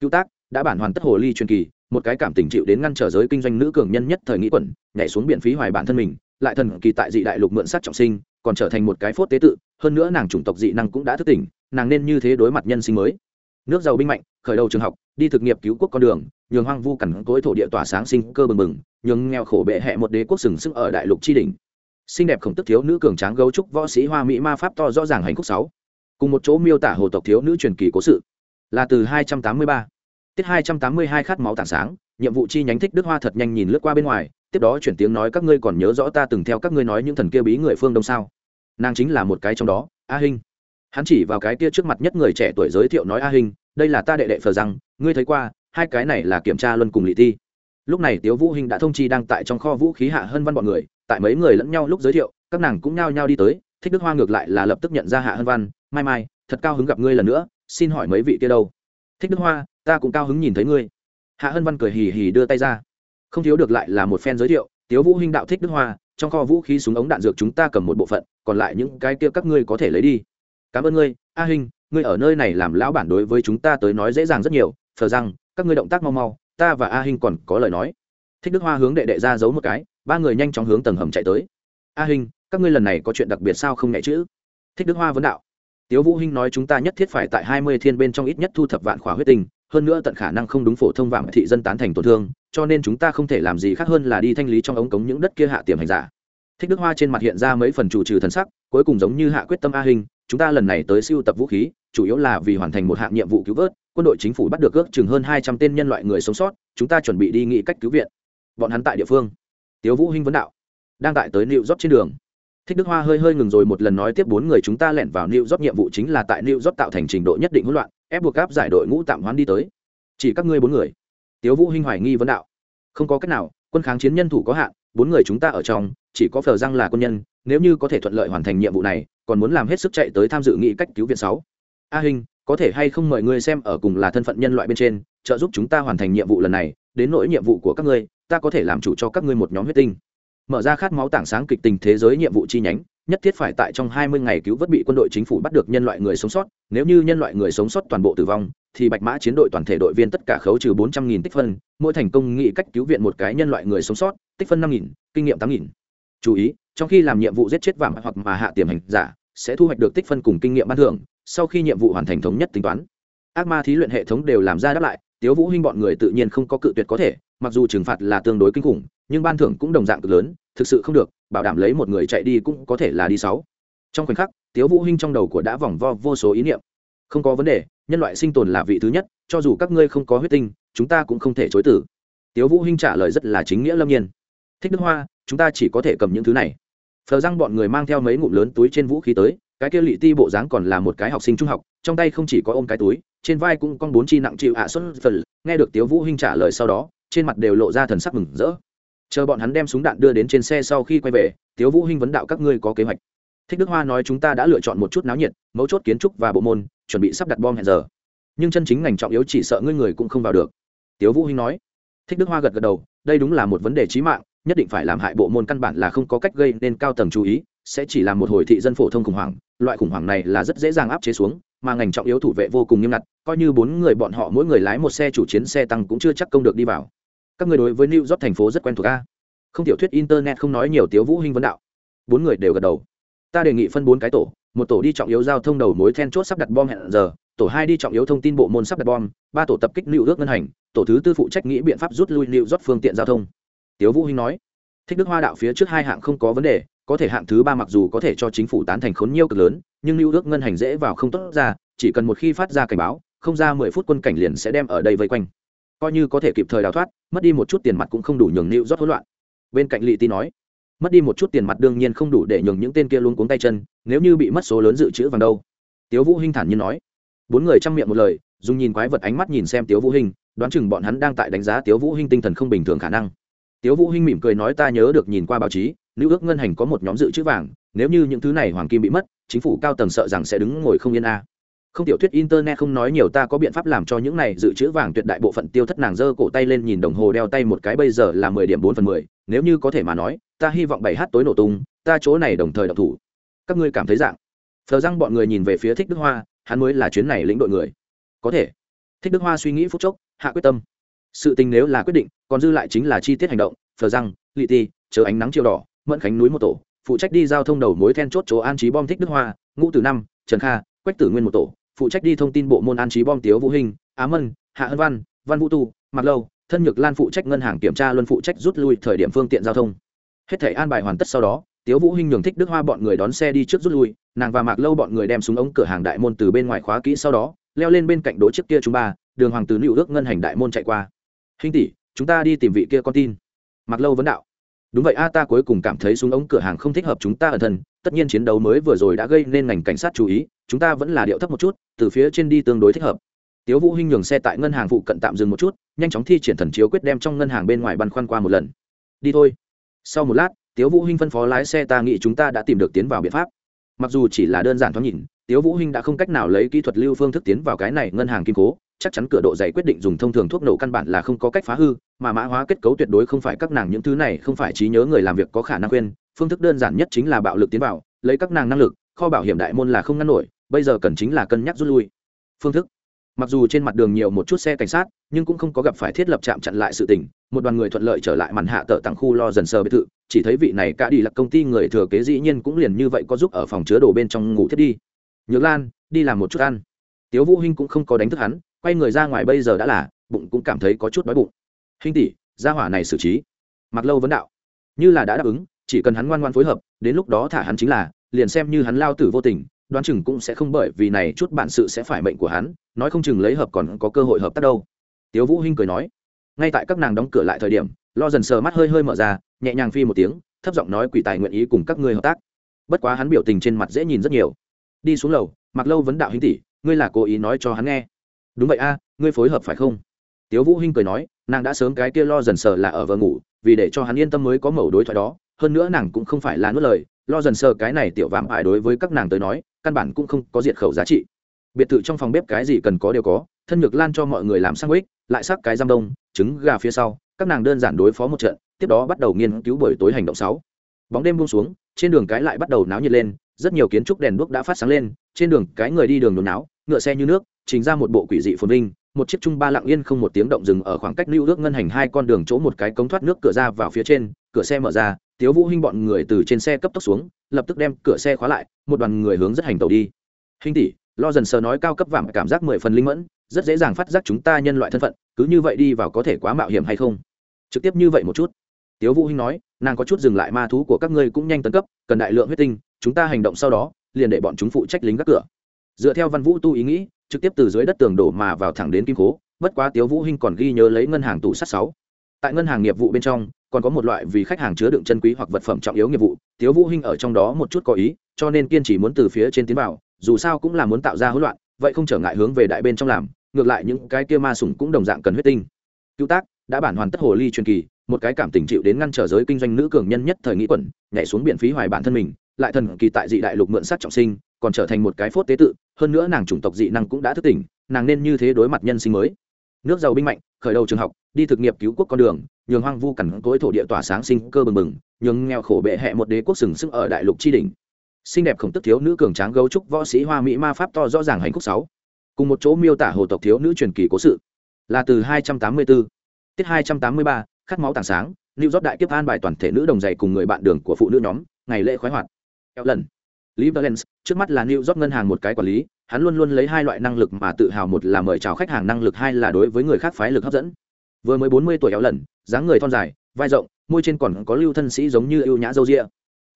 Cứu tác, đã bản hoàn tất hồ ly truyền kỳ một cái cảm tình chịu đến ngăn trở giới kinh doanh nữ cường nhân nhất thời nghĩ quẩn, nhảy xuống biển phí hoài bản thân mình, lại thần kỳ tại dị đại lục mượn sát trọng sinh, còn trở thành một cái phốt tế tự, hơn nữa nàng chủng tộc dị năng cũng đã thức tỉnh, nàng nên như thế đối mặt nhân sinh mới. Nước giàu binh mạnh, khởi đầu trường học, đi thực nghiệp cứu quốc con đường, nhường hoang vu cằn cối thổ địa tỏa sáng sinh cơ bừng bừng, nhường nghèo khổ bệ hẹ một đế quốc sừng sững ở đại lục tri đỉnh. Xinh đẹp khổng tức thiếu nữ cường tráng gấu trúc võ sĩ hoa mỹ ma pháp to rõ ràng hành khúc sáu. Cùng một chỗ miêu tả hồ tộc thiếu nữ truyền kỳ cố sự. Là từ 283 tiết 282 khát máu tảng sáng, nhiệm vụ chi nhánh thích đức hoa thật nhanh nhìn lướt qua bên ngoài, tiếp đó chuyển tiếng nói các ngươi còn nhớ rõ ta từng theo các ngươi nói những thần kia bí người phương đông sao? Nàng chính là một cái trong đó, a hinh. Hắn chỉ vào cái kia trước mặt nhất người trẻ tuổi giới thiệu nói a hinh, đây là ta đệ đệ phờ rằng ngươi thấy qua, hai cái này là kiểm tra luân cùng lị thi. Lúc này tiếu vũ hinh đã thông chi đang tại trong kho vũ khí hạ hơn văn bọn người, tại mấy người lẫn nhau lúc giới thiệu, các nàng cũng nhao nhao đi tới, thích đức hoa ngược lại là lập tức nhận ra hạ hân văn, mai mai, thật cao hứng gặp ngươi lần nữa, xin hỏi mấy vị kia đâu? Thích đức hoa ta cũng cao hứng nhìn thấy ngươi. Hạ hân văn cười hì hì đưa tay ra. Không thiếu được lại là một phen giới thiệu, tiếu vũ hinh đạo thích đức hoa, trong kho vũ khí súng ống đạn dược chúng ta cầm một bộ phận, còn lại những cái kia các ngươi có thể lấy đi. Cảm ơn ngươi, a hinh, ngươi ở nơi này làm lão bản đối với chúng ta tới nói dễ dàng rất nhiều, thờ rằng, các ngươi động tác mau mau, ta và a hinh còn có lời nói. Thích đức hoa hướng đệ đệ ra giấu một cái, ba người nhanh chóng hướng tầng hầm chạy tới. A hinh, các ngươi lần này có chuyện đặc biệt sao không nhẹ chữ thích đức hoa vấn đạo. Tiếu vũ hinh nói chúng ta nhất thiết phải tại hai mươi thiên bên trong ít nhất thu thập vạn khỏa huyết tinh hơn nữa tận khả năng không đúng phổ thông vạn thị dân tán thành tổn thương, cho nên chúng ta không thể làm gì khác hơn là đi thanh lý trong ống cống những đất kia hạ tiềm hành giả. Thích đức hoa trên mặt hiện ra mấy phần chủ trừ thần sắc, cuối cùng giống như hạ quyết tâm a hình chúng ta lần này tới siêu tập vũ khí, chủ yếu là vì hoàn thành một hạng nhiệm vụ cứu vớt, quân đội chính phủ bắt được ước chừng hơn hai trăm tên nhân loại người sống sót, chúng ta chuẩn bị đi nghị cách cứu viện. Bọn hắn tại địa phương. Tiếu vũ hinh vấn đạo. Đang tại tới nịu rót trên đường. Thích đức hoa hơi hơi ngừng rồi một lần nói tiếp bốn người chúng ta lẻn vào nịu rót nhiệm vụ chính là tại nịu rót tạo thành trình độ nhất định hỗn loạn ép buộc áp giải đội ngũ tạm hoán đi tới. Chỉ các ngươi bốn người. Tiếu vũ hinh hoài nghi vấn đạo. Không có cách nào, quân kháng chiến nhân thủ có hạn, bốn người chúng ta ở trong, chỉ có phờ răng là quân nhân, nếu như có thể thuận lợi hoàn thành nhiệm vụ này, còn muốn làm hết sức chạy tới tham dự nghị cách cứu viện sáu. A hình có thể hay không mời ngươi xem ở cùng là thân phận nhân loại bên trên, trợ giúp chúng ta hoàn thành nhiệm vụ lần này, đến nỗi nhiệm vụ của các ngươi, ta có thể làm chủ cho các ngươi một nhóm huyết tinh. Mở ra khát máu tảng sáng kịch tình thế giới nhiệm vụ chi nhánh nhất thiết phải tại trong 20 ngày cứu vớt bị quân đội chính phủ bắt được nhân loại người sống sót nếu như nhân loại người sống sót toàn bộ tử vong thì bạch mã chiến đội toàn thể đội viên tất cả khấu trừ 400.000 tích phân mỗi thành công nghị cách cứu viện một cái nhân loại người sống sót tích phân 5.000, kinh nghiệm 8.000. chú ý trong khi làm nhiệm vụ giết chết vạm hoặc mà hạ tiềm hành giả sẽ thu hoạch được tích phân cùng kinh nghiệm ban thưởng sau khi nhiệm vụ hoàn thành thống nhất tính toán ác ma thí luyện hệ thống đều làm ra đáp lại tiếu vũ hinh bọn người tự nhiên không có cự tuyệt có thể mặc dù trừng phạt là tương đối kinh khủng nhưng ban thưởng cũng đồng dạng cực lớn thực sự không được, bảo đảm lấy một người chạy đi cũng có thể là đi sáu. Trong khoảnh khắc, tiếu vũ hinh trong đầu của đã vòng vo vô số ý niệm. Không có vấn đề, nhân loại sinh tồn là vị thứ nhất, cho dù các ngươi không có huyết tinh, chúng ta cũng không thể chối từ. Tiếu vũ hinh trả lời rất là chính nghĩa lâm nhiên. Thích đức hoa, chúng ta chỉ có thể cầm những thứ này. Phờ răng bọn người mang theo mấy ngụm lớn túi trên vũ khí tới, cái kia lị ti bộ dáng còn là một cái học sinh trung học, trong tay không chỉ có ôm cái túi, trên vai cũng con bốn chi nặng chịu ạ à xuất phần nghe được tiếu vũ hinh trả lời sau đó, trên mặt đều lộ ra thần sắc mừng rỡ chờ bọn hắn đem súng đạn đưa đến trên xe sau khi quay về, tiếu vũ hinh vấn đạo các ngươi có kế hoạch. Thích đức hoa nói chúng ta đã lựa chọn một chút náo nhiệt, mấu chốt kiến trúc và bộ môn, chuẩn bị sắp đặt bom hẹn giờ. Nhưng chân chính ngành trọng yếu chỉ sợ ngươi người cũng không vào được. Tiếu vũ hinh nói. Thích đức hoa gật gật đầu, đây đúng là một vấn đề chí mạng, nhất định phải làm hại bộ môn căn bản là không có cách gây nên cao tầng chú ý, sẽ chỉ là một hồi thị dân phổ thông khủng hoảng, loại khủng hoảng này là rất dễ dàng áp chế xuống, mà ngành trọng yếu thủ vệ vô cùng nghiêm ngặt, coi như bốn người bọn họ mỗi người lái một xe chủ chiến xe tăng cũng chưa chắc công được đi vào các người đối với new york thành phố rất quen thuộc a. Không tiểu thuyết internet không nói nhiều tiếu vũ hinh vấn đạo. Bốn người đều gật đầu. Ta đề nghị phân bốn cái tổ, một tổ đi trọng yếu giao thông đầu mối then chốt sắp đặt bom hẹn giờ, tổ hai đi trọng yếu thông tin bộ môn sắp đặt bom, ba tổ tập kích lưu ước ngân hành, tổ thứ tư phụ trách nghĩ biện pháp rút lui lưu rót phương tiện giao thông. Tiếu vũ hinh nói, thích đức hoa đạo phía trước hai hạng không có vấn đề, có thể hạng thứ ba mặc dù có thể cho chính phủ tán thành khốn nhiều cực lớn, nhưng lưu ước ngân hành dễ vào không tốt ra, chỉ cần một khi phát ra cảnh báo, không ra mười phút quân cảnh liền sẽ đem ở đây vây quanh coi như có thể kịp thời đào thoát, mất đi một chút tiền mặt cũng không đủ nhường nịu rót hỗn loạn. Bên cạnh lị ti nói, mất đi một chút tiền mặt đương nhiên không đủ để nhường những tên kia luôn cuống tay chân, nếu như bị mất số lớn dự trữ vàng đâu. Tiếu vũ hinh thản nhiên nói, bốn người chăm miệng một lời, dùng nhìn quái vật ánh mắt nhìn xem tiếu vũ hinh, đoán chừng bọn hắn đang tại đánh giá tiếu vũ hinh tinh thần không bình thường khả năng. Tiếu vũ hinh mỉm cười nói, ta nhớ được nhìn qua báo chí nữ ước ngân hành có một nhóm dự trữ vàng, nếu như những thứ này hoàng kim bị mất, chính phủ cao tầng sợ rằng sẽ đứng ngồi không yên a không tiểu thuyết internet không nói nhiều, ta có biện pháp làm cho những này dự trữ vàng tuyệt đại bộ phận tiêu thất nàng giơ cổ tay lên nhìn đồng hồ đeo tay một cái, bây giờ là mười điểm bốn phần mười. Nếu như có thể mà nói, ta hy vọng bảy h tối nổ tung, ta chỗ này đồng thời độc thủ. Các ngươi cảm thấy dạng? Phờ răng bọn người nhìn về phía thích đức hoa, hắn mới là chuyến này lĩnh đội người. Có thể. Thích đức hoa suy nghĩ phút chốc, hạ quyết tâm. Sự tình nếu là quyết định, còn dư lại chính là chi tiết hành động, phờ răng, lị ti, chờ ánh nắng chiều đỏ, mẫn khánh núi một tổ, phụ trách đi giao thông đầu mối then chốt chỗ an trí bom thích đức hoa, ngũ từ năm, trần kha, quách tử nguyên một tổ phụ trách đi thông tin bộ môn an trí bom tiếu vũ hình, á mân, hạ hân văn văn vũ tu mặc lâu, thân nhược lan phụ trách ngân hàng kiểm tra luân phụ trách rút lui thời điểm phương tiện giao thông. Hết thể an bài hoàn tất sau đó, tiếu vũ hinh nhường thích đức hoa bọn người đón xe đi trước rút lui, nàng và mạc lâu bọn người đem súng ống cửa hàng đại môn từ bên ngoài khóa kỹ sau đó, leo lên bên cạnh đỗ chiếc kia chúng ba, đường hoàng từ lưu ước ngân hành đại môn chạy qua. Hình tỷ, chúng ta đi tìm vị kia con tin. Mạc lâu vấn đạo. Đúng vậy a, ta cuối cùng cảm thấy súng ống cửa hàng không thích hợp chúng ta ở thân tất nhiên chiến đấu mới vừa rồi đã gây nên ngành cảnh sát chú ý, chúng ta vẫn là điệu thấp một chút, từ phía trên đi tương đối thích hợp. Tiếu vũ hinh nhường xe tại ngân hàng phụ cận tạm dừng một chút, nhanh chóng thi triển thần chiếu quyết đem trong ngân hàng bên ngoài băn khoăn qua một lần. Đi thôi. Sau một lát, tiếu vũ hinh phân phó lái xe ta nghĩ chúng ta đã tìm được tiến vào biện pháp. Mặc dù chỉ là đơn giản thoáng nhìn, tiếu vũ hinh đã không cách nào lấy kỹ thuật lưu phương thức tiến vào cái này ngân hàng kim cố, chắc chắn cửa độ dày quyết định dùng thông thường thuốc nổ căn bản là không có cách phá hư, mà mã hóa kết cấu tuyệt đối không phải các nàng những thứ này không phải trí nhớ người làm việc có khả năng quên phương thức đơn giản nhất chính là bạo lực tiến vào, lấy các nàng năng lực, kho bảo hiểm đại môn là không ngăn nổi, bây giờ cần chính là cân nhắc rút lui. Phương thức. Mặc dù trên mặt đường nhiều một chút xe cảnh sát, nhưng cũng không có gặp phải thiết lập trạm chặn lại sự tình, một đoàn người thuận lợi trở lại màn hạ tợ tặng khu lo dần sờ biệt thự, chỉ thấy vị này cả đi là công ty người thừa kế dĩ nhiên cũng liền như vậy có giúp ở phòng chứa đồ bên trong ngủ thiết đi. Nhược lan, đi làm một chút ăn. Tiếu vũ hinh cũng không có đánh thức hắn, quay người ra ngoài bây giờ đã là, bụng cũng cảm thấy có chút đói bụng. Hinh tỷ, gia hỏa này xử trí. Mặc lâu vấn đạo. Như là đã đáp ứng chỉ cần hắn ngoan ngoan phối hợp, đến lúc đó thả hắn chính là, liền xem như hắn lao tử vô tình, đoán chừng cũng sẽ không bởi vì này chút bản sự sẽ phải mệnh của hắn, nói không chừng lấy hợp còn có cơ hội hợp tác đâu. Tiếu vũ hinh cười nói. Ngay tại các nàng đóng cửa lại thời điểm, lo dần sờ mắt hơi hơi mở ra, nhẹ nhàng phi một tiếng, thấp giọng nói quỷ tài nguyện ý cùng các ngươi hợp tác. Bất quá hắn biểu tình trên mặt dễ nhìn rất nhiều. Đi xuống lầu mặc lâu vấn đạo hinh tỷ, ngươi là cố ý nói cho hắn nghe. Đúng vậy a, ngươi phối hợp phải không? Tiếu vũ hinh cười nói, nàng đã sớm cái kia lo dần sờ là ở vợ ngủ, vì để cho hắn yên tâm mới có mẩu đối thoại đó hơn nữa nàng cũng không phải là nuốt lời, lo dần sờ cái này tiểu vạm ải đối với các nàng tới nói, căn bản cũng không có diệt khẩu giá trị. Biệt thự trong phòng bếp cái gì cần có đều có, thân nhược lan cho mọi người làm sang ích lại sắc cái giam đông, trứng gà phía sau, các nàng đơn giản đối phó một trận, tiếp đó bắt đầu nghiên cứu buổi tối hành động sáu. Bóng đêm buông xuống, trên đường cái lại bắt đầu náo nhiệt lên, rất nhiều kiến trúc đèn đuốc đã phát sáng lên, trên đường cái người đi đường nôn náo, ngựa xe như nước, trình ra một bộ quỷ dị phồn vinh, một chiếc trung ba lặng yên không một tiếng động dừng ở khoảng cách lưu ước ngân hành hai con đường chỗ một cái cống thoát nước cửa ra vào phía trên, cửa xe mở ra tiếu vũ hinh bọn người từ trên xe cấp tốc xuống, lập tức đem cửa xe khóa lại, một đoàn người hướng rất hành tàu đi. Hinh tỷ, lo dần sờ nói cao cấp vàng cảm giác mười phần linh mẫn, rất dễ dàng phát giác chúng ta nhân loại thân phận, cứ như vậy đi vào có thể quá mạo hiểm hay không? Trực tiếp như vậy một chút. Tiếu vũ hinh nói, nàng có chút dừng lại ma thú của các ngươi cũng nhanh tấn cấp, cần đại lượng huyết tinh, chúng ta hành động sau đó, liền để bọn chúng phụ trách lính gác cửa. Dựa theo văn vũ tu ý nghĩ, trực tiếp từ dưới đất tường đổ mà vào thẳng đến kim cố bất quá tiếu vũ hinh còn ghi nhớ lấy ngân hàng tủ sắt sáu. Tại ngân hàng nghiệp vụ bên trong còn có một loại vì khách hàng chứa đựng chân quý hoặc vật phẩm trọng yếu nghiệp vụ, tiếu vũ hinh ở trong đó một chút có ý, cho nên kiên trì muốn từ phía trên tiến vào, dù sao cũng là muốn tạo ra hỗn loạn, vậy không trở ngại hướng về đại bên trong làm, ngược lại những cái kia ma sủng cũng đồng dạng cần huyết tinh. Cứu tác đã bản hoàn tất hồ ly truyền kỳ, một cái cảm tình chịu đến ngăn trở giới kinh doanh nữ cường nhân nhất thời nghĩ quẩn, nhảy xuống biển phí hoài bản thân mình, lại thần kỳ tại dị đại lục mượn sát trọng sinh, còn trở thành một cái phốt tế tự, hơn nữa nàng chủng tộc dị năng cũng đã thức tỉnh, nàng nên như thế đối mặt nhân sinh mới. Nước giàu binh mạnh khởi đầu trường học, đi thực nghiệp cứu quốc con đường, nhường hoang vu cằn cỗi thổ địa tỏa sáng sinh cơ bừng bừng, nhường nghèo khổ bệ hẹ một đế quốc sừng sức ở đại lục tri đình xinh đẹp khổng tức thiếu nữ cường tráng gấu trúc võ sĩ hoa mỹ ma pháp to rõ ràng hành khúc sáu. Cùng một chỗ miêu tả hồ tộc thiếu nữ truyền kỳ cố sự. Là từ 284 tiết 283 khát máu tảng sáng lưu rót đại kiếp an bài toàn thể nữ đồng dày cùng người bạn đường của phụ nữ nhóm, ngày lễ khoái hoạt. Eo lần. Lý valens, trước mắt là new york ngân hàng một cái quản lý hắn luôn luôn lấy hai loại năng lực mà tự hào, một là mời chào khách hàng năng lực, hai là đối với người khác phái lực hấp dẫn. Vừa mới bốn mươi tuổi éo lần dáng người thon dài, vai rộng, môi trên còn có lưu thân sĩ giống như ưu nhã dâu rịa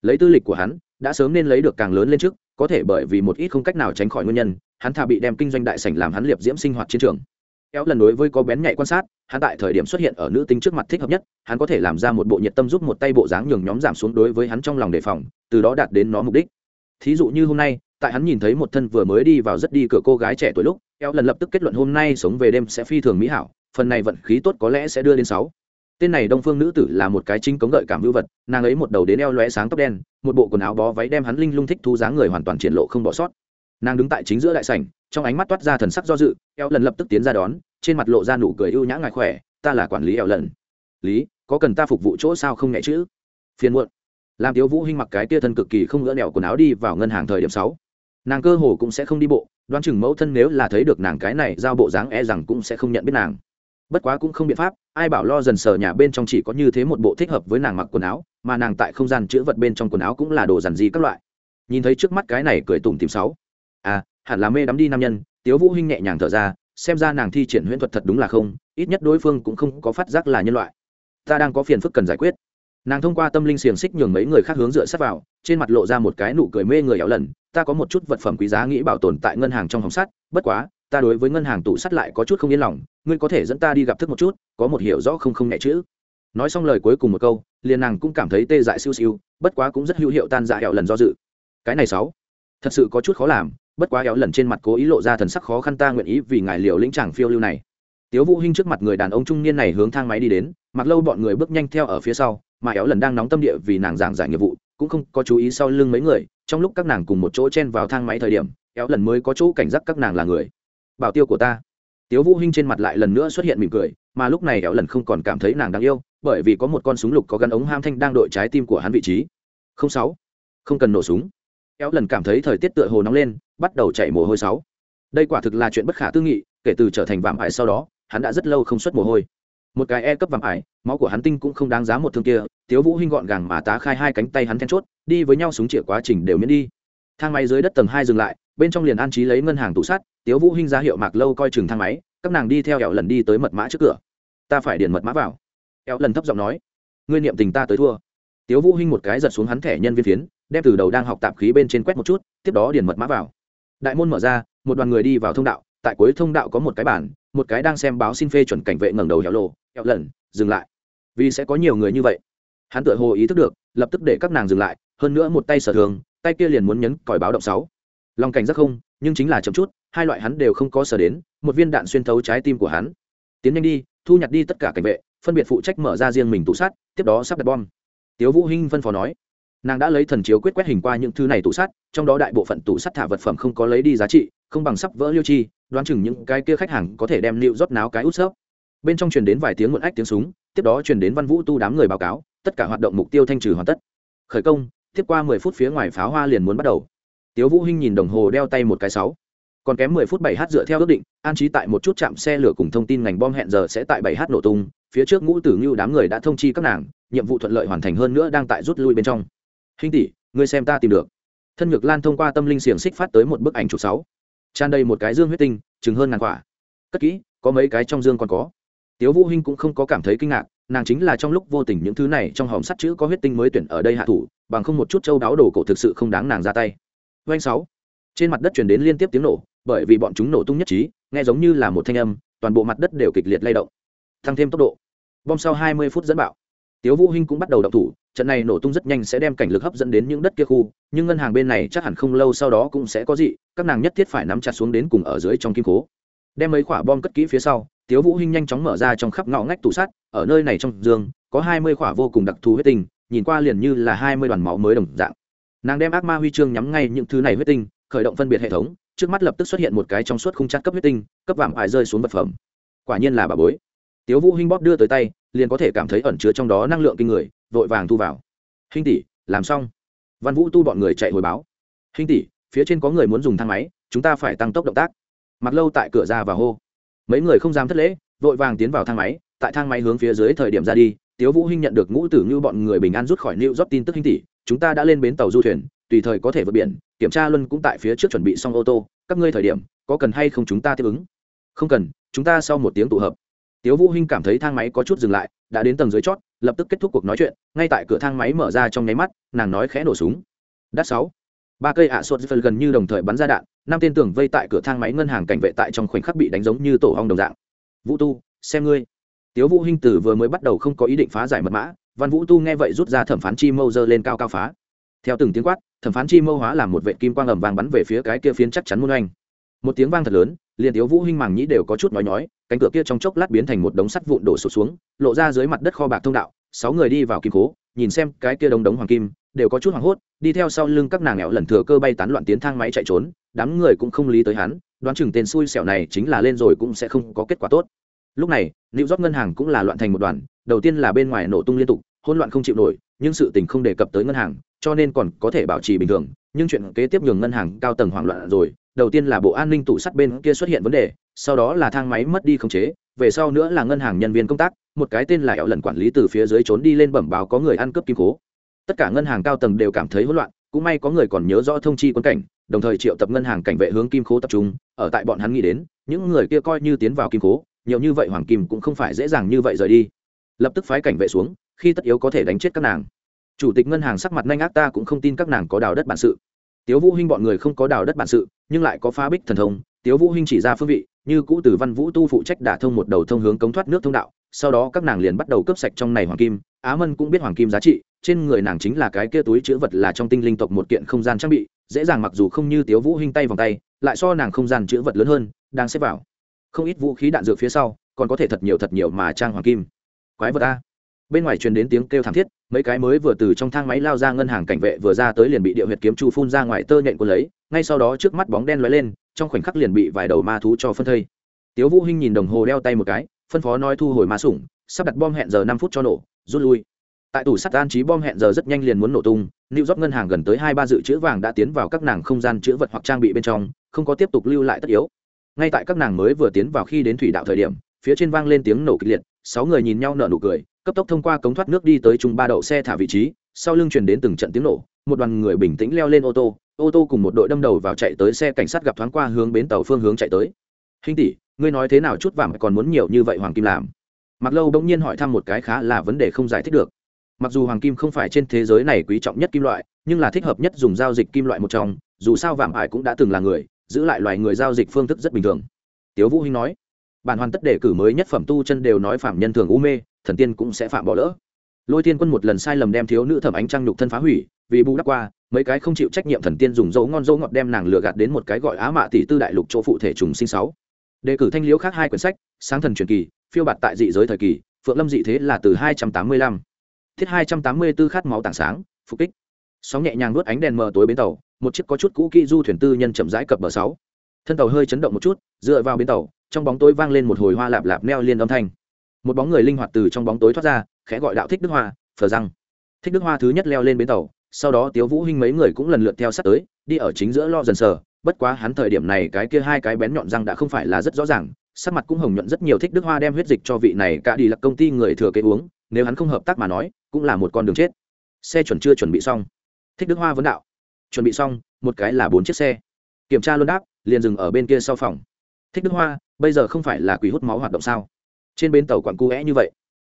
lấy tư lịch của hắn, đã sớm nên lấy được càng lớn lên trước, có thể bởi vì một ít không cách nào tránh khỏi nguyên nhân, hắn thà bị đem kinh doanh đại sảnh làm hắn liệp diễm sinh hoạt chiến trường. Éo lần đối với có bén nhạy quan sát, hắn tại thời điểm xuất hiện ở nữ tính trước mặt thích hợp nhất, hắn có thể làm ra một bộ nhiệt tâm giúp một tay bộ dáng nhường nhóm giảm xuống đối với hắn trong lòng đề phòng, từ đó đạt đến nó mục đích. Thí dụ như hôm nay tại hắn nhìn thấy một thân vừa mới đi vào rất đi cửa cô gái trẻ tuổi lúc eo lần lập tức kết luận hôm nay sống về đêm sẽ phi thường mỹ hảo, phần này vận khí tốt có lẽ sẽ đưa đến sáu. Tên này đông phương nữ tử là một cái chính cống gợi cảm hữu vật, nàng ấy một đầu đến eo lóe sáng tóc đen, một bộ quần áo bó váy đem hắn linh lung thích thu dáng người hoàn toàn triển lộ không bỏ sót. Nàng đứng tại chính giữa đại sảnh, trong ánh mắt toát ra thần sắc do dự, eo lần lập tức tiến ra đón, trên mặt lộ ra nụ cười ưu nhã ngại khỏe, ta là quản lý eo lần. Lý, có cần ta phục vụ chỗ sao không nhẹ chữ phiền muộn. Làm tiếu vũ hinh mặc cái tia thân cực kỳ không gỡ đèo quần áo đi vào ngân hàng thời điểm sáu nàng cơ hồ cũng sẽ không đi bộ, đoán chừng mẫu thân nếu là thấy được nàng cái này giao bộ dáng e rằng cũng sẽ không nhận biết nàng. Bất quá cũng không biện pháp, ai bảo lo dần sờ nhà bên trong chỉ có như thế một bộ thích hợp với nàng mặc quần áo, mà nàng tại không gian chữ vật bên trong quần áo cũng là đồ dằn gì các loại. Nhìn thấy trước mắt cái này cười tủm tìm sáu. À hẳn là mê đắm đi nam nhân, tiếu vũ hinh nhẹ nhàng thở ra, xem ra nàng thi triển huyễn thuật thật đúng là không, ít nhất đối phương cũng không có phát giác là nhân loại. Ta đang có phiền phức cần giải quyết. Nàng thông qua tâm linh xiềng xích nhường mấy người khác hướng dựa sát vào, trên mặt lộ ra một cái nụ cười mê người éo lần ta có một chút vật phẩm quý giá nghĩ bảo tồn tại ngân hàng trong hồng sắt, bất quá, ta đối với ngân hàng tủ sắt lại có chút không yên lòng, ngươi có thể dẫn ta đi gặp thức một chút, có một hiểu rõ không không nhẹ chữ. Nói xong lời cuối cùng một câu, liền nàng cũng cảm thấy tê dại siêu siêu, bất quá cũng rất hữu hiệu tan dạ hẹo lần do dự. Cái này sáu, thật sự có chút khó làm, bất quá hẹo lần trên mặt cố ý lộ ra thần sắc khó khăn ta nguyện ý vì ngài liều lĩnh chàng phiêu lưu này. Tiếu vũ hinh trước mặt người đàn ông trung niên này hướng thang máy đi đến, mặc lâu bọn người bước nhanh theo ở phía sau, mà hẹo lần đang nóng tâm địa vì nàng giảng giải nghiệp vụ cũng không có chú ý sau lưng mấy người, trong lúc các nàng cùng một chỗ chen vào thang máy thời điểm, éo lần mới có chỗ cảnh giác các nàng là người. Bảo tiêu của ta. Tiếu vũ hinh trên mặt lại lần nữa xuất hiện mỉm cười, mà lúc này éo lần không còn cảm thấy nàng đáng yêu, bởi vì có một con súng lục có gắn ống ham thanh đang đội trái tim của hắn vị trí. Không sáu. Không cần nổ súng. Éo lần cảm thấy thời tiết tựa hồ nóng lên, bắt đầu chảy mồ hôi sáu. Đây quả thực là chuyện bất khả tư nghị, kể từ trở thành vạm ải sau đó, hắn đã rất lâu không xuất mồ hôi. Một cái e cấp vạm ải máu của hắn tinh cũng không đáng giá một thương kia, tiếu vũ hinh gọn gàng mà tá khai hai cánh tay hắn then chốt, đi với nhau súng chĩa quá trình đều miễn đi. Thang máy dưới đất tầng hai dừng lại, bên trong liền an trí lấy ngân hàng tủ sắt, tiếu vũ hinh ra hiệu mạc lâu coi chừng thang máy, các nàng đi theo eo lần đi tới mật mã trước cửa. Ta phải điền mật mã vào. Eo lần thấp giọng nói. Ngươi niệm tình ta tới thua. Tiếu vũ hinh một cái giật xuống hắn thẻ nhân viên phiến, đem từ đầu đang học tạp khí bên trên quét một chút, tiếp đó điền mật mã vào. Đại môn mở ra, một đoàn người đi vào thông đạo, tại cuối thông đạo có một cái bản một cái đang xem báo xin phê chuẩn cảnh vệ ngẩng đầu héo lộ Eo lần, dừng lại vì sẽ có nhiều người như vậy. Hắn tự hồ ý thức được, lập tức để các nàng dừng lại, hơn nữa một tay sở thường, tay kia liền muốn nhấn còi báo động sáu. Lòng cảnh giác không, nhưng chính là chậm chút, hai loại hắn đều không có sở đến, một viên đạn xuyên thấu trái tim của hắn. Tiến nhanh đi, thu nhặt đi tất cả cảnh vệ, phân biệt phụ trách mở ra riêng mình tủ sát tiếp đó sắp đặt bom. Tiếu vũ hinh phân phó nói, nàng đã lấy thần chiếu quyết quét hình qua những thứ này tủ sắt, trong đó đại bộ phận tủ sắt thả vật phẩm không có lấy đi giá trị, không bằng sắp vỡ liêu chi, đoán chừng những cái kia khách hàng có thể đem liệu rót náo cái út sấp bên trong truyền đến vài tiếng muộn ách tiếng súng tiếp đó truyền đến văn vũ tu đám người báo cáo, tất cả hoạt động mục tiêu thanh trừ hoàn tất. Khởi công, tiếp qua mười phút phía ngoài pháo hoa liền muốn bắt đầu. Tiếu vũ hinh nhìn đồng hồ đeo tay một cái sáu. Còn kém mười phút bảy h dựa theo ước định, an trí tại một chút trạm xe lửa cùng thông tin ngành bom hẹn giờ sẽ tại bảy h nổ tung, phía trước ngũ tử ngưu đám người đã thông chi các nàng, nhiệm vụ thuận lợi hoàn thành hơn nữa đang tại rút lui bên trong. Hình tỷ, ngươi xem ta tìm được. Thân ngược lan thông qua tâm linh xiềng xích phát tới một bức ảnh chụp sáu. Tràn đầy một cái dương huyết tinh, chừng hơn ngàn quả. Cất kỹ, có mấy cái trong dương còn có tiếu vũ hinh cũng không có cảm thấy kinh ngạc, nàng chính là trong lúc vô tình những thứ này trong hòm sắt chữ có huyết tinh mới tuyển ở đây hạ thủ, bằng không một chút châu đáo đồ cổ thực sự không đáng nàng ra tay. Doanh sáu. Trên mặt đất truyền đến liên tiếp tiếng nổ, bởi vì bọn chúng nổ tung nhất trí, nghe giống như là một thanh âm, toàn bộ mặt đất đều kịch liệt lay động. Tăng thêm tốc độ. Bom sau 20 phút dẫn bạo. Tiếu vũ hinh cũng bắt đầu động thủ, trận này nổ tung rất nhanh sẽ đem cảnh lực hấp dẫn đến những đất kia khu, nhưng ngân hàng bên này chắc hẳn không lâu sau đó cũng sẽ có gì, các nàng nhất thiết phải nắm chặt xuống đến cùng ở dưới trong kim cố đem mấy quả bom cất kỹ phía sau tiếu vũ hinh nhanh chóng mở ra trong khắp ngõ ngách tủ sắt, ở nơi này trong giường có hai mươi quả vô cùng đặc thù huyết tinh, nhìn qua liền như là hai mươi đoàn máu mới đồng dạng. Nàng đem ác ma huy chương nhắm ngay những thứ này huyết tinh, khởi động phân biệt hệ thống, trước mắt lập tức xuất hiện một cái trong suốt khung chặt cấp huyết tinh, cấp vạm ải rơi xuống vật phẩm. Quả nhiên là bà bối. Tiếu vũ hinh bóp đưa tới tay, liền có thể cảm thấy ẩn chứa trong đó năng lượng kinh người, vội vàng thu vào. Hinh tỷ, làm xong. Văn vũ tu bọn người chạy hồi báo. Hinh tỷ, phía trên có người muốn dùng thang máy, chúng ta phải tăng tốc động tác. Mặt lâu tại cửa ra và hô mấy người không dám thất lễ, vội vàng tiến vào thang máy, tại thang máy hướng phía dưới thời điểm ra đi, tiếu vũ hinh nhận được ngũ tử như bọn người bình an rút khỏi new job tin tức hinh tỷ, chúng ta đã lên bến tàu du thuyền, tùy thời có thể vượt biển, kiểm tra luân cũng tại phía trước chuẩn bị xong ô tô, các ngươi thời điểm, có cần hay không chúng ta tiếp ứng? Không cần, chúng ta sau một tiếng tụ hợp. Tiếu vũ hinh cảm thấy thang máy có chút dừng lại, đã đến tầng dưới chót, lập tức kết thúc cuộc nói chuyện, ngay tại cửa thang máy mở ra trong nháy mắt, nàng nói khẽ nổ súng. Đắt sáu ba cây ạ sốt phần gần như đồng thời bắn ra đạn, năm tên tưởng vây tại cửa thang máy ngân hàng cảnh vệ tại trong khoảnh khắc bị đánh giống như tổ ong đồng dạng. Vũ tu, xem ngươi. Tiếu vũ hinh tử vừa mới bắt đầu không có ý định phá giải mật mã, văn vũ tu nghe vậy rút ra thẩm phán chi mâu dơ lên cao cao phá. Theo từng tiếng quát, thẩm phán chi mâu hóa làm một vệ kim quang ầm vàng bắn về phía cái kia phiến chắc chắn muôn anh một tiếng vang thật lớn, liền tiếu vũ hinh màng nhĩ đều có chút nói nhói, cánh cửa kia trong chốc lát biến thành một đống sắt vụn đổ sụp xuống, lộ ra dưới mặt đất kho bạc thông đạo, sáu người đi vào kim cố, nhìn xem cái kia đống đống hoàng kim đều có chút hoảng hốt, đi theo sau lưng các nàng nghèo lần thừa cơ bay tán loạn tiến thang máy chạy trốn, đám người cũng không lý tới hắn, đoán chừng tên xui xẻo này chính là lên rồi cũng sẽ không có kết quả tốt. Lúc này lưu rót ngân hàng cũng là loạn thành một đoàn, đầu tiên là bên ngoài nổ tung liên tục, hỗn loạn không chịu nổi, nhưng sự tình không đề cập tới ngân hàng, cho nên còn có thể bảo trì bình thường, nhưng chuyện kế tiếp nhường ngân hàng cao tầng hoảng loạn rồi, đầu tiên là bộ an ninh tủ sắt bên kia xuất hiện vấn đề, sau đó là thang máy mất đi khống chế, về sau nữa là ngân hàng nhân viên công tác, một cái tên là ẻo lần quản lý từ phía dưới trốn đi lên bẩm báo có người ăn cướp kim cố tất cả ngân hàng cao tầng đều cảm thấy hỗn loạn, cũng may có người còn nhớ rõ thông chi quân cảnh, đồng thời triệu tập ngân hàng cảnh vệ hướng kim khố tập trung, ở tại bọn hắn nghĩ đến, những người kia coi như tiến vào kim khố, nhiều như vậy hoàng kim cũng không phải dễ dàng như vậy rời đi. Lập tức phái cảnh vệ xuống, khi tất yếu có thể đánh chết các nàng. Chủ tịch ngân hàng sắc mặt nhanh ác ta cũng không tin các nàng có đào đất bản sự. Tiếu vũ hinh bọn người không có đào đất bản sự, nhưng lại có phá bích thần thông, tiếu vũ hinh chỉ ra phương vị, như cũ từ văn vũ tu phụ trách đả thông một đầu thông hướng cống thoát nước thông đạo, sau đó các nàng liền bắt đầu cướp sạch trong này hoàng kim, á mân cũng biết hoàng kim giá trị trên người nàng chính là cái kia túi chữ vật là trong tinh linh tộc một kiện không gian trang bị, dễ dàng mặc dù không như tiếu vũ hinh tay vòng tay, lại so nàng không gian chữ vật lớn hơn, đang xếp vào. Không ít vũ khí đạn dược phía sau, còn có thể thật nhiều thật nhiều mà trang hoàng kim. Quái vật a. Bên ngoài truyền đến tiếng kêu thảm thiết, mấy cái mới vừa từ trong thang máy lao ra ngân hàng cảnh vệ vừa ra tới liền bị địa huyệt kiếm chu phun ra ngoài tơ nhện của lấy, ngay sau đó trước mắt bóng đen lóe lên, trong khoảnh khắc liền bị vài đầu ma thú cho phân thây. Tiếu vũ hinh nhìn đồng hồ đeo tay một cái, phân phó nói thu hồi ma sủng, sắp đặt bom hẹn giờ năm phút cho nổ, rút lui tại tủ sắt an trí bom hẹn giờ rất nhanh liền muốn nổ tung lưu rót ngân hàng gần tới hai ba dự trữ vàng đã tiến vào các nàng không gian chữ vật hoặc trang bị bên trong, không có tiếp tục lưu lại tất yếu. Ngay tại các nàng mới vừa tiến vào khi đến thủy đạo thời điểm, phía trên vang lên tiếng nổ kịch liệt, sáu người nhìn nhau nở nụ cười, cấp tốc thông qua cống thoát nước đi tới chung ba đậu xe thả vị trí, sau lưng truyền đến từng trận tiếng nổ, một đoàn người bình tĩnh leo lên ô tô ô tô cùng một đội đâm đầu vào chạy tới xe cảnh sát gặp thoáng qua hướng bến tàu phương hướng chạy tới. Hình tỷ, ngươi nói thế nào chút vàng còn muốn nhiều như vậy hoàng kim làm? Mặc lâu bỗng nhiên hỏi thăm một cái khá là vấn đề không giải thích được mặc dù hoàng kim không phải trên thế giới này quý trọng nhất kim loại, nhưng là thích hợp nhất dùng giao dịch kim loại một trong, dù sao vạm ải cũng đã từng là người, giữ lại loài người giao dịch phương thức rất bình thường. Tiếu vũ hinh nói, bản hoàn tất đề cử mới nhất phẩm tu chân đều nói phạm nhân thường u mê, thần tiên cũng sẽ phạm bỏ lỡ. Lôi thiên quân một lần sai lầm đem thiếu nữ thẩm ánh trăng nhục thân phá hủy, vì bù đắp qua, mấy cái không chịu trách nhiệm thần tiên dùng dấu ngon dấu ngọt đem nàng lừa gạt đến một cái gọi á mạ tỷ tư đại lục chỗ phụ thể trùng sinh sáu. Đề cử thanh liễu khác hai quyển sách, sáng thần truyền kỳ, phiêu bạt tại dị giới thời kỳ, phượng lâm dị thế là từ hai trăm tám mươi lăm thiết hai trăm tám mươi 284 khát máu tảng sáng, phục kích. Sóng nhẹ nhàng nuốt ánh đèn mờ tối bến tàu, một chiếc có chút cũ kỹ du thuyền tư nhân chậm rãi cập bờ sáu. Thân tàu hơi chấn động một chút, dựa vào bến tàu, trong bóng tối vang lên một hồi hoa lạp lạp neo liên âm thanh. Một bóng người linh hoạt từ trong bóng tối thoát ra, khẽ gọi đạo thích đức hoa, phờ răng. Thích đức hoa thứ nhất leo lên bến tàu, sau đó tiếu vũ hinh mấy người cũng lần lượt theo sát tới, đi ở chính giữa lo dần sờ, bất quá hắn thời điểm này cái kia hai cái bén nhọn răng đã không phải là rất rõ ràng, sắc mặt cũng hồng nhuận rất nhiều thích đức hoa đem huyết dịch cho vị này cả đi là công ty người thừa kế uống nếu hắn không hợp tác mà nói, cũng là một con đường chết. Xe chuẩn chưa chuẩn bị xong. Thích đức hoa vấn đạo. Chuẩn bị xong, một cái là bốn chiếc xe. Kiểm tra luôn đáp, liền dừng ở bên kia sau phòng. Thích đức hoa, bây giờ không phải là quỷ hút máu hoạt động sao? Trên bến tàu quặn cu é như vậy.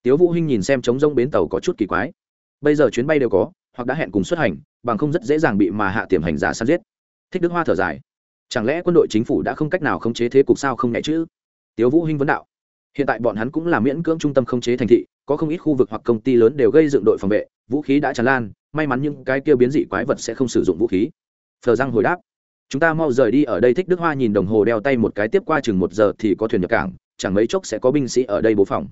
Tiếu vũ hinh nhìn xem trống rông bến tàu có chút kỳ quái. Bây giờ chuyến bay đều có, hoặc đã hẹn cùng xuất hành, bằng không rất dễ dàng bị mà hạ tiềm hành giả săn giết. Thích đức hoa thở dài. Chẳng lẽ quân đội chính phủ đã không cách nào khống chế thế cục sao không nhẹ chứ? Tiếu vũ hinh vấn đạo hiện tại bọn hắn cũng là miễn cưỡng trung tâm khống chế thành thị, có không ít khu vực hoặc công ty lớn đều gây dựng đội phòng vệ, vũ khí đã tràn lan, may mắn những cái kia biến dị quái vật sẽ không sử dụng vũ khí. Phờ răng hồi đáp, chúng ta mau rời đi ở đây, thích đức hoa nhìn đồng hồ đeo tay một cái tiếp qua chừng một giờ thì có thuyền nhập cảng, chẳng mấy chốc sẽ có binh sĩ ở đây bố phòng.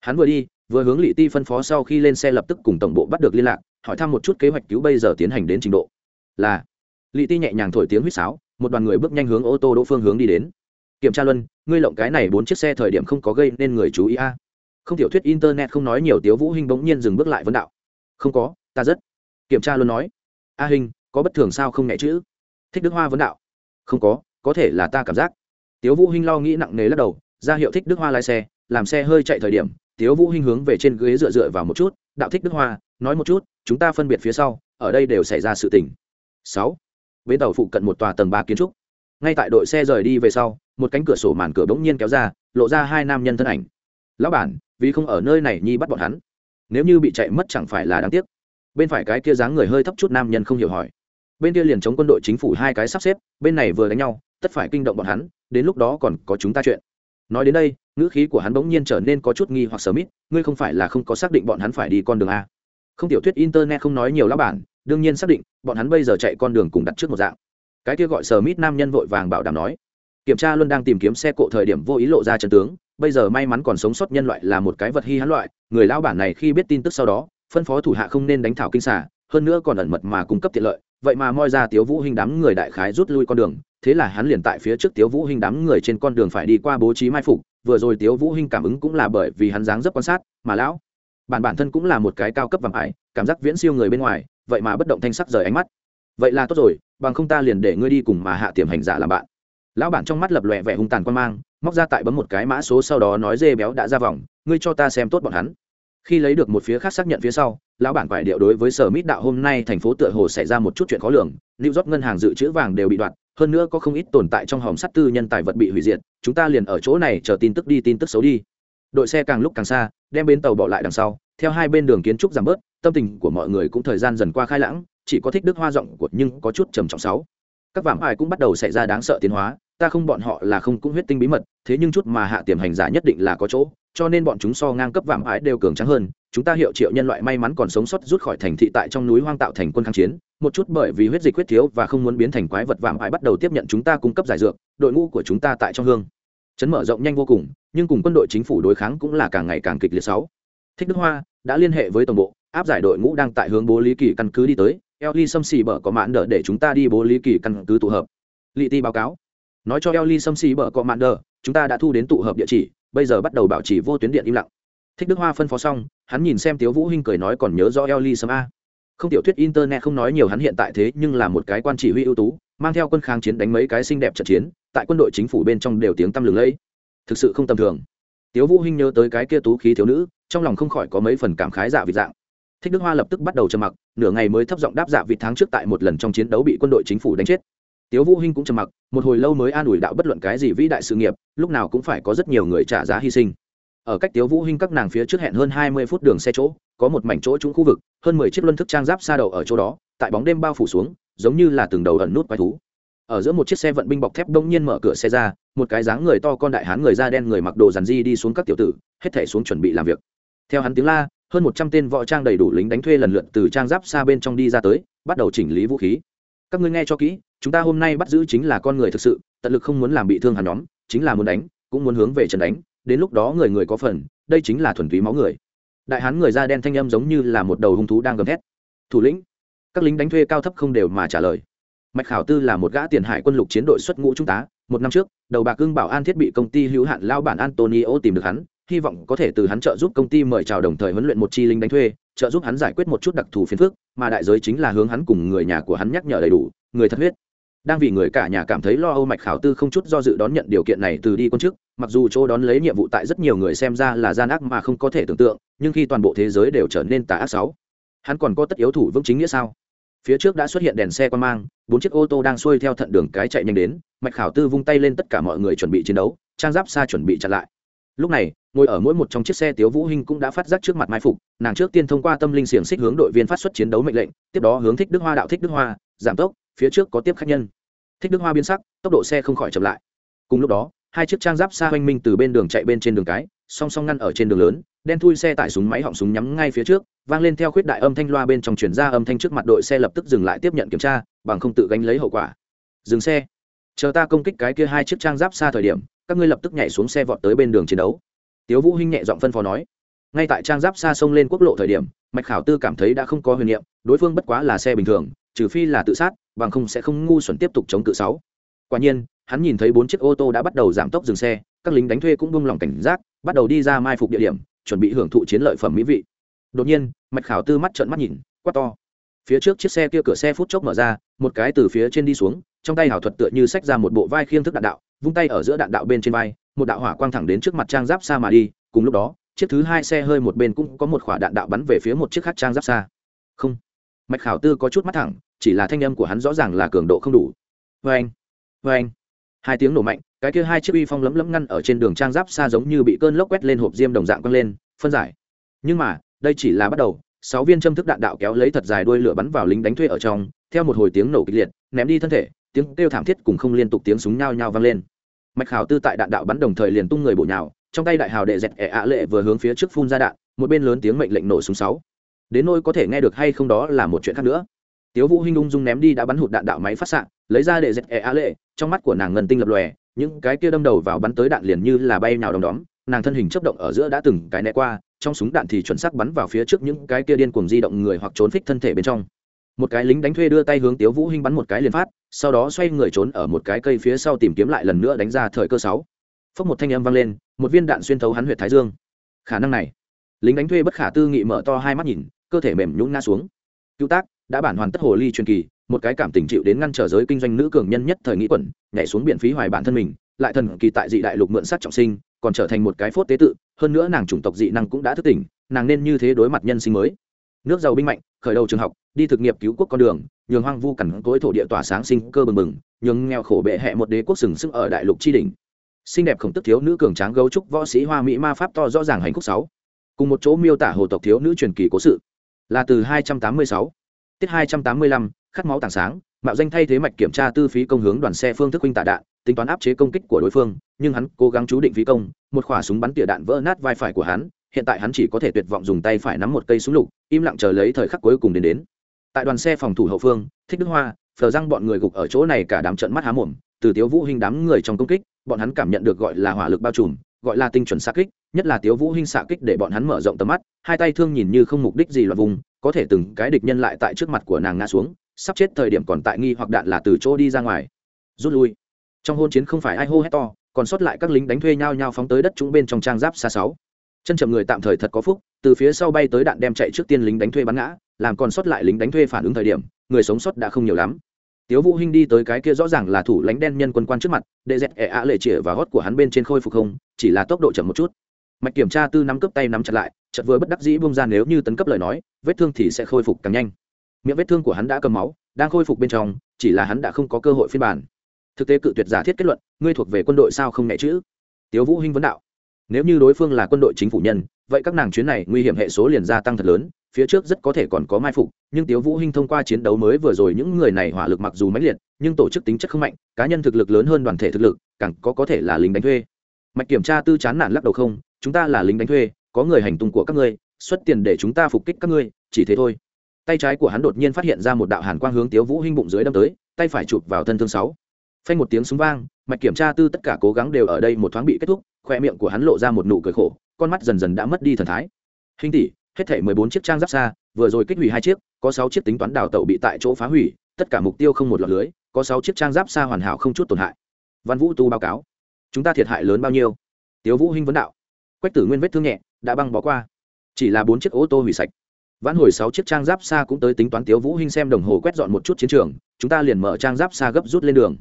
Hắn vừa đi, vừa hướng lị ti phân phó sau khi lên xe lập tức cùng tổng bộ bắt được liên lạc, hỏi thăm một chút kế hoạch cứu bây giờ tiến hành đến trình độ. Là, lị ti nhẹ nhàng thổi tiếng huýt sáo, một đoàn người bước nhanh hướng ô tô đỗ phương hướng đi đến kiểm tra luân, ngươi lộng cái này bốn chiếc xe thời điểm không có gây nên người chú ý a. Không tiểu thuyết internet không nói nhiều, tiếu vũ hinh bỗng nhiên dừng bước lại vấn đạo. Không có, ta rất. Kiểm tra luôn nói. A hình có bất thường sao không nhẹ chữ? Thích đức hoa vấn đạo. Không có có thể là ta cảm giác. Tiếu vũ hinh lo nghĩ nặng nề lắc đầu, ra hiệu thích đức hoa lái xe, làm xe hơi chạy thời điểm, tiếu vũ hinh hướng về trên ghế dựa dựa vào một chút, đạo thích đức hoa, nói một chút, chúng ta phân biệt phía sau, ở đây đều xảy ra sự tình. Sáu. Bến tàu phụ cận một tòa tầng ba kiến trúc ngay tại đội xe rời đi về sau, một cánh cửa sổ màn cửa bỗng nhiên kéo ra, lộ ra hai nam nhân thân ảnh. Lão bản, vì không ở nơi này nhi bắt bọn hắn. Nếu như bị chạy mất chẳng phải là đáng tiếc. Bên phải cái kia dáng người hơi thấp chút nam nhân không hiểu hỏi. Bên kia liền chống quân đội chính phủ hai cái sắp xếp, bên này vừa đánh nhau, tất phải kinh động bọn hắn, đến lúc đó còn có chúng ta chuyện. Nói đến đây, ngữ khí của hắn bỗng nhiên trở nên có chút nghi hoặc sớm ít ngươi không phải là không có xác định bọn hắn phải đi con đường a? Không tiểu thuyết internet không nói nhiều lão bản, đương nhiên xác định, bọn hắn bây giờ chạy con đường cùng đặt trước một dạng cái kia gọi sờ mít nam nhân vội vàng bảo đảm nói, kiểm tra luôn đang tìm kiếm xe cộ thời điểm vô ý lộ ra chân tướng, bây giờ may mắn còn sống sót nhân loại là một cái vật hy hãn loại, người lao bản này khi biết tin tức sau đó, phân phó thủ hạ không nên đánh thảo kinh xả hơn nữa còn ẩn mật mà cung cấp tiện lợi, vậy mà moi ra tiếu vũ hình đám người đại khái rút lui con đường, thế là hắn liền tại phía trước tiếu vũ hình đám người trên con đường phải đi qua bố trí mai phục, vừa rồi tiếu vũ hình cảm ứng cũng là bởi vì hắn dáng dấp quan sát, mà lão bản bản thân cũng là một cái cao cấp vàng ải, cảm giác viễn siêu người bên ngoài, vậy mà bất động thanh sắc rời ánh mắt vậy là tốt rồi, bằng không ta liền để ngươi đi cùng mà hạ tiềm hành giả làm bạn. Lão bản trong mắt lập lòe vẻ hung tàn quan mang, móc ra tại bấm một cái mã số sau đó nói dê béo đã ra vòng, ngươi cho ta xem tốt bọn hắn. Khi lấy được một phía khác xác nhận phía sau, lão bản quải điệu đối với sở mít đạo hôm nay thành phố tựa hồ xảy ra một chút chuyện khó lường lưu rót ngân hàng dự trữ vàng đều bị đoạt, hơn nữa có không ít tồn tại trong hòm sắt tư nhân tài vật bị hủy diệt, chúng ta liền ở chỗ này chờ tin tức đi, tin tức xấu đi. Đội xe càng lúc càng xa, đem bến tàu bỏ lại đằng sau, theo hai bên đường kiến trúc giảm bớt, tâm tình của mọi người cũng thời gian dần qua khai lãng chỉ có thích đức hoa giọng của nhưng có chút trầm trọng sáu. Các vạm ai cũng bắt đầu xảy ra đáng sợ tiến hóa, ta không bọn họ là không cũng huyết tinh bí mật, thế nhưng chút mà hạ tiềm hành giả nhất định là có chỗ, cho nên bọn chúng so ngang cấp vạm ái đều cường trắng hơn, chúng ta hiệu triệu nhân loại may mắn còn sống sót rút khỏi thành thị tại trong núi hoang tạo thành quân kháng chiến, một chút bởi vì huyết dịch huyết thiếu và không muốn biến thành quái vật vạm ái bắt đầu tiếp nhận chúng ta cung cấp giải dược, đội ngũ của chúng ta tại trong hương. Chấn mở rộng nhanh vô cùng, nhưng cùng quân đội chính phủ đối kháng cũng là càng ngày càng kịch liệt sáu. Thích đức hoa đã liên hệ với tổng bộ, áp giải đội ngũ đang tại hướng bố lý kỳ căn cứ đi tới eo ly xâm xì bở có mãn đỡ để chúng ta đi bố lý kỳ căn cứ tụ hợp. Lị ti báo cáo. Nói cho eo ly xâm xì bở có mãn đỡ chúng ta đã thu đến tụ hợp địa chỉ, bây giờ bắt đầu bảo trì vô tuyến điện im lặng. Thích đức hoa phân phó xong, hắn nhìn xem tiếu vũ hinh cười nói còn nhớ do eo ly xâm a. Không tiểu thuyết internet không nói nhiều hắn hiện tại thế, nhưng là một cái quan chỉ huy ưu tú, mang theo quân kháng chiến đánh mấy cái xinh đẹp trận chiến, tại quân đội chính phủ bên trong đều tiếng tăm lừng lẫy. Thực sự không tầm thường. Tiếu vũ hinh nhớ tới cái kia tú khí thiếu nữ, trong lòng không khỏi có mấy phần cảm khái dạ vị dạng thích đức hoa lập tức bắt đầu trầm mặc, nửa ngày mới thấp giọng đáp giả vị tháng trước tại một lần trong chiến đấu bị quân đội chính phủ đánh chết. Tiếu vũ hinh cũng trầm mặc, một hồi lâu mới an ủi đạo bất luận cái gì vĩ đại sự nghiệp, lúc nào cũng phải có rất nhiều người trả giá hy sinh. Ở cách tiếu vũ hinh các nàng phía trước hẹn hơn hai mươi phút đường xe chỗ, có một mảnh chỗ trũng khu vực, hơn mười chiếc luân thức trang giáp xa đầu ở chỗ đó, tại bóng đêm bao phủ xuống, giống như là từng đầu ẩn nút quái thú. Ở giữa một chiếc xe vận binh bọc thép đông nhiên mở cửa xe ra, một cái dáng người to con đại hán người da đen người mặc đồ dàn di đi xuống các tiểu tử, hết thể xuống chuẩn bị làm việc. Theo hắn tiếng la hơn một trăm tên võ trang đầy đủ lính đánh thuê lần lượt từ trang giáp xa bên trong đi ra tới, bắt đầu chỉnh lý vũ khí. Các ngươi nghe cho kỹ, chúng ta hôm nay bắt giữ chính là con người thực sự, tận lực không muốn làm bị thương hắn nhóm, chính là muốn đánh, cũng muốn hướng về trận đánh, đến lúc đó người người có phần, đây chính là thuần túy máu người. Đại hán người da đen thanh âm giống như là một đầu hung thú đang gầm thét. Thủ lĩnh, các lính đánh thuê cao thấp không đều mà trả lời. Mạch khảo tư là một gã tiền hải quân lục chiến đội xuất ngũ trung tá, một năm trước, đầu bạc cương bảo an thiết bị công ty hữu hạn lao bản antonio tìm được hắn hy vọng có thể từ hắn trợ giúp công ty mời chào đồng thời huấn luyện một chi lính đánh thuê, trợ giúp hắn giải quyết một chút đặc thù phiền phức, mà đại giới chính là hướng hắn cùng người nhà của hắn nhắc nhở đầy đủ, người thật huyết. Đang vì người cả nhà cảm thấy lo âu mạch khảo tư không chút do dự đón nhận điều kiện này từ đi quân chức, mặc dù chỗ đón lấy nhiệm vụ tại rất nhiều người xem ra là gian ác mà không có thể tưởng tượng, nhưng khi toàn bộ thế giới đều trở nên tà ác sáu hắn còn có tất yếu thủ vững chính nghĩa sao? Phía trước đã xuất hiện đèn xe quan mang, bốn chiếc ô tô đang xuôi theo thận đường cái chạy nhanh đến, mạch khảo tư vung tay lên tất cả mọi người chuẩn bị chiến đấu, trang giáp xa chuẩn bị chặn lại. Lúc này ngồi ở mỗi một trong chiếc xe tiếu vũ hinh cũng đã phát giác trước mặt mai phục, nàng trước tiên thông qua tâm linh xiềng xích hướng đội viên phát xuất chiến đấu mệnh lệnh, tiếp đó hướng thích đức hoa đạo thích đức hoa, giảm tốc, phía trước có tiếp khách nhân. Thích đức hoa biến sắc, tốc độ xe không khỏi chậm lại. Cùng lúc đó, hai chiếc trang giáp xa hoanh minh từ bên đường chạy bên trên đường cái, song song ngăn ở trên đường lớn, đen thui xe tải súng máy họng súng nhắm ngay phía trước, vang lên theo khuyết đại âm thanh loa bên trong chuyển ra âm thanh trước mặt đội xe lập tức dừng lại tiếp nhận kiểm tra, bằng không tự gánh lấy hậu quả. Dừng xe. Chờ ta công kích cái kia hai chiếc trang giáp xa thời điểm, các ngươi lập tức nhảy xuống xe vọt tới bên đường chiến đấu tiếu vũ hinh nhẹ giọng phân phó nói, ngay tại trang giáp xa sông lên quốc lộ thời điểm, mạch khảo tư cảm thấy đã không có huyền niệm, đối phương bất quá là xe bình thường, trừ phi là tự sát, bằng không sẽ không ngu xuẩn tiếp tục chống cự sáu. Quả nhiên, hắn nhìn thấy bốn chiếc ô tô đã bắt đầu giảm tốc dừng xe, các lính đánh thuê cũng buông lòng cảnh giác, bắt đầu đi ra mai phục địa điểm, chuẩn bị hưởng thụ chiến lợi phẩm mỹ vị. Đột nhiên, mạch khảo tư mắt trợn mắt nhìn, quát to. Phía trước chiếc xe kia cửa xe phút chốc mở ra, một cái từ phía trên đi xuống, trong tay hảo thuật tựa như xách ra một bộ vai khiêng thức đạn đạo, vung tay ở giữa đạn đạo bên trên vai một đạo hỏa quang thẳng đến trước mặt trang giáp xa mà đi, cùng lúc đó, chiếc thứ hai xe hơi một bên cũng có một quả đạn đạo bắn về phía một chiếc khác trang giáp xa. Không. Mạch khảo tư có chút mắt thẳng, chỉ là thanh âm của hắn rõ ràng là cường độ không đủ. Vê anh vê anh. Hai tiếng nổ mạnh, cái kia hai chiếc uy phong lấm lấm ngăn ở trên đường trang giáp xa giống như bị cơn lốc quét lên hộp diêm đồng dạng quăng lên, phân giải. Nhưng mà, đây chỉ là bắt đầu, sáu viên châm thức đạn đạo kéo lấy thật dài đuôi lửa bắn vào lính đánh thuê ở trong, theo một hồi tiếng nổ kịch liệt, ném đi thân thể, tiếng kêu thảm thiết cùng không liên tục tiếng súng nhao nhao vang lên mạch khảo tư tại đạn đạo bắn đồng thời liền tung người bổ nhào, trong tay đại hào đệ dẹt ẻ ạ lệ vừa hướng phía trước phun ra đạn, một bên lớn tiếng mệnh lệnh nổ súng sáu. Đến nôi có thể nghe được hay không đó là một chuyện khác nữa. Tiếu vũ hinh ung dung ném đi đã bắn hụt đạn đạo máy phát sạng lấy ra đệ dẹt ẻ ạ lệ, trong mắt của nàng ngân tinh lập lòe, những cái kia đâm đầu vào bắn tới đạn liền như là bay nhào đom đóm, nàng thân hình chớp động ở giữa đã từng cái né qua, trong súng đạn thì chuẩn xác bắn vào phía trước những cái kia điên cuồng di động người hoặc trốn phích thân thể bên trong một cái lính đánh thuê đưa tay hướng tiếu vũ hinh bắn một cái liền phát, sau đó xoay người trốn ở một cái cây phía sau tìm kiếm lại lần nữa đánh ra thời cơ sáu. Phốc một thanh âm vang lên, một viên đạn xuyên thấu hắn huyệt thái dương. Khả năng này, lính đánh thuê bất khả tư nghị mở to hai mắt nhìn, cơ thể mềm nhũn ngã xuống. Cứu tác, đã bản hoàn tất hồ ly truyền kỳ, một cái cảm tình chịu đến ngăn trở giới kinh doanh nữ cường nhân nhất thời nghĩ quẩn, nhảy xuống biển phí hoài bản thân mình, lại thần kỳ tại dị đại lục mượn sát trọng sinh, còn trở thành một cái phốt tế tự, hơn nữa nàng chủng tộc dị năng cũng đã thức tỉnh, nàng nên như thế đối mặt nhân sinh mới. Nước giàu binh mạnh, khởi đầu trường học đi thực nghiệp cứu quốc con đường, nhường hoang vu cằn cỗi thổ địa tỏa sáng sinh cơ bừng bừng, nhường nghèo khổ bệ hẹ một đế quốc sừng sững ở đại lục tri đình xinh đẹp khổng tức thiếu nữ cường tráng gấu trúc võ sĩ hoa mỹ ma pháp to rõ ràng hành khúc sáu. Cùng một chỗ miêu tả hồ tộc thiếu nữ truyền kỳ cố sự. Là từ 286 tiết 285 khát máu tảng sáng, mạo danh thay thế mạch kiểm tra tư phí công hướng đoàn xe phương thức huynh tạ đạn, tính toán áp chế công kích của đối phương, nhưng hắn cố gắng chú định phí công, một khỏa súng bắn tỉa đạn vỡ nát vai phải của hắn, hiện tại hắn chỉ có thể tuyệt vọng dùng tay phải nắm một cây súng lục, im lặng chờ lấy thời khắc cuối cùng đến đến tại đoàn xe phòng thủ hậu phương, thích đức hoa, phờ răng bọn người gục ở chỗ này cả đám trận mắt há mồm. Từ tiếu vũ hình đám người trong công kích, bọn hắn cảm nhận được gọi là hỏa lực bao trùm, gọi là tinh chuẩn xạ kích, nhất là tiếu vũ hình xạ kích để bọn hắn mở rộng tầm mắt, hai tay thương nhìn như không mục đích gì loạt vùng, có thể từng cái địch nhân lại tại trước mặt của nàng ngã xuống, sắp chết thời điểm còn tại nghi hoặc đạn là từ chỗ đi ra ngoài. Rút lui. Trong hôn chiến không phải ai hô hét to, còn sót lại các lính đánh thuê nhau nhau phóng tới đất trũng bên trong trang giáp xa sáu. Chân chậm người tạm thời thật có phúc, từ phía sau bay tới đạn đem chạy trước tiên lính đánh thuê bắn ngã làm còn sót lại lính đánh thuê phản ứng thời điểm, người sống sót đã không nhiều lắm. Tiếu vũ hinh đi tới cái kia rõ ràng là thủ lãnh đen nhân quân quan trước mặt, để dẹt ẻ ạ lệ chĩa và gót của hắn bên trên khôi phục không, chỉ là tốc độ chậm một chút. Mạch kiểm tra tư nắm cướp tay nắm chặt lại, chợt vừa bất đắc dĩ buông ra nếu như tấn cấp lời nói, vết thương thì sẽ khôi phục càng nhanh. Miệng vết thương của hắn đã cầm máu, đang khôi phục bên trong, chỉ là hắn đã không có cơ hội phiên bản. Thực tế cự tuyệt giả thiết kết luận, ngươi thuộc về quân đội sao không nhẹ chữ? Tiếu vũ hinh vấn đạo. Nếu như đối phương là quân đội chính phủ nhân, vậy các nàng chuyến này nguy hiểm hệ số liền gia tăng thật lớn phía trước rất có thể còn có mai phục, nhưng tiếu vũ hinh thông qua chiến đấu mới vừa rồi những người này hỏa lực mặc dù mãnh liệt, nhưng tổ chức tính chất không mạnh, cá nhân thực lực lớn hơn đoàn thể thực lực, càng có có thể là lính đánh thuê. Mạch kiểm tra tư chán nản lắc đầu không, chúng ta là lính đánh thuê, có người hành tung của các ngươi, xuất tiền để chúng ta phục kích các ngươi, chỉ thế thôi. Tay trái của hắn đột nhiên phát hiện ra một đạo hàn quang hướng tiếu vũ hinh bụng dưới đâm tới, tay phải chụp vào thân thương sáu. Phanh một tiếng súng vang, mạch kiểm tra tư tất cả cố gắng đều ở đây một thoáng bị kết thúc, khoe miệng của hắn lộ ra một nụ cười khổ, con mắt dần dần đã mất đi thần thái. Hình tỷ hết thể mười bốn chiếc trang giáp xa, vừa rồi kích hủy hai chiếc, có sáu chiếc tính toán đào tẩu bị tại chỗ phá hủy, tất cả mục tiêu không một lọt lưới, có sáu chiếc trang giáp xa hoàn hảo không chút tổn hại. Văn vũ tu báo cáo. Chúng ta thiệt hại lớn bao nhiêu? Tiếu vũ hinh vấn đạo. Quách tử nguyên vết thương nhẹ, đã băng bó qua. Chỉ là bốn chiếc ô tô hủy sạch. Vãn hồi sáu chiếc trang giáp xa cũng tới tính toán tiếu vũ hinh xem đồng hồ quét dọn một chút chiến trường, chúng ta liền mở trang giáp xa gấp rút lên đường.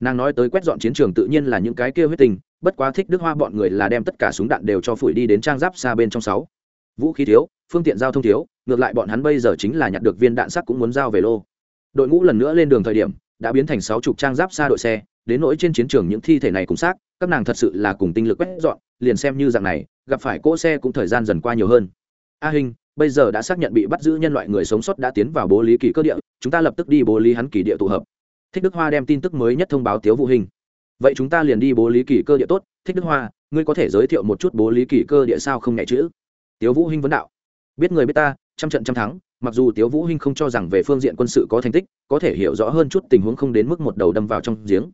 Nàng nói tới quét dọn chiến trường tự nhiên là những cái kia huyết tình bất quá thích đức hoa bọn người là đem tất cả súng đạn đều cho phủi đi đến trang giáp xa bên trong sáu vũ khí thiếu, phương tiện giao thông thiếu, ngược lại bọn hắn bây giờ chính là nhặt được viên đạn sắc cũng muốn giao về lô. Đội ngũ lần nữa lên đường thời điểm, đã biến thành sáu chục trang giáp xa đội xe, đến nỗi trên chiến trường những thi thể này cùng xác, các nàng thật sự là cùng tinh lực quét dọn, liền xem như dạng này, gặp phải cỗ xe cũng thời gian dần qua nhiều hơn. A hình bây giờ đã xác nhận bị bắt giữ nhân loại người sống sót đã tiến vào bố lý kỳ cơ địa, chúng ta lập tức đi bố lý hắn kỳ địa tụ hợp. Thích đức hoa đem tin tức mới nhất thông báo tiếu vũ hình vậy chúng ta liền đi bố lý kỳ cơ địa tốt. Thích đức hoa, ngươi có thể giới thiệu một chút bố lý kỳ cơ địa sao không nhẹ chữ? Tiếu vũ hinh vấn đạo. Biết người biết ta, trăm trận trăm thắng, mặc dù tiếu vũ hinh không cho rằng về phương diện quân sự có thành tích, có thể hiểu rõ hơn chút tình huống không đến mức một đầu đâm vào trong giếng.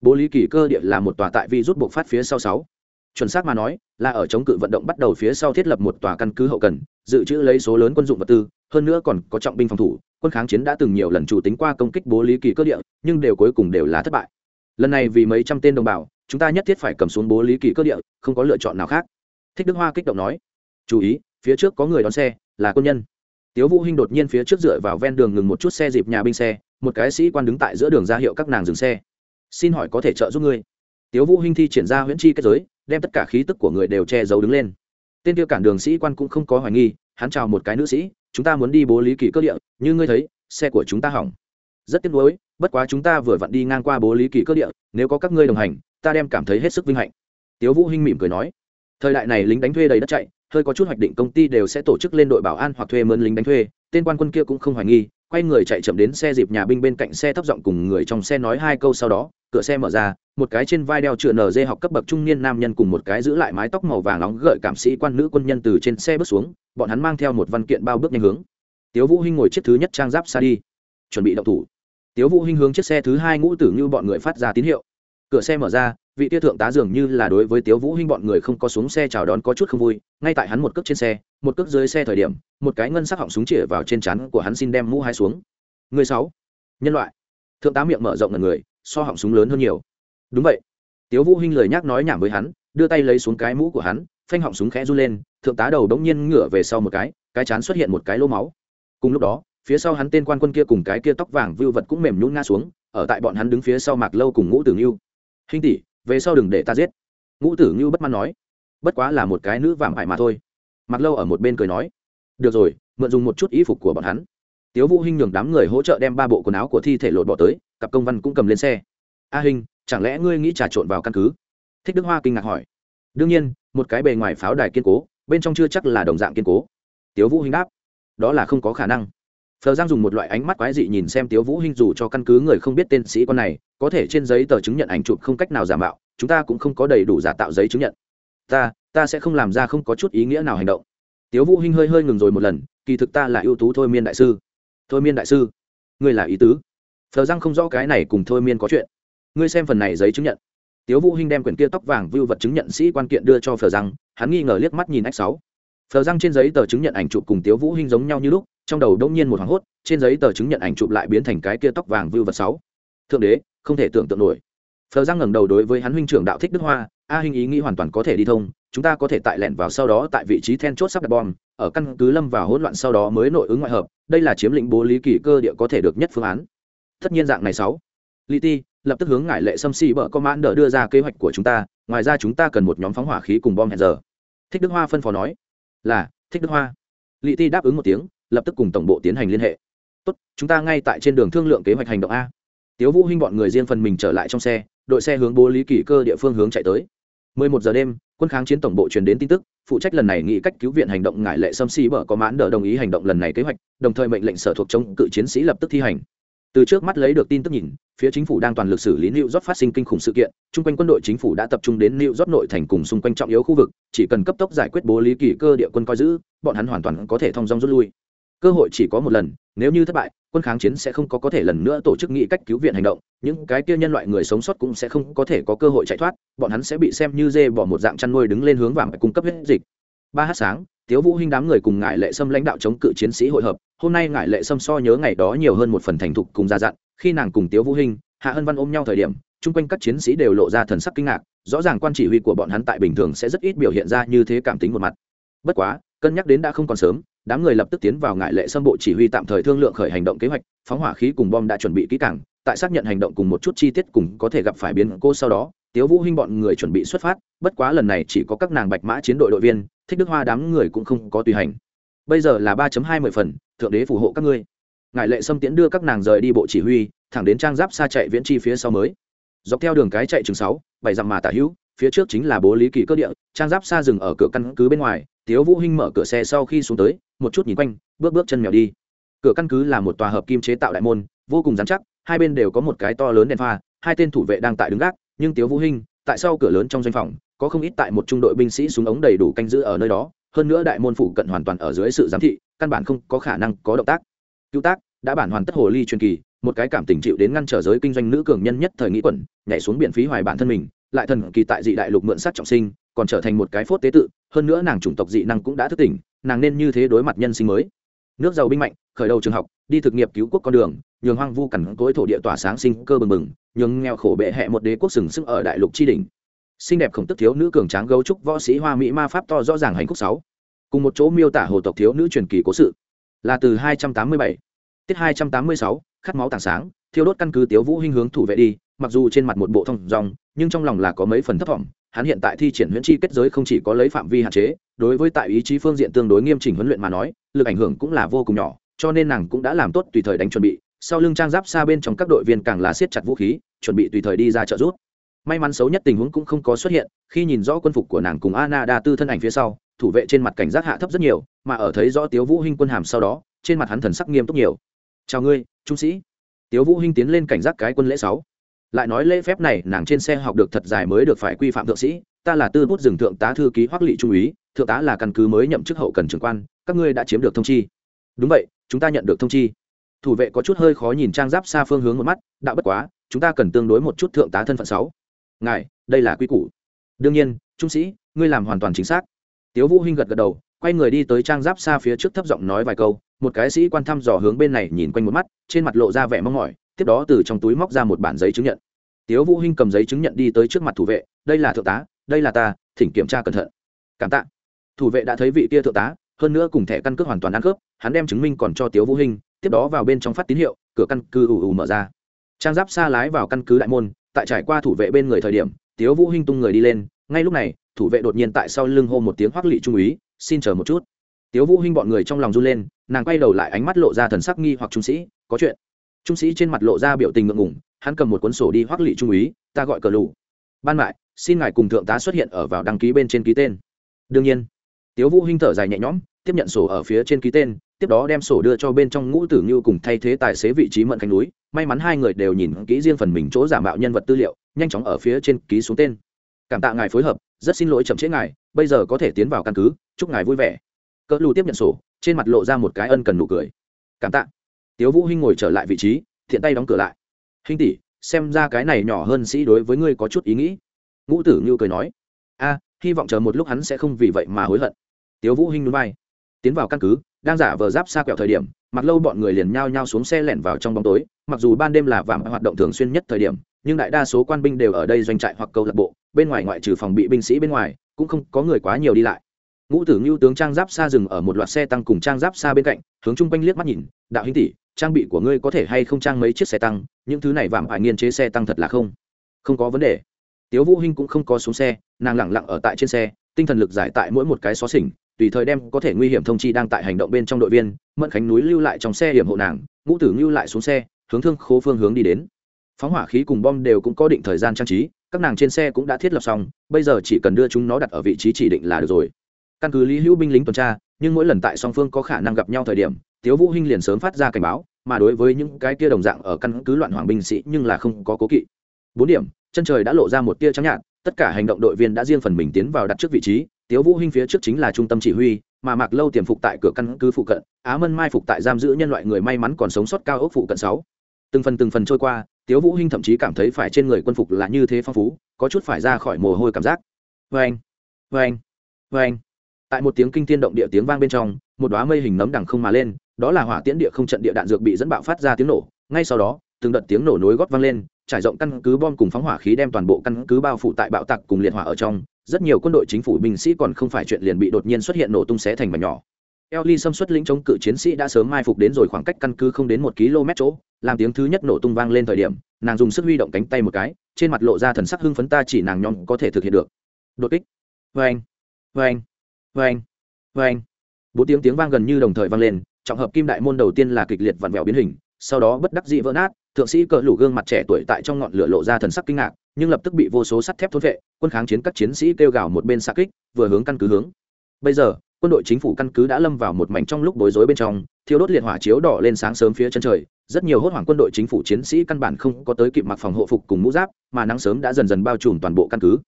Bố lý kỳ cơ địa là một tòa tại vi rút buộc phát phía sau sáu. Chuẩn xác mà nói, là ở chống cự vận động bắt đầu phía sau thiết lập một tòa căn cứ hậu cần, dự trữ lấy số lớn quân dụng vật tư, hơn nữa còn có trọng binh phòng thủ, quân kháng chiến đã từng nhiều lần chủ tính qua công kích bố lý kỳ cơ địa, nhưng đều cuối cùng đều là thất bại. Lần này vì mấy trăm tên đồng bào, chúng ta nhất thiết phải cầm xuống bố lý kỳ cơ địa, không có lựa chọn nào khác. Thích đức hoa kích động nói chú ý, phía trước có người đón xe, là quân nhân. Tiếu vũ hinh đột nhiên phía trước dựa vào ven đường ngừng một chút xe dịp nhà binh xe, một cái sĩ quan đứng tại giữa đường ra hiệu các nàng dừng xe. Xin hỏi có thể trợ giúp ngươi? Tiếu vũ hinh thi triển ra huyễn chi kết giới, đem tất cả khí tức của người đều che giấu đứng lên. Tên kia cản đường sĩ quan cũng không có hoài nghi, hắn chào một cái nữ sĩ, chúng ta muốn đi bố lý kỳ cơ địa, như ngươi thấy, xe của chúng ta hỏng. Rất tiếc nuối, bất quá chúng ta vừa vặn đi ngang qua bố lý kỳ cơ địa, nếu có các ngươi đồng hành, ta đem cảm thấy hết sức vinh hạnh. Tiếu vũ hinh mỉm cười nói. Thời đại này lính đánh thuê đầy đất chạy hơi có chút hoạch định công ty đều sẽ tổ chức lên đội bảo an hoặc thuê mướn lính đánh thuê, tên quan quân kia cũng không hoài nghi, quay người chạy chậm đến xe dịp nhà binh bên cạnh xe thấp giọng cùng người trong xe nói hai câu sau đó, cửa xe mở ra, một cái trên vai đeo chữa nở dê học cấp bậc trung niên nam nhân cùng một cái giữ lại mái tóc màu vàng nóng gợi cảm sĩ quan nữ quân nhân từ trên xe bước xuống, bọn hắn mang theo một văn kiện bao bước nhanh hướng. Tiếu vũ hinh ngồi chiếc thứ nhất trang giáp xa đi chuẩn bị động thủ. Tiếu vũ hinh hướng chiếc xe thứ hai ngũ tử như bọn người phát ra tín hiệu cửa xe mở ra, vị tia thượng tá dường như là đối với tiếu vũ hinh bọn người không có xuống xe chào đón có chút không vui, ngay tại hắn một cước trên xe, một cước dưới xe thời điểm, một cái ngân sắc họng súng chĩa vào trên chắn của hắn xin đem mũ hai xuống. Người sáu, nhân loại. Thượng tá miệng mở rộng ngần người, so họng súng lớn hơn nhiều. Đúng vậy. Tiếu vũ hinh lời nhắc nói nhảm với hắn, đưa tay lấy xuống cái mũ của hắn, phanh họng súng khẽ run lên, thượng tá đầu đống nhiên ngửa về sau một cái cái chán xuất hiện một cái lỗ máu. Cùng lúc đó, phía sau hắn tên quan quân kia cùng cái kia tóc vàng vưu vật cũng mềm nhũn ngã xuống, ở tại bọn hắn đứng phía sau mạc lâu cùng ngũ tử nghiêu hình tỷ, về sau đừng để ta giết. Ngũ tử ngưu bất mãn nói. Bất quá là một cái nữ vạm hại mà thôi. Mặc lâu ở một bên cười nói. Được rồi, mượn dùng một chút y phục của bọn hắn. Tiếu vũ hinh nhường đám người hỗ trợ đem ba bộ quần áo của thi thể lột bỏ tới, cặp công văn cũng cầm lên xe. A hình chẳng lẽ ngươi nghĩ trà trộn vào căn cứ? Thích đức hoa kinh ngạc hỏi. Đương nhiên, một cái bề ngoài pháo đài kiên cố, bên trong chưa chắc là đồng dạng kiên cố. Tiếu vũ hinh đáp. Đó là không có khả năng phờ giang dùng một loại ánh mắt quái dị nhìn xem tiếu vũ hinh dù cho căn cứ người không biết tên sĩ quan này, có thể trên giấy tờ chứng nhận ảnh chụp không cách nào giả mạo, chúng ta cũng không có đầy đủ giả tạo giấy chứng nhận. Ta ta sẽ không làm ra không có chút ý nghĩa nào hành động. Tiếu vũ hinh hơi hơi ngừng rồi một lần, kỳ thực ta là ưu tú thôi miên đại sư. Thôi miên đại sư, ngươi là ý tứ. Phờ giang không rõ cái này cùng thôi miên có chuyện. Ngươi xem phần này giấy chứng nhận. Tiếu vũ hinh đem quyển kia tóc vàng vưu vật chứng nhận sĩ quan kiện đưa cho phờ giang, hắn nghi ngờ liếc mắt nhìn ách sáu. Phờ giang trên giấy tờ chứng nhận ảnh chụp cùng tiếu vũ hinh giống nhau như lúc trong đầu đông nhiên một hoảng hốt, trên giấy tờ chứng nhận ảnh chụp lại biến thành cái kia tóc vàng vưu vật sáu. Thượng đế, không thể tưởng tượng nổi. Phờ giang ngẩng đầu đối với hắn huynh trưởng đạo thích đức hoa, a hình ý nghĩ hoàn toàn có thể đi thông, chúng ta có thể tại lẹn vào sau đó tại vị trí then chốt sắp đặt bom, ở căn cứ lâm vào hỗn loạn sau đó mới nội ứng ngoại hợp, đây là chiếm lĩnh bố lý kỳ cơ địa có thể được nhất phương án. Tất nhiên dạng này sáu. Li ti, lập tức hướng ngại lệ xâm xì bở đỡ đưa ra kế hoạch của chúng ta, ngoài ra chúng ta cần một nhóm phóng hỏa khí cùng bom hẹn giờ. Thích đức hoa phân phó nói. Là, thích đức hoa. Li ti đáp ứng một tiếng lập tức cùng tổng bộ tiến hành liên hệ. Tốt chúng ta ngay tại trên đường thương lượng kế hoạch hành động a. Tiếu vũ hinh bọn người riêng phần mình trở lại trong xe đội xe hướng bố lý kỳ cơ địa phương hướng chạy tới. 11 giờ đêm quân kháng chiến tổng bộ truyền đến tin tức phụ trách lần này nghị cách cứu viện hành động ngại lệ xâm xi bở có mãn đỡ đồng ý hành động lần này kế hoạch đồng thời mệnh lệnh sở thuộc chống cự chiến sĩ lập tức thi hành. Từ trước mắt lấy được tin tức nhìn phía chính phủ đang toàn lực xử lý New York phát sinh kinh khủng sự kiện, trung quanh quân đội chính phủ đã tập trung đến New York nội thành cùng xung quanh trọng yếu khu vực, chỉ cần cấp tốc giải quyết bố lý kỳ cơ địa quân coi giữ, bọn hắn hoàn toàn có thể thông dong rút lui. Cơ hội chỉ có một lần, nếu như thất bại, quân kháng chiến sẽ không có có thể lần nữa tổ chức nghị cách cứu viện hành động, những cái kia nhân loại người sống sót cũng sẽ không có thể có cơ hội chạy thoát, bọn hắn sẽ bị xem như dê bỏ một dạng chăn nuôi đứng lên hướng vàng cung cấp hết dịch. Ba h sáng, Tiếu Vũ Hinh đám người cùng Ngải lệ sâm lãnh đạo chống cự chiến sĩ hội hợp, hôm nay Ngải lệ sâm so nhớ ngày đó nhiều hơn một phần thành thục cùng gia dặn, khi nàng cùng Tiếu Vũ Hinh, Hạ Hân Văn ôm nhau thời điểm, chung quanh các chiến sĩ đều lộ ra thần sắc kinh ngạc, rõ ràng quan chỉ huy của bọn hắn tại bình thường sẽ rất ít biểu hiện ra như thế cảm tính một mặt. Bất quá, cân nhắc đến đã không còn sớm, đám người lập tức tiến vào ngại lệ sâm bộ chỉ huy tạm thời thương lượng khởi hành động kế hoạch, phóng hỏa khí cùng bom đã chuẩn bị kỹ càng, tại xác nhận hành động cùng một chút chi tiết cùng có thể gặp phải biến cô sau đó, Tiếu Vũ Hinh bọn người chuẩn bị xuất phát, bất quá lần này chỉ có các nàng bạch mã chiến đội đội viên, thích đức hoa đám người cũng không có tùy hành. Bây giờ là ba hai mươi phần thượng đế phù hộ các ngươi. Ngài lệ sâm tiễn đưa các nàng rời đi bộ chỉ huy thẳng đến trang giáp xa chạy viễn chi phía sau mới. Dọc theo đường cái chạy chừng sáu bảy dặm mà tả hữu phía trước chính là bố lý kỳ cơ địa trang giáp xa dừng ở cửa căn cứ bên ngoài tiếu vũ hinh mở cửa xe sau khi xuống tới, một chút nhìn quanh, bước bước chân mèo đi. Cửa căn cứ là một tòa hợp kim chế tạo đại môn, vô cùng dán chắc, hai bên đều có một cái to lớn đèn pha, hai tên thủ vệ đang tại đứng gác, nhưng tiếu vũ hinh, tại sau cửa lớn trong doanh phòng, có không ít tại một trung đội binh sĩ súng ống đầy đủ canh giữ ở nơi đó, hơn nữa đại môn phụ cận hoàn toàn ở dưới sự giám thị, căn bản không có khả năng có động tác. Cứu tác, đã bản hoàn tất hồ ly truyền kỳ, một cái cảm tình chịu đến ngăn trở giới kinh doanh nữ cường nhân nhất thời nghĩ quẩn, nhảy xuống biển phí hoài bản thân mình, lại thần kỳ tại dị đại lục mượn sát trọng sinh còn trở thành một cái phốt tế tự hơn nữa nàng chủng tộc dị năng cũng đã thức tỉnh nàng nên như thế đối mặt nhân sinh mới. Nước giàu binh mạnh khởi đầu trường học đi thực nghiệp cứu quốc con đường nhường hoang vu cằn cối thổ địa tỏa sáng sinh cơ bừng bừng nhường nghèo khổ bệ hẹ một đế quốc sừng sững ở đại lục tri đình xinh đẹp khổng tức thiếu nữ cường tráng gấu trúc võ sĩ hoa mỹ ma pháp to rõ ràng hành khúc sáu. Cùng một chỗ miêu tả hồ tộc thiếu nữ truyền kỳ cố sự. Là từ 287 tiết 286 khát máu tảng sáng thiêu đốt căn cứ tiếu vũ hinh hướng thủ vệ đi mặc dù trên mặt một bộ thông dòng, nhưng trong lòng là có mấy phần thất vọng hắn hiện tại thi triển huyễn chi kết giới không chỉ có lấy phạm vi hạn chế, đối với tại ý chí phương diện tương đối nghiêm chỉnh huấn luyện mà nói, lực ảnh hưởng cũng là vô cùng nhỏ, cho nên nàng cũng đã làm tốt tùy thời đánh chuẩn bị, sau lưng trang giáp xa bên trong các đội viên càng là siết chặt vũ khí, chuẩn bị tùy thời đi ra trợ giúp. May mắn xấu nhất tình huống cũng không có xuất hiện, khi nhìn rõ quân phục của nàng cùng Anna đa tư thân ảnh phía sau, thủ vệ trên mặt cảnh giác hạ thấp rất nhiều, mà ở thấy rõ tiếu vũ hinh quân hàm sau đó, trên mặt hắn thần sắc nghiêm túc nhiều. Chào ngươi, trung sĩ. Tiếu vũ hinh tiến lên cảnh giác cái quân lễ sáu lại nói lễ phép này, nàng trên xe học được thật dài mới được phải quy phạm thượng sĩ. Ta là tư bút rừng thượng tá thư ký hoắc lị trung úy, thượng tá là căn cứ mới nhậm chức hậu cần trưởng quan, các ngươi đã chiếm được thông chi. Đúng vậy, chúng ta nhận được thông chi. Thủ vệ có chút hơi khó nhìn trang giáp xa phương hướng một mắt, đạo bất quá, chúng ta cần tương đối một chút thượng tá thân phận sáu. Ngài, đây là quy củ. Đương nhiên, trung sĩ, ngươi làm hoàn toàn chính xác. Tiếu vũ hinh gật gật đầu, quay người đi tới trang giáp xa phía trước thấp giọng nói vài câu, một cái sĩ quan thăm dò hướng bên này nhìn quanh một mắt, trên mặt lộ ra vẻ mong mỏi tiếp đó từ trong túi móc ra một bản giấy chứng nhận. Tiếu vũ hinh cầm giấy chứng nhận đi tới trước mặt thủ vệ, đây là thượng tá, đây là ta, thỉnh kiểm tra cẩn thận. Cảm tạ. Thủ vệ đã thấy vị kia thượng tá, hơn nữa cùng thẻ căn cước hoàn toàn ăn khớp, hắn đem chứng minh còn cho tiếu vũ hinh, tiếp đó vào bên trong phát tín hiệu, cửa căn cứ ù ù mở ra. Trang giáp xa lái vào căn cứ đại môn, tại trải qua thủ vệ bên người thời điểm, tiếu vũ hinh tung người đi lên, ngay lúc này, thủ vệ đột nhiên tại sau lưng hô một tiếng hoắc lị trung úy, xin chờ một chút. Tiếu vũ hinh bọn người trong lòng run lên, nàng quay đầu lại ánh mắt lộ ra thần sắc nghi hoặc trung sĩ, có chuyện trung sĩ trên mặt lộ ra biểu tình ngượng ngùng, hắn cầm một cuốn sổ đi hoắc lị trung úy, ta gọi cờ lù. Ban mại, xin ngài cùng thượng tá xuất hiện ở vào đăng ký bên trên ký tên. Đương nhiên, tiếu vũ hinh thở dài nhẹ nhõm, tiếp nhận sổ ở phía trên ký tên, tiếp đó đem sổ đưa cho bên trong ngũ tử như cùng thay thế tài xế vị trí mận khánh núi. May mắn hai người đều nhìn kỹ riêng phần mình chỗ giả mạo nhân vật tư liệu, nhanh chóng ở phía trên ký xuống tên. Cảm tạ ngài phối hợp, rất xin lỗi chậm trễ ngài, bây giờ có thể tiến vào căn cứ, chúc ngài vui vẻ. Cỡ lù tiếp nhận sổ, trên mặt lộ ra một cái ân cần nụ cười. Cảm tạ tiếu vũ hinh ngồi trở lại vị trí, thiện tay đóng cửa lại. Hinh tỷ, xem ra cái này nhỏ hơn sĩ đối với ngươi có chút ý nghĩ. Ngũ tử như cười nói. A, hy vọng chờ một lúc hắn sẽ không vì vậy mà hối hận. Tiếu vũ hinh núi bay tiến vào căn cứ, đang giả vờ giáp xa quẹo thời điểm mặc lâu bọn người liền nhao nhao xuống xe lẻn vào trong bóng tối. Mặc dù ban đêm là vàng hoạt động thường xuyên nhất thời điểm, nhưng đại đa số quan binh đều ở đây doanh trại hoặc câu lạc bộ, bên ngoài ngoại trừ phòng bị binh sĩ bên ngoài, cũng không có người quá nhiều đi lại ngũ tử ngưu tướng trang giáp xa dừng ở một loạt xe tăng cùng trang giáp xa bên cạnh, hướng chung quanh liếc mắt nhìn, đạo hinh tỷ, trang bị của ngươi có thể hay không trang mấy chiếc xe tăng? Những thứ này vảm phải nghiên chế xe tăng thật là không không có vấn đề. Tiếu vũ hinh cũng không có xuống xe, nàng lẳng lặng ở tại trên xe, tinh thần lực giải tại mỗi một cái xó xỉnh, tùy thời đem có thể nguy hiểm thông chi đang tại hành động bên trong đội viên, mẫn khánh núi lưu lại trong xe hiểm hộ nàng, ngũ tử lưu lại xuống xe, hướng thương khố phương hướng đi đến. Phóng hỏa khí cùng bom đều cũng có định thời gian trang trí, các nàng trên xe cũng đã thiết lập xong, bây giờ chỉ cần đưa chúng nó đặt ở vị trí chỉ định là được rồi căn cứ lý hữu binh lính tuần tra, nhưng mỗi lần tại song phương có khả năng gặp nhau thời điểm, tiếu vũ hinh liền sớm phát ra cảnh báo, mà đối với những cái kia đồng dạng ở căn cứ loạn hoàng binh sĩ nhưng là không có cố kỵ. Bốn điểm, chân trời đã lộ ra một tia trắng nhạt, tất cả hành động đội viên đã riêng phần mình tiến vào đặt trước vị trí, tiếu vũ hinh phía trước chính là trung tâm chỉ huy, mà mạc lâu tiềm phục tại cửa căn cứ phụ cận, á mân mai phục tại giam giữ nhân loại người may mắn còn sống sót cao ốc phụ cận sáu. Từng phần từng phần trôi qua, tiếu vũ hinh thậm chí cảm thấy phải trên người quân phục là như thế phong phú, có chút phải ra khỏi mồ hôi cảm giác. Vang vang vang tại một tiếng kinh thiên động địa tiếng vang bên trong một đóa mây hình nấm đằng không mà lên đó là hỏa tiễn địa không trận địa đạn dược bị dẫn bạo phát ra tiếng nổ. Ngay sau đó từng đợt tiếng nổ nối gót vang lên trải rộng căn cứ bom cùng phóng hỏa khí đem toàn bộ căn cứ bao phủ tại bạo tạc cùng liệt hỏa ở trong. Rất nhiều quân đội chính phủ binh sĩ còn không phải chuyện liền bị đột nhiên xuất hiện nổ tung xé thành mảnh nhỏ. Ellie xâm xuất lĩnh chống cự chiến sĩ đã sớm mai phục đến rồi khoảng cách căn cứ không đến một km chỗ, làm tiếng thứ nhất nổ tung vang lên thời điểm, nàng dùng sức huy động cánh tay một cái, trên mặt lộ ra thần sắc hưng phấn ta chỉ nàng nhóm có thể thực hiện được. Đột kích. Oeng, oeng, vang vang Bốn tiếng tiếng vang gần như đồng thời vang lên, trọng hợp kim đại môn đầu tiên là kịch liệt vặn vẹo biến hình, sau đó bất đắc dĩ vỡ nát, thượng sĩ cỡ lủ gương mặt trẻ tuổi tại trong ngọn lửa lộ ra thần sắc kinh ngạc, nhưng lập tức bị vô số sắt thép thôn vệ, quân kháng chiến các chiến sĩ kêu gào một bên xa kích, vừa hướng căn cứ hướng. Bây giờ, quân đội chính phủ căn cứ đã lâm vào một mảnh trong lúc bối rối bên trong thiêu đốt liệt hỏa chiếu đỏ lên sáng sớm phía chân trời rất nhiều hốt hoảng quân đội chính phủ chiến sĩ căn bản không có tới kịp mặc phòng hộ phục cùng mũ giáp mà nắng sớm đã dần dần bao trùm toàn bộ căn cứ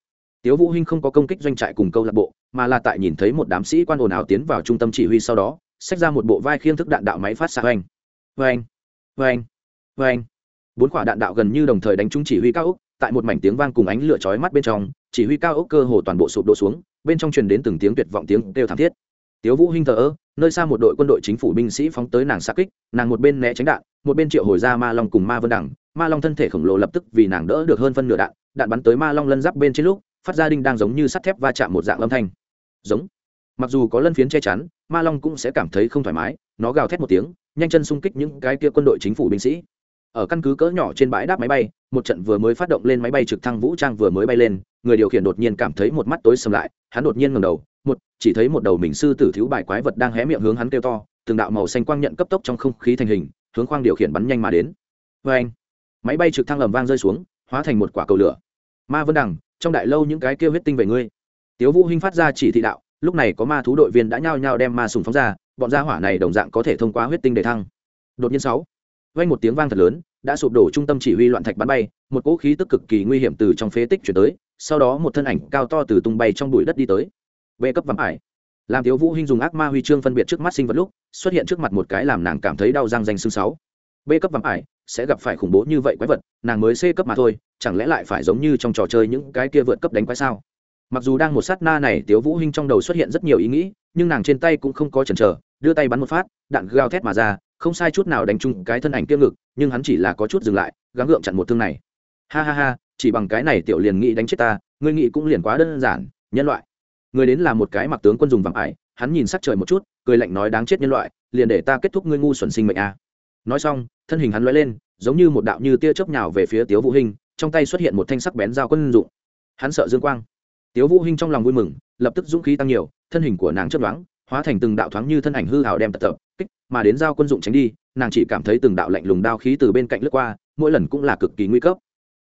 tiếu vũ hinh không có công kích doanh trại cùng câu lạc bộ, mà là tại nhìn thấy một đám sĩ quan ồn ào tiến vào trung tâm chỉ huy sau đó, xách ra một bộ vai khiêng thức đạn đạo máy phát xạ. Hoành hoành hoành hoành bốn quả đạn đạo gần như đồng thời đánh trúng chỉ huy cao ốc, tại một mảnh tiếng vang cùng ánh lửa chói mắt bên trong, chỉ huy cao ốc cơ hồ toàn bộ sụp đổ xuống, bên trong truyền đến từng tiếng tuyệt vọng tiếng kêu thảm thiết. Tiếu vũ hinh thở ơ, nơi xa một đội quân đội chính phủ binh sĩ phóng tới nàng sát kích, nàng một bên né tránh đạn, một bên triệu hồi ra ma long cùng ma vân đẳng. Ma long thân thể khổng lồ lập tức vì nàng đỡ được hơn phân nửa đạn đạn bắn tới ma long lân giáp bên trên lúc phát ra đinh đang giống như sắt thép va chạm một dạng âm thanh. Giống. Mặc dù có lân phiến che chắn, ma long cũng sẽ cảm thấy không thoải mái, nó gào thét một tiếng, nhanh chân xung kích những cái kia quân đội chính phủ binh sĩ. Ở căn cứ cỡ nhỏ trên bãi đáp máy bay, một trận vừa mới phát động lên máy bay trực thăng vũ trang vừa mới bay lên, người điều khiển đột nhiên cảm thấy một mắt tối sầm lại, hắn đột nhiên ngẩng đầu, một, chỉ thấy một đầu mình sư tử thiếu bài quái vật đang hé miệng hướng hắn kêu to, từng đạo màu xanh quang nhận cấp tốc trong không khí thành hình, hướng khoang điều khiển bắn nhanh mà đến. Vê anh máy bay trực thăng ầm vang rơi xuống, hóa thành một quả cầu lửa. Ma vân đằng trong đại lâu những cái kêu huyết tinh về ngươi. Tiếu vũ hinh phát ra chỉ thị đạo, lúc này có ma thú đội viên đã nhao nhao đem ma sùng phóng ra, bọn gia hỏa này đồng dạng có thể thông qua huyết tinh để thăng. Đột nhiên sáu, vang một tiếng vang thật lớn, đã sụp đổ trung tâm chỉ huy loạn thạch bắn bay, một cỗ khí tức cực kỳ nguy hiểm từ trong phế tích chuyển tới, sau đó một thân ảnh cao to từ tung bay trong bụi đất đi tới. Bê cấp vắng ải. Làm thiếu vũ hinh dùng ác ma huy chương phân biệt trước mắt sinh vật lúc, xuất hiện trước mặt một cái làm nàng cảm thấy đau răng danh xương sáu b cấp vắng ải, sẽ gặp phải khủng bố như vậy quái vật, nàng mới c cấp mà thôi, chẳng lẽ lại phải giống như trong trò chơi những cái kia vượt cấp đánh quái sao? Mặc dù đang một sát na này, tiếu vũ hinh trong đầu xuất hiện rất nhiều ý nghĩ, nhưng nàng trên tay cũng không có chần chờ, đưa tay bắn một phát, đạn gào thét mà ra, không sai chút nào đánh trúng cái thân ảnh kia ngực, nhưng hắn chỉ là có chút dừng lại, gắng gượng chặn một thương này. Ha ha ha, chỉ bằng cái này tiểu liền nghĩ đánh chết ta, ngươi nghĩ cũng liền quá đơn giản, nhân loại. Người đến là một cái mặc tướng quân dùng vàng ải, hắn nhìn sắc trời một chút, cười lạnh nói đáng chết nhân loại, liền để ta kết thúc ngươi ngu xuẩn sinh mệnh a à nói xong, thân hình hắn lóe lên, giống như một đạo như tia chớp nhào về phía tiếu vũ hinh, trong tay xuất hiện một thanh sắc bén dao quân dụng. Hắn sợ dương quang. Tiếu vũ hinh trong lòng vui mừng, lập tức dũng khí tăng nhiều, thân hình của nàng chớp đoán hóa thành từng đạo thoáng như thân ảnh hư hào đem tập tập, kích, mà đến dao quân dụng tránh đi, nàng chỉ cảm thấy từng đạo lạnh lùng đao khí từ bên cạnh lướt qua, mỗi lần cũng là cực kỳ nguy cấp.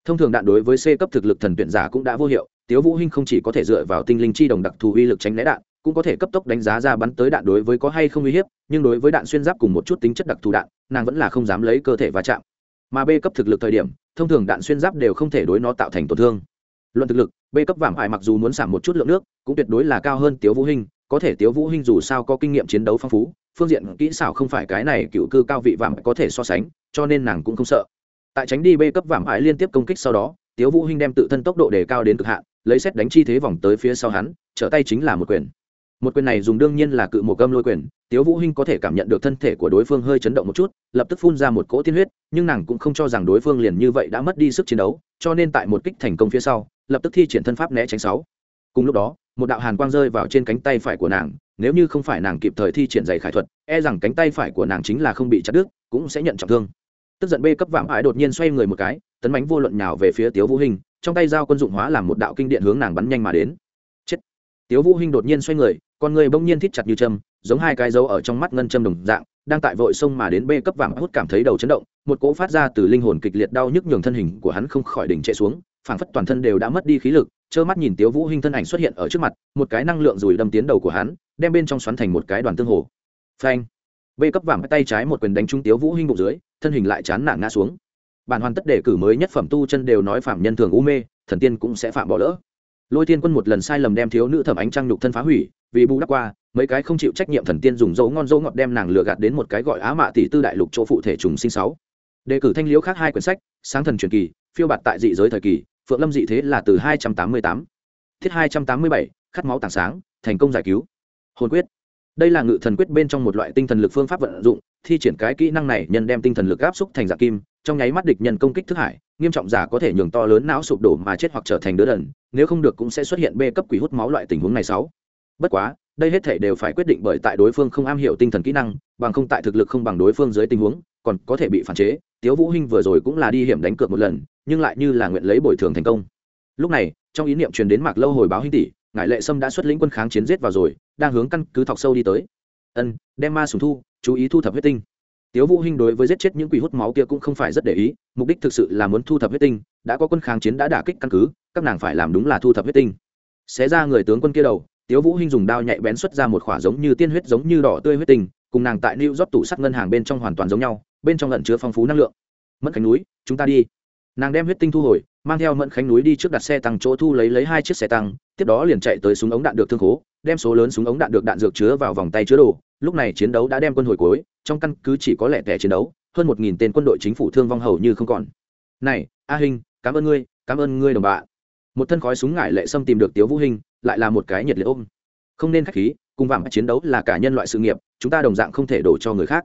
Thông thường đạn đối với c cấp thực lực thần tuyển giả cũng đã vô hiệu, tiếu vũ hinh không chỉ có thể dựa vào tinh linh chi đồng đặc thù uy lực tránh né đạn, cũng có thể cấp tốc đánh giá ra bắn tới đạn đối với có hay không uy hiếp, nhưng đối với đạn xuyên giáp cùng một chút tính chất đặc thù đạn nàng vẫn là không dám lấy cơ thể va chạm. Mà b cấp thực lực thời điểm, thông thường đạn xuyên giáp đều không thể đối nó tạo thành tổn thương. Luận thực lực b cấp vàng ải mặc dù muốn giảm một chút lượng nước, cũng tuyệt đối là cao hơn tiếu vũ hinh, có thể tiếu vũ hinh dù sao có kinh nghiệm chiến đấu phong phú, phương diện kỹ xảo không phải cái này cựu cư cao vị vàng có thể so sánh, cho nên nàng cũng không sợ. Tại tránh đi b cấp vàng ải liên tiếp công kích sau đó, tiếu vũ hinh đem tự thân tốc độ đề cao đến cực hạn, lấy xét đánh chi thế vòng tới phía sau hắn, trở tay chính là một quyền một quyền này dùng đương nhiên là cự một gâm lôi quyền tiếu vũ hinh có thể cảm nhận được thân thể của đối phương hơi chấn động một chút lập tức phun ra một cỗ tiên huyết nhưng nàng cũng không cho rằng đối phương liền như vậy đã mất đi sức chiến đấu cho nên tại một kích thành công phía sau lập tức thi triển thân pháp né tránh sáu. Cùng lúc đó một đạo hàn quang rơi vào trên cánh tay phải của nàng nếu như không phải nàng kịp thời thi triển giày khải thuật e rằng cánh tay phải của nàng chính là không bị chặt đứt cũng sẽ nhận trọng thương. Tức giận bê cấp vạm ải đột nhiên xoay người một cái tấn bánh vô luận nhào về phía tiếu vũ Hinh, trong tay dao quân dụng hóa làm một đạo kinh điện hướng nàng bắn nhanh mà đến. Chết! Tiếu vũ Hinh đột nhiên xoay người con người bỗng nhiên thít chặt như châm, giống hai cái dấu ở trong mắt ngân châm đồng dạng, đang tại vội sông mà đến bê cấp vàng hút cảm thấy đầu chấn động, một cỗ phát ra từ linh hồn kịch liệt đau nhức nhường thân hình của hắn không khỏi đỉnh chạy xuống, phảng phất toàn thân đều đã mất đi khí lực, trơ mắt nhìn tiếu vũ hinh thân ảnh xuất hiện ở trước mặt, một cái năng lượng rùi đâm tiến đầu của hắn, đem bên trong xoắn thành một cái đoàn tương hồ. Phanh! Bê cấp vàng tay trái một quyền đánh trúng tiếu vũ hinh bụng dưới, thân hình lại chán nản ngã xuống. Bản hoàn tất đề cử mới nhất phẩm tu chân đều nói phạm nhân thường u mê, thần tiên cũng sẽ phạm bỏ lỡ lôi Thiên quân một lần sai lầm đem thiếu nữ thẩm ánh trăng nhục thân phá hủy, vì bù đắp qua, mấy cái không chịu trách nhiệm thần tiên dùng dấu ngon dấu ngọt đem nàng lừa gạt đến một cái gọi á mạ tỷ tư đại lục chỗ phụ thể trùng sinh sáu. Đề cử thanh liễu khác hai quyển sách, sáng thần truyền kỳ, phiêu bạt tại dị giới thời kỳ, phượng lâm dị thế là từ hai trăm tám mươi tám. Thiết hai trăm tám mươi bảy, khát máu tảng sáng, thành công giải cứu. Hồn quyết. Đây là ngự thần quyết bên trong một loại tinh thần lực phương pháp vận dụng, thi triển cái kỹ năng này nhân đem tinh thần lực áp xúc thành dạng kim, trong nháy mắt địch nhân công kích thức hải nghiêm trọng giả có thể nhường to lớn não sụp đổ mà chết hoặc trở thành đứa đần, nếu không được cũng sẽ xuất hiện bê cấp quỷ hút máu loại tình huống này sáu. Bất quá, đây hết thể đều phải quyết định bởi tại đối phương không am hiểu tinh thần kỹ năng, bằng không tại thực lực không bằng đối phương dưới tình huống, còn có thể bị phản chế. Tiếu vũ hinh vừa rồi cũng là đi hiểm đánh cược một lần, nhưng lại như là nguyện lấy bồi thường thành công. Lúc này, trong ý niệm truyền đến mạc lâu hồi báo hinh tỷ ngải lệ sâm đã xuất lĩnh quân kháng chiến giết vào rồi, đang hướng căn cứ thọc sâu đi tới. Ân, đem ma sùng thu, chú ý thu thập huyết tinh tiếu vũ hinh đối với giết chết những quỷ hút máu kia cũng không phải rất để ý, mục đích thực sự là muốn thu thập huyết tinh, đã có quân kháng chiến đã đả kích căn cứ, các nàng phải làm đúng là thu thập huyết tinh. Xé ra người tướng quân kia đầu, tiếu vũ hinh dùng đao nhạy bén xuất ra một khỏa giống như tiên huyết giống như đỏ tươi huyết tinh, cùng nàng tại lưu rót tủ sắt ngân hàng bên trong hoàn toàn giống nhau, bên trong lẫn chứa phong phú năng lượng. Mẫn khánh núi, chúng ta đi. Nàng đem huyết tinh thu hồi, mang theo mẫn khánh núi đi trước đặt xe tăng chỗ thu lấy lấy hai chiếc xe tăng, tiếp đó liền chạy tới súng ống đạn được thương khố đem số lớn súng ống đạn được đạn dược chứa vào vòng tay chứa đồ, lúc này chiến đấu đã đem quân hồi cuối, trong căn cứ chỉ có lẻ tẻ chiến đấu, hơn một nghìn tên quân đội chính phủ thương vong hầu như không còn. Này, a hình cảm ơn ngươi, cảm ơn ngươi đồng bạ một thân khói súng ngải lệ sâm tìm được tiếu vũ hình lại là một cái nhiệt liệt ôm. Không nên khách khí, cùng vàng chiến đấu là cả nhân loại sự nghiệp, chúng ta đồng dạng không thể đổ cho người khác.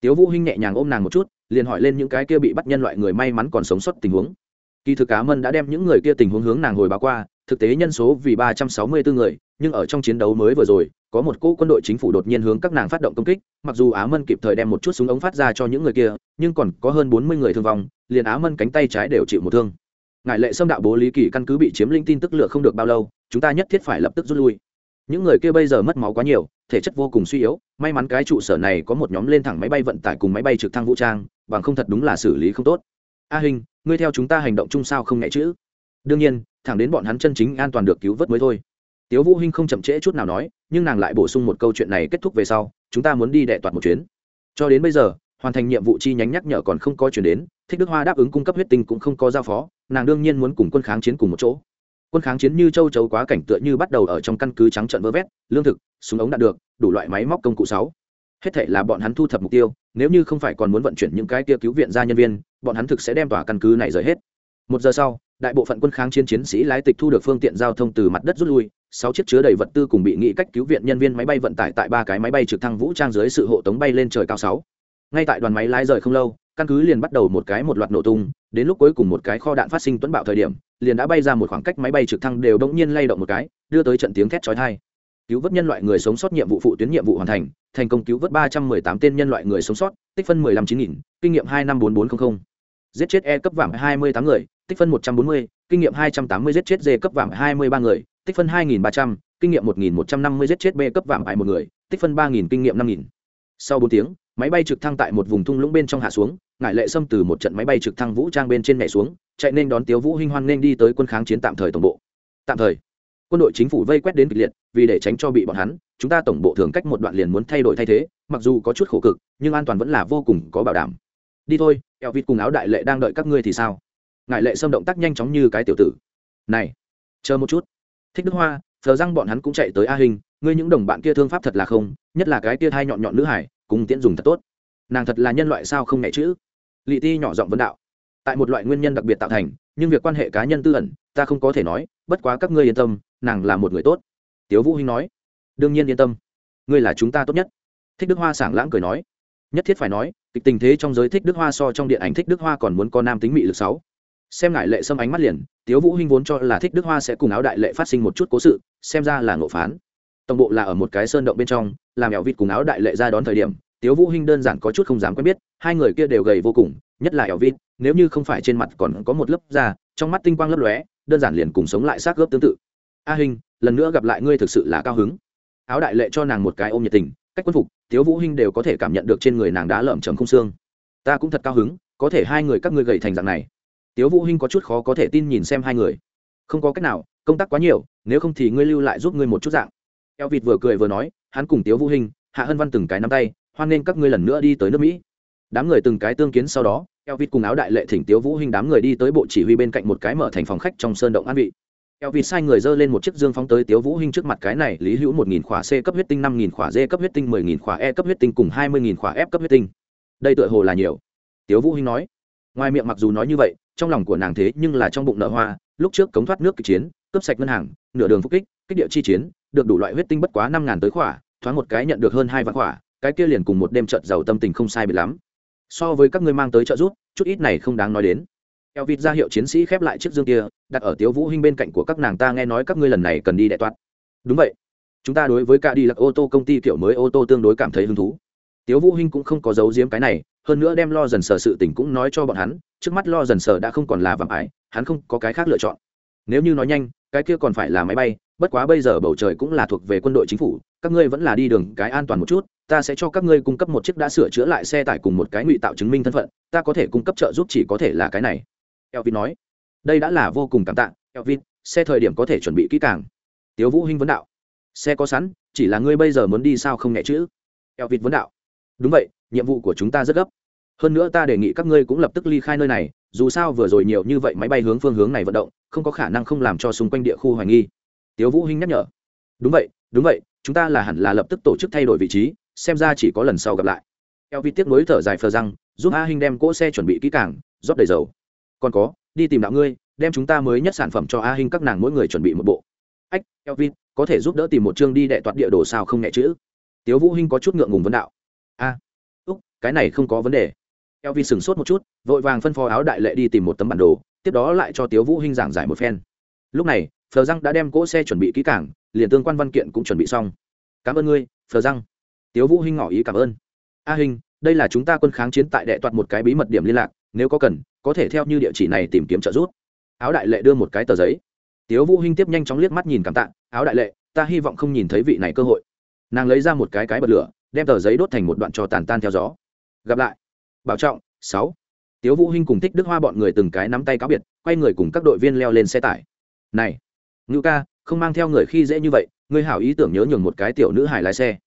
Tiếu vũ hinh nhẹ nhàng ôm nàng một chút, liền hỏi lên những cái kia bị bắt nhân loại người may mắn còn sống sót tình huống. Kỳ thực cá mân đã đem những người kia tình huống hướng nàng hồi báo qua thực tế nhân số vì ba trăm sáu mươi bốn người, nhưng ở trong chiến đấu mới vừa rồi, có một cỗ quân đội chính phủ đột nhiên hướng các nàng phát động công kích, mặc dù á mân kịp thời đem một chút súng ống phát ra cho những người kia, nhưng còn có hơn bốn mươi người thương vong, liền á mân cánh tay trái đều chịu một thương. Ngại lệ xâm đạo bố lý kỳ căn cứ bị chiếm lĩnh tin tức lựa không được bao lâu, chúng ta nhất thiết phải lập tức rút lui. Những người kia bây giờ mất máu quá nhiều, thể chất vô cùng suy yếu, may mắn cái trụ sở này có một nhóm lên thẳng máy bay vận tải cùng máy bay trực thăng vũ trang, bằng không thật đúng là xử lý không tốt. A hình ngươi theo chúng ta hành động chung sao không nhẹ chữ? Đương nhiên thẳng đến bọn hắn chân chính an toàn được cứu vớt mới thôi. Tiếu vũ hinh không chậm trễ chút nào nói, nhưng nàng lại bổ sung một câu chuyện này kết thúc về sau, chúng ta muốn đi đệ toàn một chuyến. Cho đến bây giờ, hoàn thành nhiệm vụ chi nhánh nhắc nhở còn không có chuyển đến, thích đức hoa đáp ứng cung cấp huyết tinh cũng không có giao phó, nàng đương nhiên muốn cùng quân kháng chiến cùng một chỗ. Quân kháng chiến như châu chấu quá cảnh tựa như bắt đầu ở trong căn cứ trắng trợn vơ vét, lương thực, súng ống đạn được, đủ loại máy móc công cụ sáu. Hết thề là bọn hắn thu thập mục tiêu, nếu như không phải còn muốn vận chuyển những cái kia cứu viện ra nhân viên, bọn hắn thực sẽ đem tòa căn cứ này rời hết. Một giờ sau đại bộ phận quân kháng chiến chiến sĩ lái tịch thu được phương tiện giao thông từ mặt đất rút lui, sáu chiếc chứa đầy vật tư cùng bị nghị cách cứu viện nhân viên máy bay vận tải tại ba cái máy bay trực thăng vũ trang dưới sự hộ tống bay lên trời cao sáu. Ngay tại đoàn máy lái rời không lâu, căn cứ liền bắt đầu một cái một loạt nổ tung, đến lúc cuối cùng một cái kho đạn phát sinh tuấn bạo thời điểm, liền đã bay ra một khoảng cách máy bay trực thăng đều đống nhiên lay động một cái, đưa tới trận tiếng thét chói tai. Cứu vớt nhân loại người sống sót nhiệm vụ phụ tuyến nhiệm vụ hoàn thành thành công cứu vớt ba trăm mười tám tên nhân loại người sống sót, tích phân mười lăm chín nghìn, kinh nghiệm hai năm bốn bốn trăm linh giết chết e cấp vàng hai mươi tám người, tích phân một trăm bốn mươi, kinh nghiệm hai trăm tám mươi giết chết d cấp vàng hai mươi ba người, tích phân hai nghìn ba trăm, kinh nghiệm một nghìn một trăm năm mươi giết chết b cấp vàng hai một người, tích phân ba nghìn, kinh nghiệm năm nghìn. Sau bốn tiếng, máy bay trực thăng tại một vùng thung lũng bên trong hạ xuống, ngải lệ xâm từ một trận máy bay trực thăng vũ trang bên trên nhảy xuống, chạy nên đón tiếu vũ hinh hoan nên đi tới quân kháng chiến tạm thời tổng bộ. Tạm thời, quân đội chính phủ vây quét đến kịch liệt, vì để tránh cho bị bọn hắn, chúng ta tổng bộ thường cách một đoạn liền muốn thay đổi thay thế, mặc dù có chút khổ cực, nhưng an toàn vẫn là vô cùng có bảo đảm. Đi thôi eo vịt cùng áo đại lệ đang đợi các ngươi thì sao? Ngại lệ xâm động tác nhanh chóng như cái tiểu tử. Này, chờ một chút. Thích đức hoa, thờ răng bọn hắn cũng chạy tới a hình ngươi những đồng bạn kia thương pháp thật là không, nhất là cái kia thai nhọn nhọn nữ hải, cùng tiễn dùng thật tốt. Nàng thật là nhân loại sao không nhẹ chữ? Lị ti nhỏ giọng vấn đạo. Tại một loại nguyên nhân đặc biệt tạo thành, nhưng việc quan hệ cá nhân tư ẩn, ta không có thể nói, bất quá các ngươi yên tâm, nàng là một người tốt. Tiếu vũ hinh nói. Đương nhiên yên tâm. Ngươi là chúng ta tốt nhất. Thích đức hoa sảng lãng cười nói nhất thiết phải nói, kịch tình thế trong giới thích đức hoa so trong điện ảnh thích đức hoa còn muốn có nam tính mị lực sáu. Xem ngại lệ xâm ánh mắt liền, tiếu vũ hinh vốn cho là thích đức hoa sẽ cùng áo đại lệ phát sinh một chút cố sự, xem ra là ngộ phán. Tổng bộ là ở một cái sơn động bên trong, làm ẻo vịt cùng áo đại lệ ra đón thời điểm, tiếu vũ hinh đơn giản có chút không dám quen biết, hai người kia đều gầy vô cùng, nhất là ẻo vịt, nếu như không phải trên mặt còn có một lớp da, trong mắt tinh quang lấp lóe, đơn giản liền cùng sống lại xác gớp tương tự. A hình lần nữa gặp lại ngươi thực sự là cao hứng. Áo đại lệ cho nàng một cái ôm nhiệt tình cách quân phục, tiếu vũ hinh đều có thể cảm nhận được trên người nàng đã lởm chởm không xương. Ta cũng thật cao hứng, có thể hai người các ngươi gầy thành dạng này. Tiếu vũ hinh có chút khó có thể tin nhìn xem hai người. Không có cách nào, công tác quá nhiều, nếu không thì ngươi lưu lại giúp ngươi một chút dạng. Eo vịt vừa cười vừa nói, hắn cùng tiếu vũ hinh, hạ hân văn từng cái nắm tay, hoan nên các ngươi lần nữa đi tới nước mỹ. Đám người từng cái tương kiến sau đó Elvis cùng áo đại lệ thỉnh Tiếu Vũ Hinh đám người đi tới bộ chỉ huy bên cạnh một cái mở thành phòng khách trong sơn động an vị eo vịt sai người dơ lên một chiếc dương phóng tới Tiếu Vũ Hinh trước mặt cái này, Lý Hữu 1000 khỏa C cấp huyết tinh, 5000 khỏa D cấp huyết tinh, mười nghìn khỏa E cấp huyết tinh cùng 20000 khỏa F cấp huyết tinh. Đây tựa hồ là nhiều. Tiếu Vũ Hinh nói. Ngoài miệng mặc dù nói như vậy, trong lòng của nàng thế nhưng là trong bụng nợ hoa, lúc trước cống thoát nước kịch chiến, cướp sạch ngân hàng, nửa đường phục kích, kích địa chi chiến, được đủ loại huyết tinh bất quá năm ngàn tới khỏa, thoáng một cái nhận được hơn hai vạn khỏa, cái kia liền cùng một đêm trận giàu tâm tình không sai biệt lắm so với các ngươi mang tới trợ giúp chút ít này không đáng nói đến eo vịt ra hiệu chiến sĩ khép lại chiếc dương kia, đặt ở tiếu vũ hinh bên cạnh của các nàng ta nghe nói các ngươi lần này cần đi đại toát. Đúng vậy. Chúng ta đối với cả đi lạc ô tô công ty kiểu mới ô tô tương đối cảm thấy hứng thú. Tiếu vũ hinh cũng không có giấu giếm cái này, hơn nữa đem lo dần sờ sự tình cũng nói cho bọn hắn, trước mắt lo dần sờ đã không còn là vạm ải, hắn không có cái khác lựa chọn. Nếu như nói nhanh, cái kia còn phải là máy bay, bất quá bây giờ bầu trời cũng là thuộc về quân đội chính phủ, các ngươi vẫn là đi đường cái an toàn một chút, ta sẽ cho các ngươi cung cấp một chiếc đã sửa chữa lại xe tải cùng một cái ngụy tạo chứng minh thân phận, ta có thể cung cấp trợ giúp chỉ có thể là cái này elvin nói. Đây đã là vô cùng cảm tạ, elvin, xe thời điểm có thể chuẩn bị kỹ càng. Tiếu vũ hinh vấn đạo. Xe có sẵn, chỉ là ngươi bây giờ muốn đi sao không nhẹ chữ? Elvin vấn đạo. Đúng vậy, nhiệm vụ của chúng ta rất gấp. Hơn nữa ta đề nghị các ngươi cũng lập tức ly khai nơi này, dù sao vừa rồi nhiều như vậy máy bay hướng phương hướng này vận động, không có khả năng không làm cho xung quanh địa khu hoài nghi. Tiếu vũ hinh nhắc nhở. Đúng vậy đúng vậy, chúng ta là hẳn là lập tức tổ chức thay đổi vị trí, xem ra chỉ có lần sau gặp lại. Eo vi tiếc nối thở dài phờ răng, giúp a hinh đem cỗ xe chuẩn bị kỹ càng, rót đầy dầu còn có đi tìm đạo ngươi đem chúng ta mới nhất sản phẩm cho a hinh các nàng mỗi người chuẩn bị một bộ. Ách elvin, có thể giúp đỡ tìm một chương đi đệ toạt địa đồ sao không nhẹ chữ? Tiếu vũ hinh có chút ngượng ngùng vấn đạo. A à, úc cái này không có vấn đề. Elvin sừng sốt một chút vội vàng phân phó áo đại lệ đi tìm một tấm bản đồ tiếp đó lại cho tiếu vũ hinh giảng giải một phen. Lúc này phờ răng đã đem cỗ xe chuẩn bị kỹ càng liền tương quan văn kiện cũng chuẩn bị xong. Cảm ơn ngươi phờ răng. Tiếu vũ hinh ngỏ ý cảm ơn. A à hình đây là chúng ta quân kháng chiến tại đệ toạt một cái bí mật điểm liên lạc nếu có cần, có thể theo như địa chỉ này tìm kiếm trợ giúp. Áo đại lệ đưa một cái tờ giấy. Tiếu vũ hinh tiếp nhanh chóng liếc mắt nhìn cảm tạ, áo đại lệ, ta hy vọng không nhìn thấy vị này cơ hội. Nàng lấy ra một cái cái bật lửa, đem tờ giấy đốt thành một đoạn trò tàn tan theo gió. Gặp lại. Bảo trọng, sáu. Tiếu vũ hinh cùng thích đức hoa bọn người từng cái nắm tay cáo biệt, quay người cùng các đội viên leo lên xe tải. Này, ngưu ca, không mang theo người khi dễ như vậy, ngươi hảo ý tưởng nhớ nhường một cái tiểu nữ hải lái xe.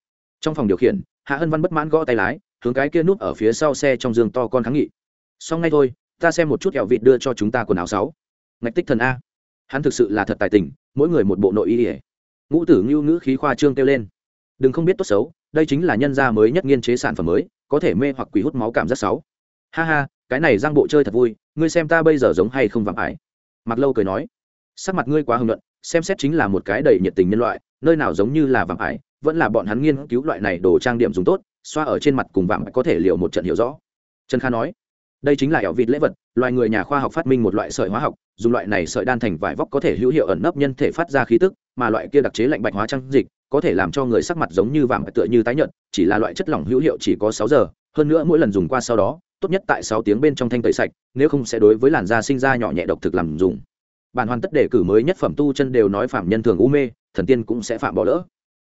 Trong phòng điều khiển, hạ hân văn bất mãn gõ tay lái, hướng cái kia núp ở phía sau xe trong giường to con kháng nghị xong ngay thôi, ta xem một chút kẹo vịt đưa cho chúng ta quần áo sáu. Ngạch tích thần a. Hắn thực sự là thật tài tình, mỗi người một bộ nội y ỉa ngũ tử ngưu ngữ khí khoa trương kêu lên. Đừng không biết tốt xấu, đây chính là nhân gia mới nhất nghiên chế sản phẩm mới, có thể mê hoặc quỷ hút máu cảm giác xấu ha ha, cái này giang bộ chơi thật vui, ngươi xem ta bây giờ giống hay không vạm ải. Mặc lâu cười nói. Sắc mặt ngươi quá hưng luận xem xét chính là một cái đầy nhiệt tình nhân loại, nơi nào giống như là vạm ải, vẫn là bọn hắn nghiên cứu loại này đồ trang điểm dùng tốt, xoa ở trên mặt cùng vạm có thể liệu một trận hiểu rõ. Trần kha nói đây chính là ẻo vịt lễ vật, loài người nhà khoa học phát minh một loại sợi hóa học, dùng loại này sợi đan thành vải vóc có thể hữu hiệu ẩn nấp nhân thể phát ra khí tức, mà loại kia đặc chế lạnh bạch hóa trang dịch, có thể làm cho người sắc mặt giống như vàng tựa như tái nhợt, chỉ là loại chất lỏng hữu hiệu chỉ có sáu giờ, hơn nữa mỗi lần dùng qua sau đó, tốt nhất tại sáu tiếng bên trong thanh tẩy sạch, nếu không sẽ đối với làn da sinh ra nhỏ nhẹ độc thực làm dùng. Bản hoàn tất đề cử mới nhất phẩm tu chân đều nói phạm nhân thường u mê, thần tiên cũng sẽ phạm bỏ lỡ.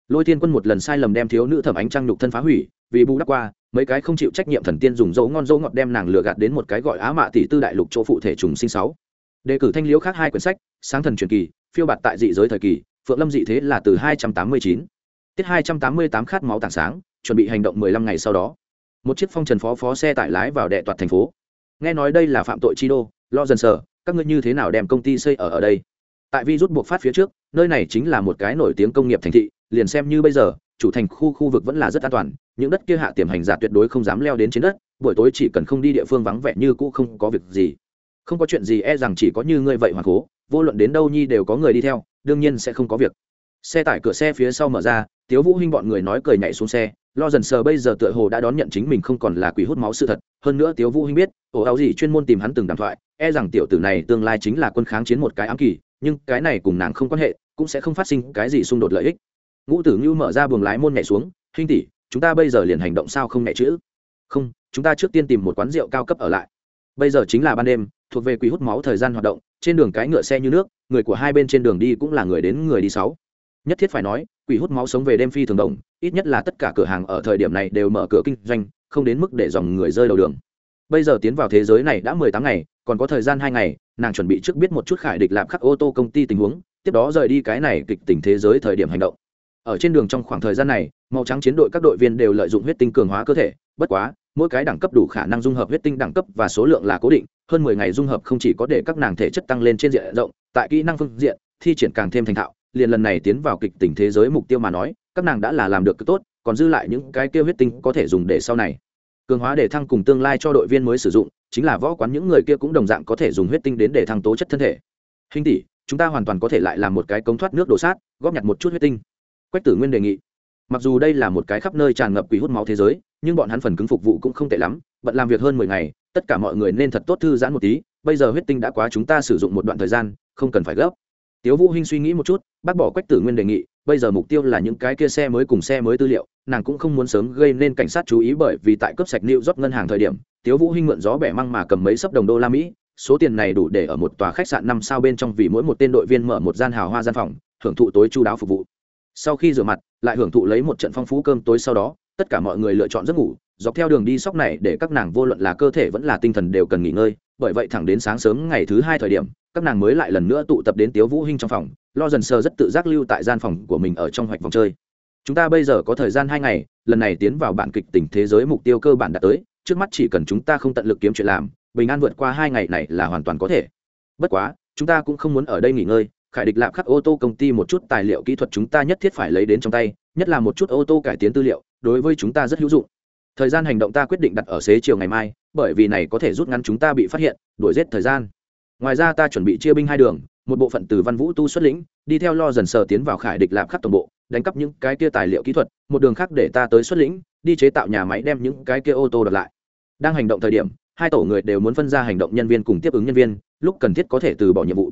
Lôi thiên quân một lần sai lầm đem thiếu nữ thẩm ánh trăng nhục thân phá hủy, vì bù đắp qua mấy cái không chịu trách nhiệm thần tiên dùng dấu ngon dấu ngọt đem nàng lừa gạt đến một cái gọi á mạ tỷ tư đại lục chỗ phụ thể trùng sinh sáu. Đề cử thanh liễu khác hai quyển sách, sáng thần truyền kỳ, phiêu bạt tại dị giới thời kỳ, phượng lâm dị thế là từ hai trăm tám mươi chín. Tiết hai trăm tám mươi tám khát máu tảng sáng, chuẩn bị hành động mười lăm ngày sau đó. Một chiếc phong trần phó phó xe tải lái vào đệ toàn thành phố. Nghe nói đây là phạm tội chi đô, lo dần sở các ngươi như thế nào đem công ty xây ở ở đây? Tại vi rút buộc phát phía trước, nơi này chính là một cái nổi tiếng công nghiệp thành thị liền xem như bây giờ, chủ thành khu khu vực vẫn là rất an toàn, những đất kia hạ tiềm hành giả tuyệt đối không dám leo đến trên đất, buổi tối chỉ cần không đi địa phương vắng vẻ như cũ không có việc gì. Không có chuyện gì e rằng chỉ có như ngươi vậy hoàng cố, vô luận đến đâu nhi đều có người đi theo, đương nhiên sẽ không có việc. Xe tải cửa xe phía sau mở ra, tiếu vũ hinh bọn người nói cười nhảy xuống xe, lo dần sờ bây giờ tựa hồ đã đón nhận chính mình không còn là quỷ hút máu sự thật. Hơn nữa tiếu vũ hinh biết ổ áo gì chuyên môn tìm hắn từng đàm thoại e rằng tiểu tử này tương lai chính là quân kháng chiến một cái ám kỳ, nhưng cái này cùng nàng không quan hệ, cũng sẽ không phát sinh cái gì xung đột lợi ích ngũ tử ngưu mở ra buồng lái môn nhảy xuống hinh tỷ, chúng ta bây giờ liền hành động sao không nhẹ chữ? Không, chúng ta trước tiên tìm một quán rượu cao cấp ở lại. Bây giờ chính là ban đêm, thuộc về quỷ hút máu thời gian hoạt động, trên đường cái ngựa xe như nước, người của hai bên trên đường đi cũng là người đến người đi sáu. Nhất thiết phải nói, quỷ hút máu sống về đêm phi thường đồng ít nhất là tất cả cửa hàng ở thời điểm này đều mở cửa kinh doanh, không đến mức để dòng người rơi đầu đường. Bây giờ tiến vào thế giới này đã mười tám ngày, còn có thời gian hai ngày, nàng chuẩn bị trước biết một chút khải địch lạp khắc ô tô công ty tình huống, tiếp đó rời đi cái này kịch tình thế giới thời điểm hành động ở trên đường trong khoảng thời gian này, màu trắng chiến đội các đội viên đều lợi dụng huyết tinh cường hóa cơ thể, bất quá, mỗi cái đẳng cấp đủ khả năng dung hợp huyết tinh đẳng cấp và số lượng là cố định, hơn mười ngày dung hợp không chỉ có để các nàng thể chất tăng lên trên diện rộng, tại kỹ năng phương diện, thi triển càng thêm thành thạo, liền lần này tiến vào kịch tình thế giới mục tiêu mà nói, các nàng đã là làm được cực tốt, còn dư lại những cái kia huyết tinh có thể dùng để sau này. Cường hóa để thăng cùng tương lai cho đội viên mới sử dụng, chính là võ quán những người kia cũng đồng dạng có thể dùng huyết tinh đến để thăng tố chất thân thể. Hình tỷ, chúng ta hoàn toàn có thể lại làm một cái cống thoát nước đổ sát, góp nhặt một chút huyết tinh quách tử nguyên đề nghị. Mặc dù đây là một cái khắp nơi tràn ngập quỷ hút máu thế giới, nhưng bọn hắn phần cứng phục vụ cũng không tệ lắm, bận làm việc hơn mười ngày, tất cả mọi người nên thật tốt thư giãn một tí, bây giờ huyết tinh đã quá chúng ta sử dụng một đoạn thời gian, không cần phải gấp. Tiếu vũ hinh suy nghĩ một chút, bác bỏ quách tử nguyên đề nghị, bây giờ mục tiêu là những cái kia xe mới cùng xe mới tư liệu, nàng cũng không muốn sớm gây nên cảnh sát chú ý bởi vì tại cấp sạch liệu rót ngân hàng thời điểm, tiếu vũ hinh mượn gió bẻ măng mà cầm mấy sấp đồng đô la mỹ, số tiền này đủ để ở một tòa khách sạn năm sao bên trong vì mỗi một tên đội viên mở một gian hào hoa gian phòng hưởng thụ tối chu đáo phục vụ sau khi rửa mặt, lại hưởng thụ lấy một trận phong phú cơm tối sau đó, tất cả mọi người lựa chọn giấc ngủ, dọc theo đường đi sóc này để các nàng vô luận là cơ thể vẫn là tinh thần đều cần nghỉ ngơi. Bởi vậy thẳng đến sáng sớm ngày thứ hai thời điểm, các nàng mới lại lần nữa tụ tập đến tiếu vũ hinh trong phòng, lo dần sờ rất tự giác lưu tại gian phòng của mình ở trong hoạch vòng chơi. Chúng ta bây giờ có thời gian hai ngày, lần này tiến vào bản kịch tình thế giới mục tiêu cơ bản đã tới, trước mắt chỉ cần chúng ta không tận lực kiếm chuyện làm, bình an vượt qua hai ngày này là hoàn toàn có thể. Bất quá, chúng ta cũng không muốn ở đây nghỉ ngơi khải địch lạp khắc ô tô công ty một chút tài liệu kỹ thuật chúng ta nhất thiết phải lấy đến trong tay, nhất là một chút ô tô cải tiến tư liệu, đối với chúng ta rất hữu dụng. Thời gian hành động ta quyết định đặt ở xế chiều ngày mai, bởi vì này có thể rút ngắn chúng ta bị phát hiện, đuổi giết thời gian. Ngoài ra ta chuẩn bị chia binh hai đường, một bộ phận từ văn vũ tu xuất lĩnh, đi theo lo dần sờ tiến vào khải địch lạp khắc toàn bộ, đánh cắp những cái kia tài liệu kỹ thuật, một đường khác để ta tới xuất lĩnh, đi chế tạo nhà máy đem những cái kia ô tô đợt lại. Đang hành động thời điểm, hai tổ người đều muốn phân ra hành động nhân viên cùng tiếp ứng nhân viên, lúc cần thiết có thể từ bỏ nhiệm vụ.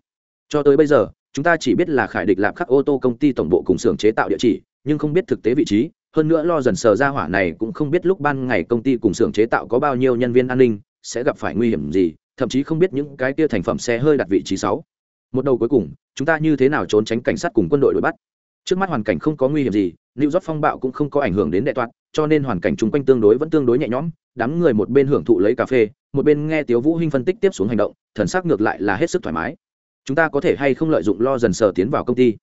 Cho tới bây giờ chúng ta chỉ biết là khải địch lạp khắc ô tô công ty tổng bộ cùng xưởng chế tạo địa chỉ, nhưng không biết thực tế vị trí, hơn nữa lo dần sờ ra hỏa này cũng không biết lúc ban ngày công ty cùng xưởng chế tạo có bao nhiêu nhân viên an ninh, sẽ gặp phải nguy hiểm gì, thậm chí không biết những cái kia thành phẩm xe hơi đặt vị trí sáu. Một đầu cuối cùng, chúng ta như thế nào trốn tránh cảnh sát cùng quân đội đuổi bắt? Trước mắt hoàn cảnh không có nguy hiểm gì lưu rót phong bạo cũng không có ảnh hưởng đến đệ toạt cho nên hoàn cảnh chung quanh tương đối vẫn tương đối nhẹ nhõm, đám người một bên hưởng thụ lấy cà phê, một bên nghe tiếu vũ hinh phân tích tiếp xuống hành động, thần sắc ngược lại là hết sức thoải mái chúng ta có thể hay không lợi dụng lo dần sờ tiến vào công ty?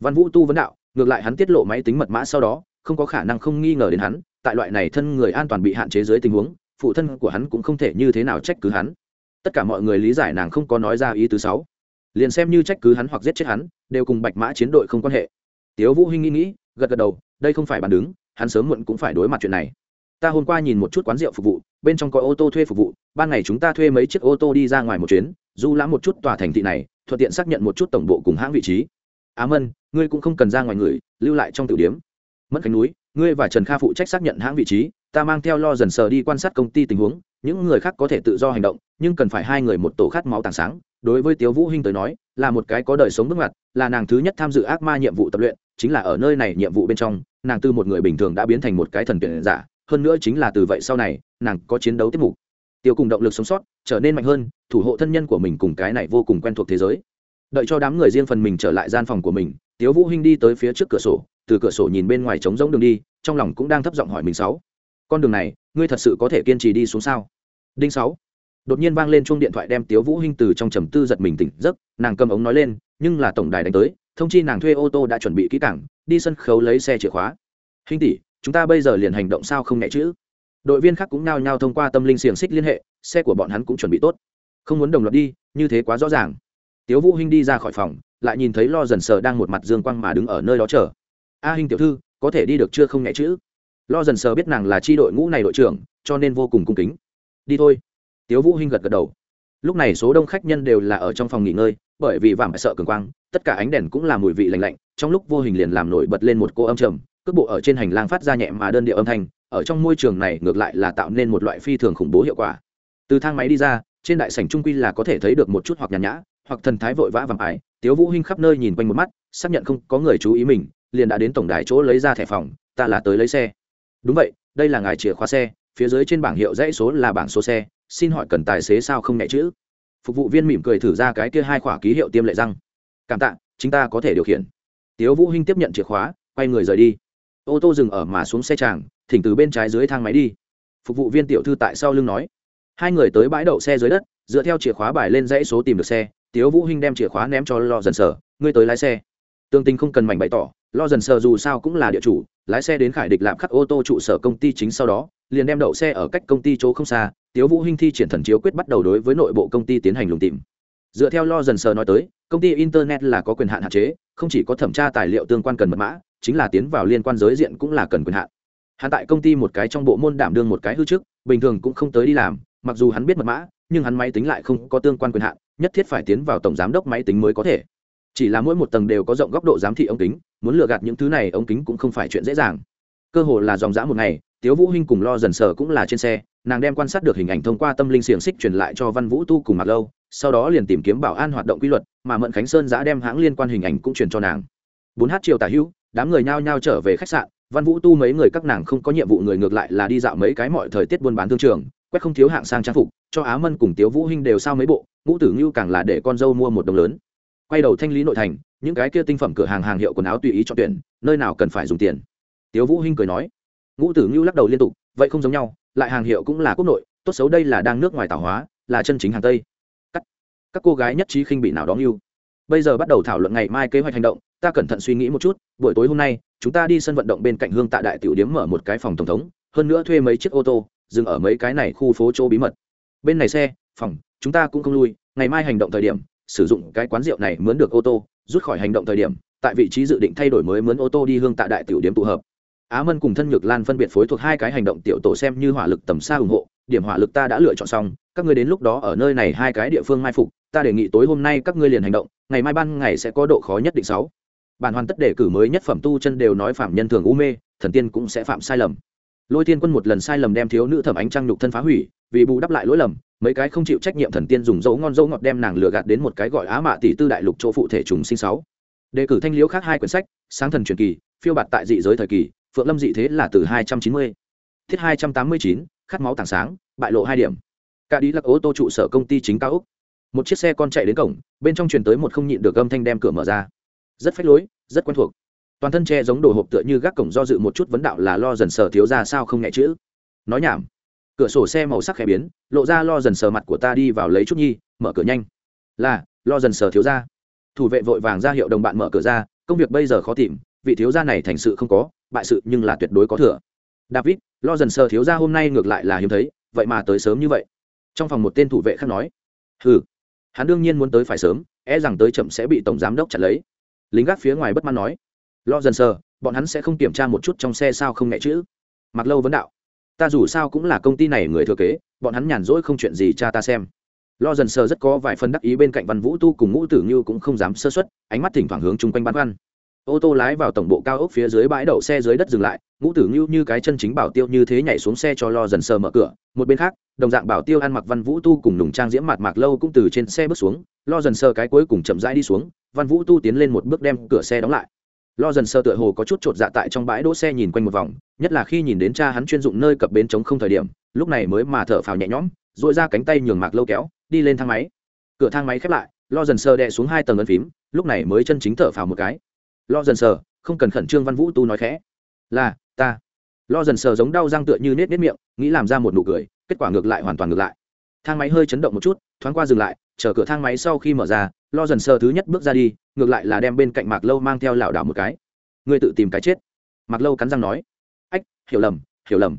Văn vũ tu vấn đạo, ngược lại hắn tiết lộ máy tính mật mã sau đó, không có khả năng không nghi ngờ đến hắn, tại loại này thân người an toàn bị hạn chế dưới tình huống, phụ thân của hắn cũng không thể như thế nào trách cứ hắn. Tất cả mọi người lý giải nàng không có nói ra ý thứ sáu. Liền xem như trách cứ hắn hoặc giết chết hắn, đều cùng bạch mã chiến đội không quan hệ. Tiếu vũ hinh nghĩ nghĩ, gật gật đầu, đây không phải bàn đứng, hắn sớm muộn cũng phải đối mặt chuyện này. Ta hôm qua nhìn một chút quán rượu phục vụ, bên trong có ô tô thuê phục vụ, ban ngày chúng ta thuê mấy chiếc ô tô đi ra ngoài một chuyến, du lãm một chút tòa thành thị này thuận tiện xác nhận một chút tổng bộ cùng hãng vị trí. Á mân, ngươi cũng không cần ra ngoài người, lưu lại trong tiểu điếm mất khánh núi, ngươi và trần kha phụ trách xác nhận hãng vị trí, ta mang theo lo dần sờ đi quan sát công ty tình huống, những người khác có thể tự do hành động, nhưng cần phải hai người một tổ khát máu tàng sáng. Đối với tiếu vũ hinh tới nói, là một cái có đời sống bước ngoặt, là nàng thứ nhất tham dự ác ma nhiệm vụ tập luyện, chính là ở nơi này nhiệm vụ bên trong, nàng từ một người bình thường đã biến thành một cái thần tuyển giả, hơn nữa chính là từ vậy sau này, nàng có chiến đấu tiếp mục tiêu cùng động lực sống sót, trở nên mạnh hơn, thủ hộ thân nhân của mình cùng cái này vô cùng quen thuộc thế giới. Đợi cho đám người riêng phần mình trở lại gian phòng của mình, tiếu vũ hinh đi tới phía trước cửa sổ, từ cửa sổ nhìn bên ngoài trống rỗng đường đi, trong lòng cũng đang thấp giọng hỏi mình sáu. Con đường này, ngươi thật sự có thể kiên trì đi xuống sao? Đinh sáu. Đột nhiên vang lên chuông điện thoại đem tiếu vũ hinh từ trong trầm tư giật mình tỉnh giấc, nàng cầm ống nói lên, nhưng là tổng đài đánh tới, thông chi nàng thuê ô tô đã chuẩn bị kỹ cảng, đi sân khấu lấy xe chìa khóa. Hinh tỷ, chúng ta bây giờ liền hành động sao không nhẹ chữ đội viên khác cũng nao nhao thông qua tâm linh xiềng xích liên hệ, xe của bọn hắn cũng chuẩn bị tốt. Không muốn đồng loạt đi, như thế quá rõ ràng. Tiếu vũ hinh đi ra khỏi phòng, lại nhìn thấy lo dần sờ đang một mặt dương quang mà đứng ở nơi đó chờ. A hinh tiểu thư, có thể đi được chưa không nhẹ chữ? Lo dần sờ biết nàng là chi đội ngũ này đội trưởng, cho nên vô cùng cung kính. Đi thôi. Tiếu vũ hinh gật gật đầu. Lúc này số đông khách nhân đều là ở trong phòng nghỉ ngơi, bởi vì vàng sợ cường quang, tất cả ánh đèn cũng là mùi vị lạnh lạnh, trong lúc vô hình liền làm nổi bật lên một cô âm trầm, cước bộ ở trên hành lang phát ra nhẹ mà đơn điệu âm thanh ở trong môi trường này ngược lại là tạo nên một loại phi thường khủng bố hiệu quả. Từ thang máy đi ra, trên đại sảnh trung quy là có thể thấy được một chút hoặc nhàn nhã, hoặc thần thái vội vã vàng ải tiếu vũ hinh khắp nơi nhìn quanh một mắt, xác nhận không có người chú ý mình, liền đã đến tổng đài chỗ lấy ra thẻ phòng, ta là tới lấy xe. Đúng vậy, đây là ngài chìa khóa xe, phía dưới trên bảng hiệu dãy số là bảng số xe, xin hỏi cần tài xế sao không nhẹ chữ phục vụ viên mỉm cười thử ra cái kia hai khỏa ký hiệu tiêm lệ răng. Cảm tạ chúng ta có thể điều khiển. Tiếu vũ hinh tiếp nhận chìa khóa, quay người rời đi. Ô tô dừng ở mà xuống xe tràng thỉnh từ bên trái dưới thang máy đi. Phục vụ viên tiểu thư tại sau lưng nói. Hai người tới bãi đậu xe dưới đất, dựa theo chìa khóa bài lên dãy số tìm được xe, tiếu vũ hinh đem chìa khóa ném cho lo dần sở, ngươi tới lái xe. Tương tình không cần mảnh bày tỏ lo dần sở dù sao cũng là địa chủ, lái xe đến khải địch làm khắc ô tô trụ sở công ty chính sau đó, liền đem đậu xe ở cách công ty chỗ không xa, tiếu vũ hinh thi triển thần chiếu quyết bắt đầu đối với nội bộ công ty tiến hành lùng tìm. Dựa theo lo dần sờ nói tới, công ty internet là có quyền hạn hạn chế, không chỉ có thẩm tra tài liệu tương quan cần mật mã, chính là tiến vào liên quan giới diện cũng là cần quyền hạn hắn tại công ty một cái trong bộ môn đảm đương một cái hư chức bình thường cũng không tới đi làm, mặc dù hắn biết mật mã, nhưng hắn máy tính lại không có tương quan quyền hạn, nhất thiết phải tiến vào tổng giám đốc máy tính mới có thể. Chỉ là mỗi một tầng đều có rộng góc độ giám thị ống kính, muốn lừa gạt những thứ này ống kính cũng không phải chuyện dễ dàng. Cơ hồ là dòng dã một ngày, tiếu vũ hinh cùng lo dần sờ cũng là trên xe, nàng đem quan sát được hình ảnh thông qua tâm linh xiềng xích truyền lại cho văn vũ tu cùng mặt lâu, sau đó liền tìm kiếm bảo an hoạt động quy luật, mà mận khánh sơn giã đem hãng liên quan hình ảnh cũng truyền cho nàng. Bốn h chiều tả hữu, đám người nhao nhao trở về khách sạn văn vũ tu mấy người các nàng không có nhiệm vụ người ngược lại là đi dạo mấy cái mọi thời tiết buôn bán thương trường quét không thiếu hạng sang trang phục cho á mân cùng tiếu vũ hinh đều sao mấy bộ ngũ tử ngưu càng là để con dâu mua một đồng lớn. Quay đầu thanh lý nội thành những cái kia tinh phẩm cửa hàng hàng hiệu quần áo tùy ý cho tuyển nơi nào cần phải dùng tiền. Tiếu vũ hinh cười nói ngũ tử ngưu lắc đầu liên tục vậy không giống nhau lại hàng hiệu cũng là quốc nội tốt xấu đây là đang nước ngoài tảo hóa là chân chính hàng tây. Các, các cô gái nhất trí khinh bị nào đó ngưu. Bây giờ bắt đầu thảo luận ngày mai kế hoạch hành động ta cẩn thận suy nghĩ một chút buổi tối hôm nay chúng ta đi sân vận động bên cạnh hương tạ đại tiểu điếm mở một cái phòng tổng thống, hơn nữa thuê mấy chiếc ô tô, dừng ở mấy cái này khu phố chỗ bí mật. Bên này xe, phòng, chúng ta cũng không lui, ngày mai hành động thời điểm, sử dụng cái quán rượu này mướn được ô tô, rút khỏi hành động thời điểm, tại vị trí dự định thay đổi mới mướn ô tô đi hương tạ đại tiểu điếm tụ hợp. Á mân cùng thân nhược lan phân biệt phối thuộc hai cái hành động tiểu tổ xem như hỏa lực tầm xa ủng hộ, điểm hỏa lực ta đã lựa chọn xong, các ngươi đến lúc đó ở nơi này hai cái địa phương mai phục, ta đề nghị tối hôm nay các ngươi liền hành động, ngày mai ban ngày sẽ có độ khó nhất định sáu bản hoàn tất đề cử mới nhất phẩm tu chân đều nói phạm nhân thường u mê, thần tiên cũng sẽ phạm sai lầm. Lôi tiên quân một lần sai lầm đem thiếu nữ thẩm ánh trăng nhục thân phá hủy, vì bù đắp lại lỗi lầm, mấy cái không chịu trách nhiệm thần tiên dùng dấu ngon dấu ngọt đem nàng lừa gạt đến một cái gọi á mạ tỷ tư đại lục chỗ phụ thể trùng sinh sáu. Đề cử thanh liễu khác hai quyển sách, sáng thần truyền kỳ, phiêu bạt tại dị giới thời kỳ, phượng lâm dị thế là từ hai trăm chín mươi. Thiết hai trăm tám mươi chín, khát máu tảng sáng, bại lộ hai điểm. Cả đi lắc ô tô trụ sở công ty chính cao úc. Một chiếc xe con chạy đến cổng, bên trong truyền tới một không nhịn được âm thanh đem cửa mở ra rất phách lối, rất quen thuộc. Toàn thân che giống đồ hộp tựa như gác cổng do dự một chút vấn đạo là lo dần sờ thiếu ra sao không nhẹ chữ. Nói nhảm. Cửa sổ xe màu sắc khẽ biến, lộ ra lo dần sờ mặt của ta đi vào lấy chút nhi, mở cửa nhanh. Là, lo dần sờ thiếu ra. Thủ vệ vội vàng ra hiệu đồng bạn mở cửa ra, công việc bây giờ khó tìm, vị thiếu gia này thành sự không có, bại sự nhưng là tuyệt đối có thừa. David, lo dần sờ thiếu gia hôm nay ngược lại là hiếm thấy, vậy mà tới sớm như vậy. Trong phòng một tên thủ vệ khác nói. Hừ. Hắn đương nhiên muốn tới phải sớm e rằng tới chậm sẽ bị tổng giám đốc chặt lấy lính gác phía ngoài bất mãn nói, lo dần sờ, bọn hắn sẽ không kiểm tra một chút trong xe sao không nghe chữ. Mặc lâu vấn đạo, ta dù sao cũng là công ty này người thừa kế, bọn hắn nhàn rỗi không chuyện gì cha ta xem. Lo dần sờ rất có vài phần đắc ý bên cạnh văn vũ tu cùng ngũ tử như cũng không dám sơ xuất ánh mắt thỉnh thoảng hướng chung quanh băn khoăn. Ô tô lái vào tổng bộ cao ốc phía dưới bãi đậu xe dưới đất dừng lại, ngũ tử như như cái chân chính bảo tiêu như thế nhảy xuống xe cho lo dần sờ mở cửa, một bên khác, đồng dạng bảo tiêu ăn mặc văn vũ tu cùng nùng trang diễm mặt mạc lâu cũng từ trên xe bước xuống, lo dần sờ cái cuối cùng chậm rãi đi xuống văn vũ tu tiến lên một bước đem cửa xe đóng lại. Lo dần sơ tựa hồ có chút chột dạ tại trong bãi đỗ xe nhìn quanh một vòng, nhất là khi nhìn đến cha hắn chuyên dụng nơi cập bến chống không thời điểm, lúc này mới mà thở phào nhẹ nhõm dội ra cánh tay nhường mạc lâu kéo, đi lên thang máy. Cửa thang máy khép lại, lo dần sơ đè xuống hai tầng ấn phím, lúc này mới chân chính thở phào một cái. Lo dần sờ không cần khẩn trương văn vũ tu nói khẽ. Là, ta. Lo dần sờ giống đau răng tựa như nết nết miệng, nghĩ làm ra một nụ cười, kết quả ngược lại hoàn toàn ngược lại. Thang máy hơi chấn động một chút thoáng qua dừng lại, chờ cửa thang máy sau khi mở ra, lo dần sơ thứ nhất bước ra đi, ngược lại là đem bên cạnh mạc lâu mang theo lảo đảo một cái. Ngươi tự tìm cái chết. Mạc lâu cắn răng nói. Ách, hiểu lầm hiểu lầm.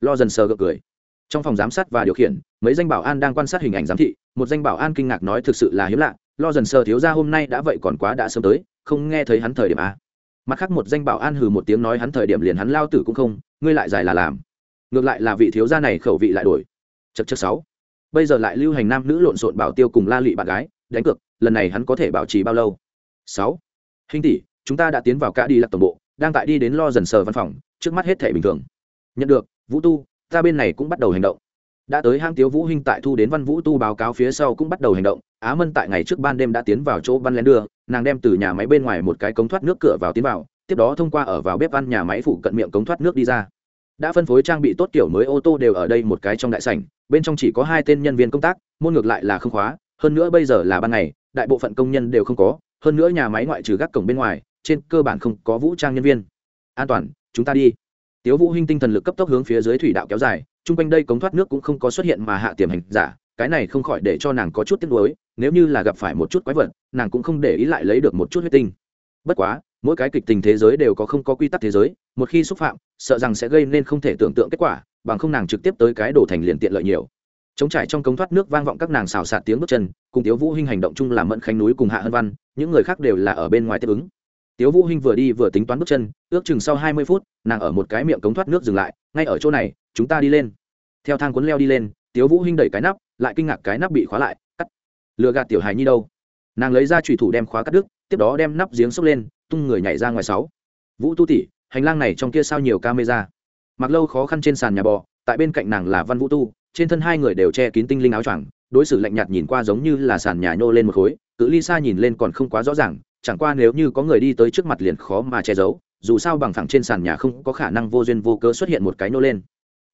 Lo dần sơ gượng cười. Trong phòng giám sát và điều khiển, mấy danh bảo an đang quan sát hình ảnh giám thị, một danh bảo an kinh ngạc nói thực sự là hiếm lạ, lo dần sơ thiếu ra hôm nay đã vậy còn quá đã sớm tới, không nghe thấy hắn thời điểm a mặt khác một danh bảo an hừ một tiếng nói hắn thời điểm liền hắn lao tử cũng không, ngươi lại dài là làm. Ngược lại là vị thiếu gia này khẩu vị lại đổi. Chật chật sáu bây giờ lại lưu hành nam nữ lộn xộn bảo tiêu cùng la lụy bạn gái, đánh cược, lần này hắn có thể bảo trì bao lâu? Sáu. Hình tỷ, chúng ta đã tiến vào cả đi lạc tổng bộ, đang tại đi đến lo dần sờ văn phòng, trước mắt hết thể bình thường. Nhận được, vũ tu, ta bên này cũng bắt đầu hành động. Đã tới hang tiếu vũ hinh tại thu đến văn vũ tu báo cáo phía sau cũng bắt đầu hành động. Á mân tại ngày trước ban đêm đã tiến vào chỗ văn lén đưa, nàng đem từ nhà máy bên ngoài một cái cống thoát nước cửa vào tiến vào, tiếp đó thông qua ở vào bếp ăn nhà máy phụ cận miệng cống thoát nước đi ra đã phân phối trang bị tốt kiểu mới ô tô đều ở đây một cái trong đại sảnh, bên trong chỉ có hai tên nhân viên công tác, môn ngược lại là không khóa, hơn nữa bây giờ là ban ngày, đại bộ phận công nhân đều không có, hơn nữa nhà máy ngoại trừ gác cổng bên ngoài, trên cơ bản không có vũ trang nhân viên. An toàn, chúng ta đi. Tiếu vũ hinh tinh thần lực cấp tốc hướng phía dưới thủy đạo kéo dài, chung quanh đây cống thoát nước cũng không có xuất hiện mà hạ tiềm hành giả, cái này không khỏi để cho nàng có chút tiếc nuối, nếu như là gặp phải một chút quái vật, nàng cũng không để ý lại lấy được một chút huyết tinh. Bất quá mỗi cái kịch tình thế giới đều có không có quy tắc thế giới, một khi xúc phạm, sợ rằng sẽ gây nên không thể tưởng tượng kết quả, bằng không nàng trực tiếp tới cái đổ thành liền tiện lợi nhiều. Chống trải trong cống thoát nước vang vọng các nàng xào xạc tiếng bước chân, cùng tiếu vũ hinh hành động chung làm mẫn khánh núi cùng hạ hân văn, những người khác đều là ở bên ngoài tiếp ứng. Tiếu vũ hinh vừa đi vừa tính toán bước chân, ước chừng sau hai mươi phút, nàng ở một cái miệng cống thoát nước dừng lại, ngay ở chỗ này, chúng ta đi lên. Theo thang cuốn leo đi lên, tiếu vũ hinh đẩy cái nắp, lại kinh ngạc cái nắp bị khóa lại, cắt. Lừa gạt tiểu hài nhi đâu? Nàng lấy ra chủy thủ đem khóa cắt đứt tiếp đó đem nắp giếng xốc lên, tung người nhảy ra ngoài sáu. Vũ tu tỷ, hành lang này trong kia sao nhiều camera? Mặc lâu khó khăn trên sàn nhà bò, tại bên cạnh nàng là văn vũ tu, trên thân hai người đều che kín tinh linh áo choàng, đối xử lạnh nhạt nhìn qua giống như là sàn nhà nhô lên một khối, cự ly xa nhìn lên còn không quá rõ ràng, chẳng qua nếu như có người đi tới trước mặt liền khó mà che giấu, dù sao bằng phẳng trên sàn nhà không có khả năng vô duyên vô cớ xuất hiện một cái nô lên.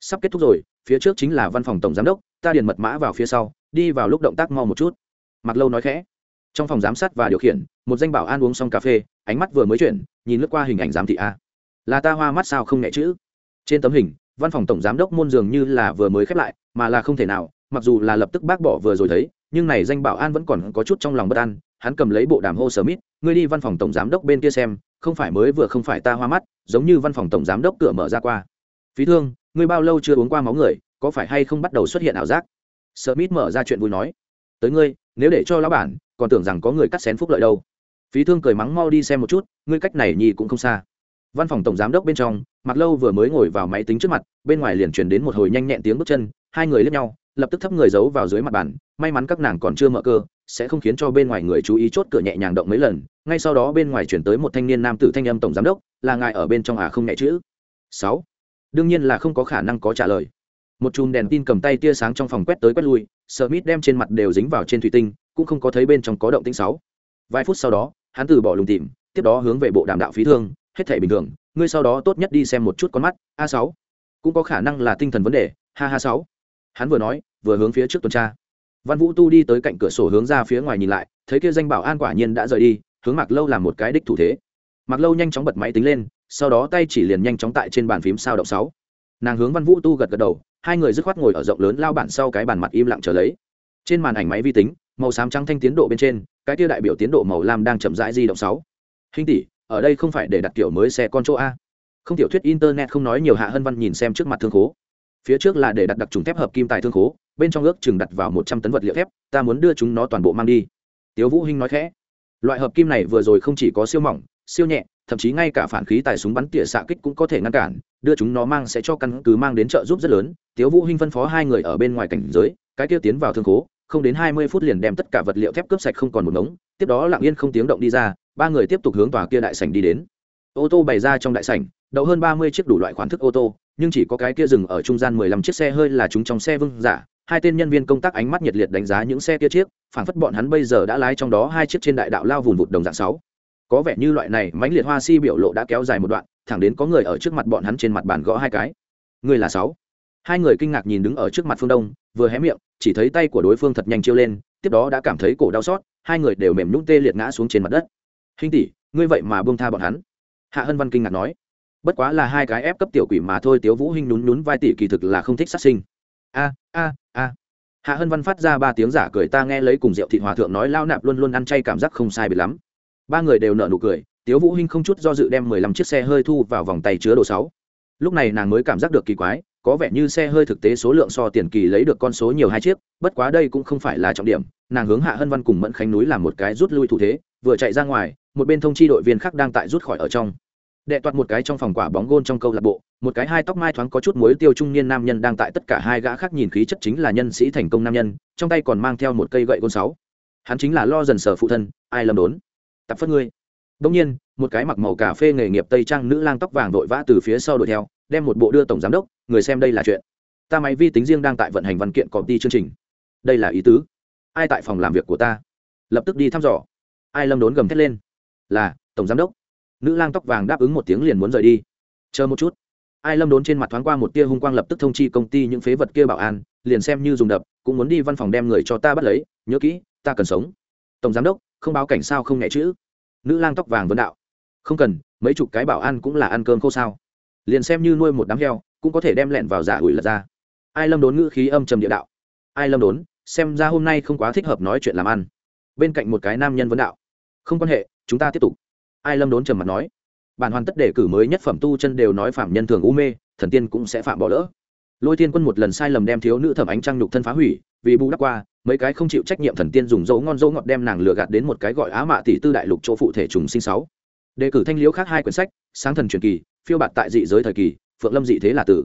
Sắp kết thúc rồi, phía trước chính là văn phòng tổng giám đốc, ta điền mật mã vào phía sau, đi vào lúc động tác mau một chút. Mặc lâu nói khẽ. Trong phòng giám sát và điều khiển một danh bảo an uống xong cà phê, ánh mắt vừa mới chuyển, nhìn lướt qua hình ảnh giám thị a. Là ta hoa mắt sao không nhẹ chữ? Trên tấm hình, văn phòng tổng giám đốc môn dường như là vừa mới khép lại, mà là không thể nào, mặc dù là lập tức bác bỏ vừa rồi thấy, nhưng này danh bảo an vẫn còn có chút trong lòng bất an, hắn cầm lấy bộ đàm hô sở mít, ngươi đi văn phòng tổng giám đốc bên kia xem, không phải mới vừa không phải ta hoa mắt, giống như văn phòng tổng giám đốc cửa mở ra qua. Phí thương, ngươi bao lâu chưa uống qua máu người, có phải hay không bắt đầu xuất hiện ảo giác? Sở mít mở ra chuyện vui nói. Tới ngươi, nếu để cho lão bản, còn tưởng rằng có người cắt xén phúc lợi đâu phí thương cười mắng mau đi xem một chút, ngươi cách này nhì cũng không xa. Văn phòng tổng giám đốc bên trong mặc lâu vừa mới ngồi vào máy tính trước mặt, bên ngoài liền truyền đến một hồi nhanh nhẹn tiếng bước chân, hai người lướt nhau, lập tức thấp người giấu vào dưới mặt bàn, may mắn các nàng còn chưa mở cơ, sẽ không khiến cho bên ngoài người chú ý chốt cửa nhẹ nhàng động mấy lần. Ngay sau đó bên ngoài chuyển tới một thanh niên nam tử thanh âm tổng giám đốc, là ngài ở bên trong à không nhẹ chữ. Sáu. Đương nhiên là không có khả năng có trả lời. Một chùm đèn tin cầm tay tia sáng trong phòng quét tới quét lui sợ mít đem trên mặt đều dính vào trên thủy tinh, cũng không có thấy bên trong có động tĩnh sáu vài phút sau đó, hắn từ bỏ lùng tìm, tiếp đó hướng về bộ đàm đạo phí thương, hết thể bình thường, ngươi sau đó tốt nhất đi xem một chút con mắt, a sáu. Cũng có khả năng là tinh thần vấn đề, ha ha sáu. Hắn vừa nói, vừa hướng phía trước tuần tra. Văn vũ tu đi tới cạnh cửa sổ hướng ra phía ngoài nhìn lại, thấy kia danh bảo an quả nhiên đã rời đi, hướng mặc lâu làm một cái đích thủ thế. Mặc lâu nhanh chóng bật máy tính lên, sau đó tay chỉ liền nhanh chóng tại trên bàn phím sao động sáu. Nàng hướng văn vũ tu gật gật đầu, hai người dứt khoát ngồi ở rộng lớn lao bản sau cái bàn mặt im lặng trở lấy. Trên màn ảnh máy vi tính, màu xám trắng thanh tiến độ bên trên cái kia đại biểu tiến độ màu lam đang chậm rãi di động sáu. Hình tỷ, ở đây không phải để đặt kiểu mới xe con chỗ a. Không tiểu thuyết internet không nói nhiều hạ hân văn nhìn xem trước mặt thương khố. Phía trước là để đặt đặc trùng thép hợp kim tài thương khố, bên trong ước chừng đặt vào một trăm tấn vật liệu thép, ta muốn đưa chúng nó toàn bộ mang đi. Tiếu vũ hinh nói khẽ. Loại hợp kim này vừa rồi không chỉ có siêu mỏng, siêu nhẹ, thậm chí ngay cả phản khí tài súng bắn tỉa xạ kích cũng có thể ngăn cản, đưa chúng nó mang sẽ cho căn cứ mang đến trợ giúp rất lớn. Tiếu vũ hinh phân phó hai người ở bên ngoài cảnh giới, cái kia tiến vào thương khố không đến hai mươi phút liền đem tất cả vật liệu thép cướp sạch không còn một ngống, tiếp đó lặng yên không tiếng động đi ra, ba người tiếp tục hướng tòa kia đại sảnh đi đến. Ô tô bày ra trong đại sảnh, đậu hơn ba mươi chiếc đủ loại khoản thức ô tô, nhưng chỉ có cái kia dừng ở trung gian mười lăm chiếc xe hơi là chúng trong xe vương giả. Hai tên nhân viên công tác ánh mắt nhiệt liệt đánh giá những xe kia chiếc, phảng phất bọn hắn bây giờ đã lái trong đó hai chiếc trên đại đạo lao vùn vụt đồng dạng sáu. Có vẻ như loại này mãnh liệt hoa si biểu lộ đã kéo dài một đoạn, thẳng đến có người ở trước mặt bọn hắn trên mặt bàn gõ hai cái. Người là sáu. Hai người kinh ngạc nhìn đứng ở trước mặt phương đông vừa hé miệng, chỉ thấy tay của đối phương thật nhanh chiêu lên, tiếp đó đã cảm thấy cổ đau xót, hai người đều mềm nhũng tê liệt ngã xuống trên mặt đất. Hình tỷ, ngươi vậy mà buông tha bọn hắn. Hạ hân văn kinh ngạc nói. Bất quá là hai cái ép cấp tiểu quỷ mà thôi, tiếu vũ hinh nhún nhún vai tỷ kỳ thực là không thích sát sinh. A a a. Hạ hân văn phát ra ba tiếng giả cười, ta nghe lấy cùng rượu thị hòa thượng nói lao nạp luôn luôn ăn chay cảm giác không sai biệt lắm. Ba người đều nở nụ cười, tiếu vũ hinh không chút do dự đem mười lăm chiếc xe hơi thu vào vòng tay chứa đồ sáu. Lúc này nàng mới cảm giác được kỳ quái có vẻ như xe hơi thực tế số lượng so tiền kỳ lấy được con số nhiều hai chiếc, bất quá đây cũng không phải là trọng điểm, nàng hướng hạ hân văn cùng mẫn khánh núi làm một cái rút lui thủ thế, vừa chạy ra ngoài, một bên thông chi đội viên khác đang tại rút khỏi ở trong. Đệ toạt một cái trong phòng quả bóng gôn trong câu lạc bộ, một cái hai tóc mai thoáng có chút muối tiêu trung niên nam nhân đang tại tất cả hai gã khác nhìn khí chất chính là nhân sĩ thành công nam nhân, trong tay còn mang theo một cây gậy gôn sáu. Hắn chính là lo dần sở phụ thân, ai lầm đốn? Tập phất ngươi. Đông nhiên, một cái mặc màu cà phê nghề nghiệp tây trang nữ lang tóc vàng vội vã từ phía sau đuổi theo đem một bộ đưa tổng giám đốc, người xem đây là chuyện. Ta máy vi tính riêng đang tại vận hành văn kiện copy ty chương trình. Đây là ý tứ. Ai tại phòng làm việc của ta? Lập tức đi thăm dò. Ai lâm đốn gầm thét lên? Là, tổng giám đốc. Nữ lang tóc vàng đáp ứng một tiếng liền muốn rời đi. Chờ một chút. Ai lâm đốn trên mặt thoáng qua một tia hung quang lập tức thông chi công ty những phế vật kia bảo an, liền xem như dùng đập, cũng muốn đi văn phòng đem người cho ta bắt lấy, nhớ kỹ, ta cần sống. Tổng giám đốc, không báo cảnh sao không nhẹ chữ? Nữ lang tóc vàng vấn đạo. Không cần, mấy chục cái bảo an cũng là ăn cơm khô sao? Liền xem như nuôi một đám heo, cũng có thể đem lẹn vào giả ủi lật ra. Ai lâm đốn ngữ khí âm trầm địa đạo. Ai lâm đốn, xem ra hôm nay không quá thích hợp nói chuyện làm ăn. Bên cạnh một cái nam nhân vấn đạo. Không quan hệ, chúng ta tiếp tục. Ai lâm đốn trầm mặt nói. Bản hoàn tất đề cử mới nhất phẩm tu chân đều nói phạm nhân thường u mê, thần tiên cũng sẽ phạm bỏ lỡ. Lôi thiên quân một lần sai lầm đem thiếu nữ thẩm ánh trăng nhục thân phá hủy, vì bù đắp qua, mấy cái không chịu trách nhiệm thần tiên dùng dấu ngon dấu ngọt đem nàng lừa gạt đến một cái gọi á mạ tỷ tư đại lục chỗ phụ thể trùng sinh sáu. Đề cử thanh liễu khác hai quyển sách, sáng thần truyền kỳ phiêu bạt tại dị giới thời kỳ phượng lâm dị thế là tử.